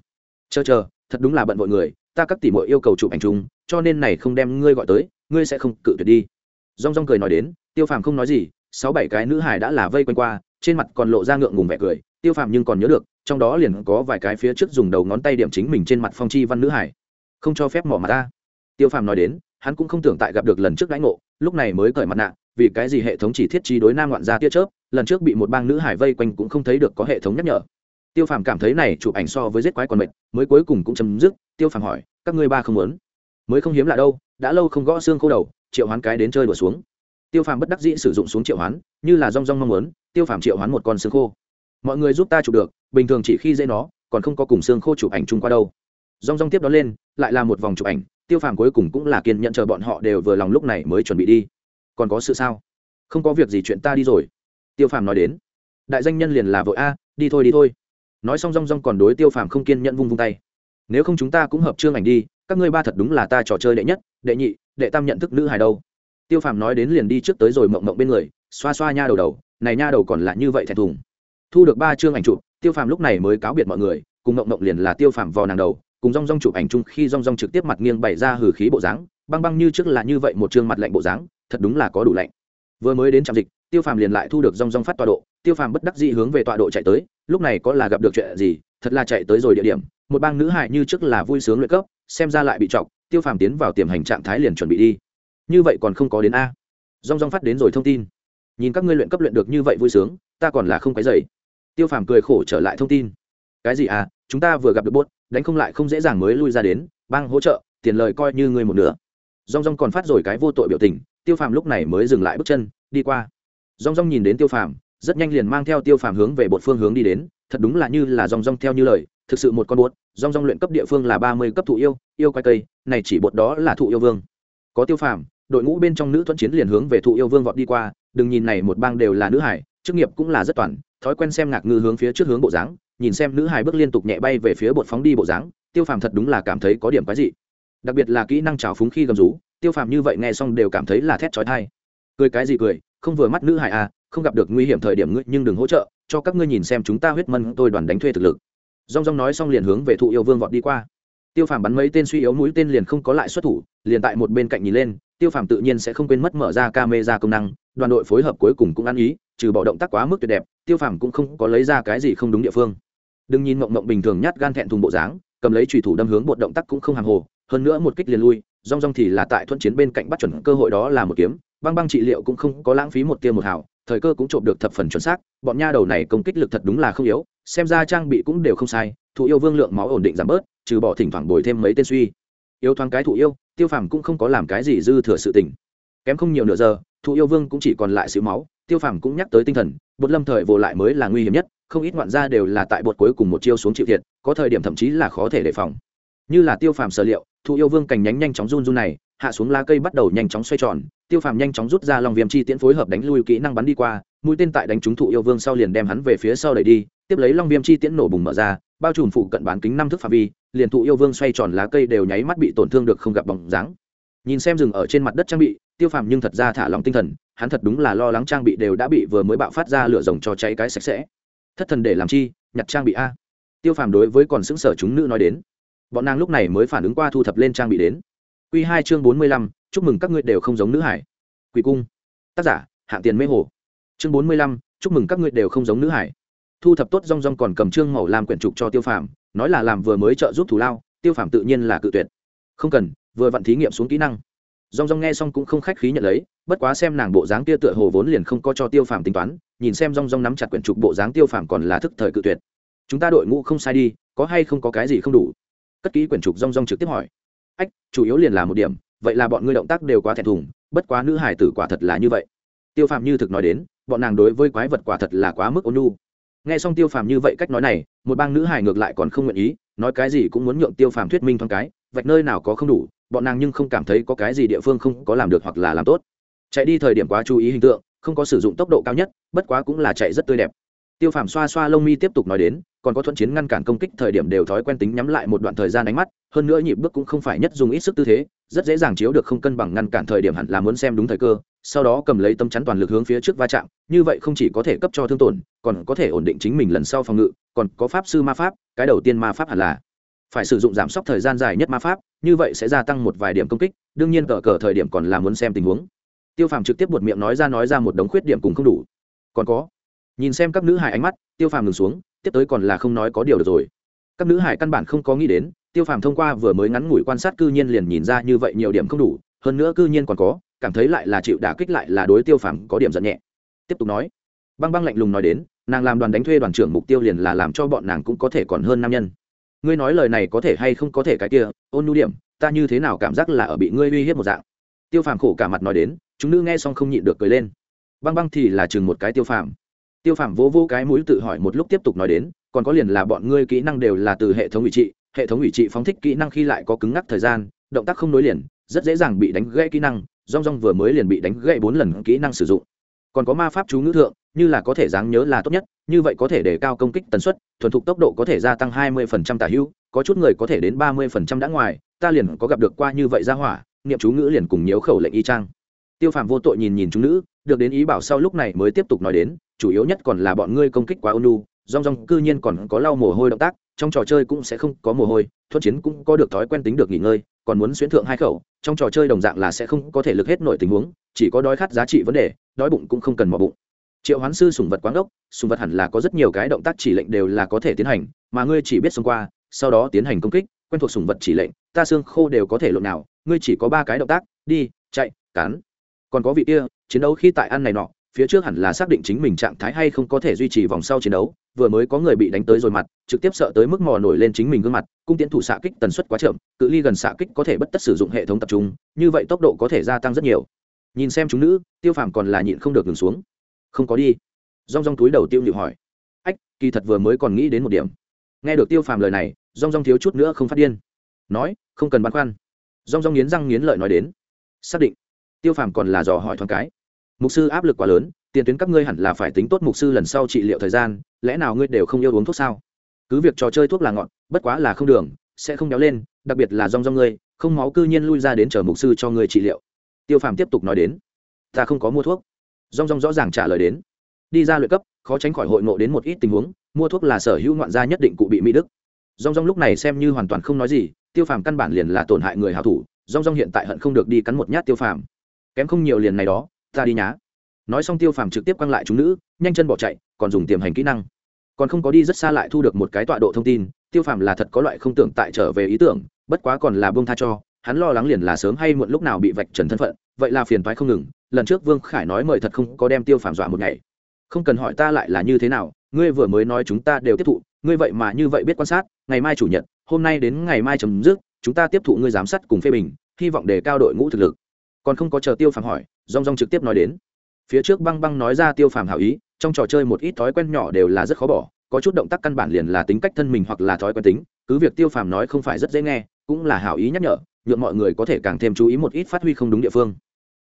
Chờ chờ, thật đúng là bận vội người, ta các tỷ muội yêu cầu chụp ảnh chung, cho nên này không đem ngươi gọi tới, ngươi sẽ không cự tuyệt đi rong rong cười nói đến, tiêu phàm không nói gì, sáu bảy cái nữ hải đã là vây quanh qua, trên mặt còn lộ ra ngượng ngùng vẻ cười. Tiêu phàm nhưng còn nhớ được, trong đó liền có vài cái phía trước dùng đầu ngón tay điểm chính mình trên mặt phong chi văn nữ hải không cho phép mỏ mặt ta. Tiêu phàm nói đến, hắn cũng không tưởng tại gặp được lần trước đãi ngộ, lúc này mới cởi mặt nạ, vì cái gì hệ thống chỉ thiết trí đối nam ngoạn gia tia chớp, lần trước bị một bang nữ hải vây quanh cũng không thấy được có hệ thống nhắc nhở. Tiêu phàm cảm thấy này chụp ảnh so với giết quái còn mệt, mới cuối cùng cũng chấm dứt. Tiêu phàm hỏi, các ngươi ba không muốn? Mới không hiếm lạ đâu, đã lâu không gõ xương khô đầu triệu hoán cái đến chơi đùa xuống. Tiêu phàm bất đắc dĩ sử dụng xuống triệu hoán, như là rong rong mong muốn, tiêu phàm triệu hoán một con xương khô. Mọi người giúp ta chụp được, bình thường chỉ khi dễ nó, còn không có cùng xương khô chụp ảnh chung qua đâu. Rong rong tiếp đó lên, lại là một vòng chụp ảnh, tiêu phàm cuối cùng cũng là kiên nhận chờ bọn họ đều vừa lòng lúc này mới chuẩn bị đi. Còn có sự sao? Không có việc gì chuyện ta đi rồi. Tiêu phàm nói đến. Đại danh nhân liền là vội, a, đi thôi đi thôi. Nói xong rong rong còn đối tiêu phàm không kiên nhẫn vung vung tay. Nếu không chúng ta cũng hợp chương ảnh đi, các ngươi ba thật đúng là ta trò chơi đệ nhất, đệ nhị đệ tam nhận thức nữ hài đâu. Tiêu phàm nói đến liền đi trước tới rồi mộng mộng bên người, xoa xoa nha đầu đầu, này nha đầu còn là như vậy thẹn thùng. Thu được ba chương ảnh chụp, tiêu phàm lúc này mới cáo biệt mọi người, cùng mộng mộng liền là tiêu phàm vào nàng đầu, cùng rong rong chụp ảnh chung khi rong rong trực tiếp mặt nghiêng bày ra hử khí bộ dáng, băng băng như trước là như vậy một chương mặt lạnh bộ dáng, thật đúng là có đủ lạnh. Vừa mới đến trạm dịch, tiêu phàm liền lại thu được rong rong phát tọa độ, tiêu phàm bất đắc dĩ hướng về tọa độ chạy tới, lúc này có là gặp được chuyện gì, thật là chạy tới rồi địa điểm, một bang nữ hại như trước là vui sướng luyện cấp, xem ra lại bị chọc tiêu phàm tiến vào tiềm hành trạng thái liền chuẩn bị đi. Như vậy còn không có đến a. Rong rong phát đến rồi thông tin. Nhìn các ngươi luyện cấp luyện được như vậy vui sướng, ta còn là không cái dày tiêu phàm cười khổ trở lại thông tin. Cái gì à chúng ta vừa gặp được bốt, đánh không lại không dễ dàng mới lui ra đến, bang hỗ trợ, tiền lời coi như ngươi một nửa. Rong rong còn phát rồi cái vô tội biểu tình, tiêu phàm lúc này mới dừng lại bước chân, đi qua. Rong rong nhìn đến tiêu phàm, rất nhanh liền mang theo tiêu phàm hướng về bột phương hướng đi đến, thật đúng là như là rong rong theo như lời thực sự một con bột rong rong luyện cấp địa phương là ba mươi cấp thụ yêu yêu quay cây, này chỉ bột đó là thụ yêu vương. Có tiêu phàm, đội ngũ bên trong nữ thuận chiến liền hướng về thụ yêu vương vọt đi qua, đừng nhìn này một bang đều là nữ hải, chức nghiệp cũng là rất toàn, thói quen xem ngạc ngư hướng phía trước hướng bộ dáng, nhìn xem nữ hải bước liên tục nhẹ bay về phía bột phóng đi bộ dáng, tiêu phàm thật đúng là cảm thấy có điểm quái dị. Đặc biệt là kỹ năng trào phúng khi gầm rú, tiêu phàm như vậy nghe xong đều cảm thấy là thét trói thai cười cái gì cười, không vừa mắt nữ hải à không gặp được nguy hiểm thời điểm ngươi, nhưng đừng hỗ trợ, cho các ngươi nhìn xem chúng ta huyết mân tôi đoàn đánh thuê thực lực rong rong nói xong liền hướng về thụ yêu vương vọt đi qua. Tiêu phàm bắn mấy tên suy yếu mũi tên liền không có lại xuất thủ, liền tại một bên cạnh nhìn lên, tiêu phàm tự nhiên sẽ không quên mất mở ra camera công năng, đoàn đội phối hợp cuối cùng cũng ăn ý, trừ bỏ động tác quá mức tuyệt đẹp, tiêu phàm cũng không có lấy ra cái gì không đúng địa phương. Đừng nhìn mộng mộng bình thường nhát gan thẹn thùng bộ dáng, cầm lấy trùy thủ đâm hướng bột động tác cũng không hàng hồ, hơn nữa một kích liền lui rong rong thì là tại thuận chiến bên cạnh bắt chuẩn cơ hội đó là một kiếm, băng băng trị liệu cũng không có lãng phí một tia một hào, thời cơ cũng trộm được thập phần chuẩn xác, bọn nha đầu này công kích lực thật đúng là không yếu xem ra trang bị cũng đều không sai thụ yêu vương lượng máu ổn định giảm bớt, trừ bỏ thỉnh thoảng bồi thêm mấy tên suy. Yêu thoáng cái thụ yêu, tiêu phàm cũng không có làm cái gì dư thừa sự tình. Kém không nhiều nửa giờ thụ yêu vương cũng chỉ còn lại xíu máu, tiêu phàm cũng nhắc tới tinh thần, bột lâm thời vô lại mới là nguy hiểm nhất, không ít ngoạn gia đều là tại bột cuối cùng một chiêu xuống chịu thiệt, có thời điểm thậm chí là khó thể đề phòng. Như là tiêu phàm sở liệu thụ yêu vương cành nhánh nhanh chóng run run này hạ xuống lá cây bắt đầu nhanh chóng xoay tròn, tiêu phàm nhanh chóng rút ra lòng viêm chi tiễn phối hợp đánh lui kỹ năng bắn đi qua, mũi tên tại đánh trúng thụ yêu vương sau liền đem hắn về phía sau đẩy đi, tiếp lấy long viêm chi tiễn nổ bùng mở ra, bao trùm phụ cận bán kính năm thước phạm vi, liền thụ yêu vương xoay tròn lá cây đều nháy mắt bị tổn thương được không gặp bóng dáng. Nhìn xem rừng ở trên mặt đất trang bị, tiêu phàm nhưng thật ra thả lòng tinh thần, hắn thật đúng là lo lắng trang bị đều đã bị vừa mới bạo phát ra lửa rồng cho cháy cái sạch sẽ. Thất thần để làm chi, nhặt trang bị a. Tiêu phàm đối với còn xứng sở chúng nữ nói đến. Bọn nàng lúc này mới phản ứng qua thu thập lên trang bị đến. Quy hai chương bốn mươi lăm, chúc mừng các ngươi đều không giống nữ hải. Quỷ cung. Tác giả, hạng tiền mê hồ. Chương bốn mươi lăm, chúc mừng các ngươi đều không giống nữ hải. Thu thập tốt rong rong còn cầm trương màu làm quyển trục cho tiêu phàm, nói là làm vừa mới trợ giúp thủ lao, tiêu phàm tự nhiên là cự tuyệt. Không cần, vừa vận thí nghiệm xuống kỹ năng. Rong rong nghe xong cũng không khách khí nhận lấy, bất quá xem nàng bộ dáng kia tựa hồ vốn liền không có cho tiêu phàm tính toán, nhìn xem rong rong nắm chặt quyển trục bộ dáng tiêu phàm còn là thức thời cự tuyệt. Chúng ta đội ngũ không sai đi, có hay không có cái gì không đủ? Cất kỹ quyển trục rong rong trực tiếp hỏi ách, chủ yếu liền là một điểm, vậy là bọn ngươi động tác đều quá thẹn thùng, bất quá nữ hải tử quả thật là như vậy. Tiêu phàm như thực nói đến, bọn nàng đối với quái vật quả thật là quá mức ôn nhu. Nghe xong tiêu phàm như vậy cách nói này, một bang nữ hải ngược lại còn không nguyện ý, nói cái gì cũng muốn nhượng tiêu phàm thuyết minh thoáng cái, vạch nơi nào có không đủ, bọn nàng nhưng không cảm thấy có cái gì địa phương không có làm được hoặc là làm tốt. Chạy đi thời điểm quá chú ý hình tượng, không có sử dụng tốc độ cao nhất, bất quá cũng là chạy rất tươi đẹp. Tiêu phàm xoa xoa lông mi tiếp tục nói đến còn có thuận chiến ngăn cản công kích thời điểm đều thói quen tính nhắm lại một đoạn thời gian ánh mắt, hơn nữa nhịp bước cũng không phải nhất dùng ít sức tư thế, rất dễ dàng chiếu được không cân bằng ngăn cản thời điểm hẳn là muốn xem đúng thời cơ, sau đó cầm lấy tâm chắn toàn lực hướng phía trước va chạm, như vậy không chỉ có thể cấp cho thương tổn, còn có thể ổn định chính mình lần sau phòng ngự, còn có pháp sư ma pháp, cái đầu tiên ma pháp hẳn là phải sử dụng giảm sốc thời gian dài nhất ma pháp, như vậy sẽ gia tăng một vài điểm công kích, đương nhiên cờ cờ thời điểm còn là muốn xem tình huống. Tiêu phàm trực tiếp buột miệng nói ra nói ra một đống khuyết điểm cùng không đủ. Còn có, nhìn xem các nữ hài ánh mắt, tiêu phàm ngừng xuống tiếp tới còn là không nói có điều được rồi. Các nữ hải căn bản không có nghĩ đến, tiêu phàm thông qua vừa mới ngắn ngủi quan sát cư nhiên liền nhìn ra như vậy nhiều điểm không đủ, hơn nữa cư nhiên còn có, cảm thấy lại là chịu đả kích lại là đối tiêu phàm có điểm giận nhẹ. Tiếp tục nói, băng băng lạnh lùng nói đến, nàng làm đoàn đánh thuê đoàn trưởng mục tiêu liền là làm cho bọn nàng cũng có thể còn hơn nam nhân. Ngươi nói lời này có thể hay không có thể cái kia, ôn nhu điểm, ta như thế nào cảm giác là ở bị ngươi uy hiếp một dạng. Tiêu phàm khổ cả mặt nói đến, chúng nữ nghe xong không nhịn được cười lên. Băng băng thì là chừng một cái tiêu phàm tiêu phàm vỗ vỗ cái mũi tự hỏi một lúc tiếp tục nói đến, còn có liền là bọn ngươi kỹ năng đều là từ hệ thống ủy trị, hệ thống ủy trị phóng thích kỹ năng khi lại có cứng ngắc thời gian, động tác không nối liền, rất dễ dàng bị đánh gãy kỹ năng, rong rong vừa mới liền bị đánh gãy bốn lần kỹ năng sử dụng. Còn có ma pháp chú ngữ thượng, như là có thể dáng nhớ là tốt nhất, như vậy có thể để cao công kích tần suất, thuần thục tốc độ có thể gia tăng hai mươi phần trăm tả hữu, có chút người có thể đến ba mươi phần trăm đã ngoài, ta liền có gặp được qua như vậy ra hỏa, niệm chú ngữ liền cùng nhiễu khẩu lệnh y trang tiêu phàm vô tội nhìn nhìn chúng nữ được đến ý bảo sau lúc này mới tiếp tục nói đến, chủ yếu nhất còn là bọn ngươi công kích quá ônu rong rong cư nhiên còn có lau mồ hôi động tác, trong trò chơi cũng sẽ không có mồ hôi, thuận chiến cũng có được thói quen tính được nghỉ ngơi, còn muốn xuyến thượng hai khẩu, trong trò chơi đồng dạng là sẽ không có thể lực hết nội tình huống, chỉ có đói khát giá trị vấn đề, đói bụng cũng không cần mò bụng. Triệu hoán sư sùng vật quán đốc sùng vật hẳn là có rất nhiều cái động tác chỉ lệnh đều là có thể tiến hành, mà ngươi chỉ biết xông qua, sau đó tiến hành công kích, quen thuộc sùng vật chỉ lệnh, ta xương khô đều có thể lộn nào, ngươi chỉ có ba cái động tác, đi, chạy, cắn còn có vị kia, chiến đấu khi tại ăn này nọ, phía trước hẳn là xác định chính mình trạng thái hay không có thể duy trì vòng sau chiến đấu, vừa mới có người bị đánh tới rồi mặt, trực tiếp sợ tới mức mò nổi lên chính mình gương mặt, cung tiến thủ xạ kích tần suất quá chậm, cự ly gần xạ kích có thể bất tất sử dụng hệ thống tập trung, như vậy tốc độ có thể gia tăng rất nhiều. Nhìn xem chúng nữ, tiêu phàm còn là nhịn không được ngừng xuống. Không có đi. Rong rong túi đầu tiêu nhịu hỏi. Ách, kỳ thật vừa mới còn nghĩ đến một điểm. Nghe được tiêu phàm lời này, rong rong thiếu chút nữa không phát điên. Nói, không cần băn khoăn. Rong rong nghiến răng nghiến lợi nói đến. Xác định tiêu phàm còn là dò hỏi thoáng cái. Mục sư áp lực quá lớn, tiền tuyến các ngươi hẳn là phải tính tốt mục sư lần sau trị liệu thời gian, lẽ nào ngươi đều không yêu uống thuốc sao? Cứ việc trò chơi thuốc là ngọn bất quá là không đường, sẽ không nhéo lên, đặc biệt là rong rong ngươi, không máu cư nhiên lui ra đến chờ mục sư cho ngươi trị liệu. Tiêu phàm tiếp tục nói đến, ta không có mua thuốc. Rong rong rõ ràng trả lời đến, đi ra luyện cấp, khó tránh khỏi hội ngộ đến một ít tình huống, mua thuốc là sở hữu ngoạn gia nhất định cụ bị mỹ đức. Rong rong lúc này xem như hoàn toàn không nói gì, tiêu phàm căn bản liền là tổn hại người hảo thủ, rong rong hiện tại hận không được đi cắn một nhát tiêu phàm kém không nhiều liền này đó, ta đi nhá. Nói xong tiêu phàm trực tiếp quăng lại chúng nữ, nhanh chân bỏ chạy, còn dùng tiềm hành kỹ năng. Còn không có đi rất xa lại thu được một cái tọa độ thông tin, tiêu phàm là thật có loại không tưởng tại trở về ý tưởng, bất quá còn là bông tha cho, hắn lo lắng liền là sớm hay muộn lúc nào bị vạch trần thân phận, vậy là phiền toái không ngừng, lần trước vương khải nói mời thật không có đem tiêu phàm dọa một ngày. Không cần hỏi ta lại là như thế nào, ngươi vừa mới nói chúng ta đều tiếp thụ, ngươi vậy mà như vậy biết quan sát, ngày mai chủ nhật, hôm nay đến ngày mai chấm dứt, chúng ta tiếp thụ ngươi giám sát cùng phê bình, hy vọng đề cao đội ngũ thực lực còn không có chờ tiêu phàm hỏi rong rong trực tiếp nói đến. Phía trước băng băng nói ra tiêu phàm hảo ý, trong trò chơi một ít thói quen nhỏ đều là rất khó bỏ, có chút động tác căn bản liền là tính cách thân mình hoặc là thói quen tính, cứ việc tiêu phàm nói không phải rất dễ nghe, cũng là hảo ý nhắc nhở nhuộm mọi người có thể càng thêm chú ý một ít phát huy không đúng địa phương.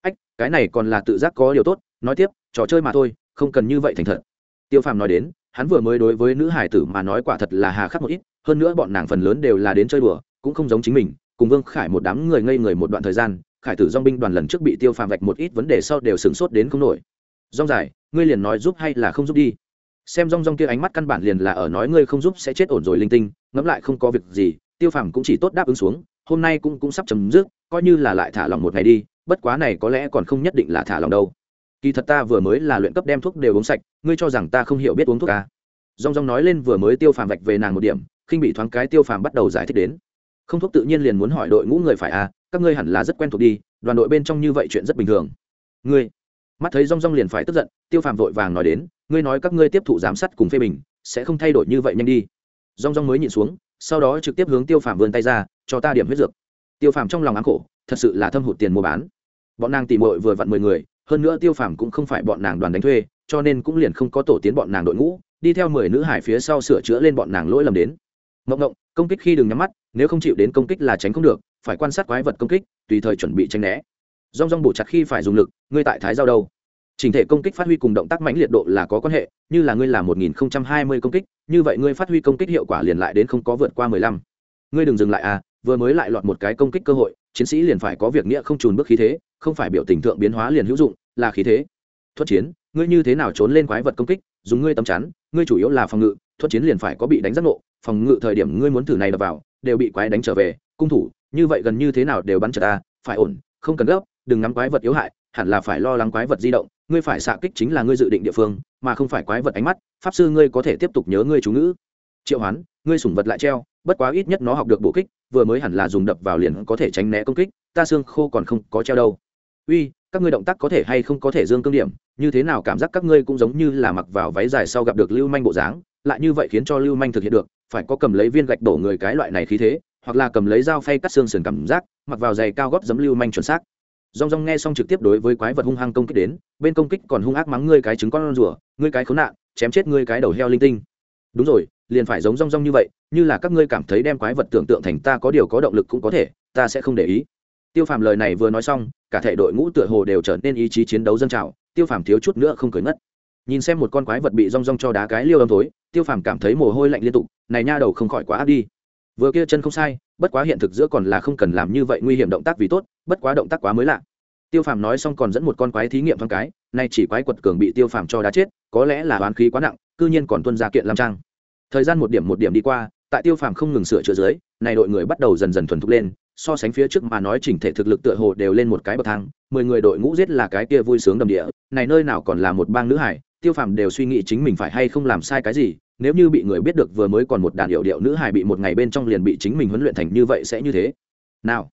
Ách, cái này còn là tự giác có điều tốt, nói tiếp, trò chơi mà thôi, không cần như vậy thành thật. Tiêu phàm nói đến, hắn vừa mới đối với nữ hải tử mà nói quả thật là hà khắc một ít, hơn nữa bọn nàng phần lớn đều là đến chơi đùa, cũng không giống chính mình, cùng vương khải một đám người ngây người một đoạn thời gian khải tử dong binh đoàn lần trước bị tiêu phàm vạch một ít vấn đề sau đều sửng sốt đến không nổi. Dong dài, ngươi liền nói giúp hay là không giúp đi? Xem rong rong kia ánh mắt căn bản liền là ở nói ngươi không giúp sẽ chết ổn rồi linh tinh, ngẫm lại không có việc gì, tiêu phàm cũng chỉ tốt đáp ứng xuống, hôm nay cũng cũng sắp chấm dứt, coi như là lại thả lòng một ngày đi, bất quá này có lẽ còn không nhất định là thả lòng đâu. Kỳ thật ta vừa mới là luyện cấp đem thuốc đều uống sạch, ngươi cho rằng ta không hiểu biết uống thuốc à. rong rong nói lên vừa mới tiêu phàm vạch về nàng một điểm, khinh bị thoáng cái tiêu phàm bắt đầu giải thích đến. Không thuốc tự nhiên liền muốn hỏi đội ngũ người phải à các ngươi hẳn là rất quen thuộc đi, đoàn đội bên trong như vậy chuyện rất bình thường. Ngươi, mắt thấy rong rong liền phải tức giận, tiêu phàm vội vàng nói đến, ngươi nói các ngươi tiếp thụ giám sát cùng phê bình, sẽ không thay đổi như vậy nhanh đi. Rong rong mới nhìn xuống, sau đó trực tiếp hướng tiêu phàm vươn tay ra, cho ta điểm huyết dược. Tiêu phàm trong lòng ám khổ, thật sự là thâm hụt tiền mua bán. Bọn nàng tỉ mội vừa vặn mười người, hơn nữa tiêu phàm cũng không phải bọn nàng đoàn đánh thuê, cho nên cũng liền không có tổ tiến bọn nàng đội ngũ, đi theo mười nữ hải phía sau sửa chữa lên bọn nàng lỗi lầm đến. Mộng ngộng, công kích khi đừng nhắm mắt, nếu không chịu đến công kích là tránh không được phải quan sát quái vật công kích, tùy thời chuẩn bị tranh né. Rong rong bổ chặt khi phải dùng lực, ngươi tại thái giao đâu? Trình thể công kích phát huy cùng động tác mãnh liệt độ là có quan hệ, như là ngươi là một nghìn hai mươi công kích, như vậy ngươi phát huy công kích hiệu quả liền lại đến không có vượt qua mười lăm. Ngươi đừng dừng lại à vừa mới lại lọt một cái công kích cơ hội, chiến sĩ liền phải có việc nghĩa không trùn bước khí thế, không phải biểu tình thượng biến hóa liền hữu dụng, là khí thế. Thuật chiến, ngươi như thế nào trốn lên quái vật công kích, dùng ngươi tấm chắn, ngươi chủ yếu là phòng ngự, thuật chiến liền phải có bị đánh giác ngộ, phòng ngự thời điểm ngươi muốn thử này đập vào, đều bị quái đánh trở về, cung thủ như vậy gần như thế nào đều bắn trở ta, phải ổn, không cần gấp, đừng ngắm quái vật yếu hại, hẳn là phải lo lắng quái vật di động, ngươi phải xạ kích chính là ngươi dự định địa phương, mà không phải quái vật ánh mắt, pháp sư ngươi có thể tiếp tục nhớ ngươi chú ngữ. Triệu hoán, ngươi sủng vật lại treo, bất quá ít nhất nó học được bộ kích, vừa mới hẳn là dùng đập vào liền có thể tránh né công kích, ta xương khô còn không có treo đâu. Uy, các ngươi động tác có thể hay không có thể dương cương điểm, như thế nào cảm giác các ngươi cũng giống như là mặc vào váy dài sau gặp được lưu manh bộ dáng, lại như vậy khiến cho lưu manh thực hiện được, phải có cầm lấy viên gạch đổ người cái loại này khí thế hoặc là cầm lấy dao phay cắt xương sườn cảm giác, mặc vào giày cao gót giấm lưu manh chuẩn xác. Rong rong nghe xong trực tiếp đối với quái vật hung hăng công kích đến, bên công kích còn hung ác mắng ngươi cái trứng con rùa, ngươi cái khốn nạn, chém chết ngươi cái đầu heo linh tinh. Đúng rồi, liền phải giống rong rong như vậy, như là các ngươi cảm thấy đem quái vật tưởng tượng thành ta có điều có động lực cũng có thể, ta sẽ không để ý. Tiêu phàm lời này vừa nói xong, cả thể đội ngũ tựa hồ đều trở nên ý chí chiến đấu dân trào, tiêu phàm thiếu chút nữa không cười ngất. Nhìn xem một con quái vật bị rong rong cho đá cái liêu âm tối tiêu phàm cảm thấy mồ hôi lạnh liên tục, này nha đầu không khỏi quá áp đi vừa kia chân không sai, bất quá hiện thực giữa còn là không cần làm như vậy nguy hiểm động tác vì tốt, bất quá động tác quá mới lạ. Tiêu phàm nói xong còn dẫn một con quái thí nghiệm thoáng cái, nay chỉ quái quật cường bị tiêu phàm cho đá chết, có lẽ là oán khí quá nặng, cư nhiên còn tuân ra kiện làm trang. Thời gian một điểm một điểm đi qua, tại tiêu phàm không ngừng sửa chữa dưới, này đội người bắt đầu dần dần thuần thục lên, so sánh phía trước mà nói chỉnh thể thực lực tựa hồ đều lên một cái bậc thang, mười người đội ngũ giết là cái kia vui sướng đầm địa, này nơi nào còn là một bang nữ hải, tiêu phàm đều suy nghĩ chính mình phải hay không làm sai cái gì nếu như bị người biết được vừa mới còn một đàn hiệu điệu nữ hài bị một ngày bên trong liền bị chính mình huấn luyện thành như vậy sẽ như thế. Nào,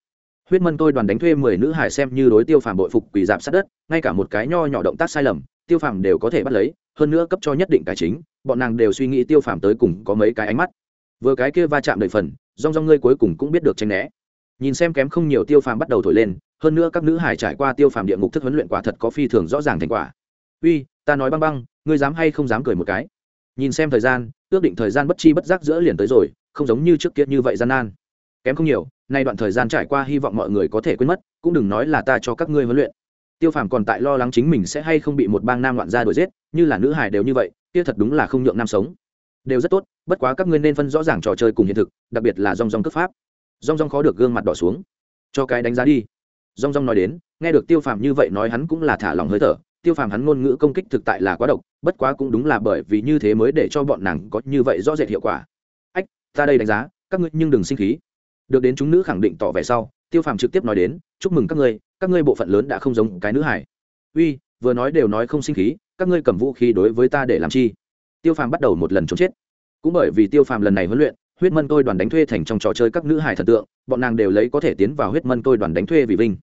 huyết mân tôi đoàn đánh thuê mười nữ hải xem như đối tiêu phàm bội phục quỳ dạp sát đất, ngay cả một cái nho nhỏ động tác sai lầm, tiêu phàm đều có thể bắt lấy, hơn nữa cấp cho nhất định tài chính, bọn nàng đều suy nghĩ tiêu phàm tới cùng có mấy cái ánh mắt. Vừa cái kia va chạm đầy phần, rong rong ngươi cuối cùng cũng biết được tranh né. Nhìn xem kém không nhiều tiêu phàm bắt đầu thổi lên, hơn nữa các nữ hải trải qua tiêu phàm địa ngục thức huấn luyện quả thật có phi thường rõ ràng thành quả. Uy, ta nói băng băng, ngươi dám hay không dám cười một cái? Nhìn xem thời gian, ước định thời gian bất chi bất giác giữa liền tới rồi, không giống như trước kia như vậy gian nan. Kém không nhiều, nay đoạn thời gian trải qua hy vọng mọi người có thể quên mất, cũng đừng nói là ta cho các ngươi huấn luyện. Tiêu phàm còn tại lo lắng chính mình sẽ hay không bị một bang nam loạn gia đuổi giết, như là nữ hải đều như vậy, kia thật đúng là không nhượng nam sống. Đều rất tốt, bất quá các ngươi nên phân rõ ràng trò chơi cùng hiện thực, đặc biệt là rong rong cấp pháp. Rong rong khó được gương mặt đỏ xuống. Cho cái đánh giá đi. Rong rong nói đến, nghe được tiêu phàm như vậy nói hắn cũng là thả lòng hơi thở tiêu phàm hắn ngôn ngữ công kích thực tại là quá độc, bất quá cũng đúng là bởi vì như thế mới để cho bọn nàng có như vậy rõ rệt hiệu quả. Ách, ta đây đánh giá, các ngươi nhưng đừng sinh khí. Được đến chúng nữ khẳng định tỏ vẻ sau, tiêu phàm trực tiếp nói đến, chúc mừng các ngươi các ngươi bộ phận lớn đã không giống cái nữ hải uy, vừa nói đều nói không sinh khí, các ngươi cầm vũ khí đối với ta để làm chi? Tiêu phàm bắt đầu một lần trốn chết. Cũng bởi vì tiêu phàm lần này huấn luyện, huyết mân tôi đoàn đánh thuê thành trong trò chơi các nữ hải thần tượng, bọn nàng đều lấy có thể tiến vào huyết mân tôi đoàn đánh thuê vì vinh.